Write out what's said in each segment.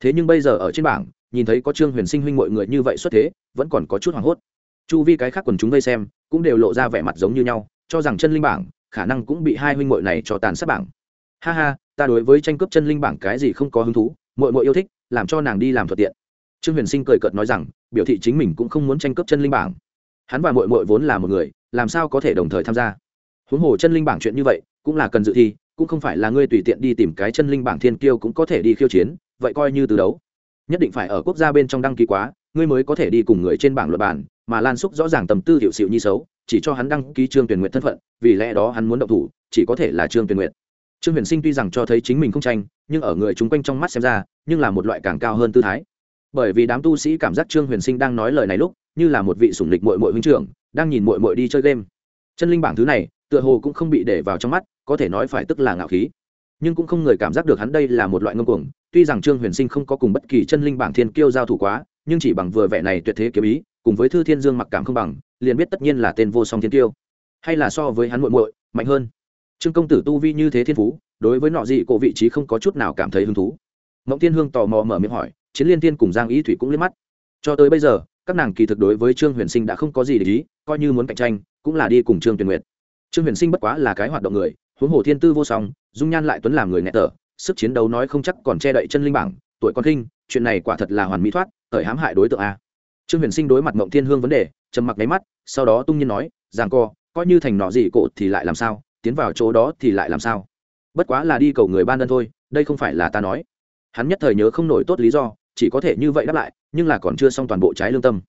thế nhưng bây giờ ở trên bảng, nhìn thấy có trương huyền sinh huynh mọi người như vậy xuất thế, vẫn còn có chút hoảng hốt. Chu vi cái khác quần chúng vây xem, cũng đều lộ ra vẻ mặt giống như nhau, cho rằng chân linh bảng, khả năng cũng bị hai huynh muội này cho tàn sát bảng. Ha ha, ta đối với tranh cướp chân linh bảng cái gì không có hứng thú, muội muội yêu thích, làm cho nàng đi làm thuận tiện. Trương huyền sinh cười cợt nói rằng, biểu thị chính mình cũng không muốn tranh cướp chân linh bảng. Hắn và muội muội vốn là một người, làm sao có thể đồng thời tham gia? Huống hồ chân linh bảng chuyện như vậy, cũng là cần dự thi, cũng không phải là ngươi tùy tiện đi tìm cái chân linh bảng thiên kiêu cũng có thể đi khiêu chiến vậy coi như từ đấu. Nhất định phải ở quốc gia bên trong đăng ký quá, ngươi mới có thể đi cùng người trên bảng luật bản mà lan xúc rõ ràng tầm tư hiệu sự nhi xấu, chỉ cho hắn đăng ký trương tuyển nguyện thân phận, vì lẽ đó hắn muốn động thủ, chỉ có thể là trương tuyển nguyện trương huyền sinh tuy rằng cho thấy chính mình không tranh, nhưng ở người chung quanh trong mắt xem ra, nhưng là một loại càng cao hơn tư thái. Bởi vì đám tu sĩ cảm giác trương huyền sinh đang nói lời này lúc, như là một vị sủng lịch mội mội huynh trưởng, đang nhìn mội mội đi chơi game. Chân linh bảng thứ này, tựa hồ cũng không bị để vào trong mắt, có thể nói phải tức là ngạo khí. Nhưng cũng không người cảm giác được hắn đây là một loại ngông cuồng tuy rằng trương huyền sinh không có cùng bất kỳ chân linh bảng thiên kiêu giao thủ quá, nhưng chỉ bằng vừa vẻ này tuyệt thế kiếm ý, cùng với thư thiên dương mặc cảm không bằng, liền biết tất nhiên là tên vô song thiên kiêu. Hay là so với hắn muội muội, mạnh hơn. Trương công tử tu vi như thế thiên phú, đối với nọ gì cổ vị trí không có chút nào cảm thấy hứng thú. Mộng tiên hương tò mò mở miệng hỏi, chiến liên tiên cùng giang ý thủy cũng liếc mắt. Cho tới bây giờ, các nàng kỳ thực đối với trương huyền sinh đã không có gì để ý, coi như muốn cạnh tranh, cũng là đi cùng trương tuyền nguyệt. Trương huyền sinh bất quá là cái hoạt động người, huống hồ thiên tư vô song, dung nhan lại tuấn làm người nghe tở sức chiến đấu nói không chắc còn che đậy chân linh bảng, tuổi con khinh, chuyện này quả thật là hoàn mỹ thoát thời hãm hại đối tượng a. Trương huyền sinh đối mặt mộng thiên hương vấn đề, trầm mặc nháy mắt, sau đó tung nhiên nói, giang co, coi như thành nọ gì cổ thì lại làm sao, tiến vào chỗ đó thì lại làm sao? Bất quá là đi cầu người ban đơn thôi, đây không phải là ta nói. Hắn nhất thời nhớ không nổi tốt lý do, chỉ có thể như vậy đáp lại, nhưng là còn chưa xong toàn bộ trái lương tâm.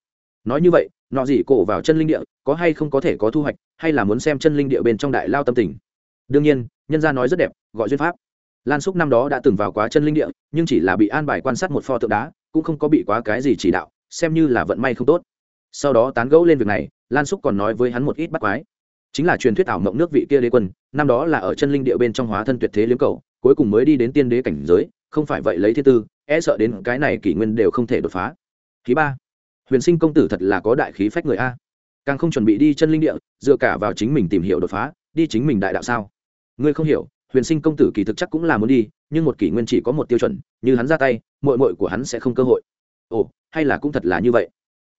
Nói như vậy, nọ gì cổ vào chân linh địa, có hay không có thể có thu hoạch, hay là muốn xem chân linh địa bên trong đại lao tâm tình? Đương nhiên, nhân gia nói rất đẹp, gọi duyên pháp lan xúc năm đó đã từng vào quá chân linh địa, nhưng chỉ là bị an bài quan sát một pho tượng đá, cũng không có bị quá cái gì chỉ đạo, xem như là vận may không tốt. Sau đó tán gẫu lên việc này, lan xúc còn nói với hắn một ít bắt quái. Chính là truyền thuyết ảo mộng nước vị kia đế quân, năm đó là ở chân linh địa bên trong hóa thân tuyệt thế liếm cầu, cuối cùng mới đi đến tiên đế cảnh giới, không phải vậy lấy thiên tư e sợ đến cái này kỷ nguyên đều không thể đột phá. Thứ ba, huyền sinh công tử thật là có đại khí phách người a. Càng không chuẩn bị đi chân linh địa, dựa cả vào chính mình tìm hiểu đột phá, đi chính mình đại đạo sao? Ngươi không hiểu huyền sinh công tử kỳ thực chắc cũng là muốn đi, nhưng một kỷ nguyên chỉ có một tiêu chuẩn, như hắn ra tay mội mội của hắn sẽ không cơ hội. Ồ, hay là cũng thật là như vậy.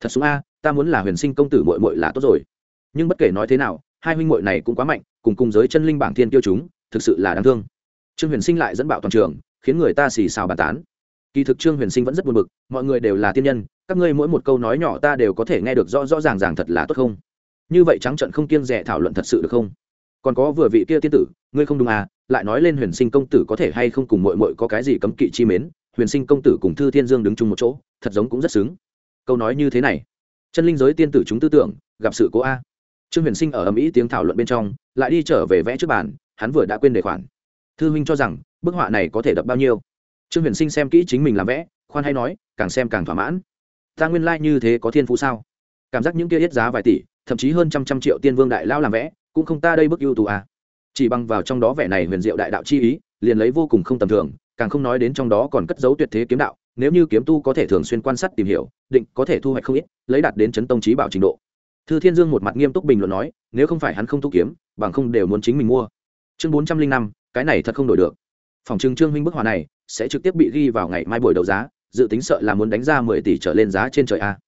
Thật xuống a, ta muốn là huyền sinh công tử mội mội là tốt rồi. Nhưng bất kể nói thế nào, hai huynh mội này cũng quá mạnh, cùng cùng giới chân linh bảng thiên tiêu chúng, thực sự là đáng thương. Trương huyền sinh lại dẫn bạo toàn trường, khiến người ta xì xào bàn tán. Kỳ thực trương huyền sinh vẫn rất buồn bực, mọi người đều là tiên nhân, các ngươi mỗi một câu nói nhỏ ta đều có thể nghe được rõ rõ ràng ràng thật là tốt không? Như vậy trắng trận không kiêng rẻ thảo luận thật sự được không? Còn có vừa vị kia tiên tử, ngươi không đúng à lại nói lên huyền sinh công tử có thể hay không cùng mội mội có cái gì cấm kỵ chi mến, huyền sinh công tử cùng thư thiên dương đứng chung một chỗ, thật giống cũng rất xứng. Câu nói như thế này, chân linh giới tiên tử chúng tư tưởng, gặp sự cố a. Trương huyền sinh ở ầm ĩ tiếng thảo luận bên trong, lại đi trở về vẽ trước bàn, hắn vừa đã quên đề khoản. Thư huynh cho rằng, bức họa này có thể đập bao nhiêu. Trương huyền sinh xem kỹ chính mình làm vẽ, khoan hay nói, càng xem càng thỏa mãn. Ta nguyên lai、like、như thế có thiên phú sao? Cảm giác những kia ít giá vài tỷ, thậm chí hơn trăm trăm triệu tiên vương đại lao làm vẽ, cũng không ta đây bức ưu tú à chỉ bằng vào trong đó vẻ này huyền diệu đại đạo chi ý, liền lấy vô cùng không tầm thường, càng không nói đến trong đó còn cất dấu tuyệt thế kiếm đạo, nếu như kiếm tu có thể thường xuyên quan sát tìm hiểu, định có thể thu hoạch không ít, lấy đạt đến chấn tông trí bảo trình độ. Thư thiên dương một mặt nghiêm túc bình luận nói, nếu không phải hắn không thu kiếm, bằng không đều muốn chính mình mua. Chương bốn trăm linh năm, cái này thật không đổi được. Phòng trừng trương huynh bức họa này, sẽ trực tiếp bị ghi vào ngày mai buổi đấu giá, dự tính sợ là muốn đánh ra mười tỷ trở lên giá trên trời a.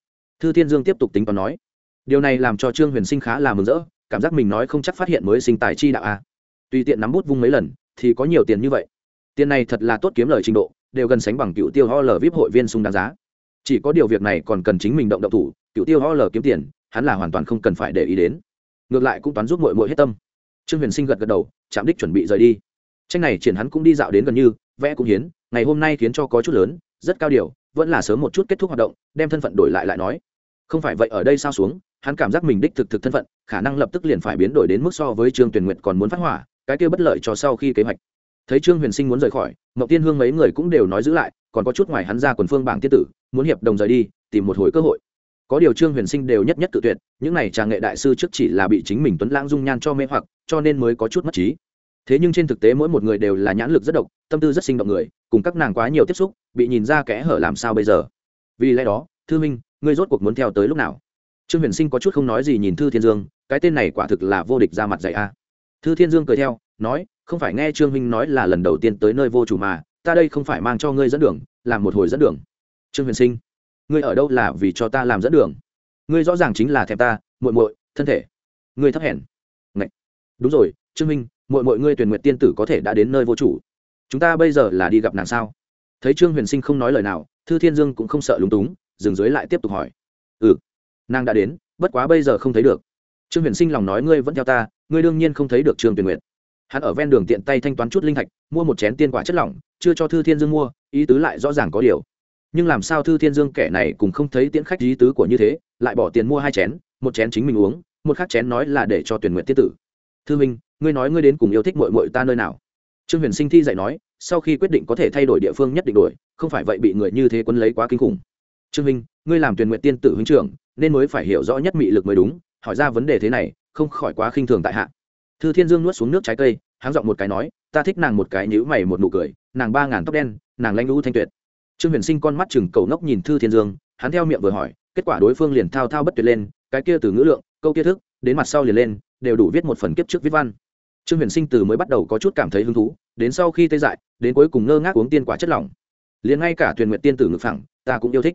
Thư thiên dương tiếp tục tính toán nói, điều này làm cho trương huyền sinh khá là mừng rỡ, cảm giác mình nói không chắc phát hiện mới sinh tài chi đạo a tùy tiện nắm bút vung mấy lần, thì có nhiều tiền như vậy. Tiền này thật là tốt kiếm lời trình độ, đều gần sánh bằng cựu tiêu ho l vip hội viên sung đáng giá. Chỉ có điều việc này còn cần chính mình động động thủ, cựu tiêu ho l kiếm tiền, hắn là hoàn toàn không cần phải để ý đến. Ngược lại cũng toán giúp mội mội hết tâm. Trương huyền sinh gật gật đầu, chạm đích chuẩn bị rời đi. Tranh này triển hắn cũng đi dạo đến gần như, vẽ cũng hiến, ngày hôm nay khiến cho có chút lớn, rất cao điều, vẫn là sớm một chút kết thúc hoạt động, đem thân phận đổi lại lại nói. Không phải vậy ở đây sao xuống, hắn cảm giác mình đích thực thực thân phận, khả năng lập tức liền phải biến đổi đến mức so với trương tuyển nguyện còn muốn phát hỏa cái kia bất lợi cho sau khi kế hoạch. Thấy trương huyền sinh muốn rời khỏi mậu tiên hương mấy người cũng đều nói giữ lại, còn có chút ngoài hắn ra quần phương bảng tiết tử, muốn hiệp đồng rời đi, tìm một hồi cơ hội. Có điều trương huyền sinh đều nhất nhất tự tuyệt, những này trà nghệ đại sư trước chỉ là bị chính mình tuấn lãng dung nhan cho mê hoặc, cho nên mới có chút mất trí. Thế nhưng trên thực tế mỗi một người đều là nhãn lực rất độc, tâm tư rất sinh động người, cùng các nàng quá nhiều tiếp xúc, bị nhìn ra kẽ hở làm sao bây giờ? Vì lẽ đó, thư minh, ngươi rốt cuộc muốn theo tới lúc nào? Trương huyền sinh có chút không nói gì nhìn thư thiên dương, cái tên này quả thực là vô địch ra mặt dạy a thư thiên dương cười theo, nói, không phải nghe trương minh nói là lần đầu tiên tới nơi vô chủ mà, ta đây không phải mang cho ngươi dẫn đường, làm một hồi dẫn đường. Trương huyền sinh, ngươi ở đâu là vì cho ta làm dẫn đường? Ngươi rõ ràng chính là thèm ta, muội muội, thân thể. Ngươi thấp hèn. Ngậy. đúng rồi, trương minh muội muội ngươi tuyển nguyện tiên tử có thể đã đến nơi vô chủ. Chúng ta bây giờ là đi gặp nàng sao? Thấy trương huyền sinh không nói lời nào, thư thiên dương cũng không sợ lúng túng, dừng dưới lại tiếp tục hỏi. Ừ nàng đã đến, bất quá bây giờ không thấy được trương huyền sinh lòng nói, ngươi vẫn theo ta, ngươi đương nhiên không thấy được trương Tuyền nguyện hắn ở ven đường tiện tay thanh toán chút linh thạch, mua một chén tiên quả chất lỏng, chưa cho thư thiên dương mua, ý tứ lại rõ ràng có điều. Nhưng làm sao thư thiên dương kẻ này cùng không thấy tiễn khách ý tứ của như thế, lại bỏ tiền mua hai chén, một chén chính mình uống, một khác chén nói là để cho tuyển nguyện tiết tử. Thư minh, ngươi nói ngươi đến cùng yêu thích mội mội ta nơi nào? Trương huyền sinh thi dạy nói, sau khi quyết định có thể thay đổi địa phương nhất định đổi, không phải vậy bị người như thế quân lấy quá kinh khủng. Trương minh, ngươi làm tuyển nguyện tiên tử huynh trưởng, nên mới phải hiểu rõ nhất mị lực mới đúng hỏi ra vấn đề thế này, không khỏi quá khinh thường tại hạ. Thư thiên dương nuốt xuống nước trái cây, háng giọng một cái nói, ta thích nàng một cái nhữ mày một nụ cười, nàng ba ngàn tóc đen, nàng lanh lũ thanh tuyệt. Trương huyền sinh con mắt chừng cầu nốc nhìn thư thiên dương, hắn theo miệng vừa hỏi, kết quả đối phương liền thao thao bất tuyệt lên, cái kia từ ngữ lượng, câu kia thức, đến mặt sau liền lên, đều đủ viết một phần kiếp trước viết văn. Trương huyền sinh từ mới bắt đầu có chút cảm thấy hứng thú, đến sau khi tê dại, đến cuối cùng ngơ ngác uống tiên quả chất lỏng. Liền ngay cả thuyền nguyện tiên tử ngực phẳng, ta cũng yêu thích.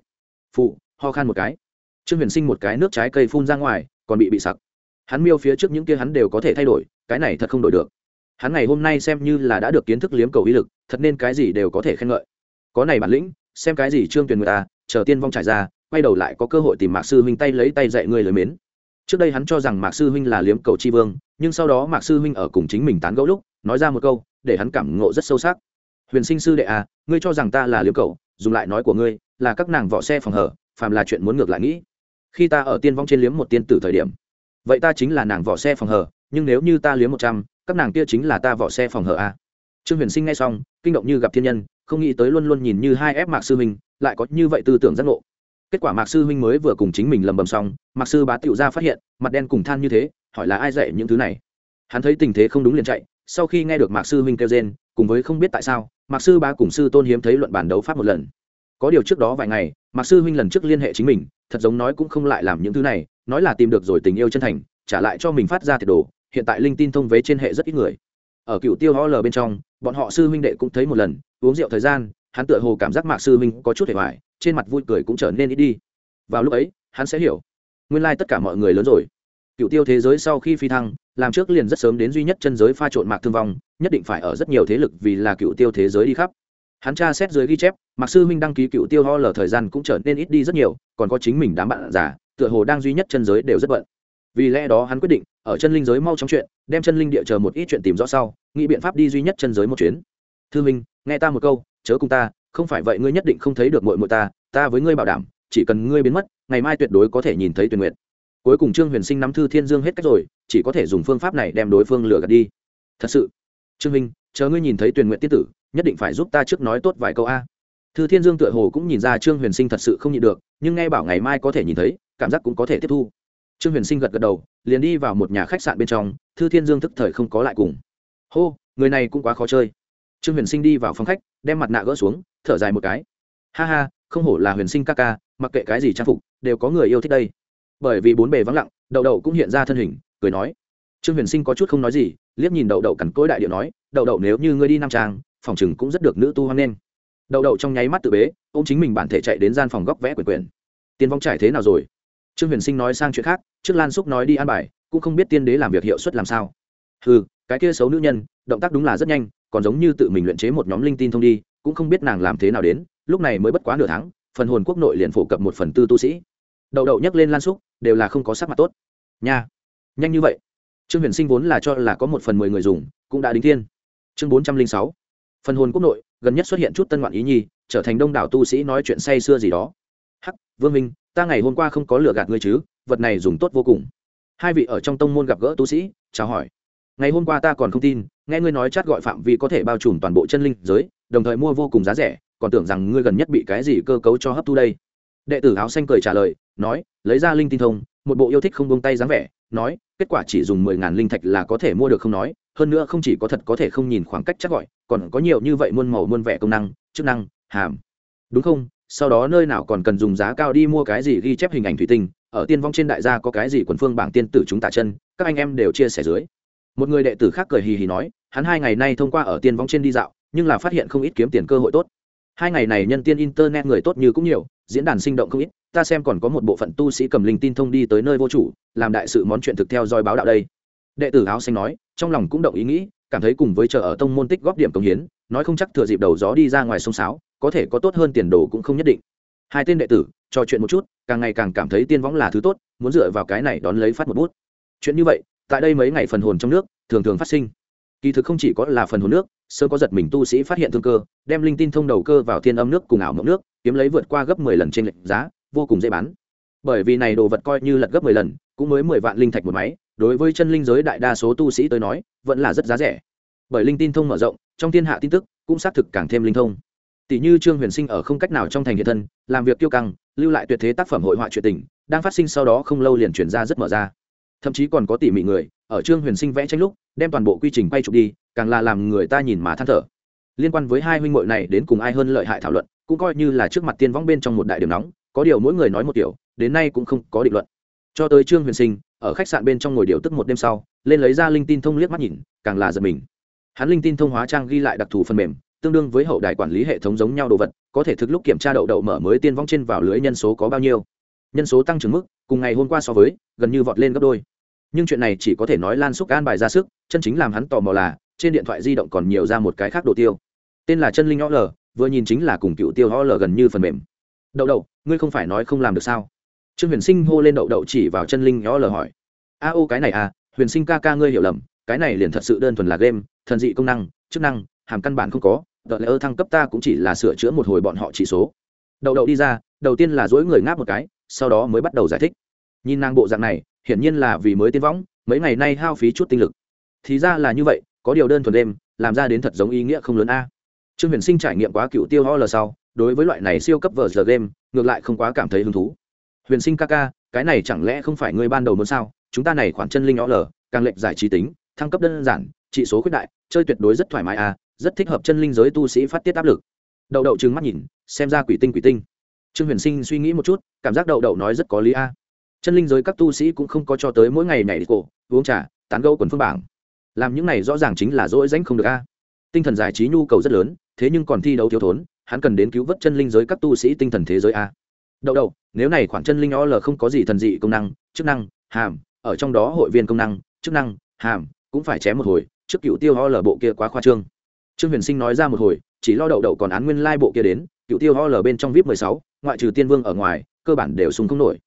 Phụ, ho khan một cái. Trương huyền sinh một cái nước trái cây phun ra ngoài còn bị bị sặc. Hắn miêu phía trước những kia hắn đều có thể thay đổi, cái này thật không đổi được. Hắn ngày hôm nay xem như là đã được kiến thức liếm cầu ý lực, thật nên cái gì đều có thể khen ngợi. Có này bản lĩnh, xem cái gì trương tuyền người ta, chờ tiên vong trải ra, quay đầu lại có cơ hội tìm mạc sư huynh tay lấy tay dạy người lời mến. Trước đây hắn cho rằng mạc sư huynh là liếm cầu tri vương, nhưng sau đó mạc sư huynh ở cùng chính mình tán gẫu lúc, nói ra một câu, để hắn cảm ngộ rất sâu sắc. Huyền sinh sư đệ à ngươi cho rằng ta là liếm cầu, dùng lại nói của ngươi, là các nàng vỏ xe phòng hở, phàm là chuyện muốn ngược lại nghĩ khi ta ở tiên vong trên liếm một tiên tử thời điểm, vậy ta chính là nàng vỏ xe phòng hở nhưng nếu như ta liếm một trăm, các nàng kia chính là ta vỏ xe phòng hở a à? trương huyền sinh nghe xong, kinh động như gặp thiên nhân, không nghĩ tới luôn luôn nhìn như hai ép mạc sư huynh, lại có như vậy tư tưởng giác ngộ. Kết quả mạc sư huynh mới vừa cùng chính mình lầm bầm xong, mạc sư bá tựu ra phát hiện, mặt đen cùng than như thế, hỏi là ai dạy những thứ này? Hắn thấy tình thế không đúng liền chạy, sau khi nghe được mạc sư huynh kêu rên, cùng với không biết tại sao, mạc sư bá cùng sư tôn hiếm thấy luận bản đấu pháp một lần. Có điều trước đó vài ngày, mạc sư huynh lần trước liên hệ chính mình thật giống nói cũng không lại làm những thứ này, nói là tìm được rồi tình yêu chân thành, trả lại cho mình phát ra thiệt đồ, hiện tại linh tin thông vế trên hệ rất ít người. Ở cựu tiêu ho lờ bên trong, bọn họ sư huynh đệ cũng thấy một lần, uống rượu thời gian, hắn tựa hồ cảm giác mạc sư huynh có chút hề hoài, trên mặt vui cười cũng trở nên ít đi. Vào lúc ấy, hắn sẽ hiểu. Nguyên lai tất cả mọi người lớn rồi. Cựu tiêu thế giới sau khi phi thăng, làm trước liền rất sớm đến duy nhất chân giới pha trộn mạc thương vong, nhất định phải ở rất nhiều thế lực vì là cựu tiêu thế giới đi khắp hắn tra xét dưới ghi chép Mặc sư huynh đăng ký cựu tiêu ho lờ thời gian cũng trở nên ít đi rất nhiều, còn có chính mình đám bạn giả tựa hồ đang duy nhất chân giới đều rất bận. Vì lẽ đó hắn quyết định, ở chân linh giới mau chóng chuyện, đem chân linh địa chờ một ít chuyện tìm rõ sau, nghĩ biện pháp đi duy nhất chân giới một chuyến. Thư minh, nghe ta một câu, chớ cùng ta, không phải vậy ngươi nhất định không thấy được mội mội ta ta với ngươi bảo đảm, chỉ cần ngươi biến mất, ngày mai tuyệt đối có thể nhìn thấy tuyển nguyện cuối cùng trương huyền sinh nắm thư thiên dương hết cách rồi, chỉ có thể dùng phương pháp này đem đối phương lừa gạt đi. Thật sự, trương minh chờ ngươi nhìn thấy tuyển nguyện tiết tử, nhất định phải giúp ta trước nói tốt vài câu a. Thư thiên dương tựa hồ cũng nhìn ra trương huyền sinh thật sự không nhịn được, nhưng nghe bảo ngày mai có thể nhìn thấy, cảm giác cũng có thể tiếp thu. Trương huyền sinh gật gật đầu, liền đi vào một nhà khách sạn bên trong, thư thiên dương thức thời không có lại cùng. Hô, người này cũng quá khó chơi. Trương huyền sinh đi vào phòng khách, đem mặt nạ gỡ xuống, thở dài một cái. Ha ha, không hổ là huyền sinh ca ca, mặc kệ cái gì trang phục, đều có người yêu thích đây. Bởi vì bốn bề vắng lặng, đậu đậu cũng hiện ra thân hình, cười nói. Trương huyền sinh có chút không nói gì, liếc nhìn đậu đậu cằn cỗi đại điệu nói đậu đậu nếu như ngươi đi nam trang, phòng chừng cũng rất được nữ tu hoan nghênh. Đậu đậu trong nháy mắt tự bế ô m chính mình bản thể chạy đến gian phòng góc vẽ quyền quyền. Tiền vong trải thế nào rồi? Trương huyền sinh nói sang chuyện khác, trước lan xúc nói đi an bài, cũng không biết tiên đế làm việc hiệu suất làm sao. Ừ cái kia xấu nữ nhân, động tác đúng là rất nhanh, còn giống như tự mình luyện chế một nhóm linh tin thông đi, cũng không biết nàng làm thế nào đến, lúc này mới bất quá nửa tháng, phần hồn quốc nội liền phổ cập một phần tư tu sĩ. Đậu đậu nhắc lên lan xúc, đều là không có sắc mặt tốt. Nha, nhanh như vậy. Trương huyền sinh vốn là cho là có một phần mười người dùng, cũng đã đính thiên chương bốn trăm linh sáu. Phần hồn quốc nội, gần nhất xuất hiện chút tân ngoạn ý nhi, trở thành đông đảo tu sĩ nói chuyện say xưa gì đó. Hắc, vương minh, ta ngày hôm qua không có lừa gạt ngươi chứ, vật này dùng tốt vô cùng. Hai vị ở trong tông môn gặp gỡ tu sĩ, chào hỏi. Ngày hôm qua ta còn không tin, nghe ngươi nói chát gọi phạm vi có thể bao trùm toàn bộ chân linh giới, đồng thời mua vô cùng giá rẻ, còn tưởng rằng ngươi gần nhất bị cái gì cơ cấu cho hấp thu đây. Đệ tử áo xanh cười trả lời, nói, lấy ra linh tin thông, một bộ yêu thích không buông tay dáng vẻ, nói, kết quả chỉ dùng mười ngàn linh thạch là có thể mua được không nói hơn nữa không chỉ có thật có thể không nhìn khoảng cách chắc gọi, còn có nhiều như vậy muôn màu muôn vẻ công năng, chức năng, hàm. Đúng không? Sau đó nơi nào còn cần dùng giá cao đi mua cái gì ghi chép hình ảnh thủy tinh, ở tiên vong trên đại gia có cái gì quần phương bảng tiên tử chúng tả chân, các anh em đều chia sẻ dưới. Một người đệ tử khác cười hì hì nói, hắn hai ngày nay thông qua ở tiên vong trên đi dạo, nhưng là phát hiện không ít kiếm tiền cơ hội tốt. Hai ngày này nhân tiên internet người tốt như cũng nhiều, diễn đàn sinh động không ít, ta xem còn có một bộ phận tu sĩ cầm linh tin thông đi tới nơi vô chủ, làm đại sự món chuyện thực theo dõi báo đạo đây đệ tử áo xanh nói, trong lòng cũng động ý nghĩ, cảm thấy cùng với chờ ở tông môn tích góp điểm công hiến, nói không chắc thừa dịp đầu gió đi ra ngoài sông sáo, có thể có tốt hơn tiền đồ cũng không nhất định. Hai tên đệ tử, trò chuyện một chút, càng ngày càng cảm thấy tiên võng là thứ tốt, muốn dựa vào cái này đón lấy phát một bút. Chuyện như vậy, tại đây mấy ngày phần hồn trong nước, thường thường phát sinh. Kỳ thực không chỉ có là phần hồn nước sớm có giật mình tu sĩ phát hiện thương cơ, đem linh tin thông đầu cơ vào thiên âm nước cùng ảo mộng nước, kiếm lấy vượt qua gấp mười lần trên lệnh giá, vô cùng dễ bán. Bởi vì này đồ vật coi như lật gấp mười lần, cũng mới mười vạn linh thạch một máy đối với chân linh giới đại đa số tu sĩ tới nói, vẫn là rất giá rẻ. Bởi linh tin thông mở rộng, trong thiên hạ tin tức cũng xác thực càng thêm linh thông. Tỷ như trương huyền sinh ở không cách nào trong thành hiện thân, làm việc tiêu căng, lưu lại tuyệt thế tác phẩm hội họa truyện tình, đang phát sinh sau đó không lâu liền chuyển ra rất mở ra. Thậm chí còn có tỉ mỉ người, ở trương huyền sinh vẽ tranh lúc, đem toàn bộ quy trình quay chụp đi, càng là làm người ta nhìn mà than thở. Liên quan với hai huynh muội này đến cùng ai hơn lợi hại thảo luận, cũng coi như là trước mặt tiên võng bên trong một đại điểm nóng, có điều mỗi người nói một kiểu, đến nay cũng không có định luận. Cho tới trương huyền sinh ở khách sạn bên trong ngồi điều tức một đêm sau, lên lấy ra linh tin thông liếc mắt nhìn, càng là giật mình. Hắn linh tin thông hóa trang ghi lại đặc thù phần mềm, tương đương với hậu đài quản lý hệ thống giống nhau đồ vật, có thể thực lúc kiểm tra đậu đậu mở mới tiên vong trên vào lưới nhân số có bao nhiêu. Nhân số tăng trưởng mức, cùng ngày hôm qua so với, gần như vọt lên gấp đôi. Nhưng chuyện này chỉ có thể nói lan xúc an bài ra sức, chân chính làm hắn tò mò là, trên điện thoại di động còn nhiều ra một cái khác đồ tiêu. Tên là chân linh o l vừa nhìn chính là cùng cựu tiêu o l gần như phần mềm. Đậu đậu, ngươi không phải nói không làm được sao? Trương huyền sinh hô lên đậu đậu chỉ vào chân linh nhó lờ hỏi. A ô, cái này à huyền sinh ca ca ngươi hiểu lầm, cái này liền thật sự đơn thuần là game, thần dị công năng, chức năng, hàm căn bản không có đợt lỡ thăng cấp ta cũng chỉ là sửa chữa một hồi bọn họ chỉ số. Đậu đậu đi ra, đầu tiên là dối người ngáp một cái, sau đó mới bắt đầu giải thích. Nhìn nàng bộ dạng này, hiển nhiên là vì mới tiên võng, mấy ngày nay hao phí chút tinh lực. Thì ra là như vậy, có điều đơn thuần đêm, làm ra đến thật giống ý nghĩa không lớn a. Trương huyền sinh trải nghiệm quá cựu tiêu ho lờ sau, đối với loại này siêu cấp vờ giờ game, ngược lại không quá cảm thấy hứng thú huyền sinh ca ca, cái này chẳng lẽ không phải ngươi ban đầu muốn sao? Chúng ta này khoản chân linh o l càng lệnh giải trí tính, thăng cấp đơn giản, trị số khuyết đại, chơi tuyệt đối rất thoải mái a rất thích hợp chân linh giới tu sĩ phát tiết áp lực. Đậu đậu trừng mắt nhìn, xem ra quỷ tinh quỷ tinh. Trương huyền sinh suy nghĩ một chút, cảm giác đậu đậu nói rất có lý a. Chân linh giới các tu sĩ cũng không có cho tới mỗi ngày nhảy cổ, uống trà, tán gâu quần phương bảng. Làm những này rõ ràng chính là dỗi danh không được a. Tinh thần giải trí nhu cầu rất lớn, thế nhưng còn thi đấu thiếu thốn, hắn cần đến cứu vớt chân linh giới các tu sĩ tinh thần thế giới a đậu đậu, nếu này khoảng chân linh o l không có gì thần dị công năng, chức năng, hàm, ở trong đó hội viên công năng, chức năng, hàm, cũng phải chém một hồi, trước cựu tiêu o l bộ kia quá khoa trương. Trương huyền sinh nói ra một hồi, chỉ lo đậu đậu còn án nguyên lai bộ kia đến, cựu tiêu o l bên trong vip mười sáu, ngoại trừ tiên vương ở ngoài, cơ bản đều súng không nổi.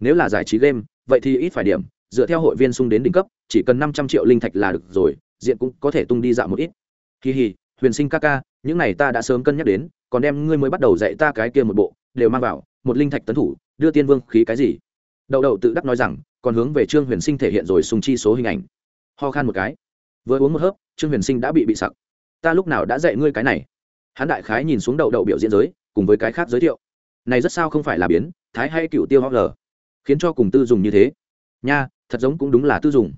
Nếu là giải trí game, vậy thì ít phải điểm, dựa theo hội viên sung đến đỉnh cấp, chỉ cần năm trăm triệu linh thạch là được rồi, diện cũng có thể tung đi dạo một ít. Kỳ hì huyền sinh ca ca, những này ta đã sớm cân nhắc đến, còn đem ngươi mới bắt đầu dạy ta cái kia một bộ, đều mang vào một linh thạch tấn thủ, đưa tiên vương khí cái gì? Đậu đậu tự đắc nói rằng, còn hướng về trương huyền sinh thể hiện rồi sùng chi số hình ảnh. Ho khan một cái. Vừa uống một hớp, trương huyền sinh đã bị bị sặc. Ta lúc nào đã dạy ngươi cái này? Hắn đại khái nhìn xuống đậu đậu biểu diễn giới, cùng với cái khác giới thiệu. Này rất sao không phải là biến, thái hay cựu tiêu ho lờ? Khiến cho cùng tư dùng như thế. Nha, thật giống cũng đúng là tư dùng.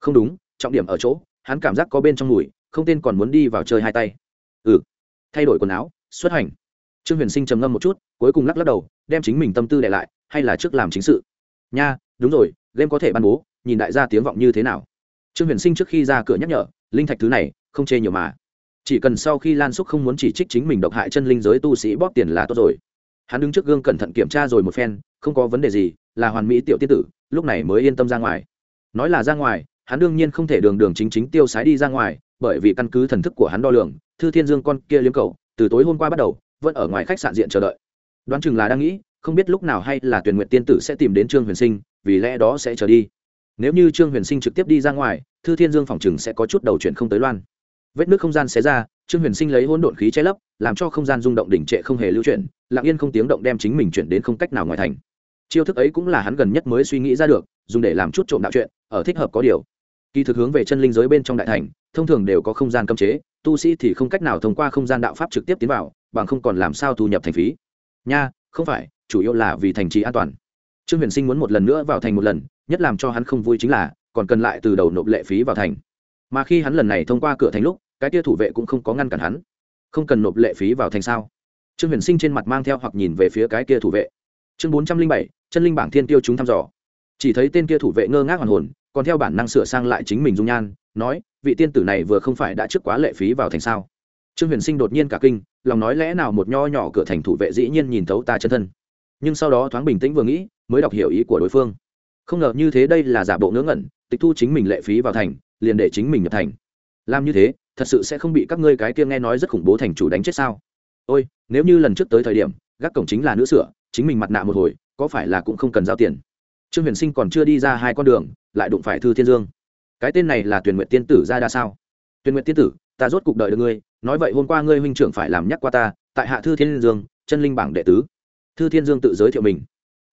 Không đúng, trọng điểm ở chỗ, hắn cảm giác có bên trong mùi, không tên còn muốn đi vào chơi hai tay. Ừ. Thay đổi quần áo, xuất hành trương huyền sinh trầm ngâm một chút, cuối cùng lắc lắc đầu, đem chính mình tâm tư để lại, hay là trước làm chính sự. Nha, đúng rồi, game có thể ban bố, nhìn đại gia tiếng vọng như thế nào. Trương huyền sinh trước khi ra cửa nhắc nhở, linh thạch thứ này, không chê nhiều mà. Chỉ cần sau khi lan xúc không muốn chỉ trích chính mình độc hại chân linh giới tu sĩ bóp tiền là tốt rồi. Hắn đứng trước gương cẩn thận kiểm tra rồi một phen, không có vấn đề gì, là hoàn mỹ tiểu tiên tử, lúc này mới yên tâm ra ngoài. Nói là ra ngoài, hắn đương nhiên không thể đường đường chính chính tiêu sái đi ra ngoài, bởi vì căn cứ thần thức của hắn đo lường, thư thiên dương con kia liếm cầu từ tối hôm qua bắt đầu vẫn ở ngoài khách sạn diện chờ đợi. Đoán chừng là đang nghĩ, không biết lúc nào hay là tuyển nguyện tiên tử sẽ tìm đến trương huyền sinh, vì lẽ đó sẽ trở đi. Nếu như trương huyền sinh trực tiếp đi ra ngoài, thư thiên dương phòng chừng sẽ có chút đầu chuyện không tới loan. Vết nước không gian xé ra, trương huyền sinh lấy hỗn độn khí che lấp, làm cho không gian rung động đỉnh trệ không hề lưu chuyển, lặng yên không tiếng động đem chính mình chuyển đến không cách nào ngoài thành. Chiêu thức ấy cũng là hắn gần nhất mới suy nghĩ ra được, dùng để làm chút trộm đạo chuyện, ở thích hợp có điều. Kỳ thực hướng về chân linh giới bên trong đại thành, thông thường đều có không gian cấm chế, tu sĩ thì không cách nào thông qua không gian đạo pháp trực tiếp tiến vào bằng không còn làm sao thu nhập thành phí. Nha, không phải, chủ yếu là vì thành trì an toàn. Trương huyền sinh muốn một lần nữa vào thành một lần, nhất làm cho hắn không vui chính là, còn cần lại từ đầu nộp lệ phí vào thành. Mà khi hắn lần này thông qua cửa thành lúc, cái tia thủ vệ cũng không có ngăn cản hắn. Không cần nộp lệ phí vào thành sao? Trương huyền sinh trên mặt mang theo hoặc nhìn về phía cái kia thủ vệ. Chương bốn trăm linh bảy, chân linh bảng thiên tiêu chúng thăm dò. Chỉ thấy tên kia thủ vệ ngơ ngác hoàn hồn, còn theo bản năng sửa sang lại chính mình dung nhan, nói, vị tiên tử này vừa không phải đã trước quá lệ phí vào thành sao? Trương huyền sinh đột nhiên cả kinh, lòng nói lẽ nào một nho nhỏ cửa thành thủ vệ dĩ nhiên nhìn thấu ta chân thân. Nhưng sau đó thoáng bình tĩnh vừa nghĩ, mới đọc hiểu ý của đối phương. Không ngờ như thế đây là giả bộ ngớ ngẩn, tịch thu chính mình lệ phí vào thành, liền để chính mình nhập thành. Làm như thế, thật sự sẽ không bị các ngươi cái kia nghe nói rất khủng bố thành chủ đánh chết sao? Ôi, nếu như lần trước tới thời điểm, gác cổng chính là nữ sửa, chính mình mặt nạ một hồi, có phải là cũng không cần giao tiền? Trương huyền sinh còn chưa đi ra hai con đường, lại đụng phải thư thiên dương. Cái tên này là tuyển nguyện tiên tử ra đa sao? Tuyển nguyện tiên tử, ta rốt cuộc đợi được ngươi nói vậy hôm qua ngươi huynh trưởng phải làm nhắc qua ta, tại hạ thư thiên dương, chân linh bảng đệ tứ. Thư thiên dương tự giới thiệu mình.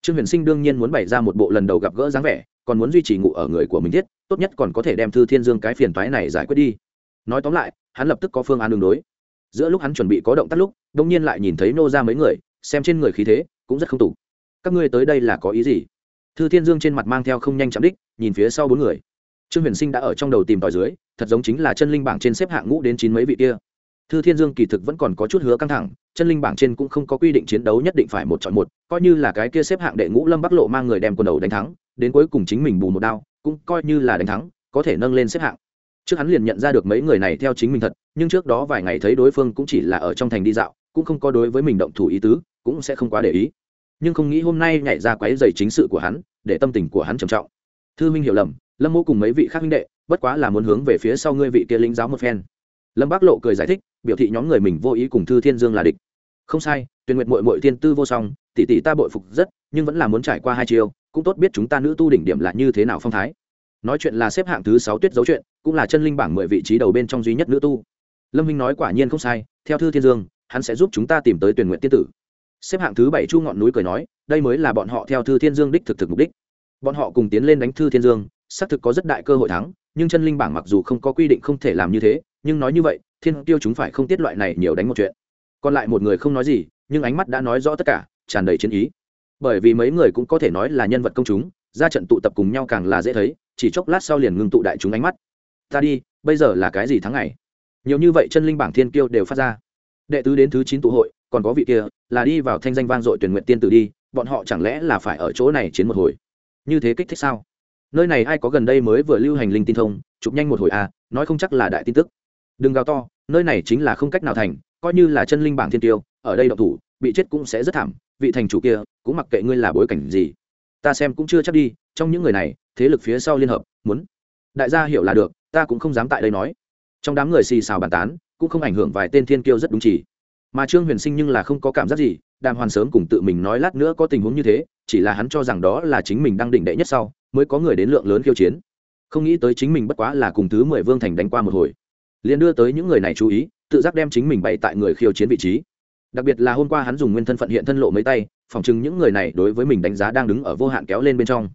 Trương huyền sinh đương nhiên muốn bày ra một bộ lần đầu gặp gỡ dáng vẻ, còn muốn duy trì ngụ ở người của mình thiết, tốt nhất còn có thể đem thư thiên dương cái phiền toái này giải quyết đi. Nói tóm lại, hắn lập tức có phương án đường đối. Giữa lúc hắn chuẩn bị có động tác lúc đông nhiên lại nhìn thấy nô ra mấy người, xem trên người khí thế, cũng rất không tủ. Các ngươi tới đây là có ý gì? Thư thiên dương trên mặt mang theo không nhanh chạm đích, nhìn phía sau bốn người. Trương huyền sinh đã ở trong đầu tìm tòi dưới, thật giống chính là chân linh bảng trên xếp hạng ngũ đến chín mấy vị kia thư thiên dương kỳ thực vẫn còn có chút hứa căng thẳng, chân linh bảng trên cũng không có quy định chiến đấu nhất định phải một chọn một, coi như là cái kia xếp hạng đệ ngũ lâm bắc lộ mang người đem quần đầu đánh thắng, đến cuối cùng chính mình bù một đao, cũng coi như là đánh thắng, có thể nâng lên xếp hạng. Trước hắn liền nhận ra được mấy người này theo chính mình thật, nhưng trước đó vài ngày thấy đối phương cũng chỉ là ở trong thành đi dạo, cũng không có đối với mình động thủ ý tứ, cũng sẽ không quá để ý. Nhưng không nghĩ hôm nay nhảy ra quấy dày chính sự của hắn, để tâm tình của hắn trầm trọng. Thư minh hiểu lầm, lâm mô cùng mấy vị khác huynh đệ, bất quá là muốn hướng về phía sau ngươi vị kia lính giáo một phen lâm bác lộ cười giải thích, biểu thị nhóm người mình vô ý cùng thư thiên dương là địch. Không sai tuyển nguyện mội mội thiên tư vô song, tỷ tỷ ta bội phục rất, nhưng vẫn là muốn trải qua hai chiều, cũng tốt biết chúng ta nữ tu đỉnh điểm là như thế nào phong thái. Nói chuyện là xếp hạng thứ sáu tuyết dấu chuyện, cũng là chân linh bảng mười vị trí đầu bên trong duy nhất nữ tu. Lâm minh nói quả nhiên không sai, theo thư thiên dương, hắn sẽ giúp chúng ta tìm tới tuyển nguyện tiên tử. Xếp hạng thứ bảy chu ngọn núi cười nói, đây mới là bọn họ theo thư thiên dương đích thực thực mục đích. Bọn họ cùng tiến lên đánh thư thiên dương, xác thực có rất đại cơ hội thắng, nhưng chân linh bảng mặc dù không có quy định không thể làm như thế nhưng nói như vậy, thiên tiêu chúng phải không tiết loại này nhiều đánh một chuyện. Còn lại một người không nói gì, nhưng ánh mắt đã nói rõ tất cả, tràn đầy chiến ý. Bởi vì mấy người cũng có thể nói là nhân vật công chúng, ra trận tụ tập cùng nhau càng là dễ thấy, chỉ chốc lát sau liền ngưng tụ đại chúng ánh mắt. Ta đi, bây giờ là cái gì tháng ngày? Nhiều như vậy chân linh bảng thiên kiêu đều phát ra. Đệ tứ đến thứ chín tụ hội, còn có vị kia, là đi vào thanh danh vang dội tuyển nguyện tiên tử đi, bọn họ chẳng lẽ là phải ở chỗ này chiến một hồi? Như thế kích thích sao? Nơi này ai có gần đây mới vừa lưu hành linh tin thông, chụp nhanh một hồi à nói không chắc là đại tin tức đừng gào to, nơi này chính là không cách nào thành, coi như là chân linh bảng thiên tiêu, ở đây động thủ, bị chết cũng sẽ rất thảm, vị thành chủ kia, cũng mặc kệ ngươi là bối cảnh gì. Ta xem cũng chưa chắc đi, trong những người này, thế lực phía sau liên hợp, muốn. Đại gia hiểu là được, ta cũng không dám tại đây nói. Trong đám người xì xào bàn tán, cũng không ảnh hưởng vài tên thiên kiêu rất đúng chỉ. Mà trương huyền sinh nhưng là không có cảm giác gì, đàm hoàn sớm cùng tự mình nói lát nữa có tình huống như thế, chỉ là hắn cho rằng đó là chính mình đang đỉnh đệ nhất sau, mới có người đến lượng lớn khiêu chiến. Không nghĩ tới chính mình bất quá là cùng thứ mười vương thành đánh qua một hồi liền đưa tới những người này chú ý, tự giác đem chính mình bày tại người khiêu chiến vị trí. Đặc biệt là hôm qua hắn dùng nguyên thân phận hiện thân lộ mấy tay, phỏng chừng những người này đối với mình đánh giá đang đứng ở vô hạn kéo lên bên trong.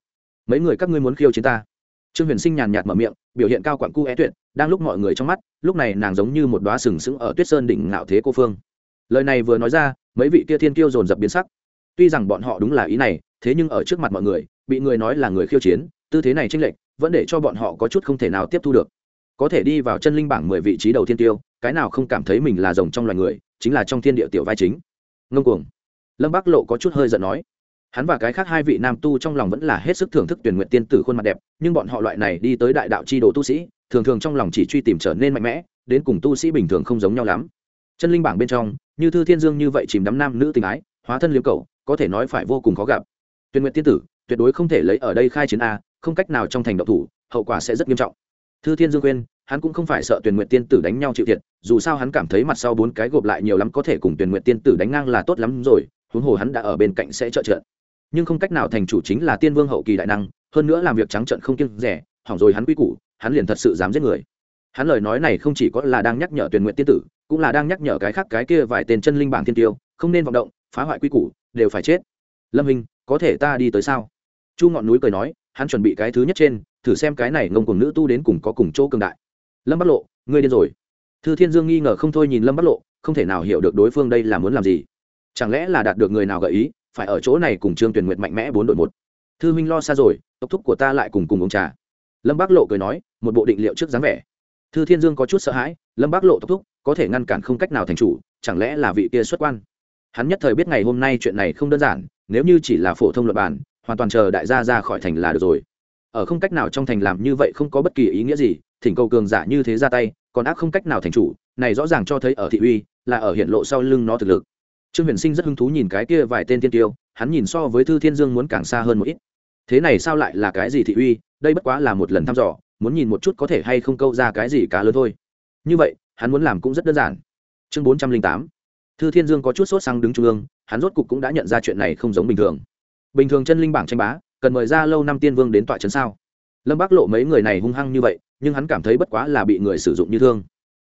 Mấy người các ngươi muốn khiêu chiến ta? Trương huyền sinh nhàn nhạt mở miệng, biểu hiện cao quặng cu é tuyệt, đang lúc mọi người trong mắt, lúc này nàng giống như một đoá sừng sững ở tuyết sơn đỉnh ngạo thế cô phương. Lời này vừa nói ra, mấy vị kia thiên kiêu dồn dập biến sắc. Tuy rằng bọn họ đúng là ý này, thế nhưng ở trước mặt mọi người, bị người nói là người khiêu chiến, tư thế này tranh lệch, vẫn để cho bọn họ có chút không thể nào tiếp thu được có thể đi vào chân linh bảng mười vị trí đầu thiên tiêu, cái nào không cảm thấy mình là rồng trong loài người, chính là trong thiên địa tiểu vai chính. Ngông cuồng. Lâm bắc lộ có chút hơi giận nói. Hắn và cái khác hai vị nam tu trong lòng vẫn là hết sức thưởng thức tuyển nguyện tiên tử khuôn mặt đẹp, nhưng bọn họ loại này đi tới đại đạo c h i đồ tu sĩ, thường thường trong lòng chỉ truy tìm trở nên mạnh mẽ, đến cùng tu sĩ bình thường không giống nhau lắm. Chân linh bảng bên trong, như thư thiên dương như vậy chìm đắm nam nữ tình ái, hóa thân liếm cầu có thể nói phải vô cùng khó gặp. Tuyển nguyện tiên tử, tuyệt đối không thể lấy ở đây khai chiến a, không cách nào trong thành độc thủ, hậu quả sẽ rất nghiêm trọng thư thiên dương quên hắn cũng không phải sợ tuyển nguyện tiên tử đánh nhau chịu thiệt, dù sao hắn cảm thấy mặt sau bốn cái gộp lại nhiều lắm có thể cùng tuyển nguyện tiên tử đánh ngang là tốt lắm rồi, huống hồ hắn đã ở bên cạnh sẽ trợ trợ nhưng không cách nào thành chủ chính là tiên vương hậu kỳ đại năng, hơn nữa làm việc trắng trợn không kiêng rẻ, hỏng rồi hắn quy củ, hắn liền thật sự dám giết người. Hắn lời nói này không chỉ có là đang nhắc nhở tuyển nguyện tiên tử, cũng là đang nhắc nhở cái khác cái kia vài tên chân linh bảng thiên tiêu, không nên vọng động, phá hoại quy củ, đều phải chết. Lâm hình có thể ta đi tới sao? Chu ngọn núi cười nói, hắn chuẩn bị cái thứ nhất trên thử xem cái này ngông cùng nữ tu đến cùng có cùng chỗ cường đại. Lâm bắc lộ, ngươi điên rồi. Thư thiên dương nghi ngờ không thôi nhìn lâm bắc lộ, không thể nào hiểu được đối phương đây là muốn làm gì. Chẳng lẽ là đạt được người nào gợi ý, phải ở chỗ này cùng trương tuyển nguyện mạnh mẽ bốn đội một? Thư minh lo xa rồi tốc thúc của ta lại cùng cùng uống trà. Lâm bắc lộ cười nói, một bộ định liệu trước dáng vẻ. Thư thiên dương có chút sợ hãi, lâm bắc lộ tốc thúc, có thể ngăn cản không cách nào thành chủ, chẳng lẽ là vị kia xuất quan? Hắn nhất thời biết ngày hôm nay chuyện này không đơn giản, nếu như chỉ là phổ thông luật bản, hoàn toàn chờ đại gia ra khỏi thành là được rồi ở không cách nào trong thành làm như vậy không có bất kỳ ý nghĩa gì, thỉnh cầu cường giả như thế ra tay, còn ác không cách nào thành chủ, này rõ ràng cho thấy ở thị uy, là ở hiện lộ sau lưng nó thực lực. Trương huyền sinh rất hứng thú nhìn cái kia vài tên tiên tiêu, hắn nhìn so với thư thiên dương muốn càng xa hơn một ít. Thế này sao lại là cái gì thị uy, đây bất quá là một lần thăm dò, muốn nhìn một chút có thể hay không câu ra cái gì cá lớn thôi. Như vậy, hắn muốn làm cũng rất đơn giản. Chương bốn trăm linh tám, thư thiên dương có chút sốt sang đứng trung ương, hắn rốt cục cũng đã nhận ra chuyện này không giống bình thường. Bình thường chân linh bảng tranh bá cần mời ra lâu năm tiên vương đến tọa trấn sao? Lâm bác lộ mấy người này hung hăng như vậy, nhưng hắn cảm thấy bất quá là bị người sử dụng như thương.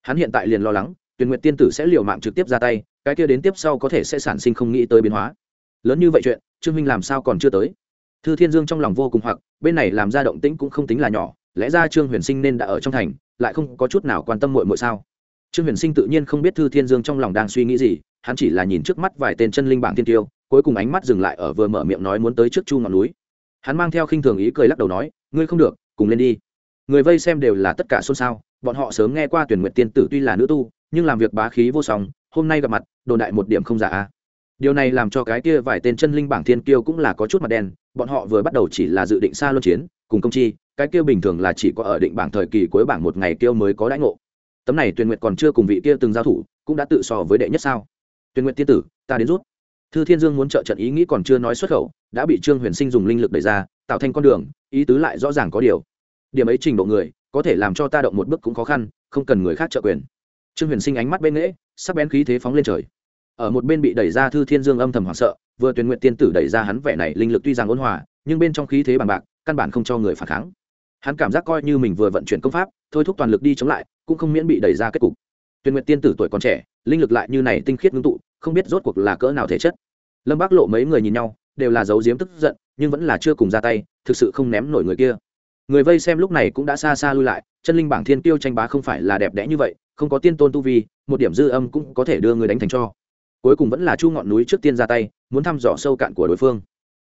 Hắn hiện tại liền lo lắng tuyển nguyện tiên tử sẽ liều mạng trực tiếp ra tay, cái kia đến tiếp sau có thể sẽ sản sinh không nghĩ tới biến hóa. Lớn như vậy chuyện, trương minh làm sao còn chưa tới? Thư thiên dương trong lòng vô cùng hoặc, bên này làm ra động tĩnh cũng không tính là nhỏ, lẽ ra trương huyền sinh nên đã ở trong thành, lại không có chút nào quan tâm mội mội sao? Trương huyền sinh tự nhiên không biết thư thiên dương trong lòng đang suy nghĩ gì, hắn chỉ là nhìn trước mắt vài tên chân linh bảng tiên tiêu, cuối cùng ánh mắt dừng lại ở vừa mở miệng nói muốn tới trước chu ngọn núi hắn mang theo khinh thường ý cười lắc đầu nói, ngươi không được, cùng lên đi. Người vây xem đều là tất cả xôn xao, bọn họ sớm nghe qua tuyển nguyện tiên tử tuy là nữ tu, nhưng làm việc bá khí vô song, hôm nay gặp mặt, đồn đại một điểm không giả điều này làm cho cái kia vài tên chân linh bảng thiên kiêu cũng là có chút mặt đen, bọn họ vừa bắt đầu chỉ là dự định xa luân chiến, cùng công chi, cái kia bình thường là chỉ có ở định bảng thời kỳ cuối bảng một ngày kiêu mới có đãi ngộ. Tấm này tuyển nguyện còn chưa cùng vị kia từng giao thủ, cũng đã tự so với đệ nhất sao. Tuyển nguyện tiên tử, ta đến rút thư thiên dương muốn trợ trận ý nghĩ còn chưa nói xuất khẩu, đã bị trương huyền sinh dùng linh lực đẩy ra, tạo thành con đường, ý tứ lại rõ ràng có điều. Điểm ấy trình độ người, có thể làm cho ta động một bước cũng khó khăn, không cần người khác trợ quyền. Trương huyền sinh ánh mắt bên nghễ sắc bén khí thế phóng lên trời. Ở một bên bị đẩy ra thư thiên dương âm thầm hoảng sợ, vừa tuyển nguyện tiên tử đẩy ra hắn vẻ này linh lực tuy rằng ôn hòa, nhưng bên trong khí thế bằng bạc, căn bản không cho người phản kháng. Hắn cảm giác coi như mình vừa vận chuyển công pháp, thôi thúc toàn lực đi chống lại, cũng không miễn bị đẩy ra kết cục. Tuyền Nguyệt tiên tử tuổi còn trẻ, linh lực lại như này tinh khiết ngưng tụ, không biết rốt cuộc là cỡ nào thể chất. Lâm bác lộ mấy người nhìn nhau, đều là giấu giếm tức giận, nhưng vẫn là chưa cùng ra tay, thực sự không ném nổi người kia. Người vây xem lúc này cũng đã xa xa lui lại, chân linh bảng thiên tiêu tranh bá không phải là đẹp đẽ như vậy, không có tiên tôn tu vi, một điểm dư âm cũng có thể đưa người đánh thành cho. Cuối cùng vẫn là chu ngọn núi trước tiên ra tay, muốn thăm dò sâu cạn của đối phương.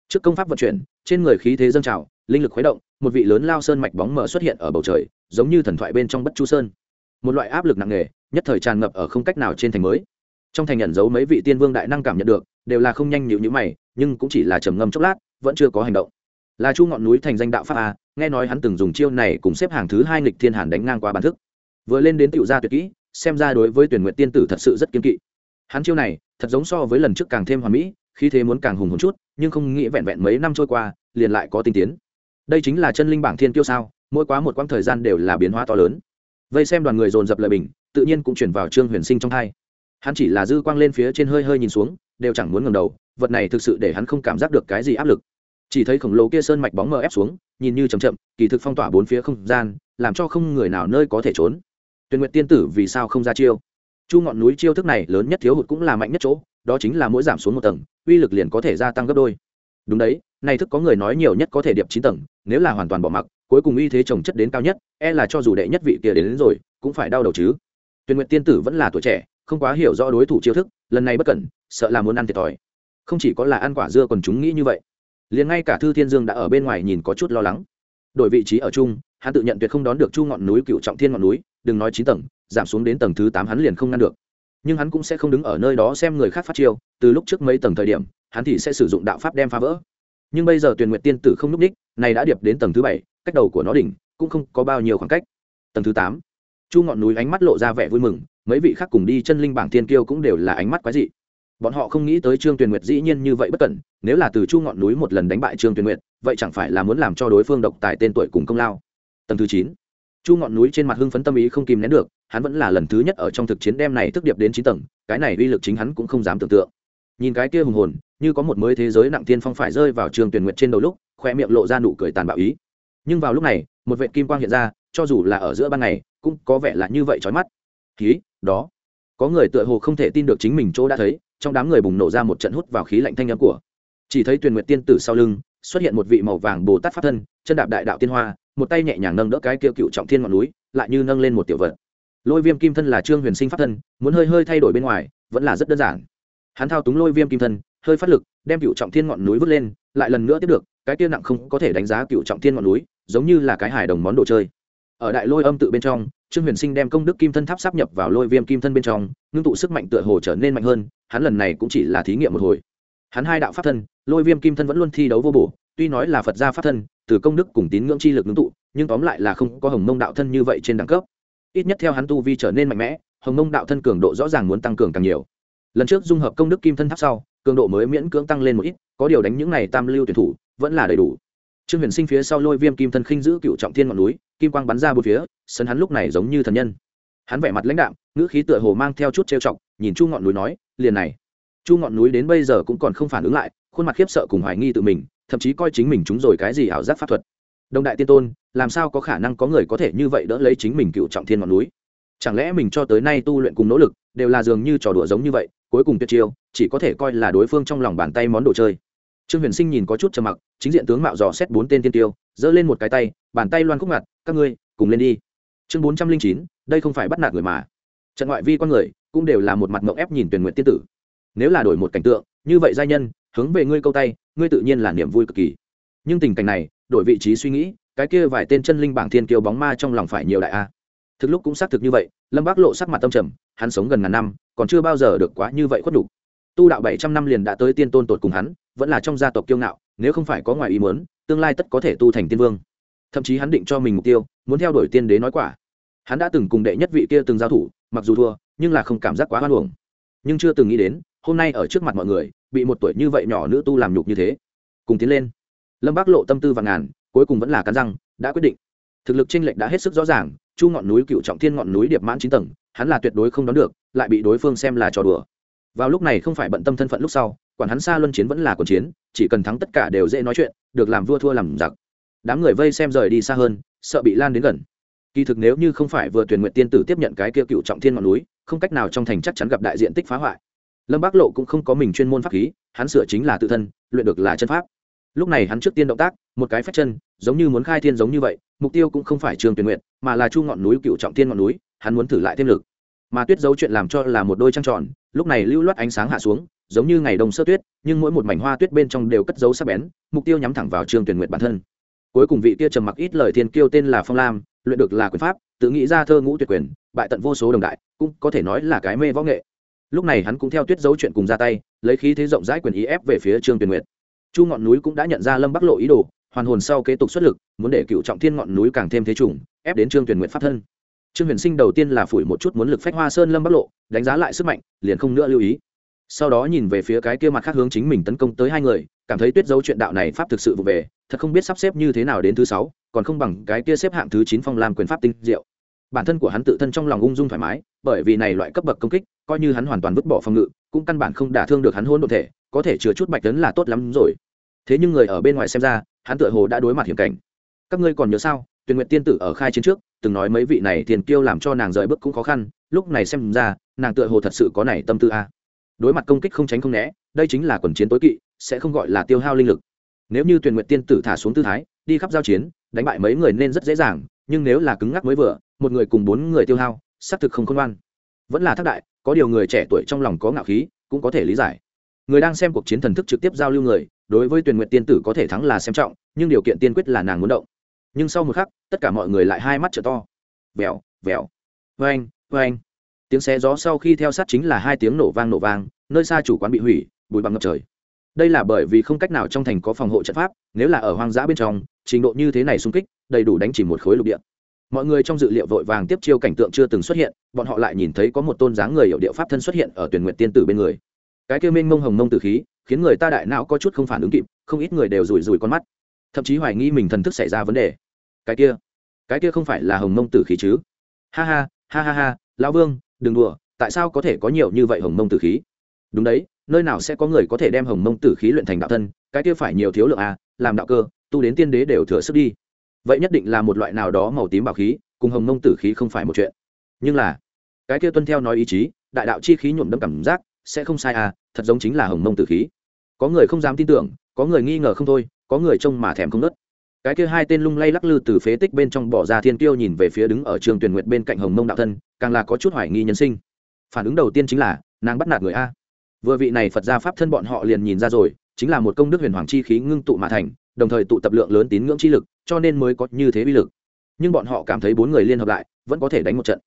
Trước công pháp vận chuyển, trên người khí thế dâng trào, linh lực khuấy động, một vị lớn lao sơn mạch bóng mở xuất hiện ở bầu trời, giống như thần thoại bên trong bất chu sơn. Một loại áp lực nặng nề nhất thời tràn ngập ở không cách nào trên thành mới. Trong thành nhận dấu mấy vị tiên vương đại năng cảm nhận được, đều là không nhanh nhịu nhữ mày, nhưng cũng chỉ là trầm ngâm chốc lát, vẫn chưa có hành động. Là chu ngọn núi thành danh đạo pháp a, nghe nói hắn từng dùng chiêu này cùng xếp hàng thứ hai nghịch thiên hàn đánh ngang qua bản thức. Vừa lên đến tiểu gia tuyệt kỹ, xem ra đối với tuyển nguyện tiên tử thật sự rất kiên kỵ. Hắn chiêu này, thật giống so với lần trước càng thêm hoàn mỹ khi thế muốn càng hùng hồn chút, nhưng không nghĩ vẹn vẹn mấy năm trôi qua, liền lại có tinh tiến. Đây chính là chân linh bảng thiên kiêu sao, mỗi quá một quãng thời gian đều là biến hóa to lớn. Vây xem đoàn người dồn dập lời bình tự nhiên cũng chuyển vào trương huyền sinh trong hai hắn chỉ là dư quang lên phía trên hơi hơi nhìn xuống đều chẳng muốn ngầm đầu vật này thực sự để hắn không cảm giác được cái gì áp lực. Chỉ thấy khổng lồ kia sơn mạch bóng mờ ép xuống nhìn như chầm chậm kỳ thực phong tỏa bốn phía không gian làm cho không người nào nơi có thể trốn. Tuyền nguyện tiên tử vì sao không ra chiêu? Chu ngọn núi chiêu thức này lớn nhất thiếu hụt cũng là mạnh nhất chỗ đó chính là mỗi giảm xuống một tầng uy lực liền có thể gia tăng gấp đôi. Đúng đấy này thức có người nói nhiều nhất có thể điệp chín tầng nếu là hoàn toàn bỏ mặc cuối cùng uy thế trồng chất đến cao nhất e là cho dù đệ nhất vị kia đến, đến rồi cũng phải đau đầu chứ tuyển nguyện tiên tử vẫn là tuổi trẻ, không quá hiểu rõ đối thủ chiêu thức, lần này bất cẩn, sợ là muốn ăn thiệt thòi. Không chỉ có là ăn quả dưa còn chúng nghĩ như vậy. Liền ngay cả thư thiên dương đã ở bên ngoài nhìn có chút lo lắng. Đổi vị trí ở chung, hắn tự nhận tuyệt không đón được chu ngọn núi cựu trọng thiên ngọn núi, đừng nói chín tầng, giảm xuống đến tầng thứ tám hắn liền không ngăn được. Nhưng hắn cũng sẽ không đứng ở nơi đó xem người khác phát chiêu, từ lúc trước mấy tầng thời điểm, hắn thì sẽ sử dụng đạo pháp đem phá vỡ. Nhưng bây giờ tuyền nguyện tiên tử không n ú c ních này đã điệp đến tầng thứ bảy, cách đầu của nó đỉnh, cũng không có bao nhiêu khoảng cách. Tầng thứ tám chu ngọn núi ánh mắt lộ ra vẻ vui mừng, mấy vị khác cùng đi chân linh bảng tiên kiêu cũng đều là ánh mắt quái dị. Bọn họ không nghĩ tới trương tuyền nguyệt dĩ nhiên như vậy bất cẩn, nếu là từ chu ngọn núi một lần đánh bại trương tuyền nguyệt, vậy chẳng phải là muốn làm cho đối phương độc tài tên tuổi cùng công lao. Tầng thứ chín, chu ngọn núi trên mặt hưng phấn tâm ý không kìm nén được, hắn vẫn là lần thứ nhất ở trong thực chiến đem này thức điệp đến chín tầng, cái này uy lực chính hắn cũng không dám tưởng tượng. Nhìn cái kia hùng hồn, như có một mới thế giới nặng tiên phong phải rơi vào trường tuyển nguyện trên đầu lúc, khoe miệng lộ ra nụ cười tàn bạo ý. Nhưng vào lúc này, một vệ kim quang hiện ra cho dù là ở giữa ban ngày, cũng có vẻ là như vậy trói mắt. Khí đó. Có người tựa hồ không thể tin được chính mình chỗ đã thấy, trong đám người bùng nổ ra một trận hút vào khí lạnh thanh âm của. Chỉ thấy tuyền nguyệt tiên tử sau lưng, xuất hiện một vị màu vàng bồ tát pháp thân, chân đạp đại đạo tiên hoa, một tay nhẹ nhàng nâng đỡ cái kia cựu trọng thiên ngọn núi, lại như nâng lên một tiểu vật. Lôi viêm kim thân là trương huyền sinh pháp thân, muốn hơi hơi thay đổi bên ngoài, vẫn là rất đơn giản. Hắn thao túng lôi viêm kim thân, hơi phát lực, đem cựu trọng thiên ngọn núi vứt lên, lại lần nữa tiếp được, cái kia nặng không có thể đánh giá cựu trọng thiên ngọn núi, giống như là cái hài đồng món đồ chơi ở đại lôi âm tự bên trong, trương huyền sinh đem công đức kim thân tháp sắp nhập vào lôi viêm kim thân bên trong, ngưng tụ sức mạnh tựa hồ trở nên mạnh hơn, hắn lần này cũng chỉ là thí nghiệm một hồi. Hắn hai đạo pháp thân, lôi viêm kim thân vẫn luôn thi đấu vô bổ, tuy nói là phật gia pháp thân, từ công đức cùng tín ngưỡng chi lực ngưng tụ, nhưng tóm lại là không có hồng mông đạo thân như vậy trên đẳng cấp. Ít nhất theo hắn tu vi trở nên mạnh mẽ, hồng mông đạo thân cường độ rõ ràng muốn tăng cường càng nhiều. Lần trước dung hợp công đức kim thân tháp sau, cường độ mới miễn cưỡng tăng lên một ít, có điều đánh những này tam lưu tuyển thủ vẫn là đầy đủ trương huyền sinh phía sau lôi viêm kim thân khinh giữ cựu trọng thiên ngọn núi, kim quang bắn ra bốn phía, sân hắn lúc này giống như thần nhân. Hắn vẻ mặt lãnh đạm, ngữ khí tựa hồ mang theo chút trêu chọc, nhìn chu ngọn núi nói, liền này, chu ngọn núi đến bây giờ cũng còn không phản ứng lại, khuôn mặt khiếp sợ cùng hoài nghi tự mình, thậm chí coi chính mình chúng rồi cái gì ảo giác pháp thuật. Đồng đại tiên tôn, làm sao có khả năng có người có thể như vậy đỡ lấy chính mình cựu trọng thiên ngọn núi? Chẳng lẽ mình cho tới nay tu luyện cùng nỗ lực, đều là dường như trò đùa giống như vậy, cuối cùng tuyệt chiêu, chỉ có thể coi là đối phương trong lòng bàn tay món đồ chơi trương huyền sinh nhìn có chút trầm mặc, chính diện tướng mạo dò xét bốn tên tiên tiêu, giơ lên một cái tay, bàn tay loan khúc ngặt, các ngươi, cùng lên đi. Chương bốn trăm linh chín, đây không phải bắt nạt người mà. Trận ngoại vi con người, cũng đều là một mặt mộng ép nhìn tuyển nguyện tiên tử. Nếu là đổi một cảnh tượng, như vậy giai nhân, hướng về ngươi câu tay, ngươi tự nhiên là niềm vui cực kỳ. Nhưng tình cảnh này, đổi vị trí suy nghĩ, cái kia vài tên chân linh bảng thiên kiêu bóng ma trong lòng phải nhiều đại a. Thực lúc cũng xác thực như vậy, lâm bác lộ sắc mặt tâm trầm, hắn sống gần ngàn năm, còn chưa bao giờ được quá như vậy khuất đủ tu đạo bảy trăm năm liền đã tới tiên tôn tột cùng hắn vẫn là trong gia tộc kiêu ngạo, nếu không phải có ngoài ý muốn, tương lai tất có thể tu thành tiên vương. Thậm chí hắn định cho mình mục tiêu, muốn theo đuổi tiên đế nói quả. Hắn đã từng cùng đệ nhất vị kia từng giao thủ, mặc dù thua, nhưng là không cảm giác quá hoan hồng nhưng chưa từng nghĩ đến, hôm nay ở trước mặt mọi người, bị một tuổi như vậy nhỏ nữ tu làm nhục như thế. Cùng tiến lên. Lâm bác lộ tâm tư và ngàn, cuối cùng vẫn là cắn răng, đã quyết định. Thực lực tranh lệch đã hết sức rõ ràng, chu ngọn núi cựu trọng thiên ngọn núi điệp mãn chín tầng, hắn là tuyệt đối không đón được, lại bị đối phương xem là trò đùa. Vào lúc này không phải bận tâm thân phận lúc sau quản hắn xa luân chiến vẫn là cuộc chiến, chỉ cần thắng tất cả đều dễ nói chuyện, được làm vua thua làm giặc. Đám người vây xem rời đi xa hơn, sợ bị lan đến gần. Kỳ thực nếu như không phải vừa tuyển nguyện tiên tử tiếp nhận cái kia cựu trọng thiên ngọn núi, không cách nào trong thành chắc chắn gặp đại diện tích phá hoại. Lâm bác lộ cũng không có mình chuyên môn pháp khí, hắn sửa chính là tự thân, luyện được là chân pháp. Lúc này hắn trước tiên động tác, một cái phép chân, giống như muốn khai thiên giống như vậy, mục tiêu cũng không phải trường tuyển nguyện mà là chu ngọn núi, cựu trọng thiên ngọn núi, hắn muốn thử lại thêm lực. Mà tuyết dấu chuyện làm cho là một đôi trăng tròn, lúc này lưu loát ánh sáng hạ xuống giống như ngày đông sơ tuyết, nhưng mỗi một mảnh hoa tuyết bên trong đều cất dấu sắc bén, mục tiêu nhắm thẳng vào trương tuyển nguyện bản thân. Cuối cùng vị kia trầm mặc ít lời thiên kiêu tên là phong lam, luyện được là quyền pháp, tự nghĩ ra thơ ngũ tuyệt quyền, bại tận vô số đồng đại, cũng có thể nói là cái mê võ nghệ. Lúc này hắn cũng theo tuyết dấu chuyện cùng ra tay, lấy khí thế rộng rãi quyền ý ép về phía trương tuyền nguyệt. Chu ngọn núi cũng đã nhận ra lâm bắc lộ ý đồ, hoàn hồn sau kế tục xuất lực, muốn để cựu trọng thiên ngọn núi càng thêm thế trùng, ép đến trương tuyền nguyệt pháp thân. Trương huyền sinh đầu tiên là phủi một chút muốn lực phách hoa sơn lâm bắc lộ, đánh giá lại sức mạnh, liền không nữa lưu ý sau đó nhìn về phía cái kia mặt khác hướng chính mình tấn công tới hai người, cảm thấy tuyết dấu chuyện đạo này pháp thực sự vụ về, thật không biết sắp xếp như thế nào đến thứ sáu, còn không bằng cái kia xếp hạng thứ chín phong làm quyền pháp tinh diệu. Bản thân của hắn tự thân trong lòng ung dung thoải mái, bởi vì này loại cấp bậc công kích, coi như hắn hoàn toàn vứt bỏ phòng ngự, cũng căn bản không đả thương được hắn hôn đ thể, có thể chứa chút bạch tấn là tốt lắm rồi. Thế nhưng người ở bên ngoài xem ra, hắn tựa hồ đã đối mặt hiểm cảnh. Các ngươi còn nhớ sao tuyển nguyện tiên tử ở khai chiến trước, từng nói mấy vị này tiền kiêu làm cho nàng rời bước cũng khó khăn, lúc này xem ra, nàng tựa hồ thật sự có này tâm tư a đối mặt công kích không tránh không né, đây chính là quần chiến tối kỵ, sẽ không gọi là tiêu hao linh lực. Nếu như tuyển nguyện tiên tử thả xuống tư thái, đi khắp giao chiến, đánh bại mấy người nên rất dễ dàng, nhưng nếu là cứng ngắc mới vừa, một người cùng bốn người tiêu hao, xác thực không khôn ngoan. Vẫn là thác đại, có điều người trẻ tuổi trong lòng có ngạo khí, cũng có thể lý giải. Người đang xem cuộc chiến thần thức trực tiếp giao lưu người, đối với tuyển nguyện tiên tử có thể thắng là xem trọng, nhưng điều kiện tiên quyết là nàng muốn động. Nhưng sau một khắc, tất cả mọi người lại hai mắt trở to. Vèo vèo. Vang vang tiếng xé gió sau khi theo sát chính là hai tiếng nổ vang nổ vang, nơi xa chủ quán bị hủy, bụi bằng ngập trời. Đây là bởi vì không cách nào trong thành có phòng hộ trận pháp, nếu là ở hoang dã bên trong, trình độ như thế này xung kích, đầy đủ đánh chỉ một khối lục địa. Mọi người trong dự liệu vội vàng tiếp chiêu cảnh tượng chưa từng xuất hiện, bọn họ lại nhìn thấy có một tôn dáng người hiệu điệu pháp thân xuất hiện ở tuyển nguyện tiên tử bên người. Cái kêu minh mông hồng mông tử khí, khiến người ta đại não có chút không phản ứng kịp, không ít người đều rủi rủi con mắt. Thậm chí hoài nghi mình thần thức xảy ra vấn đề. Cái kia cái kia không phải là hồng mông tử khí chứ? Ha ha ha ha ha, lão vương đừng đùa, tại sao có thể có nhiều như vậy hồng mông tử khí? Đúng đấy, nơi nào sẽ có người có thể đem hồng mông tử khí luyện thành đạo thân, cái kia phải nhiều thiếu lượng à làm đạo cơ, tu đến tiên đế đều thừa sức đi. Vậy nhất định là một loại nào đó màu tím bảo khí, cùng hồng mông tử khí không phải một chuyện. Nhưng là, cái kia tuân theo nói ý chí, đại đạo chi khí nhuộm đâm cảm giác, sẽ không sai à thật giống chính là hồng mông tử khí. Có người không dám tin tưởng, có người nghi ngờ không thôi, có người trông mà thèm không nớt cái kia hai tên lung lay lắc lư từ phế tích bên trong bỏ ra thiên tiêu nhìn về phía đứng ở trường tuyển nguyệt bên cạnh hồng mông đạo thân, càng là có chút hoài nghi nhân sinh. Phản ứng đầu tiên chính là, nàng bắt nạt người a. Vừa vị này phật gia pháp thân bọn họ liền nhìn ra rồi, chính là một công đức huyền hoàng chi khí ngưng tụ mà thành, đồng thời tụ tập lượng lớn tín ngưỡng chi lực, cho nên mới có như thế uy lực. Nhưng bọn họ cảm thấy bốn người liên hợp lại, vẫn có thể đánh một trận.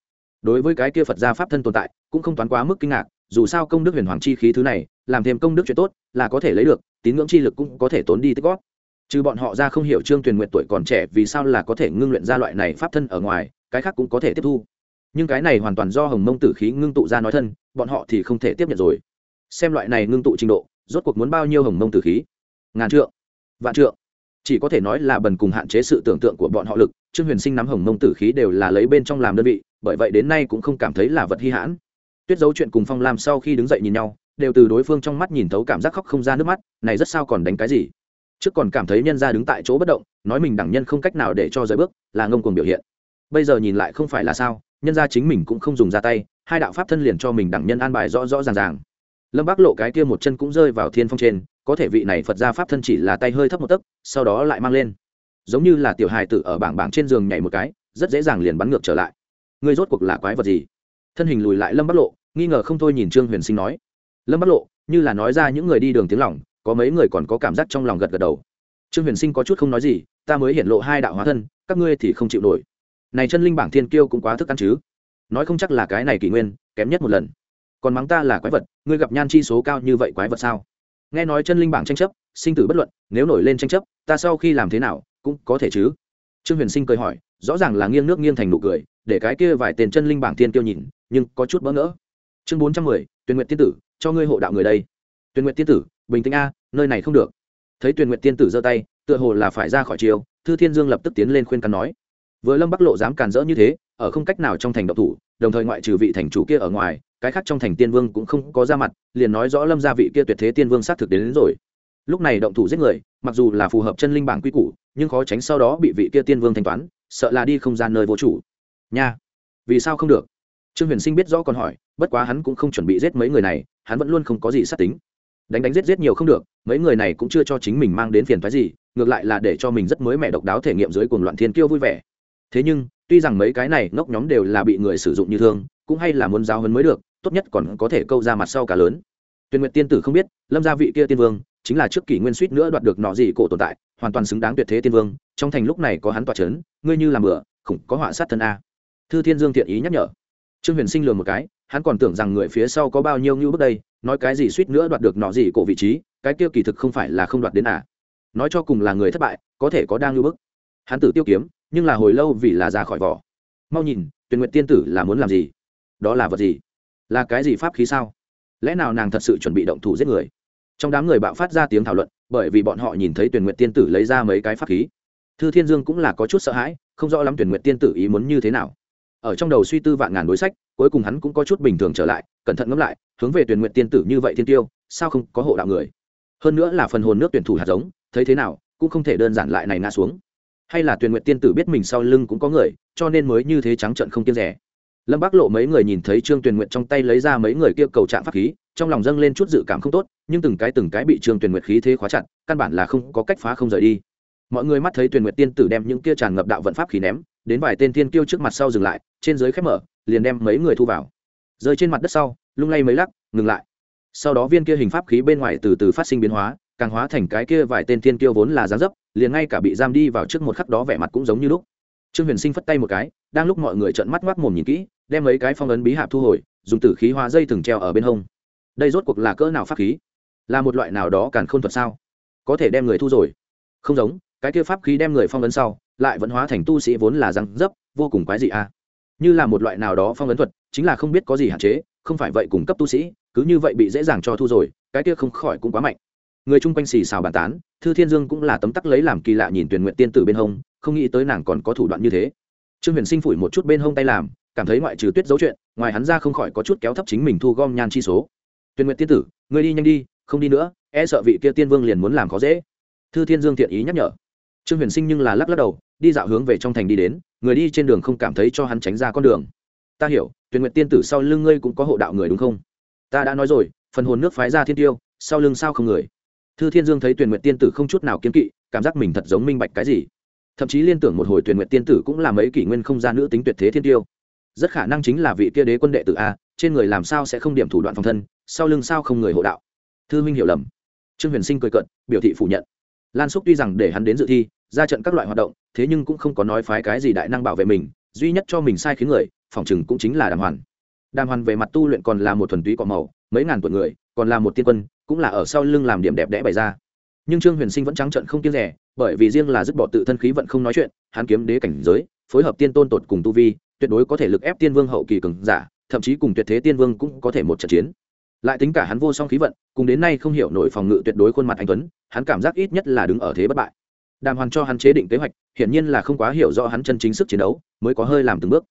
Đối với cái kia phật gia pháp thân tồn tại, cũng không toán quá mức kinh ngạc, dù sao công đức huyền hoàng chi khí thứ này, làm thêm công đức chuyện tốt, là có thể lấy được, tín ngưỡng chi lực cũng có thể tốn đi tích góp trừ bọn họ ra không hiểu trương tuyền nguyện tuổi còn trẻ vì sao là có thể ngưng luyện ra loại này pháp thân ở ngoài, cái khác cũng có thể tiếp thu. Nhưng cái này hoàn toàn do hồng mông tử khí ngưng tụ ra nói thân, bọn họ thì không thể tiếp nhận rồi. Xem loại này ngưng tụ trình độ, rốt cuộc muốn bao nhiêu hồng mông tử khí? Ngàn trượng, vạn trượng. Chỉ có thể nói là bần cùng hạn chế sự tưởng tượng của bọn họ lực, trương huyền sinh nắm hồng mông tử khí đều là lấy bên trong làm đơn vị, bởi vậy đến nay cũng không cảm thấy là vật hy hãn. Tuyết dấu chuyện cùng phong lam sau khi đứng dậy nhìn nhau, đều từ đối phương trong mắt nhìn thấu cảm giác khóc không ra nước mắt, này rất sao còn đánh cái gì? Trước còn cảm thấy nhân ra đứng tại chỗ bất động, nói mình đẳng nhân không cách nào để cho rời bước, là ngông cuồng biểu hiện. Bây giờ nhìn lại không phải là sao, nhân ra chính mình cũng không dùng ra tay, hai đạo pháp thân liền cho mình đẳng nhân an bài rõ rõ ràng ràng. Lâm bác lộ cái kia một chân cũng rơi vào thiên phong trên, có thể vị này phật ra pháp thân chỉ là tay hơi thấp một tấc, sau đó lại mang lên. Giống như là tiểu hài tử ở bảng bảng trên giường nhảy một cái, rất dễ dàng liền bắn ngược trở lại. Ngươi rốt cuộc là quái vật gì? Thân hình lùi lại lâm bắc lộ, nghi ngờ không thôi nhìn trương huyền sinh nói. Lâm bắc lộ, như là nói ra những người đi đường tiếng lỏng có mấy người còn có cảm giác trong lòng gật gật đầu. Trương huyền sinh có chút không nói gì, ta mới hiện lộ hai đạo hóa thân, các ngươi thì không chịu nổi. Này chân linh bảng thiên kiêu cũng quá thức ăn chứ. Nói không chắc là cái này kỷ nguyên, kém nhất một lần. Còn mắng ta là quái vật, ngươi gặp nhan chi số cao như vậy quái vật sao? Nghe nói chân linh bảng tranh chấp, sinh tử bất luận, nếu nổi lên tranh chấp, ta sau khi làm thế nào cũng có thể chứ. Trương huyền sinh cười hỏi, rõ ràng là nghiêng nước nghiêng thành nụ cười, để cái kia vài tên chân linh bảng thiên kiêu nhìn, nhưng có chút bỡ ngỡ. Chương bốn trăm mười tuyển nguyện tiên tử, cho ngươi hộ đạo người đây. Tuyển nguyện tiên tử bình tĩnh a nơi này không được. Thấy Tuyền nguyện tiên tử giơ tay tựa hồ là phải ra khỏi chiều thư thiên dương lập tức tiến lên khuyên cắn nói. Vừa lâm bắc lộ dám càn rỡ như thế ở không cách nào trong thành độc thủ đồng thời ngoại trừ vị thành chủ kia ở ngoài cái khác trong thành tiên vương cũng không có ra mặt liền nói rõ lâm gia vị kia tuyệt thế tiên vương xác thực đến, đến rồi. Lúc này động thủ giết người mặc dù là phù hợp chân linh bảng quy củ nhưng khó tránh sau đó bị vị kia tiên vương thanh toán sợ là đi không gian nơi vô chủ. Nha vì sao không được? Trương huyền sinh biết rõ còn hỏi bất quá hắn cũng không chuẩn bị giết mấy người này hắn vẫn luôn không có gì sát tính đánh đánh giết giết nhiều không được, mấy người này cũng chưa cho chính mình mang đến phiền phái gì, ngược lại là để cho mình rất mới mẻ độc đáo thể nghiệm dưới cuồng loạn thiên kiêu vui vẻ. Thế nhưng, tuy rằng mấy cái này ngốc nhóm đều là bị người sử dụng như thương, cũng hay là muốn giáo hấn mới được, tốt nhất còn có thể câu ra mặt sau cả lớn. Tuyên nguyệt tiên tử không biết, lâm gia vị kia tiên vương, chính là trước kỷ nguyên suýt nữa đoạt được nọ gì cổ tồn tại, hoàn toàn xứng đáng tuyệt thế tiên vương, trong thành lúc này có hắn tỏa chấn, ngươi như làm bựa khủng có họa sát thân a. Thư thiên dương thiện ý nhắc nhở. Trương huyền sinh lừa một cái, hắn còn tưởng rằng người phía sau có bao nhiêu như bước đây nói cái gì suýt nữa đoạt được nọ gì cổ vị trí, cái kia kỳ thực không phải là không đoạt đến à. Nói cho cùng là người thất bại, có thể có đang lưu bức. Hắn tử tiêu kiếm, nhưng là hồi lâu vì là ra khỏi vỏ. Mau nhìn tuyển nguyện tiên tử là muốn làm gì? Đó là vật gì? Là cái gì pháp khí sao? Lẽ nào nàng thật sự chuẩn bị động thủ giết người? Trong đám người bạo phát ra tiếng thảo luận, bởi vì bọn họ nhìn thấy tuyển nguyện tiên tử lấy ra mấy cái pháp khí. Thư thiên dương cũng là có chút sợ hãi, không rõ lắm tuyển nguyện tiên tử ý muốn như thế nào. Ở trong đầu suy tư vạn ngàn đối sách cuối cùng hắn cũng có chút bình thường trở lại, cẩn thận ngẫm lại, hướng về tuyển nguyện tiên tử như vậy thiên tiêu, sao không có hộ đạo người? Hơn nữa là phần hồn nước tuyển thủ hạt giống, thấy thế nào, cũng không thể đơn giản lại này ngã xuống. Hay là tuyển nguyện tiên tử biết mình sau lưng cũng có người, cho nên mới như thế trắng trận không kiêng rẻ. Lâm bác lộ mấy người nhìn thấy trương tuyển nguyện trong tay lấy ra mấy người kia cầu trạng pháp khí, trong lòng dâng lên chút dự cảm không tốt, nhưng từng cái từng cái bị trương tuyển nguyện khí thế khóa chặt, căn bản là không có cách phá không rời đi. Mọi người mắt thấy tuyển nguyện tiên tử đem những kia tràn ngập đạo vận pháp khí ném, đến vài tên tiên kiêu trước mặt sau dừng lại, trên dưới khép mở liền đem mấy người thu vào. Rơi trên mặt đất sau, lung lay mấy lắc, ngừng lại. Sau đó viên kia hình pháp khí bên ngoài từ từ phát sinh biến hóa, càng hóa thành cái kia vài tên thiên kiêu vốn là giá dấp, liền ngay cả bị giam đi vào trước một khắc đó vẻ mặt cũng giống như lúc. Trương huyền sinh phất tay một cái, đang lúc mọi người trợn mắt ngoác mồm nhìn kỹ, đem mấy cái phong ấn bí hạp thu hồi, dùng tử khí hóa dây thừng treo ở bên hông. Đây rốt cuộc là cỡ nào pháp khí? Là một loại nào đó càn khôn thuật sao? Có thể đem người thu rồi. Không giống, cái kia pháp khí đem người phong ấn sau, lại vẫn hóa thành tu sĩ vốn là răng dấp, vô cùng quái dị a. à? Như là một loại nào đó phong ấn thuật, chính là không biết có gì hạn chế, không phải vậy cung cấp tu sĩ, cứ như vậy bị dễ dàng cho thu rồi, cái kia không khỏi cũng quá mạnh. Người chung quanh xì xào bàn tán, thư thiên dương cũng là tấm tắc lấy làm kỳ lạ nhìn tuyển nguyện tiên tử bên hông, không nghĩ tới nàng còn có thủ đoạn như thế. Trương huyền sinh phủi một chút bên hông tay làm, cảm thấy ngoại trừ tuyết dấu chuyện, ngoài hắn ra không khỏi có chút kéo thấp chính mình thu gom nhan chi số. Tuyển nguyện tiên tử người đi nhanh đi, không đi nữa e sợ vị kia tiên vương liền muốn làm khó dễ. Thư thiên dương thiện ý nhắc nhở. Trương huyền sinh nhưng là lắc lắc đầu đi dạo hướng về trong thành đi đến, người đi trên đường không cảm thấy cho hắn tránh ra con đường. Ta hiểu tuyển nguyện tiên tử sau lưng ngươi cũng có hộ đạo người đúng không? Ta đã nói rồi, phần hồn nước phái ra thiên tiêu, sau lưng sao không người? Thư thiên dương thấy tuyển nguyện tiên tử không chút nào kiếm kỵ, cảm giác mình thật giống minh bạch cái gì. Thậm chí liên tưởng một hồi tuyển nguyện tiên tử cũng là mấy kỷ nguyên không gian nữ tính tuyệt thế thiên tiêu. Rất khả năng chính là vị kia đế quân đệ tử a, trên người làm sao sẽ không điểm thủ đoạn phòng thân, sau lưng sao không người hộ đạo? Thư minh hiểu lầm. Trương huyền sinh cười cận biểu thị phủ nhận. Lan xúc tuy rằng để hắn đến dự thi ra trận các loại hoạt động, thế nhưng cũng không có nói phái cái gì đại năng bảo vệ mình, duy nhất cho mình sai khiến người, phòng chừng cũng chính là đàm hoàn. Đàm hoàn về mặt tu luyện còn là một thuần túy cọ màu, mấy ngàn tuổi người, còn là một tiên quân, cũng là ở sau lưng làm điểm đẹp đẽ bày ra. Nhưng trương huyền sinh vẫn trắng trận không kiêng rẻ, bởi vì riêng là dứt bỏ tự thân khí vận không nói chuyện, hắn kiếm đế cảnh giới, phối hợp tiên tôn tột cùng tu vi, tuyệt đối có thể lực ép tiên vương hậu kỳ cường giả, thậm chí cùng tuyệt thế tiên vương cũng có thể một trận chiến. Lại tính cả hắn vô song khí vận, cùng đến nay không hiểu nổi phòng ngự tuyệt đối khuôn mặt anh tuấn, hắn cảm giác ít nhất là đứng ở thế bất bại đàm hoàn cho hắn chế định kế hoạch hiển nhiên là không quá hiểu rõ hắn chân chính sức chiến đấu mới có hơi làm từng bước.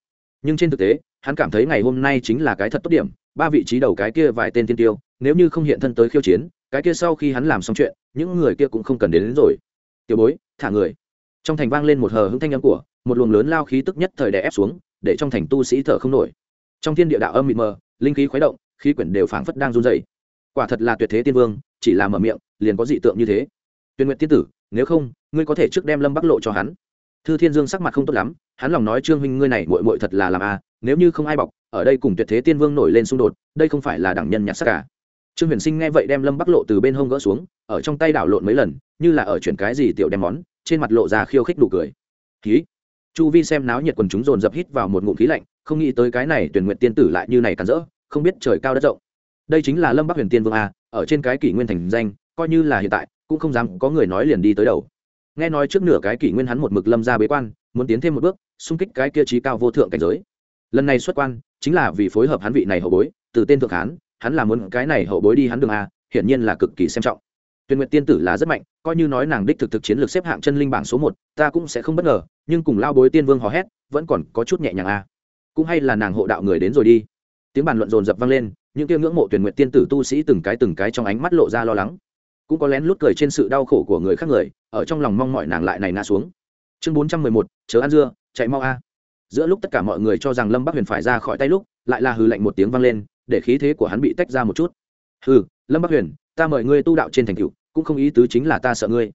Nhưng trên thực tế hắn cảm thấy ngày hôm nay chính là cái thật tốt điểm ba vị trí đầu cái kia vài tên tiên tiêu nếu như không hiện thân tới khiêu chiến cái kia sau khi hắn làm xong chuyện những người kia cũng không cần đến, đến rồi. Tiểu bối thả người. Trong thành vang lên một hờ hững thanh âm của một luồng lớn lao khí tức nhất thời đè ép xuống để trong thành tu sĩ thở không nổi. Trong thiên địa đạo âm mịt mờ linh khí khuấy động khí quyển đều phảng phất đang run dày quả thật là tuyệt thế tiên vương chỉ là mở miệng liền có dị tượng như thế. Tuyên nguyện tiên tử nếu không ngươi có thể trước đem lâm bắc lộ cho hắn. Thư thiên dương sắc mặt không tốt lắm hắn lòng nói trương huynh ngươi này mội mội thật là làm a à, nếu như không ai bọc ở đây cùng tuyệt thế tiên vương nổi lên xung đột đây không phải là đẳng nhân nhặt sắc cả. Trương huyền sinh nghe vậy đem lâm bắc lộ từ bên hông gỡ xuống ở trong tay đảo lộn mấy lần như là ở chuyển cái gì tiểu đem món trên mặt lộ ra khiêu khích đủ cười. Khí chu vi xem náo nhiệt quần chúng dồn dập hít vào một ngụm khí lạnh không nghĩ tới cái này tuyển nguyện tiên tử lại như này cản rỡ không biết trời cao đất rộng. Đây chính là lâm bắc huyền tiên vương a ở trên cái kỷ nguyên thành danh coi như là hiện tại cũng không dám có người nói liền đi tới đầu. Nghe nói trước nửa cái kỷ nguyên hắn một mực lâm ra bế quan, muốn tiến thêm một bước, xung kích cái kia trí cao vô thượng cảnh giới. Lần này xuất quan, chính là vì phối hợp hắn vị này hậu bối, từ tên thượng hán, hắn là muốn cái này hậu bối đi hắn đường a, hiển nhiên là cực kỳ xem trọng. Tuyên nguyện tiên tử là rất mạnh, coi như nói nàng đích thực thực chiến lược xếp hạng chân linh bảng số một, ta cũng sẽ không bất ngờ, nhưng cùng lao bối tiên vương hò hét, vẫn còn có chút nhẹ nhàng a. Cũng hay là nàng hộ đạo người đến rồi đi. Tiếng bàn luận dồn dập vang lên, những kia ngưỡng mộ tuyển nguyện tiên tử tu sĩ từng cái từng cái trong ánh mắt lộ ra lo lắng cũng có lén lút cười trên sự đau khổ của người khác người, ở trong lòng mong mọi nàng lại này ngã xuống. Chương bốn trăm mười một, chớ ăn dưa, chạy mau a. Giữa lúc tất cả mọi người cho rằng lâm bắc huyền phải ra khỏi tay lúc, lại là hư lạnh một tiếng vang lên, để khí thế của hắn bị tách ra một chút. Hừ, lâm bắc huyền, ta mời ngươi tu đạo trên thành cựu, cũng không ý tứ chính là ta sợ ngươi.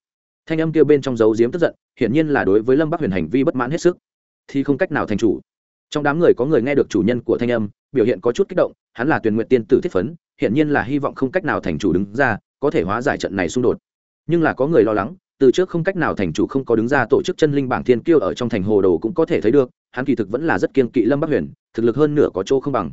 Thanh âm kêu bên trong dấu diếm tức giận, hiển nhiên là đối với lâm bắc huyền hành vi bất mãn hết sức. Thì không cách nào thành chủ. Trong đám người có người nghe được chủ nhân của thanh âm, biểu hiện có chút kích động, hắn là tuyển nguyện tiên tử thiết phấn, hiển nhiên là hy vọng không cách nào thành chủ đứng ra có thể hóa giải trận này xung đột. Nhưng là có người lo lắng, từ trước không cách nào thành chủ không có đứng ra tổ chức chân linh bảng thiên kiêu ở trong thành hồ đồ cũng có thể thấy được, hắn kỳ thực vẫn là rất kiên kỵ lâm bắc huyền, thực lực hơn nửa có chỗ không bằng.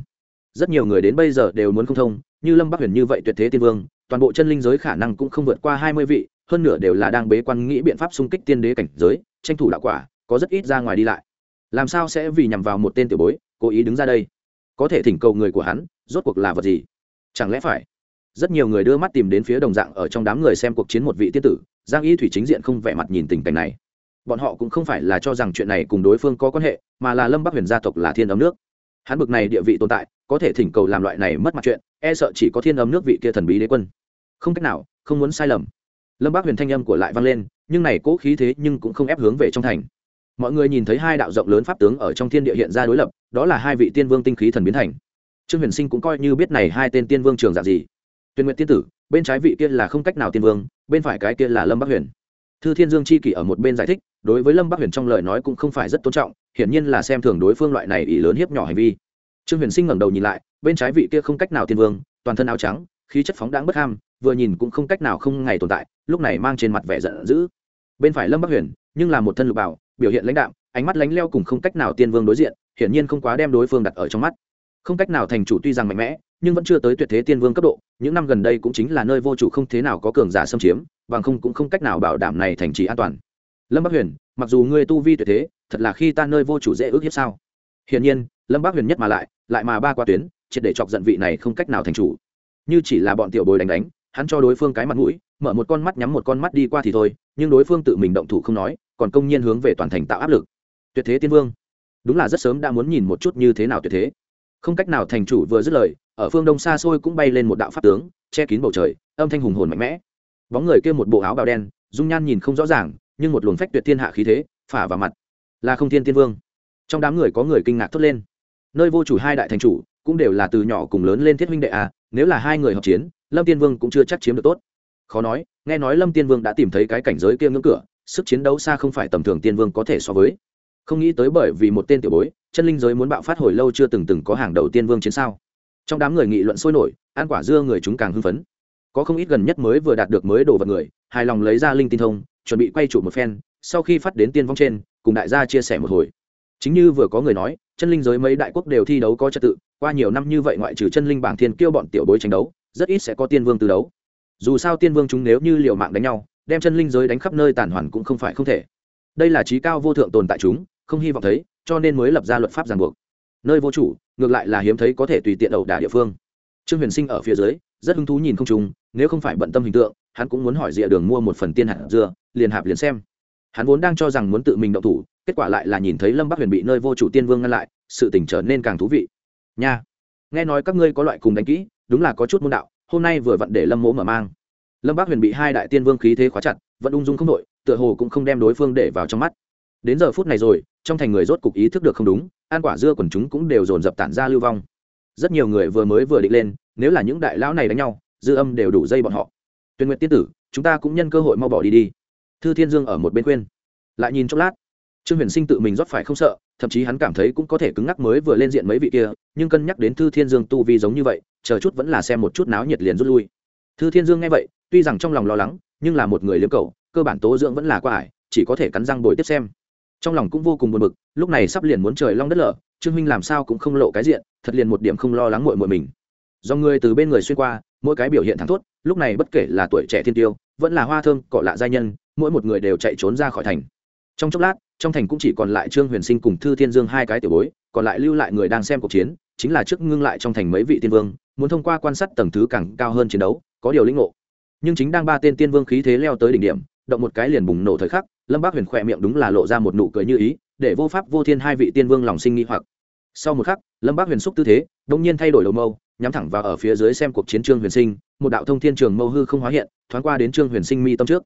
Rất nhiều người đến bây giờ đều muốn không thông, như lâm bắc huyền như vậy tuyệt thế tiên vương, toàn bộ chân linh giới khả năng cũng không vượt qua hai mươi vị, hơn nửa đều là đang bế quan nghĩ biện pháp xung kích tiên đế cảnh giới, tranh thủ đạo quả, có rất ít ra ngoài đi lại. Làm sao sẽ vì nhằm vào một tên tiểu bối, cố ý đứng ra đây? Có thể thỉnh cầu người của hắn, rốt cuộc là vật gì? Chẳng lẽ phải rất nhiều người đưa mắt tìm đến phía đồng dạng ở trong đám người xem cuộc chiến một vị tiết tử, giang y thủy chính diện không vẻ mặt nhìn tình cảnh này. Bọn họ cũng không phải là cho rằng chuyện này cùng đối phương có quan hệ, mà là lâm bắc huyền gia tộc là thiên ấm nước. Hắn bực này địa vị tồn tại, có thể thỉnh cầu làm loại này mất mặt chuyện e sợ chỉ có thiên ấm nước vị kia thần bí đế quân. Không cách nào, không muốn sai lầm. Lâm Bắc huyền thanh âm của lại vang lên, nhưng này cố khí thế nhưng cũng không ép hướng về trong thành. Mọi người nhìn thấy hai đạo rộng lớn pháp tướng ở trong thiên địa hiện ra đối lập, đó là hai vị tiên vương tinh khí thần biến thành. Trương huyền sinh cũng coi như biết này hai tên tiên vương trường dạng gì tuyên nguyện tiên tử, bên trái vị kia là không cách nào tiên vương, bên phải cái kia là lâm bắc huyền. Thư thiên dương chi kỷ ở một bên giải thích, đối với lâm bắc huyền trong lời nói cũng không phải rất tôn trọng, hiển nhiên là xem thường đối phương loại này ỷ lớn hiếp nhỏ hành vi. Trương huyền sinh ngẩng đầu nhìn lại, bên trái vị kia không cách nào tiên vương, toàn thân áo trắng, khí chất phóng đáng bất ham, vừa nhìn cũng không cách nào không ngày tồn tại, lúc này mang trên mặt vẻ giận dữ. Bên phải lâm bắc huyền, nhưng là một thân lục bảo biểu hiện lãnh đạm, ánh mắt lánh leo cùng không cách nào tiên vương đối diện, hiển nhiên không quá đem đối phương đặt ở trong mắt không cách nào thành chủ tuy rằng mạnh mẽ, nhưng vẫn chưa tới tuyệt thế tiên vương cấp độ, những năm gần đây cũng chính là nơi vô chủ không thế nào có cường giả xâm chiếm, bằng không cũng không cách nào bảo đảm này thành trì an toàn. Lâm bắc huyền, mặc dù ngươi tu vi tuyệt thế, thật là khi ta nơi vô chủ dễ ước hiếp sao? Hiển nhiên, lâm bắc huyền nhất mà lại lại mà ba qua tuyến, triệt để chọc giận vị này không cách nào thành chủ. Như chỉ là bọn tiểu bồi đánh đánh, hắn cho đối phương cái mặt mũi, mở một con mắt nhắm một con mắt đi qua thì thôi, nhưng đối phương tự mình động thủ không nói, còn công nhiên hướng về toàn thành tạo áp lực. Tuyệt thế tiên vương. Đúng là rất sớm đã muốn nhìn một chút như thế nào tuyệt thế không cách nào thành chủ vừa dứt lời, ở phương đông xa xôi cũng bay lên một đạo pháp tướng, che kín bầu trời, âm thanh hùng hồn mạnh mẽ. Bóng người kia một bộ áo bào đen, dung nhan nhìn không rõ ràng, nhưng một luồng phách tuyệt thiên hạ khí thế, phả vào mặt. Là không thiên tiên vương. Trong đám người có người kinh ngạc thốt lên. Nơi vô chủ hai đại thành chủ, cũng đều là từ nhỏ cùng lớn lên thiết huynh đệ à nếu là hai người hợp chiến, lâm tiên vương cũng chưa chắc chiếm được tốt. Khó nói, nghe nói lâm tiên vương đã tìm thấy cái cảnh giới kia ngưỡng cửa, sức chiến đấu xa không phải tầm thường tiên vương có thể so với. Không nghĩ tới bởi vì một tên tiểu bối chân linh giới muốn bạo phát hồi lâu chưa từng từng có hàng đầu tiên vương chiến sao? Trong đám người nghị luận sôi nổi, ăn quả dưa người chúng càng hưng phấn. Có không ít gần nhất mới vừa đạt được mới đồ vật người, hài lòng lấy ra linh tin thông, chuẩn bị quay trụ một phen, sau khi phát đến tiên vong trên, cùng đại gia chia sẻ một hồi. Chính như vừa có người nói, chân linh giới mấy đại quốc đều thi đấu có trật tự, qua nhiều năm như vậy ngoại trừ chân linh bảng thiên kêu bọn tiểu bối tranh đấu, rất ít sẽ có tiên vương từ đấu. Dù sao tiên vương chúng nếu như liều mạng đánh nhau, đem chân linh giới đánh khắp nơi tàn hoàn cũng không phải không thể. Đây là trí cao vô thượng tồn tại chúng, không hy vọng thấy cho nên mới lập ra luật pháp ràng buộc. Nơi vô chủ, ngược lại là hiếm thấy có thể tùy tiện ẩu đả địa phương. Trương huyền sinh ở phía dưới, rất hứng thú nhìn không trùng nếu không phải bận tâm hình tượng, hắn cũng muốn hỏi rìa đường mua một phần tiên hạt dưa, liền hạp liền xem. Hắn vốn đang cho rằng muốn tự mình động thủ, kết quả lại là nhìn thấy lâm bắc huyền bị nơi vô chủ tiên vương ngăn lại, sự tỉnh trở nên càng thú vị. Nha, nghe nói các ngươi có loại cùng đánh kỹ, đúng là có chút môn đạo, hôm nay vừa vặn để lâm mỗ mở mang. Lâm bắc huyền bị hai đại tiên vương khí thế khóa chặt, vẫn ung dung không đội tựa hồ cũng không đem đối phương để vào trong mắt đến giờ phút này rồi, trong thành người rốt cục ý thức được không đúng an quả dưa quần chúng cũng đều dồn dập tản ra lưu vong. Rất nhiều người vừa mới vừa định lên, nếu là những đại lão này đánh nhau, dư âm đều đủ dây bọn họ. Tuyên nguyện tiên tử, chúng ta cũng nhân cơ hội mau bỏ đi đi. Thư thiên dương ở một bên khuyên. Lại nhìn chốc lát, trương huyền sinh tự mình rót phải không sợ, thậm chí hắn cảm thấy cũng có thể cứng ngắc mới vừa lên diện mấy vị kia, nhưng cân nhắc đến thư thiên dương tu vi giống như vậy, chờ chút vẫn là xem một chút náo nhiệt liền rút lui. Thư thiên dương nghe vậy, tuy rằng trong lòng lo lắng, nhưng là một người liếm cầu, cơ bản tố dưỡng vẫn là quá ải, chỉ có thể cắn răng bồi tiếp xem trong lòng cũng vô cùng buồn bực, lúc này sắp liền muốn trời long đất lở, trương huynh làm sao cũng không lộ cái diện, thật liền một điểm không lo lắng muội muội mình. Do người từ bên người xuyên qua, mỗi cái biểu hiện thẳng thốt, lúc này bất kể là tuổi trẻ thiên tiêu, vẫn là hoa thơm cọ lạ giai nhân, mỗi một người đều chạy trốn ra khỏi thành. Trong chốc lát, trong thành cũng chỉ còn lại trương huyền sinh cùng thư thiên dương hai cái tiểu bối, còn lại lưu lại người đang xem cuộc chiến, chính là trước ngưng lại trong thành mấy vị tiên vương, muốn thông qua quan sát tầng thứ càng cao hơn chiến đấu, có điều lĩnh ngộ. Nhưng chính đang ba tên tiên vương khí thế leo tới đỉnh điểm, động một cái liền bùng nổ thời khắc lâm bác huyền khỏe miệng đúng là lộ ra một nụ cười như ý để vô pháp vô thiên hai vị tiên vương lòng sinh nghi hoặc sau một khắc lâm bác huyền xúc tư thế đông nhiên thay đổi đầu mâu nhắm thẳng vào ở phía dưới xem cuộc chiến trương huyền sinh một đạo thông thiên trường mâu hư không hóa hiện thoáng qua đến trương huyền sinh mi tâm trước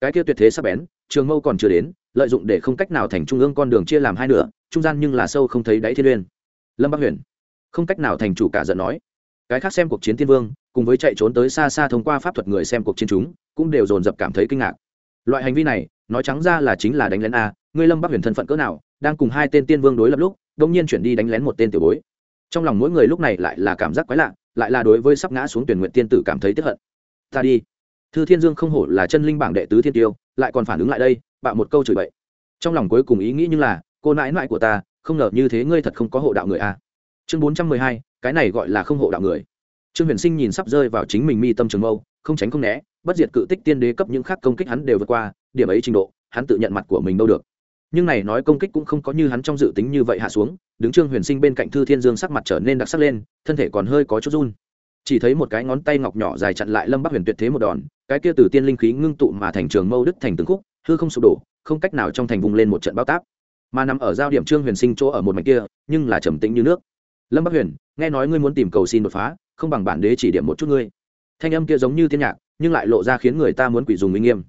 cái kia tuyệt thế sắp bén trường mâu còn chưa đến lợi dụng để không cách nào thành trung ương con đường chia làm hai nửa trung gian nhưng là sâu không thấy đáy thiên uyên lâm bắc huyền không cách nào thành chủ cả giận nói cái khác xem cuộc chiến tiên vương cùng với chạy trốn tới xa xa thông qua pháp thuật người xem cuộc chiến chúng cũng đều dồn dập cảm thấy kinh ngạc loại hành vi này nói trắng ra là chính là đánh lén a, ngươi lâm bắc huyền thân phận cỡ nào, đang cùng hai tên tiên vương đối lập lúc, đông nhiên chuyển đi đánh lén một tên tiểu bối. Trong lòng mỗi người lúc này lại là cảm giác quái lạ, lại là đối với sắp ngã xuống tuyển nguyện tiên tử cảm thấy tiếp hận. Ta đi. Thư thiên dương không hổ là chân linh bảng đệ tứ thiên tiêu, lại còn phản ứng lại đây, bạo một câu chửi bậy. Trong lòng cuối cùng ý nghĩ như là, cô nãi nãi của ta, không ngờ như thế ngươi thật không có hộ đạo người a. Chương bốn trăm mười hai, cái này gọi là không hộ đạo người. Trương huyền sinh nhìn sắp rơi vào chính mình mi tâm trường mâu, không tránh không né, bất diệt cự tích tiên đế cấp những khác công kích hắn đều vượt qua điểm ấy trình độ, hắn tự nhận mặt của mình đâu được. Nhưng này nói công kích cũng không có như hắn trong dự tính như vậy hạ xuống, đứng trương huyền sinh bên cạnh thư thiên dương sắc mặt trở nên đặc sắc lên, thân thể còn hơi có chút run. Chỉ thấy một cái ngón tay ngọc nhỏ dài chặn lại lâm bắc huyền tuyệt thế một đòn, cái kia từ tiên linh khí ngưng tụ mà thành trường mâu đức thành từng khúc, hư không sụp đổ, không cách nào trong thành vùng lên một trận bao tác mà nằm ở giao điểm trương huyền sinh chỗ ở một mảnh kia, nhưng là trầm tĩnh như nước. Lâm bắc huyền, nghe nói ngươi muốn tìm cầu xin đột phá, không bằng bản đế chỉ điểm một chút ngươi. Thanh âm kia giống như tiên nhạc, nhưng lại lộ ra khiến người ta muốn quỷ dùng uy nghiêm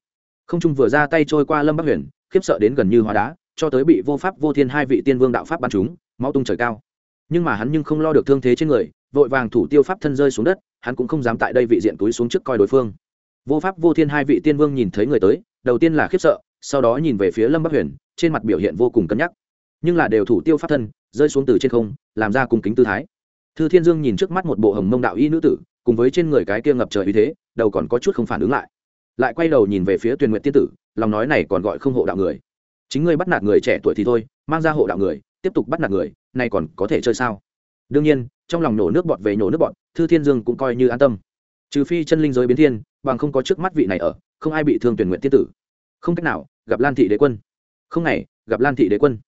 không trung vừa ra tay trôi qua lâm bắc huyền, khiếp sợ đến gần như hóa đá, cho tới bị vô pháp vô thiên hai vị tiên vương đạo pháp bắn chúng máu tung trời cao. Nhưng mà hắn nhưng không lo được thương thế trên người, vội vàng thủ tiêu pháp thân rơi xuống đất, hắn cũng không dám tại đây vị diện túi xuống trước coi đối phương. Vô pháp vô thiên hai vị tiên vương nhìn thấy người tới, đầu tiên là khiếp sợ, sau đó nhìn về phía lâm bắc huyền, trên mặt biểu hiện vô cùng cân nhắc. Nhưng là đều thủ tiêu pháp thân, rơi xuống từ trên không, làm ra cung kính tư thái. Thư thiên dương nhìn trước mắt một bộ hồng mông đạo y nữ tử, cùng với trên người cái kia ngập trời uy thế, đầu còn có chút không phản ứng lại lại quay đầu nhìn về phía tuyền nguyện tiên tử, lòng nói này còn gọi không hộ đạo người. Chính ngươi bắt nạt người trẻ tuổi thì thôi, mang ra hộ đạo người, tiếp tục bắt nạt người, nay còn có thể chơi sao? Đương nhiên, trong lòng nổ nước bọt về nổ nước bọt, thư thiên dương cũng coi như an tâm. Trừ phi chân linh giới biến thiên, bằng không có trước mắt vị này ở, không ai bị thương tuyển nguyện tiên tử. Không cách nào, gặp lan thị đế quân. Không ngày gặp lan thị đế quân.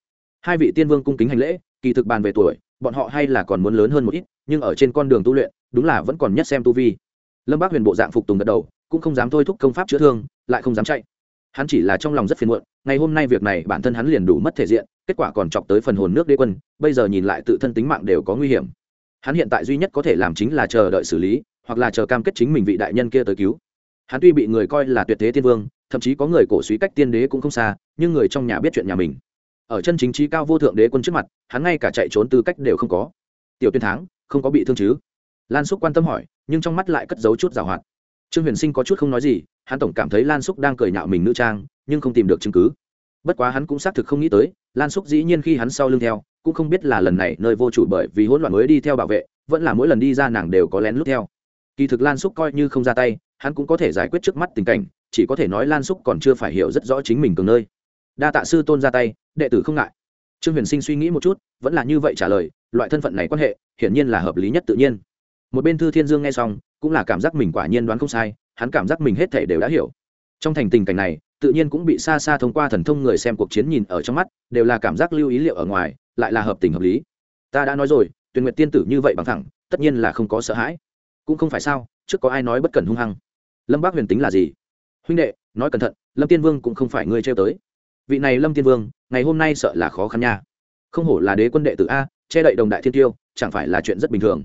Hai vị tiên vương cung kính hành lễ, kỳ thực bàn về tuổi, bọn họ hay là còn muốn lớn hơn một ít, nhưng ở trên con đường tu luyện, đúng là vẫn còn nhất xem tu vi. Lâm bác huyền bộ dạng phục tùng gật đầu cũng không dám thôi thúc công pháp chữa thương lại không dám chạy. Hắn chỉ là trong lòng rất phiền muộn ngày hôm nay việc này bản thân hắn liền đủ mất thể diện kết quả còn chọc tới phần hồn nước đế quân bây giờ nhìn lại tự thân tính mạng đều có nguy hiểm. Hắn hiện tại duy nhất có thể làm chính là chờ đợi xử lý hoặc là chờ cam kết chính mình vị đại nhân kia tới cứu. Hắn tuy bị người coi là tuyệt thế tiên vương thậm chí có người cổ suý cách tiên đế cũng không xa nhưng người trong nhà biết chuyện nhà mình. Ở chân chính trí cao vô thượng đế quân trước mặt hắn ngay cả chạy trốn tư cách đều không có. Tiểu tuyên thắng, không có bị thương chứ? Lan xúc quan tâm hỏi nhưng trong mắt lại cất giấu chút giảo hoạt trương huyền sinh có chút không nói gì, hắn tổng cảm thấy lan xúc đang cười nhạo mình nữ trang, nhưng không tìm được chứng cứ. Bất quá hắn cũng xác thực không nghĩ tới, lan xúc dĩ nhiên khi hắn sau lưng theo, cũng không biết là lần này nơi vô chủ bởi vì hỗn loạn mới đi theo bảo vệ, vẫn là mỗi lần đi ra nàng đều có lén lút theo. Kỳ thực lan xúc coi như không ra tay, hắn cũng có thể giải quyết trước mắt tình cảnh, chỉ có thể nói lan xúc còn chưa phải hiểu rất rõ chính mình cường nơi. Đa tạ sư tôn ra tay, đệ tử không ngại. Trương huyền sinh suy nghĩ một chút, vẫn là như vậy trả lời, loại thân phận này quan hệ, hiển nhiên là hợp lý nhất tự nhiên một bên thư thiên dương nghe xong, cũng là cảm giác mình quả nhiên đoán không sai, hắn cảm giác mình hết thể đều đã hiểu. Trong thành tình cảnh này, tự nhiên cũng bị xa xa thông qua thần thông người xem cuộc chiến nhìn ở trong mắt, đều là cảm giác lưu ý liệu ở ngoài, lại là hợp tình hợp lý. Ta đã nói rồi tuyển nguyện tiên tử như vậy bằng thẳng, tất nhiên là không có sợ hãi. Cũng không phải sao, trước có ai nói bất cần hung hăng. Lâm bác huyền tính là gì? Huynh đệ, nói cẩn thận, lâm tiên vương cũng không phải ngươi trêu tới. Vị này lâm tiên vương, ngày hôm nay sợ là khó khăn nha. Không hổ là đế quân đệ tử a, che đậy đồng đại thiên tiêu, chẳng phải là chuyện rất bình thường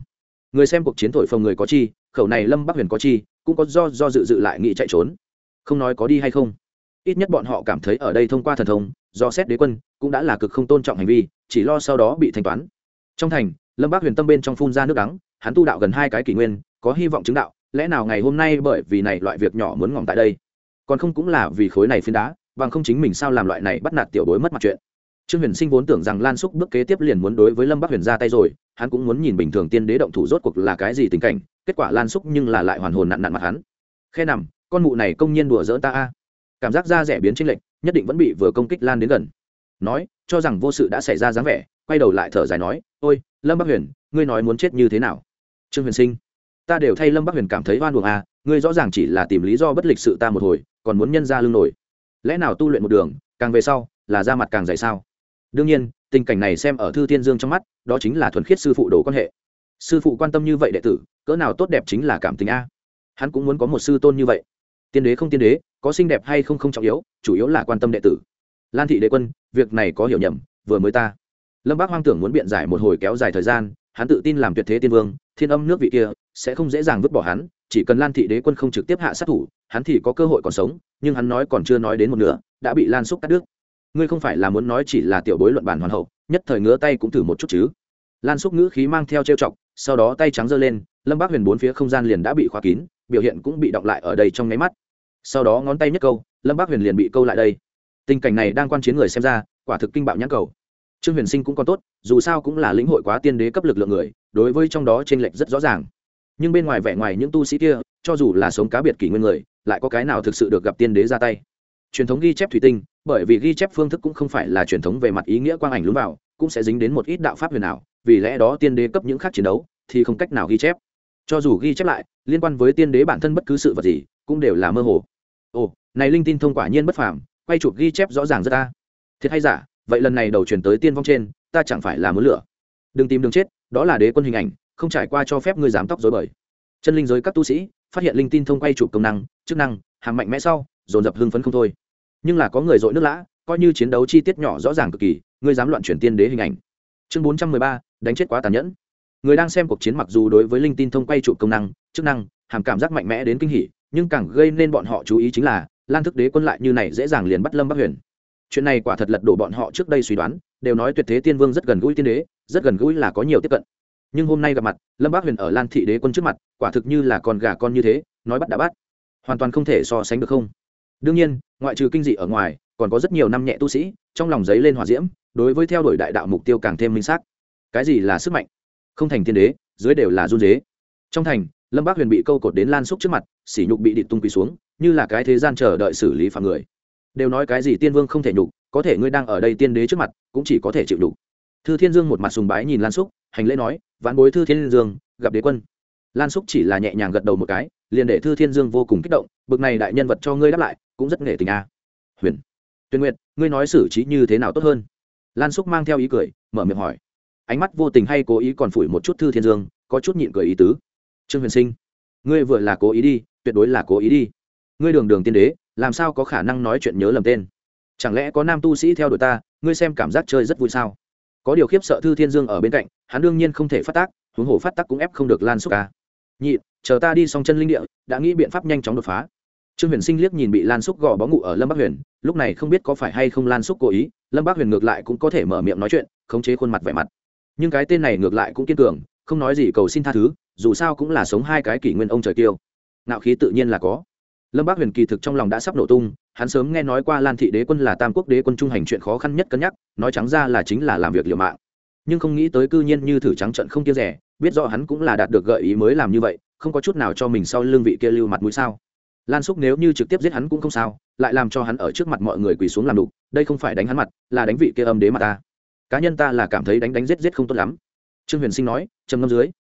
người xem cuộc chiến thổi phồng người có chi, khẩu này lâm bắc huyền có chi, cũng có do do dự dự lại nghĩ chạy trốn. Không nói có đi hay không. Ít nhất bọn họ cảm thấy ở đây thông qua thần thông, do xét đế quân, cũng đã là cực không tôn trọng hành vi, chỉ lo sau đó bị thanh toán. Trong thành, lâm bác huyền tâm bên trong phun ra nước đắng, hắn tu đạo gần hai cái kỷ nguyên, có hy vọng chứng đạo, lẽ nào ngày hôm nay bởi vì này loại việc nhỏ muốn ngỏm tại đây? Còn không cũng là vì khối này phiến đá, bằng không chính mình sao làm loại này bắt nạt tiểu bối mất mặt chuyện trương huyền sinh vốn tưởng rằng lan xúc bước kế tiếp liền muốn đối với lâm bắc huyền ra tay rồi, hắn cũng muốn nhìn bình thường tiên đế động thủ rốt cuộc là cái gì tình cảnh, kết quả lan xúc nhưng là lại hoàn hồn nặn nặn mặt hắn. Khe nằm, con mụ này công nhiên đùa dỡ ta a. Cảm giác da rẻ biến tranh lệch, nhất định vẫn bị vừa công kích lan đến gần. Nói, cho rằng vô sự đã xảy ra dáng vẻ, quay đầu lại thở dài nói, ôi, lâm bắc huyền, ngươi nói muốn chết như thế nào? Trương huyền sinh, ta đều thay lâm bắc huyền cảm thấy oan buồng à ngươi rõ ràng chỉ là tìm lý do bất lịch sự ta một hồi, còn muốn nhân ra lưng nổi. Lẽ nào tu luyện một đường, càng về sau, là ra mặt càng dày sao? Đương nhiên, tình cảnh này xem ở thư thiên dương trong mắt, đó chính là thuần khiết sư phụ đồ quan hệ. Sư phụ quan tâm như vậy đệ tử, cỡ nào tốt đẹp chính là cảm tình a. Hắn cũng muốn có một sư tôn như vậy. Tiên đế không tiên đế, có xinh đẹp hay không không trọng yếu, chủ yếu là quan tâm đệ tử. Lan thị đế quân, việc này có hiểu nhầm, vừa mới ta. Lâm bác hoang tưởng muốn biện giải một hồi kéo dài thời gian, hắn tự tin làm tuyệt thế tiên vương, thiên âm nước vị kia, sẽ không dễ dàng vứt bỏ hắn, chỉ cần lan thị đế quân không trực tiếp hạ sát thủ, hắn thì có cơ hội còn sống, nhưng hắn nói còn chưa nói đến một nửa, đã bị lan xúc cắt đứt ngươi không phải là muốn nói chỉ là tiểu bối luận bản hoàn hậu, nhất thời ngứa tay cũng thử một chút chứ. Lan xúc ngữ khí mang theo trêu chọc, sau đó tay trắng giơ lên, lâm bác huyền bốn phía không gian liền đã bị khóa kín, biểu hiện cũng bị động lại ở đây trong nháy mắt. Sau đó ngón tay nhất câu, lâm bác huyền liền bị câu lại đây. Tình cảnh này đang quan chiến người xem ra, quả thực kinh bạo nhãn cầu. Trương huyền sinh cũng còn tốt, dù sao cũng là lĩnh hội quá tiên đế cấp lực lượng người, đối với trong đó t r ê n lệch rất rõ ràng. Nhưng bên ngoài vẻ ngoài những tu sĩ kia, cho dù là sống cá biệt kỷ nguyên người, lại có cái nào thực sự được gặp tiên đế ra tay? Truyền thống ghi chép thủy tinh bởi vì ghi chép phương thức cũng không phải là truyền thống về mặt ý nghĩa quang ảnh lún vào, cũng sẽ dính đến một ít đạo pháp huyền ảo, vì lẽ đó tiên đế cấp những khác chiến đấu thì không cách nào ghi chép. Cho dù ghi chép lại, liên quan với tiên đế bản thân bất cứ sự vật gì cũng đều là mơ hồ. Ồ, này linh tin thông quả nhiên bất phàm, quay chụp ghi chép rõ ràng rất ta thiệt hay giả, vậy lần này đầu truyền tới tiên vong trên, ta chẳng phải là muốn lửa đừng tìm đường chết, đó là đế quân hình ảnh, không trải qua cho phép ngươi dám tóc dối bời. Chân linh giới các tu sĩ phát hiện linh tin thông quay chụp công năng, chức năng hàng mạnh mẽ sau, dồn dập hưng phấn không thôi nhưng là có người dội nước lã, coi như chiến đấu chi tiết nhỏ rõ ràng cực kỳ, ngươi dám loạn chuyển tiên đế hình ảnh. Chương bốn trăm mười ba, đánh chết quá tàn nhẫn. Người đang xem cuộc chiến mặc dù đối với linh tin thông quay trụ công năng, chức năng, hàm cảm giác mạnh mẽ đến kinh hỉ, nhưng càng gây nên bọn họ chú ý chính là, lan thức đế quân lại như này dễ dàng liền bắt lâm bắc huyền. Chuyện này quả thật lật đổ bọn họ trước đây suy đoán, đều nói tuyệt thế tiên vương rất gần gũi tiên đế, rất gần gũi là có nhiều tiếp cận. Nhưng hôm nay gặp mặt, lâm bác huyền ở lan thị đế quân trước mặt, quả thực như là con gà con như thế, nói bắt đã bắt. Hoàn toàn không thể so sánh được không? Đương nhiên, ngoại trừ kinh dị ở ngoài, còn có rất nhiều năm nhẹ tu sĩ, trong lòng giấy lên hòa diễm, đối với theo đuổi đại đạo mục tiêu càng thêm minh xác. Cái gì là sức mạnh? Không thành thiên đế, dưới đều là run dế trong thành, lâm bác huyền bị câu cột đến lan xúc trước mặt, sỉ nhục bị địch tung quỳ xuống, như là cái thế gian chờ đợi xử lý phạm người. Đều nói cái gì tiên vương không thể nhục, có thể ngươi đang ở đây tiên đế trước mặt, cũng chỉ có thể chịu đủ thư thiên dương một mặt sùng bái nhìn lan xúc, hành lễ nói, vãn bối thư thiên dương, gặp đế quân lan xúc chỉ là nhẹ nhàng gật đầu một cái, liền để thư thiên dương vô cùng kích động, bực này đại nhân vật cho ngươi đáp lại, cũng rất nghệ tình a. Huyền, tuyên nguyệt, ngươi nói xử trí như thế nào tốt hơn? Lan xúc mang theo ý cười, mở miệng hỏi. Ánh mắt vô tình hay cố ý còn phủi một chút thư thiên dương, có chút nhịn cười ý tứ. Trương huyền sinh, ngươi vừa là cố ý đi, tuyệt đối là cố ý đi. Ngươi đường đường tiên đế, làm sao có khả năng nói chuyện nhớ lầm tên? Chẳng lẽ có nam tu sĩ theo đuổi ta, ngươi xem cảm giác chơi rất vui sao? Có điều khiếp sợ thư thiên dương ở bên cạnh, hắn đương nhiên không thể phát tác, huống hồ phát tác cũng ép không được lan xúc ca nhị, chờ ta đi xong chân linh địa, đã nghĩ biện pháp nhanh chóng đột phá. Trương huyền sinh liếc nhìn bị lan xúc gò bó ngụ ở lâm bắc huyền, lúc này không biết có phải hay không lan xúc cố ý, lâm bắc huyền ngược lại cũng có thể mở miệng nói chuyện, khống chế khuôn mặt vẻ mặt. Nhưng cái tên này ngược lại cũng kiên cường, không nói gì cầu xin tha thứ, dù sao cũng là sống hai cái kỷ nguyên ông trời tiêu ngạo khí tự nhiên là có. Lâm bác huyền kỳ thực trong lòng đã sắp nổ tung, hắn sớm nghe nói qua lan thị đế quân là tam quốc đế quân trung hành chuyện khó khăn nhất cân nhắc, nói trắng ra là chính là làm việc liều mạng nhưng không nghĩ tới cư nhiên như thử trắng trận không kia rẻ, biết rõ hắn cũng là đạt được gợi ý mới làm như vậy, không có chút nào cho mình sau lương vị kia lưu mặt mũi sao. Lan xúc nếu như trực tiếp giết hắn cũng không sao, lại làm cho hắn ở trước mặt mọi người quỳ xuống làm đục, đây không phải đánh hắn mặt, là đánh vị kia âm đế mặt ta. Cá nhân ta là cảm thấy đánh đánh giết giết không tốt lắm. Trương huyền sinh nói, trầm ngâm dưới.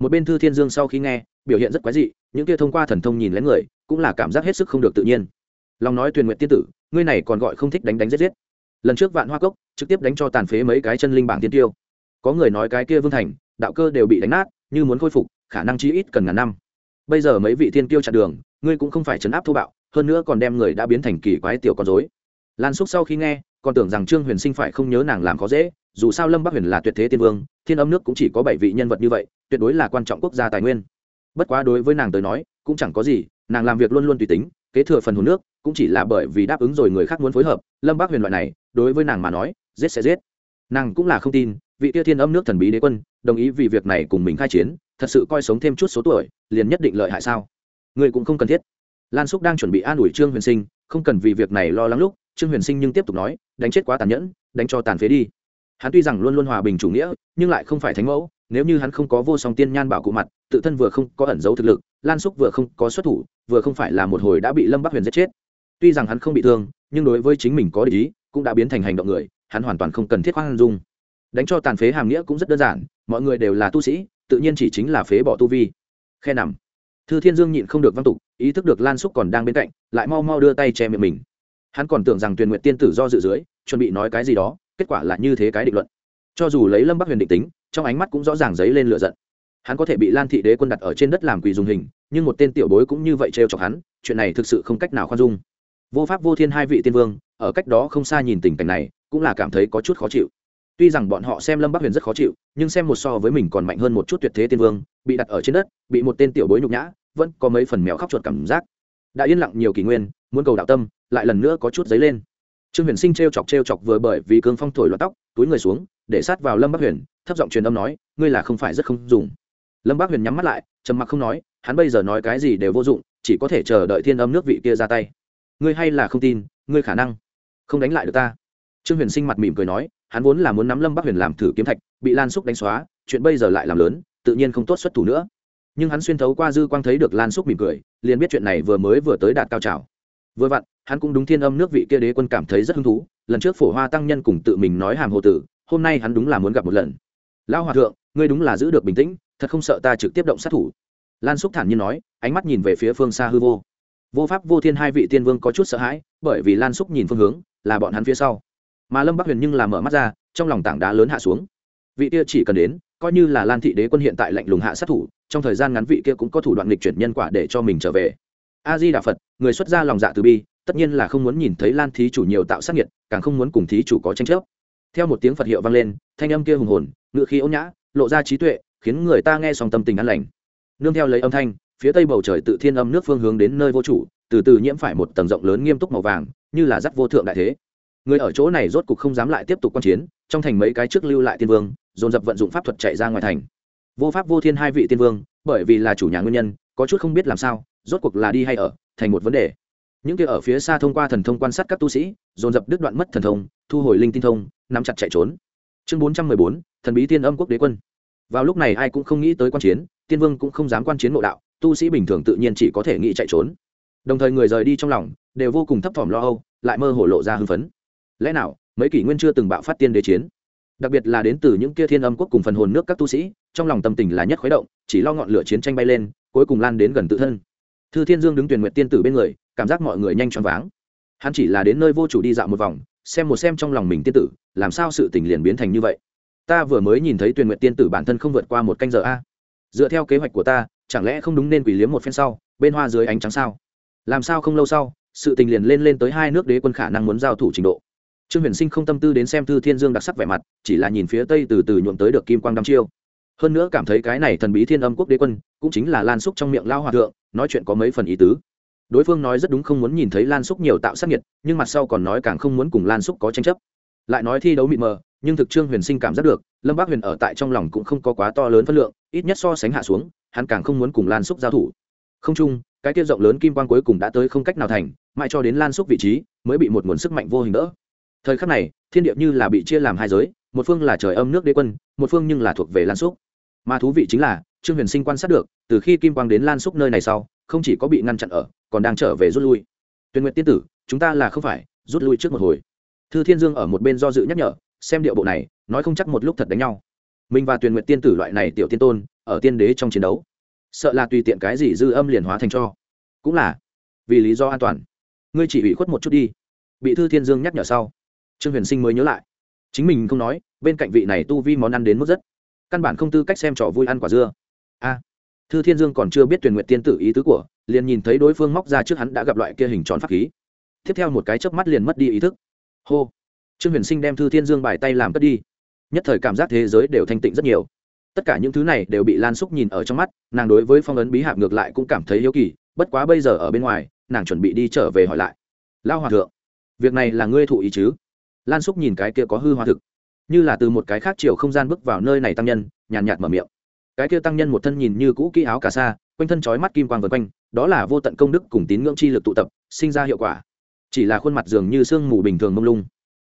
Một bên thư thiên dương sau khi nghe, biểu hiện rất quái dị, những kia thông qua thần thông nhìn lén người, cũng là cảm giác hết sức không được tự nhiên. Lòng nói tuyền nguyện tiên tử, ngươi này còn gọi không thích đánh đánh giết giết. Lần trước vạn hoa cốc, trực tiếp đánh cho tàn phế mấy cái chân linh bảng tiên tiêu có người nói cái kia vương thành, đạo cơ đều bị đánh nát, như muốn khôi phục, khả năng chí ít cần ngàn năm. Bây giờ mấy vị thiên tiêu chặn đường, ngươi cũng không phải chấn áp thô bạo, hơn nữa còn đem người đã biến thành kỳ quái tiểu con dối lan xúc sau khi nghe, còn tưởng rằng trương huyền sinh phải không nhớ nàng làm khó dễ, dù sao lâm bắc huyền là tuyệt thế tiên vương, thiên âm nước cũng chỉ có bảy vị nhân vật như vậy, tuyệt đối là quan trọng quốc gia tài nguyên. Bất quá đối với nàng tới nói, cũng chẳng có gì, nàng làm việc luôn luôn tùy tính, kế thừa phần hồn nước, cũng chỉ là bởi vì đáp ứng rồi người khác muốn phối hợp, lâm bắc huyền loại này, đối với nàng mà nói, giết sẽ giết. Nàng cũng là không tin vị kia thiên âm nước thần bí đế quân, đồng ý vì việc này cùng mình khai chiến, thật sự coi sống thêm chút số tuổi, liền nhất định lợi hại sao? Người cũng không cần thiết. Lan xúc đang chuẩn bị an ủi trương huyền sinh, không cần vì việc này lo lắng lúc, trương huyền sinh nhưng tiếp tục nói, đánh chết quá tàn nhẫn, đánh cho tàn phế đi. Hắn tuy rằng luôn luôn hòa bình chủ nghĩa, nhưng lại không phải thánh mẫu, nếu như hắn không có vô song tiên nhan bảo cụ mặt, tự thân vừa không có ẩn giấu thực lực, lan xúc vừa không có xuất thủ, vừa không phải là một hồi đã bị lâm bắc huyền giết chết. Tuy rằng hắn không bị thương, nhưng đối với chính mình có lý cũng đã biến thành hành động người, hắn hoàn toàn không cần thiết khoan dung đánh cho tàn phế hàm nghĩa cũng rất đơn giản, mọi người đều là tu sĩ, tự nhiên chỉ chính là phế bỏ tu vi. Khe nằm. Thư thiên dương nhịn không được văn tục, ý thức được lan xúc còn đang bên cạnh, lại mau mau đưa tay che miệng mình. Hắn còn tưởng rằng tuyền nguyện tiên tử do dự dưới, chuẩn bị nói cái gì đó, kết quả là như thế cái định luận. Cho dù lấy lâm bắc huyền định tính, trong ánh mắt cũng rõ ràng dấy lên lửa giận. Hắn có thể bị lan thị đế quân đặt ở trên đất làm quỳ dùng hình, nhưng một tên tiểu bối cũng như vậy trêu chọc hắn, chuyện này thực sự không cách nào khoan dung. Vô pháp vô thiên hai vị tiên vương, ở cách đó không xa nhìn tình cảnh này, cũng là cảm thấy có chút khó chịu tuy rằng bọn họ xem lâm bắc huyền rất khó chịu, nhưng xem một so với mình còn mạnh hơn một chút tuyệt thế tiên vương, bị đặt ở trên đất, bị một tên tiểu bối nhục nhã, vẫn có mấy phần mèo khóc chuột cảm giác. Đã yên lặng nhiều kỷ nguyên, muốn cầu đạo tâm, lại lần nữa có chút dấy lên. Trương huyền sinh t r e o chọc t r e o chọc vừa bởi vì cương phong thổi loạt tóc, túi người xuống, để sát vào lâm bắc huyền, thấp giọng truyền âm nói, ngươi là không phải rất không dùng. Lâm bắc huyền nhắm mắt lại, trầm mặc không nói, hắn bây giờ nói cái gì đều vô dụng, chỉ có thể chờ đợi thiên âm nước vị kia ra tay. Ngươi hay là không tin, ngươi khả năng không đánh lại được ta. Trương huyền sinh mặt mỉm cười nói hắn vốn là muốn nắm lâm bắc huyền làm thử kiếm thạch, bị lan xúc đánh xóa, chuyện bây giờ lại làm lớn, tự nhiên không tốt xuất thủ nữa. Nhưng hắn xuyên thấu qua dư quang thấy được lan xúc mỉm cười, liền biết chuyện này vừa mới vừa tới đạt cao trào. Vừa vặn, hắn cũng đúng thiên âm nước vị kia đế quân cảm thấy rất hứng thú, lần trước phổ hoa tăng nhân cùng tự mình nói hàm hồ tử, hôm nay hắn đúng là muốn gặp một lần. Lão hòa thượng, ngươi đúng là giữ được bình tĩnh, thật không sợ ta trực tiếp động sát thủ. Lan xúc thản nhiên nói, ánh mắt nhìn về phía phương xa hư vô. Vô pháp vô thiên hai vị tiên vương có chút sợ hãi, bởi vì lan xúc nhìn phương hướng, là bọn hắn phía sau mà lâm bắc huyền nhưng làm mở mắt ra, trong lòng tảng đá lớn hạ xuống. Vị kia chỉ cần đến, coi như là lan thị đế quân hiện tại lạnh lùng hạ sát thủ, trong thời gian ngắn vị kia cũng có thủ đoạn lịch chuyển nhân quả để cho mình trở về. A di đà phật, người xuất gia lòng dạ từ bi, tất nhiên là không muốn nhìn thấy lan thí chủ nhiều tạo sát nhiệt càng không muốn cùng thí chủ có tranh chấp. Theo một tiếng phật hiệu vang lên, thanh âm kia hùng hồn ngự khí ôn nhã, lộ ra trí tuệ, khiến người ta nghe xong tâm tình an lành. Nương theo lấy âm thanh, phía tây bầu trời tự thiên âm nước phương hướng đến nơi vô chủ, từ từ nhiễm phải một tầng rộng lớn nghiêm túc màu vàng, như là dắt vô thượng đại thế người ở chỗ này rốt cục không dám lại tiếp tục quan chiến, trong thành mấy cái trước lưu lại tiên vương, dồn dập vận dụng pháp thuật chạy ra ngoài thành. Vô pháp vô thiên hai vị tiên vương, bởi vì là chủ nhà nguyên nhân, có chút không biết làm sao, rốt cuộc là đi hay ở, thành một vấn đề. Những kia ở phía xa thông qua thần thông quan sát các tu sĩ, dồn dập đứt đoạn mất thần thông, thu hồi linh tin thông, nắm chặt chạy trốn. Chương bốn trăm mười bốn, thần bí tiên âm quốc đế quân. Vào lúc này ai cũng không nghĩ tới quan chiến, tiên vương cũng không dám quan chiến mộ đạo, tu sĩ bình thường tự nhiên chỉ có thể nghĩ chạy trốn. Đồng thời người rời đi trong lòng, đều vô cùng thấp thỏm lo âu, lại mơ hồ lộ ra hưng phấn lẽ nào mấy kỷ nguyên chưa từng bạo phát tiên đế chiến? Đặc biệt là đến từ những kia thiên âm quốc cùng phần hồn nước các tu sĩ, trong lòng tâm tình là nhất khuấy động, chỉ lo ngọn lửa chiến tranh bay lên, cuối cùng lan đến gần tự thân. Thư thiên dương đứng tuyển nguyện tiên tử bên người, cảm giác mọi người nhanh choáng váng. Hắn chỉ là đến nơi vô chủ đi dạo một vòng, xem một xem trong lòng mình tiên tử, làm sao sự tình liền biến thành như vậy. Ta vừa mới nhìn thấy tuyển nguyện tiên tử bản thân không vượt qua một canh giờ a. Dựa theo kế hoạch của ta, chẳng lẽ không đúng nên quỷ liếm một phen sau, bên hoa dưới ánh trắng sao? Làm sao không lâu sau, sự tình liền lên lên tới hai nước đế quân khả năng muốn giao thủ trình độ trương huyền sinh không tâm tư đến xem thư thiên dương đặc sắc vẻ mặt, chỉ là nhìn phía tây từ từ nhuộm tới được kim quang đăm chiêu. Hơn nữa cảm thấy cái này thần bí thiên âm quốc đế quân, cũng chính là lan xúc trong miệng lao hòa thượng, nói chuyện có mấy phần ý tứ. Đối phương nói rất đúng không muốn nhìn thấy lan xúc nhiều tạo sắc nhiệt nhưng mặt sau còn nói càng không muốn cùng lan xúc có tranh chấp. Lại nói thi đấu mịt mờ, nhưng thực trương huyền sinh cảm giác được, lâm bác huyền ở tại trong lòng cũng không có quá to lớn phân lượng, ít nhất so sánh hạ xuống, hắn càng không muốn cùng lan xúc giao thủ. Không chung, cái tiết rộng lớn kim quan cuối cùng đã tới không cách nào thành, mãi cho đến lan xúc vị trí, mới bị một nguồn sức mạnh vô hình đỡ thời khắc này, thiên điệp như là bị chia làm hai giới, một phương là trời âm nước đế quân, một phương nhưng là thuộc về lan xúc. Mà thú vị chính là, trương huyền sinh quan sát được, từ khi kim quang đến lan xúc nơi này sau, không chỉ có bị ngăn chặn ở, còn đang trở về rút lui. Tuyên nguyện tiên tử, chúng ta là không phải, rút lui trước một hồi. Thư thiên dương ở một bên do dự nhắc nhở, xem điệu bộ này, nói không chắc một lúc thật đánh nhau. Mình và tuyên nguyện tiên tử loại này tiểu tiên tôn, ở tiên đế trong chiến đấu, sợ là tùy tiện cái gì dư âm liền hóa thành cho. Cũng là vì lý do an toàn. Ngươi chỉ ủy khuất một chút đi. Bị thư thiên dương nhắc nhở sau trương huyền sinh mới nhớ lại. Chính mình không nói, bên cạnh vị này tu vi món ăn đến mức rất. Căn bản không tư cách xem trò vui ăn quả dưa. A. Thư thiên dương còn chưa biết tuyển nguyện tiên tử ý tứ của, liền nhìn thấy đối phương móc ra trước hắn đã gặp loại kia hình tròn pháp khí. Tiếp theo một cái chớp mắt liền mất đi ý thức. Hô. Trương huyền sinh đem thư thiên dương bài tay làm cất đi. Nhất thời cảm giác thế giới đều thanh tịnh rất nhiều. Tất cả những thứ này đều bị lan xúc nhìn ở trong mắt, nàng đối với phong ấn bí hạp ngược lại cũng cảm thấy hiếu kỳ, bất quá bây giờ ở bên ngoài, nàng chuẩn bị đi trở về hỏi lại. Lao hòa thượng, việc này là ngươi thụ ý chứ? Lan xúc nhìn cái kia có hư hoa thực, như là từ một cái khác chiều không gian bước vào nơi này tăng nhân, nhàn nhạt mở miệng. Cái kia tăng nhân một thân nhìn như cũ kỹ áo cà sa, quanh thân trói mắt kim quang vân quanh, đó là vô tận công đức cùng tín ngưỡng chi lực tụ tập, sinh ra hiệu quả. Chỉ là khuôn mặt dường như sương mù bình thường mông lung,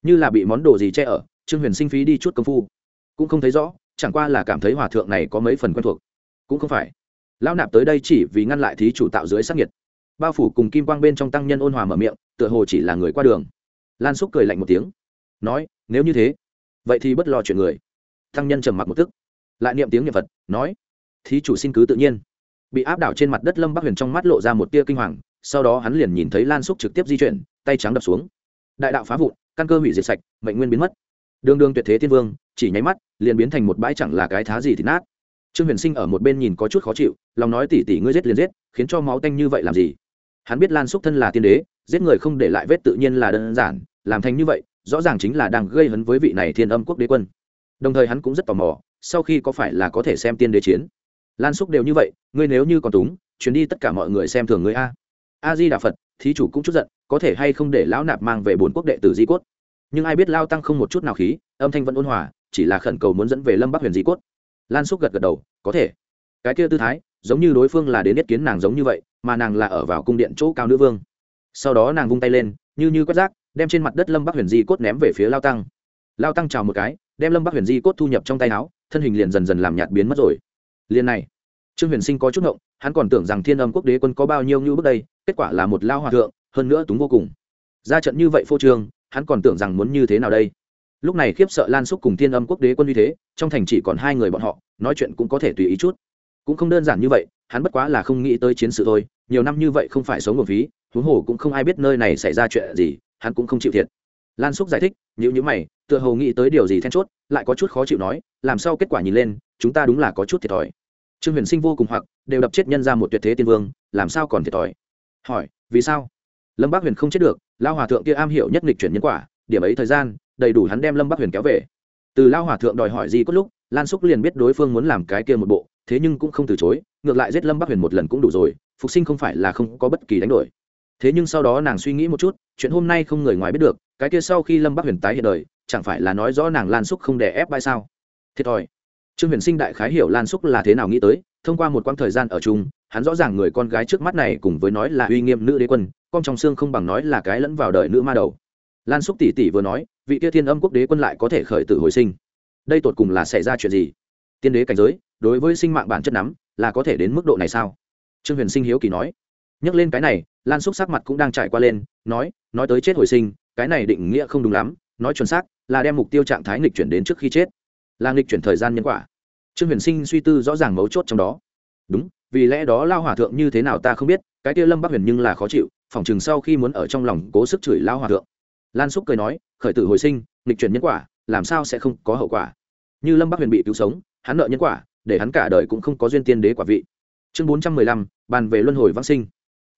như là bị món đồ gì che ở, trương huyền sinh phí đi chút công phu. Cũng không thấy rõ, chẳng qua là cảm thấy hòa thượng này có mấy phần quen thuộc. Cũng không phải. Lão nạp tới đây chỉ vì ngăn lại thí chủ tạo dưới sắc nhiệt. Bao phủ cùng kim quang bên trong tăng nhân ôn hòa mở miệng, tựa hồ chỉ là người qua đường. Lan xúc cười lạnh một tiếng nói, nếu như thế, vậy thì bất lo chuyện người. Tăng nhân trầm mặc một tức, lại niệm tiếng niệm phật, nói, thí chủ xin cứ tự nhiên. Bị áp đảo trên mặt đất lâm bắc huyền trong mắt lộ ra một tia kinh hoàng, sau đó hắn liền nhìn thấy lan xúc trực tiếp di chuyển, tay trắng đập xuống. Đại đạo phá vụn, căn cơ hủy diệt sạch, mệnh nguyên biến mất. Đường đường tuyệt thế thiên vương, chỉ nháy mắt, liền biến thành một bãi chẳng là cái thá gì thì nát. Trương huyền sinh ở một bên nhìn có chút khó chịu, lòng nói tỉ tỉ ngươi giết liền giết, khiến cho máu tanh như vậy làm gì? Hắn biết lan xúc thân là tiên đế, giết người không để lại vết tự nhiên là đơn giản, làm thành như vậy rõ ràng chính là đang gây hấn với vị này thiên âm quốc đế quân. Đồng thời hắn cũng rất tò mò, sau khi có phải là có thể xem tiên đế chiến? Lan xúc đều như vậy, ngươi nếu như còn túng chuyến đi tất cả mọi người xem thường ngươi a. A di đà phật, thí chủ cũng chút giận, có thể hay không để lão nạp mang về bốn quốc đệ tử di cốt? Nhưng ai biết lao tăng không một chút nào khí, âm thanh vẫn ôn hòa, chỉ là khẩn cầu muốn dẫn về lâm bắc huyền di cốt. Lan xúc gật gật đầu, có thể. Cái kia tư thái, giống như đối phương là đến nhất kiến nàng giống như vậy, mà nàng là ở vào cung điện chỗ cao nữ vương. Sau đó nàng vung tay lên, như như quét rác đem trên mặt đất lâm bắc huyền di cốt ném về phía lao tăng lao tăng chào một cái đem lâm bắc huyền di cốt thu nhập trong tay áo thân hình liền dần dần làm nhạt biến mất rồi liền này trương huyền sinh có chút ngộng, hắn còn tưởng rằng thiên âm quốc đế quân có bao nhiêu như bước đây, kết quả là một lao hòa thượng, hơn nữa túng vô cùng. Ra trận như vậy phô trương, hắn còn tưởng rằng muốn như thế nào đây? Lúc này khiếp sợ lan xúc cùng thiên âm quốc đế quân như thế, trong thành chỉ còn hai người bọn họ, nói chuyện cũng có thể tùy ý chút. Cũng không đơn giản như vậy, hắn bất quá là không nghĩ tới chiến sự thôi, nhiều năm như vậy không phải sống một phí huống hồ cũng không ai biết nơi này xảy ra chuyện gì hắn cũng không chịu thiệt. Lan xúc giải thích nhữ nhữ mày, tựa hồ nghĩ tới điều gì then chốt, lại có chút khó chịu nói, làm sao kết quả nhìn lên, chúng ta đúng là có chút thiệt thòi. Trương huyền sinh vô cùng hoặc, đều đập chết nhân ra một tuyệt thế tiên vương, làm sao còn thiệt thòi? Hỏi, vì sao? Lâm bác huyền không chết được lao hòa thượng kia am hiểu nhất nghịch chuyển nhân quả, điểm ấy thời gian, đầy đủ hắn đem lâm bác huyền kéo về. Từ lao hòa thượng đòi hỏi gì cốt lúc, lan xúc liền biết đối phương muốn làm cái kia một bộ, thế nhưng cũng không từ chối, ngược lại giết lâm bắc huyền một lần cũng đủ rồi, phục sinh không phải là không có bất kỳ đánh đổi. Thế nhưng sau đó nàng suy nghĩ một chút chuyện hôm nay không người ngoài biết được, cái kia sau khi lâm bắc huyền tái hiện đời, chẳng phải là nói rõ nàng lan xúc không đè ép bay sao? Thiệt thòi. Trương huyền sinh đại khái hiểu lan xúc là thế nào nghĩ tới, thông qua một quãng thời gian ở chung, hắn rõ ràng người con gái trước mắt này cùng với nói là uy nghiêm nữ đế quân, con trong xương không bằng nói là cái lẫn vào đời nữ ma đầu. Lan xúc tỷ tỷ vừa nói, vị kia thiên âm quốc đế quân lại có thể khởi tử hồi sinh. Đây tột cùng là xảy ra chuyện gì? Tiên đế cảnh giới, đối với sinh mạng bản chất nắm, là có thể đến mức độ này sao? Trương huyền sinh hiếu kỳ nói. Nhắc lên cái này lan xúc sắc mặt cũng đang trải qua lên, nói nói tới chết hồi sinh, cái này định nghĩa không đúng lắm, nói chuẩn xác, là đem mục tiêu trạng thái nghịch chuyển đến trước khi chết. Là nghịch chuyển thời gian nhân quả. Trương huyền sinh suy tư rõ ràng mấu chốt trong đó. Đúng, vì lẽ đó lao hòa thượng như thế nào ta không biết, cái kia lâm bắc huyền nhưng là khó chịu, phỏng chừng sau khi muốn ở trong lòng cố sức chửi lao hòa thượng. Lan xúc cười nói, khởi tử hồi sinh, nghịch chuyển nhân quả, làm sao sẽ không có hậu quả? Như lâm bắc huyền bị cứu sống, hắn nợ nhân quả, để hắn cả đời cũng không có duyên tiên đế quả vị. Chương bốn trăm mười lăm, bàn về luân hồi vãng sinh.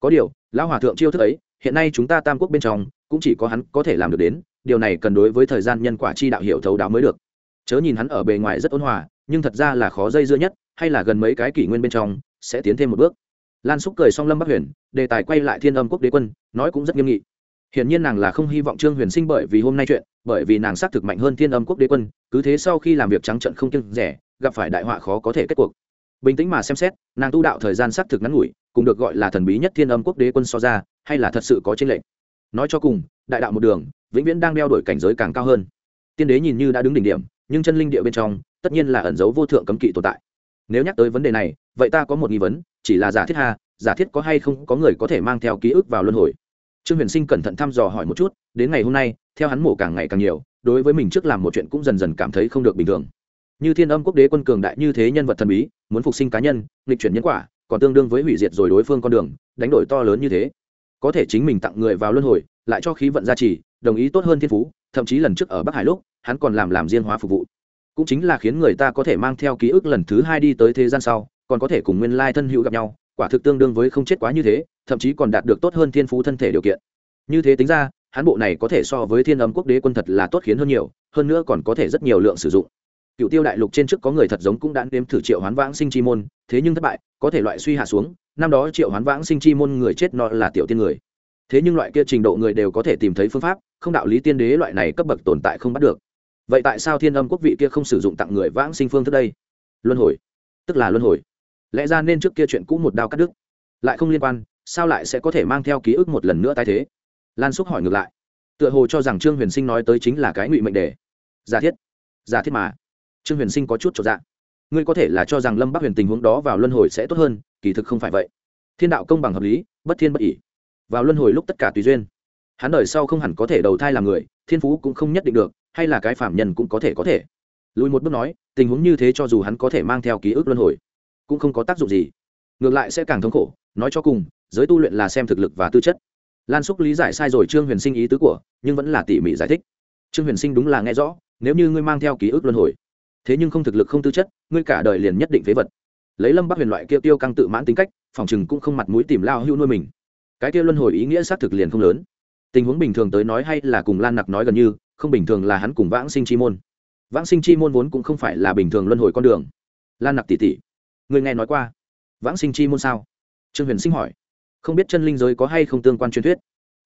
Có điều lão hòa thượng chiêu thức ấy, hiện nay chúng ta tam quốc bên trong, cũng chỉ có hắn có thể làm được đến, điều này cần đối với thời gian nhân quả chi đạo hiểu thấu đáo mới được. Chớ nhìn hắn ở bề ngoài rất ôn hòa, nhưng thật ra là khó dây dưa nhất, hay là gần mấy cái kỷ nguyên bên trong, sẽ tiến thêm một bước. Lan xúc cười song lâm bắc huyền, đề tài quay lại thiên âm quốc đế quân, nói cũng rất nghiêm nghị. Hiển nhiên nàng là không hy vọng trương huyền sinh bởi vì hôm nay chuyện, bởi vì nàng xác thực mạnh hơn thiên âm quốc đế quân, cứ thế sau khi làm việc trắng trận không kiêng rẻ, gặp phải đại họa khó có thể kết cuộc. Bình tĩnh mà xem xét, nàng tu đạo thời gian xác thực ngắn ngủi cùng được gọi là thần bí nhất thiên âm quốc đế quân so ra, hay là thật sự có tranh lệch? Nói cho cùng, đại đạo một đường, vĩnh viễn đang đeo đổi cảnh giới càng cao hơn. Tiên đế nhìn như đã đứng đỉnh điểm, nhưng chân linh địa bên trong, tất nhiên là ẩn dấu vô thượng cấm kỵ tồn tại. Nếu nhắc tới vấn đề này, vậy ta có một nghi vấn, chỉ là giả thiết ha, giả thiết có hay không có người có thể mang theo ký ức vào luân hồi? Trương huyền sinh cẩn thận thăm dò hỏi một chút, đến ngày hôm nay, theo hắn mổ càng ngày càng nhiều, đối với mình trước làm một chuyện cũng dần dần cảm thấy không được bình thường. Như thiên âm quốc đế quân cường đại như thế nhân vật thần bí, muốn phục sinh cá nhân, nghịch chuyển nhân quả còn tương đương với hủy diệt rồi đối phương con đường, đánh đổi to lớn như thế. Có thể chính mình tặng người vào luân hồi, lại cho khí vận gia trì, đồng ý tốt hơn thiên phú, thậm chí lần trước ở bắc hải lúc, hắn còn làm làm riêng hóa phục vụ. Cũng chính là khiến người ta có thể mang theo ký ức lần thứ hai đi tới thế gian sau, còn có thể cùng nguyên lai thân hữu gặp nhau, quả thực tương đương với không chết quá như thế, thậm chí còn đạt được tốt hơn thiên phú thân thể điều kiện. Như thế tính ra, hắn bộ này có thể so với thiên âm quốc đế quân thật là tốt khiến hơn nhiều, hơn nữa còn có thể rất nhiều lượng sử dụng cựu tiêu đại lục trên trước có người thật giống cũng đã nếm thử triệu hoán vãng sinh chi môn, thế nhưng thất bại, có thể loại suy hạ xuống, năm đó triệu hoán vãng sinh chi môn người chết nọ là tiểu tiên người. Thế nhưng loại kia trình độ người đều có thể tìm thấy phương pháp, không đạo lý tiên đế loại này cấp bậc tồn tại không bắt được. Vậy tại sao thiên âm quốc vị kia không sử dụng tặng người vãng sinh phương thức đây? Luân hồi. Tức là luân hồi. Lẽ ra nên trước kia chuyện cũ một đao cắt đứt. Lại không liên quan, sao lại sẽ có thể mang theo ký ức một lần nữa tái thế? Lan xúc hỏi ngược lại. Tựa hồ cho rằng trương huyền sinh nói tới chính là cái ngụy mệnh đề. Giả thiết. Giả thiết mà trương huyền sinh có chút trọn dạ. Ngươi có thể là cho rằng lâm bắc huyền tình huống đó vào luân hồi sẽ tốt hơn, kỳ thực không phải vậy. Thiên đạo công bằng hợp lý, bất thiên bất ỉ vào luân hồi lúc tất cả tùy duyên. Hắn đời sau không hẳn có thể đầu thai làm người, thiên phú cũng không nhất định được, hay là cái phạm nhân cũng có thể có thể. Lùi một bước nói, tình huống như thế cho dù hắn có thể mang theo ký ức luân hồi, cũng không có tác dụng gì. Ngược lại sẽ càng thống khổ, nói cho cùng, giới tu luyện là xem thực lực và tư chất. Lan xúc lý giải sai rồi trương huyền sinh ý tứ của, nhưng vẫn là tỉ mỉ giải thích. Trương huyền sinh đúng là nghe rõ, nếu như ngươi mang theo ký ức luân hồi thế nhưng không thực lực không tư chất, ngươi cả đời liền nhất định phế vật. Lấy lâm bắc huyền loại kia tiêu căng tự mãn tính cách, phòng chừng cũng không mặt mũi tìm lao hưu nuôi mình. Cái kia luân hồi ý nghĩa xác thực liền không lớn. Tình huống bình thường tới nói hay là cùng lan nặc nói gần như, không bình thường là hắn cùng vãng sinh chi môn. Vãng sinh chi môn vốn cũng không phải là bình thường luân hồi con đường. Lan nặc tỉ tỉ người nghe nói qua vãng sinh chi môn sao? Trương huyền sinh hỏi. Không biết chân linh giới có hay không tương quan truyền thuyết?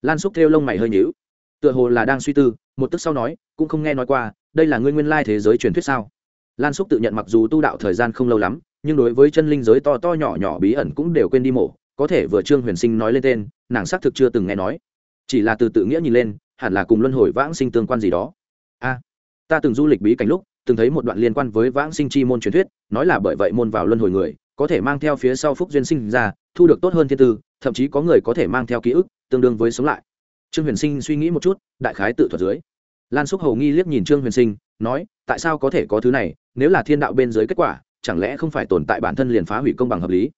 Lan xúc theo lông mày hơi nhíu. Tựa hồ là đang suy tư, một tức sau nói, cũng không nghe nói qua, đây là ngươi nguyên lai thế giới truyền thuyết sao? Lan xúc tự nhận mặc dù tu đạo thời gian không lâu lắm, nhưng đối với chân linh giới to to nhỏ nhỏ bí ẩn cũng đều quên đi mổ. Có thể vừa trương huyền sinh nói lên tên, nàng xác thực chưa từng nghe nói. Chỉ là từ tự nghĩa nhìn lên, hẳn là cùng luân hồi vãng sinh tương quan gì đó. A, ta từng du lịch bí cảnh lúc, từng thấy một đoạn liên quan với vãng sinh chi môn truyền thuyết, nói là bởi vậy môn vào luân hồi người, có thể mang theo phía sau phúc duyên sinh ra, thu được tốt hơn thiên tư, thậm chí có người có thể mang theo ký ức, tương đương với sống lại. Trương huyền sinh suy nghĩ một chút, đại khái tự thuật dưới. Lan xúc hầu nghi liếc nhìn trương huyền sinh nói, tại sao có thể có thứ này, nếu là thiên đạo bên dưới kết quả, chẳng lẽ không phải tồn tại bản thân liền phá hủy công bằng hợp lý?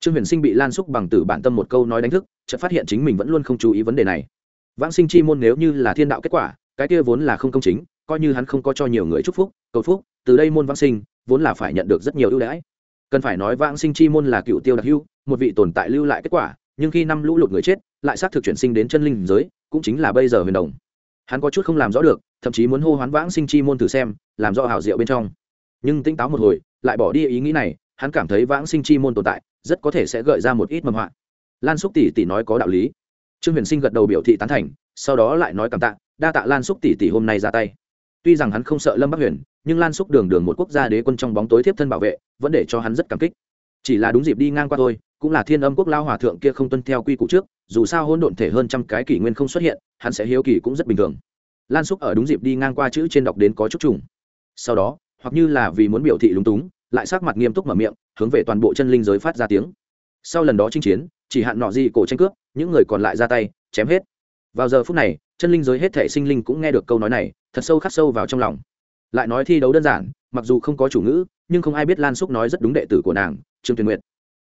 Trương huyền sinh bị lan xúc bằng tử bản tâm một câu nói đánh thức, chợt phát hiện chính mình vẫn luôn không chú ý vấn đề này. Vãng sinh chi môn nếu như là thiên đạo kết quả, cái kia vốn là không công chính, coi như hắn không có cho nhiều người chúc phúc, cầu phúc, từ đây môn vãng sinh, vốn là phải nhận được rất nhiều ưu đãi. Cần phải nói vãng sinh chi môn là cựu tiêu đặc hưu một vị tồn tại lưu lại kết quả, nhưng khi năm lũ lụt người chết, lại xác thực chuyển sinh đến chân linh giới, cũng chính là bây giờ huyền đồng hắn có chút không làm rõ được, thậm chí muốn hô hoán vãng sinh chi môn thử xem, làm rõ hảo diệu bên trong. Nhưng tỉnh táo một hồi, lại bỏ đi ý nghĩ này, hắn cảm thấy vãng sinh chi môn tồn tại, rất có thể sẽ gợi ra một ít mầm họa. Lan xúc tỷ tỷ nói có đạo lý. Trương huyền sinh gật đầu biểu thị tán thành, sau đó lại nói cảm tạ, đa tạ lan xúc tỷ tỷ hôm nay ra tay. Tuy rằng hắn không sợ lâm bắc huyền, nhưng lan xúc đường đường một quốc gia đế quân trong bóng tối tiếp thân bảo vệ, vẫn để cho hắn rất cảm kích. Chỉ là đúng dịp đi ngang qua thôi cũng là thiên âm quốc lao hòa thượng kia không tuân theo quy củ trước, dù sao hôn độn thể hơn trăm cái kỷ nguyên không xuất hiện, hắn sẽ hiếu kỳ cũng rất bình thường. Lan xúc ở đúng dịp đi ngang qua chữ trên đọc đến có chút trùng. Sau đó, hoặc như là vì muốn biểu thị lúng túng, lại sắc mặt nghiêm túc mở miệng, hướng về toàn bộ chân linh giới phát ra tiếng. Sau lần đó chinh chiến, chỉ hạn nọ gì cổ tranh cướp, những người còn lại ra tay, chém hết. Vào giờ phút này, chân linh giới hết thể sinh linh cũng nghe được câu nói này, thật sâu khắc sâu vào trong lòng. Lại nói thi đấu đơn giản, mặc dù không có chủ ngữ, nhưng không ai biết lan xúc nói rất đúng đệ tử của nàng, trương tuyền nguyệt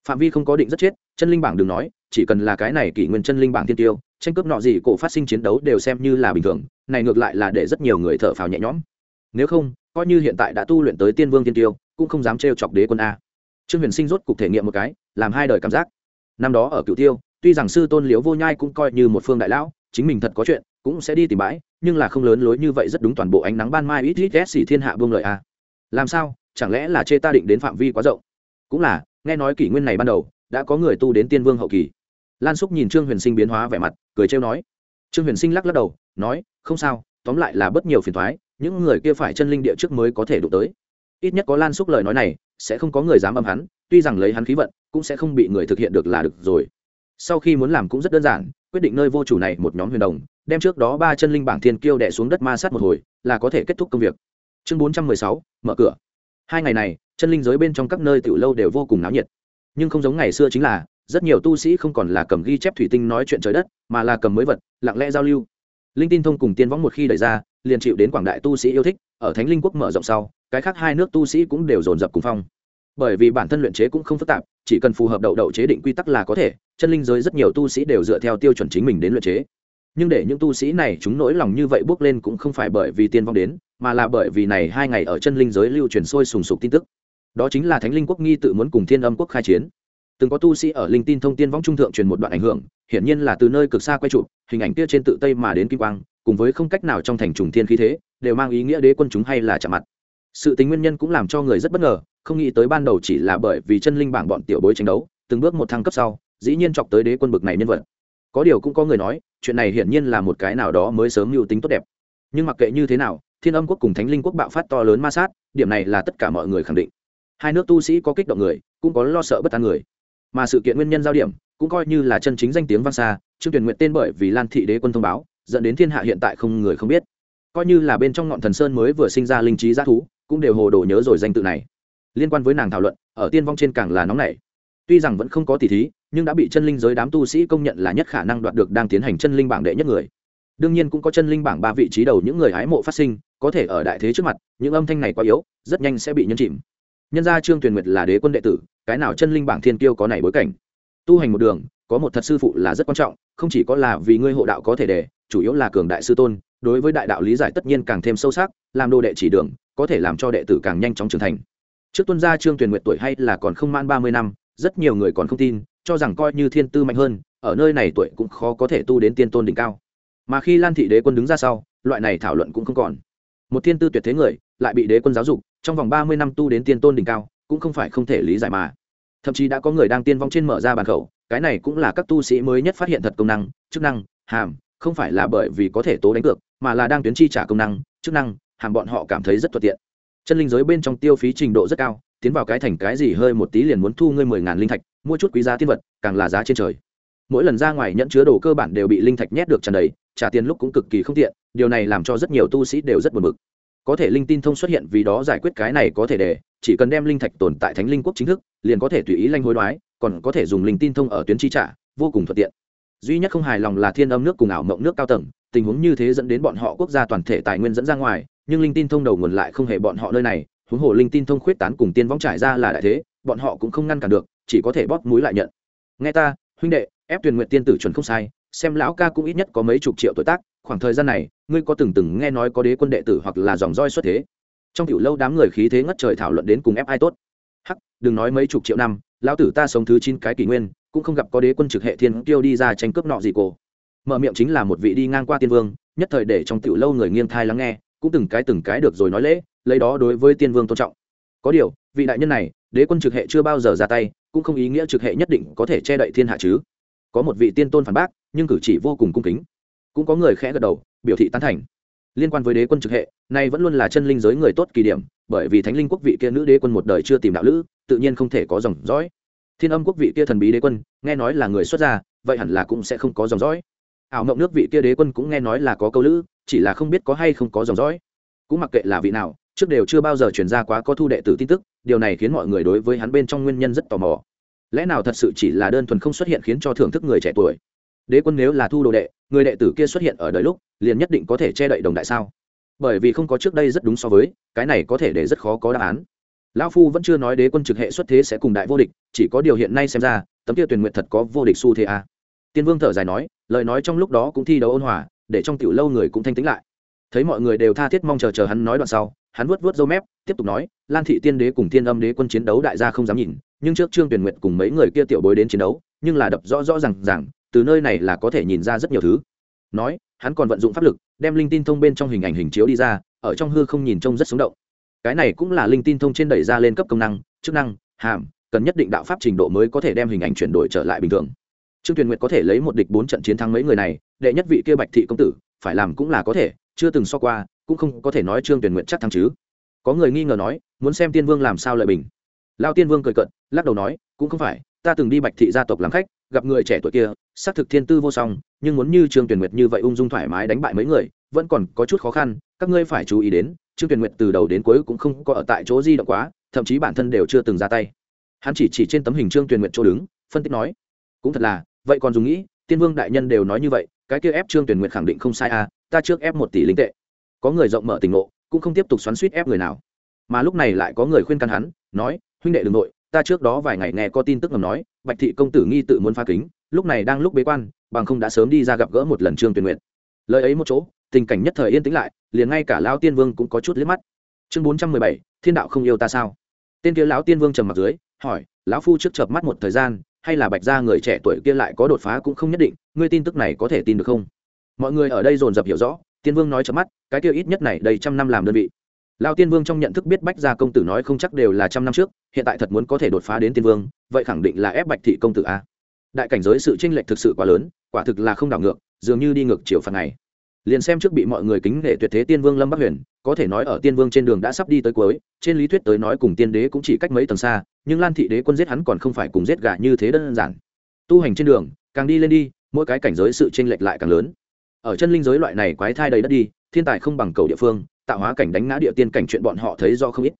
phạm vi không có định rất chết, chân linh bảng đừng nói, chỉ cần là cái này kỷ nguyên chân linh bảng thiên tiêu, tranh cướp nọ gì cổ phát sinh chiến đấu đều xem như là bình thường, này ngược lại là để rất nhiều người thở phào nhẹ nhõm. Nếu không, coi như hiện tại đã tu luyện tới tiên vương thiên tiêu, cũng không dám trêu chọc đế quân a. Trương huyền sinh rốt cục thể nghiệm một cái, làm hai đời cảm giác. Năm đó ở cựu tiêu, tuy rằng sư tôn liếu vô nhai cũng coi như một phương đại lão, chính mình thật có chuyện, cũng sẽ đi tìm bãi, nhưng là không lớn lối như vậy rất đúng toàn bộ ánh nắng ban mai ít ít ghét xỉ thiên hạ buông lợi a. Làm sao? Chẳng lẽ là chê ta định đến phạm vi quá rộng? Cũng là nghe nói kỷ nguyên này ban đầu, đã có người tu đến tiên vương hậu kỳ. Lan xúc nhìn trương huyền sinh biến hóa vẻ mặt, cười trêu nói. Trương huyền sinh lắc lắc đầu, nói, không sao, tóm lại là bất nhiều phiền thoái những người kia phải chân linh địa trước mới có thể đụng tới. Ít nhất có lan xúc lời nói này, sẽ không có người dám âm hắn, tuy rằng lấy hắn khí vận, cũng sẽ không bị người thực hiện được là được rồi. Sau khi muốn làm cũng rất đơn giản, quyết định nơi vô chủ này một nhóm huyền đồng, đem trước đó ba chân linh bảng thiên kiêu đẻ xuống đất ma sát một hồi, là có thể kết thúc công việc. Chương bốn trăm mười sáu, mở cửa hai ngày này, chân linh giới bên trong các nơi tiểu lâu đều vô cùng náo nhiệt. Nhưng không giống ngày xưa chính là, rất nhiều tu sĩ không còn là cầm ghi chép thủy tinh nói chuyện trời đất, mà là cầm mới vật, lặng lẽ giao lưu. Linh tin thông cùng tiên võng một khi đẩy ra, liền chịu đến quảng đại tu sĩ yêu thích, ở thánh linh quốc mở rộng sau, cái khác hai nước tu sĩ cũng đều dồn dập cùng phong. Bởi vì bản thân luyện chế cũng không phức tạp, chỉ cần phù hợp đậu đậu chế định quy tắc là có thể, chân linh giới rất nhiều tu sĩ đều dựa theo tiêu chuẩn chính mình đến luyện chế. Nhưng để những tu sĩ này chúng nỗi lòng như vậy bước lên cũng không phải bởi vì tiên vong đến mà là bởi vì này hai ngày ở chân linh giới lưu truyền sôi sùng sục tin tức. Đó chính là thánh linh quốc nghi tự muốn cùng thiên âm quốc khai chiến. Từng có tu sĩ ở linh tin thông tiên võng trung thượng truyền một đoạn ảnh hưởng, hiển nhiên là từ nơi cực xa quay chụp hình ảnh kia trên tự tây mà đến kim quang, cùng với không cách nào trong thành trùng thiên khí thế, đều mang ý nghĩa đế quân chúng hay là chạm mặt. Sự tính nguyên nhân cũng làm cho người rất bất ngờ, không nghĩ tới ban đầu chỉ là bởi vì chân linh bảng bọn tiểu bối tranh đấu, từng bước một thăng cấp sau, dĩ nhiên chọc tới đế quân bực này nhân vật. Có điều cũng có người nói, chuyện này hiển nhiên là một cái nào đó mới sớm mưu tính tốt đẹp. Nhưng mặc kệ như thế nào thiên âm quốc cùng thánh linh quốc bạo phát to lớn ma sát, điểm này là tất cả mọi người khẳng định. Hai nước tu sĩ có kích động người, cũng có lo sợ bất an người. Mà sự kiện nguyên nhân giao điểm, cũng coi như là chân chính danh tiếng vang xa, trương tuyển nguyện tên bởi vì lan thị đế quân thông báo, dẫn đến thiên hạ hiện tại không người không biết. Coi như là bên trong ngọn thần sơn mới vừa sinh ra linh trí g thú, cũng đều hồ đồ nhớ rồi danh tự này. Liên quan với nàng thảo luận, ở tiên vong trên càng là nóng nảy. Tuy rằng vẫn không có tỷ thí, nhưng đã bị chân linh giới đám tu sĩ công nhận là nhất khả năng đoạt được đang tiến hành chân linh bảng đệ nhất người đương nhiên cũng có chân linh bảng ba vị trí đầu những người hái mộ phát sinh, có thể ở đại thế trước mặt, những âm thanh này quá yếu, rất nhanh sẽ bị nhân chìm. Nhân gia trương tuyền nguyệt là đế quân đệ tử, cái nào chân linh bảng thiên kiêu có này bối cảnh? Tu hành một đường, có một thật sư phụ là rất quan trọng, không chỉ có là vì ngươi hộ đạo có thể để chủ yếu là cường đại sư tôn, đối với đại đạo lý giải tất nhiên càng thêm sâu sắc, làm đồ đệ chỉ đường, có thể làm cho đệ tử càng nhanh chóng trưởng thành. Trước tuân gia trương tuyền nguyệt tuổi hay là còn không mãn ba mươi năm, rất nhiều người còn không tin, cho rằng coi như thiên tư mạnh hơn, ở nơi này tuổi cũng khó có thể tu đến tiên tôn đỉnh cao mà khi lan thị đế quân đứng ra sau, loại này thảo luận cũng không còn. Một thiên tư tuyệt thế người, lại bị đế quân giáo dục, trong vòng ba mươi năm tu đến tiên tôn đỉnh cao, cũng không phải không thể lý giải mà. Thậm chí đã có người đang tiên vong trên mở ra bàn khẩu, cái này cũng là các tu sĩ mới nhất phát hiện thật công năng, chức năng, hàm, không phải là bởi vì có thể tố đánh cược, mà là đang tuyến chi trả công năng, chức năng, hàm bọn họ cảm thấy rất thuận tiện. Chân linh giới bên trong tiêu phí trình độ rất cao, tiến vào cái thành cái gì hơi một tí liền muốn thu ngươi mười ngàn linh thạch, mua chút quý giá tiên vật, càng là giá trên trời. Mỗi lần ra ngoài nhận chứa đồ cơ bản đều bị linh thạch nhét được tràn đầy trả tiền lúc cũng cực kỳ không tiện, điều này làm cho rất nhiều tu sĩ đều rất buồn bực. Có thể linh tin thông xuất hiện vì đó giải quyết cái này có thể để, chỉ cần đem linh thạch tồn tại thánh linh quốc chính thức, liền có thể tùy ý lanh hối đoái, còn có thể dùng linh tin thông ở tuyến chi trả, vô cùng thuận tiện. Duy nhất không hài lòng là thiên âm nước cùng ảo mộng nước cao tầng, tình huống như thế dẫn đến bọn họ quốc gia toàn thể tài nguyên dẫn ra ngoài, nhưng linh tin thông đầu nguồn lại không hề bọn họ nơi này, huống hồ linh tin thông khuyết tán cùng tiên võng trải ra là đại thế, bọn họ cũng không ngăn cản được, chỉ có thể bóp mũi lại nhận. Nghe ta, huynh đệ, ép tuyển nguyện tiên tử chuẩn không sai xem lão ca cũng ít nhất có mấy chục triệu tuổi tác, khoảng thời gian này, ngươi có từng từng nghe nói có đế quân đệ tử hoặc là dòng roi xuất thế. Trong tiểu lâu đám người khí thế ngất trời thảo luận đến cùng ép ai tốt. Hắc, đừng nói mấy chục triệu năm, lão tử ta sống thứ chín cái kỷ nguyên, cũng không gặp có đế quân trực hệ thiên tiêu đi ra tranh cướp nọ gì cổ. Mở miệng chính là một vị đi ngang qua tiên vương, nhất thời để trong tiểu lâu người nghiêng thai lắng nghe, cũng từng cái từng cái được rồi nói lễ, lấy đó đối với tiên vương tôn trọng. Có điều, vị đại nhân này, đế quân trực hệ chưa bao giờ ra tay, cũng không ý nghĩa trực hệ nhất định có thể che đậy thiên hạ chứ. Có một vị tiên tôn phản bác nhưng cử chỉ vô cùng cung kính. Cũng có người khẽ gật đầu, biểu thị tán thành. Liên quan với đế quân trực hệ, nay vẫn luôn là chân linh giới người tốt kỳ điểm, bởi vì thánh linh quốc vị kia nữ đế quân một đời chưa tìm đạo lữ, tự nhiên không thể có dòng dõi. Thiên âm quốc vị kia thần bí đế quân, nghe nói là người xuất gia, vậy hẳn là cũng sẽ không có dòng dõi. Ảo mộng nước vị kia đế quân cũng nghe nói là có câu lữ, chỉ là không biết có hay không có dòng dõi. Cũng mặc kệ là vị nào, trước đều chưa bao giờ truyền ra quá có thu đệ tử tin tức, điều này khiến mọi người đối với hắn bên trong nguyên nhân rất tò mò. Lẽ nào thật sự chỉ là đơn thuần không xuất hiện khiến cho thưởng thức người trẻ tuổi? Đế quân nếu là thu đồ đệ, người đệ tử kia xuất hiện ở đời lúc, liền nhất định có thể che đậy đồng đại sao? Bởi vì không có trước đây rất đúng so với, cái này có thể để rất khó có đáp án. Lão phu vẫn chưa nói đế quân trực hệ xuất thế sẽ cùng đại vô địch, chỉ có điều hiện nay xem ra, tấm kia tuyển nguyện thật có vô địch xu thế à. tiên vương thở dài nói, lời nói trong lúc đó cũng thi đấu ôn hòa, để trong tiểu lâu người cũng thanh tĩnh lại. Thấy mọi người đều tha thiết mong chờ chờ hắn nói đoạn sau, hắn vuốt vuốt râu mép, tiếp tục nói, lan thị tiên đế cùng thiên âm đế quân chiến đấu đại gia không dám nhìn, nhưng trước trương tuyển nguyện cùng mấy người kia tiểu bối đến chiến đấu, nhưng là đập rõ rõ rằng rằng từ nơi này là có thể nhìn ra rất nhiều thứ. Nói, hắn còn vận dụng pháp lực, đem linh tin thông bên trong hình ảnh hình chiếu đi ra, ở trong hư không nhìn trông rất sống động. Cái này cũng là linh tin thông trên đẩy ra lên cấp công năng, chức năng, hàm, cần nhất định đạo pháp trình độ mới có thể đem hình ảnh chuyển đổi trở lại bình thường. Trương tuyền nguyệt có thể lấy một địch bốn trận chiến thắng mấy người này, đệ nhất vị kia bạch thị công tử, phải làm cũng là có thể, chưa từng so qua, cũng không có thể nói trương tuyền nguyệt chắc thắng chứ. Có người nghi ngờ nói, muốn xem tiên vương làm sao lợi bình. Lao tiên vương cười cận lắc đầu nói, cũng không phải, ta từng đi bạch thị gia tộc làm khách gặp người trẻ tuổi kia, xác thực thiên tư vô song, nhưng muốn như trương tuyển nguyệt như vậy ung dung thoải mái đánh bại mấy người, vẫn còn có chút khó khăn, các ngươi phải chú ý đến, trương tuyển nguyệt từ đầu đến cuối cũng không có ở tại chỗ di động quá, thậm chí bản thân đều chưa từng ra tay. Hắn chỉ chỉ trên tấm hình trương tuyển nguyệt chỗ đứng, phân tích nói, cũng thật là, vậy còn dùng nghĩ, tiên vương đại nhân đều nói như vậy, cái kia ép trương tuyển nguyệt khẳng định không sai à ta trước ép một tỷ linh tệ. Có người rộng mở tình ngộ, cũng không tiếp tục xoắn suýt ép người nào. Mà lúc này lại có người khuyên can hắn, nói, huynh đệ đ ư n g nội ta trước đó vài ngày nghe có tin tức ngầm nói, bạch thị công tử nghi tự muốn phá kính, lúc này đang lúc bế quan, bằng không đã sớm đi ra gặp gỡ một lần trương tuyền nguyện lời ấy một chỗ, tình cảnh nhất thời yên tĩnh lại, liền ngay cả lão tiên vương cũng có chút liếc mắt. Chương bốn trăm mười bảy, thiên đạo không yêu ta sao? Tên kia lão tiên vương trầm mặt dưới, hỏi, lão phu trước chợp mắt một thời gian, hay là bạch gia người trẻ tuổi kia lại có đột phá cũng không nhất định, ngươi tin tức này có thể tin được không? Mọi người ở đây dồn dập hiểu rõ, tiên vương nói chợp mắt, cái kia ít nhất này đầy trăm năm làm đơn vị lao tiên vương trong nhận thức biết bách gia công tử nói không chắc đều là trăm năm trước, hiện tại thật muốn có thể đột phá đến tiên vương, vậy khẳng định là ép bạch thị công tử a. Đại cảnh giới sự tranh lệch thực sự quá lớn, quả thực là không đảo ngược, dường như đi ngược chiều phần này liền xem trước bị mọi người kính nể tuyệt thế tiên vương lâm bắc huyền, có thể nói ở tiên vương trên đường đã sắp đi tới cuối, trên lý thuyết tới nói cùng tiên đế cũng chỉ cách mấy tầng xa, nhưng lan thị đế quân giết hắn còn không phải cùng giết gà như thế đơn giản. Tu hành trên đường, càng đi lên đi, mỗi cái cảnh giới sự tranh lệch lại càng lớn. Ở chân linh giới loại này quái thai đầy đất đi, thiên tài không bằng cầu địa phương tạo hóa cảnh đánh ngã địa tiên cảnh chuyện bọn họ thấy do không ít.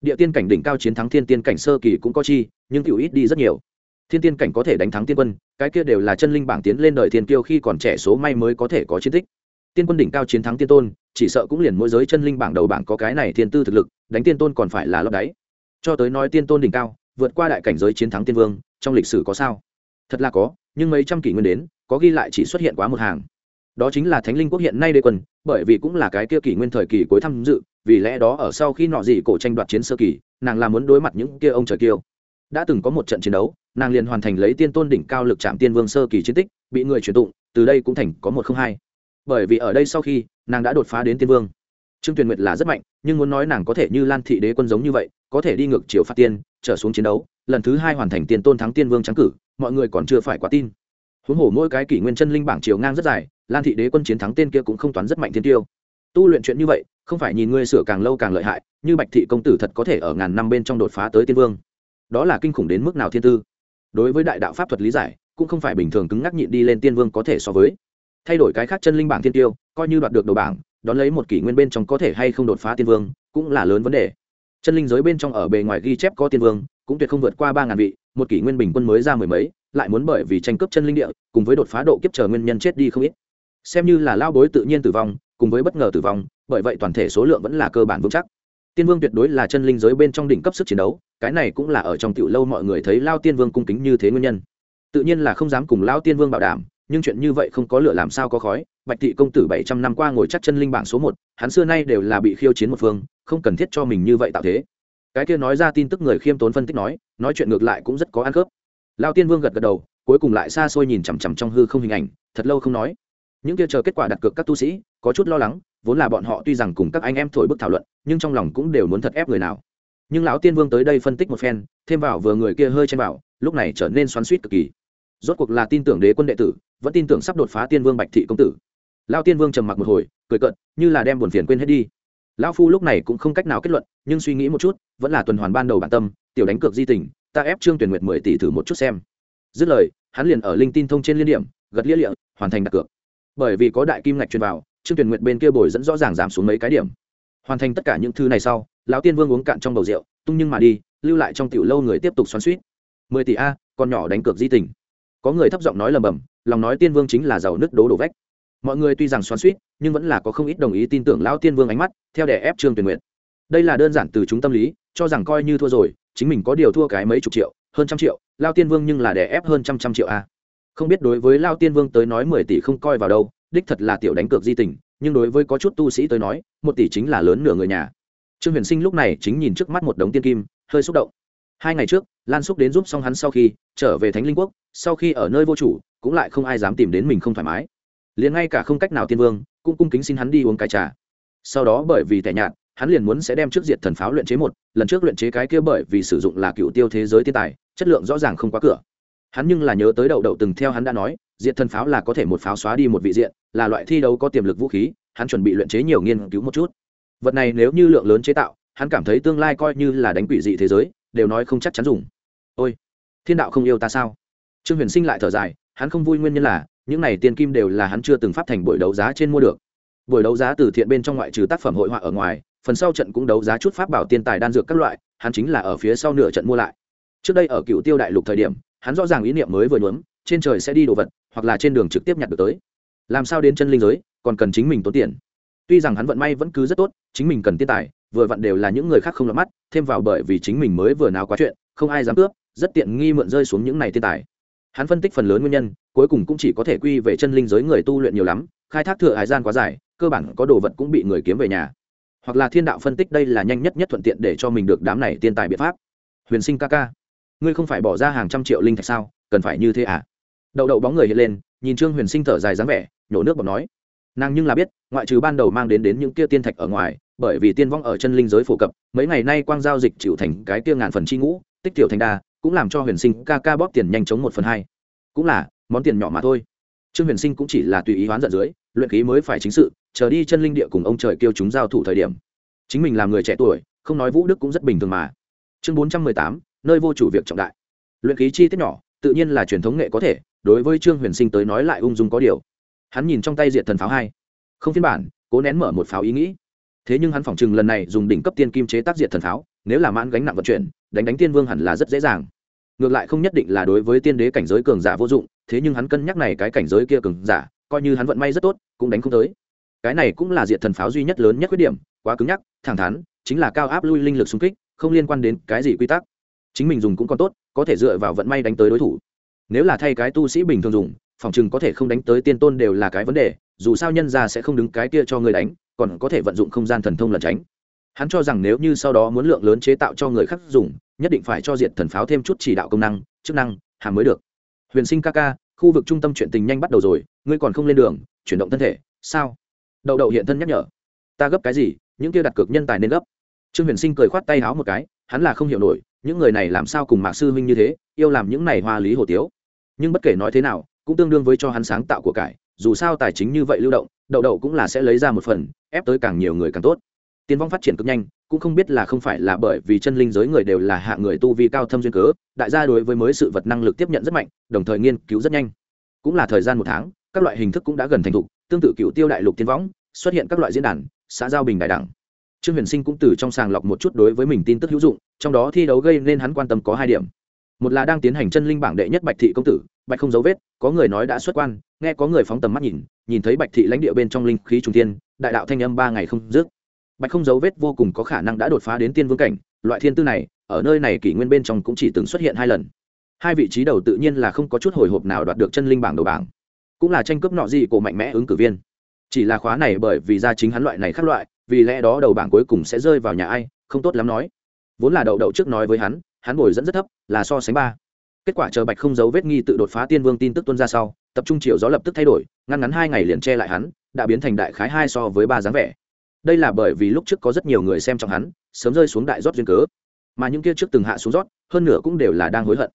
Địa tiên cảnh đỉnh cao chiến thắng thiên tiên cảnh sơ kỳ cũng có chi, nhưng tiểu ít đi rất nhiều. Thiên tiên cảnh có thể đánh thắng tiên quân, cái kia đều là chân linh bảng tiến lên đời thiên kiêu khi còn trẻ số may mới có thể có chiến tích. Tiên quân đỉnh cao chiến thắng tiên tôn, chỉ sợ cũng liền mỗi giới chân linh bảng đầu bảng có cái này thiên tư thực lực, đánh tiên tôn còn phải là lấp đáy. Cho tới nói tiên tôn đỉnh cao, vượt qua đại cảnh giới chiến thắng tiên vương, trong lịch sử có sao? Thật là có, nhưng mấy trăm kỷ nguyên đến, có ghi lại chỉ xuất hiện quá một hàng đó chính là thánh linh quốc hiện nay đế quân, bởi vì cũng là cái kia kỷ nguyên thời kỳ cuối tham dự, vì lẽ đó ở sau khi nọ gì cổ tranh đoạt chiến sơ kỳ, nàng là muốn đối mặt những kia ông trời kiêu. Đã từng có một trận chiến đấu, nàng liền hoàn thành lấy tiên tôn đỉnh cao lực chạm tiên vương sơ kỳ chiến tích, bị người truyền tụng, từ đây cũng thành có một không hai. Bởi vì ở đây sau khi, nàng đã đột phá đến tiên vương. Trương tuyền nguyệt là rất mạnh, nhưng muốn nói nàng có thể như lan thị đế quân giống như vậy, có thể đi ngược chiều phát tiên, trở xuống chiến đấu, lần thứ hai hoàn thành tiên tôn thắng tiên vương trắng cử, mọi người còn chưa phải quá tin. Huống hồ mỗi cái kỷ nguyên chân linh bảng chiều ngang rất dài lan thị đế quân chiến thắng tên kia cũng không toán rất mạnh thiên tiêu. Tu luyện chuyện như vậy, không phải nhìn ngươi sửa càng lâu càng lợi hại, như bạch thị công tử thật có thể ở ngàn năm bên trong đột phá tới tiên vương. Đó là kinh khủng đến mức nào thiên tư. Đối với đại đạo pháp thuật lý giải, cũng không phải bình thường cứng ngắc nhịn đi lên tiên vương có thể so với. Thay đổi cái khác chân linh bảng thiên tiêu, coi như đoạt được đầu bảng, đón lấy một kỷ nguyên bên trong có thể hay không đột phá tiên vương, cũng là lớn vấn đề. Chân linh giới bên trong ở bề ngoài ghi chép có tiên vương, cũng tuyệt không vượt qua ba ngàn vị, một kỷ nguyên bình quân mới ra mười mấy, lại muốn bởi vì tranh cướp chân linh địa, cùng với đột phá độ kiếp chờ nguyên nhân chết đi không ít xem như là lao bối tự nhiên tử vong, cùng với bất ngờ tử vong, bởi vậy toàn thể số lượng vẫn là cơ bản vững chắc. Tiên vương tuyệt đối là chân linh giới bên trong đỉnh cấp sức chiến đấu, cái này cũng là ở trong tiểu lâu mọi người thấy lao tiên vương cung kính như thế nguyên nhân. Tự nhiên là không dám cùng lao tiên vương bảo đảm, nhưng chuyện như vậy không có lửa làm sao có khói. Bạch thị công tử bảy trăm năm qua ngồi chắc chân linh bảng số một, hắn xưa nay đều là bị khiêu chiến một phương, không cần thiết cho mình như vậy tạo thế. Cái kia nói ra tin tức người khiêm tốn phân tích nói nói chuyện ngược lại cũng rất có ăn khớp. Lao tiên vương gật gật đầu, cuối cùng lại xa xôi nhìn chằm chằm trong hư không hình ảnh, thật lâu không nói những kia chờ kết quả đặt cược các tu sĩ, có chút lo lắng, vốn là bọn họ tuy rằng cùng các anh em thổi bức thảo luận, nhưng trong lòng cũng đều muốn thật ép người nào. Nhưng lão tiên vương tới đây phân tích một phen, thêm vào vừa người kia hơi chen vào, lúc này trở nên xoắn suýt cực kỳ. Rốt cuộc là tin tưởng đế quân đệ tử, vẫn tin tưởng sắp đột phá tiên vương bạch thị công tử. Lao tiên vương trầm mặc một hồi, cười cận như là đem buồn phiền quên hết đi. Lão phu lúc này cũng không cách nào kết luận, nhưng suy nghĩ một chút, vẫn là tuần hoàn ban đầu bản tâm, tiểu đánh cược di tình, ta ép trương tuyển nguyệt mười tỷ thử một chút xem. Dứt lời, hắn liền ở linh tin thông trên liên điểm, gật lia lịa, hoàn thành đặt cược bởi vì có đại kim ngạch truyền vào, trương tuyển nguyện bên kia bồi dẫn rõ ràng giảm xuống mấy cái điểm. Hoàn thành tất cả những thứ này sau, lão tiên vương uống cạn trong bầu rượu, tung nhưng mà đi, lưu lại trong tiểu lâu người tiếp tục xoắn suýt mười tỷ a, con nhỏ đánh cược di tình. Có người thấp giọng nói lầm bầm, lòng nói tiên vương chính là giàu nứt đố đổ vách. Mọi người tuy rằng xoắn suýt nhưng vẫn là có không ít đồng ý tin tưởng lão tiên vương ánh mắt, theo đẻ ép trương tuyển nguyện đây là đơn giản từ chúng tâm lý, cho rằng coi như thua rồi, chính mình có điều thua cái mấy chục triệu, hơn trăm triệu lao tiên vương nhưng là đè ép hơn trăm trăm triệu a không biết đối với lao tiên vương tới nói mười tỷ không coi vào đâu, đích thật là tiểu đánh cược di tình, nhưng đối với có chút tu sĩ tới nói, một tỷ chính là lớn nửa người nhà. Trương huyền sinh lúc này chính nhìn trước mắt một đống tiên kim, hơi xúc động. Hai ngày trước, lan xúc đến giúp xong hắn sau khi trở về thánh linh quốc, sau khi ở nơi vô chủ, cũng lại không ai dám tìm đến mình không thoải mái. Liền ngay cả không cách nào tiên vương, cũng cung kính xin hắn đi uống cái trà. Sau đó bởi vì tẻ nhạt, hắn liền muốn sẽ đem trước diệt thần pháo luyện chế một, lần trước luyện chế cái kia bởi vì sử dụng là cựu tiêu thế giới thiên tài, chất lượng rõ ràng không quá cửa hắn nhưng là nhớ tới đậu đậu từng theo hắn đã nói, diệt thần pháo là có thể một pháo xóa đi một vị diện, là loại thi đấu có tiềm lực vũ khí, hắn chuẩn bị luyện chế nhiều nghiên cứu một chút. Vật này nếu như lượng lớn chế tạo, hắn cảm thấy tương lai coi như là đánh quỷ dị thế giới, đều nói không chắc chắn dùng. Ôi, thiên đạo không yêu ta sao? Trương huyền sinh lại thở dài, hắn không vui nguyên nhân là, những này tiền kim đều là hắn chưa từng pháp thành buổi đấu giá trên mua được. Buổi đấu giá từ thiện bên trong ngoại trừ tác phẩm hội họa ở ngoài, phần sau trận cũng đấu giá chút pháp bảo tiên tài đan dược các loại, hắn chính là ở phía sau nửa trận mua lại. Trước đây ở cựu tiêu đại lục thời điểm hắn rõ ràng ý niệm mới vừa nhuốm, trên trời sẽ đi đồ vật, hoặc là trên đường trực tiếp nhặt được tới. Làm sao đến chân linh giới, còn cần chính mình tốn tiền. Tuy rằng hắn vận may vẫn cứ rất tốt, chính mình cần tiên tài, vừa vặn đều là những người khác không lọt mắt, thêm vào bởi vì chính mình mới vừa nào quá chuyện, không ai dám cướp, rất tiện nghi mượn rơi xuống những này thiên tài. Hắn phân tích phần lớn nguyên nhân, cuối cùng cũng chỉ có thể quy về chân linh giới người tu luyện nhiều lắm, khai thác thừa hải gian quá dài, cơ bản có đồ vật cũng bị người kiếm về nhà. Hoặc là thiên đạo phân tích đây là nhanh nhất nhất thuận tiện để cho mình được đám này tiên tài biện pháp. Huyền sinh ca ca ngươi không phải bỏ ra hàng trăm triệu linh thạch sao, cần phải như thế à? Đậu đậu bóng người hiện lên, nhìn trương huyền sinh thở dài dáng vẻ, nhổ nước bọt nói. Nàng nhưng là biết, ngoại trừ ban đầu mang đến đến những kia tiên thạch ở ngoài, bởi vì tiên vong ở chân linh giới phổ cập, mấy ngày nay quang giao dịch chịu thành cái kia ngàn phần chi ngũ, tích tiểu thành đa, cũng làm cho huyền sinh ca ca bóp tiền nhanh chóng một phần hai. Cũng là, món tiền nhỏ mà thôi. Trương huyền sinh cũng chỉ là tùy ý hoán giận dưới, luyện khí mới phải chính sự, chờ đi chân linh địa cùng ông trời kêu chúng giao thủ thời điểm. Chính mình làm người trẻ tuổi, không nói vũ đức cũng rất bình thường mà. Chương bốn trăm mười tám nơi vô chủ việc trọng đại. Luyện khí chi tiết nhỏ, tự nhiên là truyền thống nghệ có thể, đối với trương huyền sinh tới nói lại ung dung có điều. Hắn nhìn trong tay diện thần pháo hai. Không phiên bản, cố nén mở một pháo ý nghĩ. Thế nhưng hắn phỏng chừng lần này dùng đỉnh cấp tiên kim chế tác diệt thần pháo, nếu là mãn gánh nặng vận chuyển, đánh đánh tiên vương hẳn là rất dễ dàng. Ngược lại không nhất định là đối với tiên đế cảnh giới cường giả vô dụng, thế nhưng hắn cân nhắc này cái cảnh giới kia cường giả, coi như hắn vận may rất tốt, cũng đánh không tới. Cái này cũng là diệt thần pháo duy nhất lớn nhất khuyết điểm, quá cứng nhắc, thẳng thắn, chính là cao áp lui linh lực xung kích, không liên quan đến cái gì quy tắc chính mình dùng cũng còn tốt, có thể dựa vào vận may đánh tới đối thủ. Nếu là thay cái tu sĩ bình thường dùng, phòng chừng có thể không đánh tới tiên tôn đều là cái vấn đề, dù sao nhân ra sẽ không đứng cái kia cho người đánh, còn có thể vận dụng không gian thần thông lẩn tránh. Hắn cho rằng nếu như sau đó muốn lượng lớn chế tạo cho người khác dùng, nhất định phải cho diệt thần pháo thêm chút chỉ đạo công năng, chức năng, hàm mới được. Huyền sinh ca ca, khu vực trung tâm chuyện tình nhanh bắt đầu rồi, ngươi còn không lên đường, chuyển động thân thể, sao? Đậu đậu hiện thân nhắc nhở. Ta gấp cái gì, những kia đặt cược nhân tài nên gấp. Trương huyền sinh cười khoát tay háo một cái, hắn là không hiểu nổi những người này làm sao cùng mạc sư huynh như thế, yêu làm những này hoa lý hồ tiếu? Nhưng bất kể nói thế nào, cũng tương đương với cho hắn sáng tạo của cải, dù sao tài chính như vậy lưu động, đậu đậu cũng là sẽ lấy ra một phần, ép tới càng nhiều người càng tốt. Tiên vong phát triển cực nhanh, cũng không biết là không phải là bởi vì chân linh giới người đều là hạ người tu vi cao thâm duyên cớ, đại gia đối với mới sự vật năng lực tiếp nhận rất mạnh, đồng thời nghiên cứu rất nhanh. Cũng là thời gian một tháng, các loại hình thức cũng đã gần thành thục, tương tự cựu tiêu đại lục tiên võng, xuất hiện các loại diễn đàn, xã giao bình đại đẳng trương huyền sinh cũng từ trong sàng lọc một chút đối với mình tin tức hữu dụng, trong đó thi đấu gây nên hắn quan tâm có hai điểm. Một là đang tiến hành chân linh bảng đệ nhất bạch thị công tử, bạch không dấu vết, có người nói đã xuất quan, nghe có người phóng tầm mắt nhìn nhìn thấy bạch thị lãnh địa bên trong linh khí trung tiên đại đạo thanh âm ba ngày không dứt. Bạch không dấu vết vô cùng có khả năng đã đột phá đến tiên vương cảnh, loại thiên tư này, ở nơi này kỷ nguyên bên trong cũng chỉ từng xuất hiện hai lần. Hai vị trí đầu tự nhiên là không có chút hồi hộp nào đoạt được chân linh bảng đầu bảng. Cũng là tranh cướp nọ gì của mạnh mẽ ứng cử viên. Chỉ là khóa này bởi vì ra chính hắn loại này khác loại vì lẽ đó đầu bảng cuối cùng sẽ rơi vào nhà ai, không tốt lắm nói. Vốn là đậu đậu trước nói với hắn hắn bồi dẫn rất thấp, là so sánh ba. Kết quả chờ bạch không giấu vết nghi tự đột phá tiên vương tin tức tuân ra sau, tập trung chiều gió lập tức thay đổi, ngăn ngắn hai ngày liền che lại hắn, đã biến thành đại khái hai so với ba dáng vẻ. Đây là bởi vì lúc trước có rất nhiều người xem trong hắn, sớm rơi xuống đại rót duyên cớ. Mà những kia trước từng hạ xuống rót hơn nửa cũng đều là đang hối hận.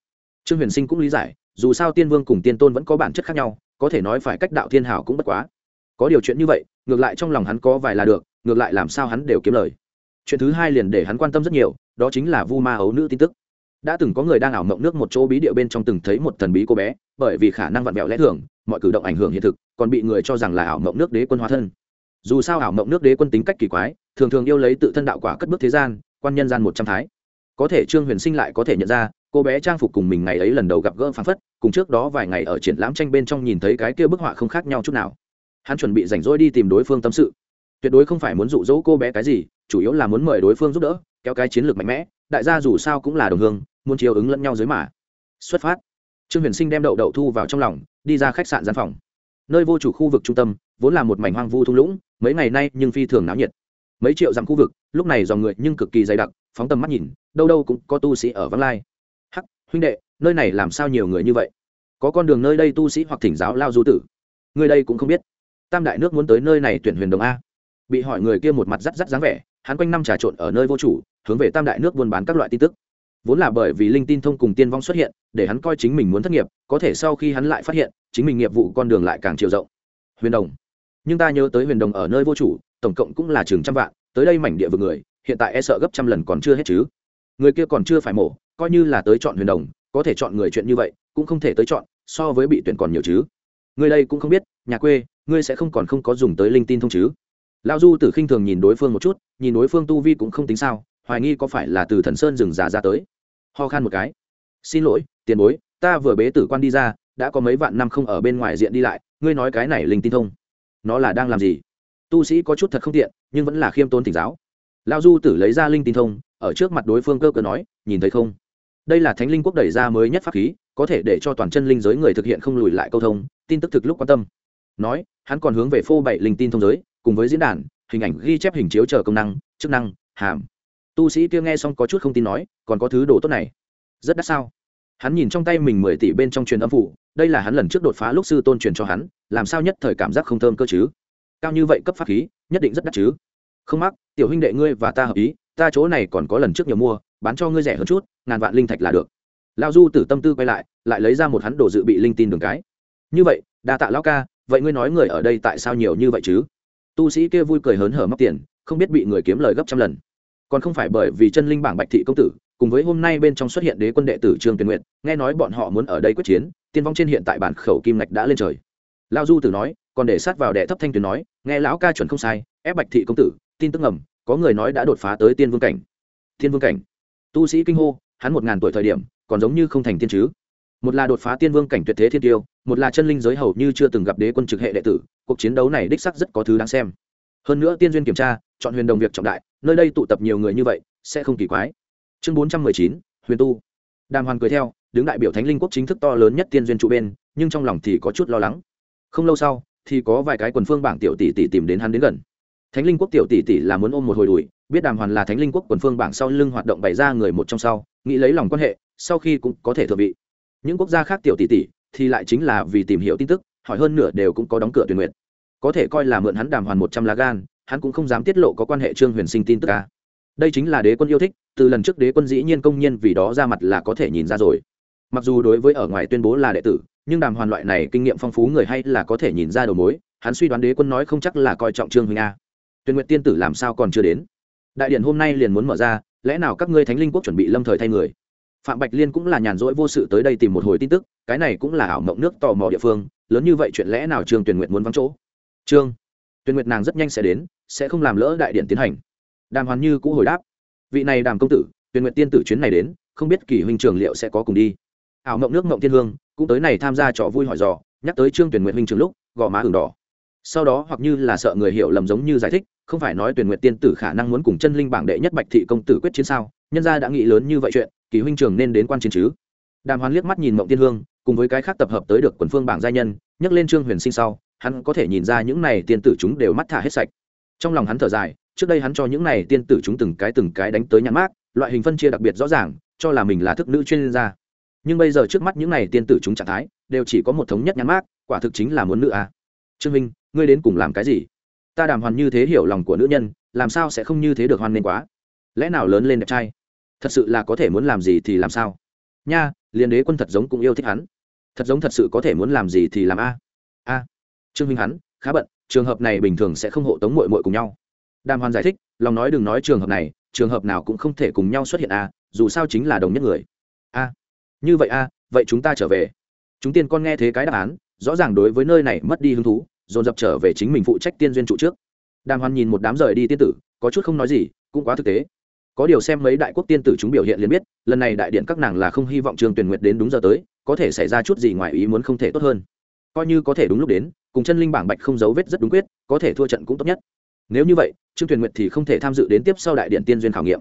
Trương huyền sinh cũng lý giải, dù sao tiên vương cùng tiên tôn vẫn có bản chất khác nhau, có thể nói phải cách đạo thiên hảo cũng bất quá. Có điều chuyện như vậy, ngược lại trong lòng hắn có vài là được ngược lại làm sao hắn đều kiếm lời. Chuyện thứ hai liền để hắn quan tâm rất nhiều, đó chính là vu ma ấu nữ tin tức. Đã từng có người đang ảo mộng nước một chỗ bí địa bên trong từng thấy một thần bí cô bé, bởi vì khả năng vặn vẹo lẽ thường, mọi cử động ảnh hưởng hiện thực, còn bị người cho rằng là ảo mộng nước đế quân hóa thân. Dù sao ảo mộng nước đế quân tính cách kỳ quái, thường thường yêu lấy tự thân đạo quả cất bước thế gian, quan nhân gian một trăm thái. Có thể trương huyền sinh lại có thể nhận ra, cô bé trang phục cùng mình ngày ấy lần đầu gặp gỡ phán phất, cùng trước đó vài ngày ở triển lãm tranh bên trong nhìn thấy cái kia bức họa không khác nhau chút nào. Hắn chuẩn bị rảnh rỗi đi tìm đối phương tâm sự tuyệt đối không phải muốn dụ dỗ cô bé cái gì, chủ yếu là muốn mời đối phương giúp đỡ, kéo cái chiến lược mạnh mẽ, đại gia dù sao cũng là đồng hương, muốn chiều ứng lẫn nhau dưới mà. Xuất phát. Trương huyền sinh đem đậu đậu thu vào trong lòng, đi ra khách sạn gian phòng. Nơi vô chủ khu vực trung tâm, vốn là một mảnh hoang vu thung lũng, mấy ngày nay nhưng phi thường náo nhiệt. Mấy triệu dặm khu vực, lúc này dòng người nhưng cực kỳ dày đặc, phóng tầm mắt nhìn, đâu đâu cũng có tu sĩ ở vắng lai. Hắc, huynh đệ, nơi này làm sao nhiều người như vậy? Có con đường nơi đây tu sĩ hoặc thỉnh giáo lao du tử. Người đây cũng không biết. Tam đại nước muốn tới nơi này tuyển huyền đồng a bị hỏi người kia một mặt rắt rắt dáng vẻ, hắn quanh năm trà trộn ở nơi vô chủ, hướng về tam đại nước buôn bán các loại tin tức. Vốn là bởi vì linh tin thông cùng tiên vong xuất hiện, để hắn coi chính mình muốn thất nghiệp, có thể sau khi hắn lại phát hiện, chính mình nghiệp vụ con đường lại càng chiều rộng. Huyền đồng. Nhưng ta nhớ tới huyền đồng ở nơi vô chủ, tổng cộng cũng là chừng trăm vạn, tới đây mảnh địa vực người, hiện tại e sợ gấp trăm lần còn chưa hết chứ. Người kia còn chưa phải mổ, coi như là tới chọn huyền đồng, có thể chọn người chuyện như vậy, cũng không thể tới chọn, so với bị tuyển còn nhiều chứ. Người đây cũng không biết, nhà quê, ngươi sẽ không còn không có dùng tới linh tin thông chứ? Lão du tử khinh thường nhìn đối phương một chút, nhìn đối phương tu vi cũng không tính sao, hoài nghi có phải là từ thần sơn rừng già ra tới. Ho khan một cái. Xin lỗi, tiền bối, ta vừa bế tử quan đi ra, đã có mấy vạn năm không ở bên ngoài diện đi lại, ngươi nói cái này linh tin thông. Nó là đang làm gì? Tu sĩ có chút thật không tiện, nhưng vẫn là khiêm tôn tỉnh giáo. Lao du tử lấy ra linh tin thông, ở trước mặt đối phương cơ cơ nói, nhìn thấy không? Đây là thánh linh quốc đẩy ra mới nhất pháp khí, có thể để cho toàn chân linh giới người thực hiện không lùi lại câu thông, tin tức thực lúc quan tâm. Nói, hắn còn hướng về phô bảy linh tin thông giới cùng với diễn đàn, hình ảnh ghi chép hình chiếu chờ công năng, chức năng, hàm. Tu sĩ kia nghe xong có chút không tin nói, còn có thứ đồ tốt này. Rất đắt sao? Hắn nhìn trong tay mình mười tỷ bên trong truyền âm phủ đây là hắn lần trước đột phá lúc sư tôn truyền cho hắn, làm sao nhất thời cảm giác không thơm cơ chứ? Cao như vậy cấp pháp khí, nhất định rất đắt chứ? Không mắc, tiểu huynh đệ ngươi và ta hợp ý, ta chỗ này còn có lần trước nhiều mua, bán cho ngươi rẻ hơn chút, ngàn vạn linh thạch là được. Lao du tử tâm tư quay lại lại lấy ra một hắn đồ dự bị linh tin đường cái. Như vậy, đa tạ lao ca, vậy ngươi nói người ở đây tại sao nhiều như vậy chứ? Tu sĩ kia vui cười hớn hở móc tiền, không biết bị người kiếm lời gấp trăm lần. Còn không phải bởi vì chân linh bảng bạch thị công tử, cùng với hôm nay bên trong xuất hiện đế quân đệ tử trương tuyền nguyện nghe nói bọn họ muốn ở đây quyết chiến, tiên vong trên hiện tại bản khẩu kim ngạch đã lên trời. Lao du tử nói, còn để sát vào đệ thấp thanh tuyền nói, nghe lão ca chuẩn không sai, ép bạch thị công tử, tin tức ngầm, có người nói đã đột phá tới tiên vương cảnh. Thiên vương cảnh. Tu sĩ kinh hô, hắn một ngàn tuổi thời điểm, còn giống như không thành tiên chứ một là đột phá tiên vương cảnh tuyệt thế thiên tiêu, một là chân linh giới hầu như chưa từng gặp đế quân trực hệ đệ tử, cuộc chiến đấu này đích sắc rất có thứ đáng xem. Hơn nữa tiên duyên kiểm tra, chọn huyền đồng việc trọng đại, nơi đây tụ tập nhiều người như vậy, sẽ không kỳ quái. Chương bốn trăm mười chín, huyền tu. Đàm hoàn cười theo, đứng đại biểu thánh linh quốc chính thức to lớn nhất tiên duyên trụ bên, nhưng trong lòng thì có chút lo lắng. Không lâu sau, thì có vài cái quần phương bảng tiểu tỷ tỷ tìm đến hắn đến gần. Thánh linh quốc tiểu tỷ tỷ là muốn ôm một hồi đùi, biết đàm hoàn là thánh linh quốc quần phương bảng sau lưng hoạt động bày ra người một trong sau, nghĩ lấy lòng quan hệ, sau khi cũng có thể thượng vị những quốc gia khác tiểu tỷ tỷ thì lại chính là vì tìm hiểu tin tức, hỏi hơn nửa đều cũng có đóng cửa tuyển nguyện. Có thể coi là mượn hắn đàm hoàn một trăm lá gan, hắn cũng không dám tiết lộ có quan hệ trương huyền sinh tin tức ca đây chính là đế quân yêu thích, từ lần trước đế quân dĩ nhiên công nhiên vì đó ra mặt là có thể nhìn ra rồi. Mặc dù đối với ở ngoài tuyên bố là đệ tử, nhưng đàm hoàn loại này kinh nghiệm phong phú người hay là có thể nhìn ra đầu mối, hắn suy đoán đế quân nói không chắc là coi trọng trương huyền a. Tuyên nguyện tiên tử làm sao còn chưa đến? Đại điện hôm nay liền muốn mở ra, lẽ nào các ngươi thánh linh quốc chuẩn bị lâm thời thay người? Phạm bạch liên cũng là nhàn rỗi vô sự tới đây tìm một hồi tin tức, cái này cũng là ảo mộng nước tò mò địa phương, lớn như vậy chuyện lẽ nào trương tuyển Nguyệt muốn vắng chỗ? Trương tuyển Nguyệt nàng rất nhanh sẽ đến, sẽ không làm lỡ đại điện tiến hành. Đàm hoàn như cũ hồi đáp, vị này đàm công tử tuyển Nguyệt tiên tử chuyến này đến, không biết kỳ huynh trường liệu sẽ có cùng đi. Ảo mộng nước mộng thiên hương, cũng tới này tham gia trò vui hỏi dò, nhắc tới trương tuyển nguyện huynh trường lúc, gò má hừng đỏ. Sau đó hoặc như là sợ người hiểu lầm giống như giải thích, không phải nói tuyển nguyện tiên tử khả năng muốn cùng chân linh bảng đệ nhất bạch thị công tử quyết chiến sao, nhân gia đã nghĩ lớn như vậy chuyện kỳ huynh trường nên đến quan chiến chứ? Đàm hoán liếc mắt nhìn mộng tiên hương, cùng với cái khác tập hợp tới được quần phương bảng gia nhân, nhắc lên trương huyền sinh sau, hắn có thể nhìn ra những này tiên tử chúng đều mắt thả hết sạch. Trong lòng hắn thở dài, trước đây hắn cho những này tiên tử chúng từng cái từng cái đánh tới nhãn mát loại hình phân chia đặc biệt rõ ràng, cho là mình là thức nữ chuyên gia. Nhưng bây giờ trước mắt những này tiên tử chúng trạng thái, đều chỉ có một thống nhất nhãn mát quả thực chính là muốn nữ à. trương minh, ngươi đến cùng làm cái gì? Ta đàm hoàn như thế hiểu lòng của nữ nhân, làm sao sẽ không như thế được hoan nên quá? Lẽ nào lớn lên đẹp trai? Thật sự là có thể muốn làm gì thì làm sao? Nha, liền đế quân thật giống cũng yêu thích hắn. Thật giống thật sự có thể muốn làm gì thì làm a. A. Trương minh hắn, khá bận, trường hợp này bình thường sẽ không hộ tống mội mội cùng nhau. Đàm hoàn giải thích, lòng nói đừng nói trường hợp này, trường hợp nào cũng không thể cùng nhau xuất hiện a, dù sao chính là đồng nhất người. A. Như vậy a, vậy chúng ta trở về. Chúng tiên con nghe thế cái đáp án, rõ ràng đối với nơi này mất đi hứng thú, dồn dập trở về chính mình phụ trách tiên duyên trụ trước. Đàm hoàn nhìn một đám rời đi tiên tử, có chút không nói gì, cũng quá thực tế có điều xem mấy đại quốc tiên tử chúng biểu hiện liền biết, lần này đại điện các nàng là không hy vọng trương tuyển nguyệt đến đúng giờ tới, có thể xảy ra chút gì ngoài ý muốn không thể tốt hơn. Coi như có thể đúng lúc đến, cùng chân linh bảng bạch không giấu vết rất đúng quyết, có thể thua trận cũng tốt nhất. Nếu như vậy, trương tuyển nguyệt thì không thể tham dự đến tiếp sau đại điện tiên duyên khảo nghiệm.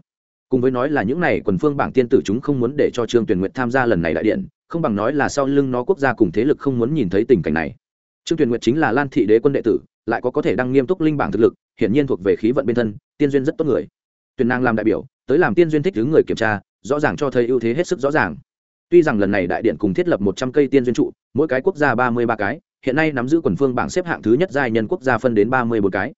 Cùng với nói là những này quần phương bảng tiên tử chúng không muốn để cho trương tuyển nguyệt tham gia lần này đại điện, không bằng nói là sau lưng nó quốc gia cùng thế lực không muốn nhìn thấy tình cảnh này. Trương tuyển nguyệt chính là lan thị đế quân đệ tử, lại có có thể đăng nghiêm túc linh bảng thực lực, hiển nhiên thuộc về khí vận bên thân, tiên duyên rất tốt người tuyển nàng làm đại biểu, tới làm tiên duyên thích thứ người kiểm tra, rõ ràng cho thấy ưu thế hết sức rõ ràng. Tuy rằng lần này đại điện cùng thiết lập một trăm cây tiên duyên trụ, mỗi cái quốc gia ba mươi ba cái, hiện nay nắm giữ quần phương bảng xếp hạng thứ nhất giai nhân quốc gia phân đến ba mươi một cái.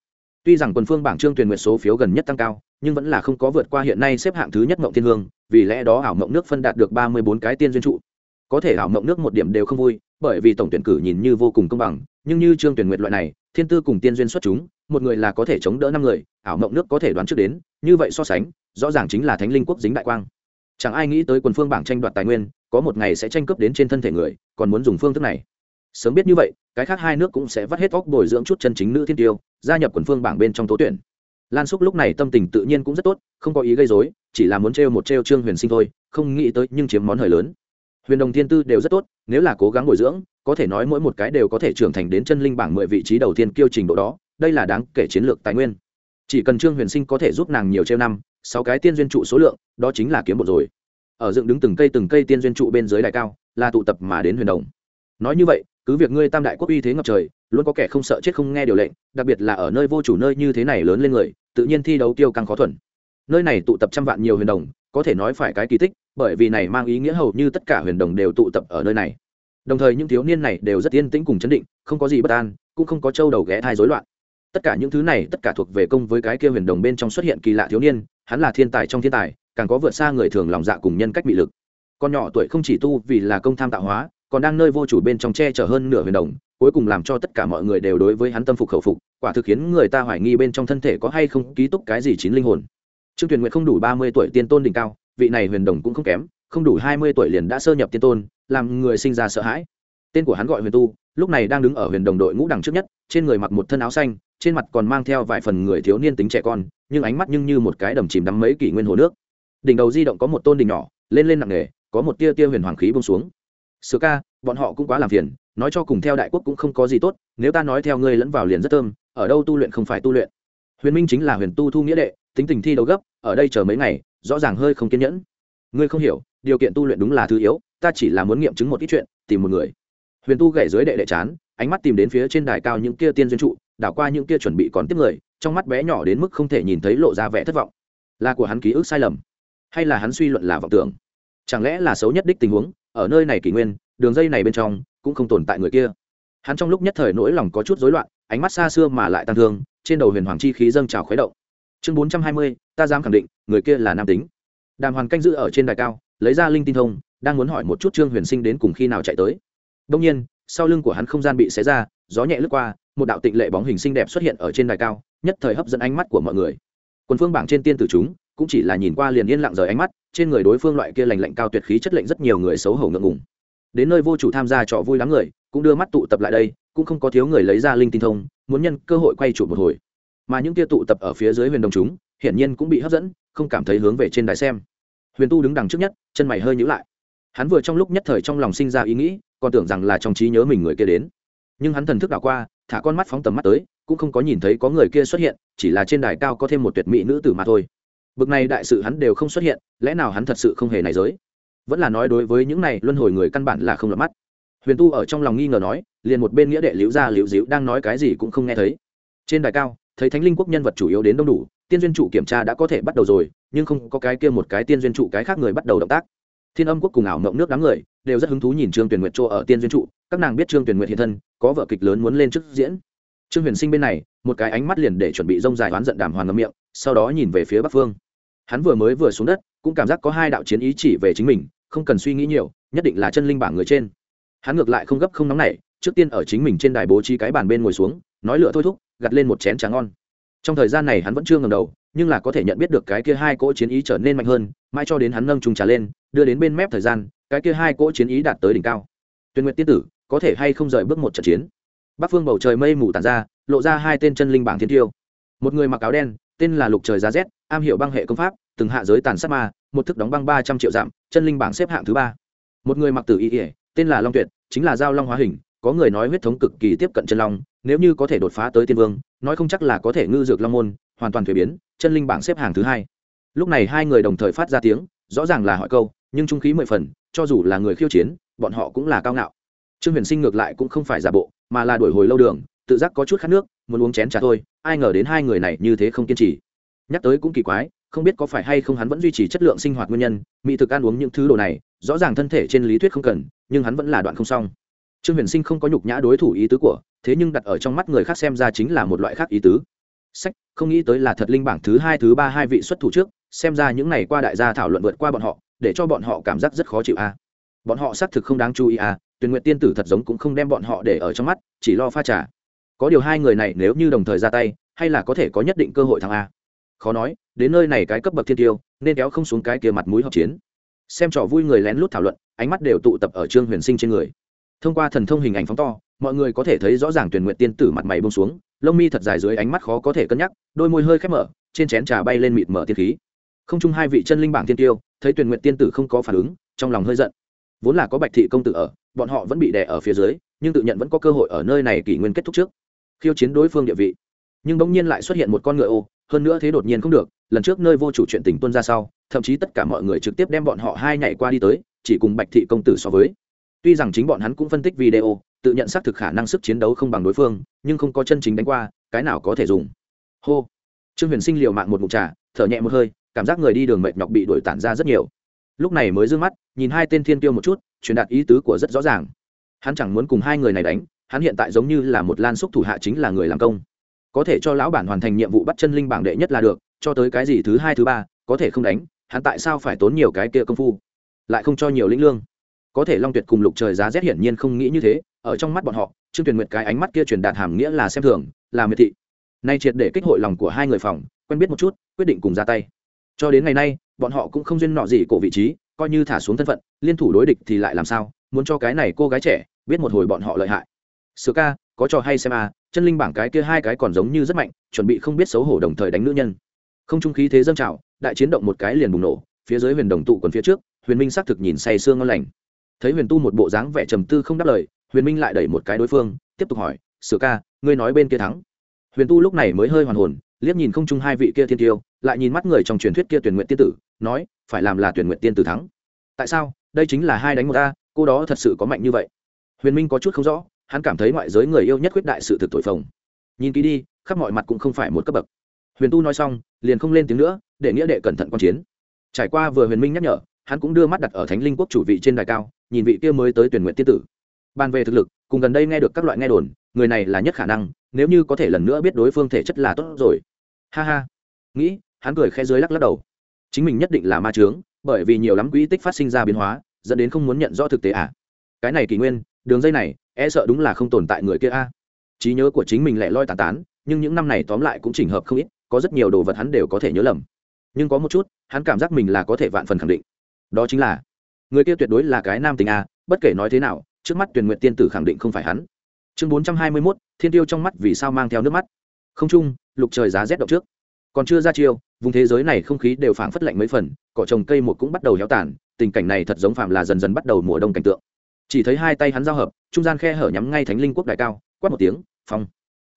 Tuy rằng quần phương bảng trương tuyển nguyện số phiếu gần nhất tăng cao, nhưng vẫn là không có vượt qua hiện nay xếp hạng thứ nhất mộng thiên hương, vì lẽ đó ảo mộng nước phân đạt được ba mươi bốn cái tiên duyên trụ. Có thể ảo mộng nước một điểm đều không vui, bởi vì tổng tuyển cử nhìn như vô cùng công bằng, nhưng như trương tuyển nguyện loại này, thiên tư cùng tiên duyên xuất chúng một người là có thể chống đỡ năm người, ảo mộng nước có thể đoán trước đến, như vậy so sánh, rõ ràng chính là thánh linh quốc dính đại quang. Chẳng ai nghĩ tới quần phương bảng tranh đoạt tài nguyên, có một ngày sẽ tranh cướp đến trên thân thể người, còn muốn dùng phương thức này. Sớm biết như vậy, cái khác hai nước cũng sẽ vắt hết óc bồi dưỡng chút chân chính nữ thiên tiêu, gia nhập quần phương bảng bên trong tố tuyển. Lan xúc lúc này tâm tình tự nhiên cũng rất tốt, không có ý gây dối chỉ là muốn trêu một trêu trương huyền sinh thôi, không nghĩ tới nhưng chiếm món hời lớn. Huyền đồng thiên tư đều rất tốt, nếu là cố gắng bồi dưỡng, có thể nói mỗi một cái đều có thể trưởng thành đến chân linh bảng mười vị trí đầu tiên kiêu trình độ đó đây là đáng kể chiến lược tài nguyên. Chỉ cần trương huyền sinh có thể giúp nàng nhiều treo năm, sáu cái tiên duyên trụ số lượng, đó chính là kiếm một rồi. Ở dựng đứng từng cây từng cây tiên duyên trụ bên dưới đại cao, là tụ tập mà đến huyền đồng. Nói như vậy, cứ việc ngươi tam đại quốc uy thế ngập trời, luôn có kẻ không sợ chết không nghe điều lệnh, đặc biệt là ở nơi vô chủ nơi như thế này lớn lên người, tự nhiên thi đấu tiêu càng khó thuần. Nơi này tụ tập trăm vạn nhiều huyền đồng, có thể nói phải cái kỳ tích, bởi vì này mang ý nghĩa hầu như tất cả huyền đồng đều tụ tập ở nơi này. Đồng thời những thiếu niên này đều rất yên tĩnh cùng chấn định, không có gì bất an, cũng không có trâu đầu ghé thai rối loạn tất cả những thứ này, tất cả thuộc về công với cái kia huyền đồng bên trong xuất hiện kỳ lạ thiếu niên, hắn là thiên tài trong thiên tài, càng có vượt xa người thường lòng dạ cùng nhân cách bị lực. Con nhỏ tuổi không chỉ tu vì là công tham tạo hóa, còn đang nơi vô chủ bên trong che chở hơn nửa huyền đồng, cuối cùng làm cho tất cả mọi người đều đối với hắn tâm phục khẩu phục, quả thực khiến người ta hoài nghi bên trong thân thể có hay không ký túc cái gì chín linh hồn. Trương tuyền nguyện không đủ ba mươi tuổi tiên tôn đỉnh cao, vị này huyền đồng cũng không kém, không đủ hai mươi tuổi liền đã sơ nhập tiên tôn, làm người sinh ra sợ hãi. Tên của hắn gọi huyền tu, lúc này đang đứng ở huyền đồng đội ngũ đằng trước nhất, trên người mặc một thân áo xanh trên mặt còn mang theo vài phần người thiếu niên tính trẻ con, nhưng ánh mắt nhưng như một cái đầm chìm đắm mấy kỷ nguyên hồ nước. Đỉnh đầu di động có một tôn đỉnh nhỏ, lên lên nặng nề, có một tia tia huyền hoàng khí bông xuống. Sửa ca, bọn họ cũng quá làm phiền, nói cho cùng theo đại quốc cũng không có gì tốt, nếu ta nói theo ngươi lẫn vào liền rất thơm, ở đâu tu luyện không phải tu luyện. Huyền minh chính là huyền tu thu nghĩa đệ, tính tình thi đấu gấp, ở đây chờ mấy ngày, rõ ràng hơi không kiên nhẫn. Ngươi không hiểu, điều kiện tu luyện đúng là thứ yếu, ta chỉ là muốn nghiệm chứng một ít chuyện, tìm một người. Huyền tu gậy dưới đệ đệ chán, ánh mắt tìm đến phía trên đài cao những kia tiên duyên trụ đảo qua những kia chuẩn bị còn tiếp người, trong mắt bé nhỏ đến mức không thể nhìn thấy lộ ra vẻ thất vọng. Là của hắn ký ức sai lầm, hay là hắn suy luận là vọng tưởng? Chẳng lẽ là xấu nhất đích tình huống, ở nơi này kỷ nguyên, đường dây này bên trong cũng không tồn tại người kia? Hắn trong lúc nhất thời nỗi lòng có chút rối loạn, ánh mắt xa xưa mà lại tăng thương, trên đầu huyền hoàng chi khí dâng trào khuấy động. Chương bốn trăm hai mươi, ta dám khẳng định, người kia là nam tính. Đàm hoàn canh giữ ở trên đài cao, lấy ra linh tin thông, đang muốn hỏi một chút trương huyền sinh đến cùng khi nào chạy tới. Đông nhiên, sau lưng của hắn không gian bị xé ra, gió nhẹ lướt qua một đạo tịnh lệ bóng hình xinh đẹp xuất hiện ở trên đài cao, nhất thời hấp dẫn ánh mắt của mọi người. Quân phương bảng trên tiên tử chúng, cũng chỉ là nhìn qua liền yên lặng rời ánh mắt, trên người đối phương loại kia lành lạnh cao tuyệt khí chất lệnh rất nhiều người xấu hổ ngượng ngùng. Đến nơi vô chủ tham gia trò vui lắm người, cũng đưa mắt tụ tập lại đây, cũng không có thiếu người lấy ra linh tinh thông, muốn nhân cơ hội quay chủ một hồi. Mà những kia tụ tập ở phía dưới huyền đồng chúng, hiển nhiên cũng bị hấp dẫn, không cảm thấy hướng về trên đài xem. Huyền tu đứng đằng trước nhất, chân mày hơi nhữ lại. Hắn vừa trong lúc nhất thời trong lòng sinh ra ý nghĩ, còn tưởng rằng là trong trí nhớ mình người kia đến. Nhưng hắn thần thức đảo qua thả con mắt phóng tầm mắt tới, cũng không có nhìn thấy có người kia xuất hiện, chỉ là trên đài cao có thêm một tuyệt mỹ nữ tử mà thôi. Bực này đại sự hắn đều không xuất hiện, lẽ nào hắn thật sự không hề này giới? Vẫn là nói đối với những này luân hồi người căn bản là không lọt mắt. Huyền tu ở trong lòng nghi ngờ nói, liền một bên nghĩa đệ liễu gia liễu diễu đang nói cái gì cũng không nghe thấy. Trên đài cao, thấy thánh linh quốc nhân vật chủ yếu đến đông đủ, tiên duyên trụ kiểm tra đã có thể bắt đầu rồi, nhưng không có cái kia một cái tiên duyên trụ cái khác người bắt đầu động tác thiên âm quốc cùng ảo mộng nước đám người đều rất hứng thú nhìn trương tuyển nguyệt chỗ ở tiên duyên trụ, các nàng biết trương tuyển nguyệt hiện thân, có vợ kịch lớn muốn lên trước diễn. Trương huyền sinh bên này, một cái ánh mắt liền để chuẩn bị rông dài oán giận đàm hoàng ngâm miệng, sau đó nhìn về phía bắc phương. Hắn vừa mới vừa xuống đất, cũng cảm giác có hai đạo chiến ý chỉ về chính mình, không cần suy nghĩ nhiều, nhất định là chân linh bảng người trên. Hắn ngược lại không gấp không nóng nảy, trước tiên ở chính mình trên đài bố trí cái bàn bên ngồi xuống, nói lựa thôi thúc, gặt lên một chén trà ngon. Trong thời gian này hắn vẫn chưa ngầm đầu, nhưng là có thể nhận biết được cái kia hai cỗ chiến ý trở nên mạnh hơn, mãi cho đến hắn nâng trùng trà lên đưa đến bên mép thời gian, cái kia hai cỗ chiến ý đạt tới đỉnh cao. Tuyên nguyện tiên tử, có thể hay không rời bước một trận chiến? Bắc phương bầu trời mây mù tàn ra, lộ ra hai tên chân linh bảng thiên tiêu. Một người mặc áo đen, tên là lục trời giá rét, am hiểu băng hệ công pháp, từng hạ giới tàn sát ma, một thức đóng băng ba trăm triệu dặm, chân linh bảng xếp hạng thứ ba. Một người mặc tử y ỉa tên là long tuyệt, chính là giao long hóa hình, có người nói huyết thống cực kỳ tiếp cận chân long, nếu như có thể đột phá tới tiên vương, nói không chắc là có thể ngư dược long môn, hoàn toàn thuế biến, chân linh bảng xếp hàng thứ hai. Lúc này hai người đồng thời phát ra tiếng rõ ràng là hỏi câu, nhưng trung khí mười phần, cho dù là người khiêu chiến, bọn họ cũng là cao ngạo. Trương huyền sinh ngược lại cũng không phải giả bộ, mà là đổi hồi lâu đường, tự giác có chút khát nước, muốn uống chén trà thôi, ai ngờ đến hai người này như thế không kiên trì. Nhắc tới cũng kỳ quái, không biết có phải hay không hắn vẫn duy trì chất lượng sinh hoạt nguyên nhân, mỹ thực ăn uống những thứ đồ này, rõ ràng thân thể trên lý thuyết không cần, nhưng hắn vẫn là đoạn không xong. Trương huyền sinh không có nhục nhã đối thủ ý tứ của, thế nhưng đặt ở trong mắt người khác xem ra chính là một loại khác ý tứ. Sách, không nghĩ tới là thật linh bảng thứ hai, thứ ba, hai vị xuất thủ trước xem ra những ngày qua đại gia thảo luận vượt qua bọn họ, để cho bọn họ cảm giác rất khó chịu a. Bọn họ xác thực không đáng chú ý a tuyển nguyện tiên tử thật giống cũng không đem bọn họ để ở trong mắt, chỉ lo pha trà. Có điều hai người này nếu như đồng thời ra tay, hay là có thể có nhất định cơ hội thắng a. Khó nói, đến nơi này cái cấp bậc thiên tiêu, nên kéo không xuống cái kia mặt mũi hợp chiến. Xem trò vui người lén lút thảo luận, ánh mắt đều tụ tập ở trương huyền sinh trên người. Thông qua thần thông hình ảnh phóng to, mọi người có thể thấy rõ ràng tuyển nguyện tiên tử mặt mày bông xuống, lông mi thật dài dưới ánh mắt khó có thể cân nhắc, đôi môi hơi khép mở, trên chén trà bay lên mịt mở tiên khí không chung hai vị chân linh bảng tiên tiêu, thấy tuyển nguyện tiên tử không có phản ứng, trong lòng hơi giận. Vốn là có bạch thị công tử ở, bọn họ vẫn bị đè ở phía dưới, nhưng tự nhận vẫn có cơ hội ở nơi này kỷ nguyên kết thúc trước. Khiêu chiến đối phương địa vị. Nhưng bỗng nhiên lại xuất hiện một con ngựa ô, hơn nữa thế đột nhiên không được, lần trước nơi vô chủ chuyện tình tuân ra sau, thậm chí tất cả mọi người trực tiếp đem bọn họ hai nhảy qua đi tới, chỉ cùng bạch thị công tử so với. Tuy rằng chính bọn hắn cũng phân tích video, tự nhận xác thực khả năng sức chiến đấu không bằng đối phương, nhưng không có chân chính đánh qua, cái nào có thể dùng. Hô. Trương huyền sinh liều mạng một mục trà, thở nhẹ một hơi cảm giác người đi đường mệt nhọc bị đuổi tản ra rất nhiều. Lúc này mới d ư ơ n g mắt, nhìn hai tên thiên tiêu một chút, truyền đạt ý tứ của rất rõ ràng. Hắn chẳng muốn cùng hai người này đánh, hắn hiện tại giống như là một lan xúc thủ hạ chính là người làm công. Có thể cho lão bản hoàn thành nhiệm vụ bắt chân linh bảng đệ nhất là được, cho tới cái gì thứ hai, thứ ba, có thể không đánh, hắn tại sao phải tốn nhiều cái kia công phu? Lại không cho nhiều lĩnh lương. Có thể long tuyệt cùng lục trời giá rét hiển nhiên không nghĩ như thế, ở trong mắt bọn họ, trương tuyền nguyệt cái ánh mắt kia truyền đạt hàm nghĩa là xem thường, là miệt thị. Nay triệt để kích hội lòng của hai người phòng, quen biết một chút, quyết định cùng ra tay cho đến ngày nay, bọn họ cũng không duyên nọ gì cổ vị trí, coi như thả xuống thân phận, liên thủ đối địch thì lại làm sao? Muốn cho cái này cô gái trẻ biết một hồi bọn họ lợi hại. Sứ ca, có trò hay xem à chân linh bảng cái kia hai cái còn giống như rất mạnh, chuẩn bị không biết xấu hổ đồng thời đánh nữ nhân. Không trung khí thế dâng trào, đại chiến động một cái liền bùng nổ, phía dưới huyền đồng tụ còn phía trước, huyền minh xác thực nhìn say sương ngon lành. Thấy huyền tu một bộ dáng vẻ trầm tư không đáp lời, huyền minh lại đẩy một cái đối phương, tiếp tục hỏi sửa ca, ngươi nói bên kia thắng. Huyền tu lúc này mới hơi hoàn hồn, liếc nhìn không chung hai vị kia thiên tiêu lại nhìn mắt người trong truyền thuyết kia tuyển nguyện tiên tử, nói, phải làm là tuyển nguyện tiên tử thắng. Tại sao? Đây chính là hai đánh một a, cô đó thật sự có mạnh như vậy. Huyền minh có chút không rõ, hắn cảm thấy ngoại giới người yêu nhất quyết đại sự thực tội phồng. Nhìn kỹ đi, khắp mọi mặt cũng không phải một cấp bậc. Huyền tu nói xong, liền không lên tiếng nữa, để nghĩa đệ cẩn thận quan chiến. Trải qua vừa huyền minh nhắc nhở, hắn cũng đưa mắt đặt ở thánh linh quốc chủ vị trên đài cao, nhìn vị kia mới tới tuyển nguyện tiên tử. Bàn về thực lực, cùng gần đây nghe được các loại nghe đồn, người này là nhất khả năng, nếu như có thể lần nữa biết đối phương thể chất là tốt rồi. Ha ha. Nghĩ hắn cười khẽ dưới lắc lắc đầu. Chính mình nhất định là ma trướng bởi vì nhiều lắm quỹ tích phát sinh ra biến hóa, dẫn đến không muốn nhận rõ thực tế à. Cái này kỷ nguyên, đường dây này e sợ đúng là không tồn tại người kia a. Trí nhớ của chính mình lại loi tàn tán, nhưng những năm này tóm lại cũng chỉnh hợp không ít, có rất nhiều đồ vật hắn đều có thể nhớ lầm. Nhưng có một chút, hắn cảm giác mình là có thể vạn phần khẳng định. Đó chính là, người kia tuyệt đối là cái nam tình a, bất kể nói thế nào, trước mắt tuyển nguyện tiên tử khẳng định không phải hắn. Chương bốn trăm hai mươi mốt, thiên tiêu trong mắt vì sao mang theo nước mắt. Không trung lục trời giá rét động trước còn chưa ra chiêu, vùng thế giới này không khí đều phảng phất lạnh mấy phần, cỏ trồng cây một cũng bắt đầu héo tàn, tình cảnh này thật giống phạm là dần dần bắt đầu mùa đông cảnh tượng. Chỉ thấy hai tay hắn giao hợp, trung gian khe hở nhắm ngay thánh linh quốc đại cao, quát một tiếng, phong.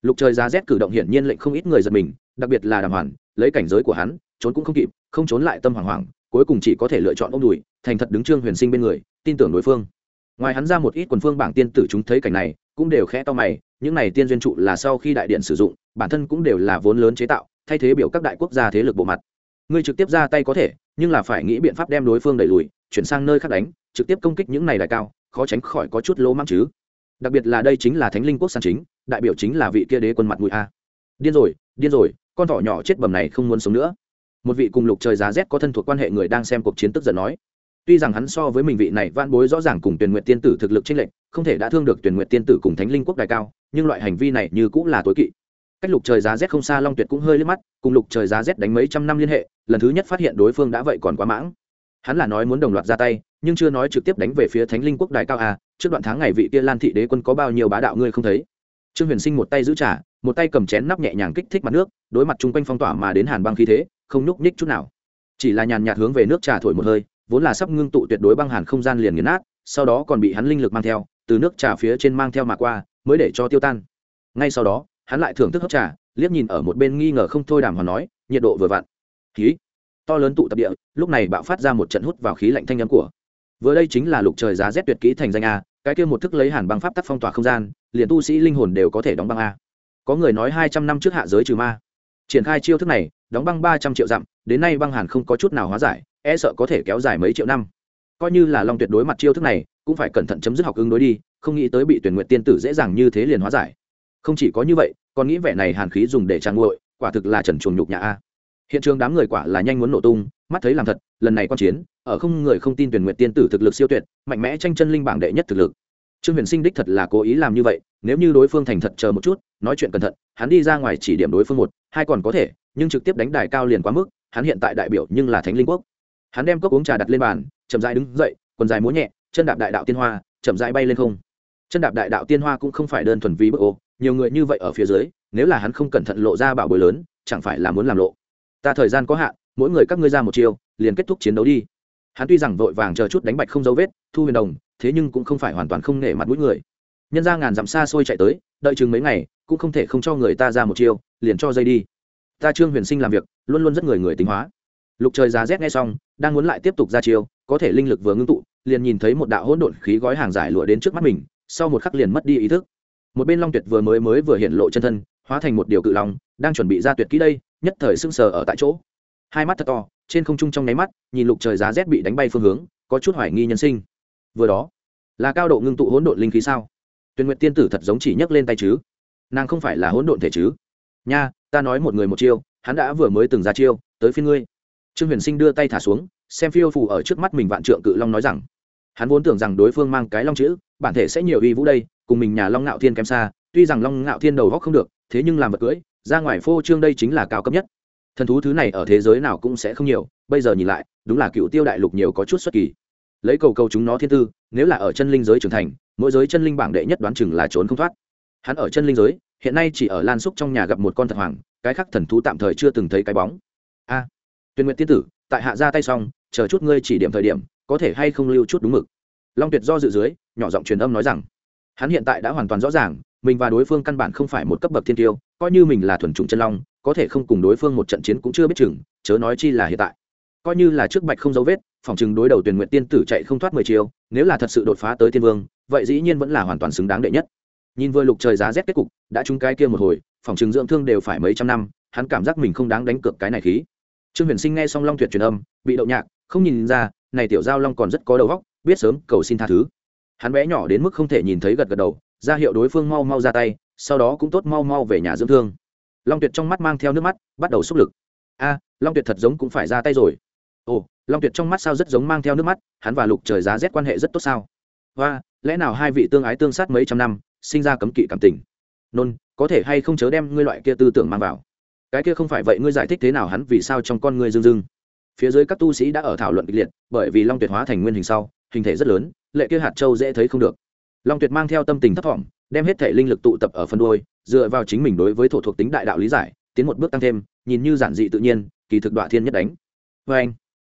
Lục trời giá rét cử động hiển nhiên lệnh không ít người giật mình, đặc biệt là đàm hoàn, lấy cảnh giới của hắn, trốn cũng không kịp, không trốn lại tâm hoảng hoảng, cuối cùng chỉ có thể lựa chọn ông đùi, thành thật đứng trương huyền sinh bên người, tin tưởng đối phương. Ngoài hắn ra một ít quần phương bảng tiên tử chúng thấy cảnh này, cũng đều khẽ to mày, những này tiên duyên trụ là sau khi đại điện sử dụng, bản thân cũng đều là vốn lớn chế tạo thay thế biểu các đại quốc gia thế lực bộ mặt. Ngươi trực tiếp ra tay có thể, nhưng là phải nghĩ biện pháp đem đối phương đẩy lùi, chuyển sang nơi khác đánh, trực tiếp công kích những này đại cao, khó tránh khỏi có chút lỗ mang chứ. Đặc biệt là đây chính là thánh linh quốc san chính, đại biểu chính là vị kia đế quân mặt mũi a. Điên rồi điên rồi, con thỏ nhỏ chết bầm này không muốn sống nữa. Một vị cùng lục trời giá rét có thân thuộc quan hệ người đang xem cuộc chiến tức giận nói. Tuy rằng hắn so với mình vị này van bối rõ ràng cùng tuyển nguyện tiên tử thực lực chênh lệch, không thể đã thương được tuyển nguyện tiên tử cùng thánh linh quốc đại cao, nhưng loại hành vi này như cũng là tối kỵ cách lục trời giá rét không xa long tuyệt cũng hơi liếc mắt, cùng lục trời giá rét đánh mấy trăm năm liên hệ, lần thứ nhất phát hiện đối phương đã vậy còn quá mãng. Hắn là nói muốn đồng loạt ra tay, nhưng chưa nói trực tiếp đánh về phía thánh linh quốc đại cao à trước đoạn tháng ngày vị kia lan thị đế quân có bao nhiêu bá đạo ngươi không thấy? Trương huyền sinh một tay giữ trả một tay cầm chén nắp nhẹ nhàng kích thích mặt nước, đối mặt chung quanh phong tỏa mà đến hàn băng khí thế, không nhúc nhích chút nào. Chỉ là nhàn nhạt hướng về nước trà thổi một hơi, vốn là sắp ngưng tụ tuyệt đối băng hàn không gian liền nghiền nát, sau đó còn bị hắn linh lực mang theo, từ nước trà phía trên mang theo mà qua, mới để cho tiêu tan. Ngay sau đó hắn lại thưởng thức hấp trà, liếc nhìn ở một bên nghi ngờ không thôi đàm hoàn nói, nhiệt độ vừa vặn. Khí. To lớn tụ tập địa, lúc này bạo phát ra một trận hút vào khí lạnh thanh nhắm của. Vừa đây chính là lục trời giá rét tuyệt kỹ thành danh a, cái kia một thức lấy hàn băng pháp tắc phong tỏa không gian, liền tu sĩ linh hồn đều có thể đóng băng a. Có người nói hai trăm năm trước hạ giới trừ ma. Triển khai chiêu thức này, đóng băng ba trăm triệu dặm, đến nay băng hàn không có chút nào hóa giải e sợ có thể kéo dài mấy triệu năm. Coi như là long tuyệt đối mặt chiêu thức này, cũng phải cẩn thận chấm dứt học ứng đối đi, không nghĩ tới bị tuyển nguyện tiên tử dễ dàng như thế liền hóa giải không chỉ có như vậy, còn nghĩ vẻ này hàn khí dùng để trang nguội, quả thực là trần chuồng nhục nhà a. Hiện trường đám người quả là nhanh muốn nổ tung, mắt thấy làm thật, lần này quan chiến, ở không người không tin tuyển nguyện tiên tử thực lực siêu tuyệt, mạnh mẽ tranh chân linh bảng đệ nhất thực lực. Trương huyền sinh đích thật là cố ý làm như vậy, nếu như đối phương thành thật chờ một chút, nói chuyện cẩn thận, hắn đi ra ngoài chỉ điểm đối phương một, hai còn có thể, nhưng trực tiếp đánh đài cao liền quá mức, hắn hiện tại đại biểu nhưng là thánh linh quốc. Hắn đem cốc uống trà đặt lên bàn, chậm rãi đứng dậy, quần dài múa nhẹ, chân đạp đại đạo tiên hoa, chậm rãi bay lên không. Chân đạp đại đạo tiên hoa cũng không phải đơn thuần vì bức ô nhiều người như vậy ở phía dưới, nếu là hắn không cẩn thận lộ ra bảo bối lớn, chẳng phải là muốn làm lộ. Ta thời gian có hạn, mỗi người các ngươi ra một chiều liền kết thúc chiến đấu đi. Hắn tuy rằng vội vàng chờ chút đánh bạch không dấu vết, thu huyền đồng, thế nhưng cũng không phải hoàn toàn không nể mặt mũi người. Nhân ra ngàn dặm xa xôi chạy tới, đợi chừng mấy ngày, cũng không thể không cho người ta ra một chiêu, liền cho dây đi. Ta trương huyền sinh làm việc, luôn luôn rất người người tính hóa. Lục trời giá rét nghe xong, đang muốn lại tiếp tục ra chiêu, có thể linh lực vừa ngưng tụ, liền nhìn thấy một đạo hỗn độn khí gói hàng giải lụa đến trước mắt mình, sau một khắc liền mất đi ý thức một bên long tuyệt vừa mới mới vừa hiện lộ chân thân, hóa thành một điều cự long, đang chuẩn bị ra tuyệt kỹ đây, nhất thời sưng sờ ở tại chỗ. Hai mắt thật to, trên không trung trong nháy mắt, nhìn lục trời giá rét bị đánh bay phương hướng, có chút hoài nghi nhân sinh. Vừa đó, là cao độ ngưng tụ hỗn độn linh khí sao? Tuyền nguyện tiên tử thật giống chỉ nhấc lên tay chứ? Nàng không phải là hỗn độn thể chứ? Nha, ta nói một người một chiêu, hắn đã vừa mới từng ra chiêu, tới phiên ngươi. Trương huyền sinh đưa tay thả xuống, xem phiêu phù ở trước mắt mình vạn trượng cự long nói rằng hắn vốn tưởng rằng đối phương mang cái long chữ bản thể sẽ nhiều uy vũ đây cùng mình nhà long ngạo thiên kém xa tuy rằng long ngạo thiên đầu góc không được thế nhưng làm vật cưỡi ra ngoài phô trương đây chính là cao cấp nhất. Thần thú thứ này ở thế giới nào cũng sẽ không nhiều bây giờ nhìn lại đúng là cựu tiêu đại lục nhiều có chút xuất kỳ. Lấy cầu cầu chúng nó thiên tư nếu là ở chân linh giới trưởng thành mỗi giới chân linh bảng đệ nhất đoán chừng là trốn không thoát. Hắn ở chân linh giới hiện nay chỉ ở lan xúc trong nhà gặp một con thật hoàng cái khác thần thú tạm thời chưa từng thấy cái bóng. A à, tuyên nguyện tiên tử tại hạ ra tay xong chờ chút ngươi chỉ điểm thời điểm có thể hay không lưu chút đúng mực. Long tuyệt do dự dưới, nhỏ giọng truyền âm nói rằng, hắn hiện tại đã hoàn toàn rõ ràng, mình và đối phương căn bản không phải một cấp bậc thiên tiêu, coi như mình là thuần chủng chân long, có thể không cùng đối phương một trận chiến cũng chưa biết chừng, chớ nói chi là hiện tại. Coi như là trước bạch không dấu vết, phòng chừng đối đầu tuyển nguyện tiên tử chạy không thoát mười chiều nếu là thật sự đột phá tới thiên vương, vậy dĩ nhiên vẫn là hoàn toàn xứng đáng đệ nhất. Nhìn vừa lục trời giá rét kết cục, đã trúng cái kia một hồi, phòng chừng dưỡng thương đều phải mấy trăm năm, hắn cảm giác mình không đáng đánh cược cái này khí. Trương huyền sinh nghe xong long tuyệt truyền âm, bị đậu nhạc, không nhìn ra này tiểu giao long còn rất có đầu óc, biết sớm cầu xin tha thứ. Hắn bé nhỏ đến mức không thể nhìn thấy gật gật đầu, ra hiệu đối phương mau mau ra tay, sau đó cũng tốt mau mau về nhà dưỡng thương. Long tuyệt trong mắt mang theo nước mắt, bắt đầu xúc lực. A, long tuyệt thật giống cũng phải ra tay rồi. Ồ, long tuyệt trong mắt sao rất giống mang theo nước mắt, hắn và lục trời giá rét quan hệ rất tốt sao? Và lẽ nào hai vị tương ái tương sát mấy trăm năm, sinh ra cấm kỵ cảm tình? Nôn, có thể hay không chớ đem ngươi loại kia tư tưởng mang vào? Cái kia không phải vậy, ngươi giải thích thế nào hắn vì sao trong con ngươi dưng dưng phía dưới các tu sĩ đã ở thảo luận kịch liệt, bởi vì long tuyệt hóa thành nguyên hình sau, hình thể rất lớn, lệ kia hạt châu dễ thấy không được. Long tuyệt mang theo tâm tình thấp thỏm, đem hết thể linh lực tụ tập ở phân đôi, dựa vào chính mình đối với thổ thuộc tính đại đạo lý giải, tiến một bước tăng thêm, nhìn như giản dị tự nhiên, kỳ thực đoạn thiên nhất đánh. Vê anh.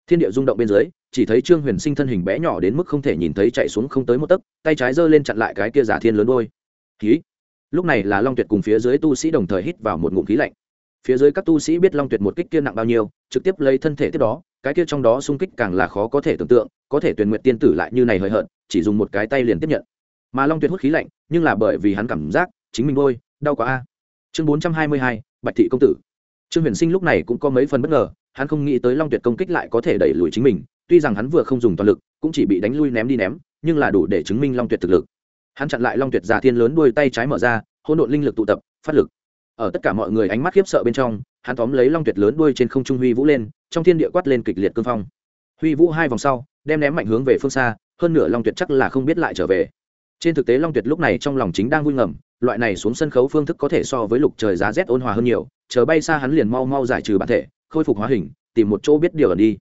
Thiên địa rung động bên dưới, chỉ thấy trương huyền sinh thân hình bé nhỏ đến mức không thể nhìn thấy chạy xuống không tới một tấc, tay trái giơ lên chặn lại cái kia giả thiên lớn đôi khí. Lúc này là long tuyệt cùng phía dưới tu sĩ đồng thời hít vào một ngụm khí lạnh phía dưới các tu sĩ biết long tuyệt một kích kia nặng bao nhiêu, trực tiếp lấy thân thể tiếp đó, cái kia trong đó xung kích càng là khó có thể tưởng tượng, có thể tuyển nguyện tiên tử lại như này hời hợt, chỉ dùng một cái tay liền tiếp nhận. Mà long tuyệt hút khí lạnh, nhưng là bởi vì hắn cảm giác chính mình đôi đau quá a. Chương bốn trăm hai mươi hai, bạch thị công tử. Trương huyền sinh lúc này cũng có mấy phần bất ngờ, hắn không nghĩ tới long tuyệt công kích lại có thể đẩy lùi chính mình, tuy rằng hắn vừa không dùng toàn lực, cũng chỉ bị đánh lui ném đi ném, nhưng là đủ để chứng minh long tuyệt thực lực. Hắn chặn lại long tuyệt già thiên lớn đuôi tay trái mở ra, hỗn độn linh lực tụ tập, phát lực ở tất cả mọi người ánh mắt khiếp sợ bên trong, hắn tóm lấy long tuyệt lớn đuôi trên không trung huy vũ lên, trong thiên địa quát lên kịch liệt cương phong. Huy vũ hai vòng sau, đem ném mạnh hướng về phương xa, hơn nửa long tuyệt chắc là không biết lại trở về. Trên thực tế long tuyệt lúc này trong lòng chính đang vui ngầm, loại này xuống sân khấu phương thức có thể so với lục trời giá rét ôn hòa hơn nhiều, chờ bay xa hắn liền mau mau giải trừ bản thể, khôi phục hóa hình, tìm một chỗ biết điều ở đi.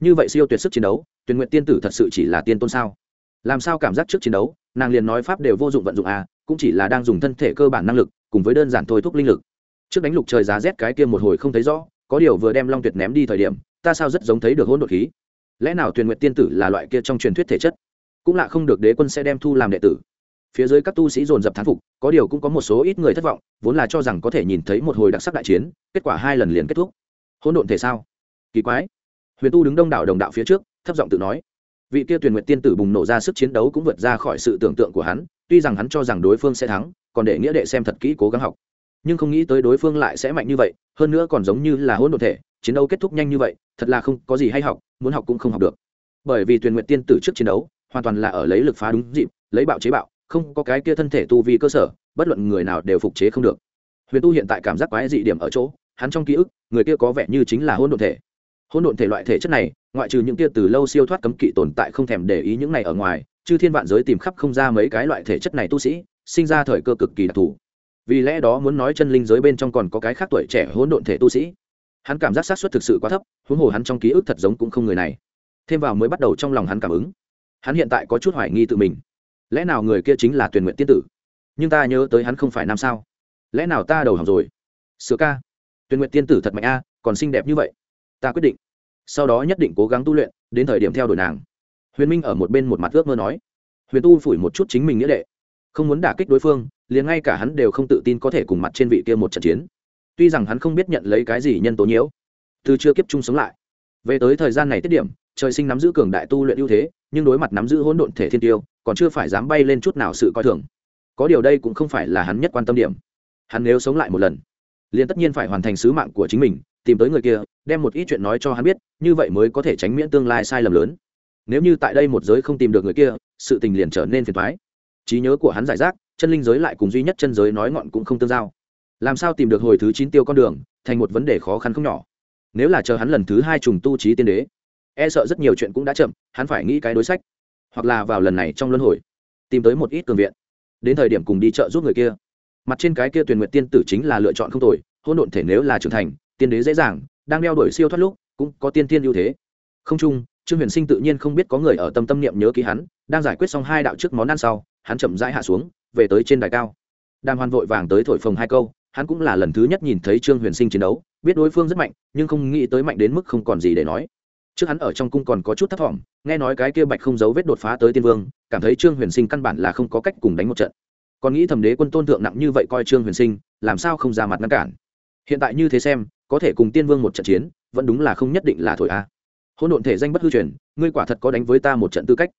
Như vậy siêu tuyệt sức chiến đấu, tuyển nguyện tiên tử thật sự chỉ là tiên tôn sao? Làm sao cảm giác trước chiến đấu, nàng liền nói pháp đều vô dụng vận dụng à cũng chỉ là đang dùng thân thể cơ bản năng lực cùng với đơn giản thôi thúc linh lực. Trước đánh lục trời giá rét cái kia một hồi không thấy rõ, có điều vừa đem long tuyệt ném đi thời điểm, ta sao rất giống thấy được hỗn độn khí? Lẽ nào tuyền nguyện tiên tử là loại kia trong truyền thuyết thể chất? Cũng lạ không được đế quân sẽ đem thu làm đệ tử. Phía dưới các tu sĩ dồn dập thán phục, có điều cũng có một số ít người thất vọng, vốn là cho rằng có thể nhìn thấy một hồi đặc sắc đại chiến, kết quả hai lần liền kết thúc. Hỗn độn thể sao? Kỳ quái. Huyền tu đứng đông đảo đồng đạo phía trước, thấp giọng tự nói. Vị kia tuyền nguyện tiên tử bùng nổ ra sức chiến đấu cũng vượt ra khỏi sự tưởng tượng của hắn tuy rằng hắn cho rằng đối phương sẽ thắng, còn để nghĩa đệ xem thật kỹ cố gắng học. Nhưng không nghĩ tới đối phương lại sẽ mạnh như vậy, hơn nữa còn giống như là hỗn độn thể, chiến đấu kết thúc nhanh như vậy, thật là không có gì hay học, muốn học cũng không học được. Bởi vì tuyền nguyện tiên tử trước chiến đấu, hoàn toàn là ở lấy lực phá đúng dịp, lấy bạo chế bạo, không có cái kia thân thể tu vi cơ sở, bất luận người nào đều phục chế không được. Huyền tu hiện tại cảm giác quái dị điểm ở chỗ, hắn trong ký ức, người kia có vẻ như chính là hỗn độn thể. Hỗn độn thể loại thể chất này, ngoại trừ những kia từ lâu siêu thoát cấm kỵ tồn tại không thèm để ý những này ở ngoài chư thiên vạn giới tìm khắp không ra mấy cái loại thể chất này tu sĩ, sinh ra thời cơ cực kỳ đặc thù. Vì lẽ đó muốn nói chân linh giới bên trong còn có cái khác tuổi trẻ hỗn độn thể tu sĩ. Hắn cảm giác sát suất thực sự quá thấp, huống hồ hắn trong ký ức thật giống cũng không người này. Thêm vào mới bắt đầu trong lòng hắn cảm ứng. Hắn hiện tại có chút hoài nghi tự mình. Lẽ nào người kia chính là tuyển nguyện tiên tử? Nhưng ta nhớ tới hắn không phải nam sao? Lẽ nào ta đầu hỏng rồi? Sửa ca. Tuyển nguyện tiên tử thật mạnh a, còn xinh đẹp như vậy. Ta quyết định. Sau đó nhất định cố gắng tu luyện, đến thời điểm theo đuổi nàng huyền minh ở một bên một mặt ước mơ nói. Huyền tu phủi một chút chính mình nghĩa đệ. Không muốn đả kích đối phương, liền ngay cả hắn đều không tự tin có thể cùng mặt trên vị kia một trận chiến. Tuy rằng hắn không biết nhận lấy cái gì nhân tố nhiễu, từ chưa kiếp chung sống lại. Về tới thời gian này tiết điểm, trời sinh nắm giữ cường đại tu luyện ưu thế, nhưng đối mặt nắm giữ hỗn độn thể thiên tiêu, còn chưa phải dám bay lên chút nào sự coi thường. Có điều đây cũng không phải là hắn nhất quan tâm điểm. Hắn nếu sống lại một lần, liền tất nhiên phải hoàn thành sứ mạng của chính mình, tìm tới người kia, đem một ít chuyện nói cho hắn biết, như vậy mới có thể tránh miễn tương lai sai lầm lớn nếu như tại đây một giới không tìm được người kia, sự tình liền trở nên phiền thoái trí nhớ của hắn giải rác, chân linh giới lại cùng duy nhất chân giới nói ngọn cũng không tương giao. Làm sao tìm được hồi thứ chín tiêu con đường, thành một vấn đề khó khăn không nhỏ. Nếu là chờ hắn lần thứ hai trùng tu trí tiên đế e sợ rất nhiều chuyện cũng đã chậm, hắn phải nghĩ cái đối sách. Hoặc là vào lần này trong luân hồi, tìm tới một ít cường viện, đến thời điểm cùng đi chợ giúp người kia. Mặt trên cái kia tuyển nguyện tiên tử chính là lựa chọn không tồi hôn độn thể nếu là trưởng thành, tiên đế dễ dàng, đang đeo đuổi siêu thoát lúc, cũng có tiên tiên ưu thế. Không chung trương huyền sinh tự nhiên không biết có người ở tâm tâm niệm nhớ ký hắn, đang giải quyết xong hai đạo trước món ăn sau, hắn chậm rãi hạ xuống, về tới trên đài cao. Đàm hoan vội vàng tới thổi phồng hai câu, hắn cũng là lần thứ nhất nhìn thấy trương huyền sinh chiến đấu, biết đối phương rất mạnh, nhưng không nghĩ tới mạnh đến mức không còn gì để nói. Trước hắn ở trong cung còn có chút thất vọng nghe nói cái kia bạch không giấu vết đột phá tới tiên vương, cảm thấy trương huyền sinh căn bản là không có cách cùng đánh một trận. Còn nghĩ thẩm đế quân tôn thượng nặng như vậy coi trương huyền sinh, làm sao không ra mặt ngăn cản? Hiện tại như thế xem, có thể cùng tiên vương một trận chiến, vẫn đúng là không nhất định là thổi a hỗn độn thể danh bất hư truyền, ngươi quả thật có đánh với ta một trận tư cách.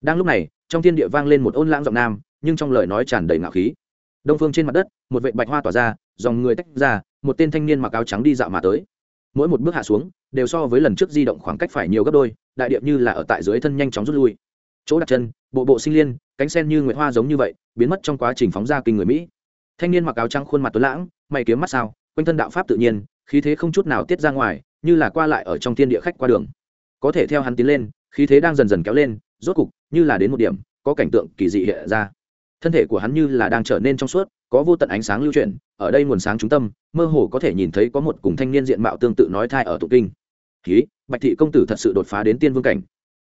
Đang lúc này, trong thiên địa vang lên một ôn lãng giọng nam, nhưng trong lời nói tràn đầy ngạo khí. Đông phương trên mặt đất, một vệ bạch hoa tỏa ra, dòng người tách ra, một tên thanh niên mặc áo trắng đi dạo mà tới. Mỗi một bước hạ xuống, đều so với lần trước di động khoảng cách phải nhiều gấp đôi, đại điệp như là ở tại dưới thân nhanh chóng rút lui. Chỗ đặt chân, bộ bộ sinh liên, cánh sen như nguyệt hoa giống như vậy, biến mất trong quá trình phóng ra kinh người mỹ. Thanh niên mặc áo trắng khuôn mặt tuấn lãng, mày kiếm mắt sao, quanh thân đạo pháp tự nhiên, khí thế không chút nào tiết ra ngoài, như là qua lại ở trong thiên địa khách qua đường có thể theo hắn tiến lên, khí thế đang dần dần kéo lên, rốt cục, như là đến một điểm, có cảnh tượng kỳ dị hiện ra. Thân thể của hắn như là đang trở nên trong suốt, có vô tận ánh sáng lưu chuyển, ở đây nguồn sáng trung tâm, mơ hồ có thể nhìn thấy có một cùng thanh niên diện mạo tương tự nói thai ở tụ kinh. Khí, bạch thị công tử thật sự đột phá đến tiên vương cảnh.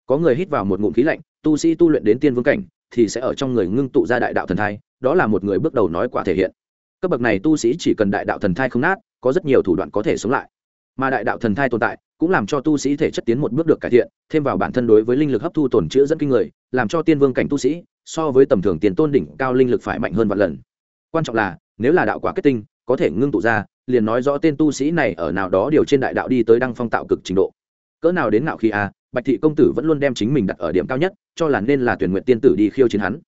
Có người hít vào một ngụm khí lạnh, tu sĩ tu luyện đến tiên vương cảnh, thì sẽ ở trong người ngưng tụ ra đại đạo thần thai, đó là một người bước đầu nói quả thể hiện. Cấp bậc này tu sĩ chỉ cần đại đạo thần thai không nát, có rất nhiều thủ đoạn có thể sống lại. Mà đại đạo thần thai tồn tại cũng làm cho tu sĩ thể chất tiến một bước được cải thiện, thêm vào bản thân đối với linh lực hấp thu tổn chữa dẫn kinh người, làm cho tiên vương cảnh tu sĩ, so với tầm thường tiền tôn đỉnh cao linh lực phải mạnh hơn vạn lần. Quan trọng là, nếu là đạo quả kết tinh, có thể ngưng tụ ra, liền nói rõ tên tu sĩ này ở nào đó điều trên đại đạo đi tới đăng phong tạo cực trình độ. Cỡ nào đến nào khi a bạch thị công tử vẫn luôn đem chính mình đặt ở điểm cao nhất, cho là nên là tuyển nguyện tiên tử đi khiêu chiến hắn.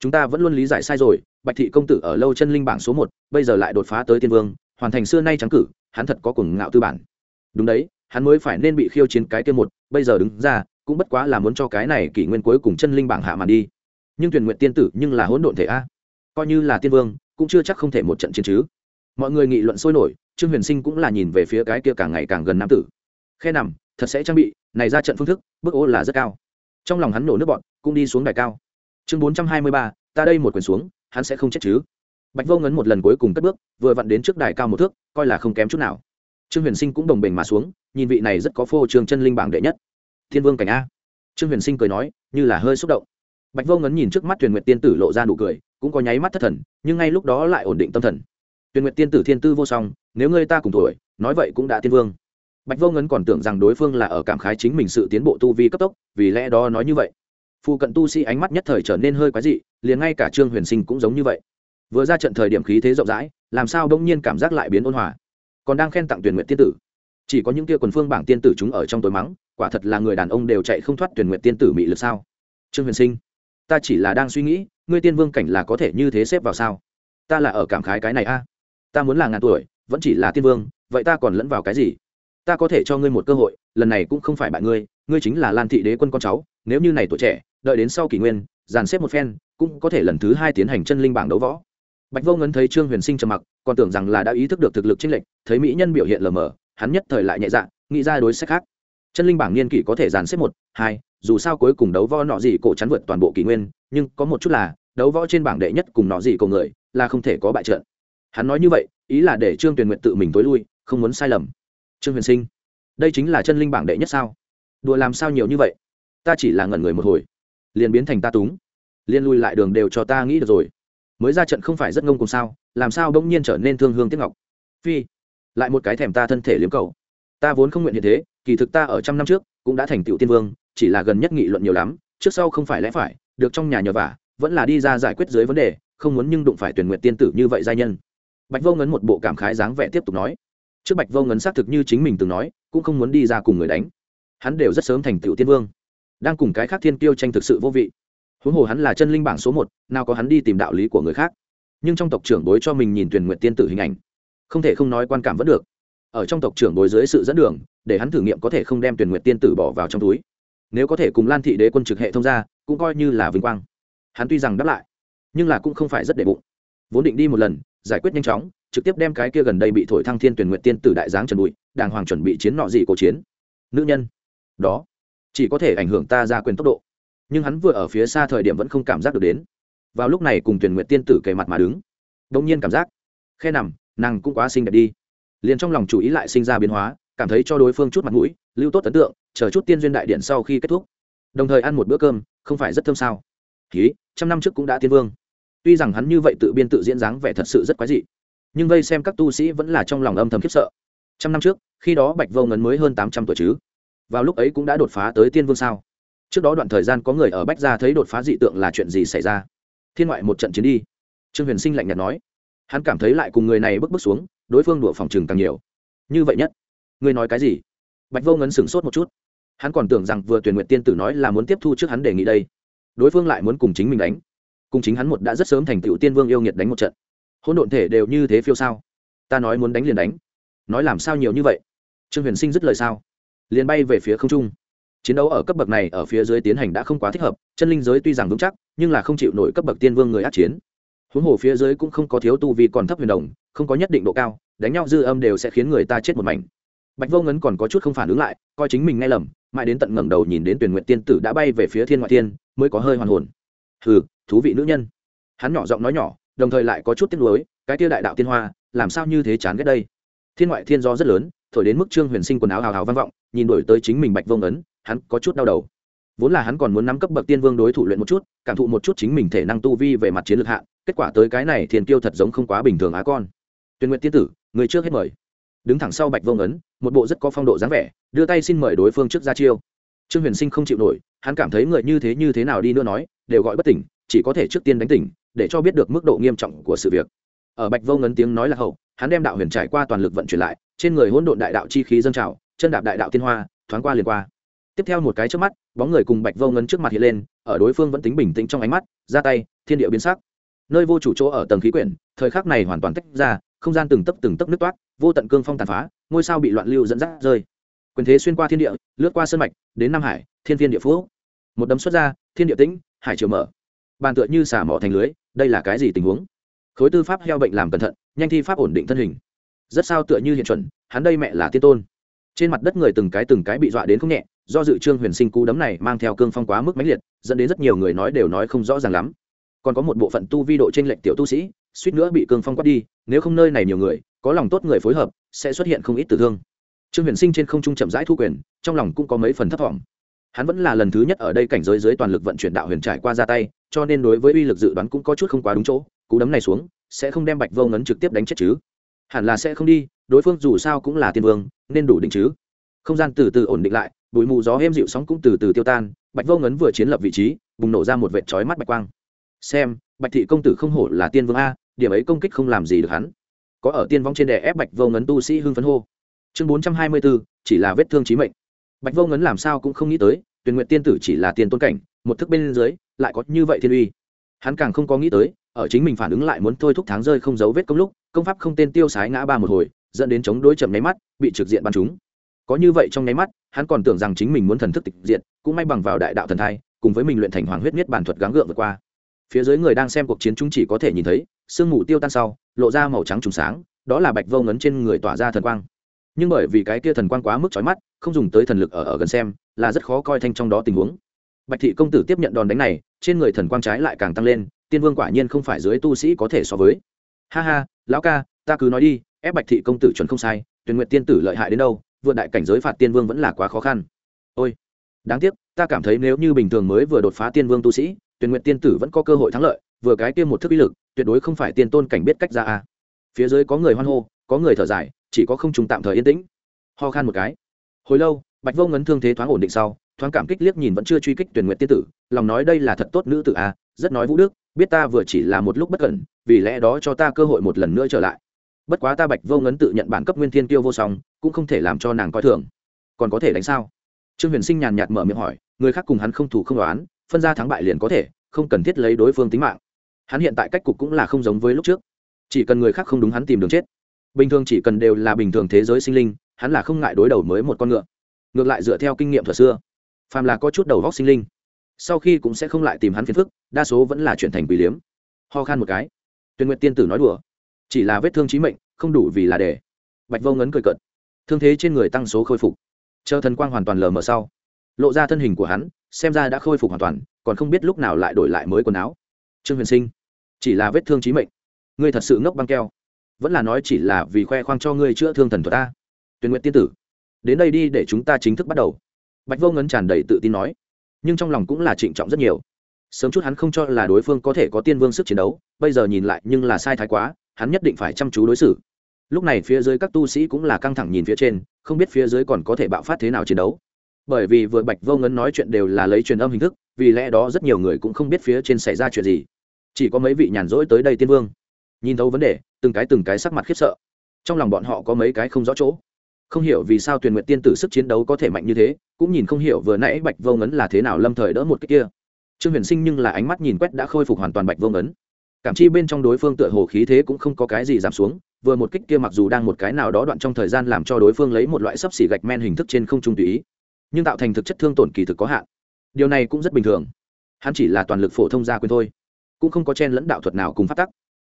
Chúng ta vẫn luôn lý giải sai rồi, bạch thị công tử ở lâu chân linh bảng số một, bây giờ lại đột phá tới tiên vương, hoàn thành xưa nay trắng cử, hắn thật có cùng ngạo tư bản. Đúng đấy hắn mới phải nên bị khiêu chiến cái kia một, bây giờ đứng ra, cũng bất quá là muốn cho cái này kỷ nguyên cuối cùng chân linh bảng hạ màn đi. Nhưng tuyển nguyện tiên tử nhưng là hỗn độn thể a. Coi như là tiên vương, cũng chưa chắc không thể một trận chiến chứ. Mọi người nghị luận sôi nổi, trương huyền sinh cũng là nhìn về phía cái kia càng ngày càng gần nam tử. Khe nằm, thật sẽ trang bị, này ra trận phương thức bước ô là rất cao. Trong lòng hắn nổ nước bọn, cũng đi xuống đài cao. Chương bốn trăm hai mươi ba, ta đây một quyền xuống, hắn sẽ không chết chứ. Bạch vô ngấn một lần cuối cùng cất bước, vừa vặn đến trước đài cao một thước, coi là không kém chút nào. Trương huyền sinh cũng đồng bình mà xuống nhìn vị này rất có phô trường chân linh bảng đệ nhất. Thiên vương cảnh a. Trương huyền sinh cười nói, như là hơi xúc động. Bạch vô ngấn nhìn trước mắt tuyền nguyệt tiên tử lộ ra nụ cười, cũng có nháy mắt thất thần, nhưng ngay lúc đó lại ổn định tâm thần. Tuyền nguyệt tiên tử thiên tư vô song, nếu ngươi ta cùng tuổi, nói vậy cũng đã tiên vương. Bạch vô ngấn còn tưởng rằng đối phương là ở cảm khái chính mình sự tiến bộ tu vi cấp tốc, vì lẽ đó nói như vậy. Phu cận tu sĩ ánh mắt nhất thời trở nên hơi quái dị, liền ngay cả trương huyền sinh cũng giống như vậy. Vừa ra trận thời điểm khí thế rộng rãi, làm sao đông nhiên cảm giác lại biến ôn hòa. Còn đang khen tặng tuyển nguyện tiên tử chỉ có những kia quần phương bảng tiên tử chúng ở trong tối mắng, quả thật là người đàn ông đều chạy không thoát tuyển nguyện tiên tử mị lực sao? Trương huyền sinh, ta chỉ là đang suy nghĩ, ngươi tiên vương cảnh là có thể như thế xếp vào sao? Ta là ở cảm khái cái này a. Ta muốn là ngàn tuổi, vẫn chỉ là tiên vương, vậy ta còn lẫn vào cái gì? Ta có thể cho ngươi một cơ hội, lần này cũng không phải bại ngươi ngươi chính là lan thị đế quân con cháu, nếu như này tuổi trẻ, đợi đến sau kỷ nguyên, dàn xếp một phen, cũng có thể lần thứ hai tiến hành chân linh bảng đấu võ. Bạch vô ngấn thấy trương huyền sinh trầm mặc, còn tưởng rằng là đã ý thức được thực lực chênh lệch, thấy mỹ nhân biểu hiện lờ mờ hắn nhất thời lại nhẹ dạ nghĩ ra đối sách khác. Chân linh bảng niên kỷ có thể dàn xếp một, hai, dù sao cuối cùng đấu võ nọ gì cổ chắn vượt toàn bộ kỷ nguyên, nhưng có một chút là, đấu võ trên bảng đệ nhất cùng nọ gì cổ người, là không thể có bại trận. Hắn nói như vậy, ý là để trương tuyền nguyện tự mình tối lui, không muốn sai lầm. Trương huyền sinh, đây chính là chân linh bảng đệ nhất sao? Đùa làm sao nhiều như vậy? Ta chỉ là ngẩn người một hồi. Liền biến thành ta túng. Liên lui lại đường đều cho ta nghĩ được rồi. Mới ra trận không phải rất ngông cùng sao, làm sao bỗng nhiên trở nên thương hương tiếc ngọc? Phi lại một cái thèm ta thân thể liếm cầu. Ta vốn không nguyện hiện thế, kỳ thực ta ở trăm năm trước cũng đã thành tựu tiên vương, chỉ là gần nhất nghị luận nhiều lắm, trước sau không phải lẽ phải, được trong nhà nhờ vả, vẫn là đi ra giải quyết dưới vấn đề, không muốn nhưng đụng phải tuyển nguyện tiên tử như vậy giai nhân. Bạch vô ngấn một bộ cảm khái dáng vẻ tiếp tục nói. Trước bạch vô ngấn xác thực như chính mình từng nói, cũng không muốn đi ra cùng người đánh. Hắn đều rất sớm thành tựu tiên vương. Đang cùng cái khác thiên kiêu tranh thực sự vô vị. Huống hồ hắn là chân linh bảng số một, nào có hắn đi tìm đạo lý của người khác. Nhưng trong tộc trưởng bối cho mình nhìn tuyển nguyện tiên tử hình ảnh không thể không nói quan cảm vẫn được. Ở trong tộc trưởng bồi dưới sự dẫn đường, để hắn thử nghiệm có thể không đem tuyển nguyện tiên tử bỏ vào trong túi. Nếu có thể cùng lan thị đế quân trực hệ thông ra cũng coi như là vinh quang. Hắn tuy rằng đáp lại, nhưng là cũng không phải rất để bụng. Vốn định đi một lần, giải quyết nhanh chóng, trực tiếp đem cái kia gần đây bị thổi thăng thiên tuyển nguyện tiên tử đại giáng trần bụi, đàng hoàng chuẩn bị chiến nọ gì cổ chiến. Nữ nhân, đó, chỉ có thể ảnh hưởng ta ra quyền tốc độ. Nhưng hắn vừa ở phía xa thời điểm vẫn không cảm giác được đến. Vào lúc này cùng tuyển nguyện tiên tử kề mặt mà đứng. Đông nhiên cảm giác, khe nằm nàng cũng quá xinh đẹp đi. Liền trong lòng chủ ý lại sinh ra biến hóa, cảm thấy cho đối phương chút mặt mũi, lưu tốt ấn tượng, chờ chút tiên duyên đại điện sau khi kết thúc. Đồng thời ăn một bữa cơm, không phải rất thơm sao? Ký trăm năm trước cũng đã tiên vương. Tuy rằng hắn như vậy tự biên tự diễn dáng vẻ thật sự rất quái dị, nhưng vây xem các tu sĩ vẫn là trong lòng âm thầm khiếp sợ. Trăm năm trước, khi đó bạch vô ngấn mới hơn tám trăm tuổi chứ. Vào lúc ấy cũng đã đột phá tới tiên vương sao? Trước đó đoạn thời gian có người ở bách gia thấy đột phá dị tượng là chuyện gì xảy ra? Thiên ngoại một trận chiến đi. Trương huyền sinh lạnh nhạt nói hắn cảm thấy lại cùng người này bước bước xuống, đối phương đụa phòng trừng càng nhiều. Như vậy nhất, ngươi nói cái gì? Bạch vô ngấn sửng sốt một chút. Hắn còn tưởng rằng vừa tuyển nguyện tiên tử nói là muốn tiếp thu trước hắn đề nghị đây. Đối phương lại muốn cùng chính mình đánh. Cùng chính hắn một đã rất sớm thành tựu tiên vương yêu nghiệt đánh một trận. Hôn độn thể đều như thế phiêu sao? Ta nói muốn đánh liền đánh. Nói làm sao nhiều như vậy? Trương huyền sinh dứt lời sao? Liền bay về phía không trung. Chiến đấu ở cấp bậc này ở phía dưới tiến hành đã không quá thích hợp, chân linh giới tuy rằng vững chắc, nhưng là không chịu nổi cấp bậc tiên vương người át chiến huống hồ phía dưới cũng không có thiếu tu vì còn thấp huyền đồng, không có nhất định độ cao, đánh nhau dư âm đều sẽ khiến người ta chết một mảnh. Bạch vô ngấn còn có chút không phản ứng lại, coi chính mình nghe lầm, mãi đến tận ngẩng đầu nhìn đến tuyển nguyện tiên tử đã bay về phía thiên ngoại tiên, mới có hơi hoàn hồn. Hừ, thú vị nữ nhân. Hắn nhỏ giọng nói nhỏ, đồng thời lại có chút tiếc nuối, cái tia đại đạo tiên hoa, làm sao như thế chán ghét đây? Thiên ngoại thiên do rất lớn, thổi đến mức trương huyền sinh quần áo hào hào vang vọng, nhìn đổi tới chính mình bạch vô ngấn, hắn có chút đau đầu vốn là hắn còn muốn nắm cấp bậc tiên vương đối thủ luyện một chút, cảm thụ một chút chính mình thể năng tu vi về mặt chiến lược hạ. kết quả tới cái này thiền tiêu thật giống không quá bình thường á con. Tuyên nguyện tiên tử, người trước hết mời. Đứng thẳng sau bạch vông ấn một bộ rất có phong độ dáng vẻ, đưa tay xin mời đối phương trước ra chiêu. Trương huyền sinh không chịu nổi, hắn cảm thấy người như thế như thế nào đi nữa nói, đều gọi bất tỉnh, chỉ có thể trước tiên đánh tỉnh, để cho biết được mức độ nghiêm trọng của sự việc. Ở bạch vông ấn tiếng nói là hậu, hắn đem đạo huyền trải qua toàn lực vận chuyển lại, trên người hỗn độn đại đạo chi khí dâng trào, chân đạp đại đạo tiên hoa, thoáng qua liền qua tiếp theo một cái trước mắt, bóng người cùng bạch vô ngấn trước mặt hiện lên, ở đối phương vẫn tính bình tĩnh trong ánh mắt, ra tay, thiên địa biến sắc. Nơi vô chủ chỗ ở tầng khí quyển, thời khắc này hoàn toàn tách ra, không gian từng tấc từng tấc nước toát, vô tận cương phong tàn phá, ngôi sao bị loạn lưu dẫn dắt rơi. Quyền thế xuyên qua thiên địa, lướt qua sân mạch, đến nam hải, thiên viên địa phú một đấm xuất ra, thiên địa tĩnh, hải chiều mở. Bàn tựa như xả mỏ thành lưới, đây là cái gì tình huống? Khối tư pháp heo bệnh làm cẩn thận, nhanh thi pháp ổn định thân hình. Rất sao tựa như hiện chuẩn, hắn đây mẹ là tiên tôn. Trên mặt đất người từng cái từng cái bị dọa đến không nhẹ do dự trương huyền sinh cú đấm này mang theo cương phong quá mức mãnh liệt, dẫn đến rất nhiều người nói đều nói không rõ ràng lắm. Còn có một bộ phận tu vi độ trên lệnh tiểu tu sĩ, suýt nữa bị cương phong quát đi, nếu không nơi này nhiều người, có lòng tốt người phối hợp, sẽ xuất hiện không ít tử thương. Trương huyền sinh trên không trung chậm rãi thu quyền, trong lòng cũng có mấy phần thấp t hắn vẫn là lần thứ nhất ở đây cảnh giới dưới toàn lực vận chuyển đạo huyền trải qua ra tay, cho nên đối với uy lực dự đoán cũng có chút không quá đúng chỗ, cú đấm này xuống, sẽ không đem bạch vô ngấn trực tiếp đánh chết chứ. Hẳn là sẽ không đi, đối phương dù sao cũng là tiên vương, nên đủ định chứ. Không gian từ từ ổn định lại bụi mù gió êm dịu sóng cũng từ từ tiêu tan, bạch vô ngấn vừa chiến lập vị trí, bùng nổ ra một vệt trói mắt bạch quang. Xem, bạch thị công tử không hổ là tiên vương a, điểm ấy công kích không làm gì được hắn. Có ở tiên vong trên đè ép bạch vô ngấn tu sĩ hưng phấn hô. Chương bốn trăm hai mươi bốn chỉ là vết thương trí mệnh. Bạch vô ngấn làm sao cũng không nghĩ tới tuyển nguyện tiên tử chỉ là tiền tôn cảnh, một thức bên dưới, lại có như vậy thiên uy. Hắn càng không có nghĩ tới, ở chính mình phản ứng lại muốn thôi thúc tháng rơi không dấu vết công lúc, công pháp không tên tiêu sái ngã ba một hồi, dẫn đến chống đối chậm nháy mắt, bị trực diện bắn chúng có như vậy trong nháy mắt, hắn còn tưởng rằng chính mình muốn thần thức tịch diện cũng may bằng vào đại đạo thần thai, cùng với mình luyện thành hoàng huyết nhất bản thuật gắng gượng vượt qua. Phía dưới người đang xem cuộc chiến chúng chỉ có thể nhìn thấy, sương mù tiêu tan sau, lộ ra màu trắng trùng sáng, đó là bạch vô ngấn trên người tỏa ra thần quang. Nhưng bởi vì cái kia thần quang quá mức chói mắt, không dùng tới thần lực ở ở gần xem, là rất khó coi thanh trong đó tình huống. Bạch thị công tử tiếp nhận đòn đánh này, trên người thần quang trái lại càng tăng lên, tiên vương quả nhiên không phải dưới tu sĩ có thể so với. Ha ha, lão ca, ta cứ nói đi, ép bạch thị công tử chuẩn không sai, tuyển nguyện tiên tử lợi hại đến đâu vượt đại cảnh giới phạt tiên vương vẫn là quá khó khăn. Ôi, đáng tiếc, ta cảm thấy nếu như bình thường mới vừa đột phá tiên vương tu sĩ, tuyển nguyện tiên tử vẫn có cơ hội thắng lợi, vừa cái kia một thức uy lực, tuyệt đối không phải tiên tôn cảnh biết cách ra a. Phía dưới có người hoan hô, có người thở dài, chỉ có không trùng tạm thời yên tĩnh. Ho khan một cái. Hồi lâu, bạch vô ngấn thương thế thoáng ổn định sau, thoáng cảm kích liếc nhìn vẫn chưa truy kích tuyển nguyện tiên tử, lòng nói đây là thật tốt nữ tử a, rất nói vũ đức, biết ta vừa chỉ là một lúc bất cẩn, vì lẽ đó cho ta cơ hội một lần nữa trở lại bất quá ta bạch vô ngấn tự nhận bản cấp nguyên thiên tiêu vô song, cũng không thể làm cho nàng coi thường. Còn có thể đánh sao? Trương huyền sinh nhàn nhạt mở miệng hỏi, người khác cùng hắn không thủ không đoán, phân ra thắng bại liền có thể, không cần thiết lấy đối phương tính mạng. Hắn hiện tại cách cục cũng là không giống với lúc trước. Chỉ cần người khác không đúng hắn tìm đường chết. Bình thường chỉ cần đều là bình thường thế giới sinh linh, hắn là không ngại đối đầu mới một con ngựa. Ngược lại dựa theo kinh nghiệm thuật xưa, phàm là có chút đầu vóc sinh linh, sau khi cũng sẽ không lại tìm hắn phiền phức, đa số vẫn là chuyển thành quỷ liếm. Ho khan một cái. Tuyên nguyện tiên tử nói đùa chỉ là vết thương trí mệnh, không đủ vì là để. Bạch vô ngấn cười cợt. Thương thế trên người tăng số khôi phục. Chờ thần quang hoàn toàn lờ mờ sau, lộ ra thân hình của hắn, xem ra đã khôi phục hoàn toàn, còn không biết lúc nào lại đổi lại mới quần áo. Trương huyền sinh, chỉ là vết thương trí mệnh. Ngươi thật sự ngốc băng keo. Vẫn là nói chỉ là vì khoe khoang cho ngươi chữa thương thần thuật ta. Tuyên nguyện tiên tử, đến đây đi để chúng ta chính thức bắt đầu. Bạch vô ngấn tràn đầy tự tin nói, nhưng trong lòng cũng là trịnh trọng rất nhiều. Sớm chút hắn không cho là đối phương có thể có tiên vương sức chiến đấu, bây giờ nhìn lại nhưng là sai thái quá hắn nhất định phải chăm chú đối xử. Lúc này phía dưới các tu sĩ cũng là căng thẳng nhìn phía trên, không biết phía dưới còn có thể bạo phát thế nào chiến đấu. Bởi vì vừa bạch vô ngấn nói chuyện đều là lấy truyền âm hình thức, vì lẽ đó rất nhiều người cũng không biết phía trên xảy ra chuyện gì. Chỉ có mấy vị nhàn rỗi tới đây tiên vương. Nhìn thấu vấn đề, từng cái từng cái sắc mặt khiếp sợ. Trong lòng bọn họ có mấy cái không rõ chỗ. Không hiểu vì sao tuyền nguyện tiên tử sức chiến đấu có thể mạnh như thế, cũng nhìn không hiểu vừa nãy bạch vô ngấn là thế nào lâm thời đỡ một cái kia. Trương huyền sinh nhưng là ánh mắt nhìn quét đã khôi phục hoàn toàn bạch vô ngấn cảm chi bên trong đối phương tựa hồ khí thế cũng không có cái gì giảm xuống, vừa một kích kia mặc dù đang một cái nào đó đoạn trong thời gian làm cho đối phương lấy một loại sấp xỉ gạch men hình thức trên không trung tùy ý, nhưng tạo thành thực chất thương tổn kỳ thực có hạn. Điều này cũng rất bình thường. Hắn chỉ là toàn lực phổ thông gia quyền thôi, cũng không có chen lẫn đạo thuật nào cùng phát tắc.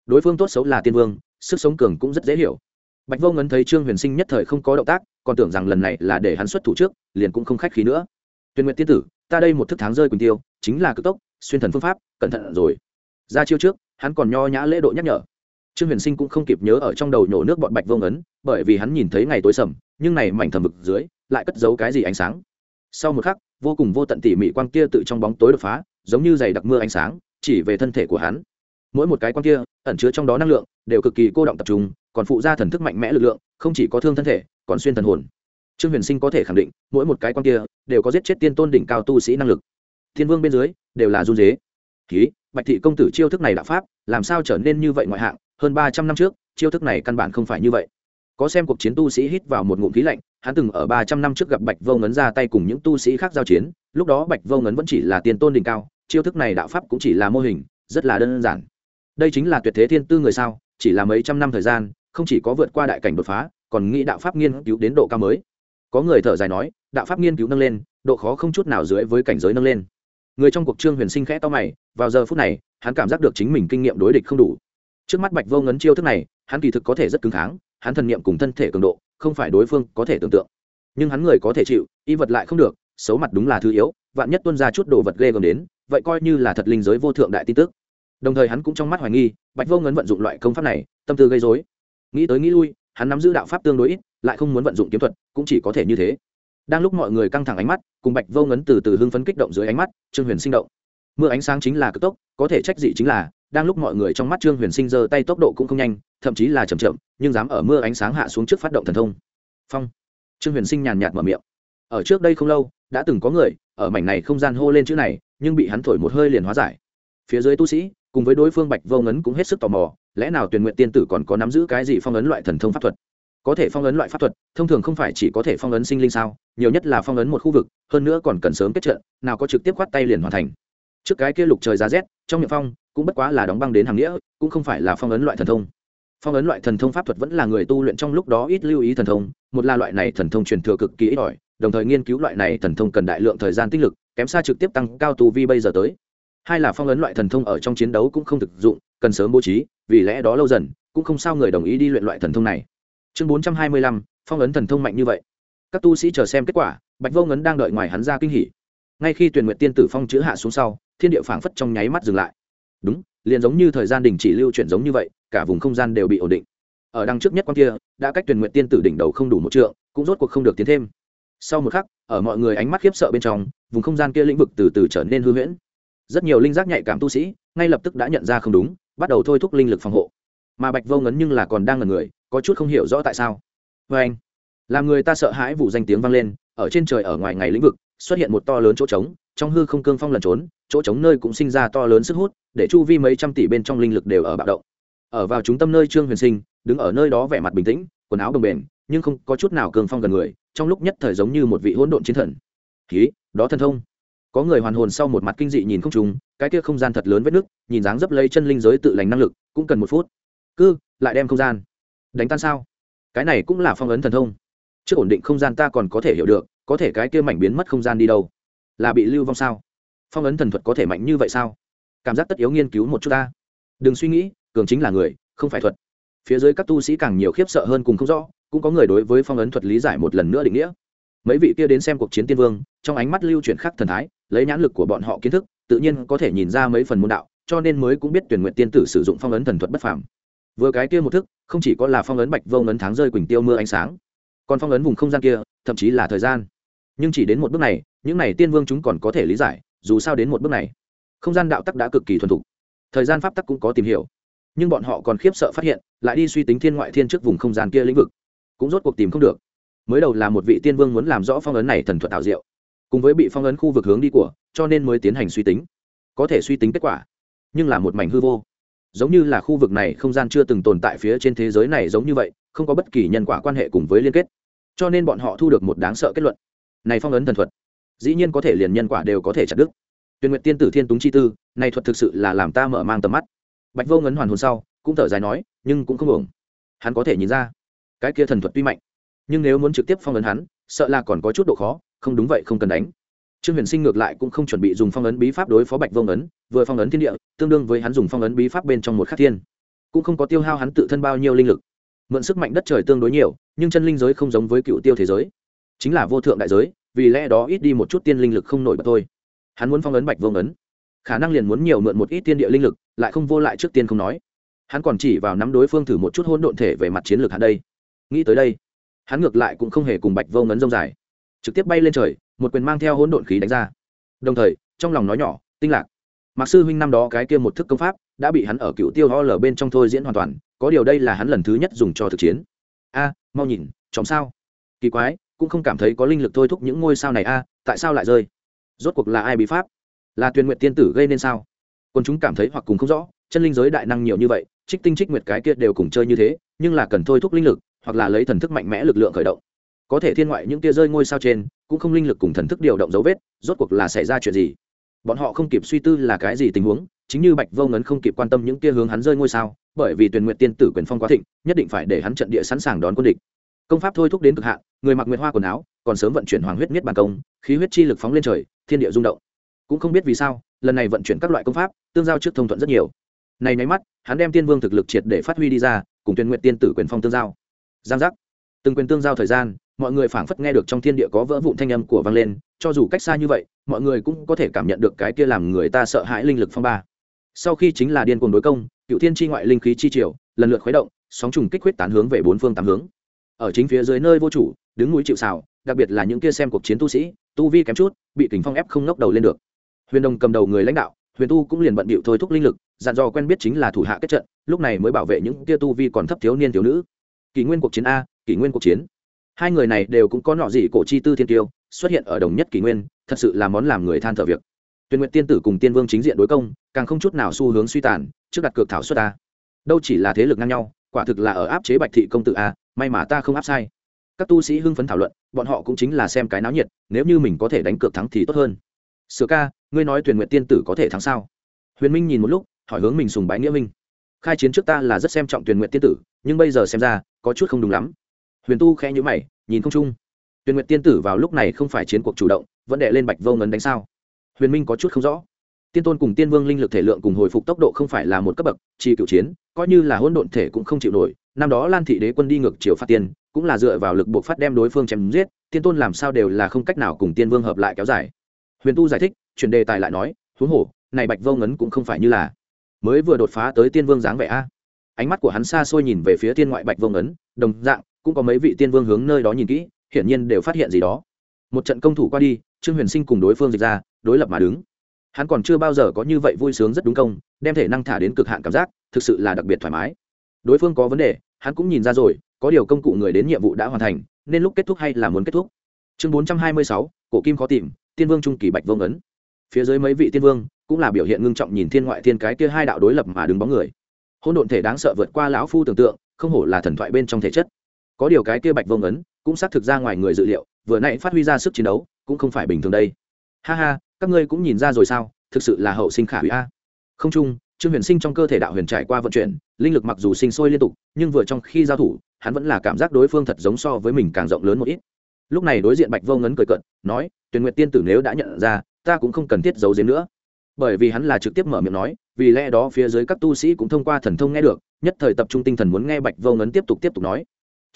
Đối phương tốt xấu là tiên vương, sức sống cường cũng rất dễ hiểu. Bạch vô ngấn thấy trương huyền sinh nhất thời không có động tác, còn tưởng rằng lần này là để hắn xuất thủ trước, liền cũng không khách khí nữa. Tuyên nguyện tiên tử, ta đây một thức tháng rơi quỳnh tiêu, chính là cực tốc, xuyên thần phương pháp, cẩn thận rồi. Ra chiêu trước hắn còn nho nhã lễ độ nhắc nhở. Trương huyền sinh cũng không kịp nhớ ở trong đầu nhổ nước bọn bạch vô ngấn bởi vì hắn nhìn thấy ngày tối sầm, nhưng này mảnh thầm vực dưới lại cất giấu cái gì ánh sáng. Sau một khắc, vô cùng vô tận tỉ mỉ quang kia tự trong bóng tối đột phá, giống như giày đặc mưa ánh sáng, chỉ về thân thể của hắn. Mỗi một cái quang kia, ẩn chứa trong đó năng lượng, đều cực kỳ cô động tập trung, còn phụ ra thần thức mạnh mẽ lực lượng, không chỉ có thương thân thể, còn xuyên thần hồn. Trương huyền sinh có thể khẳng định, mỗi một cái quang kia đều có giết chết tiên tôn đỉnh cao tu sĩ năng lực. Thiên vương bên dưới đều là run dế ký bạch thị công tử chiêu thức này đạo pháp, làm sao trở nên như vậy ngoại hạng? Hơn ba trăm năm trước, chiêu thức này căn bản không phải như vậy. Có xem cuộc chiến tu sĩ hít vào một ngụm khí lạnh, hắn từng ở ba trăm năm trước gặp bạch vô ngấn ra tay cùng những tu sĩ khác giao chiến, lúc đó bạch vô ngấn vẫn chỉ là tiền tôn đỉnh cao, chiêu thức này đạo pháp cũng chỉ là mô hình, rất là đơn giản. Đây chính là tuyệt thế thiên tư người sao, chỉ là mấy trăm năm thời gian, không chỉ có vượt qua đại cảnh đột phá, còn nghĩ đạo pháp nghiên cứu đến độ cao mới. Có người thở dài nói, đạo pháp nghiên cứu nâng lên, độ khó không chút nào dưới với cảnh giới nâng lên người trong cuộc trương huyền sinh khẽ to mày, vào giờ phút này, hắn cảm giác được chính mình kinh nghiệm đối địch không đủ. Trước mắt bạch vô ngấn chiêu thức này, hắn kỳ thực có thể rất cứng kháng, hắn thần niệm cùng thân thể cường độ, không phải đối phương có thể tưởng tượng. Nhưng hắn người có thể chịu, y vật lại không được, xấu mặt đúng là thứ yếu, vạn nhất tuân ra chút đồ vật ghê gớm đến, vậy coi như là thật linh giới vô thượng đại tin tức. Đồng thời hắn cũng trong mắt hoài nghi, bạch vô ngấn vận dụng loại công pháp này, tâm tư gây dối nghĩ tới nghĩ lui, hắn nắm giữ đạo pháp tương đối ít, lại không muốn vận dụng kiếm thuật, cũng chỉ có thể như thế đang lúc mọi người căng thẳng ánh mắt, cùng bạch vô ngấn từ từ hưng phấn kích động dưới ánh mắt, trương huyền sinh động. Mưa ánh sáng chính là cực tốc, có thể trách dị chính là, đang lúc mọi người trong mắt trương huyền sinh giơ tay tốc độ cũng không nhanh, thậm chí là chậm chậm, nhưng dám ở mưa ánh sáng hạ xuống trước phát động thần thông. Phong. Trương huyền sinh nhàn nhạt mở miệng. Ở trước đây không lâu, đã từng có người, ở mảnh này không gian hô lên chữ này, nhưng bị hắn thổi một hơi liền hóa giải. Phía dưới tu sĩ, cùng với đối phương bạch vô ngấn cũng hết sức tò mò, lẽ nào tuyển nguyện tiên tử còn có nắm giữ cái gì phong ấn loại thần thông pháp thuật? Có thể phong ấn loại pháp thuật, thông thường không phải chỉ có thể phong ấn sinh linh sao, nhiều nhất là phong ấn một khu vực, hơn nữa còn cần sớm kết trận, nào có trực tiếp khoát tay liền hoàn thành. Trước cái kia lục trời giá rét, trong miệng phong, cũng bất quá là đóng băng đến hàng nghĩa, cũng không phải là phong ấn loại thần thông. Phong ấn loại thần thông pháp thuật vẫn là người tu luyện trong lúc đó ít lưu ý thần thông, một là loại này thần thông truyền thừa cực kỳ ít ỏi, đồng thời nghiên cứu loại này thần thông cần đại lượng thời gian tích lực, kém xa trực tiếp tăng cao tu vi bây giờ tới. Hai là phong ấn loại thần thông ở trong chiến đấu cũng không thực dụng, cần sớm bố trí, vì lẽ đó lâu dần, cũng không sao người đồng ý đi luyện loại thần thông này chương bốn trăm hai mươi lăm, phong ấn thần thông mạnh như vậy. Các tu sĩ chờ xem kết quả, bạch vô ngấn đang đợi ngoài hắn ra kinh hỉ. Ngay khi tuyển nguyện tiên tử phong chữ hạ xuống sau, thiên địa phảng phất trong nháy mắt dừng lại. Đúng, liền giống như thời gian đình chỉ lưu chuyển giống như vậy, cả vùng không gian đều bị ổn định. Ở đằng trước nhất quan kia, đã cách tuyển nguyện tiên tử đỉnh đầu không đủ một trượng, cũng rốt cuộc không được tiến thêm. Sau một khắc, ở mọi người ánh mắt khiếp sợ bên trong, vùng không gian kia lĩnh vực từ từ trở nên hư huyễn. Rất nhiều linh giác nhạy cảm tu sĩ, ngay lập tức đã nhận ra không đúng, bắt đầu thôi thúc linh lực phòng hộ. Mà bạch vô ngấn nhưng là còn đang là người có chút không hiểu rõ tại sao. Vê anh, làm người ta sợ hãi vụ danh tiếng vang lên, ở trên trời ở ngoài ngày lĩnh vực, xuất hiện một to lớn chỗ trống, trong hư không cương phong lần trốn, chỗ trống nơi cũng sinh ra to lớn sức hút, để chu vi mấy trăm tỷ bên trong linh lực đều ở bạo động. Ở vào trung tâm nơi trương huyền sinh, đứng ở nơi đó vẻ mặt bình tĩnh, quần áo đồng bền nhưng không có chút nào cường phong gần người, trong lúc nhất thời giống như một vị hỗn độn chiến thần. Khí đó thần thông. Có người hoàn hồn sau một mặt kinh dị nhìn không trùng, cái kia không gian thật lớn vết nước nhìn dáng dấp lấy chân linh giới tự lành năng lực, cũng cần một phút. Cứ, lại đem không gian đánh tan sao? Cái này cũng là phong ấn thần thông. Trước ổn định không gian ta còn có thể hiểu được, có thể cái kia mảnh biến mất không gian đi đâu. Là bị lưu vong sao? Phong ấn thần thuật có thể mạnh như vậy sao? Cảm giác tất yếu nghiên cứu một chút ta. Đừng suy nghĩ, cường chính là người, không phải thuật. Phía dưới các tu sĩ càng nhiều khiếp sợ hơn cùng không rõ, cũng có người đối với phong ấn thuật lý giải một lần nữa định nghĩa. Mấy vị kia đến xem cuộc chiến tiên vương, trong ánh mắt lưu chuyển khắc thần thái, lấy nhãn lực của bọn họ kiến thức, tự nhiên có thể nhìn ra mấy phần môn đạo, cho nên mới cũng biết tuyển nguyện tiên tử sử dụng phong ấn thần thuật bất phàm vừa cái kia một thức, không chỉ có là phong ấn bạch vông ấn tháng rơi quỳnh tiêu mưa ánh sáng, còn phong ấn vùng không gian kia, thậm chí là thời gian. Nhưng chỉ đến một bước này, những này tiên vương chúng còn có thể lý giải, dù sao đến một bước này, không gian đạo tắc đã cực kỳ thuần thục. Thời gian pháp tắc cũng có tìm hiểu. Nhưng bọn họ còn khiếp sợ phát hiện, lại đi suy tính thiên ngoại thiên trước vùng không gian kia lĩnh vực, cũng rốt cuộc tìm không được. Mới đầu là một vị tiên vương muốn làm rõ phong ấn này thần thuật tạo diệu, cùng với bị phong ấn khu vực hướng đi của, cho nên mới tiến hành suy tính, có thể suy tính kết quả, nhưng là một mảnh hư vô giống như là khu vực này không gian chưa từng tồn tại phía trên thế giới này giống như vậy, không có bất kỳ nhân quả quan hệ cùng với liên kết. Cho nên bọn họ thu được một đáng sợ kết luận. Này phong ấn thần thuật, dĩ nhiên có thể liền nhân quả đều có thể chặt đứt. Tuyên nguyện tiên tử thiên túng chi tư, này thuật thực sự là làm ta mở mang tầm mắt. Bạch vô ngấn hoàn hồn sau, cũng thở dài nói, nhưng cũng không ổng hắn có thể nhìn ra, cái kia thần thuật tuy mạnh, nhưng nếu muốn trực tiếp phong ấn hắn, sợ là còn có chút độ khó, không đúng vậy không cần đánh trương huyền sinh ngược lại cũng không chuẩn bị dùng phong ấn bí pháp đối phó bạch vông ấn vừa phong ấn thiên địa, tương đương với hắn dùng phong ấn bí pháp bên trong một khắc thiên. Cũng không có tiêu hao hắn tự thân bao nhiêu linh lực. Mượn sức mạnh đất trời tương đối nhiều, nhưng chân linh giới không giống với cựu tiêu thế giới. Chính là vô thượng đại giới, vì lẽ đó ít đi một chút tiên linh lực không nổi bật thôi. Hắn muốn phong ấn bạch vông ấn khả năng liền muốn nhiều mượn một ít tiên địa linh lực, lại không vô lại trước tiên không nói. Hắn còn chỉ vào nắm đối phương thử một chút hôn độn thể về mặt chiến lược hắn đây. Nghĩ tới đây, hắn ngược lại cũng không hề cùng bạch vô ngấn rông dài trực tiếp bay lên trời, một quyền mang theo hỗn độn khí đánh ra. Đồng thời, trong lòng nói nhỏ, tinh lạc mặc sư huynh năm đó cái kia một thức công pháp, đã bị hắn ở cựu tiêu ho lở bên trong thôi diễn hoàn toàn, có điều đây là hắn lần thứ nhất dùng cho thực chiến. A, mau nhìn, chóng sao? Kỳ quái, cũng không cảm thấy có linh lực thôi thúc những ngôi sao này a, tại sao lại rơi? Rốt cuộc là ai bị pháp? Là tuyên nguyện tiên tử gây nên sao? Còn chúng cảm thấy hoặc cùng không rõ, chân linh giới đại năng nhiều như vậy, trích tinh trích nguyệt cái kia đều cùng chơi như thế, nhưng là cần thôi thúc linh lực, hoặc là lấy thần thức mạnh mẽ lực lượng khởi động có thể thiên ngoại những tia rơi ngôi sao trên, cũng không linh lực cùng thần thức điều động dấu vết, rốt cuộc là xảy ra chuyện gì? Bọn họ không kịp suy tư là cái gì tình huống, chính như bạch vô ngấn không kịp quan tâm những tia hướng hắn rơi ngôi sao, bởi vì tuyển nguyện tiên tử quyền phong quá thịnh, nhất định phải để hắn trận địa sẵn sàng đón quân địch. Công pháp thôi thúc đến cực hạn, người mặc nguyện hoa quần áo, còn sớm vận chuyển hoàng huyết miết bàn công, khí huyết chi lực phóng lên trời, thiên địa rung động. Cũng không biết vì sao, lần này vận chuyển các loại công pháp, tương giao trước thông thuận rất nhiều. Này nháy mắt, hắn đem tiên vương thực lực triệt để phát huy đi ra, cùng tuyển nguyện tiên tử quyền phong tương giao. Giang giác. Từng quyền tương giao thời gian mọi người phảng phất nghe được trong thiên địa có vỡ vụn thanh âm của vang lên, cho dù cách xa như vậy, mọi người cũng có thể cảm nhận được cái kia làm người ta sợ hãi linh lực phong ba. Sau khi chính là điên cuồng đối công, cựu thiên chi ngoại linh khí chi triều, lần lượt khuấy động, sóng trùng kích huyết tán hướng về bốn phương tám hướng. Ở chính phía dưới nơi vô chủ, đứng núi chịu xào đặc biệt là những kia xem cuộc chiến tu sĩ, tu vi kém chút, bị kình phong ép không ngóc đầu lên được. Huyền đồng cầm đầu người lãnh đạo, huyền tu cũng liền bận bịu thôi thúc linh lực, dặn dò quen biết chính là thủ hạ kết trận, lúc này mới bảo vệ những kia tu vi còn thấp thiếu niên thiếu nữ. Kỷ nguyên cuộc chiến a, kỷ nguyên cuộc chiến hai người này đều cũng có nọ gì cổ chi tư thiên tiêu, xuất hiện ở đồng nhất kỷ nguyên, thật sự là món làm người than thở việc. Tuyên nguyện tiên tử cùng tiên vương chính diện đối công, càng không chút nào xu hướng suy tàn, trước đặt cược thảo xuất ta. Đâu chỉ là thế lực ngang nhau, quả thực là ở áp chế bạch thị công tử a, may mà ta không áp sai. Các tu sĩ hưng phấn thảo luận, bọn họ cũng chính là xem cái náo nhiệt, nếu như mình có thể đánh cược thắng thì tốt hơn. Sửa ca, ngươi nói tuyển nguyện tiên tử có thể thắng sao? Huyền minh nhìn một lúc, hỏi hướng mình sùng bái nghĩa minh. Khai chiến trước ta là rất xem trọng tuyển nguyện tiên tử, nhưng bây giờ xem ra, có chút không đúng lắm huyền tu khẽ nhữ mày, nhìn không chung Huyền nguyện tiên tử vào lúc này không phải chiến cuộc chủ động, vẫn đệ lên bạch vô ngấn đánh sao? Huyền minh có chút không rõ. Tiên tôn cùng tiên vương linh lực thể lượng cùng hồi phục tốc độ không phải là một cấp bậc, chỉ cựu chiến, coi như là hôn độn thể cũng không chịu nổi. Năm đó lan thị đế quân đi ngược chiều phát tiên cũng là dựa vào lực buộc phát đem đối phương chém giết, tiên tôn làm sao đều là không cách nào cùng tiên vương hợp lại kéo dài. Huyền tu giải thích, chuyển đề tài lại nói, huống hồ, này bạch vô ngấn cũng không phải như là mới vừa đột phá tới tiên vương dáng vẻ a. Ánh mắt của hắn xa xôi nhìn về phía tiên ngoại bạch vô ngấn, đồng dạng cũng có mấy vị tiên vương hướng nơi đó nhìn kỹ, hiển nhiên đều phát hiện gì đó. Một trận công thủ qua đi, trương huyền sinh cùng đối phương dịch ra, đối lập mà đứng. Hắn còn chưa bao giờ có như vậy vui sướng rất đúng công, đem thể năng thả đến cực hạn cảm giác, thực sự là đặc biệt thoải mái. Đối phương có vấn đề, hắn cũng nhìn ra rồi, có điều công cụ người đến nhiệm vụ đã hoàn thành, nên lúc kết thúc hay là muốn kết thúc? Chương bốn trăm hai mươi sáu, cổ kim khó tìm, tiên vương trung kỳ bạch vương ấn. Phía dưới mấy vị tiên vương cũng là biểu hiện ngưng trọng nhìn thiên ngoại thiên cái kia hai đạo đối lập mà đứng bóng người. Hôn độn thể đáng sợ vượt qua lão phu tưởng tượng, không hổ là thần thoại bên trong thể chất có điều cái kia bạch vông ấn cũng xác thực ra ngoài người dự liệu, vừa nãy phát huy ra sức chiến đấu cũng không phải bình thường đây. Ha ha, các ngươi cũng nhìn ra rồi sao, thực sự là hậu sinh khả hủy a. Không chung, trương huyền sinh trong cơ thể đạo huyền trải qua vận chuyển, linh lực mặc dù sinh sôi liên tục, nhưng vừa trong khi giao thủ, hắn vẫn là cảm giác đối phương thật giống so với mình càng rộng lớn một ít. Lúc này đối diện bạch vô ngấn cười cận nói, tuyền nguyệt tiên tử nếu đã nhận ra, ta cũng không cần thiết giấu giếm nữa. Bởi vì hắn là trực tiếp mở miệng nói, vì lẽ đó phía dưới các tu sĩ cũng thông qua thần thông nghe được, nhất thời tập trung tinh thần muốn nghe bạch vô ngấn tiếp tục tiếp tục nói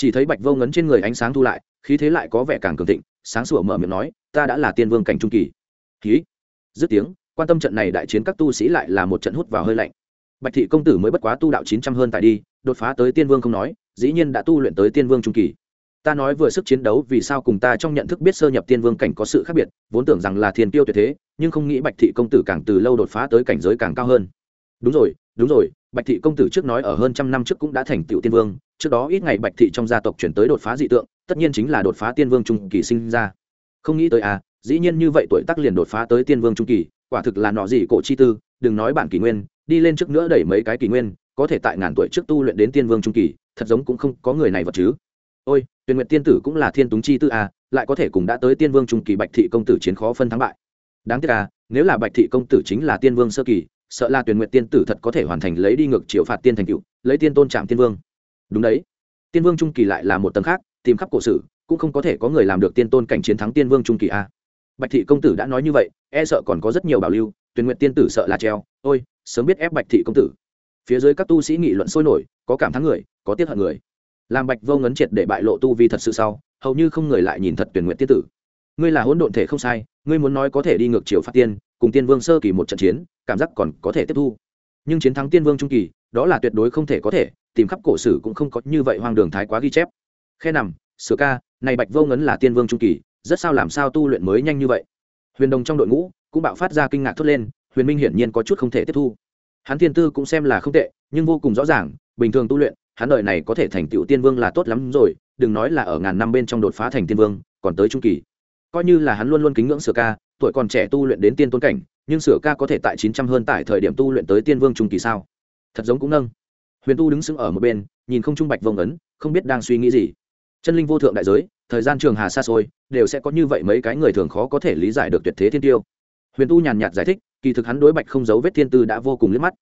chỉ thấy bạch vô ngấn trên người ánh sáng thu lại, khí thế lại có vẻ càng cường thịnh, sáng sủa mở miệng nói, ta đã là tiên vương cảnh trung kỳ. Khí dứt tiếng, quan tâm trận này đại chiến các tu sĩ lại là một trận hút vào hơi lạnh. Bạch thị công tử mới bất quá tu đạo chín trăm hơn tại đi, đột phá tới tiên vương không nói, dĩ nhiên đã tu luyện tới tiên vương trung kỳ. Ta nói vừa sức chiến đấu vì sao cùng ta trong nhận thức biết sơ nhập tiên vương cảnh có sự khác biệt, vốn tưởng rằng là thiên tiêu tuyệt thế, nhưng không nghĩ bạch thị công tử càng từ lâu đột phá tới cảnh giới càng cao hơn. Đúng rồi đúng rồi bạch thị công tử trước nói ở hơn trăm năm trước cũng đã thành tựu tiên vương, trước đó ít ngày bạch thị trong gia tộc chuyển tới đột phá dị tượng, tất nhiên chính là đột phá tiên vương trung kỳ sinh ra. Không nghĩ tới à dĩ nhiên như vậy tuổi tác liền đột phá tới tiên vương trung kỳ, quả thực là nọ gì cổ chi tư, đừng nói bản kỷ nguyên, đi lên trước nữa đẩy mấy cái kỷ nguyên, có thể tại ngàn tuổi trước tu luyện đến tiên vương trung kỳ, thật giống cũng không có người này vật chứ. Ôi tuyển nguyện tiên tử cũng là thiên túng chi tư à lại có thể cùng đã tới tiên vương trung kỳ bạch thị công tử chiến khó phân thắng bại. Đáng tiếc à nếu là bạch thị công tử chính là tiên vương sơ kỳ sợ là tuyển nguyện tiên tử thật có thể hoàn thành lấy đi ngược chiều phạt tiên thành cựu, lấy tiên tôn trạm tiên vương. Đúng đấy. Tiên vương trung kỳ lại là một tầng khác, tìm khắp cổ sử, cũng không có thể có người làm được tiên tôn cảnh chiến thắng tiên vương trung kỳ a. Bạch thị công tử đã nói như vậy e sợ còn có rất nhiều bảo lưu, tuyển nguyện tiên tử sợ là treo, ôi, sớm biết ép bạch thị công tử. Phía dưới các tu sĩ nghị luận sôi nổi, có cảm thắng người, có tiết hận người. Làm bạch vô ngấn triệt để bại lộ tu vi thật sự sau, hầu như không người lại nhìn thật tuyển nguyện tiên tử. Ngươi là hỗn độn thể không sai, ngươi muốn nói có thể đi ngược chiều phát tiên, cùng tiên vương sơ kỳ một trận chiến cảm giác còn có thể tiếp thu. Nhưng chiến thắng tiên vương trung kỳ, đó là tuyệt đối không thể có thể, tìm khắp cổ sử cũng không có như vậy hoang đường thái quá ghi chép. Khe nằm sửa ca, này bạch vô ngấn là tiên vương trung kỳ, rất sao làm sao tu luyện mới nhanh như vậy? Huyền đồng trong đội ngũ cũng bạo phát ra kinh ngạc thốt lên, huyền minh hiển nhiên có chút không thể tiếp thu. Hắn thiên tư cũng xem là không tệ, nhưng vô cùng rõ ràng, bình thường tu luyện, hắn đời này có thể thành tựu tiên vương là tốt lắm rồi, đừng nói là ở ngàn năm bên trong đột phá thành tiên vương, còn tới trung kỳ. Coi như là hắn luôn luôn kính ngưỡng sửa ca tuổi còn trẻ tu luyện đến tiên tôn cảnh, nhưng sửa ca có thể tại chín trăm hơn tại thời điểm tu luyện tới tiên vương trung kỳ sao? Thật giống cũng nâng. Huyền tu đứng sững ở một bên, nhìn không trung bạch vông ấn, không biết đang suy nghĩ gì. Chân linh vô thượng đại giới, thời gian trường hà xa xôi, đều sẽ có như vậy mấy cái người thường khó có thể lý giải được tuyệt thế thiên tiêu. Huyền tu nhàn nhạt giải thích, kỳ thực hắn đối bạch không giấu vết thiên tư đã vô cùng liếc mắt.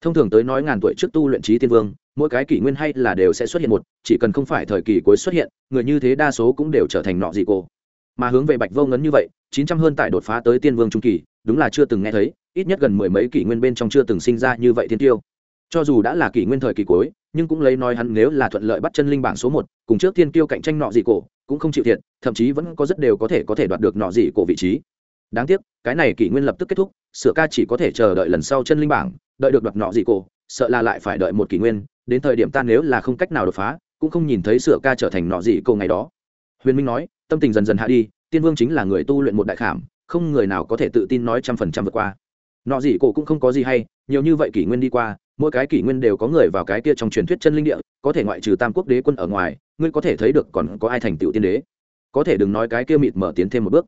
Thông thường tới nói ngàn tuổi trước tu luyện trí tiên vương, mỗi cái kỷ nguyên hay là đều sẽ xuất hiện một, chỉ cần không phải thời kỳ cuối xuất hiện, người như thế đa số cũng đều trở thành nọ dị cô mà hướng về bạch vô ngấn như vậy, chín trăm hơn tại đột phá tới tiên vương trung kỳ, đúng là chưa từng nghe thấy, ít nhất gần mười mấy kỷ nguyên bên trong chưa từng sinh ra như vậy thiên tiêu. Cho dù đã là kỷ nguyên thời kỳ cuối, nhưng cũng lấy nói hắn nếu là thuận lợi bắt chân linh bảng số một, cùng trước thiên tiêu cạnh tranh nọ dị cổ, cũng không chịu thiệt, thậm chí vẫn có rất đều có thể có thể đoạt được nọ dị cổ vị trí. Đáng tiếc, cái này kỷ nguyên lập tức kết thúc, sửa ca chỉ có thể chờ đợi lần sau chân linh bảng, đợi được đoạt nọ dị cổ, sợ là lại phải đợi một kỷ nguyên, đến thời điểm ta nếu là không cách nào đột phá, cũng không nhìn thấy sửa ca trở thành nọ dị cổ ngày đó. Huyền minh nói tâm tình dần dần hạ đi, tiên vương chính là người tu luyện một đại khảm, không người nào có thể tự tin nói trăm phần trăm vượt qua. Nọ gì cổ cũng không có gì hay, nhiều như vậy kỷ nguyên đi qua, mỗi cái kỷ nguyên đều có người vào cái kia trong truyền thuyết chân linh địa, có thể ngoại trừ tam quốc đế quân ở ngoài, ngươi có thể thấy được còn có ai thành tựu tiên đế. Có thể đừng nói cái kia mịt mở tiến thêm một bước.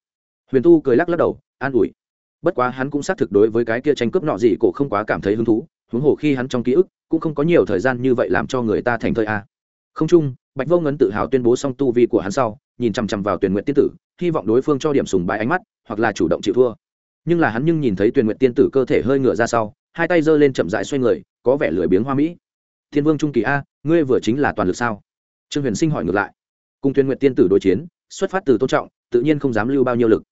Huyền tu cười lắc lắc đầu, an ủi. Bất quá hắn cũng xác thực đối với cái kia tranh cướp nọ gì cổ không quá cảm thấy hứng thú, huống hồ khi hắn trong ký ức cũng không có nhiều thời gian như vậy làm cho người ta thành thơi a không chung, bạch vô ngấn tự hào tuyên bố xong tu vi của hắn sau, nhìn chằm chằm vào tuyển nguyện tiên tử, hy vọng đối phương cho điểm sùng bái ánh mắt, hoặc là chủ động chịu thua. Nhưng là hắn nhưng nhìn thấy tuyển nguyện tiên tử cơ thể hơi ngựa ra sau, hai tay giơ lên chậm rãi xoay người, có vẻ lười biếng hoa mỹ. Thiên vương trung kỳ a, ngươi vừa chính là toàn lực sao? Trương huyền sinh hỏi ngược lại. Cùng tuyển nguyện tiên tử đối chiến, xuất phát từ tôn trọng, tự nhiên không dám lưu bao nhiêu lực.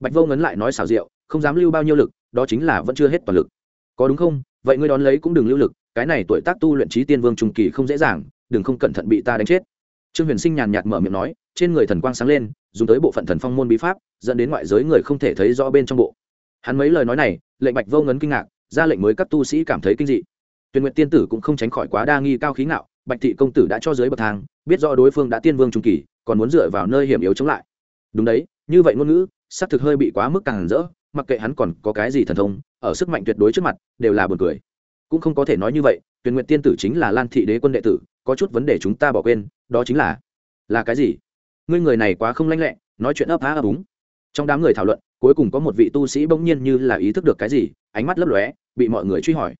Bạch vô ngấn lại nói xảo diệu, không dám lưu bao nhiêu lực, đó chính là vẫn chưa hết toàn lực. Có đúng không? Vậy ngươi đón lấy cũng đừng lưu lực, cái này tuổi tác tu luyện trí tiên vương trung kỳ không dễ dàng đừng không cẩn thận bị ta đánh chết. Trương huyền sinh nhàn nhạt mở miệng nói, trên người thần quang sáng lên, dùng tới bộ phận thần phong môn bí pháp, dẫn đến ngoại giới người không thể thấy rõ bên trong bộ. Hắn mấy lời nói này, lệnh bạch vô ngấn kinh ngạc, ra lệnh mới các tu sĩ cảm thấy kinh dị. Tuyền nguyện tiên tử cũng không tránh khỏi quá đa nghi cao khí ngạo, bạch thị công tử đã cho dưới bậc thang, biết rõ đối phương đã tiên vương trung kỳ, còn muốn dựa vào nơi hiểm yếu chống lại. Đúng đấy, như vậy ngôn ngữ xác thực hơi bị quá mức càng rỡ, mặc kệ hắn còn có cái gì thần thông, ở sức mạnh tuyệt đối trước mặt, đều là buồn cười. Cũng không có thể nói như vậy tuyền nguyện tiên tử chính là lan thị đế quân đệ tử có chút vấn đề chúng ta bỏ quên, đó chính là là cái gì? Ngươi người này quá không lanh lẹ, nói chuyện ấp á ấp úng. Trong đám người thảo luận, cuối cùng có một vị tu sĩ bỗng nhiên như là ý thức được cái gì, ánh mắt lấp lóe, bị mọi người truy hỏi.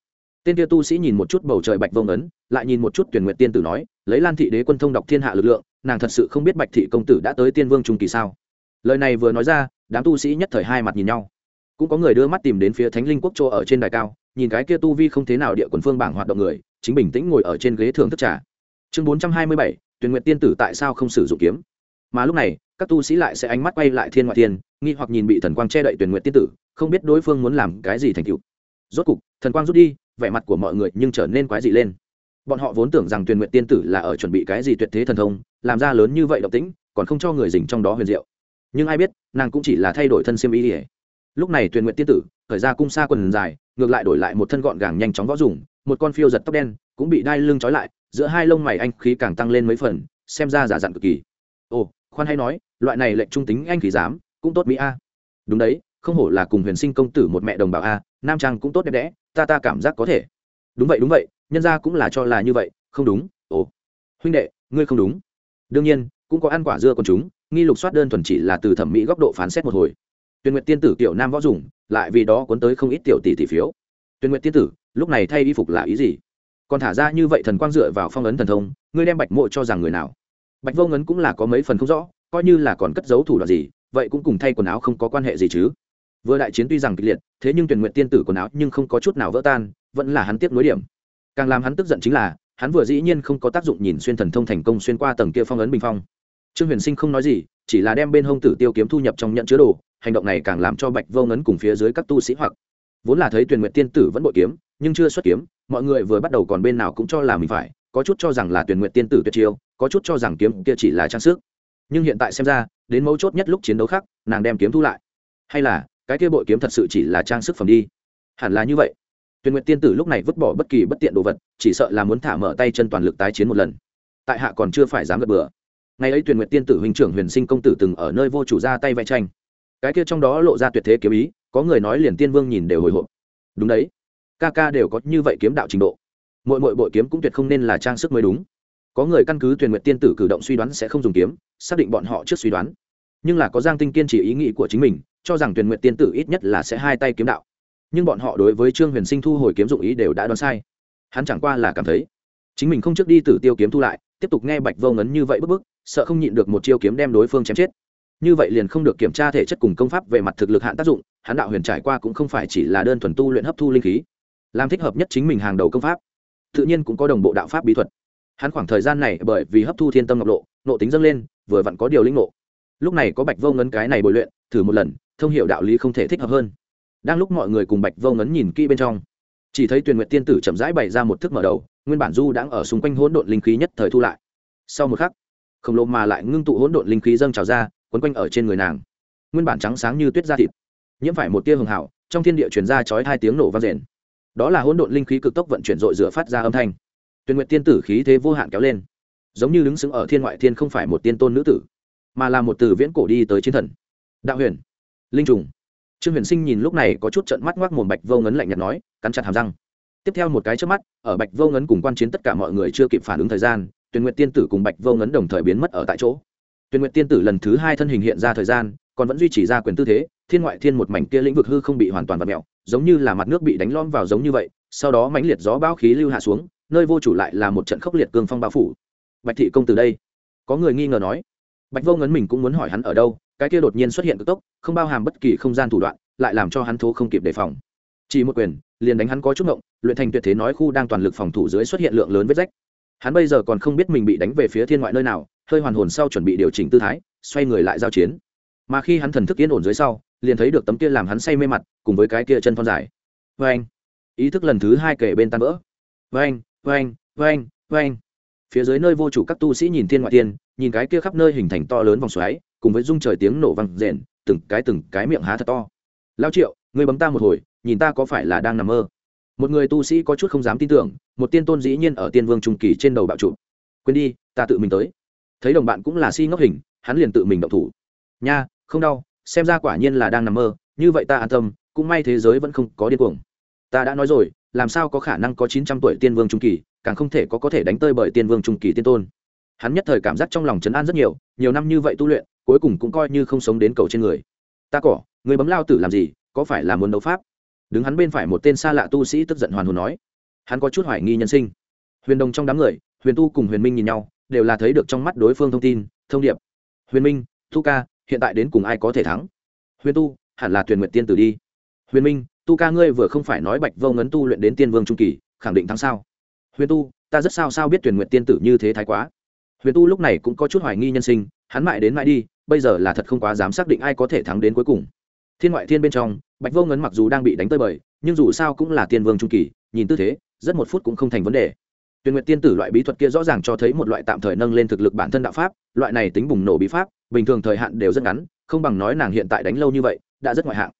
Tên kia tu sĩ nhìn một chút bầu trời bạch vông ấn, lại nhìn một chút tuyển nguyện tiên tử nói, lấy lan thị đế quân thông đọc thiên hạ lực lượng, nàng thật sự không biết bạch thị công tử đã tới tiên vương trung kỳ sao? Lời này vừa nói ra, đám tu sĩ nhất thời hai mặt nhìn nhau. Cũng có người đưa mắt tìm đến phía thánh linh quốc chỗ ở trên đài cao, nhìn cái kia tu vi không thế nào địa quần phương bảng hoạt động người, chính bình tĩnh ngồi ở trên ghế thường thức trà chương bốn trăm hai mươi bảy tuyển nguyện tiên tử tại sao không sử dụng kiếm? Mà lúc này các tu sĩ lại sẽ ánh mắt quay lại thiên ngoại thiên nghi hoặc nhìn bị thần quang che đậy tuyển nguyện tiên tử không biết đối phương muốn làm cái gì thành cựu rốt cục thần quang rút đi vẻ mặt của mọi người nhưng trở nên quái dị lên. Bọn họ vốn tưởng rằng tuyển nguyện tiên tử là ở chuẩn bị cái gì tuyệt thế thần thông làm ra lớn như vậy độc tính, còn không cho người dình trong đó huyền diệu. Nhưng ai biết nàng cũng chỉ là thay đổi thân xiêm ý ỉa lúc này tuyển nguyện tiên tử khởi ra cung xa quần dài ngược lại đổi lại một thân gọn gàng nhanh chóng võ dùng một con phiêu giật tóc đen cũng bị đai lưng trói lại giữa hai lông mày anh khí càng tăng lên mấy phần, xem ra giả dặn cực kỳ. Ồ, khoan hay nói, loại này lệnh trung tính anh khí dám, cũng tốt mỹ a. Đúng đấy, không hổ là cùng huyền sinh công tử một mẹ đồng bào a, nam trang cũng tốt đẹp đẽ, ta ta cảm giác có thể. Đúng vậy đúng vậy, nhân ra cũng là cho là như vậy, không đúng, ồ. Huynh đệ, ngươi không đúng. Đương nhiên, cũng có ăn quả dưa còn chúng, nghi lục soát đơn thuần chỉ là từ thẩm mỹ góc độ phán xét một hồi. Tuyên nguyện tiên tử kiểu nam võ dùng, lại vì đó cuốn tới không ít tiểu tỷ tỷ phiếu. Tuyên nguyện tiên tử, lúc này thay y phục là ý gì? Còn thả ra như vậy thần quang dựa vào phong ấn thần thông, ngươi đem bạch mộ cho rằng người nào? Bạch vô ngấn cũng là có mấy phần không rõ, coi như là còn cất giấu thủ đoạn gì, vậy cũng cùng thay quần áo không có quan hệ gì chứ. Vừa đại chiến tuy rằng kịch liệt, thế nhưng tuyển nguyện tiên tử quần áo nhưng không có chút nào vỡ tan, vẫn là hắn tiếp nối điểm. Càng làm hắn tức giận chính là, hắn vừa dĩ nhiên không có tác dụng nhìn xuyên thần thông thành công xuyên qua tầng kia phong ấn bình phong. Trương huyền sinh không nói gì, chỉ là đem bên hông tử tiêu kiếm thu nhập trong nhận chứa đồ, hành động này càng làm cho bạch vô ngấn cùng phía dưới các tu sĩ hoặc vốn là thấy tuyển nguyện tiên tử vẫn bội kiếm, nhưng chưa xuất kiếm, mọi người vừa bắt đầu còn bên nào cũng cho là mình phải, có chút cho rằng là tuyển nguyện tiên tử tuyệt chiêu, có chút cho rằng kiếm kia chỉ là trang sức. Nhưng hiện tại xem ra, đến mấu chốt nhất lúc chiến đấu khác, nàng đem kiếm thu lại. Hay là, cái kia bội kiếm thật sự chỉ là trang sức phẩm đi? Hẳn là như vậy. Tuyển nguyện tiên tử lúc này vứt bỏ bất kỳ bất tiện đồ vật, chỉ sợ là muốn thả mở tay chân toàn lực tái chiến một lần. Tại hạ còn chưa phải dám gật bừa. Ngày ấy tuyển nguyện tiên tử huynh trưởng huyền sinh công tử từng ở nơi vô chủ ra tay vẽ tranh. Cái kia trong đó lộ ra tuyệt thế kiếm ý có người nói liền tiên vương nhìn đều hồi hộp. Đúng đấy. Ca ca đều có như vậy kiếm đạo trình độ. Mỗi mỗi bội kiếm cũng tuyệt không nên là trang sức mới đúng. Có người căn cứ tuyển nguyện tiên tử cử động suy đoán sẽ không dùng kiếm, xác định bọn họ trước suy đoán. Nhưng là có giang tinh kiên chỉ ý nghĩ của chính mình, cho rằng tuyển nguyện tiên tử ít nhất là sẽ hai tay kiếm đạo. Nhưng bọn họ đối với trương huyền sinh thu hồi kiếm dụng ý đều đã đoán sai. Hắn chẳng qua là cảm thấy, chính mình không trước đi tử tiêu kiếm thu lại, tiếp tục nghe bạch vô ngấn như vậy bức bức, sợ không nhịn được một chiêu kiếm đem đối phương chém chết. Như vậy liền không được kiểm tra thể chất cùng công pháp về mặt thực lực hạn tác dụng hắn đạo huyền trải qua cũng không phải chỉ là đơn thuần tu luyện hấp thu linh khí, làm thích hợp nhất chính mình hàng đầu công pháp. Tự nhiên cũng có đồng bộ đạo pháp bí thuật. Hắn khoảng thời gian này bởi vì hấp thu thiên tâm ngọc lộ, nộ tính dâng lên, vừa vặn có điều linh nộ lúc này có bạch vô ngấn cái này bồi luyện, thử một lần, thông hiệu đạo lý không thể thích hợp hơn. Đang lúc mọi người cùng bạch vô ngấn nhìn kỹ bên trong, chỉ thấy tuyền nguyện tiên tử chậm rãi bày ra một thức mở đầu, nguyên bản du đang ở xung quanh hỗn độn linh khí nhất thời thu lại. Sau một khắc, khổng lồ mà lại ngưng tụ hỗn độn linh khí dâng trào ra, quấn quanh ở trên người nàng. Nguyên bản trắng sáng như tuyết da thịt nhiễm phải một tia hường hảo, trong thiên địa chuyển ra chói hai tiếng nổ vang rền. Đó là hỗn độn linh khí cực tốc vận chuyển dội rửa phát ra âm thanh. Tuyên nguyện tiên tử khí thế vô hạn kéo lên, giống như đứng xứng ở thiên ngoại thiên không phải một tiên tôn nữ tử, mà là một từ viễn cổ đi tới chiến thần. Đạo huyền, linh trùng. Trương huyền sinh nhìn lúc này có chút trận mắt ngoác mồm bạch vô ngấn lạnh nhạt nói, cắn chặt hàm răng. Tiếp theo một cái trước mắt, ở bạch vô ngấn cùng quan chiến tất cả mọi người chưa kịp phản ứng thời gian, tuyên nguyện tiên tử cùng bạch vô ngấn đồng thời biến mất ở tại chỗ. Tuyên nguyện tiên tử lần thứ hai thân hình hiện ra thời gian còn vẫn duy trì ra quyền tư thế, thiên ngoại thiên một mảnh kia lĩnh vực hư không bị hoàn toàn vặt mẹo giống như là mặt nước bị đánh lom vào giống như vậy, sau đó mãnh liệt gió bão khí lưu hạ xuống, nơi vô chủ lại là một trận khốc liệt cương phong bao phủ. Bạch thị công từ đây. Có người nghi ngờ nói. Bạch vô ngấn mình cũng muốn hỏi hắn ở đâu, cái kia đột nhiên xuất hiện cực tốc, không bao hàm bất kỳ không gian thủ đoạn, lại làm cho hắn thố không kịp đề phòng. Chỉ một quyền, liền đánh hắn có chút ngộng, luyện thành tuyệt thế nói khu đang toàn lực phòng thủ dưới xuất hiện lượng lớn vết rách. Hắn bây giờ còn không biết mình bị đánh về phía thiên ngoại nơi nào, hơi hoàn hồn sau chuẩn bị điều chỉnh tư thái, xoay người lại giao chiến mà khi hắn thần thức yên ổn dưới sau, liền thấy được tấm kia làm hắn say mê mặt, cùng với cái kia chân thon dài. Vê anh ý thức lần thứ hai kể bên tan vỡ. Vê anh vê anh vê anh vê anh phía dưới nơi vô chủ các tu sĩ nhìn thiên ngoại tiên nhìn cái kia khắp nơi hình thành to lớn vòng xoáy, cùng với rung trời tiếng nổ vang rền, từng cái từng cái miệng há thật to. Lao triệu người bấm ta một hồi, nhìn ta có phải là đang nằm mơ? Một người tu sĩ có chút không dám tin tưởng, một tiên tôn dĩ nhiên ở tiên vương trung kỳ trên đầu bạo trụ. Quên đi, ta tự mình tới. Thấy đồng bạn cũng là si ngốc hình, hắn liền tự mình động thủ. Nha không đau, xem ra quả nhiên là đang nằm mơ, như vậy ta an tâm, cũng may thế giới vẫn không có điên cuồng. Ta đã nói rồi, làm sao có khả năng có chín trăm tuổi tiên vương trung kỳ, càng không thể có có thể đánh tơi bởi tiên vương trung kỳ tiên tôn. Hắn nhất thời cảm giác trong lòng chấn an rất nhiều nhiều năm như vậy tu luyện, cuối cùng cũng coi như không sống đến cầu trên người. Ta cỏ, người bấm lao tử làm gì, có phải là muốn đấu pháp? Đứng hắn bên phải một tên xa lạ tu sĩ tức giận hoàn hồn nói. Hắn có chút hoài nghi nhân sinh. Huyền đồng trong đám người, huyền tu cùng huyền minh nhìn nhau, đều là thấy được trong mắt đối phương thông tin, thông điệp. Huyền minh, Thu ca hiện tại đến cùng ai có thể thắng? Huyền tu, hẳn là tuyển nguyện tiên tử đi. Huyền minh, tu ca ngươi vừa không phải nói bạch vô ngấn tu luyện đến tiên vương trung kỳ, khẳng định thắng sao? Huyền tu, ta rất sao sao biết tuyển nguyện tiên tử như thế thái quá. Huyền tu lúc này cũng có chút hoài nghi nhân sinh, hắn mãi đến mãi đi, bây giờ là thật không quá dám xác định ai có thể thắng đến cuối cùng. Thiên ngoại thiên bên trong, bạch vô ngấn mặc dù đang bị đánh tơi bời, nhưng dù sao cũng là tiên vương trung kỳ, nhìn tư thế, rất một phút cũng không thành vấn đề. Tuyển nguyện tiên tử loại bí thuật kia rõ ràng cho thấy một loại tạm thời nâng lên thực lực bản thân đạo pháp, loại này tính bùng nổ bí pháp bình thường thời hạn đều rất ngắn, không bằng nói nàng hiện tại đánh lâu như vậy, đã rất ngoại hạng.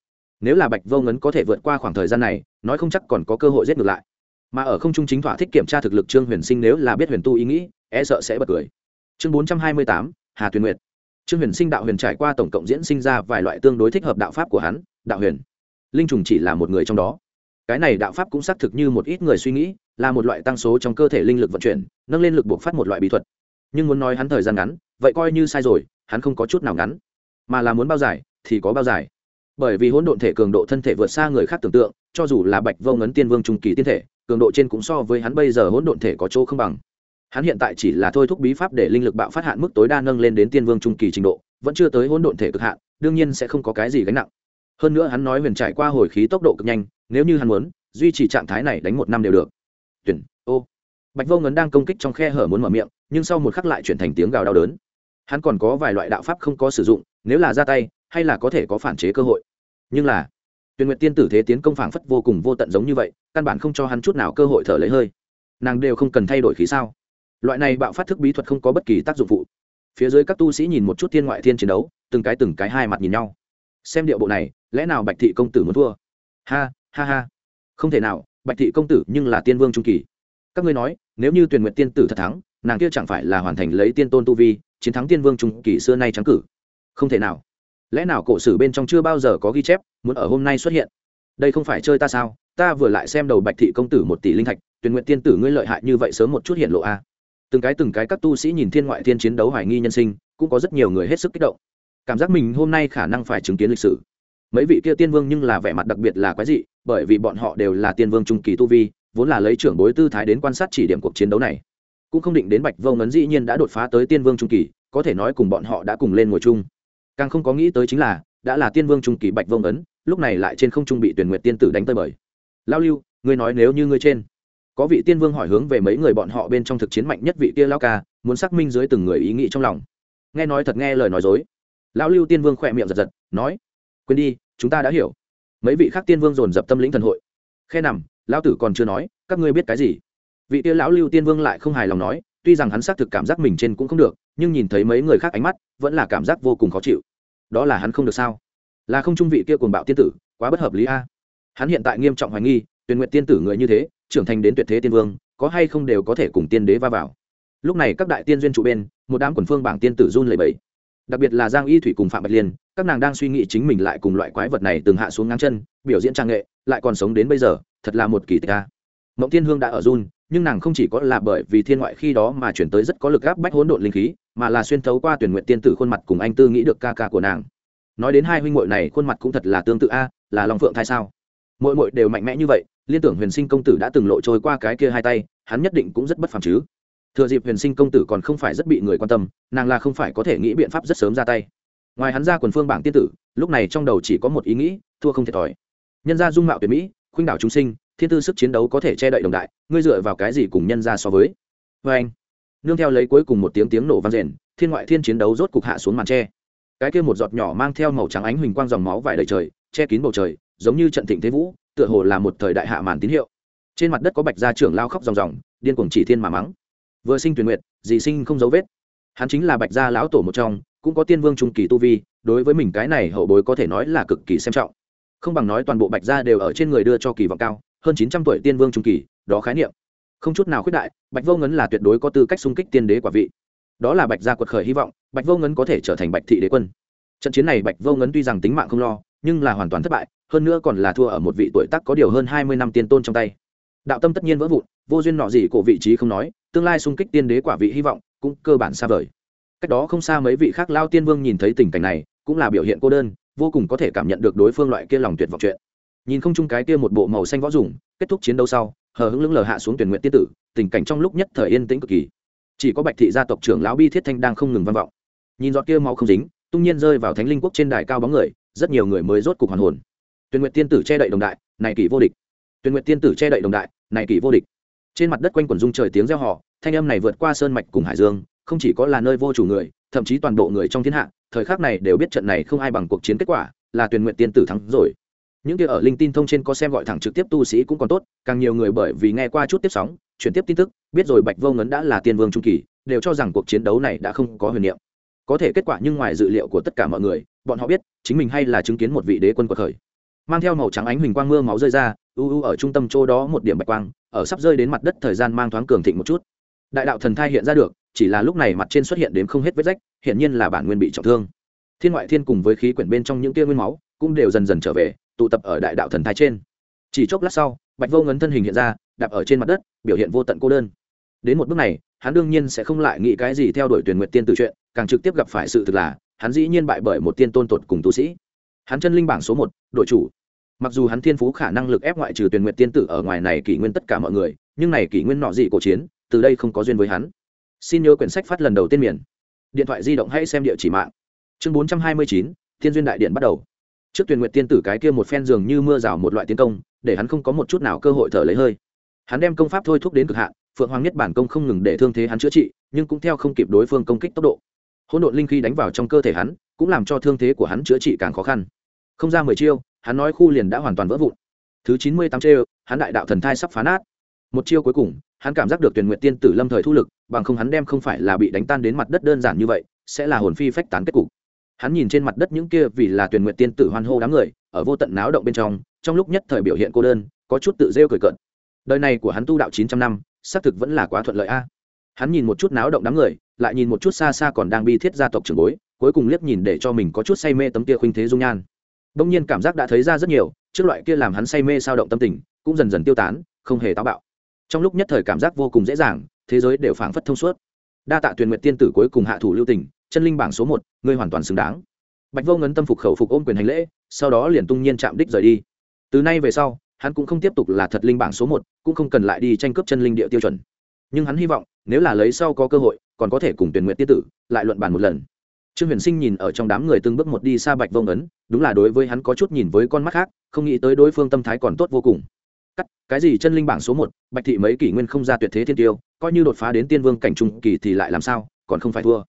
Nếu là bạch vô ngấn có thể vượt qua khoảng thời gian này, nói không chắc còn có cơ hội giết ngược lại. Mà ở không trung chính thỏa thích kiểm tra thực lực trương huyền sinh nếu là biết huyền tu ý nghĩ e sợ sẽ bật cười. Chương bốn trăm hai mươi tám, hà tuyền nguyệt. Trương huyền sinh đạo huyền trải qua tổng cộng diễn sinh ra vài loại tương đối thích hợp đạo pháp của hắn, đạo huyền. Linh trùng chỉ là một người trong đó. Cái này đạo pháp cũng xác thực như một ít người suy nghĩ, là một loại tăng số trong cơ thể linh lực vận chuyển, nâng lên lực buộc phát một loại bí thuật. Nhưng muốn nói hắn thời gian ngắn, vậy coi như sai rồi hắn không có chút nào ngắn, mà là muốn bao dài thì có bao dài. Bởi vì hỗn độn thể cường độ thân thể vượt xa người khác tưởng tượng, cho dù là bạch vô ngấn tiên vương trung kỳ tiên thể, cường độ trên cũng so với hắn bây giờ hỗn độn thể có chỗ không bằng. Hắn hiện tại chỉ là thôi thúc bí pháp để linh lực bạo phát hạn mức tối đa nâng lên đến tiên vương trung kỳ trình độ, vẫn chưa tới hỗn độn thể cực hạn, đương nhiên sẽ không có cái gì gánh nặng. Hơn nữa hắn nói huyền trải qua hồi khí tốc độ cực nhanh, nếu như hắn muốn, duy trì trạng thái này đánh một năm đều được. Tuyển, ô. Bạch vô ngấn đang công kích trong khe hở muốn mở miệng, nhưng sau một khắc lại chuyển thành tiếng gào đau đớn hắn còn có vài loại đạo pháp không có sử dụng, nếu là ra tay, hay là có thể có phản chế cơ hội. Nhưng là tuyển nguyện tiên tử thế tiến công phảng phất vô cùng vô tận giống như vậy, căn bản không cho hắn chút nào cơ hội thở lấy hơi. Nàng đều không cần thay đổi khí sao? Loại này bạo phát thức bí thuật không có bất kỳ tác dụng phụ. Phía dưới các tu sĩ nhìn một chút thiên ngoại thiên chiến đấu, từng cái từng cái hai mặt nhìn nhau. Xem điệu bộ này, lẽ nào bạch thị công tử muốn thua? Ha ha ha. Không thể nào, bạch thị công tử nhưng là tiên vương trung kỳ. Các ngươi nói, nếu như tuyển nguyện tiên tử thật thắng, nàng kia chẳng phải là hoàn thành lấy tiên tôn tu vi chiến thắng tiên vương trung kỳ xưa nay trắng cử. Không thể nào. Lẽ nào cổ sử bên trong chưa bao giờ có ghi chép, muốn ở hôm nay xuất hiện? Đây không phải chơi ta sao? Ta vừa lại xem đầu bạch thị công tử một tỷ linh thạch, tuyển nguyện tiên tử ngươi lợi hại như vậy sớm một chút hiện lộ a. Từng cái từng cái các tu sĩ nhìn thiên ngoại thiên chiến đấu hoài nghi nhân sinh, cũng có rất nhiều người hết sức kích động. Cảm giác mình hôm nay khả năng phải chứng kiến lịch sử. Mấy vị kia tiên vương nhưng là vẻ mặt đặc biệt là quái dị, bởi vì bọn họ đều là tiên vương trung kỳ tu vi, vốn là lấy trưởng bối tư thái đến quan sát chỉ điểm cuộc chiến đấu này cũng không định đến bạch vô ngấn dĩ nhiên đã đột phá tới tiên vương trung kỳ, có thể nói cùng bọn họ đã cùng lên ngồi chung. Càng không có nghĩ tới chính là, đã là tiên vương trung kỳ bạch vô ngấn, lúc này lại trên không trung bị tuyển nguyệt tiên tử đánh tơi bời. Lao lưu, ngươi nói nếu như ngươi trên. Có vị tiên vương hỏi hướng về mấy người bọn họ bên trong thực chiến mạnh nhất vị kia lao ca, muốn xác minh dưới từng người ý nghĩ trong lòng. Nghe nói thật nghe lời nói dối. Lão lưu tiên vương khỏe miệng giật giật, nói, quên đi, chúng ta đã hiểu. Mấy vị khác tiên vương dồn dập tâm lĩnh thần hội. Khe nằm, lão tử còn chưa nói, các ngươi biết cái gì? Vị tia lão lưu tiên vương lại không hài lòng nói, tuy rằng hắn xác thực cảm giác mình trên cũng không được, nhưng nhìn thấy mấy người khác ánh mắt, vẫn là cảm giác vô cùng khó chịu. Đó là hắn không được sao? Là không trung vị kia cuồng bạo tiên tử, quá bất hợp lý a. Hắn hiện tại nghiêm trọng hoài nghi tuyển nguyện tiên tử người như thế, trưởng thành đến tuyệt thế tiên vương, có hay không đều có thể cùng tiên đế va vào. Lúc này các đại tiên duyên trụ bên, một đám quần phương bảng tiên tử run lẩy bẩy. Đặc biệt là giang y thủy cùng phạm bạch liên, các nàng đang suy nghĩ chính mình lại cùng loại quái vật này từng hạ xuống ngang chân, biểu diễn trang nghệ, lại còn sống đến bây giờ, thật là một kỳ tích a! Mộng thiên hương đã ở run, nhưng nàng không chỉ có là bởi vì thiên ngoại khi đó mà chuyển tới rất có lực gáp bách hỗn độn linh khí, mà là xuyên thấu qua tuyển nguyện tiên tử khuôn mặt cùng anh tư nghĩ được ca ca của nàng. Nói đến hai huynh muội này, khuôn mặt cũng thật là tương tự a, là long phượng thai sao? Mỗi muội đều mạnh mẽ như vậy, liên tưởng huyền sinh công tử đã từng lộ trôi qua cái kia hai tay, hắn nhất định cũng rất bất phàm chứ. Thừa dịp huyền sinh công tử còn không phải rất bị người quan tâm, nàng là không phải có thể nghĩ biện pháp rất sớm ra tay. Ngoài hắn ra quần phương bảng tiên tử, lúc này trong đầu chỉ có một ý nghĩ, thua không thiệt thòi. Nhân gia dung mạo tuyệt mỹ, khuynh đảo chúng sinh thiên tư sức chiến đấu có thể che đậy đồng đại, ngươi dựa vào cái gì cùng nhân gia so với? Vê anh, nương theo lấy cuối cùng một tiếng tiếng nổ vang rền, thiên ngoại thiên chiến đấu rốt cục hạ xuống màn tre. Cái kia một giọt nhỏ mang theo màu trắng ánh huỳnh quang dòng máu vải đầy trời, che kín bầu trời, giống như trận thịnh thế vũ, tựa hồ là một thời đại hạ màn tín hiệu. Trên mặt đất có bạch gia trưởng lao khóc ròng ròng, điên cuồng chỉ thiên mà mắng. Vừa sinh tuyển nguyệt dị sinh không dấu vết. Hắn chính là bạch gia lão tổ một trong, cũng có tiên vương trung kỳ tu vi, đối với mình cái này hậu bối có thể nói là cực kỳ xem trọng. Không bằng nói toàn bộ bạch gia đều ở trên người đưa cho kỳ vọng cao hơn chín trăm tuổi tiên vương trung kỳ, đó khái niệm. Không chút nào khuyết đại, bạch vô ngấn là tuyệt đối có tư cách xung kích tiên đế quả vị. Đó là bạch gia quật khởi hy vọng, bạch vô ngấn có thể trở thành bạch thị đế quân. Trận chiến này bạch vô ngấn tuy rằng tính mạng không lo, nhưng là hoàn toàn thất bại, hơn nữa còn là thua ở một vị tuổi tác có điều hơn hai mươi năm tiên tôn trong tay. Đạo tâm tất nhiên vỡ vụn, vô duyên nọ gì cổ vị trí không nói, tương lai xung kích tiên đế quả vị hy vọng cũng cơ bản xa vời. Cách đó không xa mấy vị khác lao tiên vương nhìn thấy tình cảnh này, cũng là biểu hiện cô đơn, vô cùng có thể cảm nhận được đối phương loại kia lòng tuyệt vọng chuyện nhìn không chung cái kia một bộ màu xanh võ dùng, kết thúc chiến đấu sau, hờ hững lững lờ hạ xuống tuyển nguyện tiên tử, tình cảnh trong lúc nhất thời yên tĩnh cực kỳ. Chỉ có bạch thị gia tộc trưởng lão bi thiết thanh đang không ngừng văn vọng. Nhìn giọt kia máu không dính, tung nhiên rơi vào thánh linh quốc trên đài cao bóng người, rất nhiều người mới rốt cục hoàn hồn. Tuyển nguyện tiên tử che đậy đồng đại, này kỳ vô địch. Tuyển nguyện tiên tử che đậy đồng đại, này kỳ vô địch. Trên mặt đất quanh quần dung trời tiếng reo hò, thanh âm này vượt qua sơn mạch cùng hải dương, không chỉ có là nơi vô chủ người, thậm chí toàn bộ người trong thiên hạ, thời khắc này đều biết trận này không ai bằng cuộc chiến kết quả, là tuyển nguyện tiên tử thắng rồi những kia ở linh tin thông trên có xem gọi thẳng trực tiếp tu sĩ cũng còn tốt, càng nhiều người bởi vì nghe qua chút tiếp sóng, chuyển tiếp tin tức, biết rồi bạch vô ngấn đã là tiên vương trung kỳ, đều cho rằng cuộc chiến đấu này đã không có huyền niệm. Có thể kết quả nhưng ngoài dự liệu của tất cả mọi người, bọn họ biết chính mình hay là chứng kiến một vị đế quân cuộc khởi. Mang theo màu trắng ánh huỳnh quang mưa máu rơi ra, u u ở trung tâm chỗ đó một điểm bạch quang, ở sắp rơi đến mặt đất thời gian mang thoáng cường thịnh một chút. Đại đạo thần thai hiện ra được, chỉ là lúc này mặt trên xuất hiện đến không hết vết rách hiện nhiên là bản nguyên bị trọng thương. Thiên ngoại thiên cùng với khí quyển bên trong những tia nguyên máu cũng đều dần dần trở về tụ tập ở đại đạo thần thai trên. Chỉ chốc lát sau, bạch vô ngấn thân hình hiện ra, đạp ở trên mặt đất, biểu hiện vô tận cô đơn. Đến một bước này, hắn đương nhiên sẽ không lại nghĩ cái gì theo đuổi tuyển nguyện tiên từ chuyện, càng trực tiếp gặp phải sự thực là, hắn dĩ nhiên bại bởi một tiên tôn tột cùng tu sĩ. Hắn chân linh bảng số một, đội chủ. Mặc dù hắn thiên phú khả năng lực ép ngoại trừ tuyển nguyện tiên tử ở ngoài này kỷ nguyên tất cả mọi người, nhưng này kỷ nguyên nọ gì cổ chiến, từ đây không có duyên với hắn. Xin nhớ quyển sách phát lần đầu tiên miền. Điện thoại di động hãy xem địa chỉ mạng. Chương bốn trăm hai mươi chín, thiên duyên đại điện bắt đầu trước tuyển nguyện tiên tử cái kia một phen dường như mưa rào một loại tiến công, để hắn không có một chút nào cơ hội thở lấy hơi. Hắn đem công pháp thôi thúc đến cực hạn, phượng hoàng nhất bản công không ngừng để thương thế hắn chữa trị, nhưng cũng theo không kịp đối phương công kích tốc độ. Hỗn độn linh khí đánh vào trong cơ thể hắn, cũng làm cho thương thế của hắn chữa trị càng khó khăn. Không ra mười chiêu, hắn nói khu liền đã hoàn toàn vỡ vụn. Thứ chín mươi tám chiêu, hắn đại đạo thần thai sắp phá nát. Một chiêu cuối cùng, hắn cảm giác được tuyển nguyện tiên tử lâm thời thu lực, bằng không hắn đem không phải là bị đánh tan đến mặt đất đơn giản như vậy, sẽ là hồn phi phách tán kết cục hắn nhìn trên mặt đất những kia vì là tuyển nguyện tiên tử hoan hô đám người, ở vô tận náo động bên trong trong lúc nhất thời biểu hiện cô đơn, có chút tự rêu cười cận đời này của hắn tu đạo chín trăm năm, xác thực vẫn là quá thuận lợi a. Hắn nhìn một chút náo động đám người, lại nhìn một chút xa xa còn đang bi thiết gia tộc trưởng bối, cuối cùng liếc nhìn để cho mình có chút say mê tấm kia khuynh thế dung nhan. Đông nhiên cảm giác đã thấy ra rất nhiều, trước loại kia làm hắn say mê sao động tâm tình, cũng dần dần tiêu tán, không hề táo bạo. Trong lúc nhất thời cảm giác vô cùng dễ dàng, thế giới đều phảng phất thông suốt. Đa tạ tuyền nguyện tiên tử cuối cùng hạ thủ lưu tình chân linh bảng số một, ngươi hoàn toàn xứng đáng. Bạch vô ngấn tâm phục khẩu phục ôm quyền hành lễ, sau đó liền tung nhiên chạm đích rời đi. Từ nay về sau, hắn cũng không tiếp tục là thật linh bảng số một, cũng không cần lại đi tranh cướp chân linh địa tiêu chuẩn. Nhưng hắn hy vọng, nếu là lấy sau có cơ hội, còn có thể cùng tuyển nguyện tiết tử lại luận bàn một lần. Trương huyền sinh nhìn ở trong đám người từng bước một đi xa bạch vông ấn đúng là đối với hắn có chút nhìn với con mắt khác, không nghĩ tới đối phương tâm thái còn tốt vô cùng. Cắt, cái gì chân linh bảng số một, bạch thị mấy kỷ nguyên không ra tuyệt thế thiên tiêu, coi như đột phá đến tiên vương cảnh trung kỳ thì lại làm sao, còn không phải thua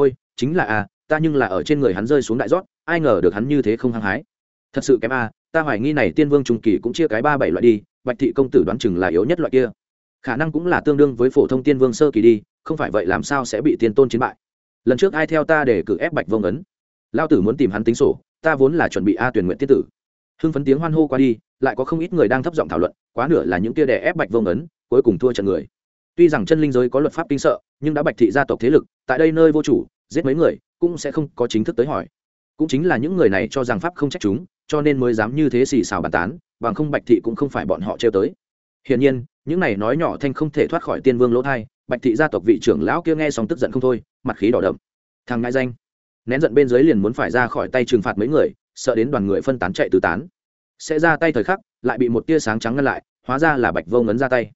ôi chính là a à, ta nhưng là ở trên người hắn rơi xuống đại rót ai ngờ được hắn như thế không hăng hái. Thật sự kém a à, ta hoài nghi này tiên vương trung kỳ cũng chia cái ba bảy loại đi bạch thị công tử đoán chừng là yếu nhất loại kia. Khả năng cũng là tương đương với phổ thông tiên vương sơ kỳ đi không phải vậy làm sao sẽ bị tiên tôn chiến bại. Lần trước ai theo ta để cử ép bạch vông ấn? Lao tử muốn tìm hắn tính sổ ta vốn là chuẩn bị a tuyển nguyện tiết tử. Hưng phấn tiếng hoan hô qua đi lại có không ít người đang thấp giọng thảo luận quá nửa là những kia đè ép bạch vông ấn cuối cùng thua trận người tuy rằng chân linh giới có luật pháp kinh sợ, nhưng đã bạch thị gia tộc thế lực, tại đây nơi vô chủ, giết mấy người, cũng sẽ không có chính thức tới hỏi. Cũng chính là những người này cho rằng pháp không trách chúng, cho nên mới dám như thế xì xào bàn tán, bằng không bạch thị cũng không phải bọn họ trêu tới. Hiển nhiên, những này nói nhỏ thanh không thể thoát khỏi tiên vương lỗ thai, bạch thị gia tộc vị trưởng lão kia nghe xong tức giận không thôi, mặt khí đỏ đậm. Thằng ngại danh, nén giận bên dưới liền muốn phải ra khỏi tay trừng phạt mấy người, sợ đến đoàn người phân tán chạy tứ tán. Sẽ ra tay thời khắc, lại bị một tia sáng trắng ngăn lại, hóa ra là bạch vô ngấn ra tay.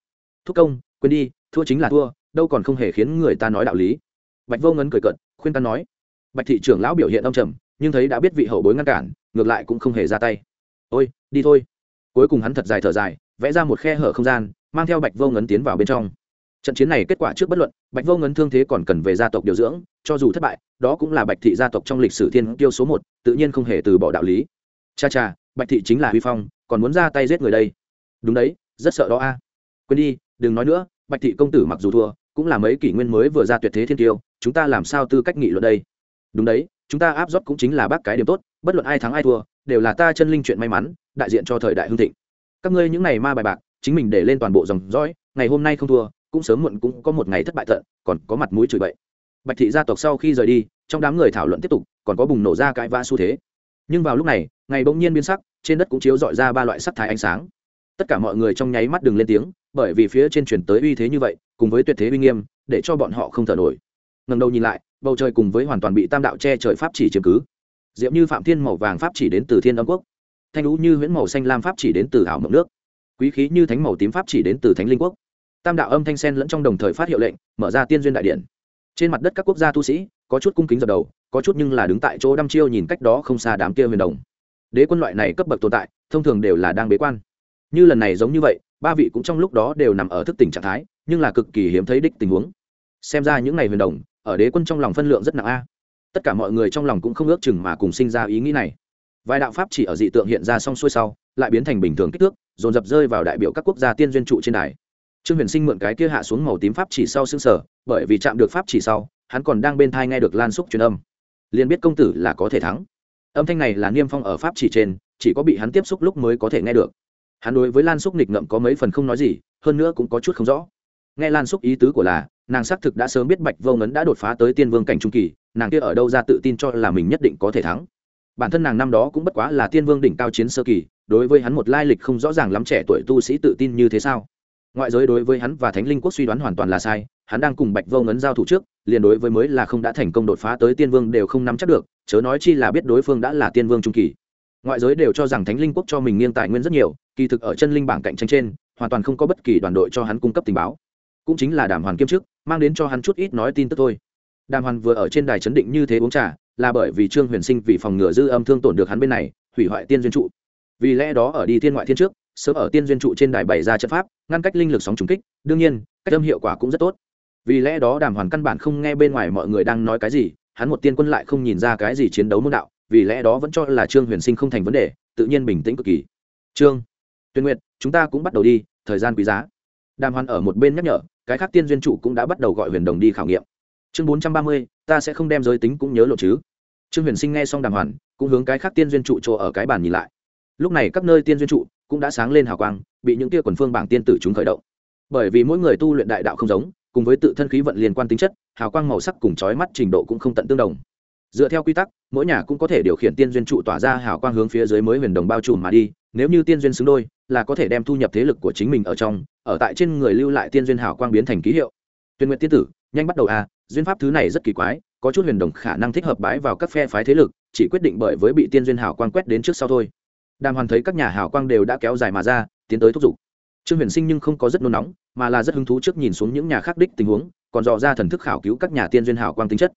Thúc công quên đi, thua chính là thua, đâu còn không hề khiến người ta nói đạo lý. Bạch vô ngấn cười cận khuyên ta nói, bạch thị trưởng lão biểu hiện âm trầm, nhưng thấy đã biết vị hậu bối ngăn cản, ngược lại cũng không hề ra tay. Ôi, đi thôi. Cuối cùng hắn thật dài thở dài, vẽ ra một khe hở không gian, mang theo bạch vô ngấn tiến vào bên trong. Trận chiến này kết quả trước bất luận, bạch vô ngấn thương thế còn cần về gia tộc điều dưỡng, cho dù thất bại, đó cũng là bạch thị gia tộc trong lịch sử thiên tiêu số một, tự nhiên không hề từ bỏ đạo lý. Cha cha, bạch thị chính là huy phong, còn muốn ra tay giết người đây. Đúng đấy, rất sợ đó a. Quên đi, đừng nói nữa bạch thị công tử mặc dù thua, cũng là mấy kỷ nguyên mới vừa ra tuyệt thế thiên tiêu, chúng ta làm sao tư cách nghị luận đây? Đúng đấy, chúng ta áp dót cũng chính là bác cái điểm tốt, bất luận ai thắng ai thua, đều là ta chân linh chuyện may mắn, đại diện cho thời đại hương thịnh. Các ngươi những ngày ma bài bạc, chính mình để lên toàn bộ dòng dõi, ngày hôm nay không thua, cũng sớm muộn cũng có một ngày thất bại thận còn có mặt mũi chửi bậy. Bạch thị gia tộc sau khi rời đi, trong đám người thảo luận tiếp tục, còn có bùng nổ ra cãi vã xu thế. Nhưng vào lúc này, ngày bỗng nhiên biến sắc, trên đất cũng chiếu dọi ra ba loại sắc thái ánh sáng. Tất cả mọi người trong nháy mắt đừng lên tiếng bởi vì phía trên chuyển tới uy thế như vậy, cùng với tuyệt thế uy nghiêm, để cho bọn họ không thở nổi. Ngần đầu nhìn lại, bầu trời cùng với hoàn toàn bị tam đạo che trời pháp chỉ chiếm cứ. Diệu như phạm thiên màu vàng pháp chỉ đến từ thiên âm quốc. Thanh lũ như huyễn màu xanh lam pháp chỉ đến từ ảo mộng nước. Quý khí như thánh màu tím pháp chỉ đến từ thánh linh quốc. Tam đạo âm thanh sen lẫn trong đồng thời phát hiệu lệnh, mở ra tiên duyên đại điện. Trên mặt đất các quốc gia tu sĩ, có chút cung kính dập đầu, có chút nhưng là đứng tại chỗ đăm chiêu nhìn cách đó không xa đám kia huyền đồng. Đế quân loại này cấp bậc tồn tại, thông thường đều là đang bế quan. Như lần này giống như vậy ba vị cũng trong lúc đó đều nằm ở thức tỉnh trạng thái, nhưng là cực kỳ hiếm thấy đích tình huống. Xem ra những ngày huyền đồng, ở đế quân trong lòng phân lượng rất nặng a. Tất cả mọi người trong lòng cũng không ước chừng mà cùng sinh ra ý nghĩ này. Vài đạo pháp chỉ ở dị tượng hiện ra xong xuôi sau, lại biến thành bình thường kích thước, dồn dập rơi vào đại biểu các quốc gia tiên duyên trụ trên đài. Trương huyền sinh mượn cái kia hạ xuống màu tím pháp chỉ sau xương sở bởi vì chạm được pháp chỉ sau, hắn còn đang bên thai nghe được lan xúc truyền âm. Liền biết công tử là có thể thắng. Âm thanh này là niêm phong ở pháp chỉ trên, chỉ có bị hắn tiếp xúc lúc mới có thể nghe được hắn đối với lan xúc nghịch ngậm có mấy phần không nói gì, hơn nữa cũng có chút không rõ. Nghe lan xúc ý tứ của là, nàng xác thực đã sớm biết bạch vô ngấn đã đột phá tới tiên vương cảnh trung kỳ, nàng kia ở đâu ra tự tin cho là mình nhất định có thể thắng. Bản thân nàng năm đó cũng bất quá là tiên vương đỉnh cao chiến sơ kỳ, đối với hắn một lai lịch không rõ ràng lắm trẻ tuổi tu sĩ tự tin như thế sao? Ngoại giới đối với hắn và thánh linh quốc suy đoán hoàn toàn là sai, hắn đang cùng bạch vô ngấn giao thủ trước, liền đối với mới là không đã thành công đột phá tới tiên vương đều không nắm chắc được, chớ nói chi là biết đối phương đã là tiên vương trung kỳ. Ngoại giới đều cho rằng thánh linh quốc cho mình nghiêng tài nguyên rất nhiều kỳ thực ở chân linh bảng cạnh tranh trên, hoàn toàn không có bất kỳ đoàn đội cho hắn cung cấp tình báo. Cũng chính là đàm hoàn kiêm chức, mang đến cho hắn chút ít nói tin tức thôi. Đàm hoàn vừa ở trên đài chấn định như thế uống trà, là bởi vì trương huyền sinh vì phòng ngừa dư âm thương tổn được hắn bên này, hủy hoại tiên duyên trụ. Vì lẽ đó ở đi thiên ngoại thiên trước, sớm ở tiên duyên trụ trên đài bày ra trận pháp, ngăn cách linh lực sóng trùng kích, đương nhiên, cách âm hiệu quả cũng rất tốt. Vì lẽ đó đàm hoàn căn bản không nghe bên ngoài mọi người đang nói cái gì, hắn một tiên quân lại không nhìn ra cái gì chiến đấu môn đạo, vì lẽ đó vẫn cho là trương huyền sinh không thành vấn đề, tự nhiên bình tĩnh cực kỳ. Trương tuyên nguyện chúng ta cũng bắt đầu đi, thời gian quý giá. Đàm hoàn ở một bên nhắc nhở, cái khác tiên duyên Chủ cũng đã bắt đầu gọi huyền đồng đi khảo nghiệm. Chương bốn trăm ba mươi, ta sẽ không đem giới tính cũng nhớ lộ chứ. Trương huyền sinh nghe xong đàm hoàn cũng hướng cái khác tiên duyên trụ chỗ ở cái bàn nhìn lại. Lúc này các nơi tiên duyên trụ cũng đã sáng lên hào quang, bị những tia quần phương bảng tiên tử chúng khởi động. Bởi vì mỗi người tu luyện đại đạo không giống, cùng với tự thân khí vận liên quan tính chất, hào quang màu sắc cùng chói mắt trình độ cũng không tận tương đồng. Dựa theo quy tắc, mỗi nhà cũng có thể điều khiển tiên duyên trụ tỏa ra hào quang hướng phía dưới mới huyền đồng bao trùm mà đi nếu như tiên duyên xứng đôi, là có thể đem thu nhập thế lực của chính mình ở trong, ở tại trên người lưu lại tiên duyên hào quang biến thành ký hiệu. Tuyên nguyện tiên tử, nhanh bắt đầu a duyên pháp thứ này rất kỳ quái, có chút huyền đồng khả năng thích hợp bái vào các phe phái thế lực, chỉ quyết định bởi với bị tiên duyên hào quang quét đến trước sau thôi. Đàm hoàn thấy các nhà hào quang đều đã kéo dài mà ra, tiến tới thúc giục. Trương huyền sinh nhưng không có rất nôn nóng, mà là rất hứng thú trước nhìn xuống những nhà khác đích tình huống, còn dò ra thần thức khảo cứu các nhà tiên duyên hào quang tính chất.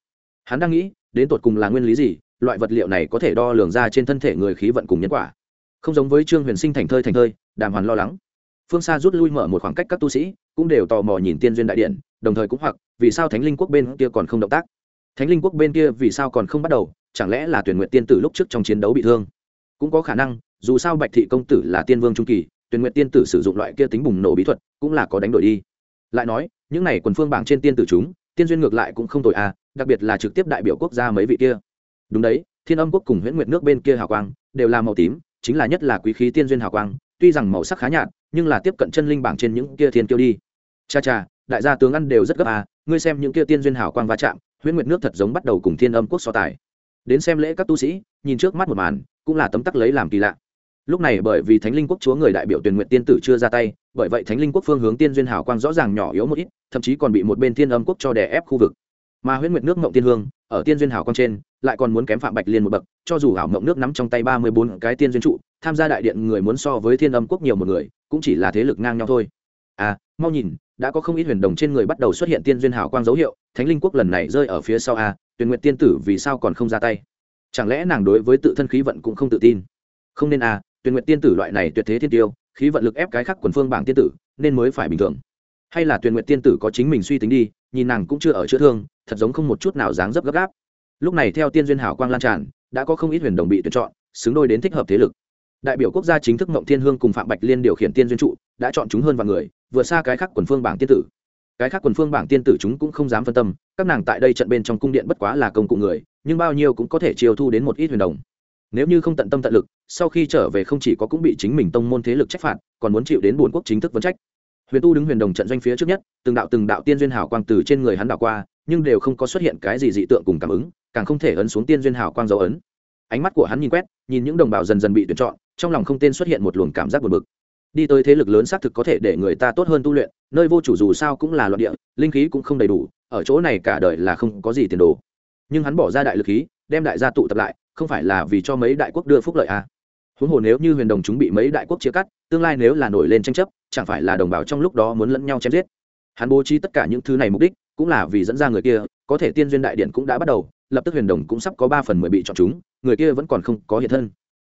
Hắn đang nghĩ, đến tột cùng là nguyên lý gì, loại vật liệu này có thể đo lường ra trên thân thể người khí vận cùng nhân quả không giống với trương huyền sinh thành thơi thành thơi đàm hoàn lo lắng. Phương xa rút lui mở một khoảng cách các tu sĩ, cũng đều tò mò nhìn tiên duyên đại điện, đồng thời cũng hoặc, vì sao thánh linh quốc bên kia còn không động tác? Thánh linh quốc bên kia vì sao còn không bắt đầu? Chẳng lẽ là tuyển nguyện tiên tử lúc trước trong chiến đấu bị thương? Cũng có khả năng, dù sao bạch thị công tử là tiên vương trung kỳ, tuyển nguyện tiên tử sử dụng loại kia tính bùng nổ bí thuật, cũng là có đánh đổi đi. Lại nói, những này quần phương bảng trên tiên tử chúng, tiên duyên ngược lại cũng không tội à đặc biệt là trực tiếp đại biểu quốc gia mấy vị kia. Đúng đấy, thiên âm quốc cùng huyễn nguyệt nước bên kia hào quang, đều là màu tím chính là nhất là quý khí tiên duyên hào quang, tuy rằng màu sắc khá nhạt, nhưng là tiếp cận chân linh bảng trên những kia thiên kiêu đi. Cha cha, đại gia tướng ăn đều rất gấp à ngươi xem những kia tiên duyên hào quang va chạm, huyễn nguyệt nước thật giống bắt đầu cùng thiên âm quốc so tài. Đến xem lễ các tu sĩ, nhìn trước mắt một màn, cũng là tấm tắc lấy làm kỳ lạ. Lúc này bởi vì thánh linh quốc chúa người đại biểu tuyển nguyện tiên tử chưa ra tay, bởi vậy thánh linh quốc phương hướng tiên duyên hào quang rõ ràng nhỏ yếu một ít, thậm chí còn bị một bên thiên âm quốc cho đè ép khu vực. Mà huyễn nguyệt nước mộng tiên hương, ở tiên duyên hào quang trên, lại còn muốn kém phạm bạch liên một bậc cho dù ảo mộng nước nắm trong tay ba mươi bốn cái tiên duyên trụ tham gia đại điện người muốn so với thiên âm quốc nhiều một người cũng chỉ là thế lực ngang nhau thôi. À mau nhìn đã có không ít huyền đồng trên người bắt đầu xuất hiện tiên duyên hào quang dấu hiệu thánh linh quốc lần này rơi ở phía sau a à, tuyển nguyện tiên tử vì sao còn không ra tay? Chẳng lẽ nàng đối với tự thân khí vận cũng không tự tin? Không nên a à, tuyển nguyện tiên tử loại này tuyệt thế thiên tiêu khí vận lực ép cái khác quần phương bảng tiên tử nên mới phải bình thường. Hay là tuyển nguyện tiên tử có chính mình suy tính đi nhìn nàng cũng chưa ở chữa thương thật giống không một chút nào dáng dấp gấp gáp. Lúc này theo tiên duyên hào quang lan tràn đã có không ít huyền đồng bị tuyển chọn, xứng đôi đến thích hợp thế lực. Đại biểu quốc gia chính thức mộng thiên hương cùng phạm bạch liên điều khiển tiên duyên trụ, đã chọn chúng hơn vài người vượt xa cái khác quần phương bảng tiên tử. Cái khác quần phương bảng tiên tử chúng cũng không dám phân tâm, các nàng tại đây trận bên trong cung điện bất quá là công cụ người, nhưng bao nhiêu cũng có thể chiêu thu đến một ít huyền đồng. Nếu như không tận tâm tận lực, sau khi trở về không chỉ có cũng bị chính mình tông môn thế lực trách phạt, còn muốn chịu đến buồn quốc chính thức vấn trách. Huyền tu đứng huyền đồng trận doanh phía trước nhất, từng đạo từng đạo tiên duyên hào quang từ trên người hắn đạo qua, nhưng đều không có xuất hiện cái gì dị tượng cùng cảm ứng càng không thể ấn xuống tiên duyên hào quang dấu ấn. Ánh mắt của hắn nhìn quét, nhìn những đồng bào dần dần bị tuyển chọn, trong lòng không tên xuất hiện một luồng cảm giác buồn bực. Đi tới thế lực lớn xác thực có thể để người ta tốt hơn tu luyện, nơi vô chủ dù sao cũng là loạn địa, linh khí cũng không đầy đủ, ở chỗ này cả đời là không có gì tiền đồ. Nhưng hắn bỏ ra đại lực khí, đem đại gia tụ tập lại, không phải là vì cho mấy đại quốc đưa phúc lợi à. huống hồ nếu như huyền đồng chúng bị mấy đại quốc chia cắt, tương lai nếu là nổi lên tranh chấp, chẳng phải là đồng bào trong lúc đó muốn lẫn nhau chém giết? Hắn bố trí tất cả những thứ này mục đích, cũng là vì dẫn ra người kia, có thể tiên duyên đại điện cũng đã bắt đầu lập tức huyền đồng cũng sắp có ba phần mười bị chọn chúng, người kia vẫn còn không có hiện thân.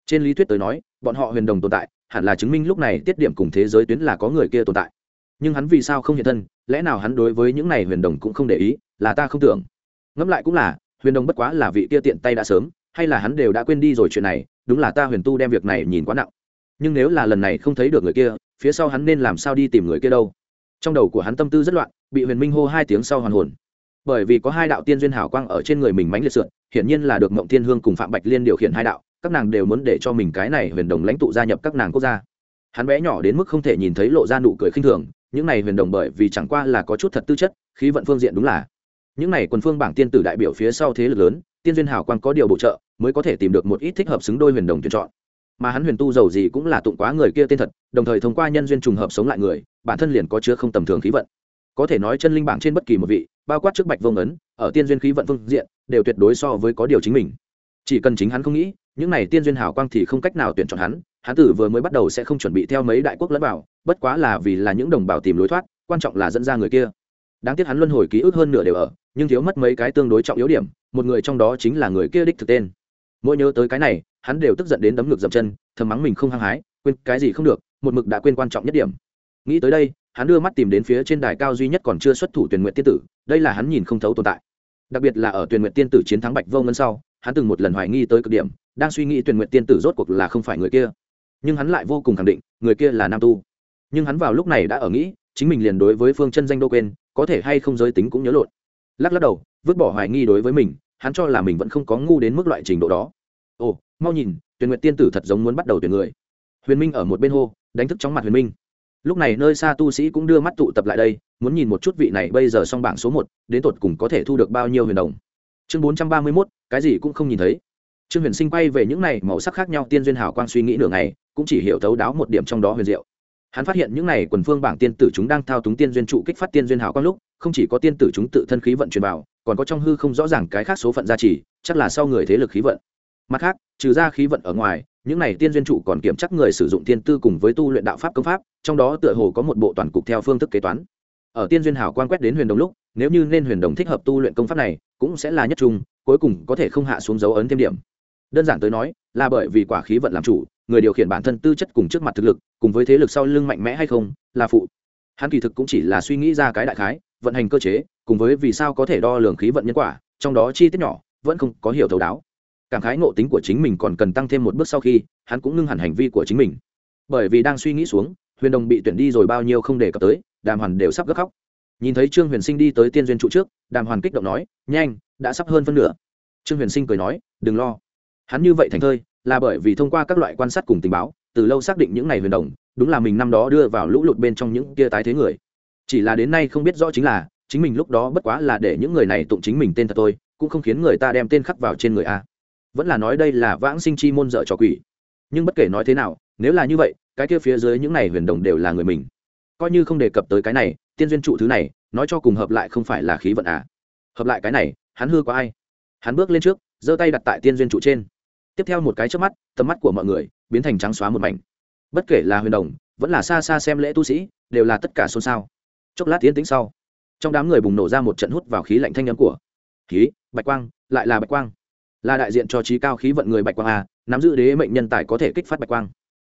Trên lý thuyết tới nói, bọn họ huyền đồng tồn tại, hẳn là chứng minh lúc này tiết điểm cùng thế giới tuyến là có người kia tồn tại. Nhưng hắn vì sao không hiện thân, lẽ nào hắn đối với những này huyền đồng cũng không để ý, là ta không tưởng. Ngẫm lại cũng là, huyền đồng bất quá là vị kia tiện tay đã sớm, hay là hắn đều đã quên đi rồi chuyện này, đúng là ta huyền tu đem việc này nhìn quá nặng. Nhưng nếu là lần này không thấy được người kia, phía sau hắn nên làm sao đi tìm người kia đâu? Trong đầu của hắn tâm tư rất loạn, bị huyền minh hô hai tiếng sau hoàn hồn bởi vì có hai đạo tiên duyên hào quang ở trên người mình mánh liệt sượn, hiển nhiên là được mộng thiên hương cùng phạm bạch liên điều khiển hai đạo, các nàng đều muốn để cho mình cái này huyền đồng lãnh tụ gia nhập các nàng quốc gia. Hắn bé nhỏ đến mức không thể nhìn thấy lộ ra nụ cười khinh thường, những này huyền đồng bởi vì chẳng qua là có chút thật tư chất, khí vận phương diện đúng là. Những này quần phương bảng tiên tử đại biểu phía sau thế lực lớn, tiên duyên hào quang có điều bổ trợ, mới có thể tìm được một ít thích hợp xứng đôi huyền đồng tuyển chọn. Mà hắn huyền tu giàu gì cũng là tụng quá người kia tên thật, đồng thời thông qua nhân duyên trùng hợp sống lại người, bản thân liền có chứa không tầm thường khí vận. Có thể nói chân linh bảng trên bất kỳ một vị bao quát trước bạch vông ấn ở tiên duyên khí vận phương diện, đều tuyệt đối so với có điều chính mình. Chỉ cần chính hắn không nghĩ, những này tiên duyên hảo quang thì không cách nào tuyển chọn hắn hắn tử vừa mới bắt đầu sẽ không chuẩn bị theo mấy đại quốc lẫn vào, bất quá là vì là những đồng bào tìm lối thoát, quan trọng là dẫn ra người kia. Đáng tiếc hắn luân hồi ký ức hơn nửa đều ở, nhưng thiếu mất mấy cái tương đối trọng yếu điểm, một người trong đó chính là người kia đích thực tên. Mỗi nhớ tới cái này, hắn đều tức giận đến đấm ngược dập chân, thầm mắng mình không hăng hái, quên cái gì không được, một mực đã quên quan trọng nhất điểm. Nghĩ tới đây hắn đưa mắt tìm đến phía trên đài cao duy nhất còn chưa xuất thủ tuyển nguyện tiên tử, đây là hắn nhìn không thấu tồn tại. Đặc biệt là ở tuyển nguyện tiên tử chiến thắng bạch vô ngân sau, hắn từng một lần hoài nghi tới cực điểm, đang suy nghĩ tuyển nguyện tiên tử rốt cuộc là không phải người kia. Nhưng hắn lại vô cùng khẳng định, người kia là nam tu. Nhưng hắn vào lúc này đã ở nghĩ, chính mình liền đối với phương chân danh đô quên, có thể hay không giới tính cũng nhớ lộn. Lắc lắc đầu, vứt bỏ hoài nghi đối với mình, hắn cho là mình vẫn không có ngu đến mức loại trình độ đó. Ồ, mau nhìn, tuyển nguyện tiên tử thật giống muốn bắt đầu tuyển người. Huyền minh ở một bên hô, đánh thức chóng mặt huyền minh lúc này nơi xa tu sĩ cũng đưa mắt tụ tập lại đây, muốn nhìn một chút vị này bây giờ xong bảng số một, đến tột cùng có thể thu được bao nhiêu huyền đồng. Chương bốn trăm ba mươi mốt, cái gì cũng không nhìn thấy. Trương huyền sinh quay về những này màu sắc khác nhau, tiên duyên hào quang suy nghĩ nửa ngày, cũng chỉ hiểu thấu đáo một điểm trong đó huyền diệu. Hắn phát hiện những này quần phương bảng tiên tử chúng đang thao túng tiên duyên trụ kích phát tiên duyên hào quang lúc, không chỉ có tiên tử chúng tự thân khí vận truyền vào, còn có trong hư không rõ ràng cái khác số phận gia trì, chắc là sau người thế lực khí vận. Mặt khác, trừ ra khí vận ở ngoài, những này tiên duyên trụ còn kiểm chắc người sử dụng tiên tư cùng với tu luyện đạo pháp công pháp trong đó tựa hồ có một bộ toàn cục theo phương thức kế toán. Ở tiên duyên hảo quan quét đến huyền đồng lúc, nếu như nên huyền đồng thích hợp tu luyện công pháp này, cũng sẽ là nhất trung, cuối cùng có thể không hạ xuống dấu ấn thêm điểm. Đơn giản tới nói, là bởi vì quả khí vận làm chủ, người điều khiển bản thân tư chất cùng trước mặt thực lực, cùng với thế lực sau lưng mạnh mẽ hay không, là phụ. Hắn kỳ thực cũng chỉ là suy nghĩ ra cái đại khái, vận hành cơ chế, cùng với vì sao có thể đo lường khí vận nhân quả, trong đó chi tiết nhỏ, vẫn không có hiểu thấu đáo. Cảm khái ngộ tính của chính mình còn cần tăng thêm một bước sau khi, hắn cũng ngưng hẳn hành vi của chính mình. Bởi vì đang suy nghĩ xuống huyền đồng bị tuyển đi rồi bao nhiêu không để cập tới, đàm hoàn đều sắp gấp khóc. Nhìn thấy trương huyền sinh đi tới tiên duyên trụ trước, đàm hoàn kích động nói, nhanh, đã sắp hơn phân nửa. Trương huyền sinh cười nói, đừng lo. Hắn như vậy thành thơi, là bởi vì thông qua các loại quan sát cùng tình báo, từ lâu xác định những ngày huyền đồng, đúng là mình năm đó đưa vào lũ lụt bên trong những kia tái thế người. Chỉ là đến nay không biết rõ chính là, chính mình lúc đó bất quá là để những người này tụng chính mình tên thật tôi cũng không khiến người ta đem tên khắc vào trên người a. Vẫn là nói đây là vãng sinh chi môn dợ trò quỷ. Nhưng bất kể nói thế nào, nếu là như vậy cái kia phía dưới những này huyền đồng đều là người mình. Coi như không đề cập tới cái này, tiên duyên trụ thứ này, nói cho cùng hợp lại không phải là khí vận à. Hợp lại cái này, hắn hư có ai? Hắn bước lên trước, giơ tay đặt tại tiên duyên trụ trên. Tiếp theo một cái trước mắt, tầm mắt của mọi người biến thành trắng xóa một mảnh. Bất kể là huyền đồng, vẫn là xa xa xem lễ tu sĩ, đều là tất cả xôn xao. Chốc lát tiến tĩnh sau, trong đám người bùng nổ ra một trận hút vào khí lạnh thanh âm của. Khí, bạch quang, lại là bạch quang. Là đại diện cho trí cao khí vận người bạch quang a nắm giữ đế mệnh nhân tài có thể kích phát bạch quang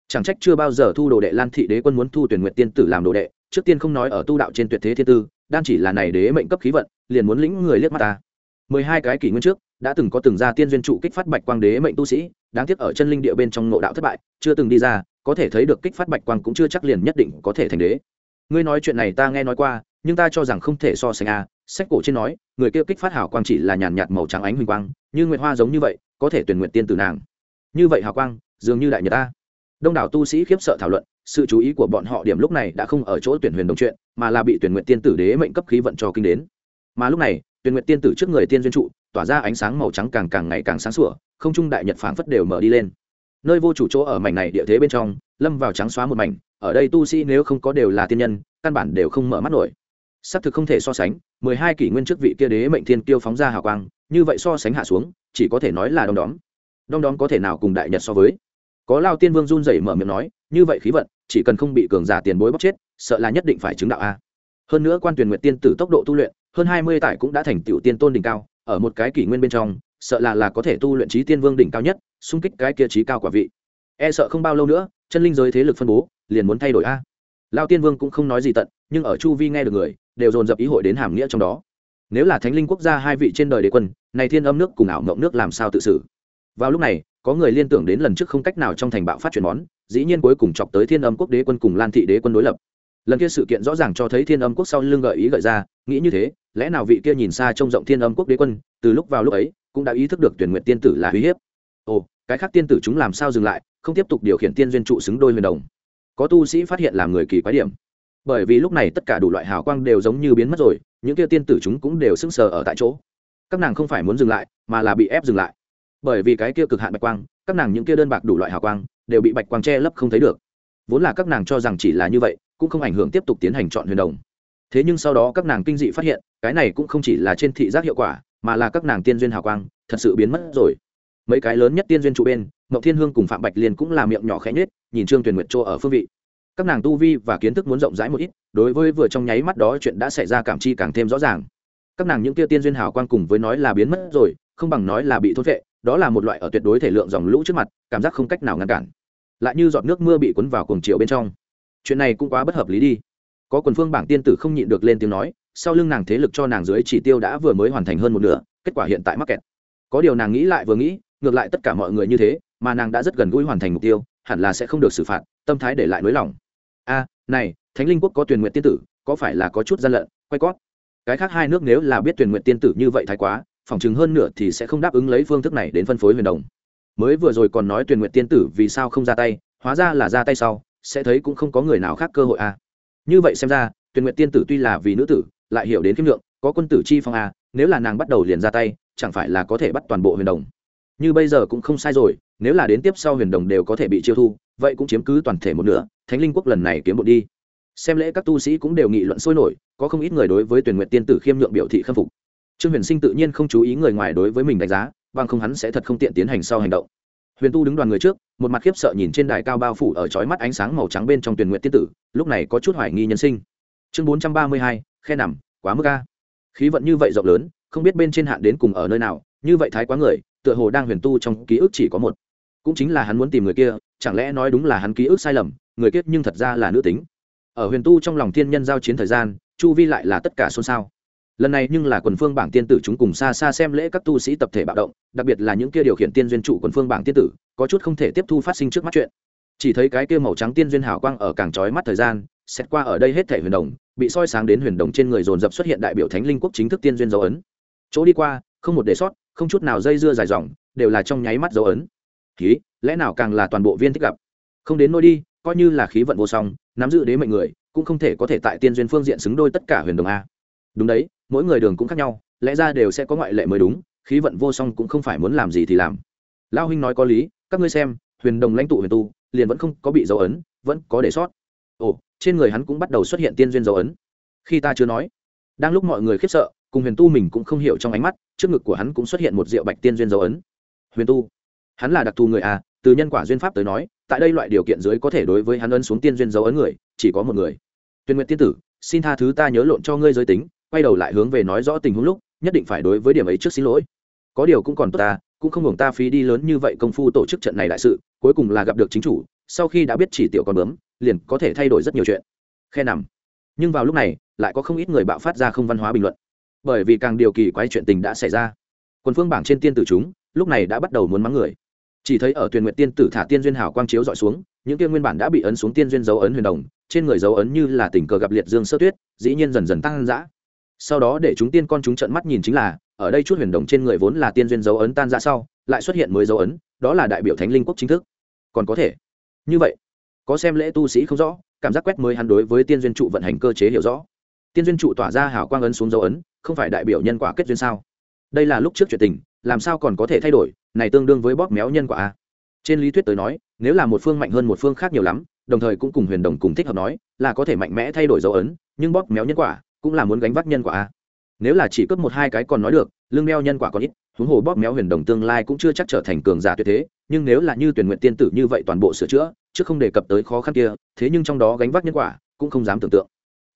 chẳng trách chưa bao giờ thu đồ đệ lan thị đế quân muốn thu tuyển nguyện tiên tử làm đồ đệ, trước tiên không nói ở tu đạo trên tuyệt thế thiên tư, đan chỉ là này đế mệnh cấp khí vận, liền muốn lĩnh người liếc mắt ta. Mười hai cái kỷ nguyên trước, đã từng có từng ra tiên duyên trụ kích phát bạch quang đế mệnh tu sĩ, đáng tiếc ở chân linh địa bên trong nội đạo thất bại, chưa từng đi ra, có thể thấy được kích phát bạch quang cũng chưa chắc liền nhất định có thể thành đế. Ngươi nói chuyện này ta nghe nói qua, nhưng ta cho rằng không thể so sánh a, sách cổ trên nói, người kia kích phát hảo quang chỉ là nhàn nhạt màu trắng ánh huỳnh quang, như nguyệt hoa giống như vậy, có thể tuyển nguyện tiên từ nàng. Như vậy hào quang, dường như đại nhật ta đông đảo tu sĩ khiếp sợ thảo luận, sự chú ý của bọn họ điểm lúc này đã không ở chỗ tuyển huyền đồng chuyện, mà là bị tuyển nguyện tiên tử đế mệnh cấp khí vận cho kinh đến. Mà lúc này, tuyển nguyện tiên tử trước người tiên duyên trụ, tỏa ra ánh sáng màu trắng càng càng ngày càng sáng sủa, không trung đại nhật phảng phất đều mở đi lên. Nơi vô chủ chỗ ở mảnh này địa thế bên trong, lâm vào trắng xóa một mảnh, ở đây tu sĩ nếu không có đều là tiên nhân, căn bản đều không mở mắt nổi. Xác thực không thể so sánh, mười hai kỷ nguyên trước vị kia đế mệnh thiên tiêu phóng ra hào quang, như vậy so sánh hạ xuống, chỉ có thể nói là đom đóm. Đom đóm có thể nào cùng đại nhật so với? Có lao tiên vương run rẩy mở miệng nói, như vậy khí vận, chỉ cần không bị cường giả tiền bối bóc chết, sợ là nhất định phải chứng đạo a. Hơn nữa quan tuyển nguyện tiên tử tốc độ tu luyện, hơn hai mươi tải cũng đã thành tựu tiên tôn đỉnh cao, ở một cái kỷ nguyên bên trong, sợ là là có thể tu luyện trí tiên vương đỉnh cao nhất, xung kích cái kia trí cao quả vị. E sợ không bao lâu nữa, chân linh giới thế lực phân bố, liền muốn thay đổi a. Lao tiên vương cũng không nói gì tận, nhưng ở chu vi nghe được người, đều dồn dập ý hội đến hàm nghĩa trong đó. Nếu là thánh linh quốc gia hai vị trên đời đế quân, này thiên âm nước cùng ảo mộng nước làm sao tự xử? Vào lúc này, có người liên tưởng đến lần trước không cách nào trong thành bạo phát chuyển món, dĩ nhiên cuối cùng chọc tới thiên âm quốc đế quân cùng lan thị đế quân đối lập. Lần kia sự kiện rõ ràng cho thấy thiên âm quốc sau lưng gợi ý gợi ra, nghĩ như thế, lẽ nào vị kia nhìn xa trông rộng thiên âm quốc đế quân, từ lúc vào lúc ấy, cũng đã ý thức được tuyển nguyện tiên tử là uy hiếp. Ồ, cái khác tiên tử chúng làm sao dừng lại, không tiếp tục điều khiển tiên duyên trụ xứng đôi huyền đồng. Có tu sĩ phát hiện làm người kỳ quái điểm. Bởi vì lúc này tất cả đủ loại hào quang đều giống như biến mất rồi, những kia tiên tử chúng cũng đều sững sờ ở tại chỗ. Các nàng không phải muốn dừng lại, mà là bị ép dừng lại bởi vì cái kia cực hạn bạch quang, các nàng những kia đơn bạc đủ loại hào quang, đều bị bạch quang che lấp không thấy được. Vốn là các nàng cho rằng chỉ là như vậy, cũng không ảnh hưởng tiếp tục tiến hành chọn huyền đồng. Thế nhưng sau đó các nàng kinh dị phát hiện, cái này cũng không chỉ là trên thị giác hiệu quả, mà là các nàng tiên duyên hào quang, thật sự biến mất rồi. Mấy cái lớn nhất tiên duyên trụ bên, mậu thiên hương cùng phạm bạch liên cũng là miệng nhỏ khẽ nhết nhìn trương tuyền nguyệt chỗ ở phương vị. Các nàng tu vi và kiến thức muốn rộng rãi một ít, đối với vừa trong nháy mắt đó chuyện đã xảy ra cảm chi càng thêm rõ ràng. Các nàng những kia tiên duyên hào quang cùng với nói là biến mất rồi, không bằng nói là bị thốt vệ đó là một loại ở tuyệt đối thể lượng dòng lũ trước mặt, cảm giác không cách nào ngăn cản. Lại như giọt nước mưa bị cuốn vào cuồng chiều bên trong. Chuyện này cũng quá bất hợp lý đi. Có quần phương bảng tiên tử không nhịn được lên tiếng nói, sau lưng nàng thế lực cho nàng dưới chỉ tiêu đã vừa mới hoàn thành hơn một nửa, kết quả hiện tại mắc kẹt. Có điều nàng nghĩ lại vừa nghĩ, ngược lại tất cả mọi người như thế, mà nàng đã rất gần gũi hoàn thành mục tiêu, hẳn là sẽ không được xử phạt, tâm thái để lại nới lỏng a, này, thánh linh quốc có tuyển nguyện tiên tử, có phải là có chút gian lận? Quay cót cái khác hai nước nếu là biết tuyển nguyện tiên tử như vậy thái quá phỏng chừng hơn nửa thì sẽ không đáp ứng lấy phương thức này đến phân phối huyền đồng. Mới vừa rồi còn nói tuyển nguyện tiên tử vì sao không ra tay, hóa ra là ra tay sau, sẽ thấy cũng không có người nào khác cơ hội a như vậy xem ra tuyển nguyện tiên tử tuy là vì nữ tử, lại hiểu đến kim lượng, có quân tử chi phong a nếu là nàng bắt đầu liền ra tay, chẳng phải là có thể bắt toàn bộ huyền đồng. Như bây giờ cũng không sai rồi, nếu là đến tiếp sau huyền đồng đều có thể bị chiêu thu, vậy cũng chiếm cứ toàn thể một nửa, thánh linh quốc lần này kiếm một đi. Xem lễ các tu sĩ cũng đều nghị luận sôi nổi, có không ít người đối với tuyển nguyện tiên tử khiêm nhượng biểu thị khâm phục trương huyền sinh tự nhiên không chú ý người ngoài đối với mình đánh giá, bằng không hắn sẽ thật không tiện tiến hành sau hành động. Huyền tu đứng đoàn người trước, một mặt khiếp sợ nhìn trên đài cao bao phủ ở trói mắt ánh sáng màu trắng bên trong tuyển nguyện tiên tử, lúc này có chút hoài nghi nhân sinh. Chương bốn trăm ba mươi hai, khe nằm, quá mức ca khí vận như vậy rộng lớn, không biết bên trên hạn đến cùng ở nơi nào, như vậy thái quá người, tựa hồ đang huyền tu trong ký ức chỉ có một. Cũng chính là hắn muốn tìm người kia, chẳng lẽ nói đúng là hắn ký ức sai lầm, người kiết nhưng thật ra là nữ tính. Ở huyền tu trong lòng thiên nhân giao chiến thời gian, chu vi lại là tất cả xôn xao lần này nhưng là quần phương bảng tiên tử chúng cùng xa xa xem lễ các tu sĩ tập thể bạo động, đặc biệt là những kia điều khiển tiên duyên trụ quần phương bảng tiên tử, có chút không thể tiếp thu phát sinh trước mắt chuyện. Chỉ thấy cái kia màu trắng tiên duyên hào quang ở càng trói mắt thời gian, xét qua ở đây hết thể huyền đồng, bị soi sáng đến huyền đồng trên người dồn dập xuất hiện đại biểu thánh linh quốc chính thức tiên duyên dấu ấn. Chỗ đi qua, không một đề sót, không chút nào dây dưa dài dòng, đều là trong nháy mắt dấu ấn. Khí, lẽ nào càng là toàn bộ viên thích gặp? Không đến nôi đi, coi như là khí vận vô song, nắm giữ đế mệnh người, cũng không thể có thể tại tiên duyên phương diện xứng đôi tất cả huyền đồng a đúng đấy, mỗi người đường cũng khác nhau, lẽ ra đều sẽ có ngoại lệ mới đúng, khí vận vô song cũng không phải muốn làm gì thì làm. Lao huynh nói có lý, các ngươi xem, huyền đồng lãnh tụ huyền tu, liền vẫn không có bị dấu ấn, vẫn có để sót. Ồ, trên người hắn cũng bắt đầu xuất hiện tiên duyên dấu ấn. Khi ta chưa nói, đang lúc mọi người khiếp sợ, cùng huyền tu mình cũng không hiểu trong ánh mắt, trước ngực của hắn cũng xuất hiện một rượu bạch tiên duyên dấu ấn. Huyền tu, hắn là đặc thù người à từ nhân quả duyên pháp tới nói, tại đây loại điều kiện dưới có thể đối với hắn ấn xuống tiên duyên dấu ấn người, chỉ có một người. Tuyên nguyện tiên tử, xin tha thứ ta nhớ lộn cho ngươi giới tính quay đầu lại hướng về nói rõ tình huống lúc, nhất định phải đối với điểm ấy trước xin lỗi. Có điều cũng còn tốt ta, cũng không hưởng ta phí đi lớn như vậy công phu tổ chức trận này đại sự, cuối cùng là gặp được chính chủ, sau khi đã biết chỉ tiểu con bướm, liền có thể thay đổi rất nhiều chuyện. Khe nằm. Nhưng vào lúc này, lại có không ít người bạo phát ra không văn hóa bình luận. Bởi vì càng điều kỳ quái chuyện tình đã xảy ra. Quân phương bảng trên tiên tử chúng, lúc này đã bắt đầu muốn mắng người. Chỉ thấy ở tuyển nguyện tiên tử thả tiên duyên hào quang chiếu dọi xuống, những tiên nguyên bản đã bị ấn xuống tiên duyên dấu ấn huyền đồng, trên người dấu ấn như là tình cờ gặp liệt dương sơ tuyết, dĩ nhiên dần dần tăng dã sau đó để chúng tiên con chúng trận mắt nhìn chính là, ở đây chút huyền đồng trên người vốn là tiên duyên dấu ấn tan ra sau, lại xuất hiện mới dấu ấn, đó là đại biểu thánh linh quốc chính thức. Còn có thể, như vậy, có xem lễ tu sĩ không rõ, cảm giác quét mới hắn đối với tiên duyên trụ vận hành cơ chế hiểu rõ. Tiên duyên trụ tỏa ra hào quang ấn xuống dấu ấn, không phải đại biểu nhân quả kết duyên sao? Đây là lúc trước chuyện tình, làm sao còn có thể thay đổi, này tương đương với bóp méo nhân quả a. Trên lý thuyết tới nói, nếu là một phương mạnh hơn một phương khác nhiều lắm, đồng thời cũng cùng huyền đồng cùng thích hợp nói, là có thể mạnh mẽ thay đổi dấu ấn, nhưng bóp méo nhân quả cũng là muốn gánh vác nhân quả a. Nếu là chỉ cướp một hai cái còn nói được, lương đeo nhân quả còn ít, huống hồ bóp méo huyền đồng tương lai cũng chưa chắc trở thành cường giả tuyệt thế, nhưng nếu là như tuyển nguyện tiên tử như vậy toàn bộ sửa chữa, chứ không đề cập tới khó khăn kia, thế nhưng trong đó gánh vác nhân quả cũng không dám tưởng tượng.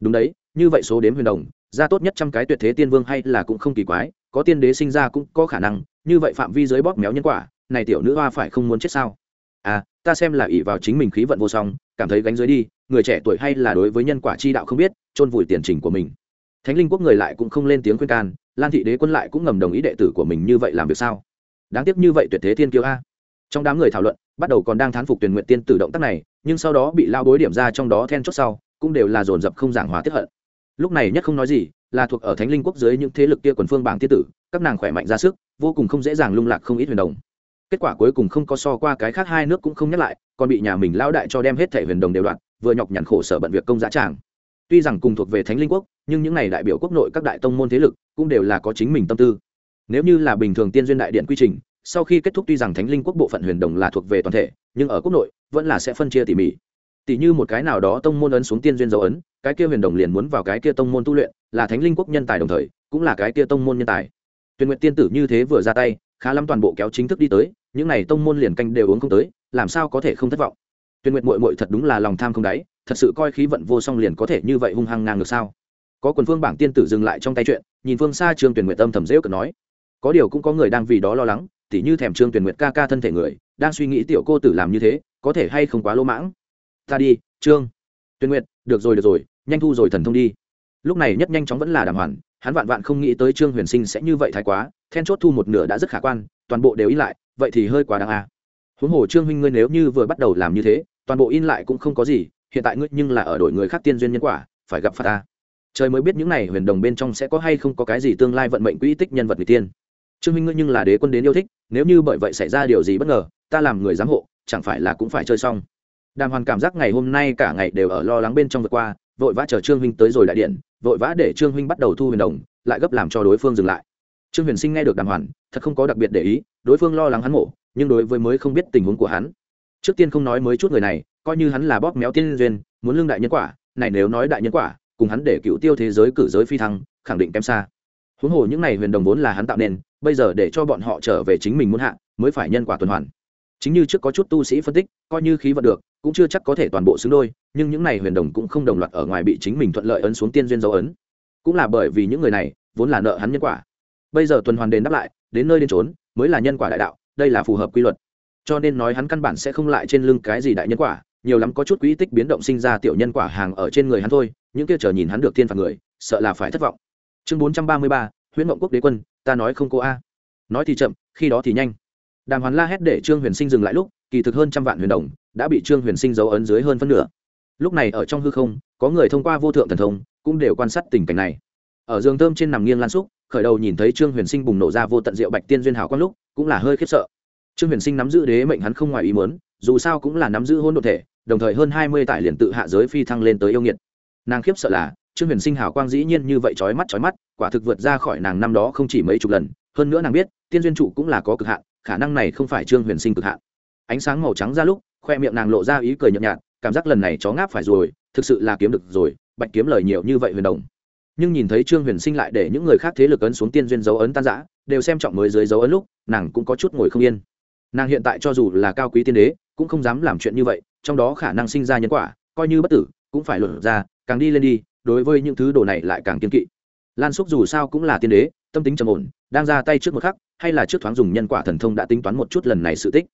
Đúng đấy, như vậy số đếm huyền đồng, ra tốt nhất trăm cái tuyệt thế tiên vương hay là cũng không kỳ quái, có tiên đế sinh ra cũng có khả năng, như vậy phạm vi dưới bóp méo nhân quả, này tiểu nữ hoa phải không muốn chết sao? À ta xem là ỷ vào chính mình khí vận vô song, cảm thấy gánh dưới đi, người trẻ tuổi hay là đối với nhân quả chi đạo không biết chôn vùi tiền trình của mình. Thánh linh quốc người lại cũng không lên tiếng khuyên can, lan thị đế quân lại cũng ngầm đồng ý đệ tử của mình như vậy làm việc sao? Đáng tiếc như vậy tuyệt thế thiên kiêu a. Trong đám người thảo luận, bắt đầu còn đang thán phục tuyển nguyện tiên tử động tác này, nhưng sau đó bị lao bối điểm ra trong đó then chốt sau, cũng đều là dồn dập không giảng hòa tiếp hận. Lúc này nhất không nói gì, là thuộc ở thánh linh quốc dưới những thế lực kia quần phương bảng tiên tử, các nàng khỏe mạnh ra sức, vô cùng không dễ dàng lung lạc không ít huyền đồng. Kết quả cuối cùng không có so qua cái khác hai nước cũng không nhắc lại, còn bị nhà mình lao đại cho đem hết thẻ huyền đồng đều đoạn vừa nhọc nhằn khổ sở bận việc công giá tràng tuy rằng cùng thuộc về thánh linh quốc, nhưng những n à y đại biểu quốc nội các đại tông môn thế lực cũng đều là có chính mình tâm tư. Nếu như là bình thường tiên duyên đại điện quy trình, sau khi kết thúc tuy rằng thánh linh quốc bộ phận huyền đồng là thuộc về toàn thể, nhưng ở quốc nội, vẫn là sẽ phân chia tỉ mỉ. Tỉ như một cái nào đó tông môn ấn xuống tiên duyên dấu ấn, cái kia huyền đồng liền muốn vào cái kia tông môn tu luyện, là thánh linh quốc nhân tài đồng thời, cũng là cái kia tông môn nhân tài. Tuyển nguyện tiên tử như thế vừa ra tay, khá lắm toàn bộ kéo chính thức đi tới, những n à y tông môn liền canh đều uống không tới, làm sao có thể không thất vọng? Tuyển nguyện mội mội thật đúng là lòng tham không đáy thật sự coi khí vận vô song liền có thể như vậy hung hăng ngang được sao? Có quần phương bảng tiên tử dừng lại trong tay chuyện, nhìn phương xa trương tuyển nguyện tâm thầm dễ cờ nói. Có điều cũng có người đang vì đó lo lắng, tỉ như thèm trương tuyển nguyện ca ca thân thể người, đang suy nghĩ tiểu cô tử làm như thế, có thể hay không quá lỗ mãng. Ta đi, trương tuyển nguyện được rồi được rồi, nhanh thu rồi thần thông đi. Lúc này nhất nhanh chóng vẫn là đàm hoàn hắn vạn vạn không nghĩ tới trương huyền sinh sẽ như vậy thái quá, then chốt thu một nửa đã rất khả quan, toàn bộ đều in lại, vậy thì hơi quá đáng à. huống hồ trương huynh ngươi nếu như vừa bắt đầu làm như thế, toàn bộ in lại cũng không có gì hiện tại ngươi nhưng là ở đổi người khác tiên duyên nhân quả, phải gặp phạt ta. Trời mới biết những này huyền đồng bên trong sẽ có hay không có cái gì tương lai vận mệnh quỹ tích nhân vật người tiên. Trương huynh ngươi nhưng là đế quân đến yêu thích, nếu như bởi vậy xảy ra điều gì bất ngờ, ta làm người giám hộ, chẳng phải là cũng phải chơi xong. Đàm hoàn cảm giác ngày hôm nay cả ngày đều ở lo lắng bên trong vượt qua, vội vã chờ trương huynh tới rồi đại điện, vội vã để trương huynh bắt đầu thu huyền đồng, lại gấp làm cho đối phương dừng lại. Trương huyền sinh nghe được đàm hoàn, thật không có đặc biệt để ý, đối phương lo lắng hắn mổ, nhưng đối với mới không biết tình huống của hắn. Trước tiên không nói mới chút người này coi như hắn là bóp méo tiên duyên, muốn lương đại nhân quả, này nếu nói đại nhân quả, cùng hắn để cựu tiêu thế giới cử giới phi thăng, khẳng định kém xa. Huống hồ những này huyền đồng vốn là hắn tạo nên, bây giờ để cho bọn họ trở về chính mình muốn hạ, mới phải nhân quả tuần hoàn. Chính như trước có chút tu sĩ phân tích, coi như khí vận được, cũng chưa chắc có thể toàn bộ xứng đôi, nhưng những này huyền đồng cũng không đồng loạt ở ngoài bị chính mình thuận lợi ấn xuống tiên duyên dấu ấn. Cũng là bởi vì những người này, vốn là nợ hắn nhân quả. Bây giờ tuần hoàn đền đáp lại, đến nơi đến trốn mới là nhân quả đại đạo, đây là phù hợp quy luật. Cho nên nói hắn căn bản sẽ không lại trên lưng cái gì đại nhân quả nhiều lắm có chút quỹ tích biến động sinh ra tiểu nhân quả hàng ở trên người hắn thôi, những kia chờ nhìn hắn được thiên phạt người, sợ là phải thất vọng. Chương bốn trăm ba mươi ba, huyễn mộng quốc đế quân, ta nói không cô a. Nói thì chậm, khi đó thì nhanh. Đàm hoàn la hét để trương huyền sinh dừng lại lúc, kỳ thực hơn trăm vạn huyền đồng đã bị trương huyền sinh giấu ấn dưới hơn phân nửa. Lúc này ở trong hư không, có người thông qua vô thượng thần thông, cũng đều quan sát tình cảnh này. Ở giường thơm trên nằm nghiêng lan xúc, khởi đầu nhìn thấy trương huyền sinh bùng nổ ra vô tận diệu bạch tiên duyên hào quang lúc, cũng là hơi khiếp sợ. Trương huyền sinh nắm giữ đế mệnh hắn không ngoài ý muốn, dù sao cũng là nắm giữ hôn đ ộ thể đồng thời hơn hai mươi tải liền tự hạ giới phi thăng lên tới yêu nghiệt. Nàng khiếp sợ là, trương huyền sinh hào quang dĩ nhiên như vậy trói mắt trói mắt, quả thực vượt ra khỏi nàng năm đó không chỉ mấy chục lần. Hơn nữa nàng biết, tiên duyên trụ cũng là có cực hạn, khả năng này không phải trương huyền sinh cực hạn. Ánh sáng màu trắng ra lúc, khoe miệng nàng lộ ra ý cười nhợt nhạt, cảm giác lần này chó ngáp phải rồi, thực sự là kiếm được rồi, bạch kiếm lời nhiều như vậy huyền đồng. Nhưng nhìn thấy trương huyền sinh lại để những người khác thế lực ấn xuống tiên duyên dấu ấn tan giã đều xem trọng mới dưới dấu ấn lúc, nàng cũng có chút ngồi không yên. Nàng hiện tại cho dù là cao quý tiên đế cũng không dám làm chuyện như vậy, trong đó khả năng sinh ra nhân quả, coi như bất tử, cũng phải luận ra, càng đi lên đi, đối với những thứ đồ này lại càng kiên kỵ. Lan xúc dù sao cũng là tiên đế, tâm tính trầm ổn, đang ra tay trước một khắc, hay là trước thoáng dùng nhân quả thần thông đã tính toán một chút lần này sự tích.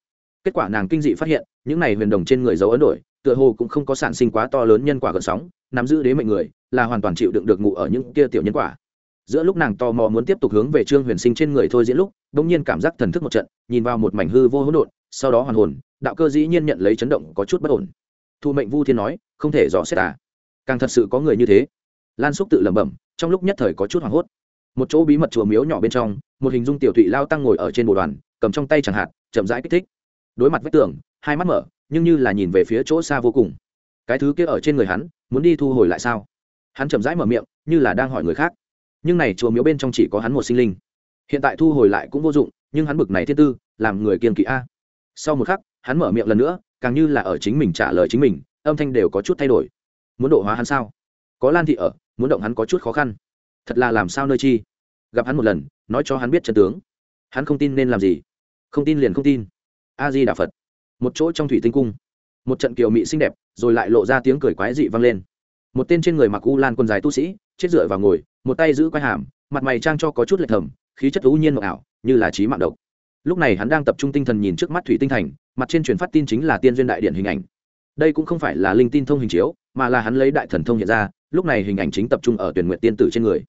Kết quả nàng kinh dị phát hiện, những này huyền đồng trên người dấu ấn đổi, tựa hồ cũng không có sản sinh quá to lớn nhân quả gợn sóng, nắm giữ đế mệnh người, là hoàn toàn chịu đựng được ngủ ở những kia tiểu nhân quả giữa lúc nàng tò mò muốn tiếp tục hướng về trương huyền sinh trên người thôi diễn lúc đ ỗ n g nhiên cảm giác thần thức một trận, nhìn vào một mảnh hư vô hỗn độn, sau đó hoàn hồn, đạo cơ dĩ nhiên nhận lấy chấn động có chút bất ổn. Thu mệnh vu thiên nói, không thể dò xét à? Càng thật sự có người như thế. Lan xúc tự lẩm bẩm, trong lúc nhất thời có chút hoảng hốt. Một chỗ bí mật chùa miếu nhỏ bên trong, một hình dung tiểu thụy lao tăng ngồi ở trên bồ đoàn, cầm trong tay chẳng hạn, chậm rãi kích thích. Đối mặt vách tường, hai mắt mở, nhưng như là nhìn về phía chỗ xa vô cùng. Cái thứ kia ở trên người hắn, muốn đi thu hồi lại sao? Hắn chậm rãi mở miệng, như là đang hỏi người khác nhưng này chùa miếu bên trong chỉ có hắn một sinh linh. Hiện tại thu hồi lại cũng vô dụng, nhưng hắn bực này thiên tư, làm người kiên kỵ a. Sau một khắc, hắn mở miệng lần nữa, càng như là ở chính mình trả lời chính mình, âm thanh đều có chút thay đổi. Muốn độ hóa hắn sao? Có lan thị ở, muốn động hắn có chút khó khăn. Thật là làm sao nơi chi? Gặp hắn một lần, nói cho hắn biết chân tướng. Hắn không tin nên làm gì? Không tin liền không tin. A di đà phật. Một chỗ trong thủy tinh cung. Một trận kiều mị xinh đẹp, rồi lại lộ ra tiếng cười quái dị vang lên. Một tên trên người mặc u lan quần dài tu sĩ, chết dựa vào ngồi một tay giữ quai hàm, mặt mày trang cho có chút lệch thầm, khí chất ú nhiên mộng ảo, như là trí mạng độc. Lúc này hắn đang tập trung tinh thần nhìn trước mắt thủy tinh thành, mặt trên truyền phát tin chính là tiên duyên đại điện hình ảnh. Đây cũng không phải là linh tin thông hình chiếu, mà là hắn lấy đại thần thông hiện ra, lúc này hình ảnh chính tập trung ở tuyển nguyện tiên tử trên người.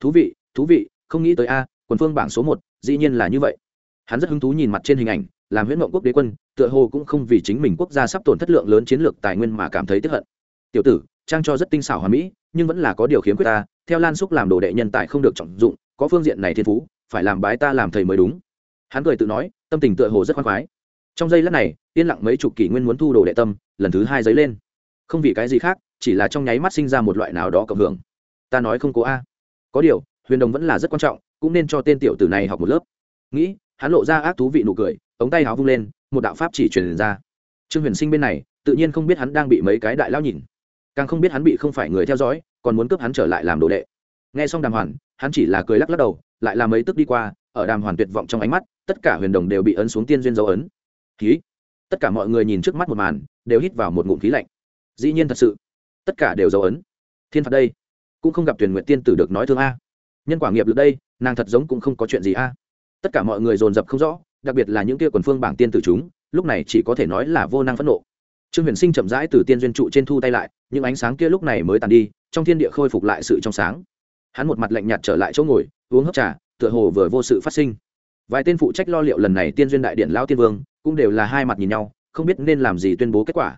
Thú vị thú vị, không nghĩ tới a, quần phương bảng số một, dĩ nhiên là như vậy. Hắn rất hứng thú nhìn mặt trên hình ảnh, làm huyễn mộng quốc đế quân, tựa hồ cũng không vì chính mình quốc gia sắp tổn thất lượng lớn chiến lược tài nguyên mà cảm thấy tiếp hận. Tiểu tử, trang cho rất tinh xảo hòa mỹ nhưng vẫn là có điều khiếm quyết ta, theo lan xúc làm đồ đệ nhân tài không được trọng dụng, có phương diện này thiên phú, phải làm bái ta làm thầy mới đúng. Hắn cười tự nói, tâm tình tựa hồ rất khoan khoái. Trong giây lát này, yên lặng mấy chục kỷ nguyên muốn thu đồ đệ tâm, lần thứ hai dấy lên. Không vì cái gì khác, chỉ là trong nháy mắt sinh ra một loại nào đó cộng hưởng. Ta nói không cố a. Có điều, huyền đồng vẫn là rất quan trọng, cũng nên cho tên tiểu tử này học một lớp. Nghĩ, hắn lộ ra ác thú vị nụ cười, ống tay háo vung lên, một đạo pháp chỉ truyền ra. Trương huyền sinh bên này, tự nhiên không biết hắn đang bị mấy cái đại lao nhìn càng không biết hắn bị không phải người theo dõi, còn muốn cướp hắn trở lại làm đồ đệ. Nghe xong đàm hoàn, hắn chỉ là cười lắc lắc đầu, lại làm mấy tức đi qua, ở đàm hoàn tuyệt vọng trong ánh mắt, tất cả huyền đồng đều bị ấn xuống tiên duyên dấu ấn. Khí tất cả mọi người nhìn trước mắt một màn, đều hít vào một ngụm khí lạnh. Dĩ nhiên thật sự, tất cả đều dấu ấn. Thiên phạt đây, cũng không gặp tuyển nguyện tiên tử được nói thương a. Nhân quả nghiệp lực đây, nàng thật giống cũng không có chuyện gì a. Tất cả mọi người dồn dập không rõ, đặc biệt là những kia quần phương bảng tiên tử chúng, lúc này chỉ có thể nói là vô năng phẫn nộ. Trương huyền sinh chậm rãi từ tiên duyên trụ trên thu tay lại những ánh sáng kia lúc này mới tàn đi, trong thiên địa khôi phục lại sự trong sáng. Hắn một mặt lạnh nhạt trở lại chỗ ngồi, uống hấp trà, tựa hồ vừa vô sự phát sinh. Vài tên phụ trách lo liệu lần này tiên duyên đại điện lão tiên vương, cũng đều là hai mặt nhìn nhau, không biết nên làm gì tuyên bố kết quả.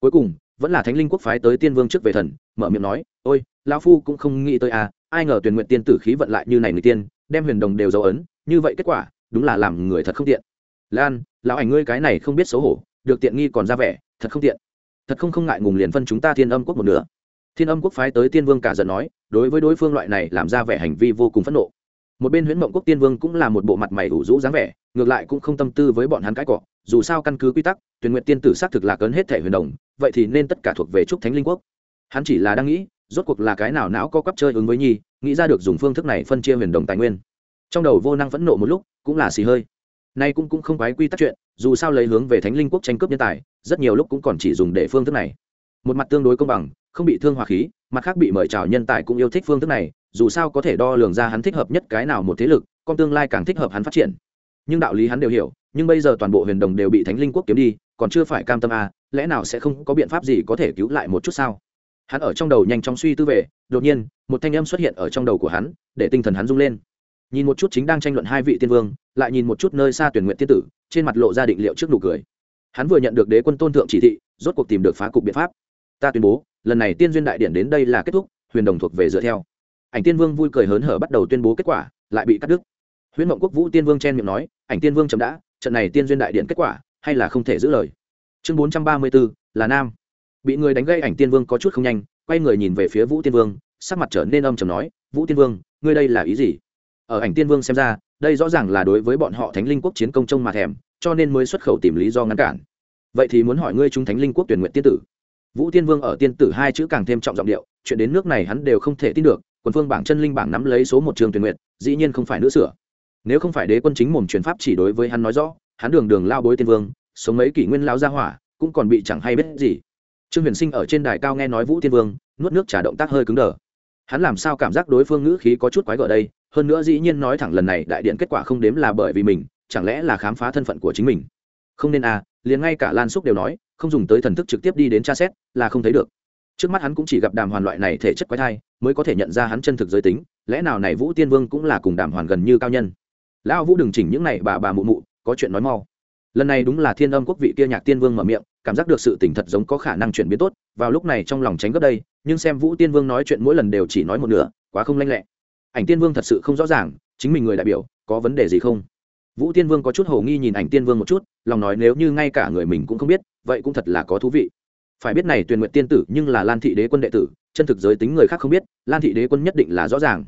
Cuối cùng, vẫn là thánh linh quốc phái tới tiên vương trước về thần, mở miệng nói, ôi, lão phu cũng không nghĩ tới à ai ngờ tuyển nguyện tiên tử khí vận lại như này người tiên, đem huyền đồng đều dấu ấn, như vậy kết quả, đúng là làm người thật không tiện. Lan, lão ảnh ngươi cái này không biết xấu hổ, được tiện nghi còn ra vẻ, thật không tiện thật không không ngại ngùng liền phân chúng ta thiên âm quốc một nửa. Thiên âm quốc phái tới tiên vương cả giận nói, đối với đối phương loại này làm ra vẻ hành vi vô cùng phẫn nộ. Một bên huyễn mộng quốc tiên vương cũng là một bộ mặt mày ủ rũ dáng vẻ, ngược lại cũng không tâm tư với bọn hắn cãi cọ, dù sao căn cứ quy tắc tuyển nguyện tiên tử xác thực là cấn hết thể huyền đồng, vậy thì nên tất cả thuộc về trúc thánh linh quốc. Hắn chỉ là đang nghĩ, rốt cuộc là cái nào não có quắp chơi ứng với nhi, nghĩ ra được dùng phương thức này phân chia huyền đồng tài nguyên. Trong đầu vô năng phẫn nộ một lúc, cũng là xì hơi. Nay cũng cũng không quái quy tắc chuyện, dù sao lấy hướng về thánh linh quốc tranh cướp nhân tài rất nhiều lúc cũng còn chỉ dùng để phương thức này. Một mặt tương đối công bằng, không bị thương hòa khí, mặt khác bị mời chào nhân tài cũng yêu thích phương thức này, dù sao có thể đo lường ra hắn thích hợp nhất cái nào một thế lực, con tương lai càng thích hợp hắn phát triển. Nhưng đạo lý hắn đều hiểu, nhưng bây giờ toàn bộ huyền đồng đều bị thánh linh quốc kiếm đi, còn chưa phải cam tâm à lẽ nào sẽ không có biện pháp gì có thể cứu lại một chút sao? Hắn ở trong đầu nhanh chóng suy tư về, đột nhiên, một thanh âm xuất hiện ở trong đầu của hắn, để tinh thần hắn rung lên. Nhìn một chút chính đang tranh luận hai vị tiên vương, lại nhìn một chút nơi xa tuyển nguyện tiên tử, trên mặt lộ ra định liệu trước nụ cười hắn vừa nhận được đế quân tôn thượng chỉ thị, rốt cuộc tìm được phá cục biện pháp. Ta tuyên bố, lần này tiên duyên đại điển đến đây là kết thúc, huyền đồng thuộc về dựa theo. Ảnh tiên vương vui cười hớn hở bắt đầu tuyên bố kết quả, lại bị cắt đứt. Huyễn mộng quốc vũ tiên vương chen miệng nói, ảnh tiên vương chậm đã, trận này tiên duyên đại điện kết quả, hay là không thể giữ lời? Chương bốn trăm ba mươi bốn là nam. Bị người đánh gây ảnh tiên vương có chút không nhanh, quay người nhìn về phía vũ tiên vương, sắc mặt trở nên âm chầm nói, vũ tiên vương, ngươi đây là ý gì? Ở ảnh tiên vương xem ra, đây rõ ràng là đối với bọn họ thánh linh quốc chiến công trông mà thèm cho nên mới xuất khẩu tìm lý do ngăn cản. Vậy thì muốn hỏi ngươi chúng thánh linh quốc tuyển nguyện tiên tử. Vũ tiên vương ở tiên tử hai chữ càng thêm trọng giọng điệu, chuyện đến nước này hắn đều không thể tin được, quần phương bảng chân linh bảng nắm lấy số một trường tuyển nguyện, dĩ nhiên không phải nữ sửa. Nếu không phải đế quân chính mồm truyền pháp chỉ đối với hắn nói rõ, hắn đường đường lao bối tiên vương, sống mấy kỷ nguyên lao ra hỏa, cũng còn bị chẳng hay biết gì. Trương huyền sinh ở trên đài cao nghe nói vũ tiên vương, nuốt nước trả động tác hơi cứng đờ. Hắn làm sao cảm giác đối phương ngữ khí có chút quái gở đây? Hơn nữa dĩ nhiên nói thẳng lần này đại điện kết quả không đếm là bởi vì mình chẳng lẽ là khám phá thân phận của chính mình? Không nên à liền ngay cả lan xúc đều nói, không dùng tới thần thức trực tiếp đi đến tra xét, là không thấy được. Trước mắt hắn cũng chỉ gặp đàm hoàn loại này thể chất quái thai, mới có thể nhận ra hắn chân thực giới tính, lẽ nào này vũ tiên vương cũng là cùng đàm hoàn gần như cao nhân? Lão vũ đừng chỉnh những này bà bà mụ mụ, có chuyện nói mau. Lần này đúng là thiên âm quốc vị kia nhạc tiên vương mở miệng, cảm giác được sự tỉnh thật giống có khả năng chuyển biến tốt, vào lúc này trong lòng tránh gấp đây, nhưng xem vũ tiên vương nói chuyện mỗi lần đều chỉ nói một nửa, quá không lanh lẹ. Ảnh tiên vương thật sự không rõ ràng, chính mình người đại biểu, có vấn đề gì không? Vũ tiên vương có chút hồ nghi nhìn ảnh tiên vương một chút, lòng nói nếu như ngay cả người mình cũng không biết, vậy cũng thật là có thú vị. Phải biết này tuyền nguyện tiên tử nhưng là lan thị đế quân đệ tử, chân thực giới tính người khác không biết, lan thị đế quân nhất định là rõ ràng.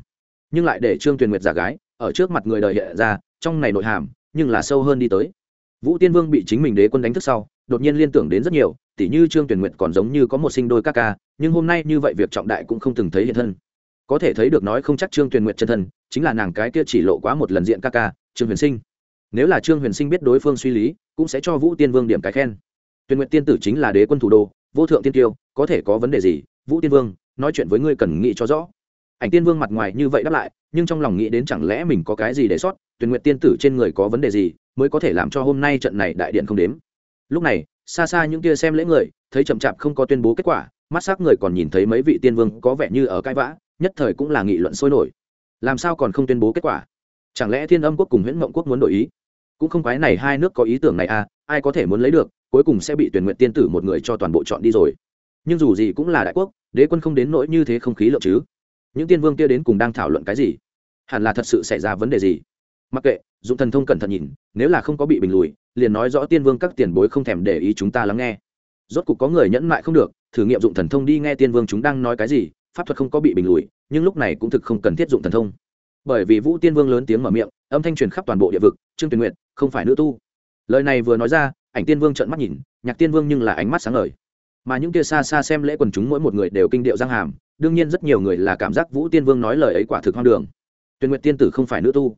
Nhưng lại để trương tuyền nguyệt giả gái, ở trước mặt người đời hiện ra, trong này nội hàm, nhưng là sâu hơn đi tới. Vũ tiên vương bị chính mình đế quân đánh thức sau, đột nhiên liên tưởng đến rất nhiều, tỉ như trương tuyển nguyện còn giống như có một sinh đôi ca ca, nhưng hôm nay như vậy việc trọng đại cũng không từng thấy hiện thân. Có thể thấy được nói không chắc trương tuyển nguyện chân thân, chính là nàng cái kia chỉ lộ quá một lần diện ca ca, trương huyền sinh nếu là trương huyền sinh biết đối phương suy lý, cũng sẽ cho vũ tiên vương điểm cái khen. Tuyên nguyện tiên tử chính là đế quân thủ đô, vô thượng tiên tiêu có thể có vấn đề gì, vũ tiên vương, nói chuyện với ngươi cần nghĩ cho rõ. Ảnh tiên vương mặt ngoài như vậy đáp lại, nhưng trong lòng nghĩ đến chẳng lẽ mình có cái gì để sót tuyển nguyện tiên tử trên người có vấn đề gì, mới có thể làm cho hôm nay trận này đại điện không đếm. Lúc này, xa xa những kia xem lễ người, thấy chậm chạp không có tuyên bố kết quả, mắt s ắ c người còn nhìn thấy mấy vị tiên vương có vẻ như ở cãi vã, nhất thời cũng là nghị luận sôi nổi. Làm sao còn không tuyên bố kết quả? Chẳng lẽ thiên âm quốc cùng nguyễn mộng quốc muốn đổi ý? Cũng không quái này hai nước có ý tưởng này à ai có thể muốn lấy được, cuối cùng sẽ bị tuyển nguyện tiên tử một người cho toàn bộ chọn đi rồi. Nhưng dù gì cũng là đại quốc, đế quân không đến nỗi như thế không khí lượng chứ. Những tiên vương kia đến cùng đang thảo luận cái gì? Hẳn là thật sự xảy ra vấn đề gì? Mặc kệ dụng thần thông cẩn thận nhìn, nếu là không có bị bình lùi, liền nói rõ tiên vương các tiền bối không thèm để ý chúng ta lắng nghe. Rốt cục có người nhẫn mại không được, thử nghiệm dụng thần thông đi nghe tiên vương chúng đang nói cái gì, pháp thuật không có bị bình lùi, nhưng lúc này cũng thực không cần thiết dụng thần thông bởi vì vũ tiên vương lớn tiếng mở miệng, âm thanh truyền khắp toàn bộ địa vực, trương tuyền nguyện không phải nữ tu. Lời này vừa nói ra, ảnh tiên vương trợn mắt nhìn, nhạc tiên vương nhưng là ánh mắt sáng ngời. Mà những kia xa xa xem lễ quần chúng mỗi một người đều kinh điệu giang hàm, đương nhiên rất nhiều người là cảm giác vũ tiên vương nói lời ấy quả thực hoang đường. Tuyên nguyện tiên tử không phải nữ tu.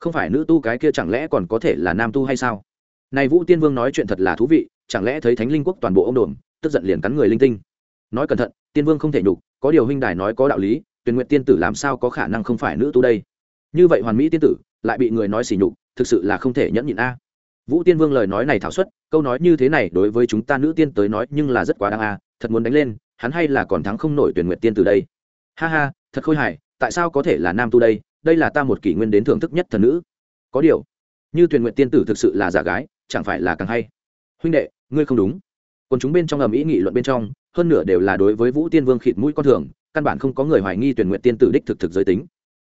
Không phải nữ tu cái kia chẳng lẽ còn có thể là nam tu hay sao? Này vũ tiên vương nói chuyện thật là thú vị, chẳng lẽ thấy thánh linh quốc toàn bộ ông đồn, tức giận liền cắn người linh tinh. Nói cẩn thận, tiên vương không thể nhục, có điều huynh đài nói có đạo lý Tuyển nguyện tiên tử làm sao có khả năng không phải nữ tu đây? Như vậy hoàn mỹ tiên tử, lại bị người nói xỉ nhục, thực sự là không thể nhẫn nhịn a. Vũ tiên vương lời nói này thảo suất, câu nói như thế này đối với chúng ta nữ tiên tới nói nhưng là rất quá đáng a, thật muốn đánh lên, hắn hay là còn thắng không nổi tuyển nguyện tiên tử đây. Ha ha, thật khôi hài, tại sao có thể là nam tu đây? Đây là ta một kỷ nguyên đến thưởng thức nhất thần nữ. Có điều, như tuyển nguyện tiên tử thực sự là giả gái, chẳng phải là càng hay? Huynh đệ, ngươi không đúng. Còn chúng bên trong ầm ý nghị luận bên trong, hơn nửa đều là đối với vũ tiên vương khịt mũi con thường căn bản không có người hoài nghi tuyển nguyện tiên tử đích thực thực giới tính.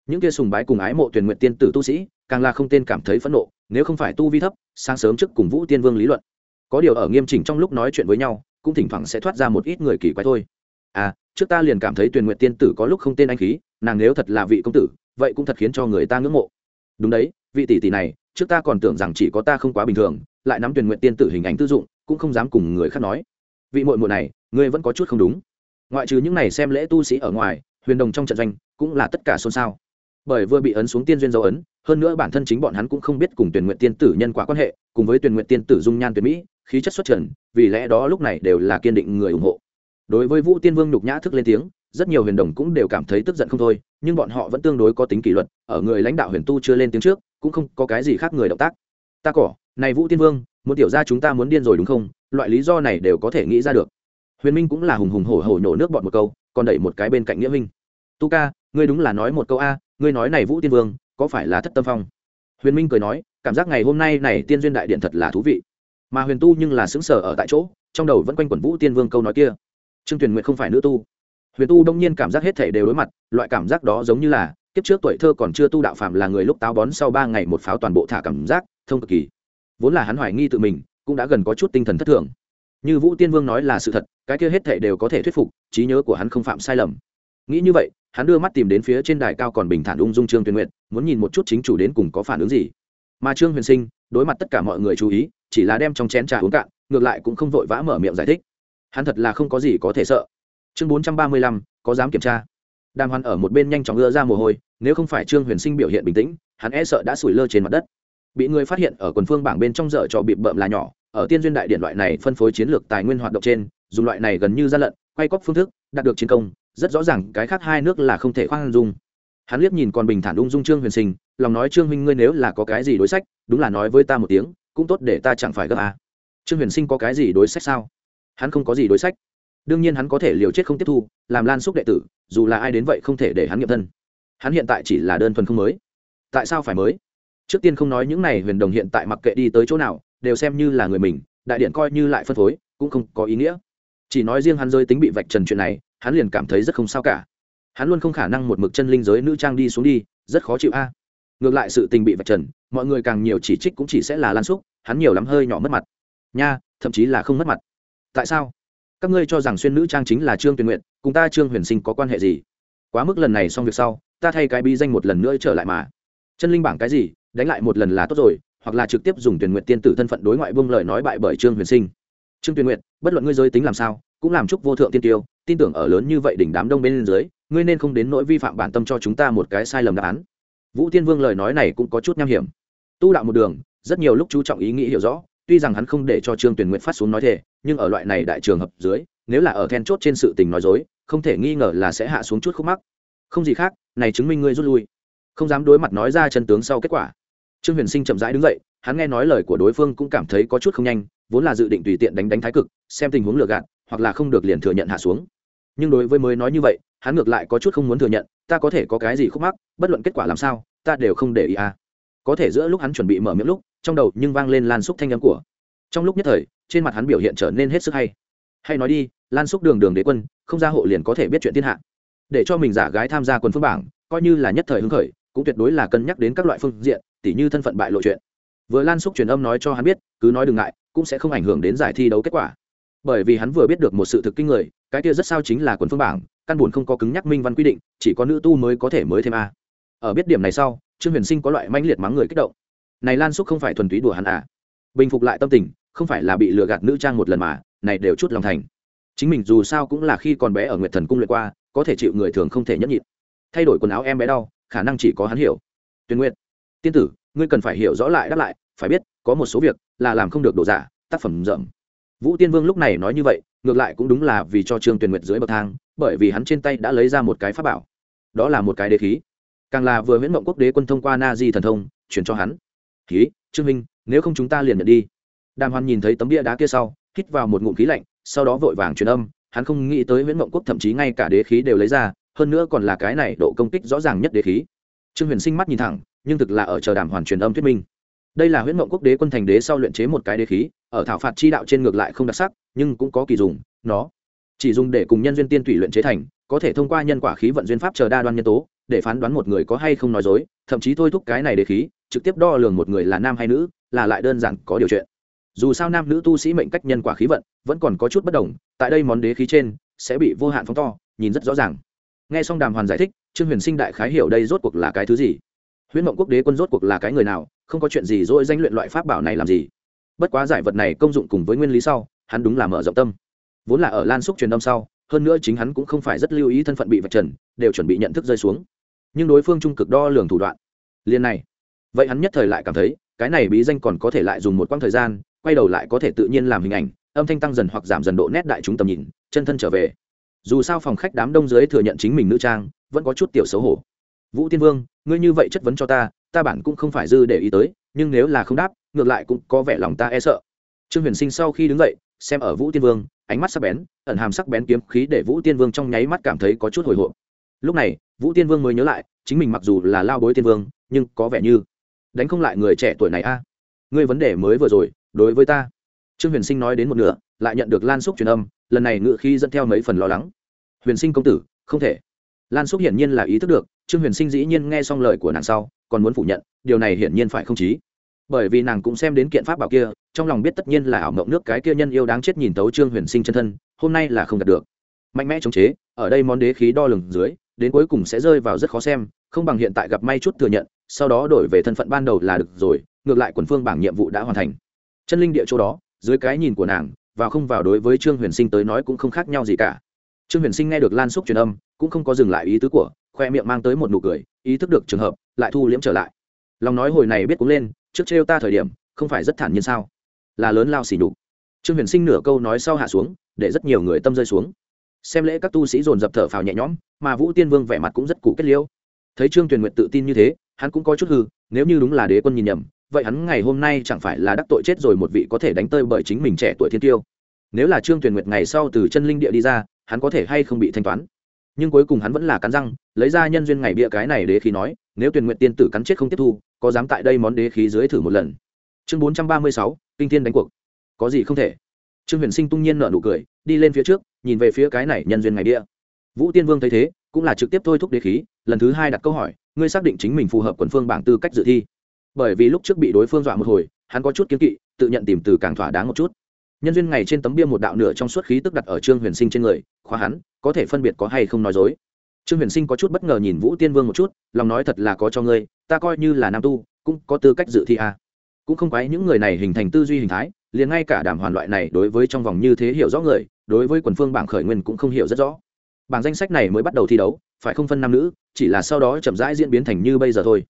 Những kia sùng bái cùng ái mộ tuyển nguyện tiên tử tu sĩ, càng là không tên cảm thấy phẫn nộ, nếu không phải tu vi thấp, sáng sớm trước cùng vũ tiên vương lý luận. Có điều ở nghiêm chỉnh trong lúc nói chuyện với nhau, cũng thỉnh thoảng sẽ thoát ra một ít người kỳ quái thôi. À trước ta liền cảm thấy tuyển nguyện tiên tử có lúc không tên anh khí, nàng nếu thật là vị công tử, vậy cũng thật khiến cho người ta ngưỡng mộ. Đúng đấy, vị tỷ tỷ này, trước ta còn tưởng rằng chỉ có ta không quá bình thường, lại nắm tuyển nguyện tiên tử hình ảnh tư dụng, cũng không dám cùng người khác nói. Vị muội muội này, ngươi vẫn có chút không đúng ngoại trừ những này xem lễ tu sĩ ở ngoài, huyền đồng trong trận doanh cũng là tất cả xôn xao. Bởi vừa bị ấn xuống tiên duyên dấu ấn, hơn nữa bản thân chính bọn hắn cũng không biết cùng tuyển nguyện tiên tử nhân quả quan hệ, cùng với tuyển nguyện tiên tử dung nhan tuyển mỹ, khí chất xuất trần, vì lẽ đó lúc này đều là kiên định người ủng hộ. Đối với vũ tiên vương nhục nhã thức lên tiếng, rất nhiều huyền đồng cũng đều cảm thấy tức giận không thôi, nhưng bọn họ vẫn tương đối có tính kỷ luật, ở người lãnh đạo huyền tu chưa lên tiếng trước, cũng không có cái gì khác người động tác. Ta cỏ, này vũ tiên vương, muốn tiểu ra chúng ta muốn điên rồi đúng không? Loại lý do này đều có thể nghĩ ra được huyền minh cũng là hùng hùng hổ hổ nhổ nước bọn một câu, còn đẩy một cái bên cạnh nghĩa minh. Tu ca, ngươi đúng là nói một câu a, ngươi nói này vũ tiên vương, có phải là thất tâm phong? Huyền minh cười nói, cảm giác ngày hôm nay này tiên duyên đại điện thật là thú vị. Mà huyền tu nhưng là xứng sở ở tại chỗ, trong đầu vẫn quanh quẩn vũ tiên vương câu nói kia. Trương tuyền nguyện không phải nữ tu. Huyền tu đông nhiên cảm giác hết thể đều đối mặt, loại cảm giác đó giống như là, kiếp trước tuổi thơ còn chưa tu đạo phạm là người lúc táo bón sau ba ngày một pháo toàn bộ thả cảm giác, thông cực kỳ. Vốn là hắn hoài nghi tự mình, cũng đã gần có chút tinh thần thất thường như vũ tiên vương nói là sự thật, cái kia hết thệ đều có thể thuyết phục, trí nhớ của hắn không phạm sai lầm. Nghĩ như vậy, hắn đưa mắt tìm đến phía trên đài cao còn bình thản ung dung trương tuyên nguyện muốn nhìn một chút chính chủ đến cùng có phản ứng gì. Mà trương huyền sinh, đối mặt tất cả mọi người chú ý, chỉ là đem trong chén trà uống cạn, ngược lại cũng không vội vã mở miệng giải thích. Hắn thật là không có gì có thể sợ. Chương bốn trăm ba mươi lăm, có dám kiểm tra. Đàm hoan ở một bên nhanh chóng ưa ra mồ hôi, nếu không phải trương huyền sinh biểu hiện bình tĩnh, hắn e sợ đã sủi lơ trên mặt đất. Bị người phát hiện ở quần phương bảng bên trong dở cho bị bợm là nhỏ ở tiên duyên đại điện loại này phân phối chiến lược tài nguyên hoạt động trên, dùng loại này gần như gian lận, quay cóc phương thức, đạt được chiến công, rất rõ ràng cái khác hai nước là không thể khoan dung. Hắn liếc nhìn còn bình thản ung dung trương huyền sinh, lòng nói trương huynh ngươi nếu là có cái gì đối sách, đúng là nói với ta một tiếng, cũng tốt để ta chẳng phải gấp à. trương huyền sinh có cái gì đối sách sao? Hắn không có gì đối sách. Đương nhiên hắn có thể liều chết không tiếp thu, làm lan xúc đệ tử, dù là ai đến vậy không thể để hắn nghiệm thân. Hắn hiện tại chỉ là đơn thuần không mới. Tại sao phải mới? Trước tiên không nói những này huyền đồng hiện tại mặc kệ đi tới chỗ nào đều xem như là người mình, đại điện coi như lại phân phối, cũng không có ý nghĩa. Chỉ nói riêng hắn rơi tính bị vạch trần chuyện này, hắn liền cảm thấy rất không sao cả. Hắn luôn không khả năng một mực chân linh giới nữ trang đi xuống đi, rất khó chịu a. Ngược lại sự tình bị vạch trần, mọi người càng nhiều chỉ trích cũng chỉ sẽ là lan xúc, hắn nhiều lắm hơi nhỏ mất mặt. Nha, thậm chí là không mất mặt. Tại sao? Các ngươi cho rằng xuyên nữ trang chính là trương tuyền nguyện cùng ta trương huyền sinh có quan hệ gì? Quá mức lần này xong việc sau, ta thay cái bi danh một lần nữa trở lại mà. Chân linh bảng cái gì, đánh lại một lần là tốt rồi hoặc là trực tiếp dùng tuyển nguyện tiên tử thân phận đối ngoại buông lời nói bại bởi trương huyền sinh. Trương tuyển nguyện bất luận ngươi giới tính làm sao, cũng làm chúc vô thượng tiên tiêu, tin tưởng ở lớn như vậy đỉnh đám đông bên dưới, ngươi nên không đến nỗi vi phạm bản tâm cho chúng ta một cái sai lầm đáp án. Vũ tiên vương lời nói này cũng có chút nham hiểm. Tu đạo một đường, rất nhiều lúc chú trọng ý nghĩ hiểu rõ, tuy rằng hắn không để cho trương tuyển nguyện phát xuống nói thể nhưng ở loại này đại trường hợp dưới, nếu là ở then chốt trên sự tình nói dối, không thể nghi ngờ là sẽ hạ xuống chút khúc mắc. Không gì khác, này chứng minh ngươi rút lui. Không dám đối mặt nói ra chân tướng sau kết quả trương huyền sinh chậm rãi đứng dậy, hắn nghe nói lời của đối phương cũng cảm thấy có chút không nhanh, vốn là dự định tùy tiện đánh đánh thái cực, xem tình huống lừa gạt, hoặc là không được liền thừa nhận hạ xuống. Nhưng đối với mới nói như vậy, hắn ngược lại có chút không muốn thừa nhận, ta có thể có cái gì khúc mắc, bất luận kết quả làm sao, ta đều không để ý à. Có thể giữa lúc hắn chuẩn bị mở miệng lúc, trong đầu nhưng vang lên lan xúc thanh âm của. Trong lúc nhất thời, trên mặt hắn biểu hiện trở nên hết sức hay. Hay nói đi, lan xúc đường đường đế quân, không ra hộ liền có thể biết chuyện thiên hạ. Để cho mình giả gái tham gia quần phương bảng, coi như là nhất thời hứng khởi cũng tuyệt đối là cân nhắc đến các loại phương diện, tỉ như thân phận bại lộ chuyện. Vừa lan xúc truyền âm nói cho hắn biết, cứ nói đừng ngại, cũng sẽ không ảnh hưởng đến giải thi đấu kết quả. Bởi vì hắn vừa biết được một sự thực kinh người, cái kia rất sao chính là quần phương bảng, căn buồn không có cứng nhắc minh văn quy định, chỉ có nữ tu mới có thể mới thêm a. Ở biết điểm này sau, trương huyền sinh có loại manh liệt mắng người kích động. Này lan xúc không phải thuần túy đùa hắn à. Bình phục lại tâm tình, không phải là bị lừa gạt nữ trang một lần mà, này đều chút lòng thành. Chính mình dù sao cũng là khi còn bé ở nguyệt thần cung luyện qua, có thể chịu người thường không thể nhẫn nhịn. Thay đổi quần áo em bé đau khả năng chỉ có hắn hiểu. Tuyên nguyện tiên tử, ngươi cần phải hiểu rõ lại đáp lại, phải biết, có một số việc là làm không được đổ giả, tác phẩm rộng. Vũ tiên vương lúc này nói như vậy, ngược lại cũng đúng là vì cho trương tuyền nguyệt dưới bậc thang, bởi vì hắn trên tay đã lấy ra một cái pháp bảo. Đó là một cái đế khí. Càng là vừa Viễn mộng quốc đế quân thông qua na di thần thông, chuyển cho hắn. Khí, trương minh, nếu không chúng ta liền nhận đi. Đàm Hoan nhìn thấy tấm bia đá kia sau, hít vào một ngụm khí lạnh, sau đó vội vàng truyền âm, hắn không nghĩ tới Viễn mộng quốc thậm chí ngay cả đế khí đều lấy ra hơn nữa còn là cái này độ công kích rõ ràng nhất đế khí. Trương huyền sinh mắt nhìn thẳng, nhưng thực là ở chờ đàm hoàn truyền âm thuyết minh. Đây là huyễn mộng quốc đế quân thành đế sau luyện chế một cái đế khí, ở thảo phạt chi đạo trên ngược lại không đặc sắc, nhưng cũng có kỳ dùng nó chỉ dùng để cùng nhân duyên tiên thủy luyện chế thành, có thể thông qua nhân quả khí vận duyên pháp chờ đa đoan nhân tố, để phán đoán một người có hay không nói dối, thậm chí thôi thúc cái này đế khí, trực tiếp đo lường một người là nam hay nữ, là lại đơn giản có điều chuyện. Dù sao nam nữ tu sĩ mệnh cách nhân quả khí vận vẫn còn có chút bất đồng, tại đây món đế khí trên sẽ bị vô hạn phóng to, nhìn rất rõ ràng nghe xong đàm hoàn giải thích, trương huyền sinh đại khái hiểu đây rốt cuộc là cái thứ gì. Huyễn mộng quốc đế quân rốt cuộc là cái người nào, không có chuyện gì dỗi danh luyện loại pháp bảo này làm gì. Bất quá giải vật này công dụng cùng với nguyên lý sau, hắn đúng là mở rộng tâm. Vốn là ở lan xúc truyền âm sau, hơn nữa chính hắn cũng không phải rất lưu ý thân phận bị vạch trần, đều chuẩn bị nhận thức rơi xuống. Nhưng đối phương trung cực đo lường thủ đoạn. Liền này. Vậy hắn nhất thời lại cảm thấy, cái này bí danh còn có thể lại dùng một quãng thời gian, quay đầu lại có thể tự nhiên làm hình ảnh, âm thanh tăng dần hoặc giảm dần độ nét đại chúng tầm nhìn, chân thân trở về dù sao phòng khách đám đông dưới thừa nhận chính mình nữ trang, vẫn có chút tiểu xấu hổ. Vũ tiên vương, ngươi như vậy chất vấn cho ta ta bản cũng không phải dư để ý tới, nhưng nếu là không đáp, ngược lại cũng có vẻ lòng ta e sợ. Trương huyền sinh sau khi đứng dậy, xem ở vũ tiên vương, ánh mắt sắc bén, ẩn hàm sắc bén kiếm khí để vũ tiên vương trong nháy mắt cảm thấy có chút hồi hộp. Lúc này, vũ tiên vương mới nhớ lại, chính mình mặc dù là lao bối tiên vương, nhưng có vẻ như đánh không lại người trẻ tuổi này a. Ngươi vấn đề mới vừa rồi, đối với ta. Trương huyền sinh nói đến một nửa, lại nhận được lan xúc truyền âm, lần này ngự khi dẫn theo mấy phần lo lắng huyền sinh công tử, không thể. Lan xúc hiển nhiên là ý thức được, trương huyền sinh dĩ nhiên nghe xong lời của nàng sau, còn muốn phủ nhận, điều này hiển nhiên phải không chí. Bởi vì nàng cũng xem đến kiện pháp bảo kia, trong lòng biết tất nhiên là ảo mộng nước cái kia nhân yêu đáng chết nhìn tấu trương huyền sinh chân thân, hôm nay là không đạt được. Mạnh mẽ chống chế, ở đây món đế khí đo lường dưới, đến cuối cùng sẽ rơi vào rất khó xem, không bằng hiện tại gặp may chút thừa nhận, sau đó đổi về thân phận ban đầu là được rồi, ngược lại quần phương bảng nhiệm vụ đã hoàn thành. Chân linh địa chỗ đó, dưới cái nhìn của nàng và không vào đối với trương huyền sinh tới nói cũng không khác nhau gì cả trương huyền sinh nghe được lan xúc truyền âm, cũng không có dừng lại ý tứ của, khoe miệng mang tới một nụ cười, ý thức được trường hợp, lại thu liễm trở lại. Lòng nói hồi này biết cũng lên, trước trêu ta thời điểm, không phải rất thản nhiên sao? Là lớn lao xỉ nhục. Trương huyền sinh nửa câu nói sau hạ xuống, để rất nhiều người tâm rơi xuống. Xem lễ các tu sĩ dồn dập thở phào nhẹ nhõm, mà vũ tiên vương vẻ mặt cũng rất cụ kết liễu. Thấy trương tuyền nguyện tự tin như thế, hắn cũng có chút hư, nếu như đúng là đế quân nhìn nhầm, vậy hắn ngày hôm nay chẳng phải là đắc tội chết rồi một vị có thể đánh tơi bởi chính mình trẻ tuổi thiên tiêu. Nếu là trương tuyền nguyệt ngày sau từ chân linh địa đi ra hắn có thể hay không bị thanh toán. Nhưng cuối cùng hắn vẫn là cắn răng, lấy ra nhân duyên ngày bịa cái này đế khí nói, nếu tuyển nguyện tiên tử cắn chết không tiếp thu, có dám tại đây món đế khí dưới thử một lần. Chương bốn trăm ba mươi sáu, kinh thiên đánh cuộc. Có gì không thể? Trương huyền sinh tung nhiên nở nụ cười, đi lên phía trước, nhìn về phía cái này nhân duyên ngày bịa. Vũ tiên vương thấy thế, cũng là trực tiếp thôi thúc đế khí, lần thứ hai đặt câu hỏi, ngươi xác định chính mình phù hợp quần phương bảng tư cách dự thi. Bởi vì lúc trước bị đối phương dọa một hồi, hắn có chút kiến kỵ, tự nhận tìm từ càng thỏa đáng một chút nhân duyên ngày trên tấm bia một đạo nửa trong suốt khí tức đặt ở trương huyền sinh trên người khóa hắn, có thể phân biệt có hay không nói dối. Trương huyền sinh có chút bất ngờ nhìn vũ tiên vương một chút, lòng nói thật là có cho ngươi, ta coi như là nam tu, cũng có tư cách dự thi à. cũng không quái những người này hình thành tư duy hình thái, liền ngay cả đàm hoàn loại này đối với trong vòng như thế hiểu rõ người, đối với quần phương bảng khởi nguyên cũng không hiểu rất rõ. Bảng danh sách này mới bắt đầu thi đấu, phải không phân nam nữ, chỉ là sau đó chậm rãi diễn biến thành như bây giờ thôi.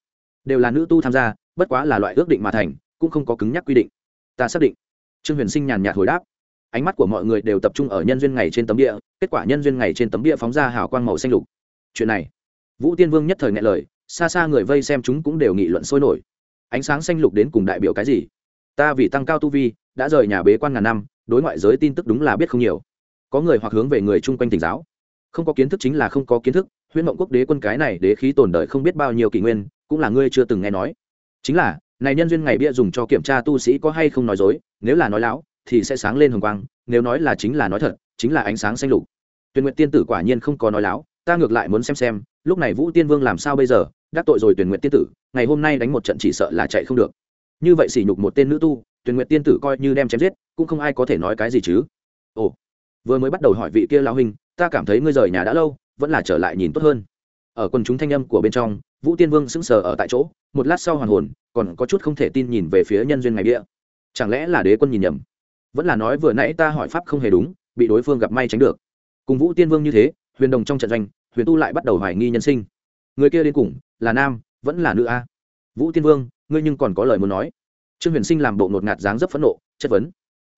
Đều là nữ tu tham gia, bất quá là loại ước định mà thành, cũng không có cứng nhắc quy định. Ta xác định trương huyền sinh nhàn nhạt hồi đáp. Ánh mắt của mọi người đều tập trung ở nhân duyên ngày trên tấm địa kết quả nhân duyên ngày trên tấm địa phóng ra hào quang màu xanh lục. Chuyện này, vũ tiên vương nhất thời ngại lời, xa xa người vây xem chúng cũng đều nghị luận sôi nổi. Ánh sáng xanh lục đến cùng đại biểu cái gì? Ta vì tăng cao tu vi, đã rời nhà bế quan ngàn năm, đối ngoại giới tin tức đúng là biết không nhiều. Có người hoặc hướng về người chung quanh tỉnh giáo. Không có kiến thức chính là không có kiến thức, huyễn mộng quốc đế quân cái này đế khí tồn đời không biết bao nhiêu kỷ nguyên, cũng là ngươi chưa từng nghe nói. Chính là này nhân duyên ngày bia dùng cho kiểm tra tu sĩ có hay không nói dối, nếu là nói láo, thì sẽ sáng lên hồng quang, nếu nói là chính là nói thật, chính là ánh sáng xanh lục. Tuyển nguyện tiên tử quả nhiên không có nói láo, ta ngược lại muốn xem xem, lúc này vũ tiên vương làm sao bây giờ, đắc tội rồi tuyển nguyện tiên tử, ngày hôm nay đánh một trận chỉ sợ là chạy không được. Như vậy sỉ nhục một tên nữ tu tuyển nguyện tiên tử coi như đem chém giết, cũng không ai có thể nói cái gì chứ. Ồ, vừa mới bắt đầu hỏi vị kia lao huynh, ta cảm thấy ngươi rời nhà đã lâu, vẫn là trở lại nhìn tốt hơn. Ở quần chúng thanh âm của bên trong, vũ tiên vương sững sờ ở tại chỗ một lát sau hoàn hồn, còn có chút không thể tin nhìn về phía nhân duyên ngày bia. Chẳng lẽ là đế quân nhìn nhầm? Vẫn là nói vừa nãy ta hỏi pháp không hề đúng, bị đối phương gặp may tránh được. Cùng vũ tiên vương như thế, huyền đồng trong trận doanh, huyền tu lại bắt đầu hoài nghi nhân sinh. Người kia đến cùng, là nam, vẫn là nữ a? Vũ tiên vương, ngươi nhưng còn có lời muốn nói. Trương huyền sinh làm bộ ngột ngạt dáng rất phẫn nộ, chất vấn.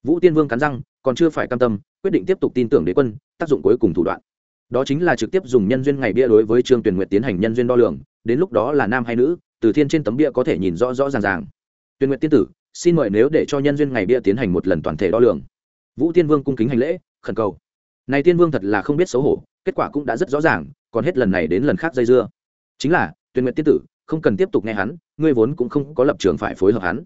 Vũ tiên vương cắn răng, còn chưa phải cam tâm, quyết định tiếp tục tin tưởng đế quân, tác dụng cuối cùng thủ đoạn. Đó chính là trực tiếp dùng nhân duyên ngày bia đối với trương tuyển nguyện tiến hành nhân duyên đo lường, đến lúc đó là nam hay nữ từ thiên trên tấm bia có thể nhìn rõ rõ ràng ràng. Tuyên nguyện tiên tử, xin mời nếu để cho nhân duyên ngày bia tiến hành một lần toàn thể đo lường. Vũ tiên vương cung kính hành lễ, khẩn cầu. Này tiên vương thật là không biết xấu hổ, kết quả cũng đã rất rõ ràng, còn hết lần này đến lần khác dây dưa. Chính là, Tuyên nguyện tiên tử, không cần tiếp tục nghe hắn, ngươi vốn cũng không có lập trường phải phối hợp hắn.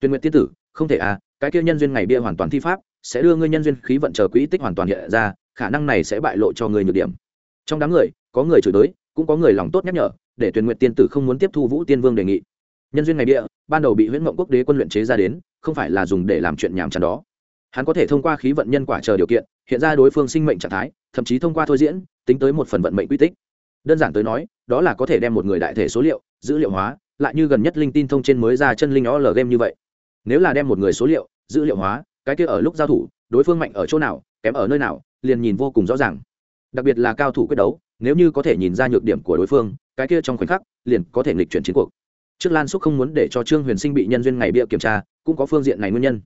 Tuyên nguyện tiên tử, không thể à cái kia nhân duyên ngày bia hoàn toàn thi pháp, sẽ đưa ngươi nhân duyên khí vận chờ quỹ tích hoàn toàn hiện ra, khả năng này sẽ bại lộ cho ngươi nhược điểm. Trong đám người, có người chửi tới cũng có người lòng tốt nhắc nhở để tuyển nguyện tiên tử không muốn tiếp thu vũ tiên vương đề nghị. Nhân duyên ngày địa, ban đầu bị huyễn mộng quốc đế quân luyện chế ra đến, không phải là dùng để làm chuyện nhàm chán đó. Hắn có thể thông qua khí vận nhân quả chờ điều kiện, hiện ra đối phương sinh mệnh trạng thái, thậm chí thông qua thôi diễn, tính tới một phần vận mệnh quy tích. Đơn giản tới nói, đó là có thể đem một người đại thể số liệu, dữ liệu hóa, lại như gần nhất linh tin thông trên mới ra chân linh o l game như vậy. Nếu là đem một người số liệu, dữ liệu hóa, cái kia ở lúc giao thủ, đối phương mạnh ở chỗ nào, kém ở nơi nào, liền nhìn vô cùng rõ ràng. Đặc biệt là cao thủ quyết đấu, nếu như có thể nhìn ra nhược điểm của đối phương cái kia trong khoảnh khắc, liền có thể nghịch chuyển chiến cuộc. Trước lan xúc không muốn để cho trương huyền sinh bị nhân duyên ngày bịa kiểm tra, cũng có phương diện này nguyên nhân.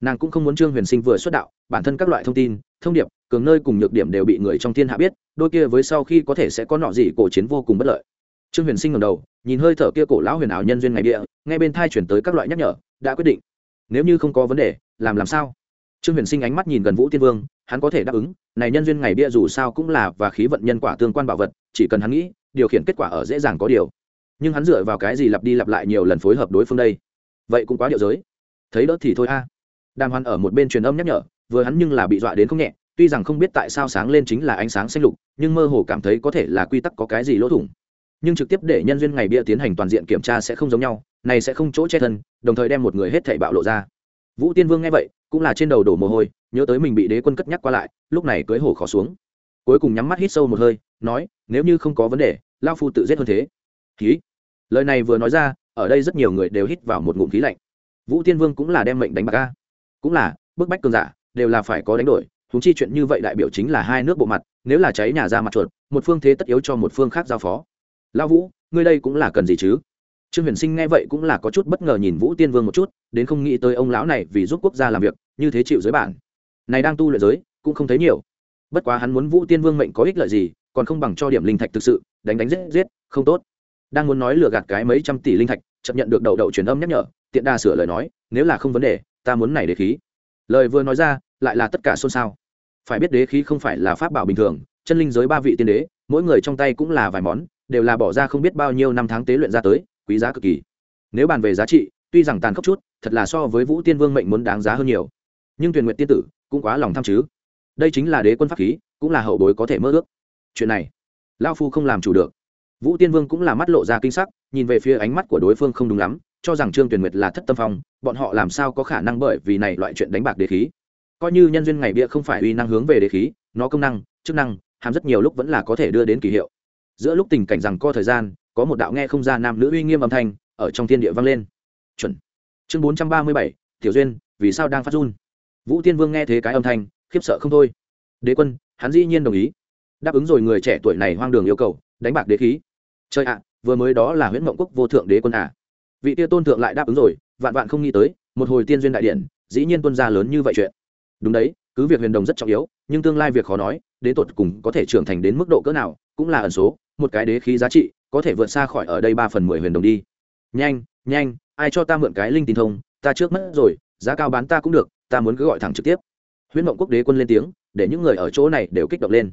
Nàng cũng không muốn trương huyền sinh vừa xuất đạo, bản thân các loại thông tin, thông điệp, cường nơi cùng nhược điểm đều bị người trong thiên hạ biết, đôi kia với sau khi có thể sẽ có nọ gì cổ chiến vô cùng bất lợi. Trương huyền sinh ngầm đầu, nhìn hơi thở kia cổ lão huyền ảo nhân duyên ngày bịa ngay bên thai chuyển tới các loại nhắc nhở, đã quyết định. Nếu như không có vấn đề, làm làm sao? Trương huyền sinh ánh mắt nhìn gần vũ tiên vương, hắn có thể đáp ứng, này nhân duyên ngày bia dù sao cũng là và khí vận nhân quả tương quan bảo vật, chỉ cần hắn nghĩ điều khiển kết quả ở dễ dàng có điều. Nhưng hắn dựa vào cái gì lặp đi lặp lại nhiều lần phối hợp đối phương đây? Vậy cũng quá điệu giới. Thấy đỡ thì thôi a. Đàm hoan ở một bên truyền âm nhắc nhở, vừa hắn nhưng là bị dọa đến không nhẹ, tuy rằng không biết tại sao sáng lên chính là ánh sáng xanh lục, nhưng mơ hồ cảm thấy có thể là quy tắc có cái gì lỗ thủng. Nhưng trực tiếp để nhân duyên ngày bia tiến hành toàn diện kiểm tra sẽ không giống nhau, này sẽ không chỗ che thân, đồng thời đem một người hết thảy bạo lộ ra. Vũ tiên vương nghe vậy, cũng là trên đầu đổ mồ hôi, nhớ tới mình bị đế quân cất nhắc qua lại, lúc này cưới hổ khó xuống. Cuối cùng nhắm mắt hít sâu một hơi nói, nếu như không có vấn đề lao phu tự giết hơn thế. Khí. Lời này vừa nói ra, ở đây rất nhiều người đều hít vào một ngụm khí lạnh. Vũ tiên vương cũng là đem mệnh đánh bạc ca cũng là, bức bách cường giả, đều là phải có đánh đổi. Húng chi chuyện như vậy đại biểu chính là hai nước bộ mặt, nếu là cháy nhà ra mặt chuột, một phương thế tất yếu cho một phương khác giao phó. Lao vũ, ngươi đây cũng là cần gì chứ? Trương huyền sinh nghe vậy cũng là có chút bất ngờ nhìn vũ tiên vương một chút, đến không nghĩ tới ông lão này vì giúp quốc gia làm việc, như thế chịu giới bản. Này đang tu luyện giới, cũng không thấy nhiều. Bất quá hắn muốn vũ tiên vương mệnh có ích lợi gì còn không bằng cho điểm linh thạch thực sự, đánh đánh giết giết, không tốt. Đang muốn nói lừa gạt cái mấy trăm tỷ linh thạch chấp nhận được đầu đậu truyền âm nhắc nhở, tiện đa sửa lời nói, nếu là không vấn đề, ta muốn này đế khí. Lời vừa nói ra, lại là tất cả xôn xao. Phải biết đế khí không phải là pháp bảo bình thường, chân linh giới ba vị tiên đế, mỗi người trong tay cũng là vài món, đều là bỏ ra không biết bao nhiêu năm tháng tế luyện ra tới, quý giá cực kỳ. Nếu bàn về giá trị, tuy rằng tàn khốc chút, thật là so với vũ tiên vương mệnh muốn đáng giá hơn nhiều. Nhưng tuyền nguyện tiên tử cũng quá lòng tham chứ. Đây chính là đế quân pháp khí, cũng là hậu bối có thể mơ ước chuyện này lao phu không làm chủ được vũ tiên vương cũng là mắt lộ ra kinh sắc nhìn về phía ánh mắt của đối phương không đúng lắm cho rằng trương tuyền nguyệt là thất tâm phong bọn họ làm sao có khả năng bởi vì này loại chuyện đánh bạc đề khí coi như nhân duyên ngày bia không phải uy năng hướng về đề khí nó công năng chức năng hàm rất nhiều lúc vẫn là có thể đưa đến kỳ hiệu giữa lúc tình cảnh rằng co thời gian có một đạo nghe không ra nam nữ uy nghiêm âm thanh ở trong thiên địa vang lên chuẩn chương bốn trăm ba mươi bảy tiểu duyên vì sao đang phát run vũ tiên vương nghe thế cái âm thanh khiếp sợ không thôi đế quân hắn dĩ nhiên đồng ý đáp ứng rồi người trẻ tuổi này hoang đường yêu cầu, đánh bạc đế khí. Chơi ạ, vừa mới đó là huyễn mộng quốc vô thượng đế quân à. Vị tia tôn thượng lại đáp ứng rồi, vạn vạn không nghĩ tới, một hồi tiên duyên đại điển, dĩ nhiên tuân gia lớn như vậy chuyện. Đúng đấy, cứ việc huyền đồng rất trọng yếu, nhưng tương lai việc khó nói đến tột cùng có thể trưởng thành đến mức độ cỡ nào, cũng là ẩn số, một cái đế khí giá trị, có thể vượt xa khỏi ở đây ba phần mười huyền đồng đi. Nhanh nhanh, ai cho ta mượn cái linh tin thông, ta trước mất rồi, giá cao bán ta cũng được, ta muốn cứ gọi thẳng trực tiếp. Huyễn mộng quốc đế quân lên tiếng, để những người ở chỗ này đều kích động lên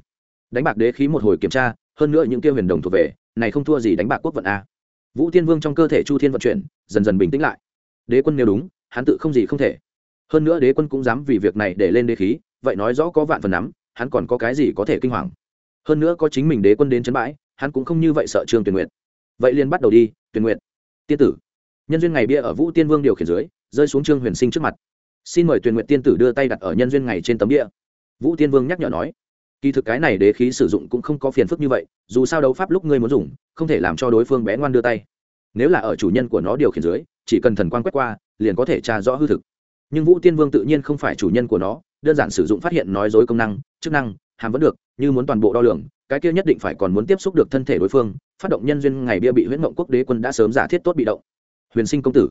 đánh bạc đế khí một hồi kiểm tra, hơn nữa những kia huyền đồng thuộc về, này không thua gì đánh bạc quốc vận a. Vũ tiên vương trong cơ thể chu thiên vận chuyển, dần dần bình tĩnh lại. Đế quân nếu đúng, hắn tự không gì không thể. Hơn nữa đế quân cũng dám vì việc này để lên đế khí, vậy nói rõ có vạn phần nắm, hắn còn có cái gì có thể kinh hoàng? Hơn nữa có chính mình đế quân đến chấn bãi, hắn cũng không như vậy sợ trương tuyển nguyện vậy liền bắt đầu đi, tuyển nguyện tiên tử. Nhân duyên ngày bia ở vũ tiên vương điều khiển dưới, rơi xuống trương huyền sinh trước mặt. Xin mời tuyển nguyện tiên tử đưa tay đặt ở nhân duyên ngày trên tấm địa vũ tiên vương nhắc nhở nói kỳ thực cái này đế khí sử dụng cũng không có phiền phức như vậy, dù sao đấu pháp lúc ngươi muốn dùng, không thể làm cho đối phương bé ngoan đưa tay. Nếu là ở chủ nhân của nó điều khiển dưới, chỉ cần thần quan quét qua, liền có thể tra rõ hư thực. Nhưng vũ tiên vương tự nhiên không phải chủ nhân của nó, đơn giản sử dụng phát hiện nói dối công năng, chức năng, hàm vẫn được, như muốn toàn bộ đo lường, cái kia nhất định phải còn muốn tiếp xúc được thân thể đối phương, phát động nhân duyên ngày bia bị huyễn mộng quốc đế quân đã sớm giả thiết tốt bị động. Huyền sinh công tử,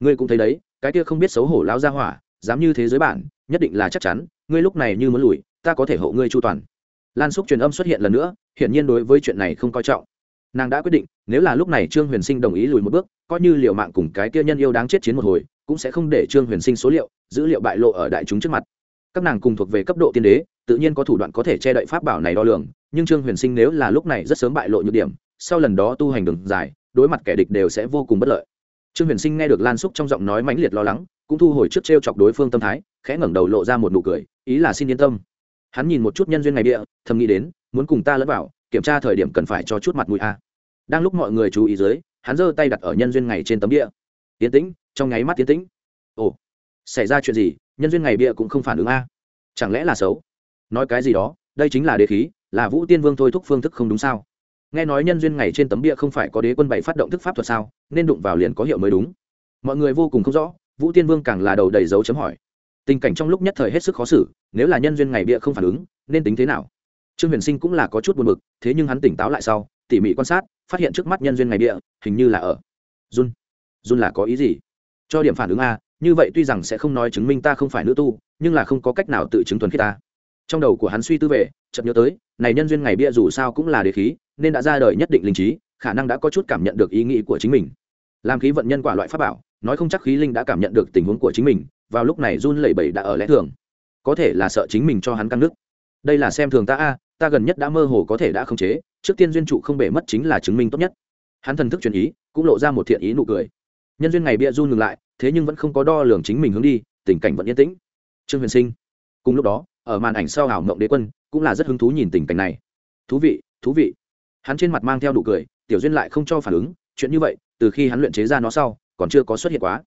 ngươi cũng thấy đấy, cái kia không biết xấu hổ lao ra hỏa, dám như thế giới bản, nhất định là chắc chắn, ngươi lúc này như muốn lùi ta có thể hộ ngươi chu toàn. Lan xúc truyền âm xuất hiện lần nữa, hiển nhiên đối với chuyện này không coi trọng. Nàng đã quyết định, nếu là lúc này trương huyền sinh đồng ý lùi một bước, coi như liệu mạng cùng cái kia nhân yêu đáng chết chiến một hồi, cũng sẽ không để trương huyền sinh số liệu, dữ liệu bại lộ ở đại chúng trước mặt. Các nàng cùng thuộc về cấp độ tiên đế, tự nhiên có thủ đoạn có thể che đậy pháp bảo này đo lường, nhưng trương huyền sinh nếu là lúc này rất sớm bại lộ nhược điểm, sau lần đó tu hành đường dài, đối mặt kẻ địch đều sẽ vô cùng bất lợi. Trương huyền sinh nghe được lan xúc trong giọng nói mãnh liệt lo lắng, cũng thu hồi trước t r e o chọc đối phương tâm thái, khẽ ngẩng đầu lộ ra một nụ cười, ý là xin yên tâm hắn nhìn một chút nhân duyên ngày địa, thầm nghĩ đến, muốn cùng ta lẫn vào, kiểm tra thời điểm cần phải cho chút mặt mũi a. Đang lúc mọi người chú ý dưới, hắn giơ tay đặt ở nhân duyên ngày trên tấm địa tiến tĩnh, trong nháy mắt tiến tĩnh. Ồ, xảy ra chuyện gì? Nhân duyên ngày bịa cũng không phản ứng a. Chẳng lẽ là xấu? Nói cái gì đó, đây chính là đế khí, là vũ tiên vương thôi thúc phương thức không đúng sao? Nghe nói nhân duyên ngày trên tấm bia không phải có đế quân bảy phát động thức pháp thuật sao, nên đụng vào liền có hiệu mới đúng. Mọi người vô cùng không rõ, vũ tiên vương càng là đầu đầy dấu chấm hỏi. Tình cảnh trong lúc nhất thời hết sức khó xử nếu là nhân duyên ngày bịa không phản ứng, nên tính thế nào? Trương huyền sinh cũng là có chút buồn bực, thế nhưng hắn tỉnh táo lại sau, tỉ mỉ quan sát, phát hiện trước mắt nhân duyên ngày bịa hình như là ở. Run. Run là có ý gì? Cho điểm phản ứng a, như vậy tuy rằng sẽ không nói chứng minh ta không phải nữ tu, nhưng là không có cách nào tự chứng thuần khi ta. Trong đầu của hắn suy tư về, chợt nhớ tới, này nhân duyên ngày bịa dù sao cũng là đế khí, nên đã ra đời nhất định linh trí, khả năng đã có chút cảm nhận được ý nghĩ của chính mình. Làm khí vận nhân quả loại pháp bảo, nói không chắc khí linh đã cảm nhận được tình huống của chính mình, vào lúc này run lẩy bẩy đã ở lẽ thường có thể là sợ chính mình cho hắn căng nước. Đây là xem thường ta a, ta gần nhất đã mơ hồ có thể đã khống chế, trước tiên duyên trụ không bể mất chính là chứng minh tốt nhất. Hắn thần thức truyền ý, cũng lộ ra một thiện ý nụ cười. Nhân duyên ngày bịa run ngừng lại, thế nhưng vẫn không có đo lường chính mình hướng đi, tình cảnh vẫn yên tĩnh. Trương huyền sinh, cùng lúc đó, ở màn ảnh sau ảo mộng đế quân, cũng là rất hứng thú nhìn tình cảnh này. Thú vị thú vị. Hắn trên mặt mang theo nụ cười, tiểu duyên lại không cho phản ứng, chuyện như vậy, từ khi hắn luyện chế ra nó sau, còn chưa có xuất hiện quá.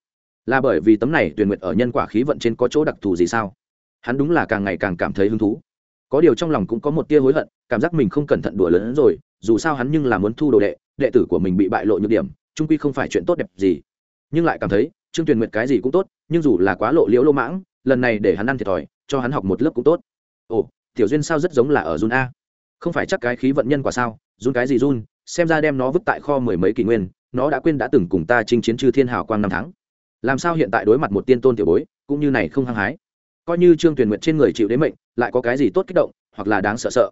Là bởi vì tấm này tuyển nguyện ở nhân quả khí vận trên có chỗ đặc thù gì sao? Hắn đúng là càng ngày càng cảm thấy hứng thú. Có điều trong lòng cũng có một tia hối hận, cảm giác mình không cẩn thận đùa lớn hơn rồi, dù sao hắn nhưng là muốn thu đồ đệ đệ tử của mình bị bại lộ nhược điểm trung quy không phải chuyện tốt đẹp gì. Nhưng lại cảm thấy, trương tuyền nguyện cái gì cũng tốt, nhưng dù là quá lộ liễu lô mãng, lần này để hắn ăn thiệt thòi, cho hắn học một lớp cũng tốt. Ồ, tiểu duyên sao rất giống là ở run a? Không phải chắc cái khí vận nhân quả sao? Run cái gì run xem ra đem nó vứt tại kho mười mấy kỷ nguyên, nó đã quên đã từng cùng ta chinh chiến chư thiên hào quang năm tháng. Làm sao hiện tại đối mặt một tiên tôn tiểu bối, cũng như này không hăng hái coi như trương tuyền nguyện trên người chịu đến mệnh, lại có cái gì tốt kích động, hoặc là đáng sợ sợ.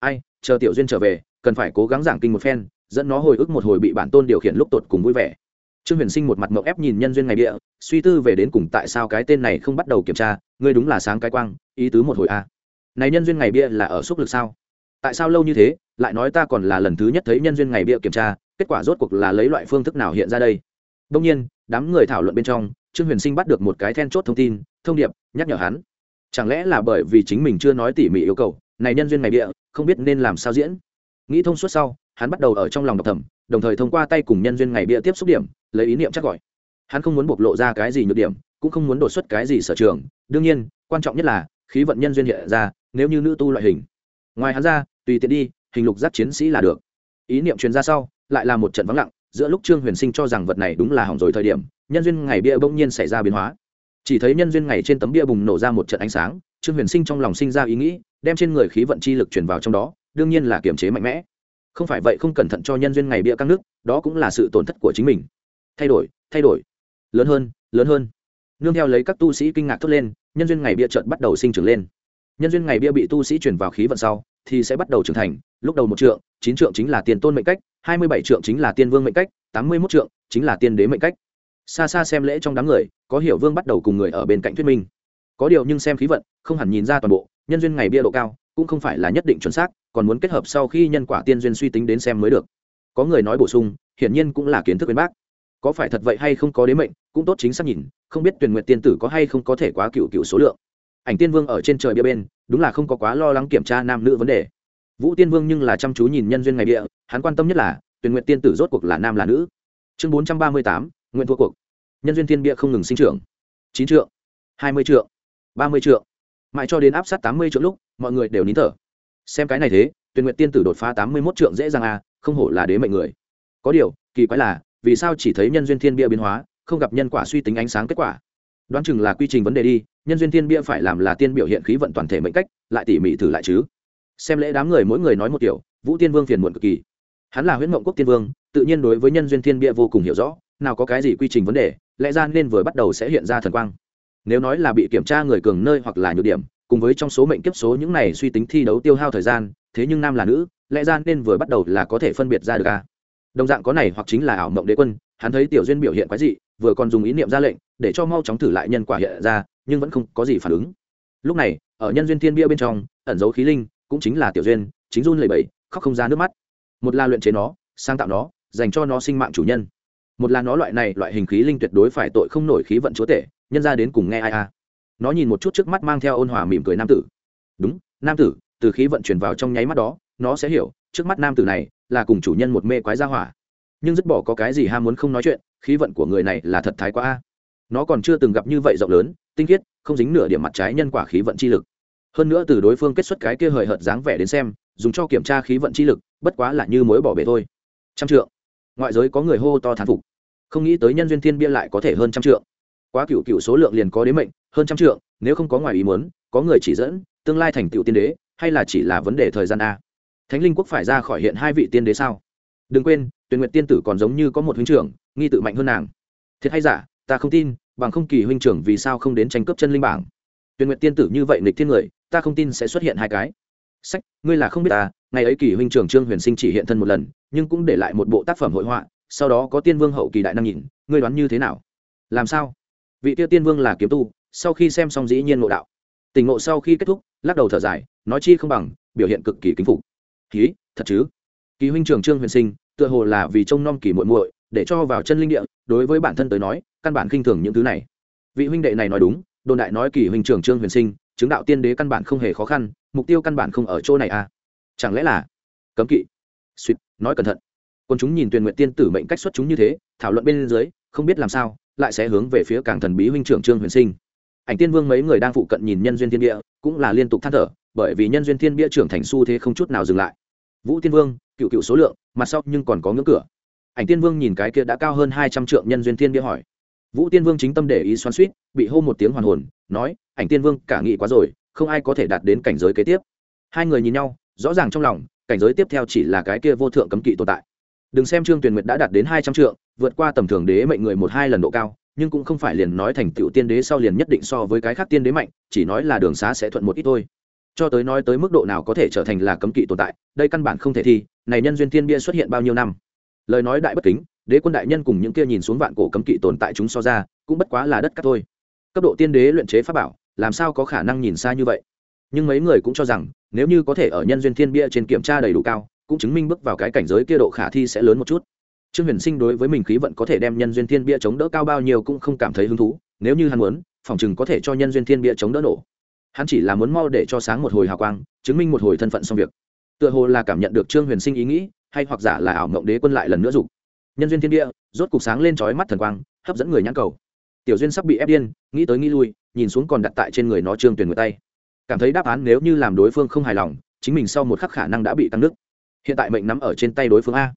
Ai, chờ tiểu duyên trở về, cần phải cố gắng giảng kinh một phen, dẫn nó hồi ức một hồi bị bản tôn điều khiển lúc tột cùng vui vẻ. Trương huyền sinh một mặt mộng ép nhìn nhân duyên ngày địa, suy tư về đến cùng tại sao cái tên này không bắt đầu kiểm tra, ngươi đúng là sáng cái quang, ý tứ một hồi a. À. này nhân duyên ngày bia là ở xúc lực sao? Tại sao lâu như thế, lại nói ta còn là lần thứ nhất thấy nhân duyên ngày bia kiểm tra, kết quả rốt cuộc là lấy loại phương thức nào hiện ra đây? Đông nhiên, đám người thảo luận bên trong trương huyền sinh bắt được một cái then chốt thông tin, thông điệp, nhắc nhở hắn. Chẳng lẽ là bởi vì chính mình chưa nói tỉ mỉ yêu cầu, này nhân duyên ngày bịa, không biết nên làm sao diễn? Nghĩ thông suốt sau, hắn bắt đầu ở trong lòng đọc thầm đồng thời thông qua tay cùng nhân duyên ngày bịa tiếp xúc điểm, lấy ý niệm chắc gọi. Hắn không muốn bộc lộ ra cái gì nhược điểm, cũng không muốn đột xuất cái gì sở trường. Đương nhiên, quan trọng nhất là, khí vận nhân duyên hiện ra, nếu như nữ tu loại hình. Ngoài hắn ra, tùy tiện đi, hình lục giác chiến sĩ là được. Ý niệm truyền ra sau, lại là một trận vắng lặng, giữa lúc trương huyền sinh cho rằng vật này đúng là hỏng rồi thời điểm nhân duyên ngày bia bỗng nhiên xảy ra biến hóa. Chỉ thấy nhân duyên ngày trên tấm bia bùng nổ ra một trận ánh sáng, trương huyền sinh trong lòng sinh ra ý nghĩ, đem trên người khí vận chi lực chuyển vào trong đó, đương nhiên là kiềm chế mạnh mẽ. Không phải vậy không cẩn thận cho nhân duyên ngày bia căng nước, đó cũng là sự tổn thất của chính mình. Thay đổi thay đổi. Lớn hơn lớn hơn. Nương theo lấy các tu sĩ kinh ngạc thốt lên, nhân duyên ngày bia trận bắt đầu sinh trưởng lên. Nhân duyên ngày bia bị tu sĩ chuyển vào khí vận sau, thì sẽ bắt đầu trưởng thành, lúc đầu một trượng, chín trượng chính là tiền tôn mệnh cách, hai mươi bảy trượng chính là tiên vương mệnh cách, tám mươi mốt trượng chính là tiên đế mệnh cách xa xa xem lễ trong đám người, có hiểu vương bắt đầu cùng người ở bên cạnh thuyết minh. Có điều nhưng xem khí vận, không hẳn nhìn ra toàn bộ, nhân duyên ngày bia độ cao, cũng không phải là nhất định chuẩn xác, còn muốn kết hợp sau khi nhân quả tiên duyên suy tính đến xem mới được. Có người nói bổ sung, hiển nhiên cũng là kiến thức bên bác. Có phải thật vậy hay không có đế mệnh, cũng tốt chính xác nhìn, không biết tuyển nguyện tiên tử có hay không có thể quá cựu cựu số lượng. Ảnh tiên vương ở trên trời bia bên, đúng là không có quá lo lắng kiểm tra nam nữ vấn đề. Vũ tiên vương nhưng là chăm chú nhìn nhân duyên ngày địa hắn quan tâm nhất là, tuyển nguyện tiên tử rốt cuộc là nam là nữ. Chương bốn trăm ba mươi tám nguyện thua cuộc. Nhân duyên thiên bia không ngừng sinh trưởng. Chín trượng, hai mươi trượng, ba mươi trượng. Mãi cho đến áp sát tám mươi trượng lúc, mọi người đều nín thở. Xem cái này thế tuyển nguyện tiên tử đột phá tám mươi mốt trượng dễ dàng à không hổ là đế mệnh người. Có điều, kỳ quái là, vì sao chỉ thấy nhân duyên thiên bia biến hóa, không gặp nhân quả suy tính ánh sáng kết quả? Đoán chừng là quy trình vấn đề đi, nhân duyên thiên bia phải làm là tiên biểu hiện khí vận toàn thể mệnh cách, lại tỉ mỉ thử lại chứ. Xem lễ đám người mỗi người nói một kiểu, vũ tiên vương phiền muộn cực kỳ. Hắn là huyễn mộng quốc tiên vương, tự nhiên đối với nhân duyên thiên bia vô cùng hiểu rõ nào có cái gì quy trình vấn đề, lẽ ra nên vừa bắt đầu sẽ hiện ra thần quang. Nếu nói là bị kiểm tra người cường nơi hoặc là nhược điểm, cùng với trong số mệnh kiếp số những này suy tính thi đấu tiêu hao thời gian, thế nhưng nam là nữ, lẽ ra nên vừa bắt đầu là có thể phân biệt ra được a đồng dạng có này hoặc chính là ảo mộng đế quân, hắn thấy tiểu duyên biểu hiện quái dị, vừa còn dùng ý niệm ra lệnh, để cho mau chóng thử lại nhân quả hiện ra, nhưng vẫn không có gì phản ứng. Lúc này, ở nhân duyên thiên bia bên trong, ẩn dấu khí linh, cũng chính là tiểu duyên, chính run lầy bẫy khóc không ra nước mắt. Một là luyện chế nó, sáng tạo nó, dành cho nó sinh mạng chủ nhân một là nó loại này, loại hình khí linh tuyệt đối phải tội không nổi khí vận chúa tể, nhân ra đến cùng nghe ai a nó nhìn một chút trước mắt mang theo ôn hòa mỉm cười nam tử. Đúng, nam tử, từ khí vận chuyển vào trong nháy mắt đó, nó sẽ hiểu, trước mắt nam tử này là cùng chủ nhân một mê quái gia hỏa. Nhưng dứt bỏ có cái gì ham muốn không nói chuyện, khí vận của người này là thật thái quá a. Nó còn chưa từng gặp như vậy rộng lớn, tinh khiết, không dính nửa điểm mặt trái nhân quả khí vận chi lực. Hơn nữa từ đối phương kết xuất cái kia hời hợt dáng vẻ đến xem, dùng cho kiểm tra khí vận chi lực, bất quá là như mối bỏ bể thôi. Trăm trượng. Ngoại giới có người hô to thán phục không nghĩ tới nhân duyên thiên bia lại có thể hơn trăm trượng. Quá cựu cựu số lượng liền có đến mệnh, hơn trăm trượng, nếu không có ngoài ý muốn, có người chỉ dẫn, tương lai thành tựu tiên đế, hay là chỉ là vấn đề thời gian a. Thánh linh quốc phải ra khỏi hiện hai vị tiên đế sao? Đừng quên tuyển nguyện tiên tử còn giống như có một huynh trưởng, nghi tự mạnh hơn nàng. Thiệt hay giả, ta không tin, bằng không kỳ huynh trưởng vì sao không đến tranh cướp chân linh bảng? Tuyển nguyện tiên tử như vậy nghịch thiên người, ta không tin sẽ xuất hiện hai cái. Sách, ngươi là không biết ta, ngày ấy kỳ huynh trưởng trương huyền sinh chỉ hiện thân một lần, nhưng cũng để lại một bộ tác phẩm hội họa sau đó có tiên vương hậu kỳ đại năng nhìn, ngươi đoán như thế nào? Làm sao? Vị tiêu tiên vương là kiếm tu, sau khi xem xong dĩ nhiên ngộ đạo. Tình ngộ sau khi kết thúc, lắc đầu thở dài, nói chi không bằng, biểu hiện cực kỳ kính phục. Ký thật chứ? Kỳ huynh trưởng trương huyền sinh, tựa hồ là vì trông nom kỳ muội muội, để cho vào chân linh địa, đối với bản thân tới nói, căn bản khinh thường những thứ này. Vị huynh đệ này nói đúng, đồn đại nói kỳ huynh trưởng trương huyền sinh, chứng đạo tiên đế căn bản không hề khó khăn, mục tiêu căn bản không ở chỗ này à? Chẳng lẽ là cấm kỵ? Suýt, nói cẩn thận còn chúng nhìn tuyền nguyện tiên tử mệnh cách xuất chúng như thế, thảo luận bên dưới, không biết làm sao, lại sẽ hướng về phía càng thần bí huynh trưởng trương huyền sinh. Ảnh tiên vương mấy người đang phụ cận nhìn nhân duyên thiên địa cũng là liên tục than thở, bởi vì nhân duyên thiên bia trưởng thành xu thế không chút nào dừng lại. Vũ tiên vương, cựu cựu số lượng, mặt sau nhưng còn có ngưỡng cửa. Ảnh tiên vương nhìn cái kia đã cao hơn hai trăm trượng nhân duyên thiên bia hỏi. Vũ tiên vương chính tâm để ý xoắn suýt bị hô một tiếng hoàn hồn, nói, ảnh tiên vương, cả nghị quá rồi, không ai có thể đạt đến cảnh giới kế tiếp. Hai người nhìn nhau, rõ ràng trong lòng, cảnh giới tiếp theo chỉ là cái kia vô thượng cấm kỵ tồn tại đừng xem trương tuyền nguyệt đã đạt đến hai trăm trượng, vượt qua tầm thường đế mệnh người một hai lần độ cao, nhưng cũng không phải liền nói thành tựu tiên đế sau liền nhất định so với cái khác tiên đế mạnh, chỉ nói là đường xá sẽ thuận một ít thôi. Cho tới nói tới mức độ nào có thể trở thành là cấm kỵ tồn tại, đây căn bản không thể thi, này nhân duyên thiên bia xuất hiện bao nhiêu năm? Lời nói đại bất kính, đế quân đại nhân cùng những kia nhìn xuống vạn cổ cấm kỵ tồn tại chúng so ra, cũng bất quá là đất cát thôi. Cấp độ tiên đế luyện chế pháp bảo, làm sao có khả năng nhìn xa như vậy? Nhưng mấy người cũng cho rằng, nếu như có thể ở nhân duyên thiên bia trên kiểm tra đầy đủ cao cũng chứng minh bước vào cái cảnh giới kia độ khả thi sẽ lớn một chút. Trương huyền sinh đối với mình khí vận có thể đem nhân duyên thiên bia chống đỡ cao bao nhiêu cũng không cảm thấy hứng thú, nếu như hắn muốn, phòng chừng có thể cho nhân duyên thiên bia chống đỡ nổ. Hắn chỉ là muốn mau để cho sáng một hồi hào quang, chứng minh một hồi thân phận xong việc. Tựa hồ là cảm nhận được trương huyền sinh ý nghĩ, hay hoặc giả là ảo mộng đế quân lại lần nữa dục. Nhân duyên thiên địa rốt cục sáng lên trói mắt thần quang, hấp dẫn người nhãn cầu. Tiểu duyên sắp bị ép điên, nghĩ tới nghĩ lui, nhìn xuống còn đặt tại trên người nó trương tuyển người tay. Cảm thấy đáp án nếu như làm đối phương không hài lòng, chính mình sau một khắc khả năng đã bị tăng nước hiện tại mệnh nắm ở trên tay đối phương a.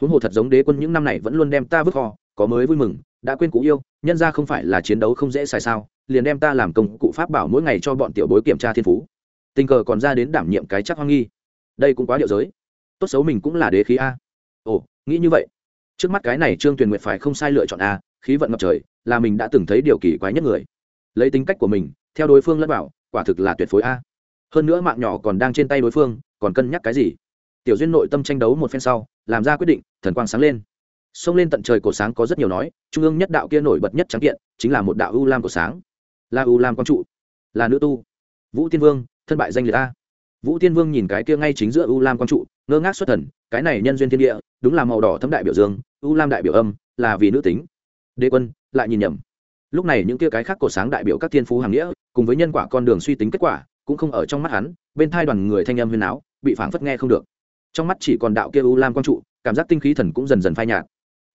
Huống hồ thật giống đế quân những năm này vẫn luôn đem ta vứt kho, có mới vui mừng, đã quên cũ yêu, nhân ra không phải là chiến đấu không dễ xài sao, liền đem ta làm công cụ pháp bảo mỗi ngày cho bọn tiểu bối kiểm tra thiên phú. Tình cờ còn ra đến đảm nhiệm cái chắc hoang nghi. Đây cũng quá điệu giới. Tốt xấu mình cũng là đế khí a. Ồ, nghĩ như vậy. Trước mắt cái này trương tuyền nguyệt phải không sai lựa chọn a, khí vận ngập trời, là mình đã từng thấy điều kỳ quái nhất người. Lấy tính cách của mình, theo đối phương lẫn bảo quả thực là tuyệt phối a. Hơn nữa mạng nhỏ còn đang trên tay đối phương, còn cân nhắc cái gì? Tiểu duyên nội tâm tranh đấu một phen sau, làm ra quyết định, thần quang sáng lên. Xông lên tận trời cổ sáng có rất nhiều nói, trung ương nhất đạo kia nổi bật nhất trắng kiện, chính là một đạo u lam cổ sáng. Là u lam quang trụ, là nữ tu. Vũ tiên vương, thân bại danh liệt a. Vũ tiên vương nhìn cái kia ngay chính giữa u lam quang trụ, ngơ ngác xuất thần, cái này nhân duyên thiên địa, đúng là màu đỏ thâm đại biểu dương, u lam đại biểu âm, là vì nữ tính. Đế quân, lại nhìn nhầm. Lúc này những kia cái khác cổ sáng đại biểu các thiên phú hàng nghĩa, cùng với nhân quả con đường suy tính kết quả, cũng không ở trong mắt hắn, bên thai đoàn người thanh âm huyền áo bị phảng phất nghe không được trong mắt chỉ còn đạo kia u lam quang trụ, cảm giác tinh khí thần cũng dần dần phai nhạt.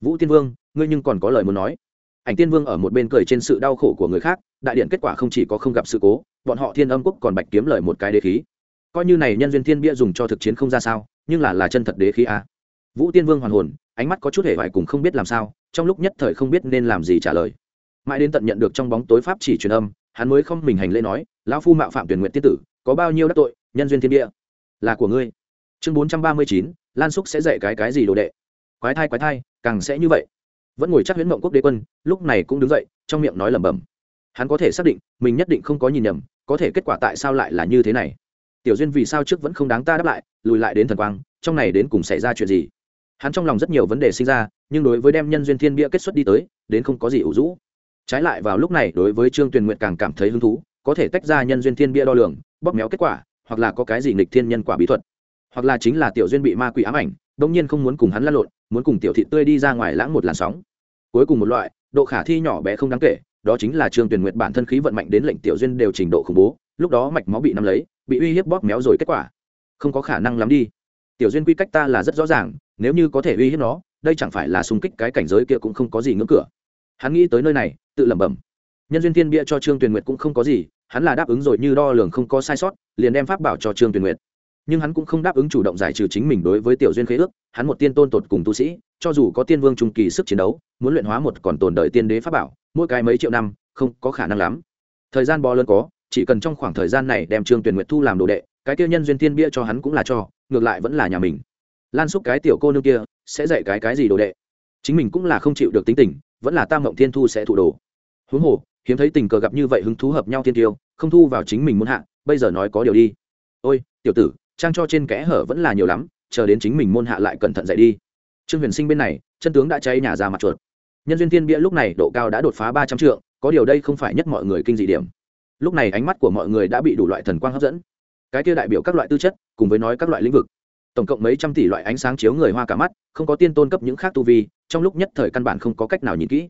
Vũ tiên vương, ngươi nhưng còn có lời muốn nói. Ảnh tiên vương ở một bên cười trên sự đau khổ của người khác, đại điện kết quả không chỉ có không gặp sự cố, bọn họ thiên âm quốc còn bạch kiếm lời một cái đế khí. Coi như này nhân duyên thiên bia dùng cho thực chiến không ra sao, nhưng là là chân thật đế khí a vũ tiên vương hoàn hồn, ánh mắt có chút hề vải cùng không biết làm sao, trong lúc nhất thời không biết nên làm gì trả lời. Mãi đến tận nhận được trong bóng tối pháp chỉ truyền âm, hắn mới không mình hành lễ nói, lão phu mạo phạm tuyển nguyện tiên tử, có bao nhiêu đắc tội, nhân duyên thiên địa là của ngươi chương bốn trăm ba mươi chín, lan xúc sẽ dạy cái cái gì đồ đệ? Quái thai quái thai, càng sẽ như vậy. Vẫn ngồi chắc huyễn mộng quốc đế quân, lúc này cũng đứng dậy, trong miệng nói lẩm bẩm. Hắn có thể xác định, mình nhất định không có nhìn nhầm, có thể kết quả tại sao lại là như thế này? Tiểu duyên vì sao trước vẫn không đáng ta đáp lại, lùi lại đến thần quang, trong này đến cùng xảy ra chuyện gì? Hắn trong lòng rất nhiều vấn đề sinh ra, nhưng đối với đem nhân duyên thiên bia kết xuất đi tới, đến không có gì ủ rũ. Trái lại vào lúc này, đối với trương tuyền nguyện càng cảm thấy hứng thú, có thể tách ra nhân duyên thiên bia đo lường, bóp méo kết quả, hoặc là có cái gì nghịch thiên nhân quả bí thuật hoặc là chính là tiểu duyên bị ma quỷ ám ảnh đông nhiên không muốn cùng hắn lăn lộn, muốn cùng tiểu thị tươi đi ra ngoài lãng một làn sóng. Cuối cùng một loại, độ khả thi nhỏ bé không đáng kể, đó chính là trương tuyền nguyệt bản thân khí vận mạnh đến lệnh tiểu duyên đều trình độ khủng bố, lúc đó mạch máu bị nắm lấy, bị uy hiếp bóp méo rồi kết quả. Không có khả năng lắm đi. Tiểu duyên quy cách ta là rất rõ ràng, nếu như có thể uy hiếp nó, đây chẳng phải là xung kích cái cảnh giới kia cũng không có gì ngưỡng cửa. Hắn nghĩ tới nơi này, tự lẩm bẩm. Nhân duyên thiên bia cho trương tuyền nguyệt cũng không có gì, hắn là đáp ứng rồi như đo lường không có sai sót, liền đem pháp bảo cho trương tuyền nguyệt nhưng hắn cũng không đáp ứng chủ động giải trừ chính mình đối với tiểu duyên khế ước, hắn một tiên tôn tột cùng tu sĩ, cho dù có tiên vương trung kỳ sức chiến đấu, muốn luyện hóa một còn tồn đợi tiên đế pháp bảo, mỗi cái mấy triệu năm, không có khả năng lắm. Thời gian bò lớn có, chỉ cần trong khoảng thời gian này đem trương tuyển nguyệt thu làm đồ đệ, cái kia nhân duyên tiên bia cho hắn cũng là cho, ngược lại vẫn là nhà mình. Lan xúc cái tiểu cô nương kia, sẽ dạy cái cái gì đồ đệ? Chính mình cũng là không chịu được tính tình, vẫn là tam mộng thiên thu sẽ thụ đồ. Huống hồ, hiếm thấy tình cờ gặp như vậy hứng thú hợp nhau thiên tiêu, không thu vào chính mình muốn hạ, bây giờ nói có điều đi. Ôi, tiểu tử trang cho trên kẽ hở vẫn là nhiều lắm, chờ đến chính mình môn hạ lại cẩn thận dạy đi. Trương huyền sinh bên này, chân tướng đã cháy nhà ra mặt chuột. Nhân duyên thiên bia lúc này độ cao đã đột phá ba trăm trượng, có điều đây không phải nhất mọi người kinh dị điểm. Lúc này ánh mắt của mọi người đã bị đủ loại thần quang hấp dẫn. Cái kia đại biểu các loại tư chất, cùng với nói các loại lĩnh vực. Tổng cộng mấy trăm tỷ loại ánh sáng chiếu người hoa cả mắt, không có tiên tôn cấp những khác tu vi, trong lúc nhất thời căn bản không có cách nào nhìn kỹ.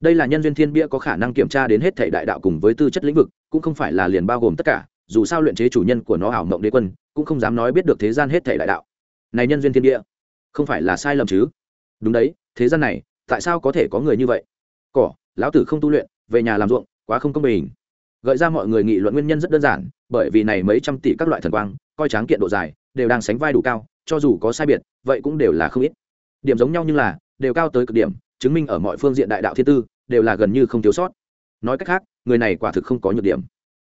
Đây là nhân duyên thiên bia có khả năng kiểm tra đến hết thể đại đạo cùng với tư chất lĩnh vực, cũng không phải là liền bao gồm tất cả dù sao luyện chế chủ nhân của nó ảo mộng đế quân, cũng không dám nói biết được thế gian hết thể đại đạo. Này nhân duyên thiên địa, không phải là sai lầm chứ? Đúng đấy, thế gian này, tại sao có thể có người như vậy? Cỏ, lão tử không tu luyện, về nhà làm ruộng, quá không công bình. Gợi ra mọi người nghị luận nguyên nhân rất đơn giản, bởi vì này mấy trăm tỷ các loại thần quang, coi tráng kiện độ dài, đều đang sánh vai đủ cao, cho dù có sai biệt, vậy cũng đều là không ít. Điểm giống nhau như là, đều cao tới cực điểm, chứng minh ở mọi phương diện đại đạo thiên tư, đều là gần như không thiếu sót. Nói cách khác, người này quả thực không có nhược điểm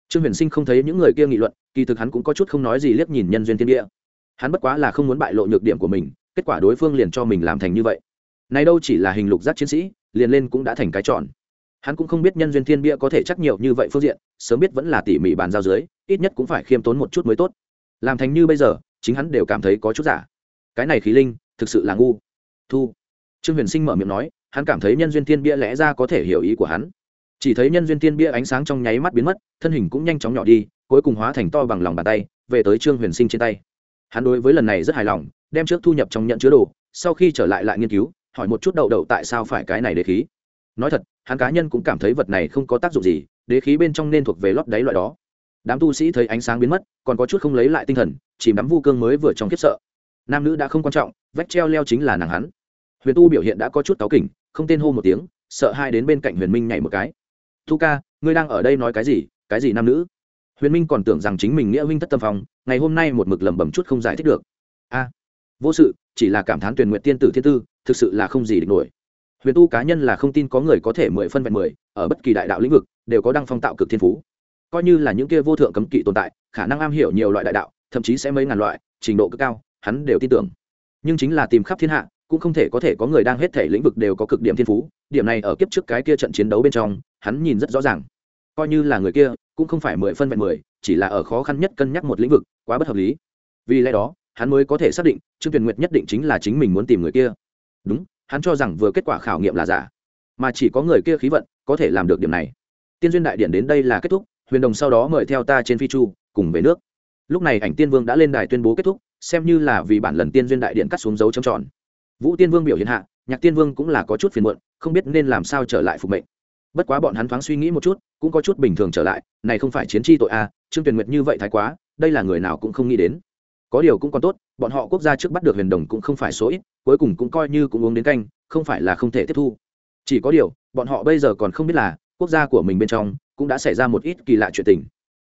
trương huyền sinh không thấy những người kia nghị luận, kỳ thực hắn cũng có chút không nói gì liếc nhìn nhân duyên thiên địa. Hắn bất quá là không muốn bại lộ nhược điểm của mình, kết quả đối phương liền cho mình làm thành như vậy. Nay đâu chỉ là hình lục giác chiến sĩ, liền lên cũng đã thành cái tròn. Hắn cũng không biết nhân duyên thiên bia có thể chắc nhiều như vậy phương diện, sớm biết vẫn là tỉ mỉ bàn giao dưới, ít nhất cũng phải khiêm tốn một chút mới tốt. Làm thành như bây giờ, chính hắn đều cảm thấy có chút giả. Cái này khí linh, thực sự là ngu. Thu. Trương huyền sinh mở miệng nói, hắn cảm thấy nhân duyên thiên bia lẽ ra có thể hiểu ý của hắn chỉ thấy nhân duyên tiên bia ánh sáng trong nháy mắt biến mất, thân hình cũng nhanh chóng nhỏ đi, cuối cùng hóa thành to bằng lòng bàn tay, về tới trương huyền sinh trên tay. Hắn đối với lần này rất hài lòng, đem trước thu nhập trong nhận chứa đồ, sau khi trở lại lại nghiên cứu, hỏi một chút đậu đậu tại sao phải cái này đế khí. Nói thật, hắn cá nhân cũng cảm thấy vật này không có tác dụng gì, đế khí bên trong nên thuộc về lót đáy loại đó. Đám tu sĩ thấy ánh sáng biến mất, còn có chút không lấy lại tinh thần, chìm đắm vu cương mới vừa trong khiếp sợ. Nam nữ đã không quan trọng, vách treo leo chính là nàng hắn. Huyền tu biểu hiện đã có chút táo kỉnh, không tên hô một tiếng, sợ hai đến bên cạnh huyền minh nhảy một cái thu ca, ngươi đang ở đây nói cái gì? Cái gì nam nữ? Huyền minh còn tưởng rằng chính mình nghĩa huynh thất tâm phong, ngày hôm nay một mực lẩm bẩm chút không giải thích được. A, vô sự, chỉ là cảm thán tuyển nguyện tiên tử thiên tư, thực sự là không gì địch nổi. Huyền tu cá nhân là không tin có người có thể mười phân vẹn mười, ở bất kỳ đại đạo lĩnh vực, đều có đăng phong tạo cực thiên phú. Coi như là những kia vô thượng cấm kỵ tồn tại, khả năng am hiểu nhiều loại đại đạo, thậm chí sẽ mấy ngàn loại, trình độ cực cao, hắn đều tin tưởng. Nhưng chính là tìm khắp thiên hạ cũng không thể có thể có người đang hết thể lĩnh vực đều có cực điểm thiên phú, điểm này ở kiếp trước cái kia trận chiến đấu bên trong, hắn nhìn rất rõ ràng. Coi như là người kia, cũng không phải mười phân vẹn mười, chỉ là ở khó khăn nhất cân nhắc một lĩnh vực, quá bất hợp lý. Vì lẽ đó, hắn mới có thể xác định, trương tuyền nguyệt nhất định chính là chính mình muốn tìm người kia. Đúng, hắn cho rằng vừa kết quả khảo nghiệm là giả, mà chỉ có người kia khí vận có thể làm được điểm này. Tiên duyên đại điện đến đây là kết thúc, huyền đồng sau đó mời theo ta trên phi chu, cùng về nước. Lúc này ảnh tiên vương đã lên đài tuyên bố kết thúc, xem như là vì bản lần tiên duyên đại điện cắt xuống dấu trầm tròn vũ tiên vương biểu hiện hạ nhạc tiên vương cũng là có chút phiền muộn không biết nên làm sao trở lại phục mệnh. Bất quá bọn hắn thoáng suy nghĩ một chút cũng có chút bình thường trở lại này không phải chiến tri tội a à, trương tuyền nguyệt như vậy thái quá đây là người nào cũng không nghĩ đến. Có điều cũng còn tốt bọn họ quốc gia trước bắt được huyền đồng cũng không phải số ít cuối cùng cũng coi như cũng uống đến canh không phải là không thể tiếp thu. Chỉ có điều bọn họ bây giờ còn không biết là quốc gia của mình bên trong cũng đã xảy ra một ít kỳ lạ chuyện tình.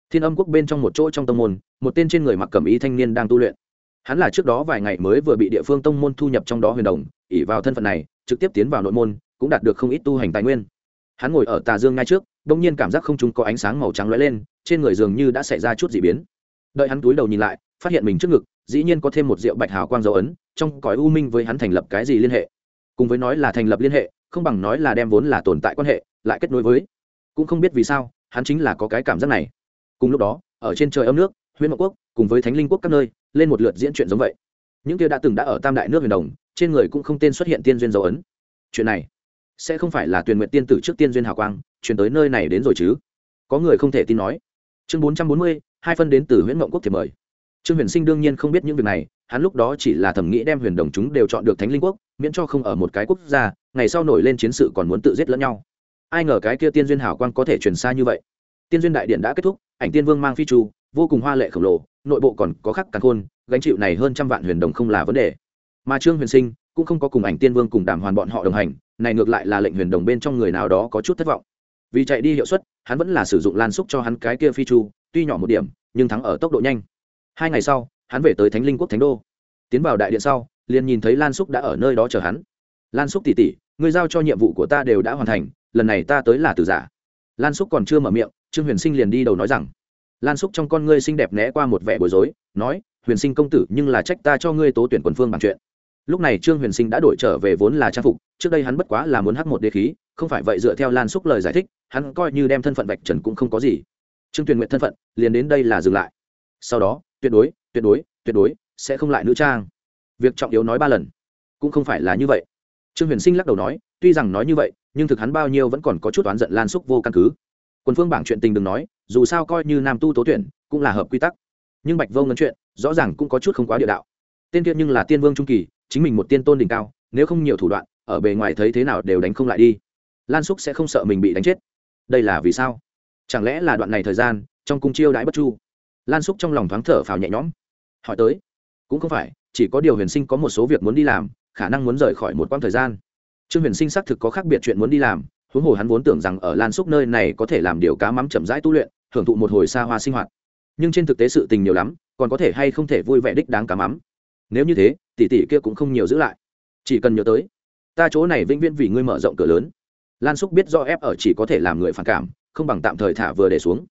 Thiên âm quốc bên trong một chỗ trong tông môn một tên trên người mặc cẩm ý thanh niên đang tu luyện hắn là trước đó vài ngày mới vừa bị địa phương tông môn thu nhập trong đó huyền đồng ỉ vào thân phận này, trực tiếp tiến vào nội môn, cũng đạt được không ít tu hành tài nguyên. Hắn ngồi ở tà dương ngay trước, đông nhiên cảm giác không chúng có ánh sáng màu trắng lóe lên, trên người dường như đã xảy ra chút d ị biến. Đợi hắn túi đầu nhìn lại, phát hiện mình trước ngực, dĩ nhiên có thêm một rượu bạch hào quang dấu ấn, trong cõi u minh với hắn thành lập cái gì liên hệ? Cùng với nói là thành lập liên hệ, không bằng nói là đem vốn là tồn tại quan hệ, lại kết nối với. Cũng không biết vì sao, hắn chính là có cái cảm giác này. Cùng lúc đó, ở trên trời âm nước huyện mậu quốc cùng với thánh linh quốc các nơi, lên một lượt diễn chuyện giống vậy. Những kia đã từng đã ở tam đại nước huyền đồng, trên người cũng không tên xuất hiện tiên duyên dấu ấn. Chuyện này sẽ không phải là tuyển nguyện tiên tử trước tiên duyên hào quang, chuyển tới nơi này đến rồi chứ? Có người không thể tin nói. Chương bốn trăm bốn mươi, hai phân đến từ huyện mộng quốc thì mời. Trương huyền sinh đương nhiên không biết những việc này, hắn lúc đó chỉ là thầm nghĩ đem huyền đồng chúng đều chọn được thánh linh quốc, miễn cho không ở một cái quốc gia, ngày sau nổi lên chiến sự còn muốn tự giết lẫn nhau. Ai ngờ cái kia tiên duyên hào quang có thể truyền xa như vậy. Tiên duyên đại điện đã kết thúc, ảnh tiên vương mang phi chu vô cùng hoa lệ khổng lồ nội bộ còn có khắc càng khôn, gánh chịu này hơn trăm vạn huyền đồng không là vấn đề. Mà trương huyền sinh cũng không có cùng ảnh tiên vương cùng đàm hoàn bọn họ đồng hành, này ngược lại là lệnh huyền đồng bên trong người nào đó có chút thất vọng. Vì chạy đi hiệu suất, hắn vẫn là sử dụng lan xúc cho hắn cái kia phi chu, tuy nhỏ một điểm, nhưng thắng ở tốc độ nhanh. Hai ngày sau, hắn về tới thánh linh quốc thánh đô. Tiến vào đại điện sau, liền nhìn thấy lan xúc đã ở nơi đó chờ hắn. Lan xúc tỉ tỉ người giao cho nhiệm vụ của ta đều đã hoàn thành, lần này ta tới là từ giả. Lan xúc còn chưa mở miệng, trương huyền sinh liền đi đầu nói rằng lan xúc trong con ngươi xinh đẹp né qua một vẻ bối rối, nói, huyền sinh công tử, nhưng là trách ta cho ngươi tố tuyển quần phương bằng chuyện. Lúc này trương huyền sinh đã đổi trở về vốn là trang phục, trước đây hắn bất quá là muốn hắc một đế khí, không phải vậy dựa theo lan xúc lời giải thích, hắn coi như đem thân phận vạch trần cũng không có gì. Trương tuyền nguyện thân phận, liền đến đây là dừng lại. Sau đó, tuyệt đối tuyệt đối tuyệt đối, sẽ không lại nữ trang. Việc trọng yếu nói ba lần, cũng không phải là như vậy. Trương huyền sinh lắc đầu nói, tuy rằng nói như vậy, nhưng thực hắn bao nhiêu vẫn còn có chút oán giận lan xúc vô căn cứ. Quân phương bảng chuyện tình đừng nói dù sao coi như nam tu tố tuyển cũng là hợp quy tắc. Nhưng bạch vô ngấn chuyện, rõ ràng cũng có chút không quá địa đạo. Tên kia nhưng là tiên vương trung kỳ, chính mình một tiên tôn đỉnh cao, nếu không nhiều thủ đoạn, ở bề ngoài thấy thế nào đều đánh không lại đi. Lan xúc sẽ không sợ mình bị đánh chết. Đây là vì sao? Chẳng lẽ là đoạn này thời gian, trong cung chiêu đãi bất chu? Lan xúc trong lòng thoáng thở phào nhẹ nhõm. Hỏi tới, cũng không phải, chỉ có điều huyền sinh có một số việc muốn đi làm, khả năng muốn rời khỏi một quãng thời gian. Trương huyền sinh xác thực có khác biệt chuyện muốn đi làm huống hồ hắn vốn tưởng rằng ở lan xúc nơi này có thể làm điều cá mắm chậm rãi tu luyện hưởng thụ một hồi xa hoa sinh hoạt. Nhưng trên thực tế sự tình nhiều lắm, còn có thể hay không thể vui vẻ đích đáng cá mắm. Nếu như thế, tỷ tỷ kia cũng không nhiều giữ lại. Chỉ cần nhớ tới, ta chỗ này vĩnh viễn vì ngươi mở rộng cửa lớn. Lan xúc biết do ép ở chỉ có thể làm người phản cảm, không bằng tạm thời thả vừa để xuống.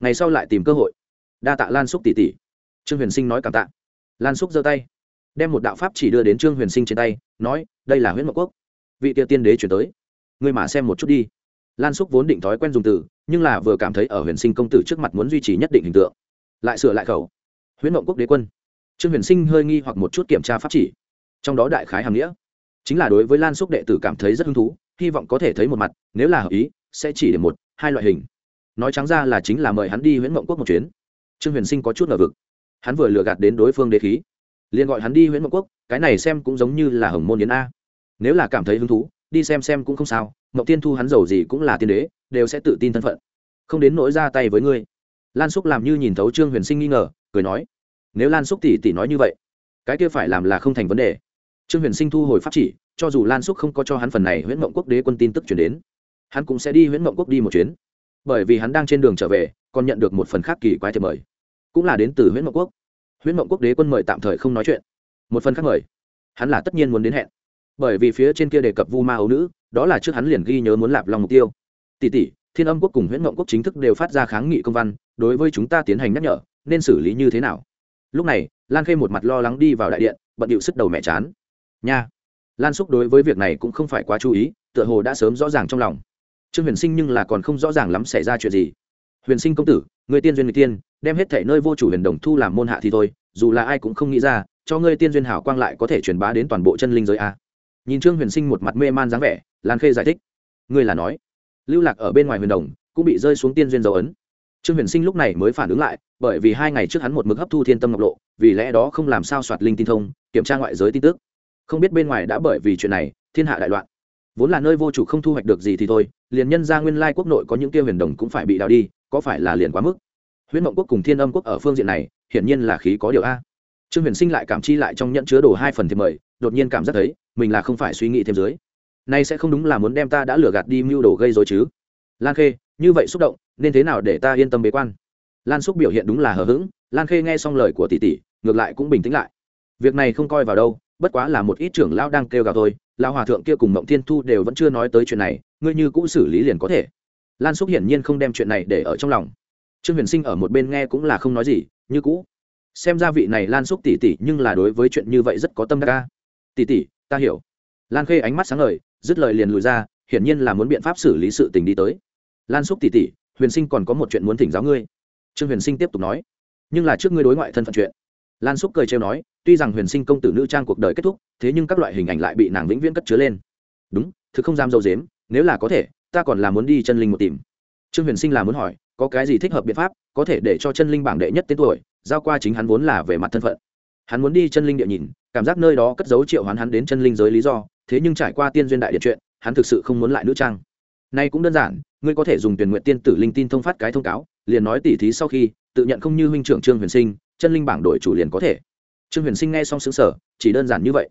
Ngày sau lại tìm cơ hội. Đa tạ lan xúc tỷ tỷ. Trương huyền sinh nói cảm tạ. Lan xúc giơ tay, đem một đạo pháp chỉ đưa đến trương huyền sinh trên tay, nói, đây là huyễn mộc quốc. Vị tiêu tiên đế chuyển tới ngươi mà xem một chút đi. Lan xúc vốn định thói quen dùng từ, nhưng là vừa cảm thấy ở huyền sinh công tử trước mặt muốn duy trì nhất định hình tượng. Lại sửa lại khẩu. Huyễn mộng quốc đế quân. Trương huyền sinh hơi nghi hoặc một chút kiểm tra pháp chỉ. Trong đó đại khái hàm nghĩa. Chính là đối với lan xúc đệ tử cảm thấy rất hứng thú, hy vọng có thể thấy một mặt, nếu là hợp ý, sẽ chỉ để một, hai loại hình. Nói trắng ra là chính là mời hắn đi huyễn mộng quốc một chuyến. Trương huyền sinh có chút ngờ vực. Hắn vừa lừa gạt đến đối phương đế khí. Liền gọi hắn đi huyễn mộng quốc, cái này xem cũng giống như là hồng môn yến a. Nếu là cảm thấy hứng thú đi xem xem cũng không sao mậu tiên thu hắn giàu gì cũng là tiên đế, đều sẽ tự tin thân phận. Không đến nỗi ra tay với ngươi. Lan xúc làm như nhìn thấu trương huyền sinh nghi ngờ, cười nói, nếu lan xúc tỷ tỷ nói như vậy, cái kia phải làm là không thành vấn đề. Trương huyền sinh thu hồi pháp chỉ, cho dù lan xúc không có cho hắn phần này huyễn mộng quốc đế quân tin tức chuyển đến, hắn cũng sẽ đi huyễn mộng quốc đi một chuyến. Bởi vì hắn đang trên đường trở về, còn nhận được một phần khác kỳ quái thiệp mời. Cũng là đến từ huyễn mộng quốc. Huyễn mộng quốc đế quân mời tạm thời không nói chuyện. Một phần khác mời. Hắn là tất nhiên muốn đến hẹn bởi vì phía trên kia đề cập vu ma ấu nữ, đó là trước hắn liền ghi nhớ muốn lạp lòng mục tiêu. Tỷ tỷ, thiên âm quốc cùng huyễn mộng quốc chính thức đều phát ra kháng nghị công văn, đối với chúng ta tiến hành nhắc nhở, nên xử lý như thế nào? Lúc này, lan khê một mặt lo lắng đi vào đại điện, bận điệu sức đầu mẹ chán. Nha! Lan xúc đối với việc này cũng không phải quá chú ý, tựa hồ đã sớm rõ ràng trong lòng. Trương huyền sinh nhưng là còn không rõ ràng lắm xảy ra chuyện gì. Huyền sinh công tử, người tiên duyên người tiên, đem hết thể nơi vô chủ huyền đồng thu làm môn hạ thì thôi, dù là ai cũng không nghĩ ra, cho ngươi tiên duyên hảo quang lại có thể truyền bá đến toàn bộ chân linh giới a nhìn trương huyền sinh một mặt mê man dáng vẻ, lan khê giải thích. Ngươi là nói, lưu lạc ở bên ngoài huyền đồng, cũng bị rơi xuống tiên duyên dấu ấn. Trương huyền sinh lúc này mới phản ứng lại, bởi vì hai ngày trước hắn một mực hấp thu thiên tâm ngọc lộ, vì lẽ đó không làm sao soạt linh tin thông, kiểm tra ngoại giới tin tức. Không biết bên ngoài đã bởi vì chuyện này, thiên hạ đại loạn. Vốn là nơi vô chủ không thu hoạch được gì thì thôi, liền nhân ra nguyên lai quốc nội có những kia huyền đồng cũng phải bị đào đi, có phải là liền quá mức? Huyễn mộng quốc cùng thiên âm quốc ở phương diện này, hiển nhiên là khí có điều a. Trương huyền sinh lại cảm chi lại trong nhận chứa đồ hai phần thì mời, đột nhiên cảm giác thấy mình là không phải suy nghĩ thêm dưới. Nay sẽ không đúng là muốn đem ta đã lừa gạt đi mưu đồ gây dối chứ. Lan khê, như vậy xúc động, nên thế nào để ta yên tâm bế quan? Lan xúc biểu hiện đúng là hờ hững, lan khê nghe xong lời của tỷ tỷ, ngược lại cũng bình tĩnh lại. Việc này không coi vào đâu, bất quá là một ít trưởng lão đang kêu gào thôi, lão hòa thượng kia cùng mộng thiên thu đều vẫn chưa nói tới chuyện này, ngươi như cũ xử lý liền có thể. Lan xúc hiển nhiên không đem chuyện này để ở trong lòng. Trương huyền sinh ở một bên nghe cũng là không nói gì, như cũ. Xem ra vị này lan xúc tỉ tỉ nhưng là đối với chuyện như vậy rất có tâm đắc ca tỉ tỉ ta hiểu. Lan khê ánh mắt sáng ngời, dứt lời liền lùi ra, hiển nhiên là muốn biện pháp xử lý sự tình đi tới. Lan xúc tỉ tỉ huyền sinh còn có một chuyện muốn thỉnh giáo ngươi. Trương huyền sinh tiếp tục nói, nhưng là trước ngươi đối ngoại thân phận chuyện. Lan xúc cười trêu nói, tuy rằng huyền sinh công tử nữ trang cuộc đời kết thúc, thế nhưng các loại hình ảnh lại bị nàng vĩnh viễn cất chứa lên. Đúng thứ không dám dâu dếm, nếu là có thể, ta còn là muốn đi chân linh một tìm. Trương huyền sinh là muốn hỏi, có cái gì thích hợp biện pháp, có thể để cho chân linh bảng đệ nhất tên tuổi, giao qua chính hắn vốn là về mặt thân phận hắn muốn đi chân linh địa nhìn, cảm giác nơi đó cất giấu triệu hoán hắn đến chân linh giới lý do, thế nhưng trải qua tiên duyên đại điện chuyện, hắn thực sự không muốn lại nữ trang. Nay cũng đơn giản, ngươi có thể dùng tuyển nguyện tiên tử linh tin thông phát cái thông cáo, liền nói tỉ thí sau khi, tự nhận không như huynh trưởng trương huyền sinh, chân linh bảng đổi chủ liền có thể. Trương huyền sinh nghe xong xứng sở chỉ đơn giản như vậy.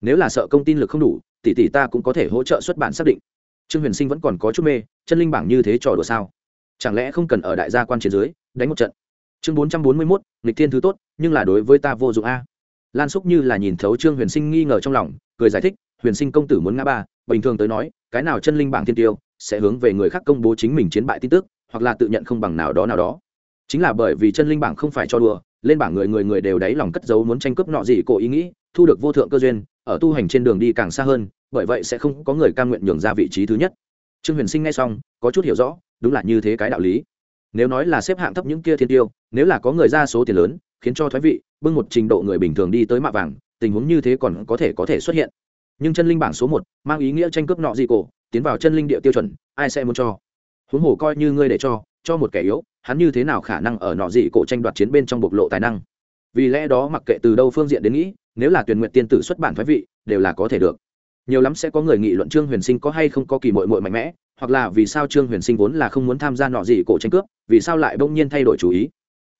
Nếu là sợ công tin lực không đủ tỷ tỷ ta cũng có thể hỗ trợ xuất bản xác định. Trương huyền sinh vẫn còn có chút mê, chân linh bảng như thế trò đùa sao? Chẳng lẽ không cần ở đại gia quan chiến dưới, đánh một trận? Chương bốn trăm bốn mươi mốt, nghịch thiên thứ tốt, nhưng là đối với ta vô dụng a. Lan xúc như là nhìn thấu trương huyền sinh nghi ngờ trong lòng, cười giải thích, huyền sinh công tử muốn ngã ba, bình thường tới nói, cái nào chân linh bảng thiên tiêu sẽ hướng về người khác công bố chính mình chiến bại tin tức, hoặc là tự nhận không bằng nào đó nào đó. Chính là bởi vì chân linh bảng không phải cho đùa, lên bảng người người người đều đáy lòng cất giấu muốn tranh cướp nọ gì cổ ý nghĩ, thu được vô thượng cơ duyên, ở tu hành trên đường đi càng xa hơn, bởi vậy sẽ không có người cam nguyện nhường ra vị trí thứ nhất. Trương huyền sinh nghe xong, có chút hiểu rõ, đúng là như thế cái đạo lý. Nếu nói là xếp hạng thấp những kia thiên tiêu nếu là có người ra số tiền lớn, khiến cho thoái vị, bưng một trình độ người bình thường đi tới mạ vàng, tình huống như thế còn có thể có thể xuất hiện. Nhưng chân linh bảng số một mang ý nghĩa tranh cướp nọ gì cổ, tiến vào chân linh địa tiêu chuẩn, ai sẽ muốn cho? Huống hồ coi như ngươi để cho cho một kẻ yếu, hắn như thế nào khả năng ở nọ gì cổ tranh đoạt chiến bên trong bộc lộ tài năng? Vì lẽ đó mặc kệ từ đâu phương diện đến nghĩ, nếu là tuyển nguyện tiên tử xuất bản thoái vị, đều là có thể được. Nhiều lắm sẽ có người nghị luận trương huyền sinh có hay không có kỳ mội mội mạnh mẽ, hoặc là vì sao trương huyền sinh vốn là không muốn tham gia nọ gì cổ tranh cướp, vì sao lại bỗng nhiên thay đổi chủ ý?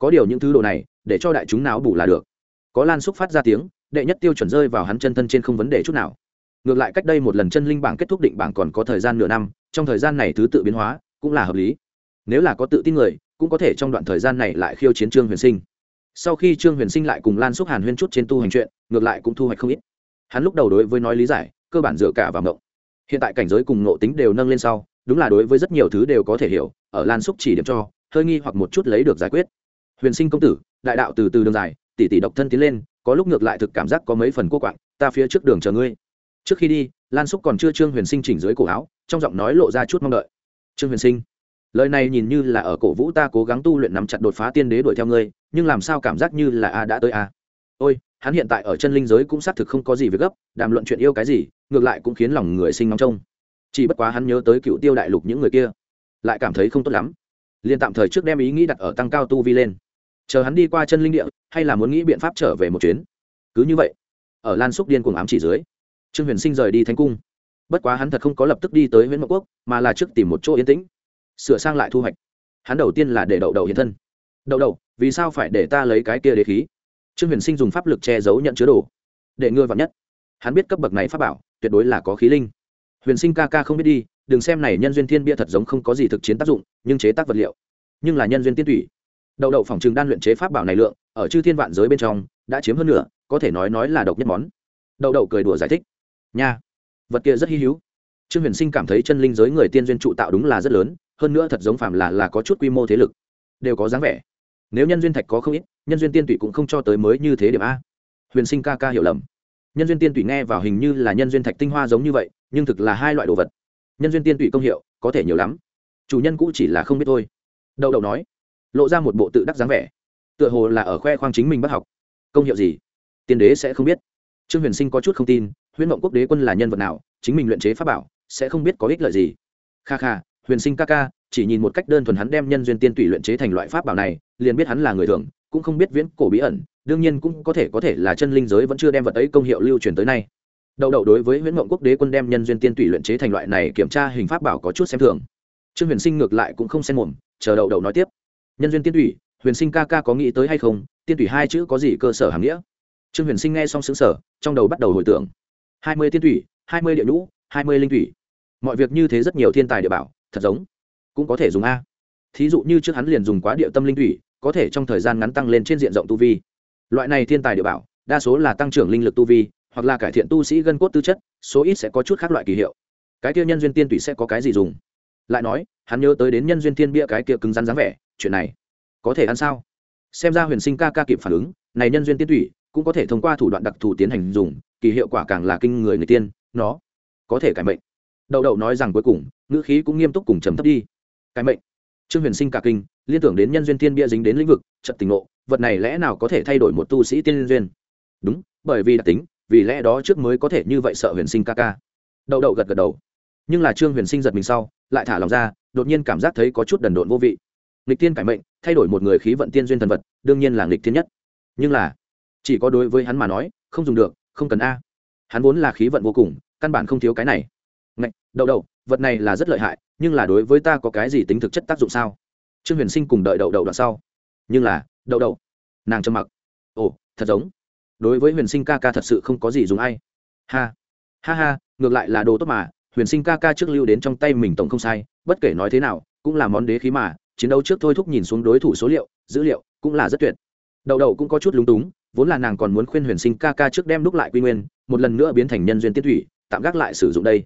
Có điều những thứ đồ này, để cho đại chúng não bù là được. Có lan xúc phát ra tiếng, đệ nhất tiêu chuẩn rơi vào hắn chân thân trên không vấn đề chút nào. Ngược lại cách đây một lần chân linh bảng kết thúc định bảng còn có thời gian nửa năm, trong thời gian này thứ tự biến hóa, cũng là hợp lý. Nếu là có tự tin người, cũng có thể trong đoạn thời gian này lại khiêu chiến trương huyền sinh. Sau khi trương huyền sinh lại cùng lan xúc hàn huyên chút trên tu hành chuyện, ngược lại cũng thu hoạch không ít. Hắn lúc đầu đối với nói lý giải, cơ bản dựa cả vào mộng hiện tại cảnh giới cùng nộ tính đều nâng lên sau, đúng là đối với rất nhiều thứ đều có thể hiểu, ở lan xúc chỉ điểm cho, hơi nghi hoặc một chút lấy được giải quyết huyền sinh công tử, đại đạo từ từ đường dài, tỷ tỷ độc thân tiến lên, có lúc ngược lại thực cảm giác có mấy phần cô quạng, ta phía trước đường chờ ngươi. Trước khi đi, lan xúc còn chưa trương huyền sinh chỉnh dưới cổ áo, trong giọng nói lộ ra chút mong đợi. Trương huyền sinh, lời này nhìn như là ở cổ vũ ta cố gắng tu luyện nắm chặt đột phá tiên đế đuổi theo ngươi, nhưng làm sao cảm giác như là a đã tới a? Ôi, hắn hiện tại ở chân linh giới cũng xác thực không có gì việc gấp, đàm luận chuyện yêu cái gì, ngược lại cũng khiến lòng người sinh ngóng trông. Chỉ bất quá hắn nhớ tới cựu tiêu đại lục những người kia, lại cảm thấy không tốt lắm. Liền tạm thời trước đem ý nghĩ đặt ở tăng cao tu vi lên chờ hắn đi qua chân linh địa, hay là muốn nghĩ biện pháp trở về một chuyến? Cứ như vậy, ở lan xúc điên cuồng ám chỉ dưới, trương huyền sinh rời đi thanh cung. Bất quá hắn thật không có lập tức đi tới huyện mậu quốc, mà là trước tìm một chỗ yên tĩnh, sửa sang lại thu hoạch. Hắn đầu tiên là để đậu đậu hiện thân. Đậu đậu, vì sao phải để ta lấy cái kia đế khí? Trương huyền sinh dùng pháp lực che giấu nhận chứa đồ. Để ngừa vào nhất. Hắn biết cấp bậc này pháp bảo, tuyệt đối là có khí linh. Huyền sinh ca ca không biết đi, đừng xem này nhân duyên thiên bia thật giống không có gì thực chiến tác dụng, nhưng chế tác vật liệu, nhưng là nhân duyên tiên thủy đậu đậu phòng trường đan luyện chế pháp bảo này lượng, ở chư thiên vạn giới bên trong, đã chiếm hơn nửa, có thể nói nói là độc nhất món. Đậu đậu cười đùa giải thích. Nha, vật kia rất hy hữu. Trương huyền sinh cảm thấy chân linh giới người tiên duyên trụ tạo đúng là rất lớn, hơn nữa thật giống phàm là là có chút quy mô thế lực. Đều có dáng vẻ. Nếu nhân duyên thạch có không ít, nhân duyên tiên tụy cũng không cho tới mới như thế điểm a. Huyền sinh ca ca hiểu lầm. Nhân duyên tiên tụy nghe vào hình như là nhân duyên thạch tinh hoa giống như vậy, nhưng thực là hai loại đồ vật. Nhân duyên tiên tụy công hiệu, có thể nhiều lắm. Chủ nhân cũ chỉ là không biết thôi. Đậu đậu nói lộ ra một bộ tự đắc dáng vẻ. Tựa hồ là ở khoe khoang chính mình bắt học. Công hiệu gì? Tiên đế sẽ không biết. Trương huyền sinh có chút không tin, huyễn mộng quốc đế quân là nhân vật nào, chính mình luyện chế pháp bảo, sẽ không biết có ích lợi gì. Kha kha, huyền sinh ca ca, chỉ nhìn một cách đơn thuần hắn đem nhân duyên tiên tủy luyện chế thành loại pháp bảo này, liền biết hắn là người thường, cũng không biết viễn cổ bí ẩn, đương nhiên cũng có thể có thể là chân linh giới vẫn chưa đem vật ấy công hiệu lưu truyền tới nay. Đậu đậu đối với Huyễn mộng quốc đế quân đem nhân duyên tiên tủy luyện chế thành loại này kiểm tra hình pháp bảo có chút xem thường. Trương huyền sinh ngược lại cũng không xem mồm, chờ đậu đậu nói tiếp nhân duyên tiên thủy, huyền sinh ca ca có nghĩ tới hay không? Tiên thủy hai chữ có gì cơ sở hàm nghĩa? Trương huyền sinh nghe xong xứng sở trong đầu bắt đầu hồi tưởng. Hai mươi tiên thủy, hai mươi địa nhũ hai mươi linh thủy, mọi việc như thế rất nhiều thiên tài địa bảo thật giống. Cũng có thể dùng a. Thí dụ như trước hắn liền dùng quá địa tâm linh thủy có thể trong thời gian ngắn tăng lên trên diện rộng tu vi. Loại này thiên tài địa bảo đa số là tăng trưởng linh lực tu vi hoặc là cải thiện tu sĩ gân cốt tư chất số ít sẽ có chút khác loại kỳ hiệu. Cái kia nhân duyên tiên tủy sẽ có cái gì dùng? Lại nói hắn nhớ tới đến nhân duyên tiên bia cái kia cứng rắn dáng vẻ chuyện này có thể ăn sao? Xem ra huyền sinh ca ca kịp phản ứng, này nhân duyên tiên tủy cũng có thể thông qua thủ đoạn đặc thù tiến hành dùng, kỳ hiệu quả càng là kinh người người tiên, nó có thể cải mệnh. Đậu đậu nói rằng cuối cùng, ngữ khí cũng nghiêm túc cùng trầm thấp đi. Cái mệnh. Trương huyền sinh cả kinh, liên tưởng đến nhân duyên tiên bia dính đến lĩnh vực trận tình ngộ, vật này lẽ nào có thể thay đổi một tu sĩ tiên duyên? Đúng, bởi vì đặc tính, vì lẽ đó trước mới có thể như vậy sợ huyền sinh ca ca. Đậu đậu gật gật đầu. Nhưng là trương huyền sinh giật mình sau, lại thả lòng ra, đột nhiên cảm giác thấy có chút đần độn vô vị nghịch tiên cải mệnh, thay đổi một người khí vận tiên duyên thần vật, đương nhiên là nghịch Thiên nhất. Nhưng là, chỉ có đối với hắn mà nói, không dùng được, không cần a. Hắn vốn là khí vận vô cùng, căn bản không thiếu cái này. Ngạch, đậu đậu, vật này là rất lợi hại, nhưng là đối với ta có cái gì tính thực chất tác dụng sao? Trương huyền sinh cùng đợi đậu đậu đoạn sau. Nhưng là, đậu đậu, nàng trầm mặc. Ồ, thật giống. Đối với huyền sinh ca ca thật sự không có gì dùng ai. Ha ha ha, ngược lại là đồ tốt mà, huyền sinh ca ca trước lưu đến trong tay mình tổng không sai, bất kể nói thế nào, cũng là món đế khí mà chiến đấu trước thôi thúc nhìn xuống đối thủ số liệu, dữ liệu cũng là rất tuyệt. Đậu đậu cũng có chút lúng túng, vốn là nàng còn muốn khuyên huyền sinh ca ca trước đem đúc lại quy nguyên, một lần nữa biến thành nhân duyên tiết thủy, tạm gác lại sử dụng đây.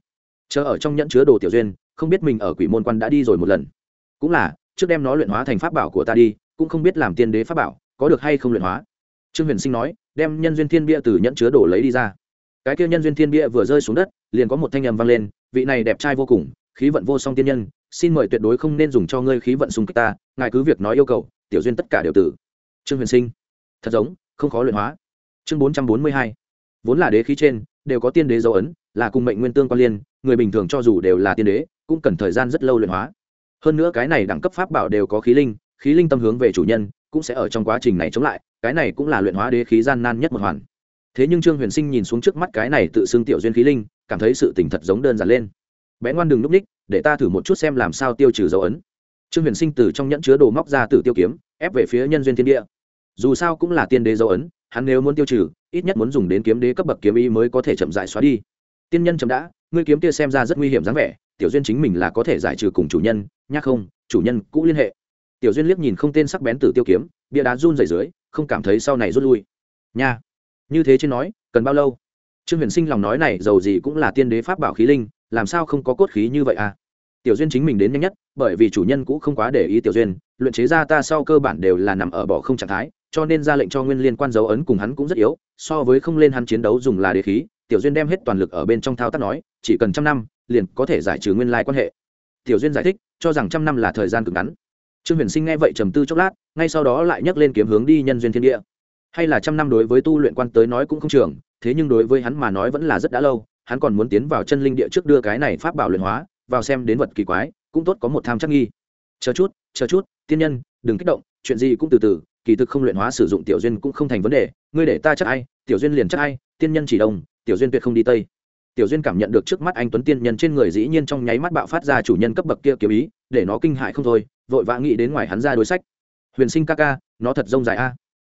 Chờ ở trong nhẫn chứa đồ tiểu duyên, không biết mình ở quỷ môn quan đã đi rồi một lần. Cũng là, trước đem nó luyện hóa thành pháp bảo của ta đi, cũng không biết làm tiên đế pháp bảo, có được hay không luyện hóa. Trương huyền sinh nói, đem nhân duyên thiên bia từ nhẫn chứa đồ lấy đi ra. Cái kia nhân duyên thiên bia vừa rơi xuống đất, liền có một thanh âm vang lên, vị này đẹp trai vô cùng, khí vận vô song tiên nhân xin mời tuyệt đối không nên dùng cho ngươi khí vận xung kích ta, ngài cứ việc nói yêu cầu, tiểu duyên tất cả đều tử. Trương huyền sinh, thật giống, không khó luyện hóa. Chương bốn trăm bốn mươi hai, vốn là đế khí trên, đều có tiên đế dấu ấn, là cùng mệnh nguyên tương quan liên, người bình thường cho dù đều là tiên đế, cũng cần thời gian rất lâu luyện hóa. Hơn nữa cái này đẳng cấp pháp bảo đều có khí linh khí linh tâm hướng về chủ nhân, cũng sẽ ở trong quá trình này chống lại, cái này cũng là luyện hóa đế khí gian nan nhất một hoàn. Thế nhưng trương huyền sinh nhìn xuống trước mắt cái này tự xưng tiểu duyên khí linh, cảm thấy sự tình thật giống đơn giản lên. Bé ngoan đừng núp ních để ta thử một chút xem làm sao tiêu trừ dấu ấn. Trương huyền sinh từ trong nhẫn chứa đồ móc ra từ tiêu kiếm, ép về phía nhân duyên thiên địa. Dù sao cũng là tiên đế dấu ấn, hắn nếu muốn tiêu trừ, ít nhất muốn dùng đến kiếm đế cấp bậc kiếm ý mới có thể chậm dại xóa đi. Tiên nhân chậm đã, ngươi kiếm kia xem ra rất nguy hiểm dáng vẻ, tiểu duyên chính mình là có thể giải trừ cùng chủ nhân, nhắc không, chủ nhân cũ liên hệ. Tiểu duyên liếc nhìn không tên sắc bén tử tiêu kiếm, bia đá run rẩy dưới, không cảm thấy sau này rút lui. Nha. Như thế trên nói, cần bao lâu? Trương huyền sinh lòng nói này giàu gì cũng là tiên đế pháp bảo khí linh làm sao không có cốt khí như vậy à? Tiểu duyên chính mình đến nhanh nhất, bởi vì chủ nhân cũ không quá để ý tiểu duyên, luyện chế ra ta sau cơ bản đều là nằm ở bỏ không trạng thái, cho nên ra lệnh cho nguyên liên quan dấu ấn cùng hắn cũng rất yếu, so với không lên hắn chiến đấu dùng là đế khí, tiểu duyên đem hết toàn lực ở bên trong thao tác nói, chỉ cần trăm năm, liền có thể giải trừ nguyên lai quan hệ. Tiểu duyên giải thích, cho rằng trăm năm là thời gian cực ngắn. Trương huyền sinh nghe vậy trầm tư chốc lát, ngay sau đó lại nhấc lên kiếm hướng đi nhân duyên thiên địa. Hay là trăm năm đối với tu luyện quan tới nói cũng không trường, thế nhưng đối với hắn mà nói vẫn là rất đã lâu hắn còn muốn tiến vào chân linh địa trước đưa cái này pháp bảo luyện hóa vào xem đến vật kỳ quái cũng tốt có một tham chắc nghi. Chờ chút chờ chút tiên nhân đừng kích động chuyện gì cũng từ từ kỳ thực không luyện hóa sử dụng tiểu duyên cũng không thành vấn đề ngươi để ta chắc ai tiểu duyên liền chắc ai tiên nhân chỉ đồng, tiểu duyên tuyệt không đi tây. Tiểu duyên cảm nhận được trước mắt anh tuấn tiên nhân trên người dĩ nhiên trong nháy mắt bạo phát ra chủ nhân cấp bậc kia kiếm ý để nó kinh hại không thôi vội vã nghĩ đến ngoài hắn ra đối sách. Huyền sinh ca ca nó thật rông dài a.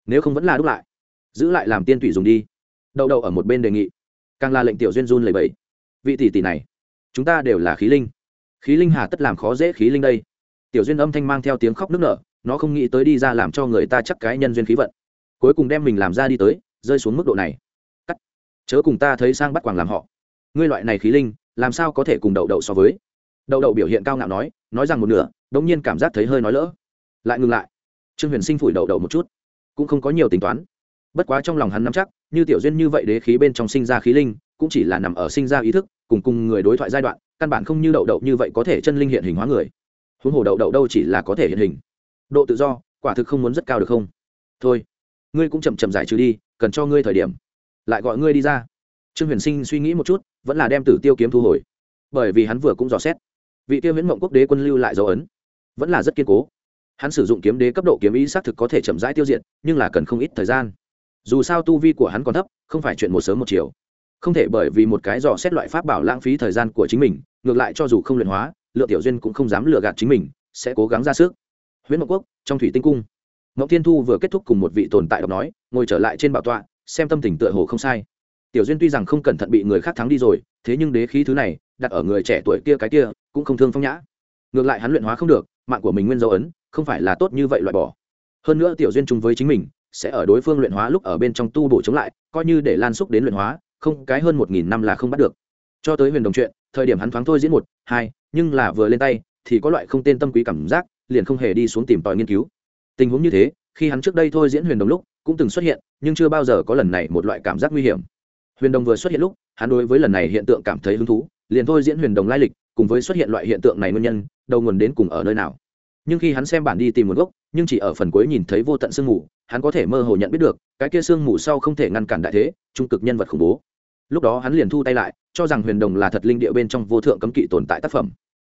Nếu không vẫn là đúc lại giữ lại làm tiên thủy dùng đi. Đậu đậu ở một bên đề nghị càng là lệnh tiểu duyên run lầy bẫy vị tỷ tỷ này, chúng ta đều là khí linh. Khí linh hà tất làm khó dễ khí linh đây. Tiểu duyên âm thanh mang theo tiếng khóc nức nở, nó không nghĩ tới đi ra làm cho người ta chắc cái nhân duyên khí vận. Cuối cùng đem mình làm ra đi tới, rơi xuống mức độ này. Cắt. Chớ cùng ta thấy sang bắt quàng làm họ. Ngươi loại này khí linh, làm sao có thể cùng đậu đậu so với? Đậu đậu biểu hiện cao ngạo nói nói rằng một nửa đông nhiên cảm giác thấy hơi nói lỡ. Lại ngừng lại. Trương huyền sinh phủi đậu đậu một chút. Cũng không có nhiều tính toán bất quá trong lòng hắn nắm chắc, như tiểu duyên như vậy đế khí bên trong sinh ra khí linh, cũng chỉ là nằm ở sinh ra ý thức, cùng cùng người đối thoại giai đoạn, căn bản không như đậu đậu như vậy có thể chân linh hiện hình hóa người. Huống hồ đậu đậu đâu chỉ là có thể hiện hình. Độ tự do, quả thực không muốn rất cao được không? Thôi, ngươi cũng chậm chậm giải trừ đi, cần cho ngươi thời điểm. Lại gọi ngươi đi ra. Trương huyền sinh suy nghĩ một chút, vẫn là đem tử tiêu kiếm thu hồi. Bởi vì hắn vừa cũng dò xét, vị tiêu Viễn mộng quốc đế quân lưu lại dấu ấn, vẫn là rất kiên cố. Hắn sử dụng kiếm đế cấp độ kiếm ý xác thực có thể chậm rãi tiêu diệt, nhưng là cần không ít thời gian dù sao tu vi của hắn còn thấp, không phải chuyện một sớm một chiều. Không thể bởi vì một cái dò xét loại pháp bảo lãng phí thời gian của chính mình, ngược lại cho dù không luyện hóa, lượng tiểu duyên cũng không dám lừa gạt chính mình, sẽ cố gắng ra sức. Huyễn mộng quốc, trong thủy tinh cung. Mộng thiên thu vừa kết thúc cùng một vị tồn tại đọc nói, ngồi trở lại trên bảo tọa, xem tâm tình tựa hồ không sai. Tiểu duyên tuy rằng không cẩn thận bị người khác thắng đi rồi, thế nhưng đế khí thứ này, đặt ở người trẻ tuổi kia cái kia, cũng không thương phong nhã. Ngược lại hắn luyện hóa không được, mạng của mình nguyên dấu ấn, không phải là tốt như vậy loại bỏ. Hơn nữa tiểu duyên chung với chính mình sẽ ở đối phương luyện hóa lúc ở bên trong tu bổ chống lại, coi như để lan xúc đến luyện hóa, không cái hơn một nghìn năm là không bắt được. Cho tới huyền đồng chuyện, thời điểm hắn thoáng thôi diễn một, hai, nhưng là vừa lên tay, thì có loại không tên tâm quý cảm giác, liền không hề đi xuống tìm tòi nghiên cứu. Tình huống như thế, khi hắn trước đây thôi diễn huyền đồng lúc, cũng từng xuất hiện, nhưng chưa bao giờ có lần này một loại cảm giác nguy hiểm. Huyền đồng vừa xuất hiện lúc, hắn đối với lần này hiện tượng cảm thấy hứng thú, liền thôi diễn huyền đồng lai lịch, cùng với xuất hiện loại hiện tượng này nguyên nhân, đầu nguồn đến cùng ở nơi nào nhưng khi hắn xem bản đi tìm nguồn gốc, nhưng chỉ ở phần cuối nhìn thấy vô tận sương mù, hắn có thể mơ hồ nhận biết được, cái kia sương mù sau không thể ngăn cản đại thế, trung cực nhân vật khủng bố. Lúc đó hắn liền thu tay lại, cho rằng huyền đồng là thật linh địa bên trong vô thượng cấm kỵ tồn tại tác phẩm.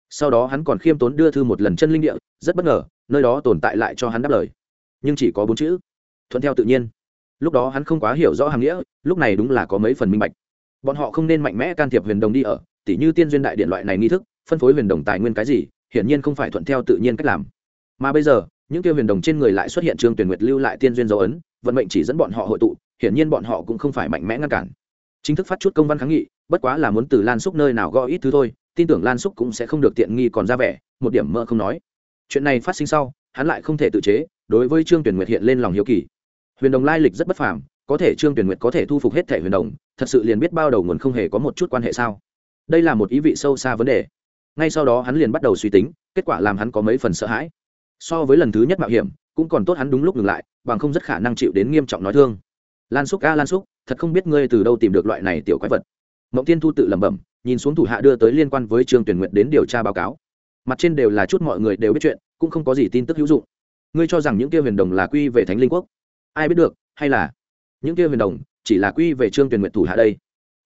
Sau đó hắn còn khiêm tốn đưa thư một lần chân linh địa, rất bất ngờ, nơi đó tồn tại lại cho hắn đáp lời. Nhưng chỉ có bốn chữ. Thuận theo tự nhiên. Lúc đó hắn không quá hiểu rõ hàm nghĩa, lúc này đúng là có mấy phần minh bạch. Bọn họ không nên mạnh mẽ can thiệp huyền đồng đi ở, tỉ như tiên duyên đại điện loại này nghi thức, phân phối huyền đồng tài nguyên cái gì hiển nhiên không phải thuận theo tự nhiên cách làm. Mà bây giờ, những kia huyền đồng trên người lại xuất hiện trương tuyển nguyệt lưu lại tiên duyên dấu ấn, vận mệnh chỉ dẫn bọn họ hội tụ, hiển nhiên bọn họ cũng không phải mạnh mẽ ngăn cản. Chính thức phát chút công văn kháng nghị, bất quá là muốn từ lan xúc nơi nào gõ ít thứ thôi, tin tưởng lan xúc cũng sẽ không được tiện nghi còn ra vẻ, một điểm mơ không nói. Chuyện này phát sinh sau, hắn lại không thể tự chế, đối với trương tuyển nguyệt hiện lên lòng hiếu kỳ. Huyền đồng lai lịch rất bất phàm, có thể trương tuyển nguyệt có thể thu phục hết thể huyền đồng, thật sự liền biết bao đầu nguồn không hề có một chút quan hệ sao? Đây là một ý vị sâu xa vấn đề ngay sau đó hắn liền bắt đầu suy tính, kết quả làm hắn có mấy phần sợ hãi. So với lần thứ nhất mạo hiểm, cũng còn tốt hắn đúng lúc ngừng lại, bằng không rất khả năng chịu đến nghiêm trọng nói thương. Lan xúc, a lan xúc, thật không biết ngươi từ đâu tìm được loại này tiểu quái vật. Mộng tiên thu tự lẩm bẩm, nhìn xuống thủ hạ đưa tới liên quan với trương tuyển nguyện đến điều tra báo cáo. Mặt trên đều là chút mọi người đều biết chuyện, cũng không có gì tin tức hữu dụng. Ngươi cho rằng những kia huyền đồng là quy về thánh linh quốc? Ai biết được, hay là những kia huyền đồng chỉ là quy về trương tuyển nguyện thủ hạ đây?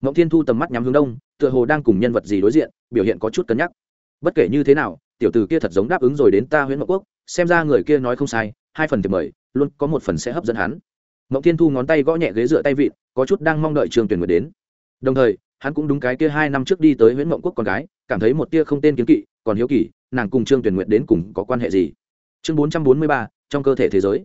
Mộng thiên thu tầm mắt nhắm hướng đông tựa hồ đang cùng nhân vật gì đối diện, biểu hiện có chút cân nhắc. Bất kể như thế nào, tiểu tử kia thật giống đáp ứng rồi đến ta huyện mậu quốc, xem ra người kia nói không sai, hai phần thì mời, luôn có một phần sẽ hấp dẫn hắn. Mậu thiên thu ngón tay gõ nhẹ ghế dựa tay vịn, có chút đang mong đợi trường tuyển nguyệt đến. Đồng thời, hắn cũng đúng cái kia hai năm trước đi tới huyện Mậu quốc con gái, cảm thấy một tia không tên kiến kỵ, còn hiếu kỳ, nàng cùng trương tuyển nguyệt đến cùng có quan hệ gì? Chương bốn trăm bốn mươi ba, trong cơ thể thế giới.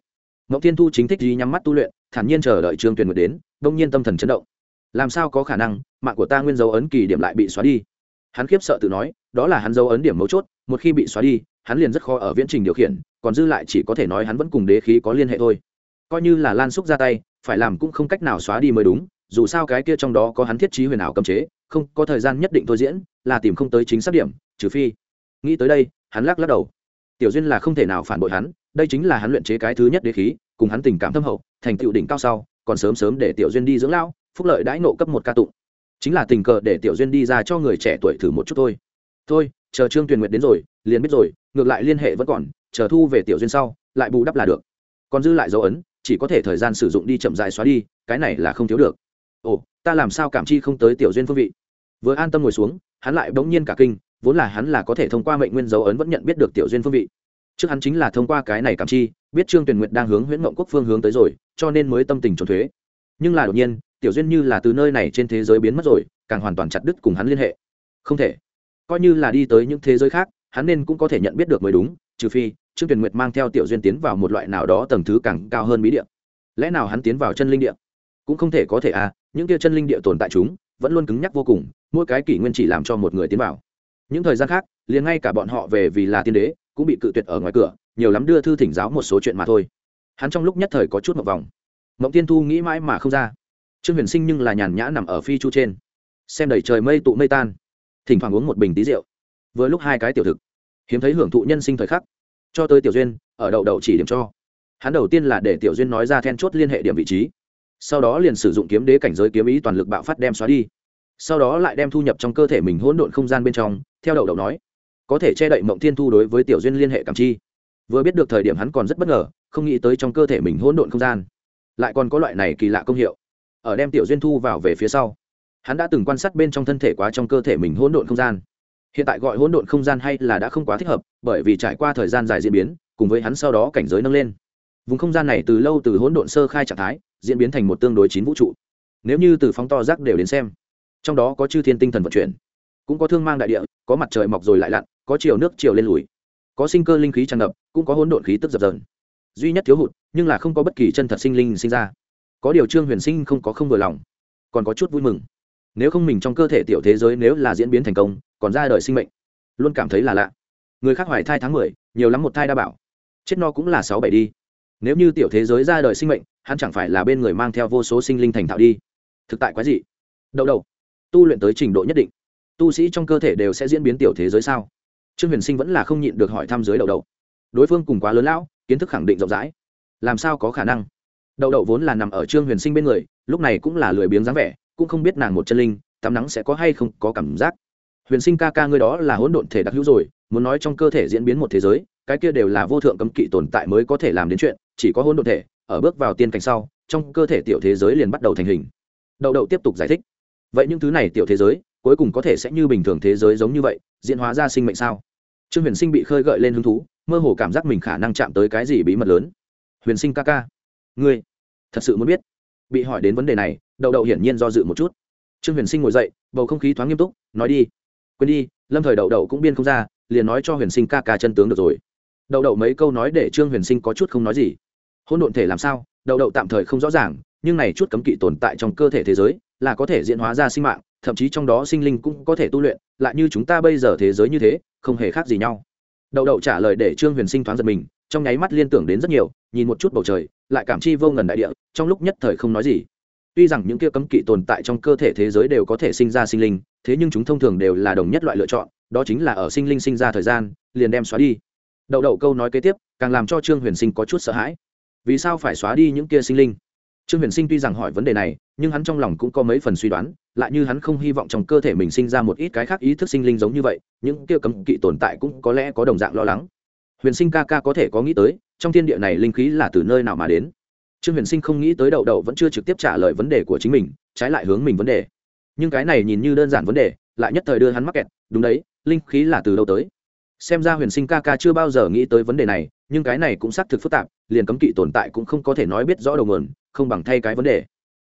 Mậu thiên thu chính thích gì nhắm mắt tu luyện, thản nhiên chờ đợi trương tuyển nguyệt đến, đông nhiên tâm thần chấn động làm sao có khả năng, mạng của ta nguyên dấu ấn kỳ điểm lại bị xóa đi? Hắn khiếp sợ tự nói, đó là hắn dấu ấn điểm mấu chốt, một khi bị xóa đi, hắn liền rất khó ở viễn trình điều khiển, còn dư lại chỉ có thể nói hắn vẫn cùng đế khí có liên hệ thôi. Coi như là lan xúc ra tay, phải làm cũng không cách nào xóa đi mới đúng, dù sao cái kia trong đó có hắn thiết trí huyền ảo cầm chế, không, có thời gian nhất định thôi diễn, là tìm không tới chính xác điểm, trừ phi. Nghĩ tới đây, hắn lắc lắc đầu. Tiểu duyên là không thể nào phản bội hắn, đây chính là hắn luyện chế cái thứ nhất đế khí, cùng hắn tình cảm thâm hậu, thành tựu đỉnh cao sau, còn sớm sớm để tiểu duyên đi dưỡng lão phúc lợi đãi nộ cấp một ca tụng. Chính là tình cờ để tiểu duyên đi ra cho người trẻ tuổi thử một chút thôi. Thôi, chờ trương tuyền nguyệt đến rồi, liền biết rồi, ngược lại liên hệ vẫn còn, chờ thu về tiểu duyên sau, lại bù đắp là được. Còn dư lại dấu ấn, chỉ có thể thời gian sử dụng đi chậm dài xóa đi, cái này là không thiếu được. Ồ, ta làm sao cảm chi không tới tiểu duyên phương vị? Vừa an tâm ngồi xuống, hắn lại bỗng nhiên cả kinh, vốn là hắn là có thể thông qua mệnh nguyên dấu ấn vẫn nhận biết được tiểu duyên phương vị. Trước hắn chính là thông qua cái này cảm chi, biết trương tuyền nguyệt đang hướng huyễn mộng quốc phương hướng tới rồi, cho nên mới tâm tình trốn thuế. Nhưng là đột nhiên tiểu duyên như là từ nơi này trên thế giới biến mất rồi, càng hoàn toàn chặt đứt cùng hắn liên hệ. Không thể. Coi như là đi tới những thế giới khác, hắn nên cũng có thể nhận biết được mới đúng, trừ phi, trương tuyền nguyệt mang theo tiểu duyên tiến vào một loại nào đó tầng thứ càng cao hơn bí địa. Lẽ nào hắn tiến vào chân linh địa? Cũng không thể có thể à những kia chân linh địa tồn tại chúng, vẫn luôn cứng nhắc vô cùng, mỗi cái kỷ nguyên chỉ làm cho một người tiến vào. Những thời gian khác, liền ngay cả bọn họ về vì là tiên đế, cũng bị cự tuyệt ở ngoài cửa, nhiều lắm đưa thư thỉnh giáo một số chuyện mà thôi. Hắn trong lúc nhất thời có chút một vòng. Mộng tiên thu nghĩ mãi mà không ra trương huyền sinh nhưng là nhàn nhã nằm ở phi chu trên. Xem đầy trời mây tụ mây tan. Thỉnh thoảng uống một bình tí rượu. Vừa lúc hai cái tiểu thực. Hiếm thấy hưởng thụ nhân sinh thời khắc. Cho tới tiểu duyên, ở đậu đậu chỉ điểm cho. Hắn đầu tiên là để tiểu duyên nói ra then chốt liên hệ điểm vị trí. Sau đó liền sử dụng kiếm đế cảnh giới kiếm ý toàn lực bạo phát đem xóa đi. Sau đó lại đem thu nhập trong cơ thể mình hỗn độn không gian bên trong, theo đậu đậu nói. Có thể che đậy mộng thiên thu đối với tiểu duyên liên hệ cảm chi. Vừa biết được thời điểm hắn còn rất bất ngờ, không nghĩ tới trong cơ thể mình hỗn độn không gian. Lại còn có loại này kỳ lạ công hiệu ở đem tiểu duyên thu vào về phía sau. Hắn đã từng quan sát bên trong thân thể quá trong cơ thể mình hỗn độn không gian. Hiện tại gọi hỗn độn không gian hay là đã không quá thích hợp, bởi vì trải qua thời gian dài diễn biến, cùng với hắn sau đó cảnh giới nâng lên. Vùng không gian này từ lâu từ hỗn độn sơ khai trạng thái, diễn biến thành một tương đối chín vũ trụ. Nếu như từ phóng to rác đều đến xem, trong đó có chư thiên tinh thần vận chuyển, cũng có thương mang đại địa, có mặt trời mọc rồi lại lặn, có chiều nước chiều lên lùi, có sinh cơ linh khí tràn ngập, cũng có hỗn độn khí tức dập dờn. Duy nhất thiếu hụt, nhưng là không có bất kỳ chân thật sinh linh sinh ra có điều trương huyền sinh không có không vừa lòng, còn có chút vui mừng. Nếu không mình trong cơ thể tiểu thế giới nếu là diễn biến thành công, còn ra đời sinh mệnh, luôn cảm thấy là lạ. Người khác hoài thai tháng mười, nhiều lắm một thai đa bảo, chết no cũng là sáu bảy đi. Nếu như tiểu thế giới ra đời sinh mệnh, hắn chẳng phải là bên người mang theo vô số sinh linh thành thạo đi. Thực tại quái gì đậu đầu tu luyện tới trình độ nhất định, tu sĩ trong cơ thể đều sẽ diễn biến tiểu thế giới sao? Trương huyền sinh vẫn là không nhịn được hỏi thăm dưới đậu đậu. Đối phương cùng quá lớn lão, kiến thức khẳng định rộng rãi. Làm sao có khả năng? Đậu đậu vốn là nằm ở trương huyền sinh bên người, lúc này cũng là lười biếng dáng vẻ, cũng không biết nàng một chân linh, tắm nắng sẽ có hay không có cảm giác. Huyền sinh ca ca ngươi đó là hỗn độn thể đặc hữu rồi, muốn nói trong cơ thể diễn biến một thế giới, cái kia đều là vô thượng cấm kỵ tồn tại mới có thể làm đến chuyện, chỉ có hỗn độn thể, ở bước vào tiên cảnh sau, trong cơ thể tiểu thế giới liền bắt đầu thành hình. Đậu đậu tiếp tục giải thích. Vậy những thứ này tiểu thế giới, cuối cùng có thể sẽ như bình thường thế giới giống như vậy, diễn hóa ra sinh mệnh sao? Trương huyền sinh bị khơi gợi lên hứng thú, mơ hồ cảm giác mình khả năng chạm tới cái gì bí mật lớn. Huyền sinh ca ca ngươi thật sự muốn biết? Bị hỏi đến vấn đề này, đậu đậu hiển nhiên do dự một chút. Trương huyền sinh ngồi dậy, bầu không khí thoáng nghiêm túc, nói đi. Quên đi, lâm thời đậu đậu cũng biên không ra, liền nói cho huyền sinh ca ca chân tướng được rồi. Đậu đậu mấy câu nói để trương huyền sinh có chút không nói gì. Hôn độn thể làm sao? Đậu đậu tạm thời không rõ ràng, nhưng này chút cấm kỵ tồn tại trong cơ thể thế giới là có thể diễn hóa ra sinh mạng, thậm chí trong đó sinh linh cũng có thể tu luyện, lại như chúng ta bây giờ thế giới như thế, không hề khác gì nhau. Đậu đậu trả lời để trương huyền sinh thoáng giật mình, trong nháy mắt liên tưởng đến rất nhiều nhìn một chút bầu trời, lại cảm chi vô ngần đại địa, trong lúc nhất thời không nói gì. Tuy rằng những kia cấm kỵ tồn tại trong cơ thể thế giới đều có thể sinh ra sinh linh, thế nhưng chúng thông thường đều là đồng nhất loại lựa chọn, đó chính là ở sinh linh sinh ra thời gian, liền đem xóa đi. Đậu đậu câu nói kế tiếp, càng làm cho trương huyền sinh có chút sợ hãi. Vì sao phải xóa đi những kia sinh linh? Trương huyền sinh tuy rằng hỏi vấn đề này, nhưng hắn trong lòng cũng có mấy phần suy đoán, lại như hắn không hy vọng trong cơ thể mình sinh ra một ít cái khác ý thức sinh linh giống như vậy, những kia cấm kỵ tồn tại cũng có lẽ có đồng dạng lo lắng huyền sinh ca ca có thể có nghĩ tới, trong thiên địa này linh khí là từ nơi nào mà đến. Trương huyền sinh không nghĩ tới đậu đậu vẫn chưa trực tiếp trả lời vấn đề của chính mình, trái lại hướng mình vấn đề. Nhưng cái này nhìn như đơn giản vấn đề, lại nhất thời đưa hắn mắc kẹt, đúng đấy, linh khí là từ đâu tới? Xem ra huyền sinh ca ca chưa bao giờ nghĩ tới vấn đề này, nhưng cái này cũng xác thực phức tạp, liền cấm kỵ tồn tại cũng không có thể nói biết rõ đầu nguồn, không bằng thay cái vấn đề.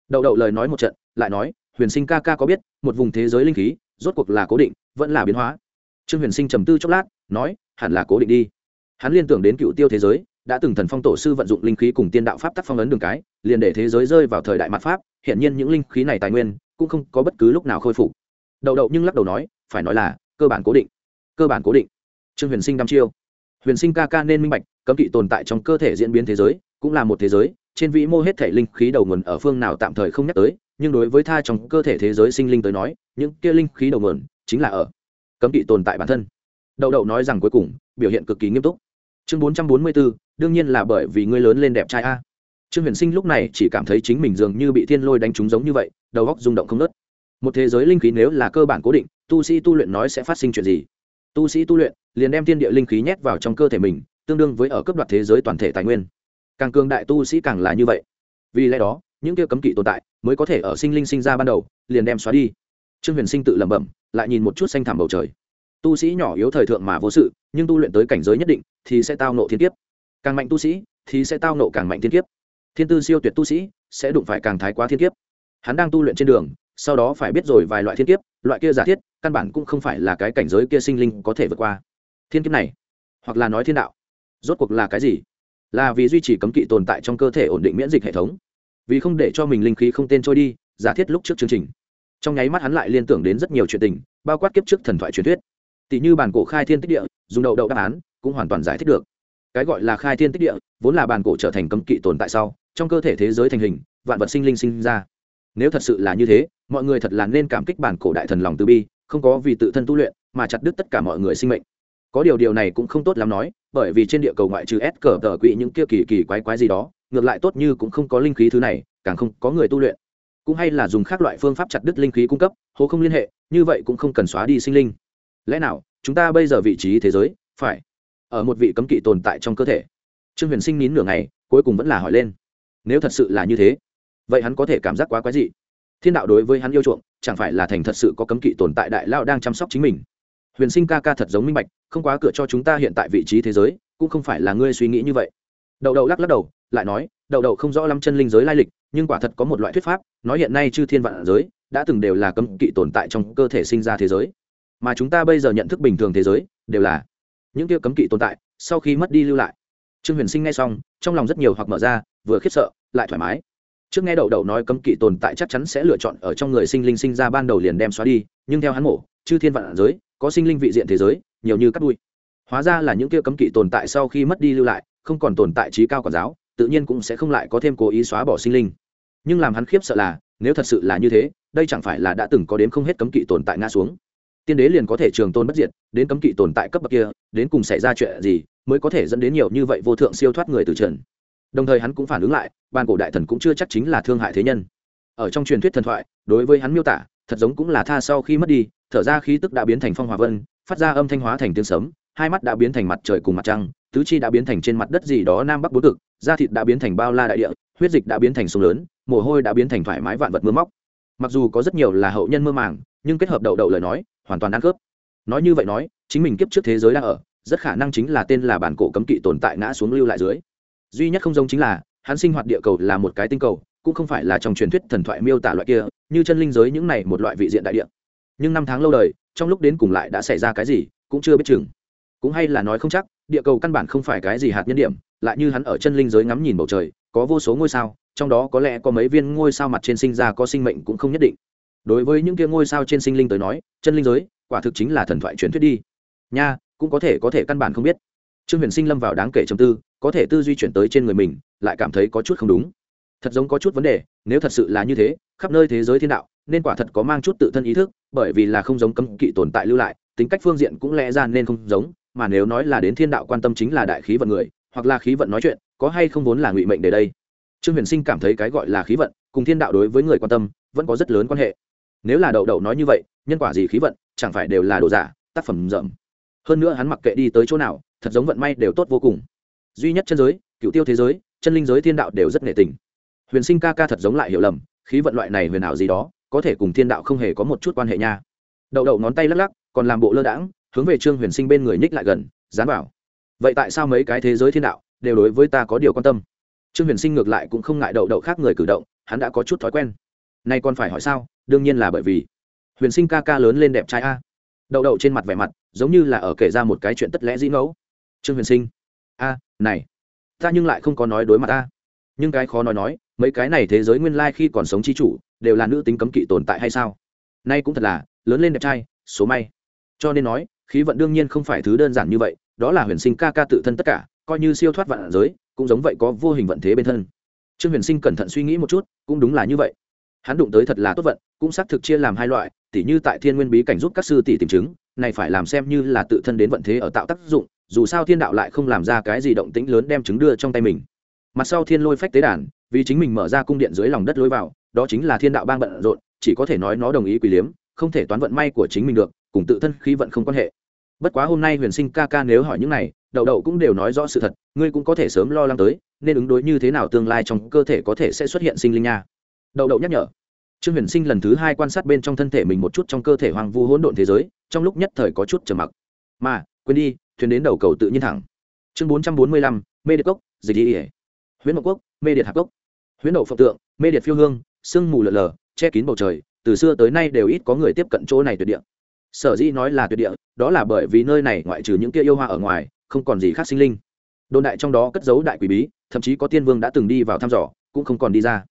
Đậu đậu lời nói một trận, lại nói, huyền sinh ca ca có biết, một vùng thế giới linh khí, rốt cuộc là cố định, vẫn là biến hóa. Trương huyền sinh trầm tư chốc lát, nói, hẳn là cố định đi hắn liên tưởng đến cựu tiêu thế giới, đã từng thần phong tổ sư vận dụng linh khí cùng tiên đạo pháp tắc phong ấn đường cái, liền để thế giới rơi vào thời đại mặt pháp, hiện nhiên những linh khí này tài nguyên cũng không có bất cứ lúc nào khôi phục. Đậu đậu nhưng lắc đầu nói, phải nói là, cơ bản cố định. Cơ bản cố định. Trương huyền sinh đăm chiêu. Huyền sinh ca ca nên minh bạch, cấm kỵ tồn tại trong cơ thể diễn biến thế giới, cũng là một thế giới, trên vĩ mô hết thể linh khí đầu nguồn ở phương nào tạm thời không nhắc tới, nhưng đối với tha trong cơ thể thế giới sinh linh tới nói, những kia linh khí đầu nguồn chính là ở cấm kỵ tồn tại bản thân. Đậu đậu nói rằng cuối cùng, biểu hiện cực kỳ nghiêm túc chương bốn trăm bốn mươi bốn đương nhiên là bởi vì ngươi lớn lên đẹp trai a. Trương huyền sinh lúc này chỉ cảm thấy chính mình dường như bị thiên lôi đánh trúng giống như vậy, đầu góc rung động không nớt một thế giới linh khí nếu là cơ bản cố định, tu sĩ tu luyện nói sẽ phát sinh chuyện gì? Tu sĩ tu luyện liền đem thiên địa linh khí nhét vào trong cơ thể mình, tương đương với ở cấp đoạt thế giới toàn thể tài nguyên. Càng cường đại tu sĩ càng là như vậy. Vì lẽ đó, những kia cấm kỵ tồn tại mới có thể ở sinh linh sinh ra ban đầu, liền đem xóa đi. Trương huyền sinh tự lẩm bẩm, lại nhìn một chút xanh thảm bầu trời tu sĩ nhỏ yếu thời thượng mà vô sự, nhưng tu luyện tới cảnh giới nhất định thì sẽ tao nộ thiên kiếp. Càng mạnh tu sĩ thì sẽ tao nộ càng mạnh thiên kiếp. Thiên tư siêu tuyệt tu sĩ sẽ đụng phải càng thái quá thiên kiếp. Hắn đang tu luyện trên đường, sau đó phải biết rồi vài loại thiên kiếp, loại kia giả thiết căn bản cũng không phải là cái cảnh giới kia sinh linh có thể vượt qua. Thiên kiếp này, hoặc là nói thiên đạo, rốt cuộc là cái gì? Là vì duy trì cấm kỵ tồn tại trong cơ thể ổn định miễn dịch hệ thống. Vì không để cho mình linh khí không tên trôi đi, giả thiết lúc trước chương trình. Trong nháy mắt hắn lại liên tưởng đến rất nhiều chuyện tình, bao quát kiếp trước thần thoại truyền thuyết tỷ như bản cổ khai thiên tích địa, dùng đậu đậu đáp án, cũng hoàn toàn giải thích được. Cái gọi là khai thiên tích địa, vốn là bản cổ trở thành cấm kỵ tồn tại sau, trong cơ thể thế giới thành hình, vạn vật sinh linh sinh ra. Nếu thật sự là như thế, mọi người thật là nên cảm kích bản cổ đại thần lòng từ bi, không có vì tự thân tu luyện mà chặt đứt tất cả mọi người sinh mệnh. Có điều điều này cũng không tốt lắm nói, bởi vì trên địa cầu ngoại trừ s cờ tờ quỵ những kia kỳ kỳ quái quái gì đó, ngược lại tốt như cũng không có linh khí thứ này, càng không có người tu luyện. Cũng hay là dùng khác loại phương pháp chặt đứt linh khí cung cấp, hố không liên hệ, như vậy cũng không cần xóa đi sinh linh lẽ nào, chúng ta bây giờ vị trí thế giới, phải ở một vị cấm kỵ tồn tại trong cơ thể? Trương huyền sinh nín nửa ngày, cuối cùng vẫn là hỏi lên. Nếu thật sự là như thế, vậy hắn có thể cảm giác quá quái dị. Thiên đạo đối với hắn yêu chuộng, chẳng phải là thành thật sự có cấm kỵ tồn tại đại lao đang chăm sóc chính mình? Huyền sinh ca ca thật giống minh bạch, không quá cửa cho chúng ta hiện tại vị trí thế giới, cũng không phải là ngươi suy nghĩ như vậy. Đậu đậu lắc lắc đầu, lại nói, đậu đậu không rõ lắm chân linh giới lai lịch, nhưng quả thật có một loại thuyết pháp, nói hiện nay chư thiên vạn giới, đã từng đều là cấm kỵ tồn tại trong cơ thể sinh ra thế giới mà chúng ta bây giờ nhận thức bình thường thế giới đều là những kia cấm kỵ tồn tại, sau khi mất đi lưu lại. Trương huyền sinh nghe xong, trong lòng rất nhiều hoặc mở ra, vừa khiếp sợ, lại thoải mái. Trước nghe đậu đậu nói cấm kỵ tồn tại chắc chắn sẽ lựa chọn ở trong người sinh linh sinh ra ban đầu liền đem xóa đi, nhưng theo hắn mổ, chư thiên vạn giới, có sinh linh vị diện thế giới, nhiều như cắt đuôi. Hóa ra là những kia cấm kỵ tồn tại sau khi mất đi lưu lại, không còn tồn tại trí cao quản giáo, tự nhiên cũng sẽ không lại có thêm cố ý xóa bỏ sinh linh. Nhưng làm hắn khiếp sợ là, nếu thật sự là như thế, đây chẳng phải là đã từng có đến không hết cấm kỵ tồn tại ngã xuống tiên đế liền có thể trường tôn bất diệt, đến cấm kỵ tồn tại cấp bậc kia, đến cùng xảy ra chuyện gì, mới có thể dẫn đến nhiều như vậy vô thượng siêu thoát người từ trần đồng thời hắn cũng phản ứng lại, ban cổ đại thần cũng chưa chắc chính là thương hại thế nhân. Ở trong truyền thuyết thần thoại, đối với hắn miêu tả, thật giống cũng là tha sau khi mất đi, thở ra khí tức đã biến thành phong hòa vân, phát ra âm thanh hóa thành tiếng sấm, hai mắt đã biến thành mặt trời cùng mặt trăng, tứ chi đã biến thành trên mặt đất gì đó nam bắc bốn cực, da thịt đã biến thành bao la đại địa, huyết dịch đã biến thành sông lớn, mồ hôi đã biến thành thoải mái vạn vật mưa móc. Mặc dù có rất nhiều là hậu nhân mơ màng, nhưng kết hợp đậu đậu lời nói hoàn toàn ăn khớp. Nói như vậy nói, chính mình kiếp trước thế giới đang ở, rất khả năng chính là tên là bản cổ cấm kỵ tồn tại ngã xuống lưu lại dưới. Duy nhất không giống chính là, hắn sinh hoạt địa cầu là một cái tinh cầu, cũng không phải là trong truyền thuyết thần thoại miêu tả loại kia, như chân linh giới những này một loại vị diện đại địa. Nhưng năm tháng lâu đời, trong lúc đến cùng lại đã xảy ra cái gì, cũng chưa biết chừng. Cũng hay là nói không chắc, địa cầu căn bản không phải cái gì hạt nhân điểm, lại như hắn ở chân linh giới ngắm nhìn bầu trời, có vô số ngôi sao, trong đó có lẽ có mấy viên ngôi sao mặt trên sinh ra có sinh mệnh cũng không nhất định đối với những kia ngôi sao trên sinh linh tới nói, chân linh giới, quả thực chính là thần thoại truyền thuyết đi. Nha, cũng có thể có thể căn bản không biết. Trương huyền sinh lâm vào đáng kể chấm tư, có thể tư duy chuyển tới trên người mình, lại cảm thấy có chút không đúng. Thật giống có chút vấn đề, nếu thật sự là như thế, khắp nơi thế giới thiên đạo, nên quả thật có mang chút tự thân ý thức, bởi vì là không giống cấm kỵ tồn tại lưu lại, tính cách phương diện cũng lẽ ra nên không giống, mà nếu nói là đến thiên đạo quan tâm chính là đại khí vận người, hoặc là khí vận nói chuyện, có hay không vốn là ngụy mệnh để đây? Trương huyền sinh cảm thấy cái gọi là khí vận, cùng thiên đạo đối với người quan tâm, vẫn có rất lớn quan hệ nếu là đậu đậu nói như vậy, nhân quả gì khí vận, chẳng phải đều là đồ giả, tác phẩm rậm. Hơn nữa hắn mặc kệ đi tới chỗ nào, thật giống vận may đều tốt vô cùng. Duy nhất chân giới cựu tiêu thế giới, chân linh giới thiên đạo đều rất nghệ tình. Huyền sinh ca ca thật giống lại hiểu lầm, khí vận loại này huyền ảo gì đó, có thể cùng thiên đạo không hề có một chút quan hệ nha. Đậu đậu ngón tay lắc lắc, còn làm bộ lơ đãng, hướng về trương huyền sinh bên người nhích lại gần, dán vào. Vậy tại sao mấy cái thế giới thiên đạo đều đối với ta có điều quan tâm? Trương huyền sinh ngược lại cũng không ngại đậu đậu khác người cử động, hắn đã có chút thói quen. Nay còn phải hỏi sao? Đương nhiên là bởi vì huyền sinh ca ca lớn lên đẹp trai a. Đậu đậu trên mặt vẻ mặt, giống như là ở kể ra một cái chuyện tất lẽ dĩ ngẫu. Trương huyền sinh, a, này, ta nhưng lại không có nói đối mặt ta. Nhưng cái khó nói nói, mấy cái này thế giới nguyên lai khi còn sống chi chủ, đều là nữ tính cấm kỵ tồn tại hay sao? Nay cũng thật là, lớn lên đẹp trai, số may. Cho nên nói, khí vận đương nhiên không phải thứ đơn giản như vậy, đó là huyền sinh ca ca tự thân tất cả, coi như siêu thoát vạn giới, cũng giống vậy có vô hình vận thế bên thân. Trương huyền sinh cẩn thận suy nghĩ một chút, cũng đúng là như vậy hắn đụng tới thật là tốt vận, cũng xác thực chia làm hai loại, tỉ như tại thiên nguyên bí cảnh giúp các sư tỷ tìm chứng, này phải làm xem như là tự thân đến vận thế ở tạo tác dụng, dù sao thiên đạo lại không làm ra cái gì động tĩnh lớn đem chứng đưa trong tay mình. Mặt sau thiên lôi phách tế đàn, vì chính mình mở ra cung điện dưới lòng đất lối vào, đó chính là thiên đạo bang bận rộn, chỉ có thể nói nó đồng ý quỷ liếm, không thể toán vận may của chính mình được, cùng tự thân khí vận không quan hệ. Bất quá hôm nay huyền sinh ca ca nếu hỏi những này đậu đậu cũng đều nói rõ sự thật, ngươi cũng có thể sớm lo lắng tới, nên ứng đối như thế nào tương lai trong cơ thể có thể sẽ xuất hiện sinh linh nha đậu đậu nhắc nhở. Trương huyền sinh lần thứ hai quan sát bên trong thân thể mình một chút trong cơ thể hoang vu hỗn độn thế giới, trong lúc nhất thời có chút trầm mặc. Mà, quên đi, thuyền đến đầu cầu tự nhiên thẳng. Chương bốn trăm bốn mươi lăm, mê điệp cốc, dịch đi ỉa. Huyễn mộc quốc mê điệp hạc cốc. Huyễn đậu Phật tượng, mê điệp phiêu hương, sương mù lờ lờ che kín bầu trời, từ xưa tới nay đều ít có người tiếp cận chỗ này tuyệt địa. Sở dĩ nói là tuyệt địa, đó là bởi vì nơi này ngoại trừ những kia yêu hoa ở ngoài, không còn gì khác sinh linh. Đồn đại trong đó cất giấu đại quỷ bí, thậm chí có tiên vương đã từng đi vào thăm dò, cũng không còn đi ra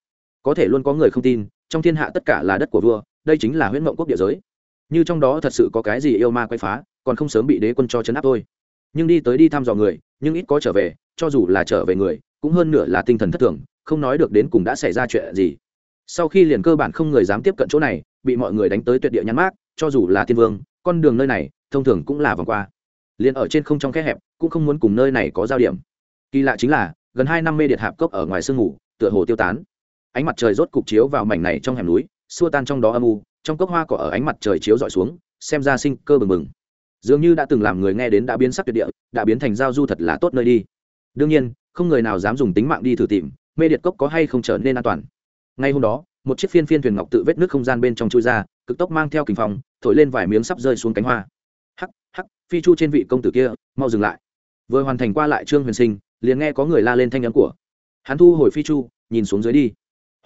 có thể luôn có người không tin, trong thiên hạ tất cả là đất của vua, đây chính là huyễn mộng quốc địa giới. Như trong đó thật sự có cái gì yêu ma quay phá, còn không sớm bị đế quân cho chấn áp thôi. Nhưng đi tới đi thăm dò người, nhưng ít có trở về, cho dù là trở về người, cũng hơn nửa là tinh thần thất thường, không nói được đến cùng đã xảy ra chuyện gì. Sau khi liền cơ bản không người dám tiếp cận chỗ này, bị mọi người đánh tới tuyệt địa nhắn mát cho dù là thiên vương, con đường nơi này, thông thường cũng là vòng qua. Liền ở trên không trong khe hẹp, cũng không muốn cùng nơi này có giao điểm. Kỳ lạ chính là, gần hai năm mê điện hạp cốc ở ngoài sương ngủ tựa hồ tiêu tán ánh mặt trời rốt cục chiếu vào mảnh này trong hẻm núi, xua tan trong đó âm u, trong cốc hoa cỏ ở ánh mặt trời chiếu dọi xuống, xem ra sinh cơ bừng bừng. Dường như đã từng làm người nghe đến đã biến sắc tuyệt địa, đã biến thành giao du thật là tốt nơi đi. Đương nhiên, không người nào dám dùng tính mạng đi thử tìm, mê điệt cốc có hay không trở nên an toàn. Ngay hôm đó, một chiếc phiên phiên thuyền ngọc tự vết nước không gian bên trong chui ra, cực tốc mang theo kình phòng thổi lên vài miếng sắp rơi xuống cánh hoa. Hắc hắc, phi chu trên vị công tử kia, mau dừng lại. Vừa hoàn thành qua lại trương huyền sinh, liền nghe có người la lên thanh nhắn của. Hắn thu hồi phi chu, nhìn xuống dưới đi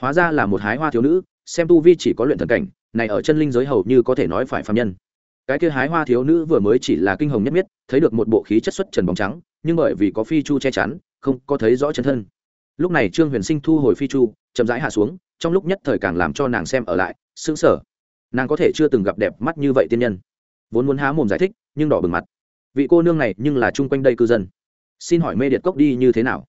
hóa ra là một hái hoa thiếu nữ, xem tu vi chỉ có luyện thần cảnh, này ở chân linh giới hầu như có thể nói phải phạm nhân. Cái kia hái hoa thiếu nữ vừa mới chỉ là kinh hồng nhất miết, thấy được một bộ khí chất xuất trần bóng trắng, nhưng bởi vì có phi chu che chắn, không có thấy rõ chân thân. Lúc này trương huyền sinh thu hồi phi chu, chậm rãi hạ xuống, trong lúc nhất thời càng làm cho nàng xem ở lại xứng sở nàng có thể chưa từng gặp đẹp mắt như vậy tiên nhân. Vốn muốn há mồm giải thích, nhưng đỏ bừng mặt. Vị cô nương này nhưng là chung quanh đây cư dân. Xin hỏi mê điện cốc đi như thế nào?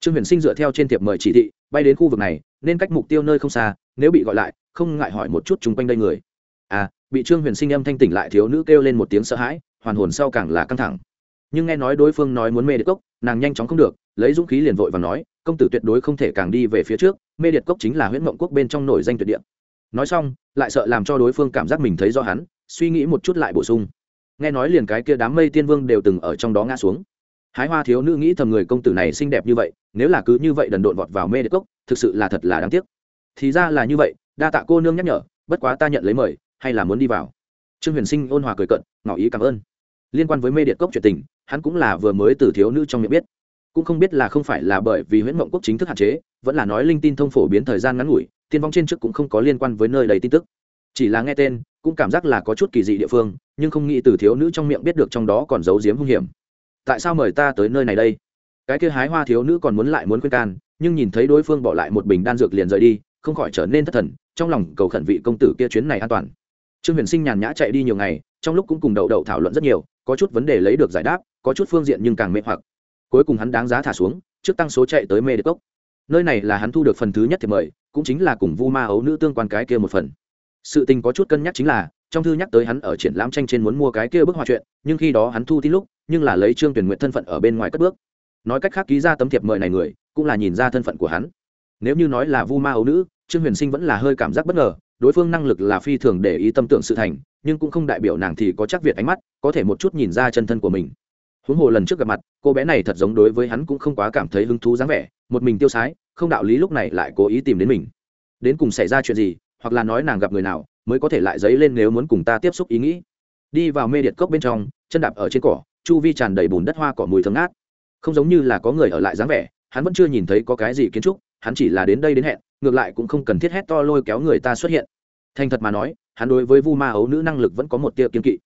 Trương huyền sinh dựa theo trên tiệp mời chỉ thị, bay đến khu vực này nên cách mục tiêu nơi không xa, nếu bị gọi lại, không ngại hỏi một chút chung quanh đây người. À bị trương huyền sinh âm thanh tỉnh lại thiếu nữ kêu lên một tiếng sợ hãi, hoàn hồn sau càng là căng thẳng. Nhưng nghe nói đối phương nói muốn mê điện cốc, nàng nhanh chóng không được, lấy dũng khí liền vội và nói, công tử tuyệt đối không thể càng đi về phía trước, mê điện cốc chính là huyện mộng quốc bên trong nổi danh tuyệt địa. Nói xong, lại sợ làm cho đối phương cảm giác mình thấy do hắn, suy nghĩ một chút lại bổ sung. Nghe nói liền cái kia đám mây tiên vương đều từng ở trong đó ngã xuống hái hoa thiếu nữ nghĩ thầm người công tử này xinh đẹp như vậy, nếu là cứ như vậy đần độn vọt vào mê đ cốc, thực sự là thật là đáng tiếc. Thì ra là như vậy, đa tạ cô nương nhắc nhở, bất quá ta nhận lấy mời, hay là muốn đi vào. Trương huyền sinh ôn hòa cười cận ngỏ ý cảm ơn. Liên quan với mê điện cốc chuyện tình, hắn cũng là vừa mới từ thiếu nữ trong miệng biết. Cũng không biết là không phải là bởi vì huyễn mộng quốc chính thức hạn chế, vẫn là nói linh tin thông phổ biến thời gian ngắn ngủi, tiên vong trên trước cũng không có liên quan với nơi đầy tin tức. Chỉ là nghe tên, cũng cảm giác là có chút kỳ dị địa phương, nhưng không nghĩ từ thiếu nữ trong miệng biết được trong đó còn giấu giếm hung hiểm tại sao mời ta tới nơi này đây? Cái kia hái hoa thiếu nữ còn muốn lại muốn khuyên can, nhưng nhìn thấy đối phương bỏ lại một bình đan dược liền rời đi, không khỏi trở nên thất thần, trong lòng cầu khẩn vị công tử kia chuyến này an toàn. Trương huyền sinh nhàn nhã chạy đi nhiều ngày, trong lúc cũng cùng đậu đậu thảo luận rất nhiều, có chút vấn đề lấy được giải đáp, có chút phương diện nhưng càng mê hoặc. Cuối cùng hắn đáng giá thả xuống, trước tăng số chạy tới mê đức cốc. Nơi này là hắn thu được phần thứ nhất thì mời, cũng chính là cùng vu ma ấu nữ tương quan cái kia một phần. Sự tình có chút cân nhắc chính là, trong thư nhắc tới hắn ở triển lãm tranh trên muốn mua cái kia bức họa chuyện, nhưng khi đó hắn thu tin lúc nhưng là lấy trương tuyển nguyện thân phận ở bên ngoài cất bước. Nói cách khác ký ra tấm thiệp mời này người, cũng là nhìn ra thân phận của hắn. Nếu như nói là vu ma ấu nữ, trương huyền sinh vẫn là hơi cảm giác bất ngờ, đối phương năng lực là phi thường để ý tâm tưởng sự thành, nhưng cũng không đại biểu nàng thì có chắc việt ánh mắt, có thể một chút nhìn ra chân thân của mình. Huống hồ lần trước gặp mặt, cô bé này thật giống đối với hắn cũng không quá cảm thấy hứng thú dáng vẻ, một mình tiêu sái, không đạo lý lúc này lại cố ý tìm đến mình. Đến cùng xảy ra chuyện gì, hoặc là nói nàng gặp người nào, mới có thể lại dấy lên nếu muốn cùng ta tiếp xúc ý nghĩ. Đi vào mê điện cốc bên trong, chân đạp ở trên cỏ chu vi tràn đầy bùn đất hoa cỏ mùi thơm ngát. Không giống như là có người ở lại dáng vẻ, hắn vẫn chưa nhìn thấy có cái gì kiến trúc, hắn chỉ là đến đây đến hẹn, ngược lại cũng không cần thiết hét to lôi kéo người ta xuất hiện. Thành thật mà nói, hắn đối với vu ma ấu nữ năng lực vẫn có một tia kiên kỵ.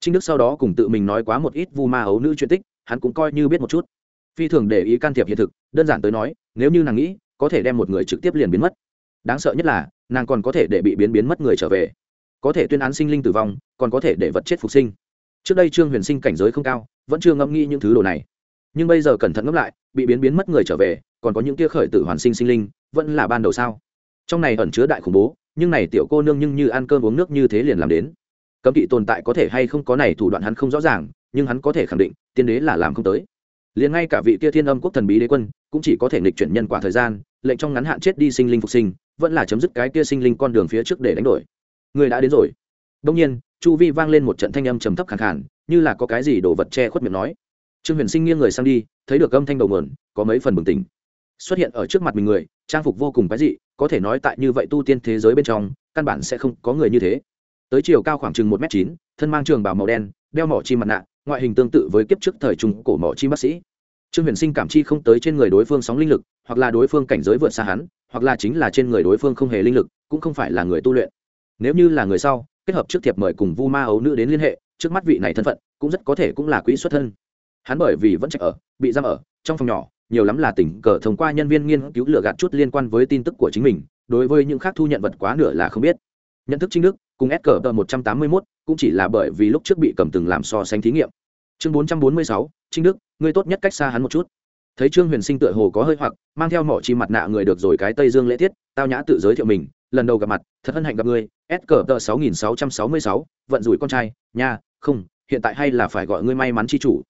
Trinh đức sau đó cùng tự mình nói quá một ít vu ma ấu nữ chuyện tích, hắn cũng coi như biết một chút. Phi thường để ý can thiệp hiện thực, đơn giản tới nói, nếu như nàng nghĩ, có thể đem một người trực tiếp liền biến mất. Đáng sợ nhất là, nàng còn có thể để bị biến biến mất người trở về. Có thể tuyên án sinh linh tử vong, còn có thể để vật chết phục sinh trước đây trương huyền sinh cảnh giới không cao, vẫn chưa ngẫm nghĩ những thứ đồ này. Nhưng bây giờ cẩn thận ngẫm lại, bị biến biến mất người trở về, còn có những kia khởi tử hoàn sinh sinh linh, vẫn là ban đầu sao? Trong này ẩn chứa đại khủng bố, nhưng này tiểu cô nương nhưng như ăn cơm uống nước như thế liền làm đến. Cấm kỵ tồn tại có thể hay không có này thủ đoạn hắn không rõ ràng, nhưng hắn có thể khẳng định, tiên đế là làm không tới. Liền ngay cả vị kia thiên âm quốc thần bí đế quân, cũng chỉ có thể nghịch chuyển nhân quả thời gian, lệnh trong ngắn hạn chết đi sinh linh phục sinh, vẫn là chấm dứt cái kia sinh linh con đường phía trước để đánh đổi. Người đã đến rồi đông nhiên, chu vi vang lên một trận thanh âm trầm thấp khàn khàn, như là có cái gì đổ vật che khuất miệng nói. Trương huyền sinh nghiêng người sang đi, thấy được âm thanh đầu mườn có mấy phần bừng tỉnh. Xuất hiện ở trước mặt mình người, trang phục vô cùng cái dị, có thể nói tại như vậy tu tiên thế giới bên trong, căn bản sẽ không có người như thế. Tới chiều cao khoảng chừng một m chín, thân mang trường bào màu đen, đeo mỏ chi mặt nạ, ngoại hình tương tự với kiếp trước thời trung cổ mỏ chi bác sĩ. Trương huyền sinh cảm chi không tới trên người đối phương sóng linh lực, hoặc là đối phương cảnh giới vượt xa hắn, hoặc là chính là trên người đối phương không hề linh lực, cũng không phải là người tu luyện. Nếu như là người sau kết hợp trước thiệp mời cùng vu ma ấu nữ đến liên hệ, trước mắt vị này thân phận, cũng rất có thể cũng là quỹ xuất thân. Hắn bởi vì vẫn chạy ở, bị giam ở, trong phòng nhỏ, nhiều lắm là tình cờ thông qua nhân viên nghiên cứu lựa gạt chút liên quan với tin tức của chính mình, đối với những khác thu nhận vật quá nửa là không biết. Nhận thức chính đức, cùng s cờ tờ một trăm tám mươi mốt, cũng chỉ là bởi vì lúc trước bị cầm từng làm so sánh thí nghiệm. Chương bốn trăm bốn mươi sáu, chính đức, ngươi tốt nhất cách xa hắn một chút. Thấy trương huyền sinh tựa hồ có hơi hoặc, mang theo mỏ chi mặt nạ người được rồi cái tây dương lễ tiết, tao nhã tự giới thiệu mình lần đầu gặp mặt, thật hân hạnh gặp ngươi s cờ tờ sáu nghìn sáu trăm sáu mươi sáu vận rủi con trai, nha, không, hiện tại hay là phải gọi ngươi may mắn chi chủ.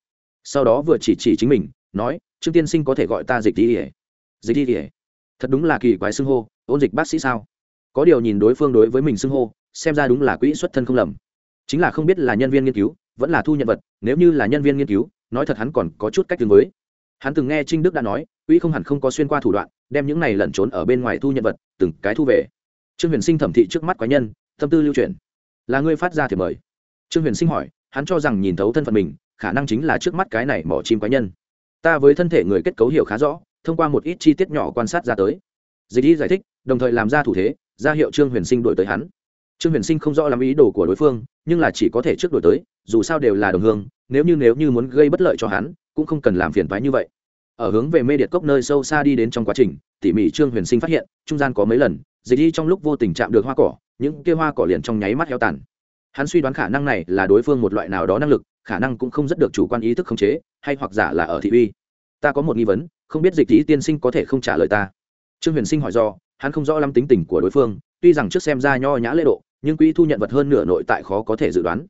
Sau đó vừa chỉ chỉ chính mình, nói, trương tiên sinh có thể gọi ta dịch đi ỉa dịch đi ỉa thật đúng là kỳ quái xưng hô, ôn dịch bác sĩ sao? Có điều nhìn đối phương đối với mình xưng hô, xem ra đúng là quỹ xuất thân không lầm. Chính là không biết là nhân viên nghiên cứu, vẫn là thu nhận vật, nếu như là nhân viên nghiên cứu, nói thật hắn còn có chút cách tương với. Hắn từng nghe trinh đức đã nói, quỹ không hẳn không có xuyên qua thủ đoạn, đem những này lẩn trốn ở bên ngoài thu nhận vật, từng cái thu về trương huyền sinh thẩm thị trước mắt quái nhân, tâm tư lưu truyền là ngươi phát ra thì mời. Trương huyền sinh hỏi, hắn cho rằng nhìn thấu thân phận mình, khả năng chính là trước mắt cái này mỏ chim quái nhân. Ta với thân thể người kết cấu hiểu khá rõ, thông qua một ít chi tiết nhỏ quan sát ra tới. Dịch y giải thích, đồng thời làm ra thủ thế, ra hiệu trương huyền sinh đổi tới hắn. Trương huyền sinh không rõ lắm ý đồ của đối phương, nhưng là chỉ có thể trước đổi tới, dù sao đều là đồng hương, nếu như nếu như muốn gây bất lợi cho hắn, cũng không cần làm phiền toái như vậy. Ở hướng về mê điệt cốc nơi sâu xa đi đến trong quá trình, tỉ mỉ trương huyền sinh phát hiện, trung gian có mấy lần dịch đi trong lúc vô tình chạm được hoa cỏ, những kia hoa cỏ liền trong nháy mắt heo tàn. Hắn suy đoán khả năng này là đối phương một loại nào đó năng lực, khả năng cũng không rất được chủ quan ý thức khống chế, hay hoặc giả là ở thị uy. Ta có một nghi vấn, không biết dịch lý tiên sinh có thể không trả lời ta. Trương huyền sinh hỏi do, hắn không rõ lắm tính tình của đối phương, tuy rằng trước xem ra nho nhã lễ độ, nhưng quỹ thu nhận vật hơn nửa nội tại khó có thể dự đoán.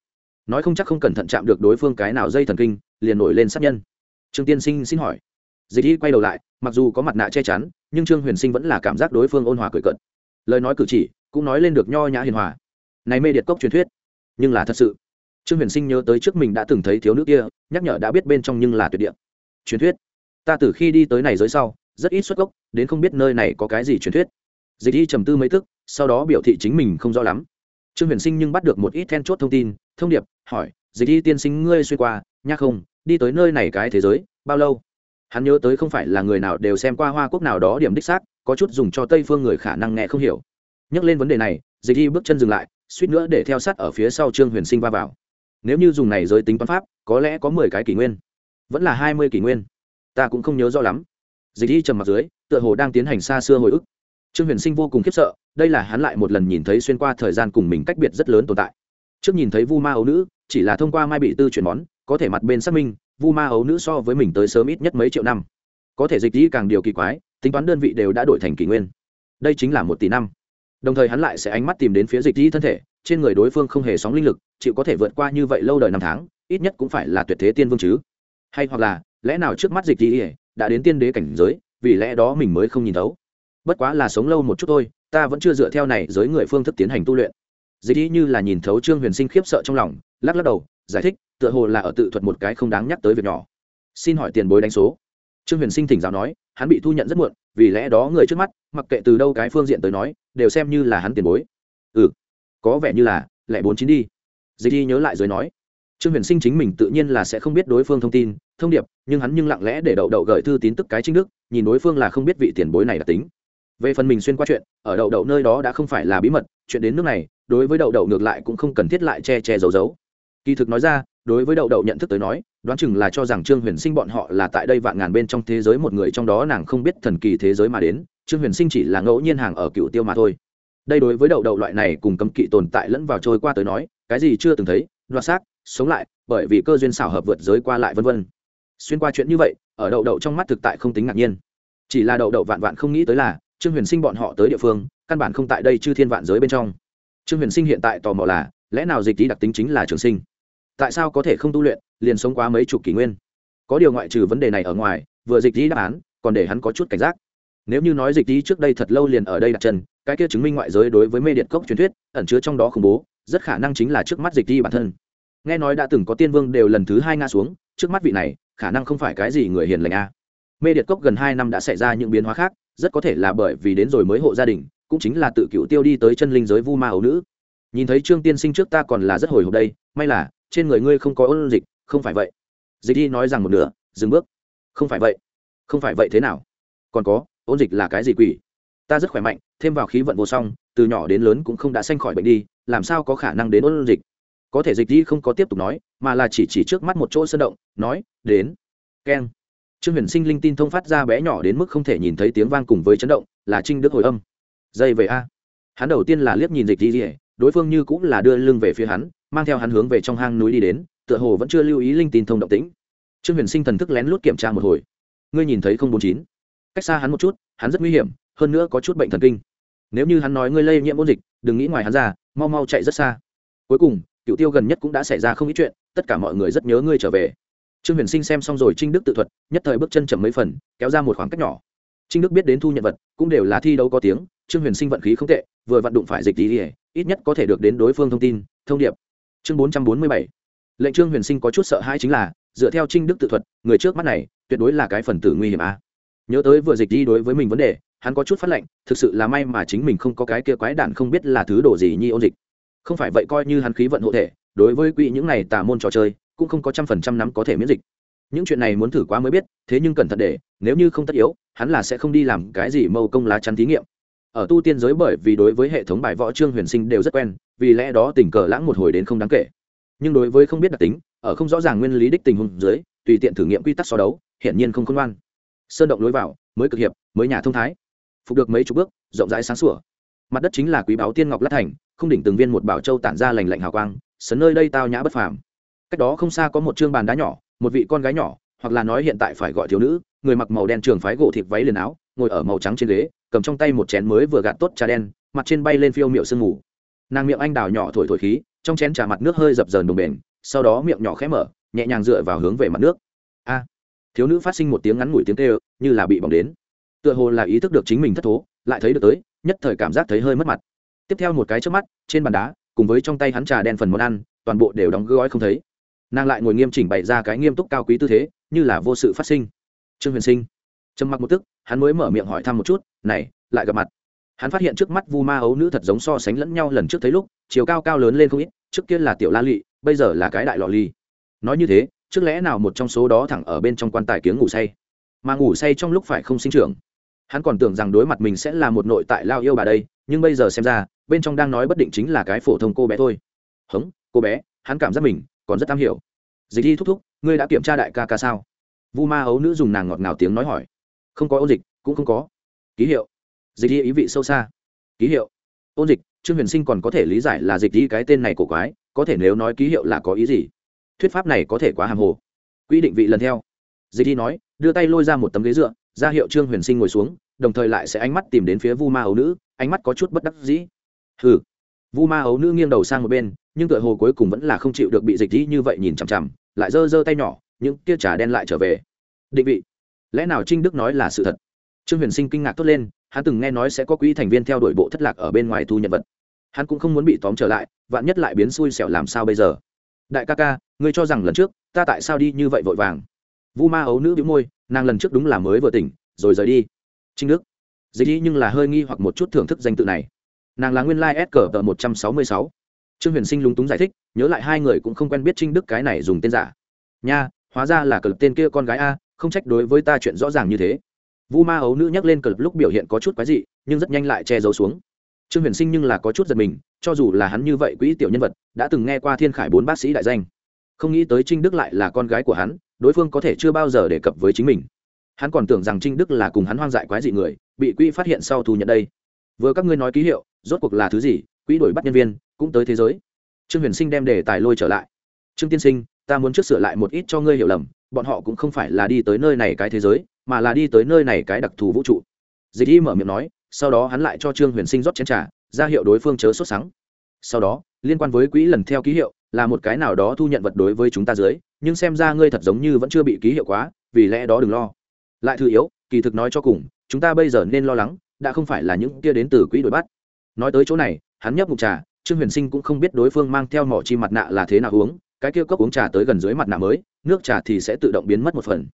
Nói không chắc không cẩn thận chạm được đối phương cái nào dây thần kinh, liền nổi lên sát nhân. Trương tiên sinh xin hỏi. Dịch y quay đầu lại, mặc dù có mặt nạ che chắn, nhưng trương huyền sinh vẫn là cảm giác đối phương ôn hòa cười cận lời nói cử chỉ cũng nói lên được nho nhã hiền hòa. Này mê điệt cốc truyền thuyết, nhưng là thật sự. Trương huyền sinh nhớ tới trước mình đã từng thấy thiếu nữ kia, nhắc nhở đã biết bên trong nhưng là tuyệt địa. Truyền thuyết. Ta từ khi đi tới này giới sau, rất ít xuất gốc, đến không biết nơi này có cái gì truyền thuyết. Dịch y trầm tư mấy thức sau đó biểu thị chính mình không rõ lắm. Trương huyền sinh nhưng bắt được một ít then chốt thông tin, thông điệp, hỏi, dịch y tiên sinh ngươi xuyên qua nhắc không, đi tới nơi này cái thế giới, bao lâu? Hắn nhớ tới không phải là người nào đều xem qua hoa quốc nào đó điểm đích xác có chút dùng cho tây phương người khả năng nghe không hiểu. Nhắc lên vấn đề này, dịch y bước chân dừng lại, suýt nữa để theo sát ở phía sau trương huyền sinh va vào. Nếu như dùng này giới tính toán pháp, có lẽ có mười cái kỷ nguyên. Vẫn là hai mươi kỷ nguyên. Ta cũng không nhớ rõ lắm. Dịch y trầm mặt dưới, tựa hồ đang tiến hành xa xưa hồi ức. Trương huyền sinh vô cùng khiếp sợ, đây là hắn lại một lần nhìn thấy xuyên qua thời gian cùng mình cách biệt rất lớn tồn tại. Trước nhìn thấy vu ma ấu nữ, chỉ là thông qua mai bị tư chuyển món, có thể mặt bên xác minh, vu ma ấu nữ so với mình tới sớm ít nhất mấy triệu năm. Có thể dịch y càng điều kỳ quái tính toán đơn vị đều đã đổi thành kỷ nguyên. Đây chính là một tỷ năm. Đồng thời hắn lại sẽ ánh mắt tìm đến phía dịch Di thân thể, trên người đối phương không hề sóng linh lực, chịu có thể vượt qua như vậy lâu đời năm tháng, ít nhất cũng phải là tuyệt thế tiên vương chứ. Hay hoặc là, lẽ nào trước mắt dịch Di đã đến tiên đế cảnh giới, vì lẽ đó mình mới không nhìn thấu? Bất quá là sống lâu một chút thôi, ta vẫn chưa dựa theo này giới người phương thức tiến hành tu luyện. Dịch Di như là nhìn thấu trương huyền sinh khiếp sợ trong lòng, lắc lắc đầu, giải thích, tựa hồ là ở tự thuật một cái không đáng nhắc tới việc nhỏ. Xin hỏi tiền bối đánh số trương huyền sinh thỉnh giáo nói, hắn bị thu nhận rất muộn, vì lẽ đó người trước mắt, mặc kệ từ đâu cái phương diện tới nói, đều xem như là hắn tiền bối. Ừ có vẻ như là, lẻ bốn chín đi. Dịch y nhớ lại rồi nói. Trương huyền sinh chính mình tự nhiên là sẽ không biết đối phương thông tin, thông điệp, nhưng hắn nhưng lặng lẽ để đậu đậu gửi thư tín tức cái chính đức, nhìn đối phương là không biết vị tiền bối này là tính. Về phần mình xuyên qua chuyện, ở đậu đậu nơi đó đã không phải là bí mật, chuyện đến nước này, đối với đậu đậu ngược lại cũng không cần thiết lại che che giấu giấu. Kỳ thực nói ra đối với đậu đậu nhận thức tới nói, đoán chừng là cho rằng trương huyền sinh bọn họ là tại đây vạn ngàn bên trong thế giới một người, trong đó nàng không biết thần kỳ thế giới mà đến, trương huyền sinh chỉ là ngẫu nhiên hàng ở cựu tiêu mà thôi. Đây đối với đậu đậu loại này cùng cấm kỵ tồn tại lẫn vào trôi qua tới nói, cái gì chưa từng thấy, đoạt xác, sống lại, bởi vì cơ duyên xảo hợp vượt giới qua lại vân vân. Xuyên qua chuyện như vậy, ở đậu đậu trong mắt thực tại không tính ngạc nhiên. Chỉ là đậu đậu vạn vạn không nghĩ tới là, trương huyền sinh bọn họ tới địa phương, căn bản không tại đây chư thiên vạn giới bên trong. Trương huyền sinh hiện tại tò mò là, lẽ nào dịch tý đặc tính chính là trường sinh? Tại sao có thể không tu luyện, liền sống quá mấy chục kỷ nguyên? Có điều ngoại trừ vấn đề này ở ngoài, vừa dịch lý đáp án, còn để hắn có chút cảnh giác. Nếu như nói dịch lý trước đây thật lâu liền ở đây đặt chân, cái kia chứng minh ngoại giới đối với mê điện cốc truyền thuyết, ẩn chứa trong đó khủng bố, rất khả năng chính là trước mắt dịch lý bản thân. Nghe nói đã từng có tiên vương đều lần thứ hai ngã xuống, trước mắt vị này, khả năng không phải cái gì người hiền lành a. Mê điện cốc gần hai năm đã xảy ra những biến hóa khác, rất có thể là bởi vì đến rồi mới hộ gia đình, cũng chính là tự cựu tiêu đi tới chân linh giới vu ma ấu nữ. Nhìn thấy trương tiên sinh trước ta còn là rất hồi hộp đây, may là trên người ngươi không có ôn dịch, không phải vậy. Dịch đi nói rằng một nửa, dừng bước. Không phải vậy. Không phải vậy thế nào? Còn có, ôn dịch là cái gì quỷ? Ta rất khỏe mạnh, thêm vào khí vận vô song, từ nhỏ đến lớn cũng không đã sanh khỏi bệnh đi, làm sao có khả năng đến ôn dịch? Có thể dịch đi không có tiếp tục nói, mà là chỉ chỉ trước mắt một chỗ sơn động, nói, đến. Keng. Trương huyền sinh linh tin thông phát ra bé nhỏ đến mức không thể nhìn thấy tiếng vang cùng với chấn động, là trinh đức hồi âm. Dây về a. Hắn đầu tiên là liếc nhìn dịch đi đối phương như cũng là đưa lưng về phía hắn, mang theo hắn hướng về trong hang núi đi đến, tựa hồ vẫn chưa lưu ý linh tin thông động tĩnh. Trương huyền sinh thần thức lén lút kiểm tra một hồi. Ngươi nhìn thấy không bốn chín. Cách xa hắn một chút, hắn rất nguy hiểm, hơn nữa có chút bệnh thần kinh. Nếu như hắn nói ngươi lây nhiễm ôn dịch, đừng nghĩ ngoài hắn ra, mau mau chạy rất xa. Cuối cùng cựu tiêu gần nhất cũng đã xảy ra không ít chuyện, tất cả mọi người rất nhớ ngươi trở về. Trương huyền sinh xem xong rồi trinh đức tự thuật, nhất thời bước chân chậm mấy phần, kéo ra một khoảng cách nhỏ. Trinh đức biết đến thu nhận vật, cũng đều là thi đấu có tiếng, trương huyền sinh vận khí không tệ, vừa vận đụng phải dịch tí ỉa ít nhất có thể được đến đối phương thông tin, thông điệp. Chương bốn trăm bốn mươi bảy. Lệnh trương huyền sinh có chút sợ hãi chính là, dựa theo trinh đức tự thuật, người trước mắt này, tuyệt đối là cái phần tử nguy hiểm a. Nhớ tới vừa dịch đi đối với mình vấn đề, hắn có chút phát lệnh, thực sự là may mà chính mình không có cái kia quái đản không biết là thứ đồ gì nhi ôn dịch. Không phải vậy coi như hắn khí vận hộ thể, đối với quỹ những này tà môn trò chơi, cũng không có trăm phần trăm nắm có thể miễn dịch. Những chuyện này muốn thử quá mới biết, thế nhưng cẩn thận để, nếu như không tất yếu, hắn là sẽ không đi làm cái gì mâu công lá chắn thí nghiệm ở tu tiên giới bởi vì đối với hệ thống bài võ trương huyền sinh đều rất quen, vì lẽ đó tình cờ lãng một hồi đến không đáng kể. Nhưng đối với không biết đặc tính, ở không rõ ràng nguyên lý đích tình huống dưới, tùy tiện thử nghiệm quy tắc so đấu, hiển nhiên không khôn ngoan. Sơn động lối vào, mới cực hiệp, mới nhà thông thái. Phục được mấy chục bước, rộng rãi sáng sủa. Mặt đất chính là quý báo tiên ngọc lát thành, không đỉnh từng viên một bảo châu tản ra lành lạnh hào quang, sấn nơi đây tao nhã bất phàm. Cách đó không xa có một chương bàn đá nhỏ, một vị con gái nhỏ, hoặc là nói hiện tại phải gọi thiếu nữ, người mặc màu đen trường phái gỗ thịt váy liền áo ngồi ở màu trắng trên ghế, cầm trong tay một chén mới vừa gạt tốt trà đen, mặt trên bay lên phiêu miệu sương mù. Nàng miệng anh đào nhỏ thổi thổi khí, trong chén trà mặt nước hơi dập dờn đồng bền sau đó miệng nhỏ khẽ mở, nhẹ nhàng dựa vào hướng về mặt nước. A! Thiếu nữ phát sinh một tiếng ngắn ngủi tiếng kêu, như là bị bỏng đến. Tựa hồ là ý thức được chính mình thất thố, lại thấy được tới, nhất thời cảm giác thấy hơi mất mặt. Tiếp theo một cái trước mắt, trên bàn đá, cùng với trong tay hắn trà đen phần món ăn, toàn bộ đều đóng gói không thấy. Nàng lại ngồi nghiêm chỉnh bày ra cái nghiêm túc cao quý tư thế, như là vô sự phát sinh. Trương huyền sinh trầm mặc một tức, hắn mới mở miệng hỏi thăm một chút, này, lại gặp mặt. Hắn phát hiện trước mắt vu ma ấu nữ thật giống so sánh lẫn nhau lần trước thấy lúc, chiều cao cao lớn lên không ít, trước kia là tiểu la lị, bây giờ là cái đại lọ ly nói như thế, trước lẽ nào một trong số đó thẳng ở bên trong quan tài kiếng ngủ say? Mà ngủ say trong lúc phải không sinh trưởng. Hắn còn tưởng rằng đối mặt mình sẽ là một nội tại lao yêu bà đây, nhưng bây giờ xem ra, bên trong đang nói bất định chính là cái phổ thông cô bé thôi. Hống, cô bé, hắn cảm giác mình còn rất am hiểu. Dịch thi thúc thúc, ngươi đã kiểm tra đại ca ca sao? Vu ma ấu nữ dùng nàng ngọt ngào tiếng nói hỏi không có ôn dịch, cũng không có ký hiệu. Dịch thi ý vị sâu xa. Ký hiệu. Ôn dịch, trương huyền sinh còn có thể lý giải là dịch thi cái tên này của quái, có thể nếu nói ký hiệu là có ý gì? Thuyết pháp này có thể quá hàm hồ. Quy định vị lần theo. Dịch thi nói, đưa tay lôi ra một tấm ghế dựa, ra hiệu trương huyền sinh ngồi xuống, đồng thời lại sẽ ánh mắt tìm đến phía vu ma ấu nữ, ánh mắt có chút bất đắc dĩ. Hừ. Vu ma ấu nữ nghiêng đầu sang một bên, nhưng tựa hồ cuối cùng vẫn là không chịu được bị dịch dĩ như vậy nhìn chằm chằm, lại giơ giơ tay nhỏ, những tia trà đen lại trở về. Định vị lẽ nào trinh đức nói là sự thật? Trương huyền sinh kinh ngạc tốt lên, hắn từng nghe nói sẽ có quỹ thành viên theo đuổi bộ thất lạc ở bên ngoài thu nhận vật. Hắn cũng không muốn bị tóm trở lại, vạn nhất lại biến xui xẻo làm sao bây giờ? Đại ca ca, ngươi cho rằng lần trước, ta tại sao đi như vậy vội vàng? Vu ma ấu nữ biếu môi, nàng lần trước đúng là mới vừa tỉnh, rồi rời đi. Trinh đức, dịch đi nhưng là hơi nghi hoặc một chút thưởng thức danh tự này. Nàng là nguyên lai s cờ tờ một trăm sáu mươi sáu. Trương huyền sinh lúng túng giải thích, nhớ lại hai người cũng không quen biết trinh đức cái này dùng tên giả. Nha, hóa ra là cờ tên kia con gái a không trách đối với ta chuyện rõ ràng như thế. Vu ma ấu nữ nhắc lên cờ lúc biểu hiện có chút quái dị, nhưng rất nhanh lại che giấu xuống. Trương huyền sinh nhưng là có chút giật mình, cho dù là hắn như vậy quỹ tiểu nhân vật, đã từng nghe qua thiên khải bốn bác sĩ đại danh. Không nghĩ tới trinh đức lại là con gái của hắn, đối phương có thể chưa bao giờ đề cập với chính mình. Hắn còn tưởng rằng trinh đức là cùng hắn hoang dại quái dị người, bị quỹ phát hiện sau thu nhận đây. Vừa các ngươi nói ký hiệu, rốt cuộc là thứ gì, quỹ đổi bắt nhân viên, cũng tới thế giới. Trương huyền sinh đem đề tài lôi trở lại. Trương tiên sinh, ta muốn trước sửa lại một ít cho ngươi hiểu lầm bọn họ cũng không phải là đi tới nơi này cái thế giới, mà là đi tới nơi này cái đặc thù vũ trụ. Dịch y mở miệng nói, sau đó hắn lại cho trương huyền sinh rót chén t r à ra hiệu đối phương chớ sốt sắng. Sau đó, liên quan với quỹ lần theo ký hiệu, là một cái nào đó thu nhận vật đối với chúng ta dưới, nhưng xem ra ngươi thật giống như vẫn chưa bị ký hiệu quá, vì lẽ đó đừng lo. Lại thư yếu, kỳ thực nói cho cùng, chúng ta bây giờ nên lo lắng, đã không phải là những kia đến từ quỹ đổi bắt. Nói tới chỗ này, hắn nhấp mục trà, trương huyền sinh cũng không biết đối phương mang theo mỏ chi mặt nạ là thế nào uống cái kia cốc uống trà tới gần dưới mặt nạ mới, nước trà thì sẽ tự động biến mất một phần.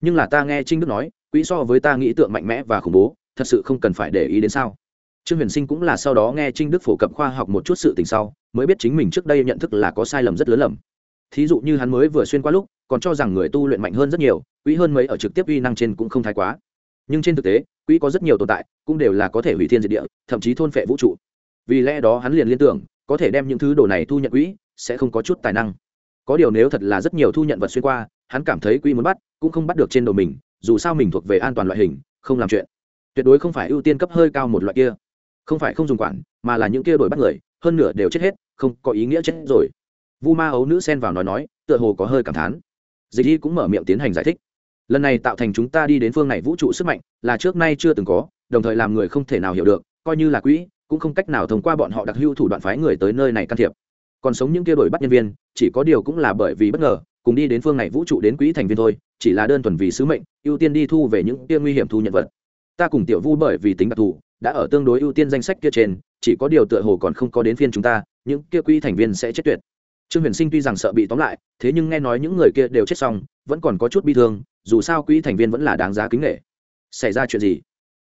Nhưng là ta nghe trinh đức nói, quỹ so với ta nghĩ tượng mạnh mẽ và khủng bố, thật sự không cần phải để ý đến sao. Trương huyền sinh cũng là sau đó nghe trinh đức phổ cập khoa học một chút sự tình sau, mới biết chính mình trước đây nhận thức là có sai lầm rất lớn lầm. Thí dụ như hắn mới vừa xuyên qua lúc, còn cho rằng người tu luyện mạnh hơn rất nhiều, quỹ hơn mấy ở trực tiếp uy năng trên cũng không thái quá. Nhưng trên thực tế, quỹ có rất nhiều tồn tại, cũng đều là có thể hủy thiên diệt địa, thậm chí thôn phệ vũ trụ. Vì lẽ đó hắn liền liên tưởng, có thể đem những thứ đồ này thu nhận quỹ, sẽ không có chút tài năng có điều nếu thật là rất nhiều thu nhận vật xuyên qua, hắn cảm thấy quy muốn bắt cũng không bắt được trên đầu mình, dù sao mình thuộc về an toàn loại hình, không làm chuyện. Tuyệt đối không phải ưu tiên cấp hơi cao một loại kia. Không phải không dùng quản, mà là những kia đổi bắt người, hơn nửa đều chết hết, không có ý nghĩa chết rồi. Vu ma ấu nữ xen vào nói nói, tựa hồ có hơi cảm thán. Dịch y cũng mở miệng tiến hành giải thích. Lần này tạo thành chúng ta đi đến phương này vũ trụ sức mạnh, là trước nay chưa từng có, đồng thời làm người không thể nào hiểu được, coi như là quỹ, cũng không cách nào thông qua bọn họ đặc hưu thủ đoạn phái người tới nơi này can thiệp còn sống những kia đổi bắt nhân viên, chỉ có điều cũng là bởi vì bất ngờ, cùng đi đến phương này vũ trụ đến quỹ thành viên thôi, chỉ là đơn thuần vì sứ mệnh, ưu tiên đi thu về những kia nguy hiểm thu nhận vật. Ta cùng tiểu vu bởi vì tính đặc thù, đã ở tương đối ưu tiên danh sách kia trên, chỉ có điều tựa hồ còn không có đến phiên chúng ta, những kia quỹ thành viên sẽ chết tuyệt. Trương huyền sinh tuy rằng sợ bị tóm lại, thế nhưng nghe nói những người kia đều chết xong, vẫn còn có chút bi thương, dù sao quỹ thành viên vẫn là đáng giá kính nghệ xảy ra chuyện gì?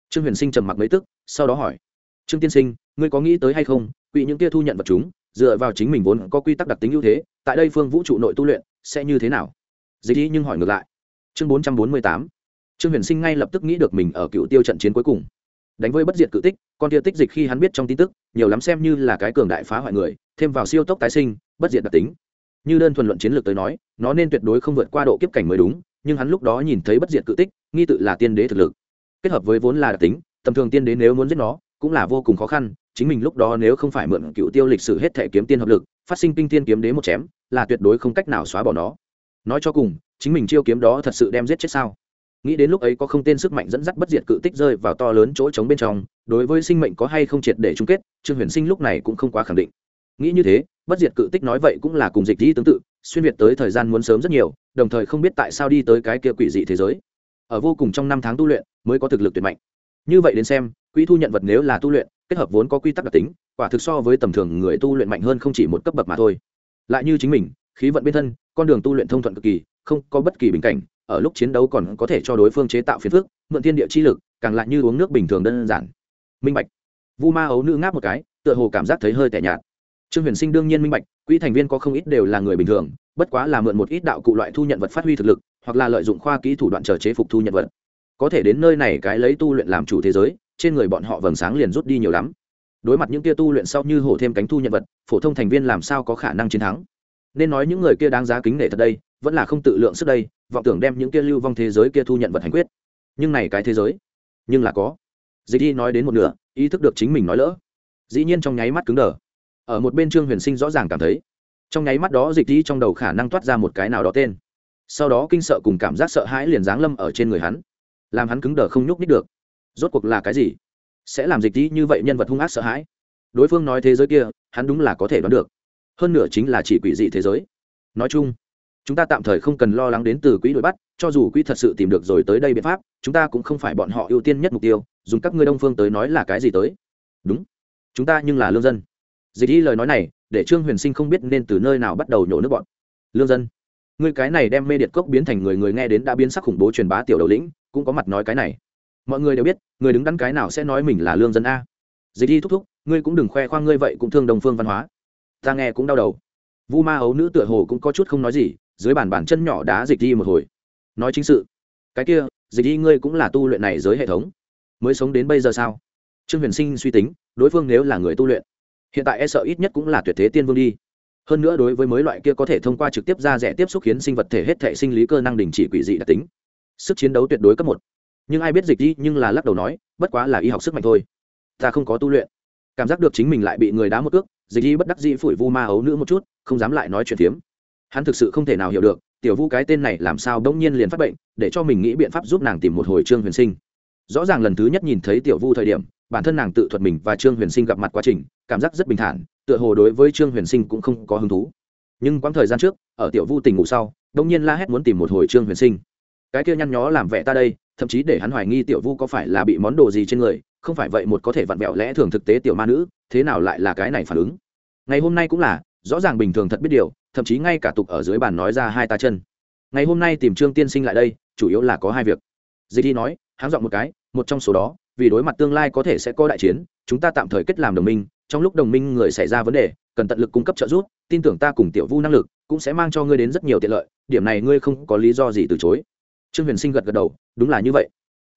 Trương huyền sinh trầm mặc mấy tức, sau đó hỏi. Trương tiên sinh, ngươi có nghĩ tới hay không, quỹ những kia thu nhận vật chúng dựa vào chính mình vốn có quy tắc đặc tính ưu thế, tại đây phương vũ trụ nội tu luyện sẽ như thế nào? Dịch ý nhưng hỏi ngược lại. Chương bốn trăm bốn mươi tám. Trương huyền sinh ngay lập tức nghĩ được mình ở cựu tiêu trận chiến cuối cùng. Đánh với bất diệt cự tích, con tia tích dịch khi hắn biết trong tin tức, nhiều lắm xem như là cái cường đại phá hoại người, thêm vào siêu tốc tái sinh, bất diệt đặc tính. Như đơn thuần luận chiến lược tới nói, nó nên tuyệt đối không vượt qua độ kiếp cảnh mới đúng, nhưng hắn lúc đó nhìn thấy bất diệt cự tích, nghi tự là tiên đế thực lực. Kết hợp với vốn là đặc tính, tầm thường tiên đế nếu muốn giết nó, cũng là vô cùng khó khăn chính mình lúc đó nếu không phải mượn cựu tiêu lịch sử hết thể kiếm tiên hợp lực, phát sinh kinh tiên kiếm đế một chém, là tuyệt đối không cách nào xóa bỏ nó. Nói cho cùng, chính mình chiêu kiếm đó thật sự đem giết chết sao? Nghĩ đến lúc ấy có không tên sức mạnh dẫn dắt bất diệt cự tích rơi vào to lớn chỗ trống bên trong, đối với sinh mệnh có hay không triệt để chung kết, trương huyền sinh lúc này cũng không quá khẳng định. Nghĩ như thế, bất diệt cự tích nói vậy cũng là cùng dịch dĩ tương tự, xuyên việt tới thời gian muốn sớm rất nhiều, đồng thời không biết tại sao đi tới cái kia quỷ dị thế giới. Ở vô cùng trong năm tháng tu luyện mới có thực lực tuyệt mạnh. Như vậy đến xem, quỹ thu nhận vật nếu là tu luyện kết hợp vốn có quy tắc đặc tính, quả thực so với tầm thường người tu luyện mạnh hơn không chỉ một cấp bậc mà thôi. Lại như chính mình, khí vận bên thân, con đường tu luyện thông thuận cực kỳ, không có bất kỳ bình cảnh, ở lúc chiến đấu còn có thể cho đối phương chế tạo phiền phức, mượn thiên địa chi lực, càng lại như uống nước bình thường đơn giản. Minh bạch. Vu ma ấu nữ ngáp một cái, tựa hồ cảm giác thấy hơi tẻ nhạt. Trương huyền sinh đương nhiên minh bạch, quỹ thành viên có không ít đều là người bình thường, bất quá là mượn một ít đạo cụ loại thu nhận vật phát huy thực lực, hoặc là lợi dụng khoa kỹ thủ đoạn chờ chế phục thu nhận vật. Có thể đến nơi này cái lấy tu luyện làm chủ thế giới trên người bọn họ vầng sáng liền rút đi nhiều lắm. Đối mặt những kia tu luyện sau như hổ thêm cánh thu nhận vật, phổ thông thành viên làm sao có khả năng chiến thắng? Nên nói những người kia đáng giá kính nể thật đây, vẫn là không tự lượng sức đây, vọng tưởng đem những kia lưu vong thế giới kia thu nhận vật hành quyết. Nhưng này cái thế giới, nhưng là có. Dịch đi nói đến một nửa, ý thức được chính mình nói lỡ. Dĩ nhiên trong nháy mắt cứng đờ. Ở một bên trương huyền sinh rõ ràng cảm thấy, trong nháy mắt đó dịch đi trong đầu khả năng toát ra một cái nào đó tên. Sau đó kinh sợ cùng cảm giác sợ hãi liền giáng lâm ở trên người hắn, làm hắn cứng đờ không nhúc nít được rốt cuộc là cái gì? Sẽ làm dịch tí như vậy nhân vật hung ác sợ hãi. Đối phương nói thế giới kia, hắn đúng là có thể đoán được. Hơn nửa chính là chỉ quỷ dị thế giới. Nói chung, chúng ta tạm thời không cần lo lắng đến từ quỹ đuổi bắt, cho dù quỹ thật sự tìm được rồi tới đây biện pháp, chúng ta cũng không phải bọn họ ưu tiên nhất mục tiêu, dùng các ngươi đông phương tới nói là cái gì tới? Đúng. Chúng ta nhưng là lương dân. Dịch y lời nói này, để trương huyền sinh không biết nên từ nơi nào bắt đầu nhổ nước bọn. Lương dân. Ngươi cái này đem mê điệt cốc biến thành người người nghe đến đã biến sắc khủng bố truyền bá tiểu đầu lĩnh, cũng có mặt nói cái này mọi người đều biết, người đứng đắn cái nào sẽ nói mình là lương dân a. Dịch đi thúc thúc, ngươi cũng đừng khoe khoang ngươi vậy cũng thương đồng phương văn hóa. Ta nghe cũng đau đầu. Vu ma ấu nữ tựa hồ cũng có chút không nói gì, dưới bàn bàn chân nhỏ đá dịch đi một hồi. Nói chính sự. Cái kia, dịch đi ngươi cũng là tu luyện này giới hệ thống. Mới sống đến bây giờ sao? Trương huyền sinh suy tính, đối phương nếu là người tu luyện, hiện tại e sợ ít nhất cũng là tuyệt thế tiên vương đi. Hơn nữa đối với mới loại kia có thể thông qua trực tiếp ra rẻ tiếp xúc khiến sinh vật thể hết thể sinh lý cơ năng đình chỉ quỷ dị đặc tính. Sức chiến đấu tuyệt đối cấp một nhưng ai biết dịch đi nhưng là lắc đầu nói, bất quá là y học sức mạnh thôi. Ta không có tu luyện. Cảm giác được chính mình lại bị người đá một ước dịch đi bất đắc dĩ phủi vu ma ấu nữ một chút, không dám lại nói chuyện phiếm. Hắn thực sự không thể nào hiểu được, tiểu vu cái tên này làm sao bỗng nhiên liền phát bệnh, để cho mình nghĩ biện pháp giúp nàng tìm một hồi trương huyền sinh. Rõ ràng lần thứ nhất nhìn thấy tiểu vu thời điểm, bản thân nàng tự thuật mình và trương huyền sinh gặp mặt quá trình, cảm giác rất bình thản, tựa hồ đối với trương huyền sinh cũng không có hứng thú. Nhưng quãng thời gian trước, ở tiểu vu tình ngủ sau bỗng nhiên la hét muốn tìm một hồi trương huyền sinh. Cái kia nhăn nhó làm vẻ ta đây thậm chí để hắn hoài nghi tiểu vu có phải là bị món đồ gì trên người, không phải vậy một có thể vặn vẹo lẽ thường thực tế tiểu ma nữ, thế nào lại là cái này phản ứng? Ngày hôm nay cũng là, rõ ràng bình thường thật biết điều, thậm chí ngay cả tục ở dưới bàn nói ra hai ta chân. Ngày hôm nay tìm trương tiên sinh lại đây, chủ yếu là có hai việc. Dì thi nói háng dọn một cái, một trong số đó, vì đối mặt tương lai có thể sẽ có đại chiến, chúng ta tạm thời kết làm đồng minh, trong lúc đồng minh người xảy ra vấn đề, cần tận lực cung cấp trợ giúp, tin tưởng ta cùng tiểu vu năng lực, cũng sẽ mang cho ngươi đến rất nhiều tiện lợi, điểm này ngươi không có lý do gì từ chối trương huyền sinh gật gật đầu, đúng là như vậy.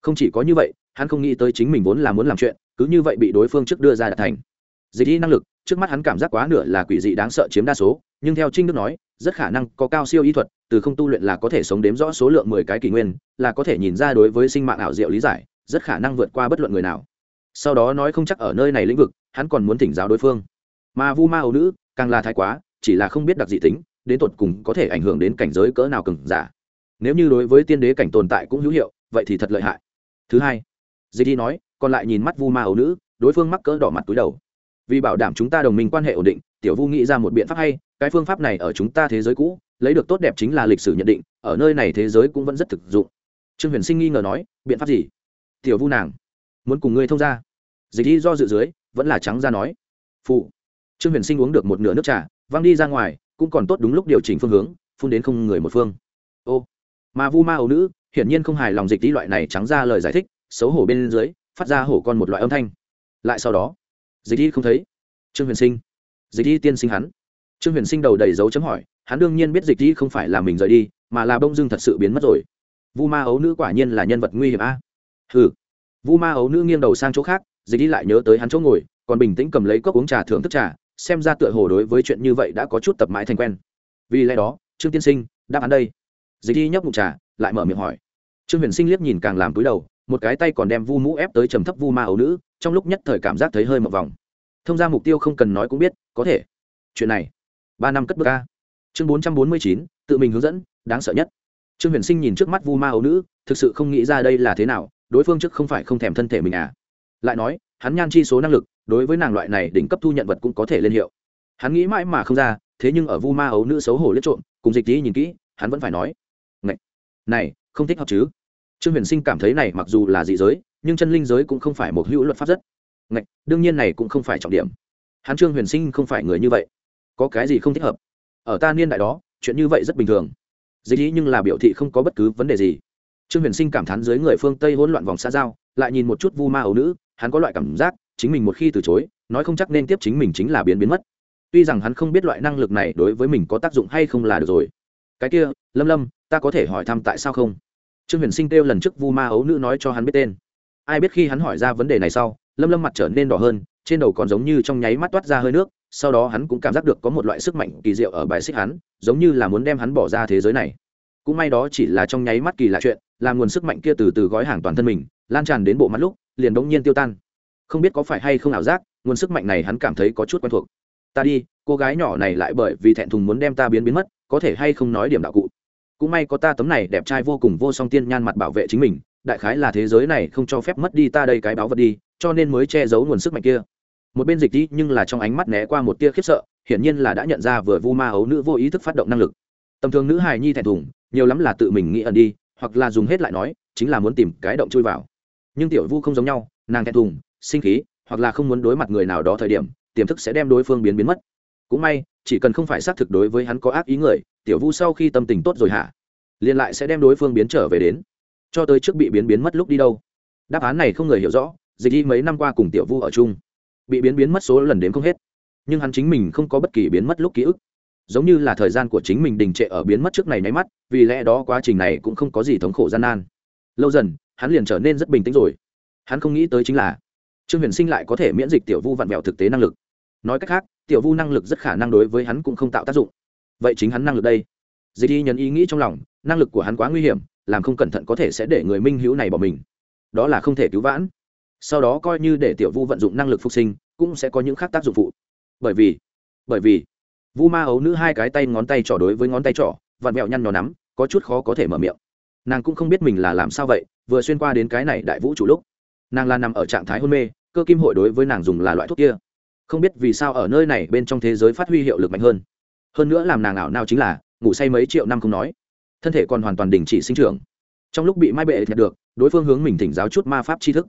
Không chỉ có như vậy, hắn không nghĩ tới chính mình vốn là muốn làm chuyện, cứ như vậy bị đối phương trước đưa ra đạt thành. Dịch y năng lực, trước mắt hắn cảm giác quá nửa là quỷ dị đáng sợ chiếm đa số, nhưng theo trinh đức nói, rất khả năng có cao siêu y thuật, từ không tu luyện là có thể sống đếm rõ số lượng mười cái kỷ nguyên, là có thể nhìn ra đối với sinh mạng ảo diệu lý giải, rất khả năng vượt qua bất luận người nào. Sau đó nói không chắc ở nơi này lĩnh vực, hắn còn muốn thỉnh giáo đối phương. Mà vu ma ấu nữ, càng là thái quá, chỉ là không biết đặc dị tính, đến tột cùng có thể ảnh hưởng đến cảnh giới cỡ nào cừng giả nếu như đối với tiên đế cảnh tồn tại cũng hữu hiệu, vậy thì thật lợi hại. Thứ hai dì đi nói, còn lại nhìn mắt vu ma ấu nữ, đối phương mắc cỡ đỏ mặt túi đầu. Vì bảo đảm chúng ta đồng minh quan hệ ổn định, tiểu vu nghĩ ra một biện pháp hay, cái phương pháp này ở chúng ta thế giới cũ, lấy được tốt đẹp chính là lịch sử nhận định, ở nơi này thế giới cũng vẫn rất thực dụng. Trương huyền sinh nghi ngờ nói, biện pháp gì? Tiểu vu nàng, muốn cùng ngươi thông ra dịch đi do dự dưới, vẫn là trắng ra nói. Phụ. Trương huyền sinh uống được một nửa nước trà, văng đi ra ngoài, cũng còn tốt đúng lúc điều chỉnh phương hướng, phun đến không người một phương mà vu ma ấu nữ hiển nhiên không hài lòng dịch đi loại này trắng ra lời giải thích, xấu hổ bên dưới, phát ra hổ con một loại âm thanh. Lại sau đó, dịch đi không thấy trương huyền sinh. Dịch đi tiên sinh hắn. Trương huyền sinh đầu đầy dấu chấm hỏi, hắn đương nhiên biết dịch đi không phải là mình rời đi, mà là bông dưng thật sự biến mất rồi. Vu ma ấu nữ quả nhiên là nhân vật nguy hiểm a. Hừ. Vu ma ấu nữ nghiêng đầu sang chỗ khác, dịch đi lại nhớ tới hắn chỗ ngồi, còn bình tĩnh cầm lấy cốc uống trà thưởng thức trà, xem ra tựa hồ đối với chuyện như vậy đã có chút tập mãi thành quen. Vì lẽ đó, trương tiên sinh, đáp án đây dịch thi nhấp mục trà, lại mở miệng hỏi. Trương huyền sinh liếc nhìn càng làm túi đầu, một cái tay còn đem vu mũ ép tới trầm thấp vu ma ấu nữ, trong lúc nhất thời cảm giác thấy hơi mập vòng. Thông ra mục tiêu không cần nói cũng biết, có thể. Chuyện này, ba năm cất bước ca chương bốn trăm bốn mươi chín, tự mình hướng dẫn, đáng sợ nhất. Trương huyền sinh nhìn trước mắt vu ma ấu nữ, thực sự không nghĩ ra đây là thế nào, đối phương trước không phải không thèm thân thể mình à. Lại nói, hắn nhan chi số năng lực, đối với nàng loại này đỉnh cấp thu nhận vật cũng có thể lên hiệu. Hắn nghĩ mãi mà không ra, thế nhưng ở vu ma ấu nữ xấu hổ liếc trộm, cùng dịch tí nhìn kỹ, hắn vẫn phải nói này, không thích hợp chứ. Trương huyền sinh cảm thấy này mặc dù là dị giới nhưng chân linh giới cũng không phải một hữu luật pháp rất. Ngạch đương nhiên này cũng không phải trọng điểm. Hắn trương huyền sinh không phải người như vậy. Có cái gì không thích hợp? Ở ta niên đại đó chuyện như vậy rất bình thường. Dĩ ý nhưng là biểu thị không có bất cứ vấn đề gì. Trương huyền sinh cảm thán dưới người phương tây hỗn loạn vòng xã giao lại nhìn một chút vu ma ấu nữ hắn có loại cảm giác chính mình một khi từ chối nói không chắc nên tiếp chính mình chính là biến biến mất. Tuy rằng hắn không biết loại năng lực này đối với mình có tác dụng hay không là được rồi. Cái kia lâm lâm ta có thể hỏi thăm tại sao không? Trương huyền sinh kêu lần trước vu ma ấu nữ nói cho hắn biết tên. Ai biết khi hắn hỏi ra vấn đề này sau, lâm lâm mặt trở nên đỏ hơn, trên đầu còn giống như trong nháy mắt toát ra hơi nước, sau đó hắn cũng cảm giác được có một loại sức mạnh kỳ diệu ở bài xích hắn, giống như là muốn đem hắn bỏ ra thế giới này. Cũng may đó chỉ là trong nháy mắt kỳ lạ chuyện, làm nguồn sức mạnh kia từ từ gói hàng toàn thân mình, lan tràn đến bộ mắt lúc, liền đống nhiên tiêu tan. Không biết có phải hay không ảo giác, nguồn sức mạnh này hắn cảm thấy có chút quen thuộc. Ta đi, cô gái nhỏ này lại bởi vì thẹn thùng muốn đem ta biến biến mất, có thể hay không nói điểm đạo cụ? Cũng may có ta tấm này đẹp trai vô cùng vô song tiên nhan mặt bảo vệ chính mình, đại khái là thế giới này không cho phép mất đi ta đây cái báo vật đi, cho nên mới che giấu nguồn sức mạnh kia. Một bên dịch đi, nhưng là trong ánh mắt né qua một tia khiếp sợ, hiển nhiên là đã nhận ra vừa vu ma ấu nữ vô ý thức phát động năng lực. Tầm thường nữ hài nhi thẹn thùng, nhiều lắm là tự mình nghĩ ẩn đi, hoặc là dùng hết lại nói, chính là muốn tìm cái động chui vào. Nhưng tiểu vu không giống nhau, nàng thẹn thùng, sinh khí, hoặc là không muốn đối mặt người nào đó thời điểm, tiềm thức sẽ đem đối phương biến biến mất cũng may, chỉ cần không phải xác thực đối với hắn có ác ý người, tiểu vu sau khi tâm tình tốt rồi hả? Liền lại sẽ đem đối phương biến trở về đến. Cho tới trước bị biến biến mất lúc đi đâu. Đáp án này không người hiểu rõ, dịch đi mấy năm qua cùng tiểu vu ở chung. Bị biến biến mất số lần đến không hết. Nhưng hắn chính mình không có bất kỳ biến mất lúc ký ức. Giống như là thời gian của chính mình đình trệ ở biến mất trước này nháy mắt, vì lẽ đó quá trình này cũng không có gì thống khổ gian nan. Lâu dần, hắn liền trở nên rất bình tĩnh rồi. Hắn không nghĩ tới chính là trương huyền sinh lại có thể miễn dịch tiểu vu vặn vẹo thực tế năng lực. Nói cách khác tiểu vu năng lực rất khả năng đối với hắn cũng không tạo tác dụng. Vậy chính hắn năng lực đây. Dì đi nhấn ý nghĩ trong lòng, năng lực của hắn quá nguy hiểm, làm không cẩn thận có thể sẽ để người minh hữu này bỏ mình. Đó là không thể cứu vãn. Sau đó coi như để tiểu vu vận dụng năng lực phục sinh, cũng sẽ có những khác tác dụng phụ. Bởi vì bởi vì, vu ma ấu nữ hai cái tay ngón tay trỏ đối với ngón tay trỏ, vặn mẹo nhăn nhò nắm, có chút khó có thể mở miệng. Nàng cũng không biết mình là làm sao vậy, vừa xuyên qua đến cái này đại vũ trụ lúc, nàng là nằm ở trạng thái hôn mê, cơ kim hội đối với nàng dùng là loại thuốc kia không biết vì sao ở nơi này bên trong thế giới phát huy hiệu lực mạnh hơn. Hơn nữa làm nàng ảo nào chính là, ngủ say mấy triệu năm không nói. Thân thể còn hoàn toàn đình chỉ sinh trưởng. Trong lúc bị mai bệ nhặt được, đối phương hướng mình thỉnh giáo chút ma pháp tri thức.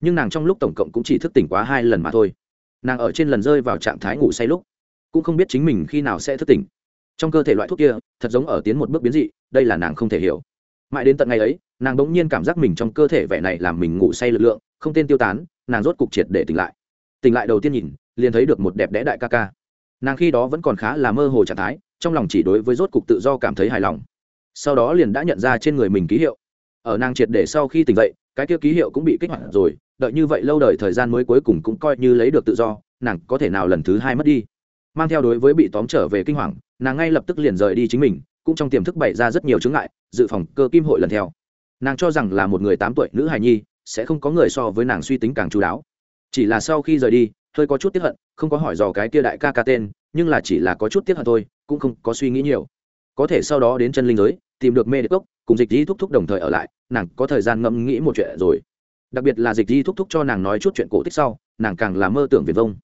Nhưng nàng trong lúc tổng cộng cũng chỉ thức tỉnh quá hai lần mà thôi. Nàng ở trên lần rơi vào trạng thái ngủ say lúc, cũng không biết chính mình khi nào sẽ thức tỉnh. Trong cơ thể loại thuốc kia, thật giống ở tiến một bước biến dị, đây là nàng không thể hiểu. Mãi đến tận ngày ấy, nàng bỗng nhiên cảm giác mình trong cơ thể vẻ này làm mình ngủ say lực lượng, không tên tiêu tán, nàng rốt cục triệt để tỉnh lại. Tỉnh lại đầu tiên nhìn liền thấy được một đẹp đẽ đại ca ca. Nàng khi đó vẫn còn khá là mơ hồ trạng thái, trong lòng chỉ đối với rốt cục tự do cảm thấy hài lòng. Sau đó liền đã nhận ra trên người mình ký hiệu. Ở nàng triệt để sau khi tỉnh dậy, cái kia ký hiệu cũng bị kích hoạt rồi, đợi như vậy lâu đời thời gian mới cuối cùng cũng coi như lấy được tự do, nàng có thể nào lần thứ hai mất đi. Mang theo đối với bị tóm trở về kinh hoàng, nàng ngay lập tức liền rời đi chính mình, cũng trong tiềm thức bày ra rất nhiều chứng ngại, dự phòng cơ kim hội lần theo. Nàng cho rằng là một người tám tuổi nữ hài nhi, sẽ không có người so với nàng suy tính càng chú đáo. Chỉ là sau khi rời đi hơi có chút tiếp hận, không có hỏi dò cái kia đại ca ca tên, nhưng là chỉ là có chút tiếp hận thôi, cũng không có suy nghĩ nhiều. Có thể sau đó đến chân linh giới, tìm được mê đế cốc, cùng dịch di thúc thúc đồng thời ở lại, nàng có thời gian ngẫm nghĩ một chuyện rồi. Đặc biệt là dịch di thúc thúc cho nàng nói chút chuyện cổ tích sau, nàng càng là mơ tưởng viền vông.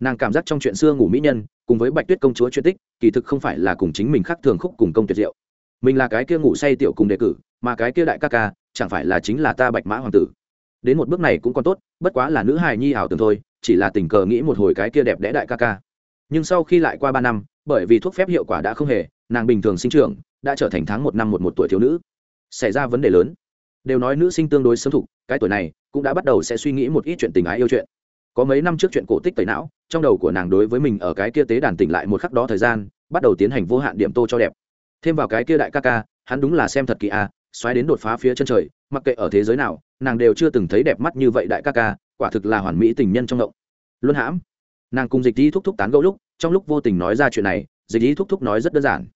Nàng cảm giác trong chuyện xưa ngủ mỹ nhân, cùng với bạch tuyết công chúa chuyện tích, kỳ thực không phải là cùng chính mình khác thường khúc cùng công tuyệt diệu. Mình là cái kia ngủ say tiểu cùng đề cử, mà cái kia đại ca ca, chẳng phải là chính là ta bạch mã hoàng tử đến một bước này cũng còn tốt bất quá là nữ hài nhi ảo tưởng thôi chỉ là tình cờ nghĩ một hồi cái kia đẹp đẽ đại ca ca. Nhưng sau khi lại qua ba năm bởi vì thuốc phép hiệu quả đã không hề nàng bình thường sinh trưởng đã trở thành tháng một năm một một tuổi thiếu nữ. Xảy ra vấn đề lớn. Đều nói nữ sinh tương đối sớm thục cái tuổi này cũng đã bắt đầu sẽ suy nghĩ một ít chuyện tình ái yêu chuyện. Có mấy năm trước chuyện cổ tích tẩy não trong đầu của nàng đối với mình ở cái kia tế đàn tỉnh lại một khắc đó thời gian bắt đầu tiến hành vô hạn điểm tô cho đẹp. Thêm vào cái kia đại ca ca hắn đúng là xem thật kỳ a à, xoáy đến đột phá phía chân trời, mặc kệ ở thế giới nào, nàng đều chưa từng thấy đẹp mắt như vậy đại ca ca, quả thực là hoàn mỹ tình nhân trong động. Luân hãm, nàng cùng dịch đi thúc thúc tán gẫu lúc, trong lúc vô tình nói ra chuyện này, dịch đi thúc thúc nói rất đơn giản.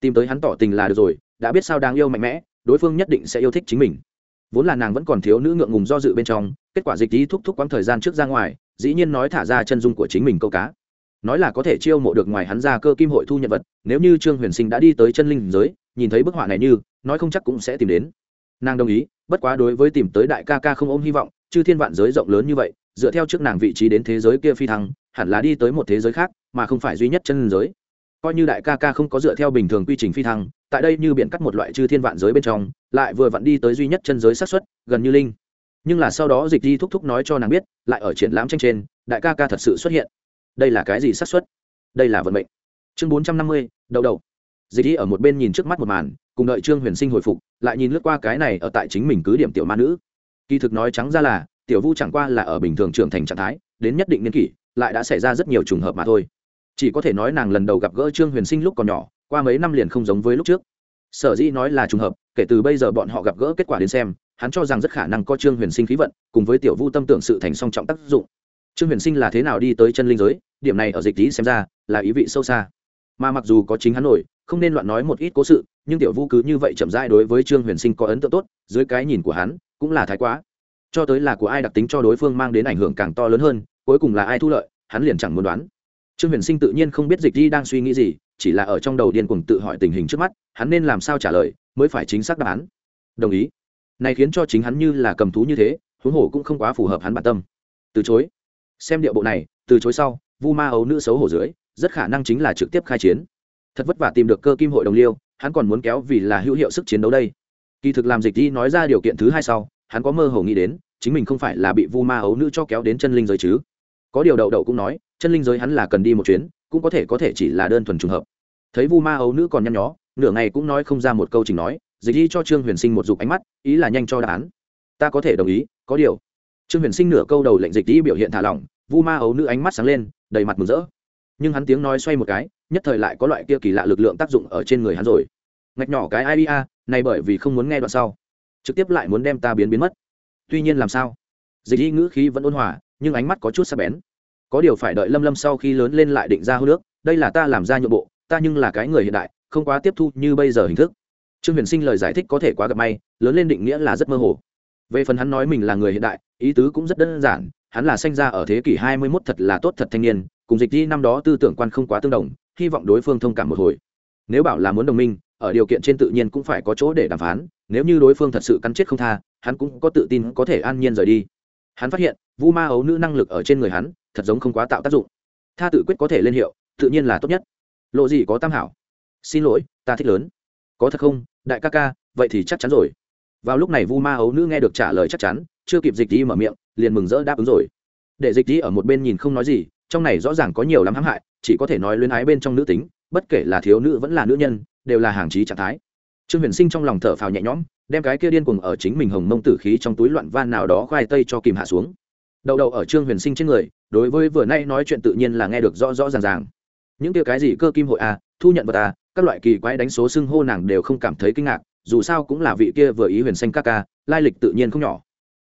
Tìm tới hắn tỏ tình là được rồi, đã biết sao đang yêu mạnh mẽ, đối phương nhất định sẽ yêu thích chính mình. Vốn là nàng vẫn còn thiếu nữ ngượng ngùng do dự bên trong, kết quả dịch đi thúc thúc quãng thời gian trước ra ngoài, dĩ nhiên nói thả ra chân dung của chính mình câu cá nói là có thể chiêu mộ được ngoài hắn ra cơ kim hội thu nhận vật, nếu như trương huyền sinh đã đi tới chân linh giới, nhìn thấy bức họa này như, nói không chắc cũng sẽ tìm đến. Nàng đồng ý, bất quá đối với tìm tới đại ca ca không ôm hy vọng chứ thiên vạn giới rộng lớn như vậy, dựa theo trước nàng vị trí đến thế giới kia phi thăng, hẳn là đi tới một thế giới khác, mà không phải duy nhất chân linh giới. Coi như đại ca ca không có dựa theo bình thường quy trình phi thăng, tại đây như biện cắt một loại chư thiên vạn giới bên trong, lại vừa vặn đi tới duy nhất chân giới xác suất, gần như linh. Nhưng là sau đó dịch di thúc thúc nói cho nàng biết, lại ở triển lãm tranh trên, đại ca ca thật sự xuất hiện đây là cái gì xác suất? Đây là vận mệnh. Chương bốn trăm năm mươi đầu đầu. Dì đi ở một bên nhìn trước mắt một màn, cùng đợi trương huyền sinh hồi phục, lại nhìn lướt qua cái này ở tại chính mình cứ điểm tiểu ma nữ. Kỳ thực nói trắng ra là, tiểu vu chẳng qua là ở bình thường trưởng thành trạng thái, đến nhất định niên kỷ, lại đã xảy ra rất nhiều trùng hợp mà thôi. Chỉ có thể nói nàng lần đầu gặp gỡ trương huyền sinh lúc còn nhỏ, qua mấy năm liền không giống với lúc trước. Sở dĩ nói là trùng hợp, kể từ bây giờ bọn họ gặp gỡ kết quả đến xem, hắn cho rằng rất khả năng có trương huyền sinh khí vận, cùng với tiểu vu tâm tưởng sự thành song trọng tác dụng trương huyền sinh là thế nào đi tới chân linh giới, điểm này ở dịch lý xem ra là ý vị sâu xa. Mà mặc dù có chính hắn nổi, không nên loạn nói một ít cố sự, nhưng tiểu vu cứ như vậy chậm rãi đối với trương huyền sinh có ấn tượng tốt, dưới cái nhìn của hắn, cũng là thái quá. Cho tới là của ai đặc tính cho đối phương mang đến ảnh hưởng càng to lớn hơn, cuối cùng là ai thu lợi, hắn liền chẳng muốn đoán. Trương huyền sinh tự nhiên không biết dịch di đang suy nghĩ gì, chỉ là ở trong đầu điên cuồng tự hỏi tình hình trước mắt, hắn nên làm sao trả lời, mới phải chính xác đáp án. Đồng ý. Này khiến cho chính hắn như là cầm thú như thế, huống hồ cũng không quá phù hợp hắn bản tâm. Từ chối xem điệu bộ này, từ chối sau, vu ma ấu nữ xấu hổ dưới, rất khả năng chính là trực tiếp khai chiến. Thật vất vả tìm được cơ kim hội đồng liêu, hắn còn muốn kéo vì là hữu hiệu sức chiến đấu đây. Kỳ thực làm dịch đi nói ra điều kiện thứ hai sau, hắn có mơ hồ nghĩ đến, chính mình không phải là bị vu ma ấu nữ cho kéo đến chân linh giới chứ. Có điều đậu đậu cũng nói, chân linh giới hắn là cần đi một chuyến, cũng có thể có thể chỉ là đơn thuần trùng hợp. Thấy vu ma ấu nữ còn nhăn nhó, nửa ngày cũng nói không ra một câu trình nói, dịch đi cho trương huyền sinh một dục ánh mắt, ý là nhanh cho đáp án. Ta có thể đồng ý, có điều trương huyền sinh nửa câu đầu lệnh dịch đi biểu hiện thả lỏng, vu ma ấu nữ ánh mắt sáng lên, đầy mặt mừng rỡ. Nhưng hắn tiếng nói xoay một cái, nhất thời lại có loại kia kỳ lạ lực lượng tác dụng ở trên người hắn rồi. Ngạch nhỏ cái ia này bởi vì không muốn nghe đoạn sau, trực tiếp lại muốn đem ta biến biến mất. Tuy nhiên làm sao? Dịch y ngữ khí vẫn ôn hòa, nhưng ánh mắt có chút sắc bén. Có điều phải đợi lâm lâm sau khi lớn lên lại định ra hô nước, đây là ta làm ra nhượng bộ, ta nhưng là cái người hiện đại, không quá tiếp thu như bây giờ hình thức. Trương huyền sinh lời giải thích có thể quá gặp may, lớn lên định nghĩa là rất mơ hồ về phần hắn nói mình là người hiện đại, ý tứ cũng rất đơn giản, hắn là sinh ra ở thế kỷ hai mươi 21 thật là tốt thật thanh niên, cùng dịch đi năm đó tư tưởng quan không quá tương đồng, hy vọng đối phương thông cảm một hồi. Nếu bảo là muốn đồng minh, ở điều kiện trên tự nhiên cũng phải có chỗ để đàm phán, nếu như đối phương thật sự cắn chết không tha, hắn cũng có tự tin có thể an nhiên rời đi. Hắn phát hiện, vu ma ấu nữ năng lực ở trên người hắn, thật giống không quá tạo tác dụng. Tha tự quyết có thể lên hiệu, tự nhiên là tốt nhất. Lộ gì có tam hảo? Xin lỗi, ta thích lớn. Có thật không, đại ca ca, vậy thì chắc chắn rồi vào lúc này vu ma ấu nữ nghe được trả lời chắc chắn, chưa kịp dịch đi mở miệng, liền mừng rỡ đáp ứng rồi. Để dịch đi ở một bên nhìn không nói gì, trong này rõ ràng có nhiều lắm hãm hại, chỉ có thể nói luyến ái bên trong nữ tính, bất kể là thiếu nữ vẫn là nữ nhân, đều là hàng trí trạng thái. Trương huyền sinh trong lòng thở phào nhẹ nhõm, đem cái kia điên cuồng ở chính mình hồng mông tử khí trong túi loạn van nào đó khoai tây cho kìm hạ xuống. Đậu đậu ở trương huyền sinh trên người, đối với vừa nay nói chuyện tự nhiên là nghe được rõ rõ ràng ràng. Những kia cái gì cơ kim hội à thu nhận vật à các loại kỳ quái đánh số xưng hô nàng đều không cảm thấy kinh ngạc dù sao cũng là vị kia vừa ý huyền xanh ca ca, lai lịch tự nhiên không nhỏ.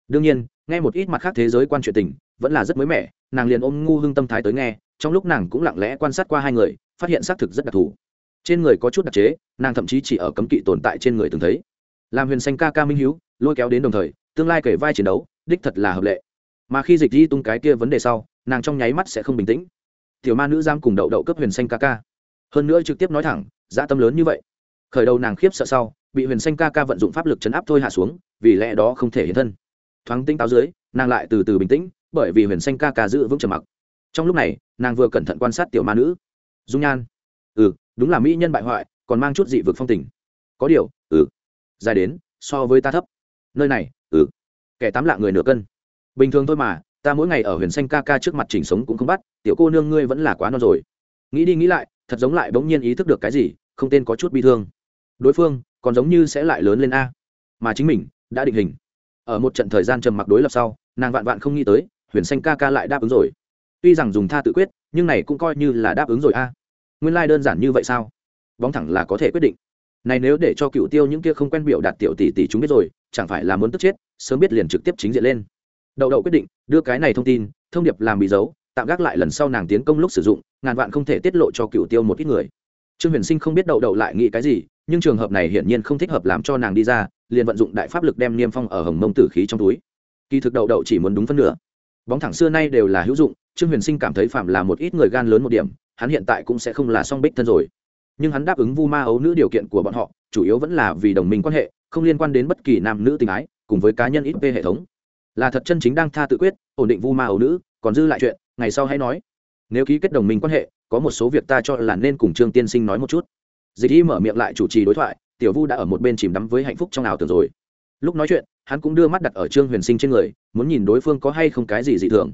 Đương nhiên, nghe một ít mặt khác thế giới quan chuyện tình, vẫn là rất mới mẻ, nàng liền ôm ngu hưng tâm thái tới nghe, trong lúc nàng cũng lặng lẽ quan sát qua hai người, phát hiện xác thực rất đặc thù. Trên người có chút đặc chế, nàng thậm chí chỉ ở cấm kỵ tồn tại trên người từng thấy. Làm huyền xanh ca ca minh hữu lôi kéo đến đồng thời, tương lai kể vai chiến đấu, đích thật là hợp lệ. Mà khi dịch di tung cái kia vấn đề sau, nàng trong nháy mắt sẽ không bình tĩnh. Tiểu ma nữ giam cùng đậu đậu cấp huyền xanh ca ca. Hơn nữa trực tiếp nói thẳng, dã tâm lớn như vậy. Khởi đầu nàng khiếp sợ sau bị huyền xanh ca ca vận dụng pháp lực chấn áp thôi hạ xuống, vì lẽ đó không thể hiện thân. Thoáng tinh táo dưới, nàng lại từ từ bình tĩnh, bởi vì huyền xanh ca ca giữ vững trầm mặc. Trong lúc này, nàng vừa cẩn thận quan sát tiểu ma nữ. Dung nhan. Ừ đúng là mỹ nhân bại hoại, còn mang chút dị vực phong tình. Có điều ừ. Dài đến, so với ta thấp. Nơi này ừ. Kẻ tám lạ người nửa cân. Bình thường thôi mà, ta mỗi ngày ở huyền xanh ca ca trước mặt chỉnh sống cũng không bắt, tiểu cô nương ngươi vẫn là quá non rồi. Nghĩ đi nghĩ lại, thật giống lại bỗng nhiên ý thức được cái gì, không tên có chút bi thương. Đối phương còn giống như sẽ lại lớn lên a. Mà chính mình đã định hình. Ở một trận thời gian trầm mặc đối lập sau, nàng vạn vạn không nghĩ tới, huyền xanh ca ca lại đáp ứng rồi. Tuy rằng dùng tha tự quyết, nhưng này cũng coi như là đáp ứng rồi a. Nguyên lai、like、đơn giản như vậy sao? Bóng thẳng là có thể quyết định. Này nếu để cho cựu tiêu những kia không quen biểu đạt tiểu tỷ tỷ chúng biết rồi, chẳng phải là muốn tức chết, sớm biết liền trực tiếp chính diện lên. Đậu đậu quyết định, đưa cái này thông tin, thông điệp làm bị giấu tạm gác lại lần sau nàng tiến công lúc sử dụng, ngàn vạn không thể tiết lộ cho cựu tiêu một ít người trương huyền sinh không biết đậu đậu lại nghĩ cái gì, nhưng trường hợp này hiển nhiên không thích hợp làm cho nàng đi ra, liền vận dụng đại pháp lực đem niêm phong ở hồng mông tử khí trong túi. Kỳ thực đậu đậu chỉ muốn đúng phân nửa. Bóng thẳng xưa nay đều là hữu dụng, trương huyền sinh cảm thấy phạm là một ít người gan lớn một điểm, hắn hiện tại cũng sẽ không là song bích thân rồi. Nhưng hắn đáp ứng vu ma ấu nữ điều kiện của bọn họ, chủ yếu vẫn là vì đồng minh quan hệ, không liên quan đến bất kỳ nam nữ tình ái, cùng với cá nhân ít về hệ thống. Là thật chân chính đang tha tự quyết, ổn định vu ma ấu nữ, còn dư lại chuyện, ngày sau hãy nói. Nếu ký kết đồng minh quan hệ có một số việc ta cho là nên cùng trương tiên sinh nói một chút. Dịch y mở miệng lại chủ trì đối thoại, tiểu vu đã ở một bên chìm đắm với hạnh phúc trong ảo tưởng rồi. Lúc nói chuyện, hắn cũng đưa mắt đặt ở trương huyền sinh trên người, muốn nhìn đối phương có hay không cái gì dị thường.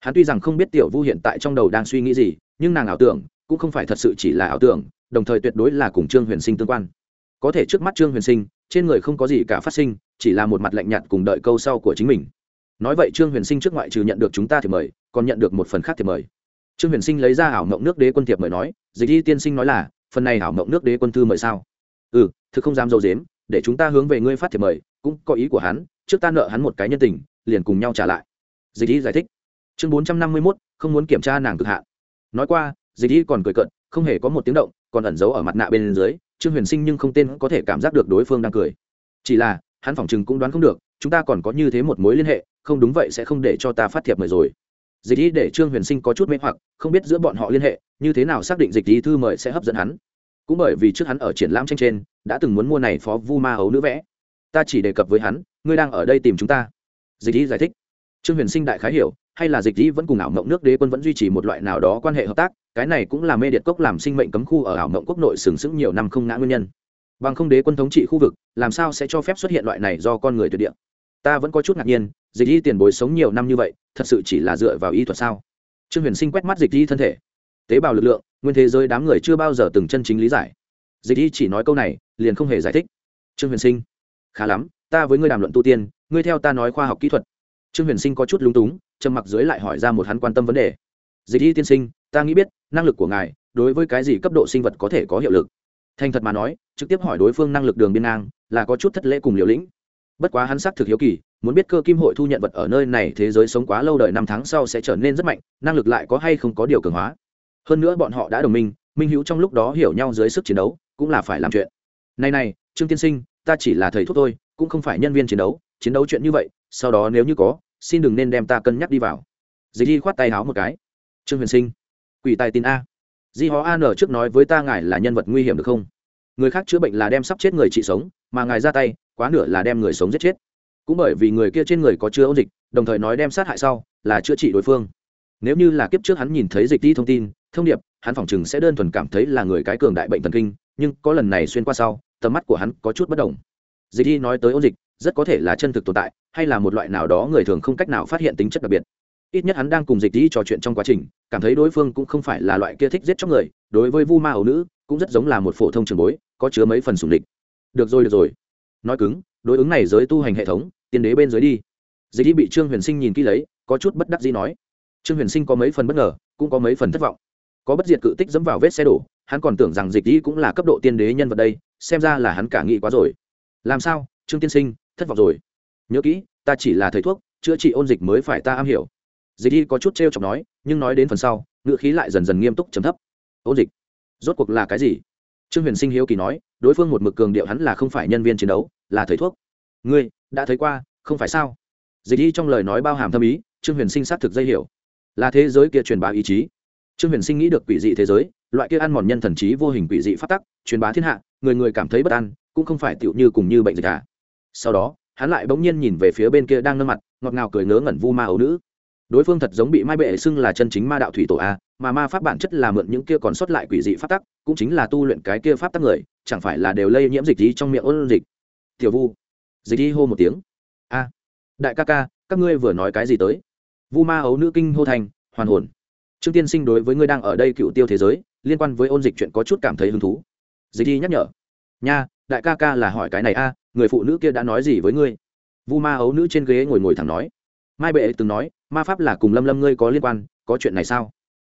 Hắn tuy rằng không biết tiểu vu hiện tại trong đầu đang suy nghĩ gì, nhưng nàng ảo tưởng cũng không phải thật sự chỉ là ảo tưởng, đồng thời tuyệt đối là cùng trương huyền sinh tương quan. Có thể trước mắt trương huyền sinh, trên người không có gì cả phát sinh, chỉ là một mặt lạnh nhạt cùng đợi câu sau của chính mình. Nói vậy trương huyền sinh trước ngoại trừ nhận được chúng ta thì mời, còn nhận được một phần khác thì mời trương huyền sinh lấy ra ảo mộng nước đế quân thiệp mời nói, dịch y tiên sinh nói là, phần này ảo mộng nước đế quân thư mời sao? Ừ thực không dám dâu dếm, để chúng ta hướng về ngươi phát thiệp mời, cũng có ý của hắn, trước ta nợ hắn một cái nhân tình, liền cùng nhau trả lại. Dịch y giải thích. Chương bốn trăm năm mươi mốt, không muốn kiểm tra nàng cực hạn. Nói qua, dịch y còn cười cận không hề có một tiếng động, còn ẩn giấu ở mặt nạ bên dưới, trương huyền sinh nhưng không tên có thể cảm giác được đối phương đang cười. Chỉ là, hắn phỏng chừng cũng đoán không được, chúng ta còn có như thế một mối liên hệ, không đúng vậy sẽ không để cho ta phát thiệp mời rồi dịch ý để trương huyền sinh có chút mê hoặc, không biết giữa bọn họ liên hệ, như thế nào xác định dịch ý thư mời sẽ hấp dẫn hắn. Cũng bởi vì trước hắn ở triển lãm tranh trên, đã từng muốn mua này phó vu ma hấu nữ vẽ. Ta chỉ đề cập với hắn, ngươi đang ở đây tìm chúng ta. Dịch ý giải thích. Trương huyền sinh đại khái hiểu, hay là dịch y vẫn cùng ảo mộng nước đế quân vẫn duy trì một loại nào đó quan hệ hợp tác, cái này cũng là mê điện cốc làm sinh mệnh cấm khu ở ảo mộng quốc nội sừng sững nhiều năm không ngã nguyên nhân. Bằng không đế quân thống trị khu vực, làm sao sẽ cho phép xuất hiện loại này do con người tuyệt địa? Ta vẫn có chút ngạc nhiên, dịch y tiền bối sống nhiều năm như vậy, thật sự chỉ là dựa vào y thuật sao? Trương huyền sinh quét mắt dịch y thân thể. Tế bào lực lượng, nguyên thế giới đám người chưa bao giờ từng chân chính lý giải. Dịch y chỉ nói câu này, liền không hề giải thích. Trương huyền sinh, khá lắm, ta với ngươi đàm luận tu tiên, ngươi theo ta nói khoa học kỹ thuật. Trương huyền sinh có chút lúng túng, trầm mặc dưới lại hỏi ra một hắn quan tâm vấn đề. Dịch y tiên sinh, ta nghĩ biết, năng lực của ngài, đối với cái gì cấp độ sinh vật có thể có hiệu lực? Thành thật mà nói, trực tiếp hỏi đối phương năng lực đường biên ngang, là có chút thất lễ cùng liều lĩnh bất quá hắn xác thực hiếu kỳ, muốn biết cơ kim hội thu nhận vật ở nơi này thế giới sống quá lâu đời năm tháng sau sẽ trở nên rất mạnh, năng lực lại có hay không có điều cường hóa. Hơn nữa bọn họ đã đồng minh minh hữu trong lúc đó hiểu nhau dưới sức chiến đấu, cũng là phải làm chuyện. Này này, trương tiên sinh, ta chỉ là thầy thuốc thôi, cũng không phải nhân viên chiến đấu chiến đấu chuyện như vậy, sau đó nếu như có, xin đừng nên đem ta cân nhắc đi vào. Dì di khoát tay háo một cái. Trương huyền sinh, quỷ tài tin a. Di hó an trước nói với ta ngài là nhân vật nguy hiểm được không? Người khác chữa bệnh là đem sắp chết người trị sống, mà ngài ra tay quá nửa là đem người sống giết chết. Cũng bởi vì người kia trên người có chứa ôn dịch, đồng thời nói đem sát hại sau, là chữa trị đối phương. Nếu như là kiếp trước hắn nhìn thấy dịch đi thông tin, thông điệp, hắn phỏng chừng sẽ đơn thuần cảm thấy là người cái cường đại bệnh thần kinh, nhưng có lần này xuyên qua sau, tầm mắt của hắn có chút bất đồng. Dịch đi nói tới ôn dịch, rất có thể là chân thực tồn tại, hay là một loại nào đó người thường không cách nào phát hiện tính chất đặc biệt. Ít nhất hắn đang cùng dịch đi trò chuyện trong quá trình, cảm thấy đối phương cũng không phải là loại kia thích giết chóc người, đối với vu ma ấu nữ, cũng rất giống là một phổ thông trường bối, có chứa mấy phần sùng địch. Được rồi được rồi nói cứng, đối ứng này giới tu hành hệ thống, tiên đế bên dưới đi. Dịch đi bị trương huyền sinh nhìn kỹ lấy, có chút bất đắc dĩ nói. Trương huyền sinh có mấy phần bất ngờ, cũng có mấy phần thất vọng. Có bất diệt cự tích dẫm vào vết xe đổ, hắn còn tưởng rằng dịch đi cũng là cấp độ tiên đế nhân vật đây, xem ra là hắn cả nghĩ quá rồi. Làm sao? Trương tiên sinh, thất vọng rồi. Nhớ kỹ, ta chỉ là thầy thuốc, chữa trị ôn dịch mới phải ta am hiểu. Dịch đi có chút t r chọc nói, nhưng nói đến phần sau ngựa khí lại dần dần nghiêm túc chấm thấp. Ôn dịch, rốt cuộc là cái gì? Trương huyền sinh hiếu kỳ nói đối phương một mực cường điệu hắn là không phải nhân viên chiến đấu, là thầy thuốc. Ngươi, đã thấy qua, không phải sao? Dịch y trong lời nói bao hàm thâm ý, trương huyền sinh xác thực dây hiểu. Là thế giới kia truyền bá ý chí. Trương huyền sinh nghĩ được quỷ dị thế giới, loại kia ăn mòn nhân thần trí vô hình quỷ dị phát tắc, truyền bá thiên hạ, người người cảm thấy bất an, cũng không phải tựu như cùng như bệnh dịch cả sau đó, hắn lại bỗng nhiên nhìn về phía bên kia đang nâng mặt, ngọt ngào cười ngớ ngẩn vu ma ấu nữ. Đối phương thật giống bị mai bệ xưng là chân chính ma đạo thủy tổ a mà ma pháp bản chất là mượn những kia còn sót lại quỷ dị pháp tắc, cũng chính là tu luyện cái kia pháp tắc người, chẳng phải là đều lây nhiễm dịch ý trong miệng ôn dịch. Tiểu vu. Dịch ý hô một tiếng. A. Đại ca ca, các ngươi vừa nói cái gì tới? Vu ma ấu nữ kinh hô thành, hoàn hồn. Trương tiên sinh đối với ngươi đang ở đây cựu tiêu thế giới, liên quan với ôn dịch chuyện có chút cảm thấy hứng thú. Dịch ý nhắc nhở. Nha, đại ca ca là hỏi cái này a, người phụ nữ kia đã nói gì với ngươi? Vu ma ấu nữ trên ghế ngồi ngồi thẳng nói. Mai bệ từng nói, ma pháp là cùng lâm lâm ngươi có liên quan, có chuyện này sao?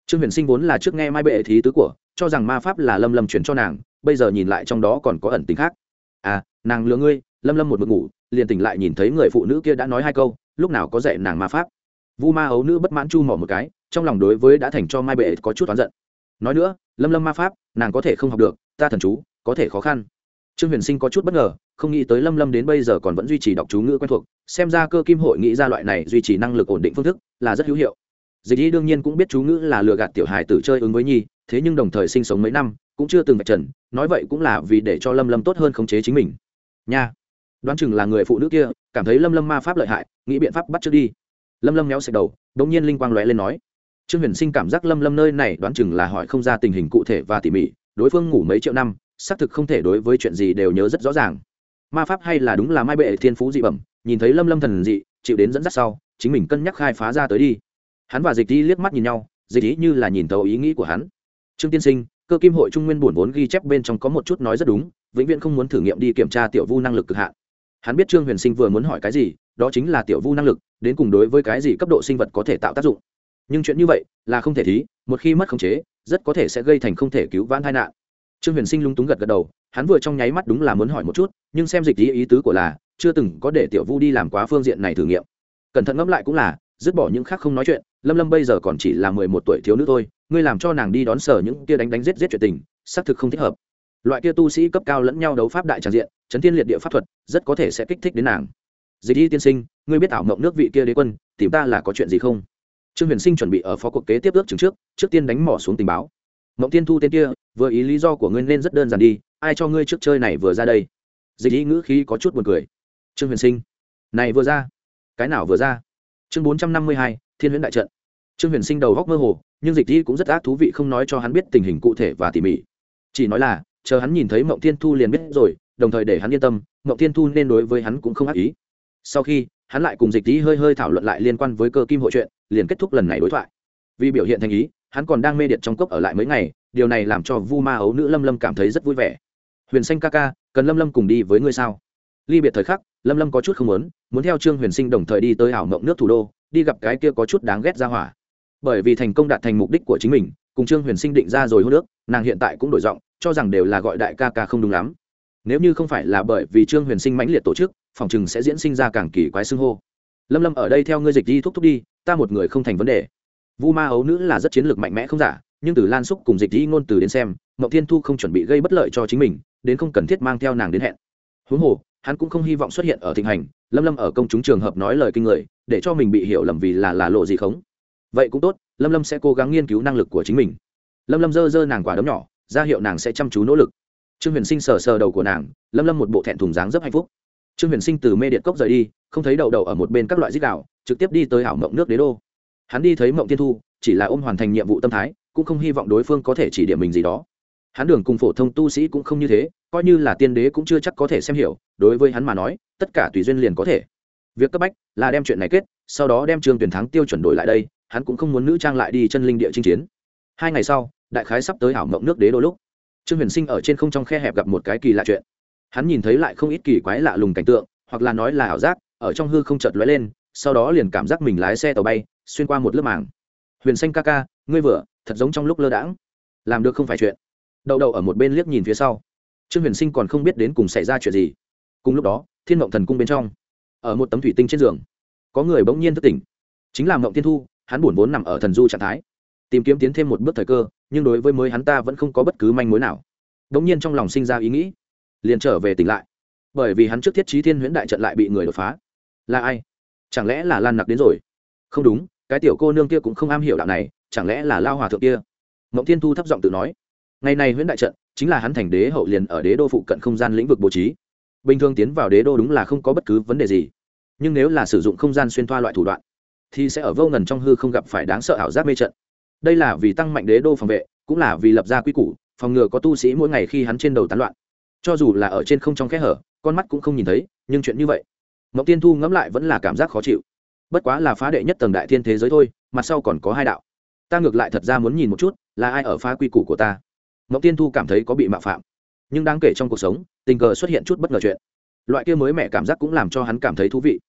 Trương huyền sinh vốn là trước nghe mai bệ thí tứ của, cho rằng ma pháp là lâm lâm chuyển cho nàng, bây giờ nhìn lại trong đó còn có ẩn tính khác. À nàng lừa ngươi, lâm lâm một mực ngủ, liền tỉnh lại nhìn thấy người phụ nữ kia đã nói hai câu, lúc nào có dạy nàng ma pháp. Vu ma ấu nữ bất mãn chu mỏ một cái, trong lòng đối với đã thành cho mai bệ có chút oán giận. Nói nữa, lâm lâm ma pháp, nàng có thể không học được, ta thần chú, có thể khó khăn. Trương huyền sinh có chút bất ngờ, không nghĩ tới lâm lâm đến bây giờ còn vẫn duy trì đọc chú ngữ quen thuộc, xem ra cơ kim hội nghĩ ra loại này duy trì năng lực ổn định phương thức là rất hữu hiệu dịch y đương nhiên cũng biết chú ngữ là lừa gạt tiểu hài tử chơi ứng với nhi, thế nhưng đồng thời sinh sống mấy năm, cũng chưa từng vạch trần, nói vậy cũng là vì để cho lâm lâm tốt hơn khống chế chính mình. Nha. Đoán chừng là người phụ nữ kia, cảm thấy lâm lâm ma pháp lợi hại, nghĩ biện pháp bắt trước đi. Lâm lâm méo sạch đầu đ ỗ n g nhiên linh quang lóe lên nói. Trương huyền sinh cảm giác lâm lâm nơi này đoán chừng là hỏi không ra tình hình cụ thể và tỉ mỉ, đối phương ngủ mấy triệu năm, xác thực không thể đối với chuyện gì đều nhớ rất rõ ràng. Ma pháp hay là đúng là mai bệ thiên phú dị bẩm, nhìn thấy lâm lâm thần dị, chịu đến dẫn dắt sau, chính mình cân nhắc khai phá ra tới đi hắn và dịch đi liếc mắt nhìn nhau, dịch ý như là nhìn thấu ý nghĩ của hắn. Trương tiên sinh, cơ kim hội trung nguyên buồn vốn ghi chép bên trong có một chút nói rất đúng, vĩnh viễn không muốn thử nghiệm đi kiểm tra tiểu vu năng lực cực hạn. Hắn biết trương huyền sinh vừa muốn hỏi cái gì, đó chính là tiểu vu năng lực, đến cùng đối với cái gì cấp độ sinh vật có thể tạo tác dụng. Nhưng chuyện như vậy là không thể thí, một khi mất khống chế, rất có thể sẽ gây thành không thể cứu vãn tai nạn. Trương huyền sinh lung túng gật gật đầu, hắn vừa trong nháy mắt đúng là muốn hỏi một chút, nhưng xem dịch ý ý tứ của là, chưa từng có để tiểu vu đi làm quá phương diện này thử nghiệm. Cẩn thận ngẫm lại cũng là, dứt bỏ những khác không nói chuyện lâm lâm bây giờ còn chỉ là mười một tuổi thiếu nữ thôi, ngươi làm cho nàng đi đón sở những kia đánh đánh giết giết chuyện tình, xác thực không thích hợp. Loại kia tu sĩ cấp cao lẫn nhau đấu pháp đại tràn diện, chấn thiên liệt địa pháp thuật, rất có thể sẽ kích thích đến nàng. Dịch y tiên sinh, ngươi biết ảo mộng nước vị kia đế quân, tìm ta là có chuyện gì không? Trương huyền sinh chuẩn bị ở phó cuộc kế tiếp ước chứng trước trước tiên đánh mỏ xuống tình báo. Mộng tiên thu tên kia, vừa ý lý do của ngươi nên rất đơn giản đi, ai cho ngươi trước chơi này vừa ra đây? Dịch y ngữ khí có chút buồn cười. Trương huyền sinh, này vừa ra. Cái nào vừa ra? Chương bốn trăm năm mươi hai, thiên huyễn đại trận. Trương huyền sinh đầu góc mơ hồ, nhưng dịch di cũng rất ác thú vị không nói cho hắn biết tình hình cụ thể và tỉ mỉ. Chỉ nói là, chờ hắn nhìn thấy mộng thiên thu liền biết rồi, đồng thời để hắn yên tâm, mộng thiên thu nên đối với hắn cũng không ác ý. Sau khi, hắn lại cùng dịch di hơi hơi thảo luận lại liên quan với cơ kim hội chuyện, liền kết thúc lần này đối thoại. Vì biểu hiện thành ý, hắn còn đang mê điện trong cốc ở lại mấy ngày, điều này làm cho vu ma ấu nữ lâm lâm cảm thấy rất vui vẻ. Huyền xanh ca ca, cần lâm lâm cùng đi với ngươi sao? Ly biệt thời khắc lâm lâm có chút không muốn muốn theo trương huyền sinh đồng thời đi tới ảo mộng nước thủ đô, đi gặp cái kia có chút đáng ghét ra hỏa. Bởi vì thành công đạt thành mục đích của chính mình, cùng trương huyền sinh định ra rồi hô nước nàng hiện tại cũng đổi giọng, cho rằng đều là gọi đại ca ca không đúng lắm. Nếu như không phải là bởi vì trương huyền sinh mãnh liệt tổ chức, phòng chừng sẽ diễn sinh ra càng kỳ quái xưng hô. Lâm lâm ở đây theo ngươi dịch đi thúc thúc đi, ta một người không thành vấn đề. Vu ma ấu nữ là rất chiến lược mạnh mẽ không giả, nhưng từ lan xúc cùng dịch đi ngôn từ đến xem mậu thiên thu không chuẩn bị gây bất lợi cho chính mình, đến không cần thiết mang theo nàng đến hẹn. Huống hồ hắn cũng không hy vọng xuất hiện ở thịnh hành, lâm lâm ở công chúng trường hợp nói lời kinh người, để cho mình bị hiểu lầm vì là là lộ gì khống vậy cũng tốt, lâm lâm sẽ cố gắng nghiên cứu năng lực của chính mình. Lâm lâm dơ dơ nàng quả đấm nhỏ, ra hiệu nàng sẽ chăm chú nỗ lực. Trương huyền sinh sờ sờ đầu của nàng, lâm lâm một bộ thẹn thùng dáng rất hạnh phúc. Trương huyền sinh từ mê điện cốc rời đi, không thấy đậu đậu ở một bên các loại dích đạo, trực tiếp đi tới hảo mộng nước đế đô. Hắn đi thấy mộng tiên thu, chỉ là ôm hoàn thành nhiệm vụ tâm thái, cũng không hy vọng đối phương có thể chỉ điểm mình gì đó hắn đường cùng phổ thông tu sĩ cũng không như thế, coi như là tiên đế cũng chưa chắc có thể xem hiểu, đối với hắn mà nói, tất cả tùy duyên liền có thể. Việc cấp bách là đem chuyện này kết, sau đó đem trường tuyển thắng tiêu chuẩn đổi lại đây, hắn cũng không muốn nữ trang lại đi chân linh địa chinh chiến. Hai ngày sau, đại khái sắp tới ảo mộng nước đế đôi lúc, trương huyền sinh ở trên không trong khe hẹp gặp một cái kỳ lạ chuyện. Hắn nhìn thấy lại không ít kỳ quái lạ lùng cảnh tượng, hoặc là nói là ảo giác, ở trong hư không chợt lóe lên, sau đó liền cảm giác mình lái xe tàu bay, xuyên qua một lớp màng. Huyền xanh ca ca, ngươi vừa, thật giống trong lúc lơ đãng. Làm được không phải chuyện đậu đậu ở một bên liếc nhìn phía sau. Trương huyền sinh còn không biết đến cùng xảy ra chuyện gì. Cùng lúc đó, thiên mộng thần cung bên trong, ở một tấm thủy tinh trên giường, có người bỗng nhiên thức tỉnh. Chính là mộng tiên thu, hắn buồn vốn nằm ở thần du trạng thái, tìm kiếm tiến thêm một bước thời cơ, nhưng đối với mới hắn ta vẫn không có bất cứ manh mối nào. Bỗng nhiên trong lòng sinh ra ý nghĩ, liền trở về tỉnh lại. Bởi vì hắn trước thiết trí thiên huyễn đại trận lại bị người đột phá. Là ai? Chẳng lẽ là lan nặc đến rồi? Không đúng, cái tiểu cô nương kia cũng không am hiểu đạo này, chẳng lẽ là lao hòa thượng kia? Mộng thiên thu thấp giọng tự nói ngày này huyễn đại trận chính là hắn thành đế hậu liền ở đế đô phụ cận không gian lĩnh vực bố trí. Bình thường tiến vào đế đô đúng là không có bất cứ vấn đề gì. Nhưng nếu là sử dụng không gian xuyên thoa loại thủ đoạn, thì sẽ ở vô ngần trong hư không gặp phải đáng sợ ảo giác mê trận. Đây là vì tăng mạnh đế đô phòng vệ, cũng là vì lập ra quy củ, phòng ngừa có tu sĩ mỗi ngày khi hắn trên đầu tán loạn. Cho dù là ở trên không trong kẽ hở, con mắt cũng không nhìn thấy, nhưng chuyện như vậy Ngọc tiên thu ngẫm lại vẫn là cảm giác khó chịu. Bất quá là phá đệ nhất tầng đại thiên thế giới thôi, mặt sau còn có hai đạo. Ta ngược lại thật ra muốn nhìn một chút, là ai ở phá quy củ của ta? Mộng tiên thu cảm thấy có bị mạo phạm. Nhưng đáng kể trong cuộc sống, tình cờ xuất hiện chút bất ngờ chuyện. Loại kia mới mẻ cảm giác cũng làm cho hắn cảm thấy thú vị.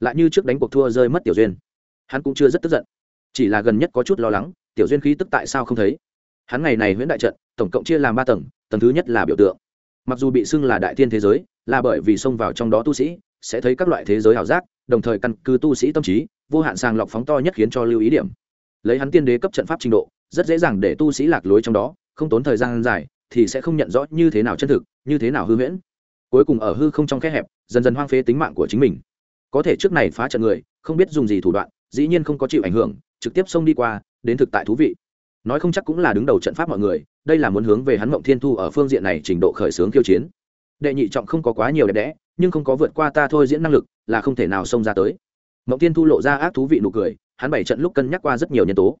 Lại như trước đánh cuộc thua rơi mất tiểu duyên. Hắn cũng chưa rất tức giận. Chỉ là gần nhất có chút lo lắng, tiểu duyên khí tức tại sao không thấy? Hắn ngày này huyễn đại trận, tổng cộng chia làm ba tầng tầng thứ nhất là biểu tượng. Mặc dù bị xưng là đại tiên thế giới, là bởi vì xông vào trong đó tu sĩ, sẽ thấy các loại thế giới ảo giác, đồng thời căn cứ tu sĩ tâm trí, vô hạn sàng lọc phóng to nhất khiến cho lưu ý điểm. Lấy hắn tiên đế cấp trận pháp trình độ, rất dễ dàng để tu sĩ lạc lối trong đó không tốn thời gian dài, thì sẽ không nhận rõ như thế nào chân thực, như thế nào hư huyễn. Cuối cùng ở hư không trong khe hẹp, dần dần hoang phế tính mạng của chính mình. Có thể trước này phá trận người, không biết dùng gì thủ đoạn, dĩ nhiên không có chịu ảnh hưởng, trực tiếp xông đi qua, đến thực tại thú vị. Nói không chắc cũng là đứng đầu trận pháp mọi người, đây là muốn hướng về hắn mộng thiên thu ở phương diện này trình độ khởi xướng kiêu chiến. Đệ nhị trọng không có quá nhiều đẹp đẽ, nhưng không có vượt qua ta thôi diễn năng lực, là không thể nào xông ra tới. Mộng thiên thu lộ ra ác thú vị nụ cười, hắn bảy trận lúc cân nhắc qua rất nhiều nhân tố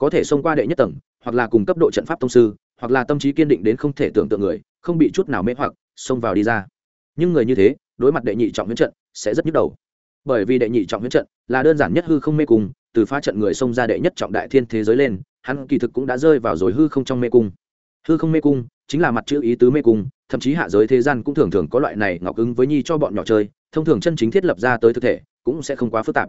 có thể xông qua đệ nhất tầng, hoặc là cùng cấp độ trận pháp thông sư, hoặc là tâm trí kiên định đến không thể tưởng tượng người, không bị chút nào mê hoặc, xông vào đi ra. Nhưng người như thế, đối mặt đệ nhị trọng huyễn trận, sẽ rất nhức đầu. Bởi vì đệ nhị trọng huyễn trận là đơn giản nhất hư không mê cung, từ phá trận người xông ra đệ nhất trọng đại thiên thế giới lên, hắn kỳ thực cũng đã rơi vào rồi hư không trong mê cung. Hư không mê cung chính là mặt chữ ý tứ mê cung, thậm chí hạ giới thế gian cũng thường thường có loại này ngọc ứng với nhi cho bọn nhỏ chơi, thông thường chân chính thiết lập ra tới thực thể cũng sẽ không quá phức tạp.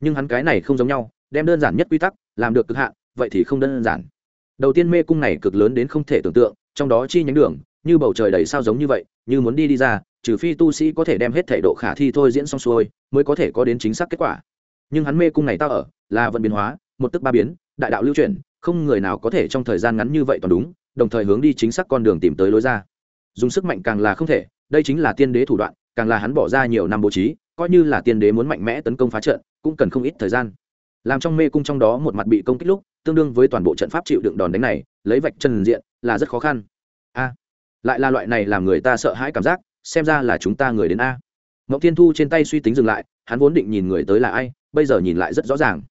Nhưng hắn cái này không giống nhau, đem đơn giản nhất quy tắc làm được cực hạn vậy thì không đơn giản. Đầu tiên mê cung này cực lớn đến không thể tưởng tượng, trong đó chi nhánh đường, như bầu trời đầy sao giống như vậy, như muốn đi đi ra, trừ phi tu sĩ có thể đem hết thể độ khả thi thôi diễn xong xuôi, mới có thể có đến chính xác kết quả. Nhưng hắn mê cung này ta ở, là vận biến hóa, một tức ba biến, đại đạo lưu chuyển, không người nào có thể trong thời gian ngắn như vậy toàn đúng, đồng thời hướng đi chính xác con đường tìm tới lối ra. Dùng sức mạnh càng là không thể, đây chính là tiên đế thủ đoạn, càng là hắn bỏ ra nhiều năm bố trí, coi như là tiên đế muốn mạnh mẽ tấn công phá trận, cũng cần không ít thời gian. Làm trong mê cung trong đó một mặt bị công kích lúc tương đương với toàn bộ trận pháp chịu đựng đòn đánh này, lấy vạch trần diện là rất khó khăn. A, lại là loại này làm người ta sợ hãi cảm giác, xem ra là chúng ta người đến a. Ngọc thiên thu trên tay suy tính dừng lại, hắn vốn định nhìn người tới là ai, bây giờ nhìn lại rất rõ ràng.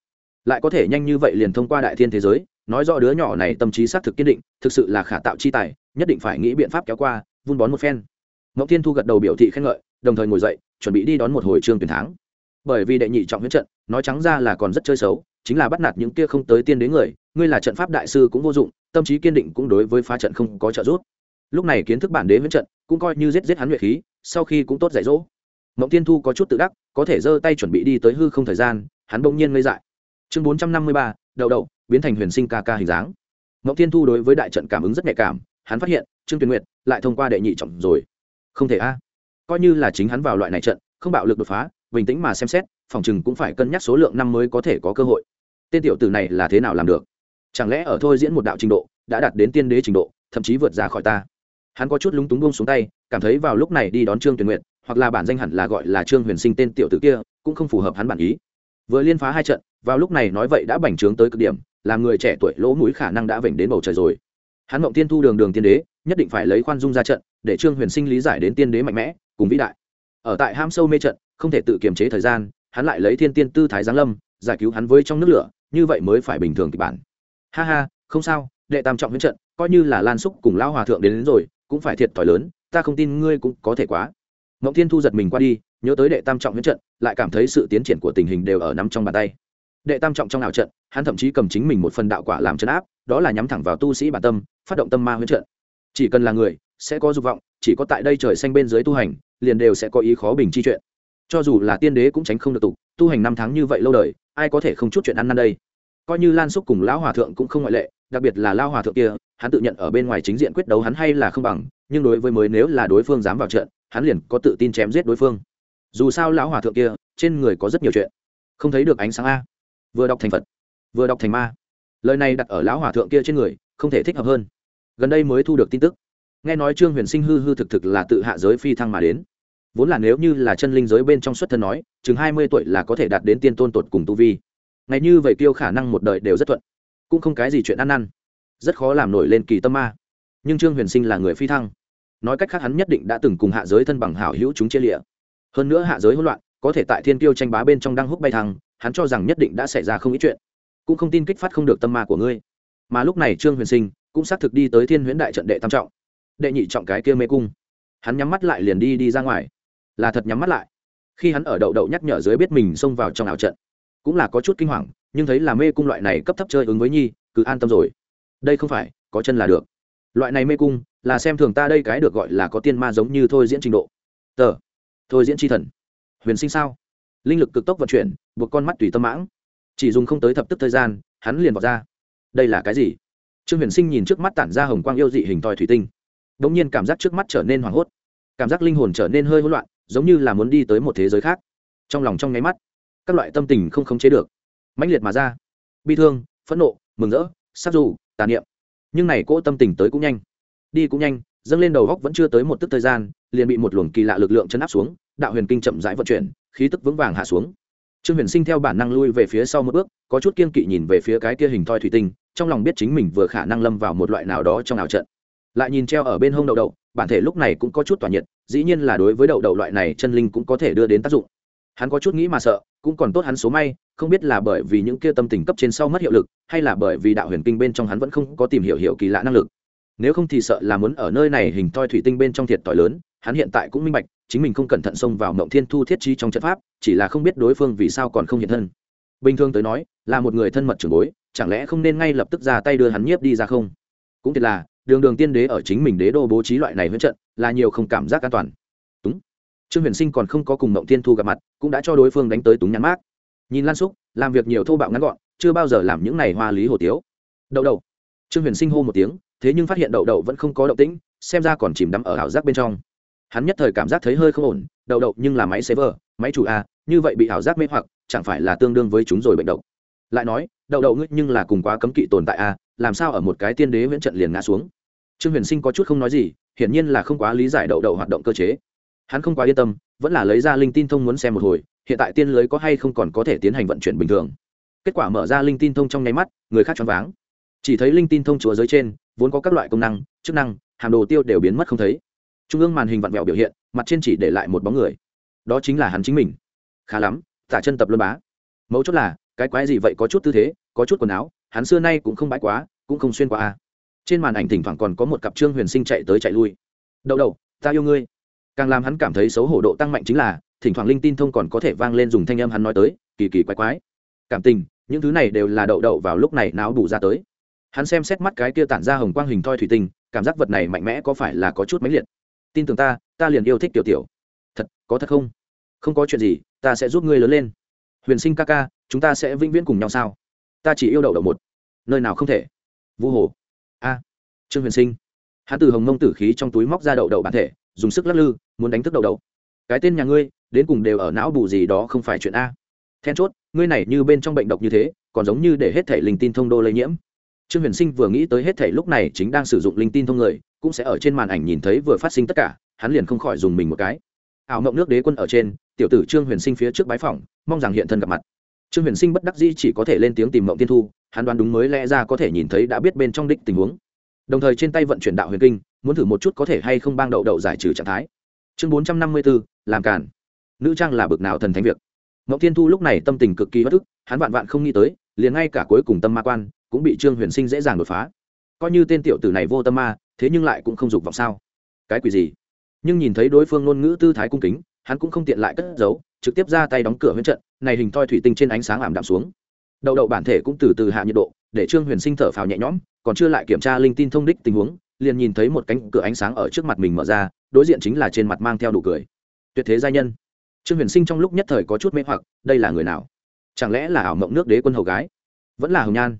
Lại có thể nhanh như vậy liền thông qua đại thiên thế giới, nói rõ đứa nhỏ này tâm trí xác thực kiên định, thực sự là khả tạo chi tài, nhất định phải nghĩ biện pháp kéo qua, vun bón một phen. Ngọc thiên thu gật đầu biểu thị khen ngợi, đồng thời ngồi dậy, chuẩn bị đi đón một hồi trương tuyển tháng bởi vì đệ nhị trọng huyết trận, nói trắng ra là còn rất chơi xấu chính là bắt nạt những kia không tới tiên đến người, ngươi là trận pháp đại sư cũng vô dụng, tâm trí kiên định cũng đối với phá trận không có trợ giúp. Lúc này kiến thức bản đế viễn trận cũng coi như giết giết hắn luyện khí, sau khi cũng tốt dạy dỗ. Mộng tiên thu có chút tự đắc, có thể giơ tay chuẩn bị đi tới hư không thời gian, hắn bỗng nhiên ngây dại. Chương bốn trăm năm mươi ba, đậu đậu, biến thành huyền sinh ca ca hình dáng. Mộng tiên thu đối với đại trận cảm ứng rất nhạy cảm, hắn phát hiện, trương tuyền nguyệt lại thông qua đệ nhị trọng rồi. Không thể a. Coi như là chính hắn vào loại này trận, không bạo lực đột phá bình tĩnh mà xem xét, phòng chừng cũng phải cân nhắc số lượng năm mới có thể có cơ hội. Tên tiểu tử này là thế nào làm được? Chẳng lẽ ở thôi diễn một đạo trình độ, đã đạt đến tiên đế trình độ, thậm chí vượt ra khỏi ta? Hắn có chút lúng túng buông xuống tay, cảm thấy vào lúc này đi đón trương tuyển nguyện hoặc là bản danh hẳn là gọi là trương huyền sinh tên tiểu tử kia, cũng không phù hợp hắn bản ý. Vừa liên phá hai trận, vào lúc này nói vậy đã bành trướng tới cực điểm, làm người trẻ tuổi lỗ mũi khả năng đã vểnh đến bầu trời rồi. Hắn mộng tiên thu đường đường tiên đế, nhất định phải lấy khoan dung ra trận, để trương huyền sinh lý giải đến tiên đế mạnh mẽ, cùng vĩ đại ở tại ham sâu mê trận không thể tự kiềm chế thời gian hắn lại lấy thiên tiên tư thái giáng lâm giải cứu hắn với trong nước lửa như vậy mới phải bình thường kịch bản. Ha ha không sao đệ tam trọng huyễn trận coi như là lan xúc cùng lao hòa thượng đến, đến rồi cũng phải thiệt thòi lớn ta không tin ngươi cũng có thể quá. Mộng thiên thu giật mình qua đi nhớ tới đệ tam trọng huyễn trận lại cảm thấy sự tiến triển của tình hình đều ở nắm trong bàn tay. Đệ tam trọng trong ảo trận hắn thậm chí cầm chính mình một phần đạo quả làm chấn áp đó là nhắm thẳng vào tu sĩ bản tâm phát động tâm ma huyễn trận. Chỉ cần là người sẽ có dục vọng chỉ có tại đây trời xanh bên dưới tu hành liền đều sẽ có ý khó bình chi chuyện. Cho dù là tiên đế cũng tránh không được tục, tu hành năm tháng như vậy lâu đời, ai có thể không chút chuyện ăn năn đây? Coi như lan xúc cùng lão hòa thượng cũng không ngoại lệ, đặc biệt là lao hòa thượng kia, hắn tự nhận ở bên ngoài chính diện quyết đấu hắn hay là không bằng, nhưng đối với mới nếu là đối phương dám vào trận, hắn liền có tự tin chém giết đối phương. Dù sao lão hòa thượng kia, trên người có rất nhiều chuyện. Không thấy được ánh sáng a. Vừa đọc thành phật, vừa đọc thành ma. Lời này đặt ở lão hòa thượng kia trên người, không thể thích hợp hơn. Gần đây mới thu được tin tức. Nghe nói trương huyền sinh hư hư thực thực là tự hạ giới phi thăng mà đến vốn là nếu như là chân linh giới bên trong xuất thân nói, chừng hai mươi tuổi là có thể đạt đến tiên tôn tột cùng tu vi. Ngay như vậy tiêu khả năng một đời đều rất thuận. Cũng không cái gì chuyện ăn năn. Rất khó làm nổi lên kỳ tâm ma. Nhưng trương huyền sinh là người phi thăng. Nói cách khác hắn nhất định đã từng cùng hạ giới thân bằng hảo hữu chúng chia lịa. Hơn nữa hạ giới hỗn loạn, có thể tại thiên tiêu tranh bá bên trong đang hút bay thăng, hắn cho rằng nhất định đã xảy ra không ít chuyện. Cũng không tin kích phát không được tâm ma của ngươi. Mà lúc này trương huyền sinh cũng xác thực đi tới thiên huyễn đại trận đệ tam trọng. Đệ nhị trọng cái kia mê cung. Hắn nhắm mắt lại liền đi đi ra ngoài là thật nhắm mắt lại. Khi hắn ở đậu đậu nhắc nhở dưới biết mình xông vào trong ảo trận, cũng là có chút kinh hoàng, nhưng thấy là mê cung loại này cấp thấp chơi ứng với nhi, cứ an tâm rồi. Đây không phải, có chân là được. Loại này mê cung, là xem thường ta đây cái được gọi là có tiên ma giống như thôi diễn trình độ. Tờ, thôi diễn tri thần. Huyền sinh sao? Linh lực cực tốc vận chuyển, buộc con mắt tùy tâm mãng. Chỉ dùng không tới thập tức thời gian, hắn liền vào ra. Đây là cái gì? Trương huyền sinh nhìn trước mắt tản ra hồng quang yêu dị hình thòi thủy tinh. Đ ỗ n g nhiên cảm giác trước mắt trở nên hoảng hốt. Cảm giác linh hồn trở nên hơi hỗn loạn giống như là muốn đi tới một thế giới khác. Trong lòng trong nháy mắt, các loại tâm tình không khống chế được, mãnh liệt mà ra. Bi thương, phẫn nộ, mừng rỡ sắc dù, tàn niệm. Nhưng này cỗ tâm tình tới cũng nhanh. Đi cũng nhanh, dâng lên đầu góc vẫn chưa tới một tức thời gian, liền bị một luồng kỳ lạ lực lượng chấn áp xuống, đạo huyền kinh chậm rãi vận chuyển, khí tức vững vàng hạ xuống. Trương huyền sinh theo bản năng lui về phía sau một bước, có chút kiên kỵ nhìn về phía cái kia hình thoi thủy tinh, trong lòng biết chính mình vừa khả năng lâm vào một loại nào đó trong ảo trận. Lại nhìn treo ở bên hông đậu đậu bản thể lúc này cũng có chút tỏa nhiệt, dĩ nhiên là đối với đậu đậu loại này chân linh cũng có thể đưa đến tác dụng. Hắn có chút nghĩ mà sợ, cũng còn tốt hắn số may, không biết là bởi vì những kia tâm tình cấp trên sau mất hiệu lực, hay là bởi vì đạo huyền kinh bên trong hắn vẫn không có tìm hiểu hiểu kỳ lạ năng lực. Nếu không thì sợ là muốn ở nơi này hình thoi thủy tinh bên trong thiệt tỏi lớn, hắn hiện tại cũng minh bạch, chính mình không cẩn thận xông vào mộng thiên thu thiết trí trong trận pháp, chỉ là không biết đối phương vì sao còn không hiện thân. Bình thường tới nói, là một người thân mật trưởng bối, chẳng lẽ không nên ngay lập tức ra tay đưa hắn nhiếp đi ra không? Cũng thiệt là đường đường tiên đế ở chính mình đế đô bố trí loại này huyễn trận, là nhiều không cảm giác an toàn. Đúng trương huyền sinh còn không có cùng mộng tiên thu gặp mặt, cũng đã cho đối phương đánh tới túng nhắn mát nhìn lan xúc, làm việc nhiều thô bạo ngắn gọn, chưa bao giờ làm những này hoa lý hồ tiếu. Đậu đậu. Trương huyền sinh hô một tiếng, thế nhưng phát hiện đậu đậu vẫn không có động tĩnh, xem ra còn chìm đắm ở ảo giác bên trong. Hắn nhất thời cảm giác thấy hơi không ổn, đậu đậu nhưng là máy server máy chủ a, như vậy bị ảo giác mê hoặc, chẳng phải là tương đương với chúng rồi bệnh đậu lại nói, đậu đậu ngươi nhưng là cùng quá cấm kỵ tồn tại a, làm sao ở một cái tiên đế viễn trận liền ngã xuống? Trương huyền sinh có chút không nói gì, hiển nhiên là không quá lý giải đậu đậu hoạt động cơ chế. Hắn không quá yên tâm, vẫn là lấy ra linh tin thông muốn xem một hồi, hiện tại tiên lưới có hay không còn có thể tiến hành vận chuyển bình thường. Kết quả mở ra linh tin thông trong nháy mắt, người khác choáng váng. Chỉ thấy linh tin thông chúa giới trên, vốn có các loại công năng, chức năng, hàm đồ tiêu đều biến mất không thấy. Trung ương màn hình vặn vẹo biểu hiện, mặt trên chỉ để lại một bóng người. Đó chính là hắn chính mình. Khá lắm, tả chân tập luân bá. Mấu chốt là, cái quái gì vậy có chút tư thế, có chút quần áo, hắn xưa nay cũng không bãi quá, cũng không xuyên qua a trên màn ảnh thỉnh thoảng còn có một cặp trương huyền sinh chạy tới chạy lui. Đậu đậu, ta yêu ngươi. Càng làm hắn cảm thấy xấu hổ độ tăng mạnh chính là, thỉnh thoảng linh tin thông còn có thể vang lên dùng thanh âm hắn nói tới, kỳ kỳ quái quái. Cảm tình, những thứ này đều là đậu đậu vào lúc này náo đủ ra tới. Hắn xem xét mắt cái kia tản ra hồng quang hình thoi thủy tinh, cảm giác vật này mạnh mẽ có phải là có chút mãnh liệt. Tin tưởng ta ta liền yêu thích tiểu tiểu. Thật, có thật không? Không có chuyện gì, ta sẽ giúp ngươi lớn lên. Huyền sinh ca ca, chúng ta sẽ vĩnh viễn cùng nhau sao? Ta chỉ yêu đậu đậu một, nơi nào không thể. Vu hồ trương huyền sinh. Hắn từ hồng mông tử khí trong túi móc ra đậu đậu bản thể, dùng sức lắc lư, muốn đánh thức đậu đậu. Cái tên nhà ngươi, đến cùng đều ở não bù gì đó không phải chuyện a. Then chốt, ngươi này như bên trong bệnh độc như thế, còn giống như để hết thể linh tin thông đô lây nhiễm. Trương huyền sinh vừa nghĩ tới hết thể lúc này chính đang sử dụng linh tin thông người, cũng sẽ ở trên màn ảnh nhìn thấy vừa phát sinh tất cả, hắn liền không khỏi dùng mình một cái. Ảo mộng nước đế quân ở trên, tiểu tử trương huyền sinh phía trước bái phỏng, mong rằng hiện thân gặp mặt. Trương huyền sinh bất đắc dĩ chỉ có thể lên tiếng tìm mộng tiên thu, hắn đoán đúng mới lẽ ra có thể nhìn thấy đã biết bên trong đích tình huống đồng thời trên tay vận chuyển đạo huyền kinh, muốn thử một chút có thể hay không bang đậu đậu giải trừ trạng thái. Chương bốn trăm năm mươi bốn làm cản nữ trang là bực nào thần thánh việc. Ngọc thiên thu lúc này tâm tình cực kỳ bất ức, hắn vạn vạn không nghĩ tới, liền ngay cả cuối cùng tâm ma quan, cũng bị trương huyền sinh dễ dàng đột phá. Coi như tên tiểu tử này vô tâm ma, thế nhưng lại cũng không dục vọng sao? Cái quỷ gì? Nhưng nhìn thấy đối phương ngôn ngữ tư thái cung kính, hắn cũng không tiện lại cất giấu, trực tiếp ra tay đóng cửa huyễn trận, này hình thoi thủy tinh trên ánh sáng ảm đạm xuống. Đậu đậu bản thể cũng từ từ hạ nhiệt độ để trương huyền sinh thở phào nhẹ nhõm, còn chưa lại kiểm tra linh tin thông đích tình huống, liền nhìn thấy một cánh cửa ánh sáng ở trước mặt mình mở ra, đối diện chính là trên mặt mang theo đủ cười. Tuyệt thế gia nhân. Trương huyền sinh trong lúc nhất thời có chút mê hoặc, đây là người nào? Chẳng lẽ là ảo mộng nước đế quân hầu gái? Vẫn là hồng nhan.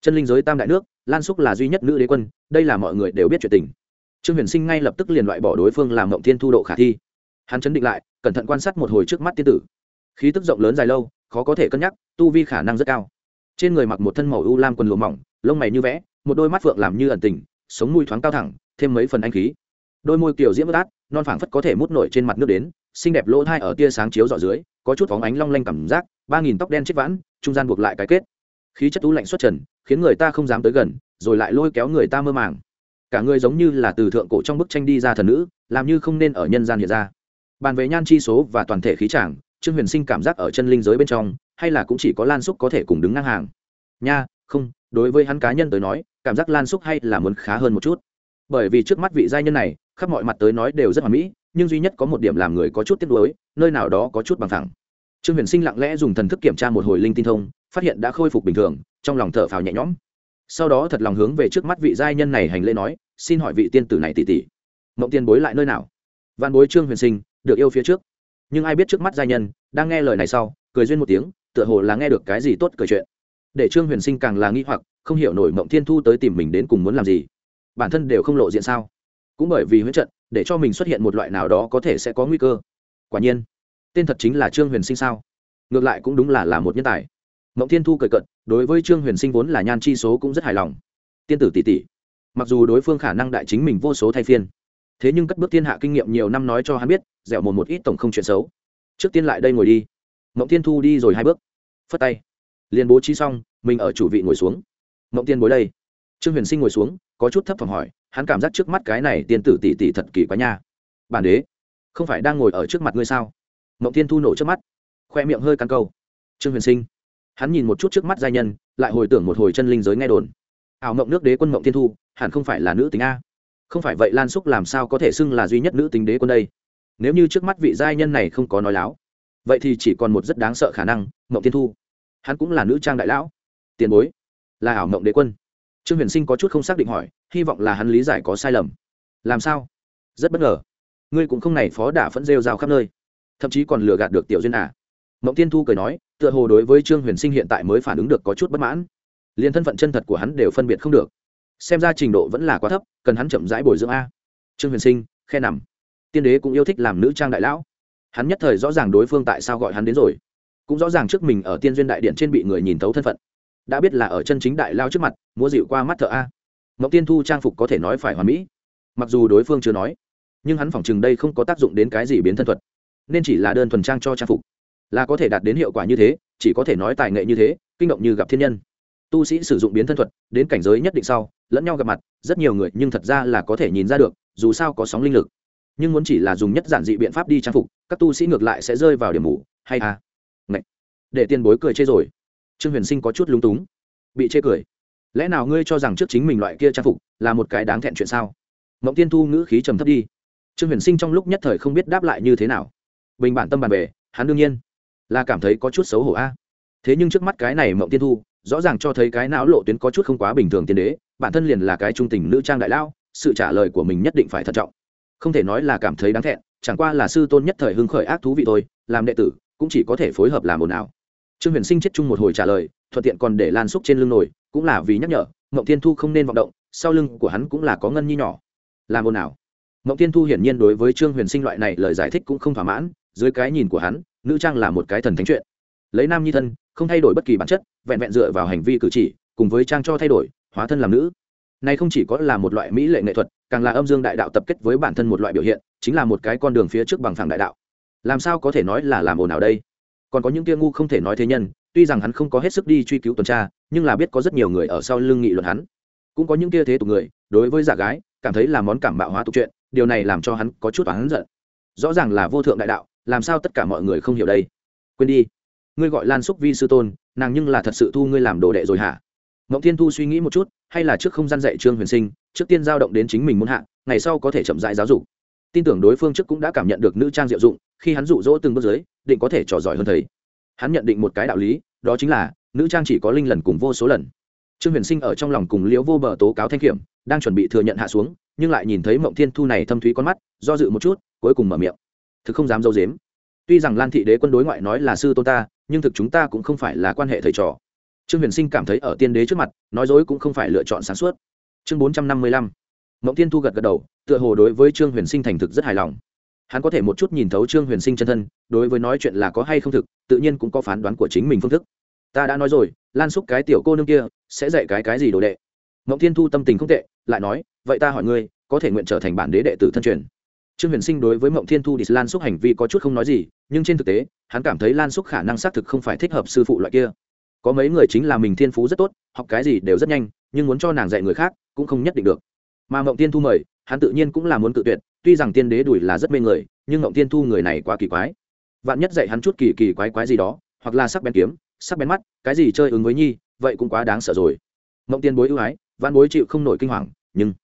Chân linh giới tam đại nước, lan xúc là duy nhất nữ đế quân, đây là mọi người đều biết chuyện tình. Trương huyền sinh ngay lập tức liền loại bỏ đối phương làm mộng thiên thu độ khả thi. Hắn chấn định lại, cẩn thận quan sát một hồi trước mắt tiên tử. Khí tức rộng lớn dài lâu, khó có thể cân nhắc, tu vi khả năng rất cao trên người mặc một thân màu u lam quần lụa mỏng, lông mày như vẽ, một đôi mắt phượng làm như ẩn tình, sống mũi thoáng cao thẳng, thêm mấy phần anh khí. Đôi môi kiểu diễm bất át, non phảng phất có thể mút nổi trên mặt nước đến, xinh đẹp lỗ thai ở tia sáng chiếu dọ dưới, có chút phóng ánh long lanh cảm giác, ba nghìn tóc đen chết vãn, trung gian buộc lại cái kết. Khí chất tú lạnh xuất trần, khiến người ta không dám tới gần, rồi lại lôi kéo người ta mơ màng. Cả người giống như là từ thượng cổ trong bức tranh đi ra thần nữ, làm như không nên ở nhân gian hiện ra. Bàn về nhan chi số và toàn thể khí tràng trương huyền sinh cảm giác ở chân linh giới bên trong hay là cũng chỉ có lan xúc có thể cùng đứng ngang hàng? Nha, không, đối với hắn cá nhân tới nói, cảm giác lan xúc hay là muốn khá hơn một chút. Bởi vì trước mắt vị giai nhân này, khắp mọi mặt tới nói đều rất hoàn mỹ, nhưng duy nhất có một điểm làm người có chút tiếc nuối, nơi nào đó có chút bằng thẳng trương huyền sinh lặng lẽ dùng thần thức kiểm tra một hồi linh tin thông, phát hiện đã khôi phục bình thường, trong lòng thở phào nhẹ nhõm. Sau đó thật lòng hướng về trước mắt vị giai nhân này hành lễ nói, xin hỏi vị tiên tử này tỷ tỷ, mộng tiên bối lại nơi nào? Văn bối trương huyền sinh, được yêu phía trước. Nhưng ai biết trước mắt giai nhân, đang nghe lời này sau, cười duyên một tiếng tựa hồ là nghe được cái gì tốt cười chuyện. Để trương huyền sinh càng là nghi hoặc, không hiểu nổi mộng thiên thu tới tìm mình đến cùng muốn làm gì. Bản thân đều không lộ diện sao? Cũng bởi vì huyết trận, để cho mình xuất hiện một loại nào đó có thể sẽ có nguy cơ. Quả nhiên, tên thật chính là trương huyền sinh sao? Ngược lại cũng đúng là là một nhân tài. Mộng thiên thu cười cận đối với trương huyền sinh vốn là nhan chi số cũng rất hài lòng. Tiên tử tỷ tỷ, mặc dù đối phương khả năng đại chính mình vô số thay phiên, thế nhưng cất bước thiên hạ kinh nghiệm nhiều năm nói cho hắn biết, dẻo một một ít tổng không chuyện xấu. Trước tiên lại đây ngồi đi. Mộng thiên thu đi rồi hai bước phất tay. Liền bố trí xong, mình ở chủ vị ngồi xuống. Mộng tiên bối đây. Trương huyền sinh ngồi xuống, có chút thấp thỏm hỏi, hắn cảm giác trước mắt cái này tiên tử tỷ tỷ thật kỳ quá nha. Bản đế, không phải đang ngồi ở trước mặt ngươi sao? Mộng tiên thu nổ trước mắt, khoe miệng hơi căng câu. Trương huyền sinh, hắn nhìn một chút trước mắt giai nhân, lại hồi tưởng một hồi chân linh giới nghe đồn. Ảo mộng nước đế quân mộng tiên thu, hẳn không phải là nữ tính a. Không phải vậy lan xúc làm sao có thể xưng là duy nhất nữ tính đế quân đây? Nếu như trước mắt vị giai nhân này không có nói láo vậy thì chỉ còn một rất đáng sợ khả năng, mộng tiên thu. Hắn cũng là nữ trang đại lão. Tiền bối, là ảo mộng đế quân. Trương huyền sinh có chút không xác định hỏi, hy vọng là hắn lý giải có sai lầm. Làm sao? Rất bất ngờ. Ngươi cũng không này phó đả phẫn rêu rao khắp nơi. Thậm chí còn lừa gạt được tiểu duyên à. mộng tiên thu cười nói, tựa hồ đối với trương huyền sinh hiện tại mới phản ứng được có chút bất mãn. Liền thân phận chân thật của hắn đều phân biệt không được. Xem ra trình độ vẫn là quá thấp, cần hắn chậm rãi bồi dưỡng a. Trương huyền sinh, khe nằm. Tiên đế cũng yêu thích làm nữ trang đại lão hắn nhất thời rõ ràng đối phương tại sao gọi hắn đến rồi. Cũng rõ ràng trước mình ở tiên duyên đại điện trên bị người nhìn thấu thân phận. Đã biết là ở chân chính đại lao trước mặt mua dịu qua mắt thợ a. Mộng tiên thu trang phục có thể nói phải hoàn mỹ. Mặc dù đối phương chưa nói, nhưng hắn phỏng chừng đây không có tác dụng đến cái gì biến thân thuật. Nên chỉ là đơn thuần trang cho trang phục. Là có thể đạt đến hiệu quả như thế, chỉ có thể nói tài nghệ như thế, kinh động như gặp thiên nhân. Tu sĩ sử dụng biến thân thuật, đến cảnh giới nhất định sau, lẫn nhau gặp mặt, rất nhiều người nhưng thật ra là có thể nhìn ra được, dù sao có sóng linh lực. Nhưng muốn chỉ là dùng nhất giản dị biện pháp đi trang phục các tu sĩ ngược lại sẽ rơi vào điểm mù, hay à? Ngậy. để tiền bối cười chê rồi. Trương huyền sinh có chút lúng túng. Bị chê cười. Lẽ nào ngươi cho rằng trước chính mình loại kia trang phục là một cái đáng thẹn chuyện sao? Mộng tiên thu ngữ khí trầm thấp đi. Trương huyền sinh trong lúc nhất thời không biết đáp lại như thế nào. Bình bản tâm bàn về, hắn đương nhiên là cảm thấy có chút xấu hổ a. À? Thế nhưng trước mắt cái này mộng tiên thu, rõ ràng cho thấy cái não lộ tuyến có chút không quá bình thường tiên đế, bản thân liền là cái trung tình nữ trang đại lao, sự trả lời của mình nhất định phải thận trọng không thể nói là cảm thấy đáng thẹn, chẳng qua là sư tôn nhất thời hưng khởi ác thú vị thôi, làm đệ tử cũng chỉ có thể phối hợp làm ồn ào. Trương huyền sinh chết chung một hồi trả lời, thuận tiện còn để lan xúc trên lưng nổi, cũng là vì nhắc nhở, mộng thiên thu không nên vọng động, sau lưng của hắn cũng là có ngân nhi nhỏ. Làm ồn ào. Mộng thiên thu hiển nhiên đối với trương huyền sinh loại này lời giải thích cũng không thỏa mãn, dưới cái nhìn của hắn, nữ trang là một cái thần thánh chuyện. Lấy nam nhi thân, không thay đổi bất kỳ bản chất, vẹn vẹn dựa vào hành vi cử chỉ, cùng với trang cho thay đổi, hóa thân làm nữ. Này không chỉ có là một loại mỹ lệ nghệ thuật càng là âm dương đại đạo tập kết với bản thân một loại biểu hiện, chính là một cái con đường phía trước bằng phẳng đại đạo. Làm sao có thể nói là làm ồn ào đây? Còn có những kia ngu không thể nói thế nhân, tuy rằng hắn không có hết sức đi truy cứu tuần tra, nhưng là biết có rất nhiều người ở sau lưng nghị luận hắn. Cũng có những kia thế tục người, đối với giả gái, cảm thấy là món cảm bạo hóa tục chuyện, điều này làm cho hắn có chút oán giận. Rõ ràng là vô thượng đại đạo, làm sao tất cả mọi người không hiểu đây? Quên đi. Ngươi gọi lan xúc vi sư tôn, nàng nhưng là thật sự thu ngươi làm đồ đệ rồi hả? Mộng thiên thu suy nghĩ một chút, hay là trước không gian dạy trương huyền sinh trước tiên giao động đến chính mình muốn hạ, ngày sau có thể chậm rãi giáo dục. Tin tưởng đối phương trước cũng đã cảm nhận được nữ trang diệu dụng, khi hắn dụ dỗ từng bước dưới, định có thể trò giỏi hơn thấy. hắn nhận định một cái đạo lý, đó chính là, nữ trang chỉ có linh lần cùng vô số lần. Trương huyền sinh ở trong lòng cùng liễu vô bờ tố cáo thanh kiểm, đang chuẩn bị thừa nhận hạ xuống, nhưng lại nhìn thấy mộng thiên thu này thâm thúy con mắt, do dự một chút, cuối cùng mở miệng. Thực không dám dâu dếm tuy rằng lan thị đế quân đối ngoại nói là sư tôn ta, nhưng thực chúng ta cũng không phải là quan hệ thầy trò. Trương huyền sinh cảm thấy ở tiên đế trước mặt, nói dối cũng không phải lựa chọn sáng suốt chương bốn trăm năm mươi lăm. Mộng Thiên thu gật gật đầu, tựa hồ đối với trương huyền sinh thành thực rất hài lòng. Hắn có thể một chút nhìn thấu trương huyền sinh chân thân, đối với nói chuyện là có hay không thực, tự nhiên cũng có phán đoán của chính mình phương thức. Ta đã nói rồi, lan xúc cái tiểu cô nương kia, sẽ dạy cái cái gì đồ đệ? Mộng thiên thu tâm tình không tệ, lại nói, vậy ta hỏi ngươi, có thể nguyện trở thành bản đế đệ tử thân truyền? Trương huyền sinh đối với mộng thiên thu đi lan xúc hành vi có chút không nói gì, nhưng trên thực tế, hắn cảm thấy lan xúc khả năng xác thực không phải thích hợp sư phụ loại kia. Có mấy người chính là mình thiên phú rất tốt, học cái gì đều rất nhanh nhưng muốn cho nàng dạy người khác cũng không nhất định được. Mà mộng tiên thu mời, hắn tự nhiên cũng là muốn tự tuyệt, tuy rằng tiên đế đuổi là rất mê người, nhưng mộng tiên thu người này quá kỳ quái. Vạn nhất dạy hắn chút kỳ kỳ quái quái gì đó, hoặc là sắc bén kiếm, sắc bén mắt, cái gì chơi ứng với nhi, vậy cũng quá đáng sợ rồi. Mộng Tiên bối ưu ái văn bối chịu không nổi kinh hoàng, nhưng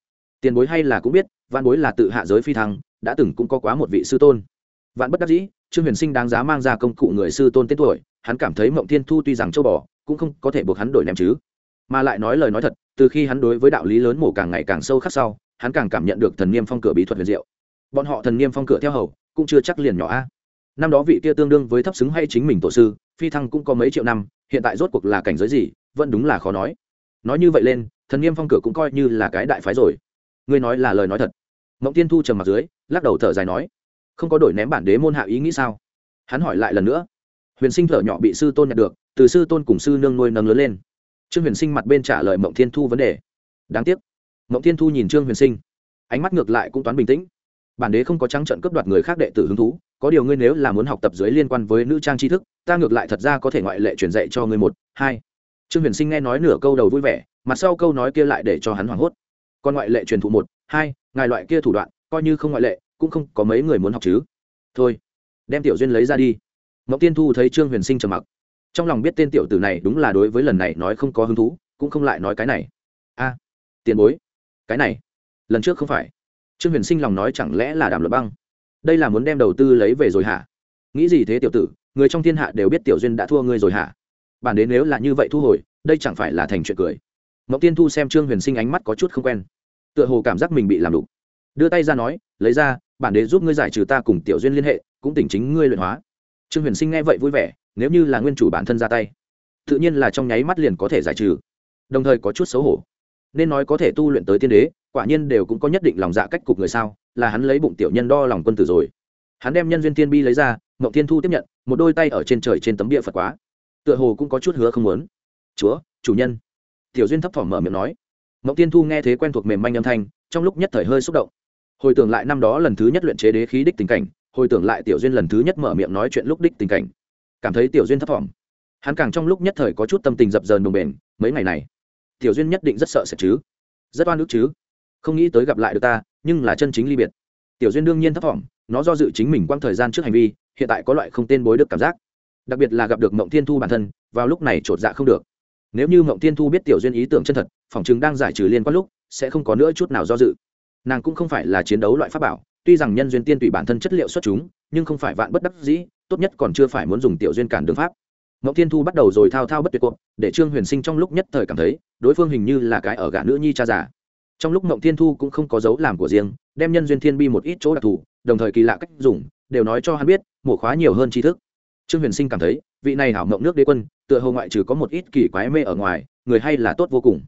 tiền bối hay là cũng biết văn bối là tự hạ giới phi thăng, đã từng cũng có quá một vị sư tôn. Vạn bất đắc dĩ, trương huyền sinh đáng giá mang ra công cụ người sư tôn tên tuổi, hắn cảm thấy mộng Tiên thu tuy rằng châu bò, cũng không có thể buộc hắn đổi ném chứ mà lại nói lời nói thật, từ khi hắn đối với đạo lý lớn mổ càng ngày càng sâu khắc sau, hắn càng cảm nhận được thần niêm phong cửa bí thuật huyền diệu. Bọn họ thần niêm phong cửa theo hầu, cũng chưa chắc liền nhỏ a. Năm đó vị kia tương đương với thấp xứng hay chính mình tổ sư, phi thăng cũng có mấy triệu năm, hiện tại rốt cuộc là cảnh giới gì, vẫn đúng là khó nói. Nói như vậy lên, thần niêm phong cửa cũng coi như là cái đại phái rồi. Ngươi nói là lời nói thật. Mộng tiên thu trầm mặt dưới, lắc đầu thở dài nói, không có đổi ném bản đế môn hạ ý nghĩ sao? Hắn hỏi lại lần nữa. Huyền sinh thở nhỏ bị sư tôn nhận được, từ sư tôn cùng sư nương nuôi nâng lớn lên trương huyền sinh mặt bên trả lời mộng thiên thu vấn đề. Đáng tiếc. Mộng thiên thu nhìn trương huyền sinh. Ánh mắt ngược lại cũng toán bình tĩnh. Bản đế không có trắng trận cướp đoạt người khác đệ tử hứng thú. Có điều ngươi nếu là muốn học tập dưới liên quan với nữ trang tri thức, ta ngược lại thật ra có thể ngoại lệ truyền dạy cho ngươi một, hai. Trương huyền sinh nghe nói nửa câu đầu vui vẻ, mặt sau câu nói kia lại để cho hắn hoảng hốt. Còn ngoại lệ truyền thụ một, hai, ngài loại kia thủ đoạn, coi như không ngoại lệ, cũng không có mấy người muốn học chứ. Thôi, đem tiểu duyên lấy ra đi. Mộng tiên thu thấy trương huyền sinh trầm mặc trong lòng biết tên tiểu tử này đúng là đối với lần này nói không có hứng thú, cũng không lại nói cái này. A, tiền bối, cái này, lần trước không phải. Trương huyền sinh lòng nói chẳng lẽ là đàm luật băng? Đây là muốn đem đầu tư lấy về rồi hả? Nghĩ gì thế tiểu tử, người trong thiên hạ đều biết tiểu duyên đã thua ngươi rồi hả? Bản đến nếu là như vậy thu hồi, đây chẳng phải là thành chuyện cười. Mộng tiên thu xem trương huyền sinh ánh mắt có chút không quen. Tựa hồ cảm giác mình bị làm đục. Đưa tay ra nói, lấy ra, bản đế giúp ngươi giải trừ ta cùng tiểu duyên liên hệ, cũng tỉnh chính ngươi luyện hóa. Trương huyền sinh nghe vậy vui vẻ nếu như là nguyên chủ bản thân ra tay, tự nhiên là trong nháy mắt liền có thể giải trừ, đồng thời có chút xấu hổ. Nên nói có thể tu luyện tới tiên đế, quả nhiên đều cũng có nhất định lòng dạ cách cục người sao, là hắn lấy bụng tiểu nhân đo lòng quân tử rồi. Hắn đem nhân duyên tiên bi lấy ra mậu tiên thu tiếp nhận, một đôi tay ở trên trời trên tấm địa phật quá. Tựa hồ cũng có chút hứa không muốn. Chúa, chủ nhân. Tiểu duyên thấp thỏm mở miệng nói. Mậu tiên thu nghe thế quen thuộc mềm manh âm thanh, trong lúc nhất thời hơi xúc động. Hồi tưởng lại năm đó lần thứ nhất luyện chế đế khí đích tình cảnh, hồi tưởng lại tiểu duyên lần thứ nhất mở miệng nói chuyện lúc đích tình cảnh cảm thấy tiểu duyên thấp thỏm. Hắn càng trong lúc nhất thời có chút tâm tình dập dờn đồng bền, mấy ngày này, tiểu duyên nhất định rất sợ sệt chứ. Rất oan ức chứ. Không nghĩ tới gặp lại được ta, nhưng là chân chính ly biệt. Tiểu duyên đương nhiên thấp thỏm, nó do dự chính mình quang thời gian trước hành vi, hiện tại có loại không tên bối đức cảm giác. Đặc biệt là gặp được mộng thiên thu bản thân, vào lúc này trột dạ không được. Nếu như mộng thiên thu biết tiểu duyên ý tưởng chân thật, phòng chứng đang giải trừ liên quan lúc, sẽ không có nữa chút nào do dự. Nàng cũng không phải là chiến đấu loại pháp bảo, tuy rằng nhân duyên tiên tùy bản thân chất liệu xuất chúng, nhưng không phải vạn bất đắc dĩ tốt nhất còn chưa phải muốn dùng tiểu duyên cản đường pháp. Ngọc thiên thu bắt đầu rồi thao thao bất tuyệt cuộc, để trương huyền sinh trong lúc nhất thời cảm thấy, đối phương hình như là cái ở gã nữ nhi cha già. Trong lúc ngọc thiên thu cũng không có dấu làm của riêng, đem nhân duyên thiên bi một ít chỗ đặc thù, đồng thời kỳ lạ cách dùng, đều nói cho hắn biết, mổ khóa nhiều hơn tri thức. Trương huyền sinh cảm thấy, vị này hảo mộng nước đế quân, tựa hồ ngoại trừ có một ít kỳ quái mê ở ngoài, người hay là tốt vô cùng.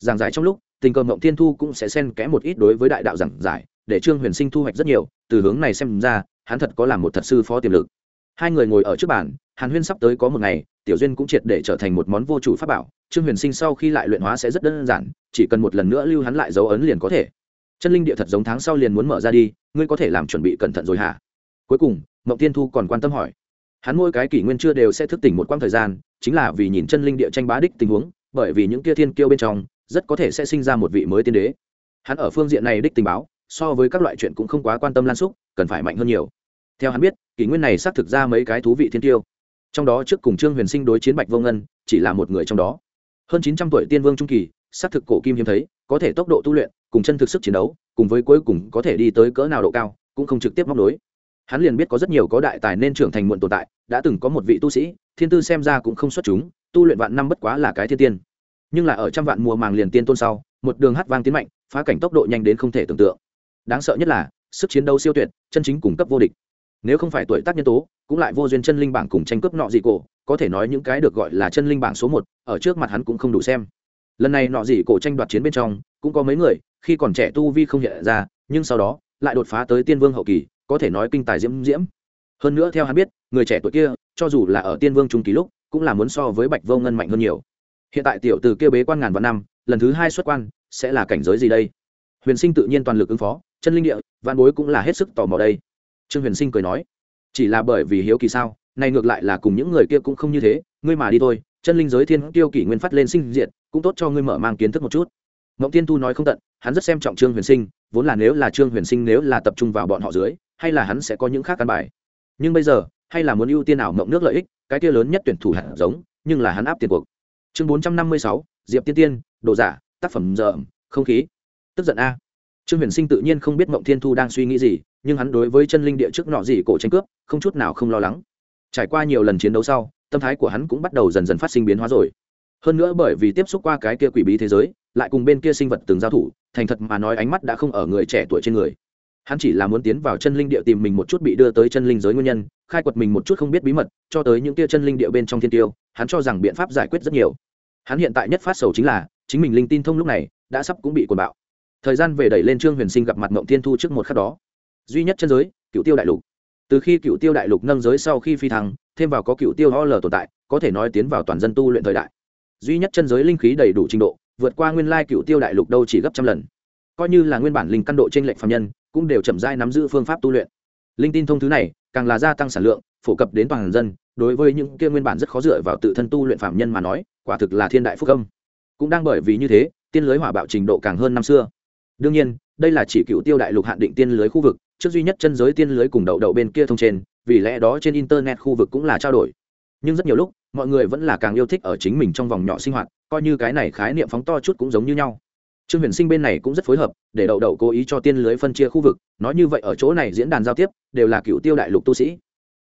Giảng giải trong lúc, tình cờ mộng thiên thu cũng sẽ xen kẽ một ít đối với đại đạo giảng giải, để trương huyền sinh thu hoạch rất nhiều, từ hướng này xem ra, hắn thật có làm một thật sư phó tiềm lực hai người ngồi ở trước bàn, hàn huyên sắp tới có một ngày, tiểu duyên cũng triệt để trở thành một món vô chủ pháp bảo. Trương huyền sinh sau khi lại luyện hóa sẽ rất đơn giản, chỉ cần một lần nữa lưu hắn lại dấu ấn liền có thể. Chân linh địa thật giống tháng sau liền muốn mở ra đi, ngươi có thể làm chuẩn bị cẩn thận rồi hả? Cuối cùng, mộng tiên thu còn quan tâm hỏi. Hắn mỗi cái kỷ nguyên chưa đều sẽ thức tỉnh một quãng thời gian, chính là vì nhìn chân linh địa tranh bá đích tình huống, bởi vì những kia thiên kiêu bên trong, rất có thể sẽ sinh ra một vị mới tiên đế. Hắn ở phương diện này đích tình báo, so với các loại chuyện cũng không quá quan tâm lan xúc, cần phải mạnh hơn nhiều theo hắn biết, kỷ nguyên này xác thực ra mấy cái thú vị thiên tiêu. Trong đó trước cùng trương huyền sinh đối chiến bạch vô ngân, chỉ là một người trong đó. Hơn chín trăm tuổi tiên vương trung kỳ, xác thực cổ kim hiếm thấy, có thể tốc độ tu luyện, cùng chân thực sức chiến đấu, cùng với cuối cùng có thể đi tới cỡ nào độ cao, cũng không trực tiếp móc nối. Hắn liền biết có rất nhiều có đại tài nên trưởng thành muộn tồn tại, đã từng có một vị tu sĩ, thiên tư xem ra cũng không xuất chúng, tu luyện vạn năm bất quá là cái thiên tiên. Nhưng là ở trăm vạn mùa màng liền tiên tôn sau, một đường hát vang tiến mạnh, phá cảnh tốc độ nhanh đến không thể tưởng tượng. Đáng sợ nhất là, sức chiến đấu siêu tuyệt, chân chính cung cấp vô địch nếu không phải tuổi tác nhân tố, cũng lại vô duyên chân linh bảng cùng tranh cướp nọ dị cổ, có thể nói những cái được gọi là chân linh bảng số một, ở trước mặt hắn cũng không đủ xem. Lần này nọ dị cổ tranh đoạt chiến bên trong, cũng có mấy người, khi còn trẻ tu vi không hiện ra, nhưng sau đó, lại đột phá tới tiên vương hậu kỳ, có thể nói kinh tài diễm diễm. Hơn nữa theo hắn biết, người trẻ tuổi kia, cho dù là ở tiên vương trung kỳ lúc, cũng là muốn so với bạch vô ngân mạnh hơn nhiều. Hiện tại tiểu từ kia bế quan ngàn vạn năm, lần thứ hai xuất quan, sẽ là cảnh giới gì đây? Huyền sinh tự nhiên toàn lực ứng phó, chân linh địa văn bối cũng là hết sức tò mò đây trương huyền sinh cười nói, chỉ là bởi vì hiếu kỳ sao, này ngược lại là cùng những người kia cũng không như thế, ngươi mà đi thôi, chân linh giới thiên tiêu kỷ nguyên phát lên sinh diện cũng tốt cho ngươi mở mang kiến thức một chút. Mộng tiên tu nói không tận, hắn rất xem trọng trương huyền sinh, vốn là nếu là trương huyền sinh nếu là tập trung vào bọn họ dưới, hay là hắn sẽ có những khác căn bài. Nhưng bây giờ, hay là muốn ưu tiên ảo mộng nước lợi ích, cái kia lớn nhất tuyển thủ hạt giống, nhưng là hắn áp tiền cuộc. Chương bốn trăm năm mươi sáu, diệp tiên tiên, đồ giả, tác phẩm dở không khí. Tức giận a. Trương huyền sinh tự nhiên không biết mộng thiên thu đang suy nghĩ gì nhưng hắn đối với chân linh địa trước nọ gì cổ tranh cướp, không chút nào không lo lắng. Trải qua nhiều lần chiến đấu sau, tâm thái của hắn cũng bắt đầu dần dần phát sinh biến hóa rồi. Hơn nữa bởi vì tiếp xúc qua cái kia quỷ bí thế giới, lại cùng bên kia sinh vật từng giao thủ, thành thật mà nói ánh mắt đã không ở người trẻ tuổi trên người. Hắn chỉ là muốn tiến vào chân linh địa tìm mình một chút bị đưa tới chân linh giới nguyên nhân, khai quật mình một chút không biết bí mật, cho tới những kia chân linh địa bên trong thiên tiêu, hắn cho rằng biện pháp giải quyết rất nhiều. Hắn hiện tại nhất phát sầu chính là, chính mình linh tin thông lúc này, đã sắp cũng bị cuồng bạo. Thời gian về đẩy lên trương huyền sinh gặp mặt mộng thiên thu trước một khắc đó duy nhất chân giới cựu tiêu đại lục. Từ khi cựu tiêu đại lục nâng giới sau khi phi thăng, thêm vào có cựu tiêu o l tồn tại, có thể nói tiến vào toàn dân tu luyện thời đại. Duy nhất chân giới linh khí đầy đủ trình độ, vượt qua nguyên lai cựu tiêu đại lục đâu chỉ gấp trăm lần. Coi như là nguyên bản linh căn độ t r ê n lệch phạm nhân, cũng đều chậm rãi nắm giữ phương pháp tu luyện. Linh tin thông thứ này, càng là gia tăng sản lượng, phổ cập đến toàn dân, đối với những kia nguyên bản rất khó dựa vào tự thân tu luyện phạm nhân mà nói, quả thực là thiên đại phúc công. cũng đang bởi vì như thế, tiên lưới hỏa bạo trình độ càng hơn năm xưa. Đương nhiên, đây là chỉ cựu tiêu đại lục hạn định tiên lưới khu vực trước duy nhất chân giới tiên lưới cùng đậu đậu bên kia thông trên, vì lẽ đó trên internet khu vực cũng là trao đổi. Nhưng rất nhiều lúc, mọi người vẫn là càng yêu thích ở chính mình trong vòng nhỏ sinh hoạt, coi như cái này khái niệm phóng to chút cũng giống như nhau. Trương huyền sinh bên này cũng rất phối hợp, để đậu đậu cố ý cho tiên lưới phân chia khu vực, nói như vậy ở chỗ này diễn đàn giao tiếp, đều là cựu tiêu đại lục tu sĩ.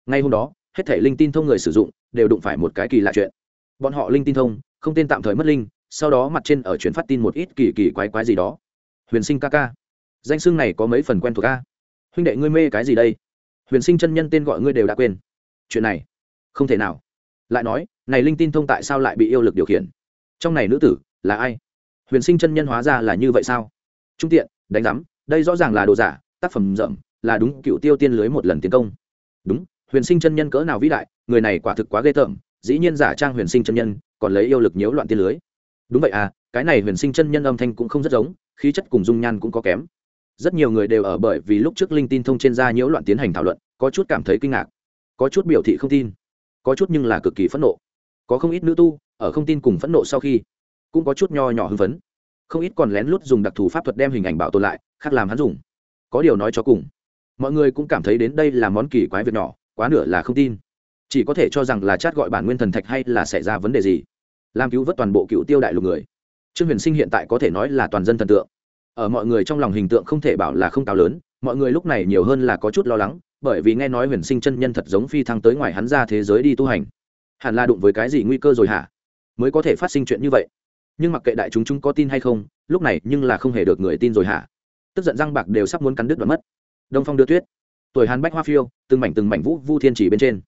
Ngay hôm đó, hết thể linh tin thông người sử dụng, đều đụng phải một cái kỳ lạ chuyện. Bọn họ linh tin thông, không tên tạm thời mất linh, sau đó mặt trên ở chuyển phát tin một ít kỳ kỳ quái quái gì đó. Huyền sinh ca ca. Danh xưng này có mấy phần quen thuộc ca huynh đệ ngươi mê cái gì đây? Huyền sinh chân nhân tên gọi ngươi đều đã quên. Chuyện này, không thể nào. Lại nói, này linh tin thông tại sao lại bị yêu lực điều khiển? Trong này nữ tử là ai? Huyền sinh chân nhân hóa ra là như vậy sao? Trung tiện, đánh giám, đây rõ ràng là đồ giả, tác phẩm rậm là đúng, cựu tiêu tiên lưới một lần tiến công. Đúng, huyền sinh chân nhân cỡ nào vĩ đại, người này quả thực quá ghê tởm, dĩ nhiên giả trang huyền sinh chân nhân, còn lấy yêu lực nhiễu loạn tiên lưới. Đúng vậy à cái này huyền sinh chân nhân âm thanh cũng không rất giống, khí chất cùng dung nhan cũng có kém rất nhiều người đều ở bởi vì lúc trước linh tin thông trên da nhiễu loạn tiến hành thảo luận, có chút cảm thấy kinh ngạc, có chút biểu thị không tin, có chút nhưng là cực kỳ phẫn nộ. Có không ít nữ tu, ở không tin cùng phẫn nộ sau khi, cũng có chút nho nhỏ hưng phấn. Không ít còn lén lút dùng đặc thù pháp thuật đem hình ảnh bảo tồn lại, khác làm hắn dùng. Có điều nói cho cùng, mọi người cũng cảm thấy đến đây là món kỳ quái việc nhỏ, quá nửa là không tin. Chỉ có thể cho rằng là chát gọi bản nguyên thần thạch hay là xảy ra vấn đề gì. Làm cứu vớt toàn bộ cựu tiêu đại lục người. Trương huyền sinh hiện tại có thể nói là toàn dân thần tượng ở mọi người trong lòng hình tượng không thể bảo là không cao lớn, mọi người lúc này nhiều hơn là có chút lo lắng, bởi vì nghe nói huyền sinh chân nhân thật giống phi thăng tới ngoài hắn ra thế giới đi tu hành. Hẳn là đụng với cái gì nguy cơ rồi hả? Mới có thể phát sinh chuyện như vậy. Nhưng mặc kệ đại chúng chúng có tin hay không, lúc này nhưng là không hề được người tin rồi hả? Tức giận răng bạc đều sắp muốn cắn đứt và mất. Đông phong đưa tuyết. Tuổi hàn bách hoa phiêu, từng mảnh từng mảnh vũ vu thiên chỉ bên trên.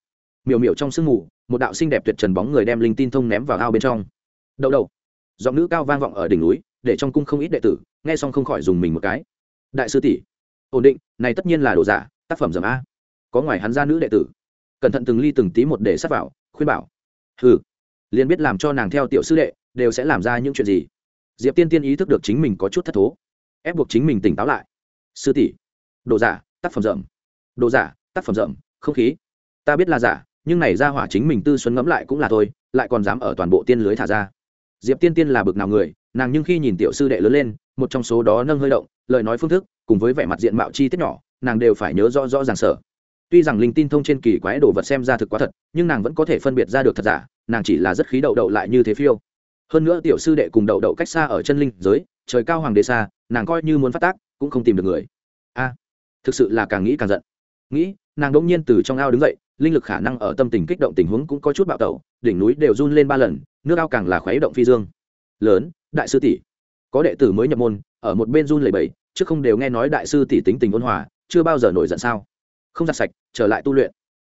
Miểu miểu trong sương mù, một đạo xinh đẹp tuyệt trần bóng người đem linh tin thông ném vào ao bên trong. Đậu đậu. Giọng nữ cao vang vọng ở đỉnh núi để trong cung không ít đệ tử, nghe xong không khỏi dùng mình một cái. Đại sư tỷ, ổn định, này tất nhiên là đồ giả, tác phẩm dầm a. Có ngoài hắn ra nữ đệ tử. Cẩn thận từng ly từng tí một để sắp vào, khuyên bảo. Ừ liền biết làm cho nàng theo tiểu sư đệ, đều sẽ làm ra những chuyện gì. Diệp tiên tiên ý thức được chính mình có chút thất thố. Ép buộc chính mình tỉnh táo lại. Sư tỷ, đồ giả, tác phẩm rậm đồ giả, tác phẩm rậm không khí. Ta biết là giả, nhưng này ra hỏa chính mình tư xuân ngẫm lại cũng là thôi, lại còn dám ở toàn bộ tiên lưới thả ra diệp tiên tiên là bực nào người, nàng nhưng khi nhìn tiểu sư đệ lớn lên, một trong số đó nâng hơi động, lời nói phương thức, cùng với vẻ mặt diện mạo chi tiết nhỏ, nàng đều phải nhớ rõ rõ ràng sở tuy rằng linh tin thông trên kỳ quái đồ vật xem ra thực quá thật, nhưng nàng vẫn có thể phân biệt ra được thật giả, nàng chỉ là rất khí đậu đậu lại như thế phiêu. Hơn nữa tiểu sư đệ cùng đậu đậu cách xa ở chân linh giới, trời cao hoàng đế xa, nàng coi như muốn phát tác, cũng không tìm được người. A, thực sự là càng nghĩ càng giận. Nghĩ, nàng đ ỗ n g nhiên từ trong ao đứng dậy, linh lực khả năng ở tâm tình kích động tình huống cũng có chút bạo tẩu, đỉnh núi đều run lên ba lần nước ao càng là khuấy động phi dương. Lớn, đại sư tỷ. Có đệ tử mới nhập môn, ở một bên run lầy bầy chứ không đều nghe nói đại sư tỷ tính tình ôn hòa, chưa bao giờ nổi giận sao? Không giặt sạch, trở lại tu luyện.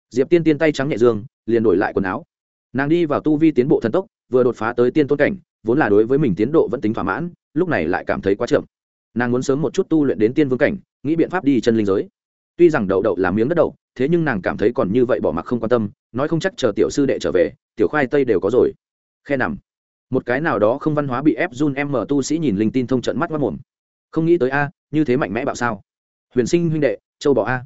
Diệp tiên tiên tay trắng nhẹ dương, liền đổi lại quần áo. Nàng đi vào tu vi tiến bộ thần tốc, vừa đột phá tới tiên tôn cảnh, vốn là đối với mình tiến độ vẫn tính thỏa mãn, lúc này lại cảm thấy quá chậm. Nàng muốn sớm một chút tu luyện đến tiên vương cảnh, nghĩ biện pháp đi chân linh giới. Tuy rằng đậu đậu là miếng đất đậu, thế nhưng nàng cảm thấy còn như vậy bỏ mặc không quan tâm, nói không chắc chờ tiểu sư đệ trở về, tiểu khoai tây đều có rồi khe nằm. Một cái nào đó không văn hóa bị ép run em mở tu sĩ nhìn linh tin thông trận mắt mất mồm. Không nghĩ tới a, như thế mạnh mẽ bạo sao? Huyền sinh huynh đệ, châu bỏ a.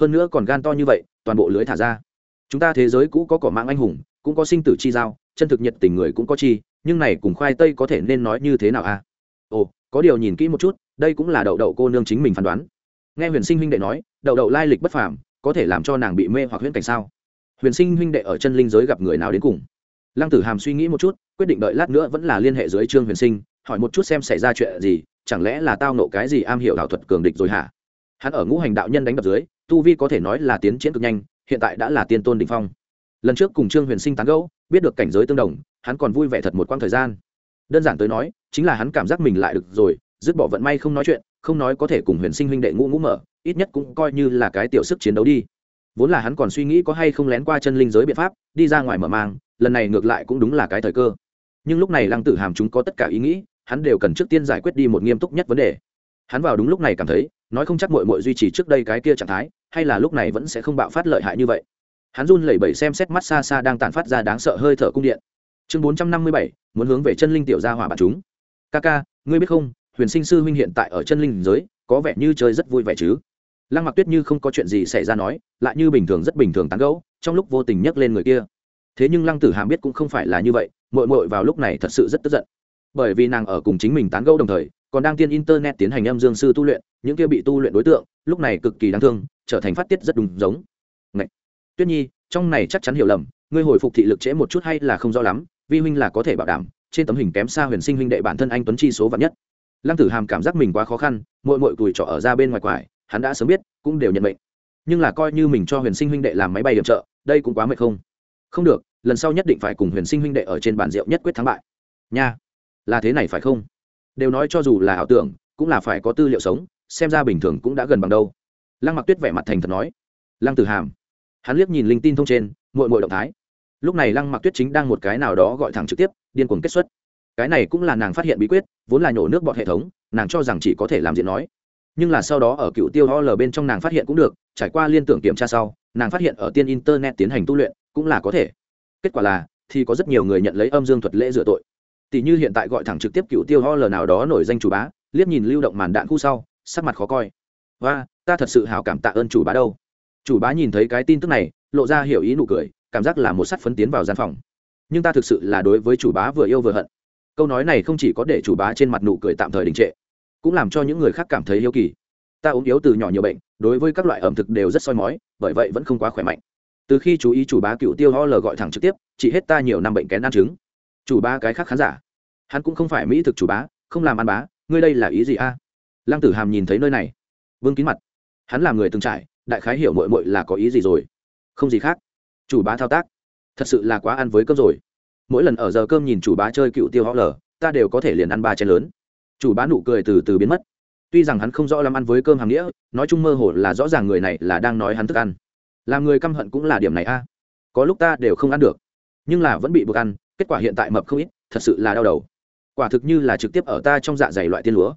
Hơn nữa còn gan to như vậy, toàn bộ lưới thả ra. Chúng ta thế giới cũ có cỏ mạng anh hùng, cũng có sinh tử chi giao, chân thực nhiệt tình người cũng có chi, nhưng này cùng khoai tây có thể nên nói như thế nào a? Ồ, có điều nhìn kỹ một chút, đây cũng là đậu đậu cô nương chính mình phán đoán. Nghe huyền sinh huynh đệ nói, đậu đậu lai lịch bất phàm, có thể làm cho nàng bị mê hoặc huyễn cảnh sao? Huyền sinh huynh đệ ở chân linh giới gặp người nào đến cùng? Lăng tử hàm suy nghĩ một chút, quyết định đợi lát nữa vẫn là liên hệ dưới trương huyền sinh, hỏi một chút xem xảy ra chuyện gì, chẳng lẽ là tao nộ cái gì am hiểu đạo thuật cường địch rồi hả? Hắn ở ngũ hành đạo nhân đánh đập dưới, tu vi có thể nói là tiến triển cực nhanh, hiện tại đã là tiên tôn đỉnh phong. Lần trước cùng trương huyền sinh tán gẫu, biết được cảnh giới tương đồng, hắn còn vui vẻ thật một quãng thời gian. Đơn giản tới nói, chính là hắn cảm giác mình lại được rồi, dứt bỏ vận may không nói chuyện, không nói có thể cùng huyền sinh huynh đệ ngũ ngũ mở, ít nhất cũng coi như là cái tiểu sức chiến đấu đi vốn là hắn còn suy nghĩ có hay không lén qua chân linh giới biện pháp, đi ra ngoài mở mang, lần này ngược lại cũng đúng là cái thời cơ. Nhưng lúc này lăng tử hàm chúng có tất cả ý nghĩ, hắn đều cần trước tiên giải quyết đi một nghiêm túc nhất vấn đề. Hắn vào đúng lúc này cảm thấy, nói không chắc mội mội duy trì trước đây cái kia trạng thái, hay là lúc này vẫn sẽ không bạo phát lợi hại như vậy. Hắn run lẩy bẩy xem xét mắt xa xa đang tàn phát ra đáng sợ hơi thở cung điện. Chương bốn trăm năm mươi bảy, muốn hướng về chân linh tiểu gia hỏa bạn chúng. Ca ca ngươi biết không, huyền sinh sư huynh hiện tại ở chân linh giới, có vẻ như chơi rất vui vẻ chứ? Lăng mặc tuyết như không có chuyện gì xảy ra nói, lại như bình thường rất bình thường tán gẫu, trong lúc vô tình nhắc lên người kia. Thế nhưng lăng tử hàm biết cũng không phải là như vậy mội mội vào lúc này thật sự rất tức giận. Bởi vì nàng ở cùng chính mình tán gẫu đồng thời, còn đang tiên internet tiến hành âm dương sư tu luyện, những kia bị tu luyện đối tượng, lúc này cực kỳ đáng thương, trở thành phát tiết rất đúng giống. Ngậy! tuyết nhi, trong này chắc chắn hiểu lầm, ngươi hồi phục thị lực trễ một chút hay là không rõ lắm, vi huynh là có thể bảo đảm, trên tấm hình kém xa huyền sinh huynh đệ bản thân anh tuấn chi số vạn nhất. Lăng tử hàm cảm giác mình quá khó khăn mội mội cùi trọ ở ra bên ngoài quải hắn đã sớm biết, cũng đều nhận mệnh. Nhưng là coi như mình cho huyền sinh huynh đệ làm máy bay điểm trợ, đây cũng quá mệt không? Không được, lần sau nhất định phải cùng huyền sinh huynh đệ ở trên bàn rượu nhất quyết thắng bại. Nha, là thế này phải không? Đều nói cho dù là ảo tưởng, cũng là phải có tư liệu sống, xem ra bình thường cũng đã gần bằng đâu. Lăng mặc tuyết vẻ mặt thành thật nói. Lăng tử hàm, hắn liếc nhìn linh tin thông trên mội mội động thái. Lúc này lăng mặc tuyết chính đang một cái nào đó gọi thẳng trực tiếp, điên cuồng kết xuất. Cái này cũng là nàng phát hiện bí quyết, vốn là nhổ nước bọt hệ thống, nàng cho rằng chỉ có thể làm diện nói nhưng là sau đó ở cựu tiêu ho l bên trong nàng phát hiện cũng được, trải qua liên tưởng kiểm tra sau, nàng phát hiện ở tiên internet tiến hành tu luyện, cũng là có thể. Kết quả là, thì có rất nhiều người nhận lấy âm dương thuật lễ rửa tội. Tỷ như hiện tại gọi thẳng trực tiếp cựu tiêu ho l nào đó nổi danh chủ bá, liếc nhìn lưu động màn đạn khu sau, sắc mặt khó coi. Và ta thật sự hào cảm tạ ơn chủ bá đâu. Chủ bá nhìn thấy cái tin tức này, lộ ra hiểu ý nụ cười, cảm giác là một sắt phấn tiến vào gian phòng. Nhưng ta thực sự là đối với chủ bá vừa yêu vừa hận. Câu nói này không chỉ có để chủ bá trên mặt nụ cười tạm thời đình trệ cũng làm cho những người khác cảm thấy hiếu kỳ. Ta ốm yếu từ nhỏ nhiều bệnh, đối với các loại ẩm thực đều rất soi mói, bởi vậy vẫn không quá khỏe mạnh. Từ khi chú ý chủ bá cựu tiêu ho l gọi thẳng trực tiếp chỉ hết ta nhiều năm bệnh kén ăn trứng. Chủ bá cái khác khán giả. Hắn cũng không phải mỹ thực chủ bá, không làm ăn bá, ngươi đây là ý gì a? Lăng tử hàm nhìn thấy nơi này, vương kín mặt. Hắn là người từng trải, đại khái hiểu mội mội là có ý gì rồi. Không gì khác. Chủ bá thao tác. Thật sự là quá ăn với cơm rồi. Mỗi lần ở giờ cơm nhìn chủ bá chơi cựu tiêu ho lờ ta đều có thể liền ăn ba chén lớn chủ bá nụ cười từ từ biến mất. Tuy rằng hắn không rõ làm ăn với cơm hàm nghĩa, nói chung mơ hồ là rõ ràng người này là đang nói hắn thức ăn. Làm người căm hận cũng là điểm này a. Có lúc ta đều không ăn được, nhưng là vẫn bị buộc ăn, kết quả hiện tại mập không ít, thật sự là đau đầu. Quả thực như là trực tiếp ở ta trong dạ dày loại tiên lúa.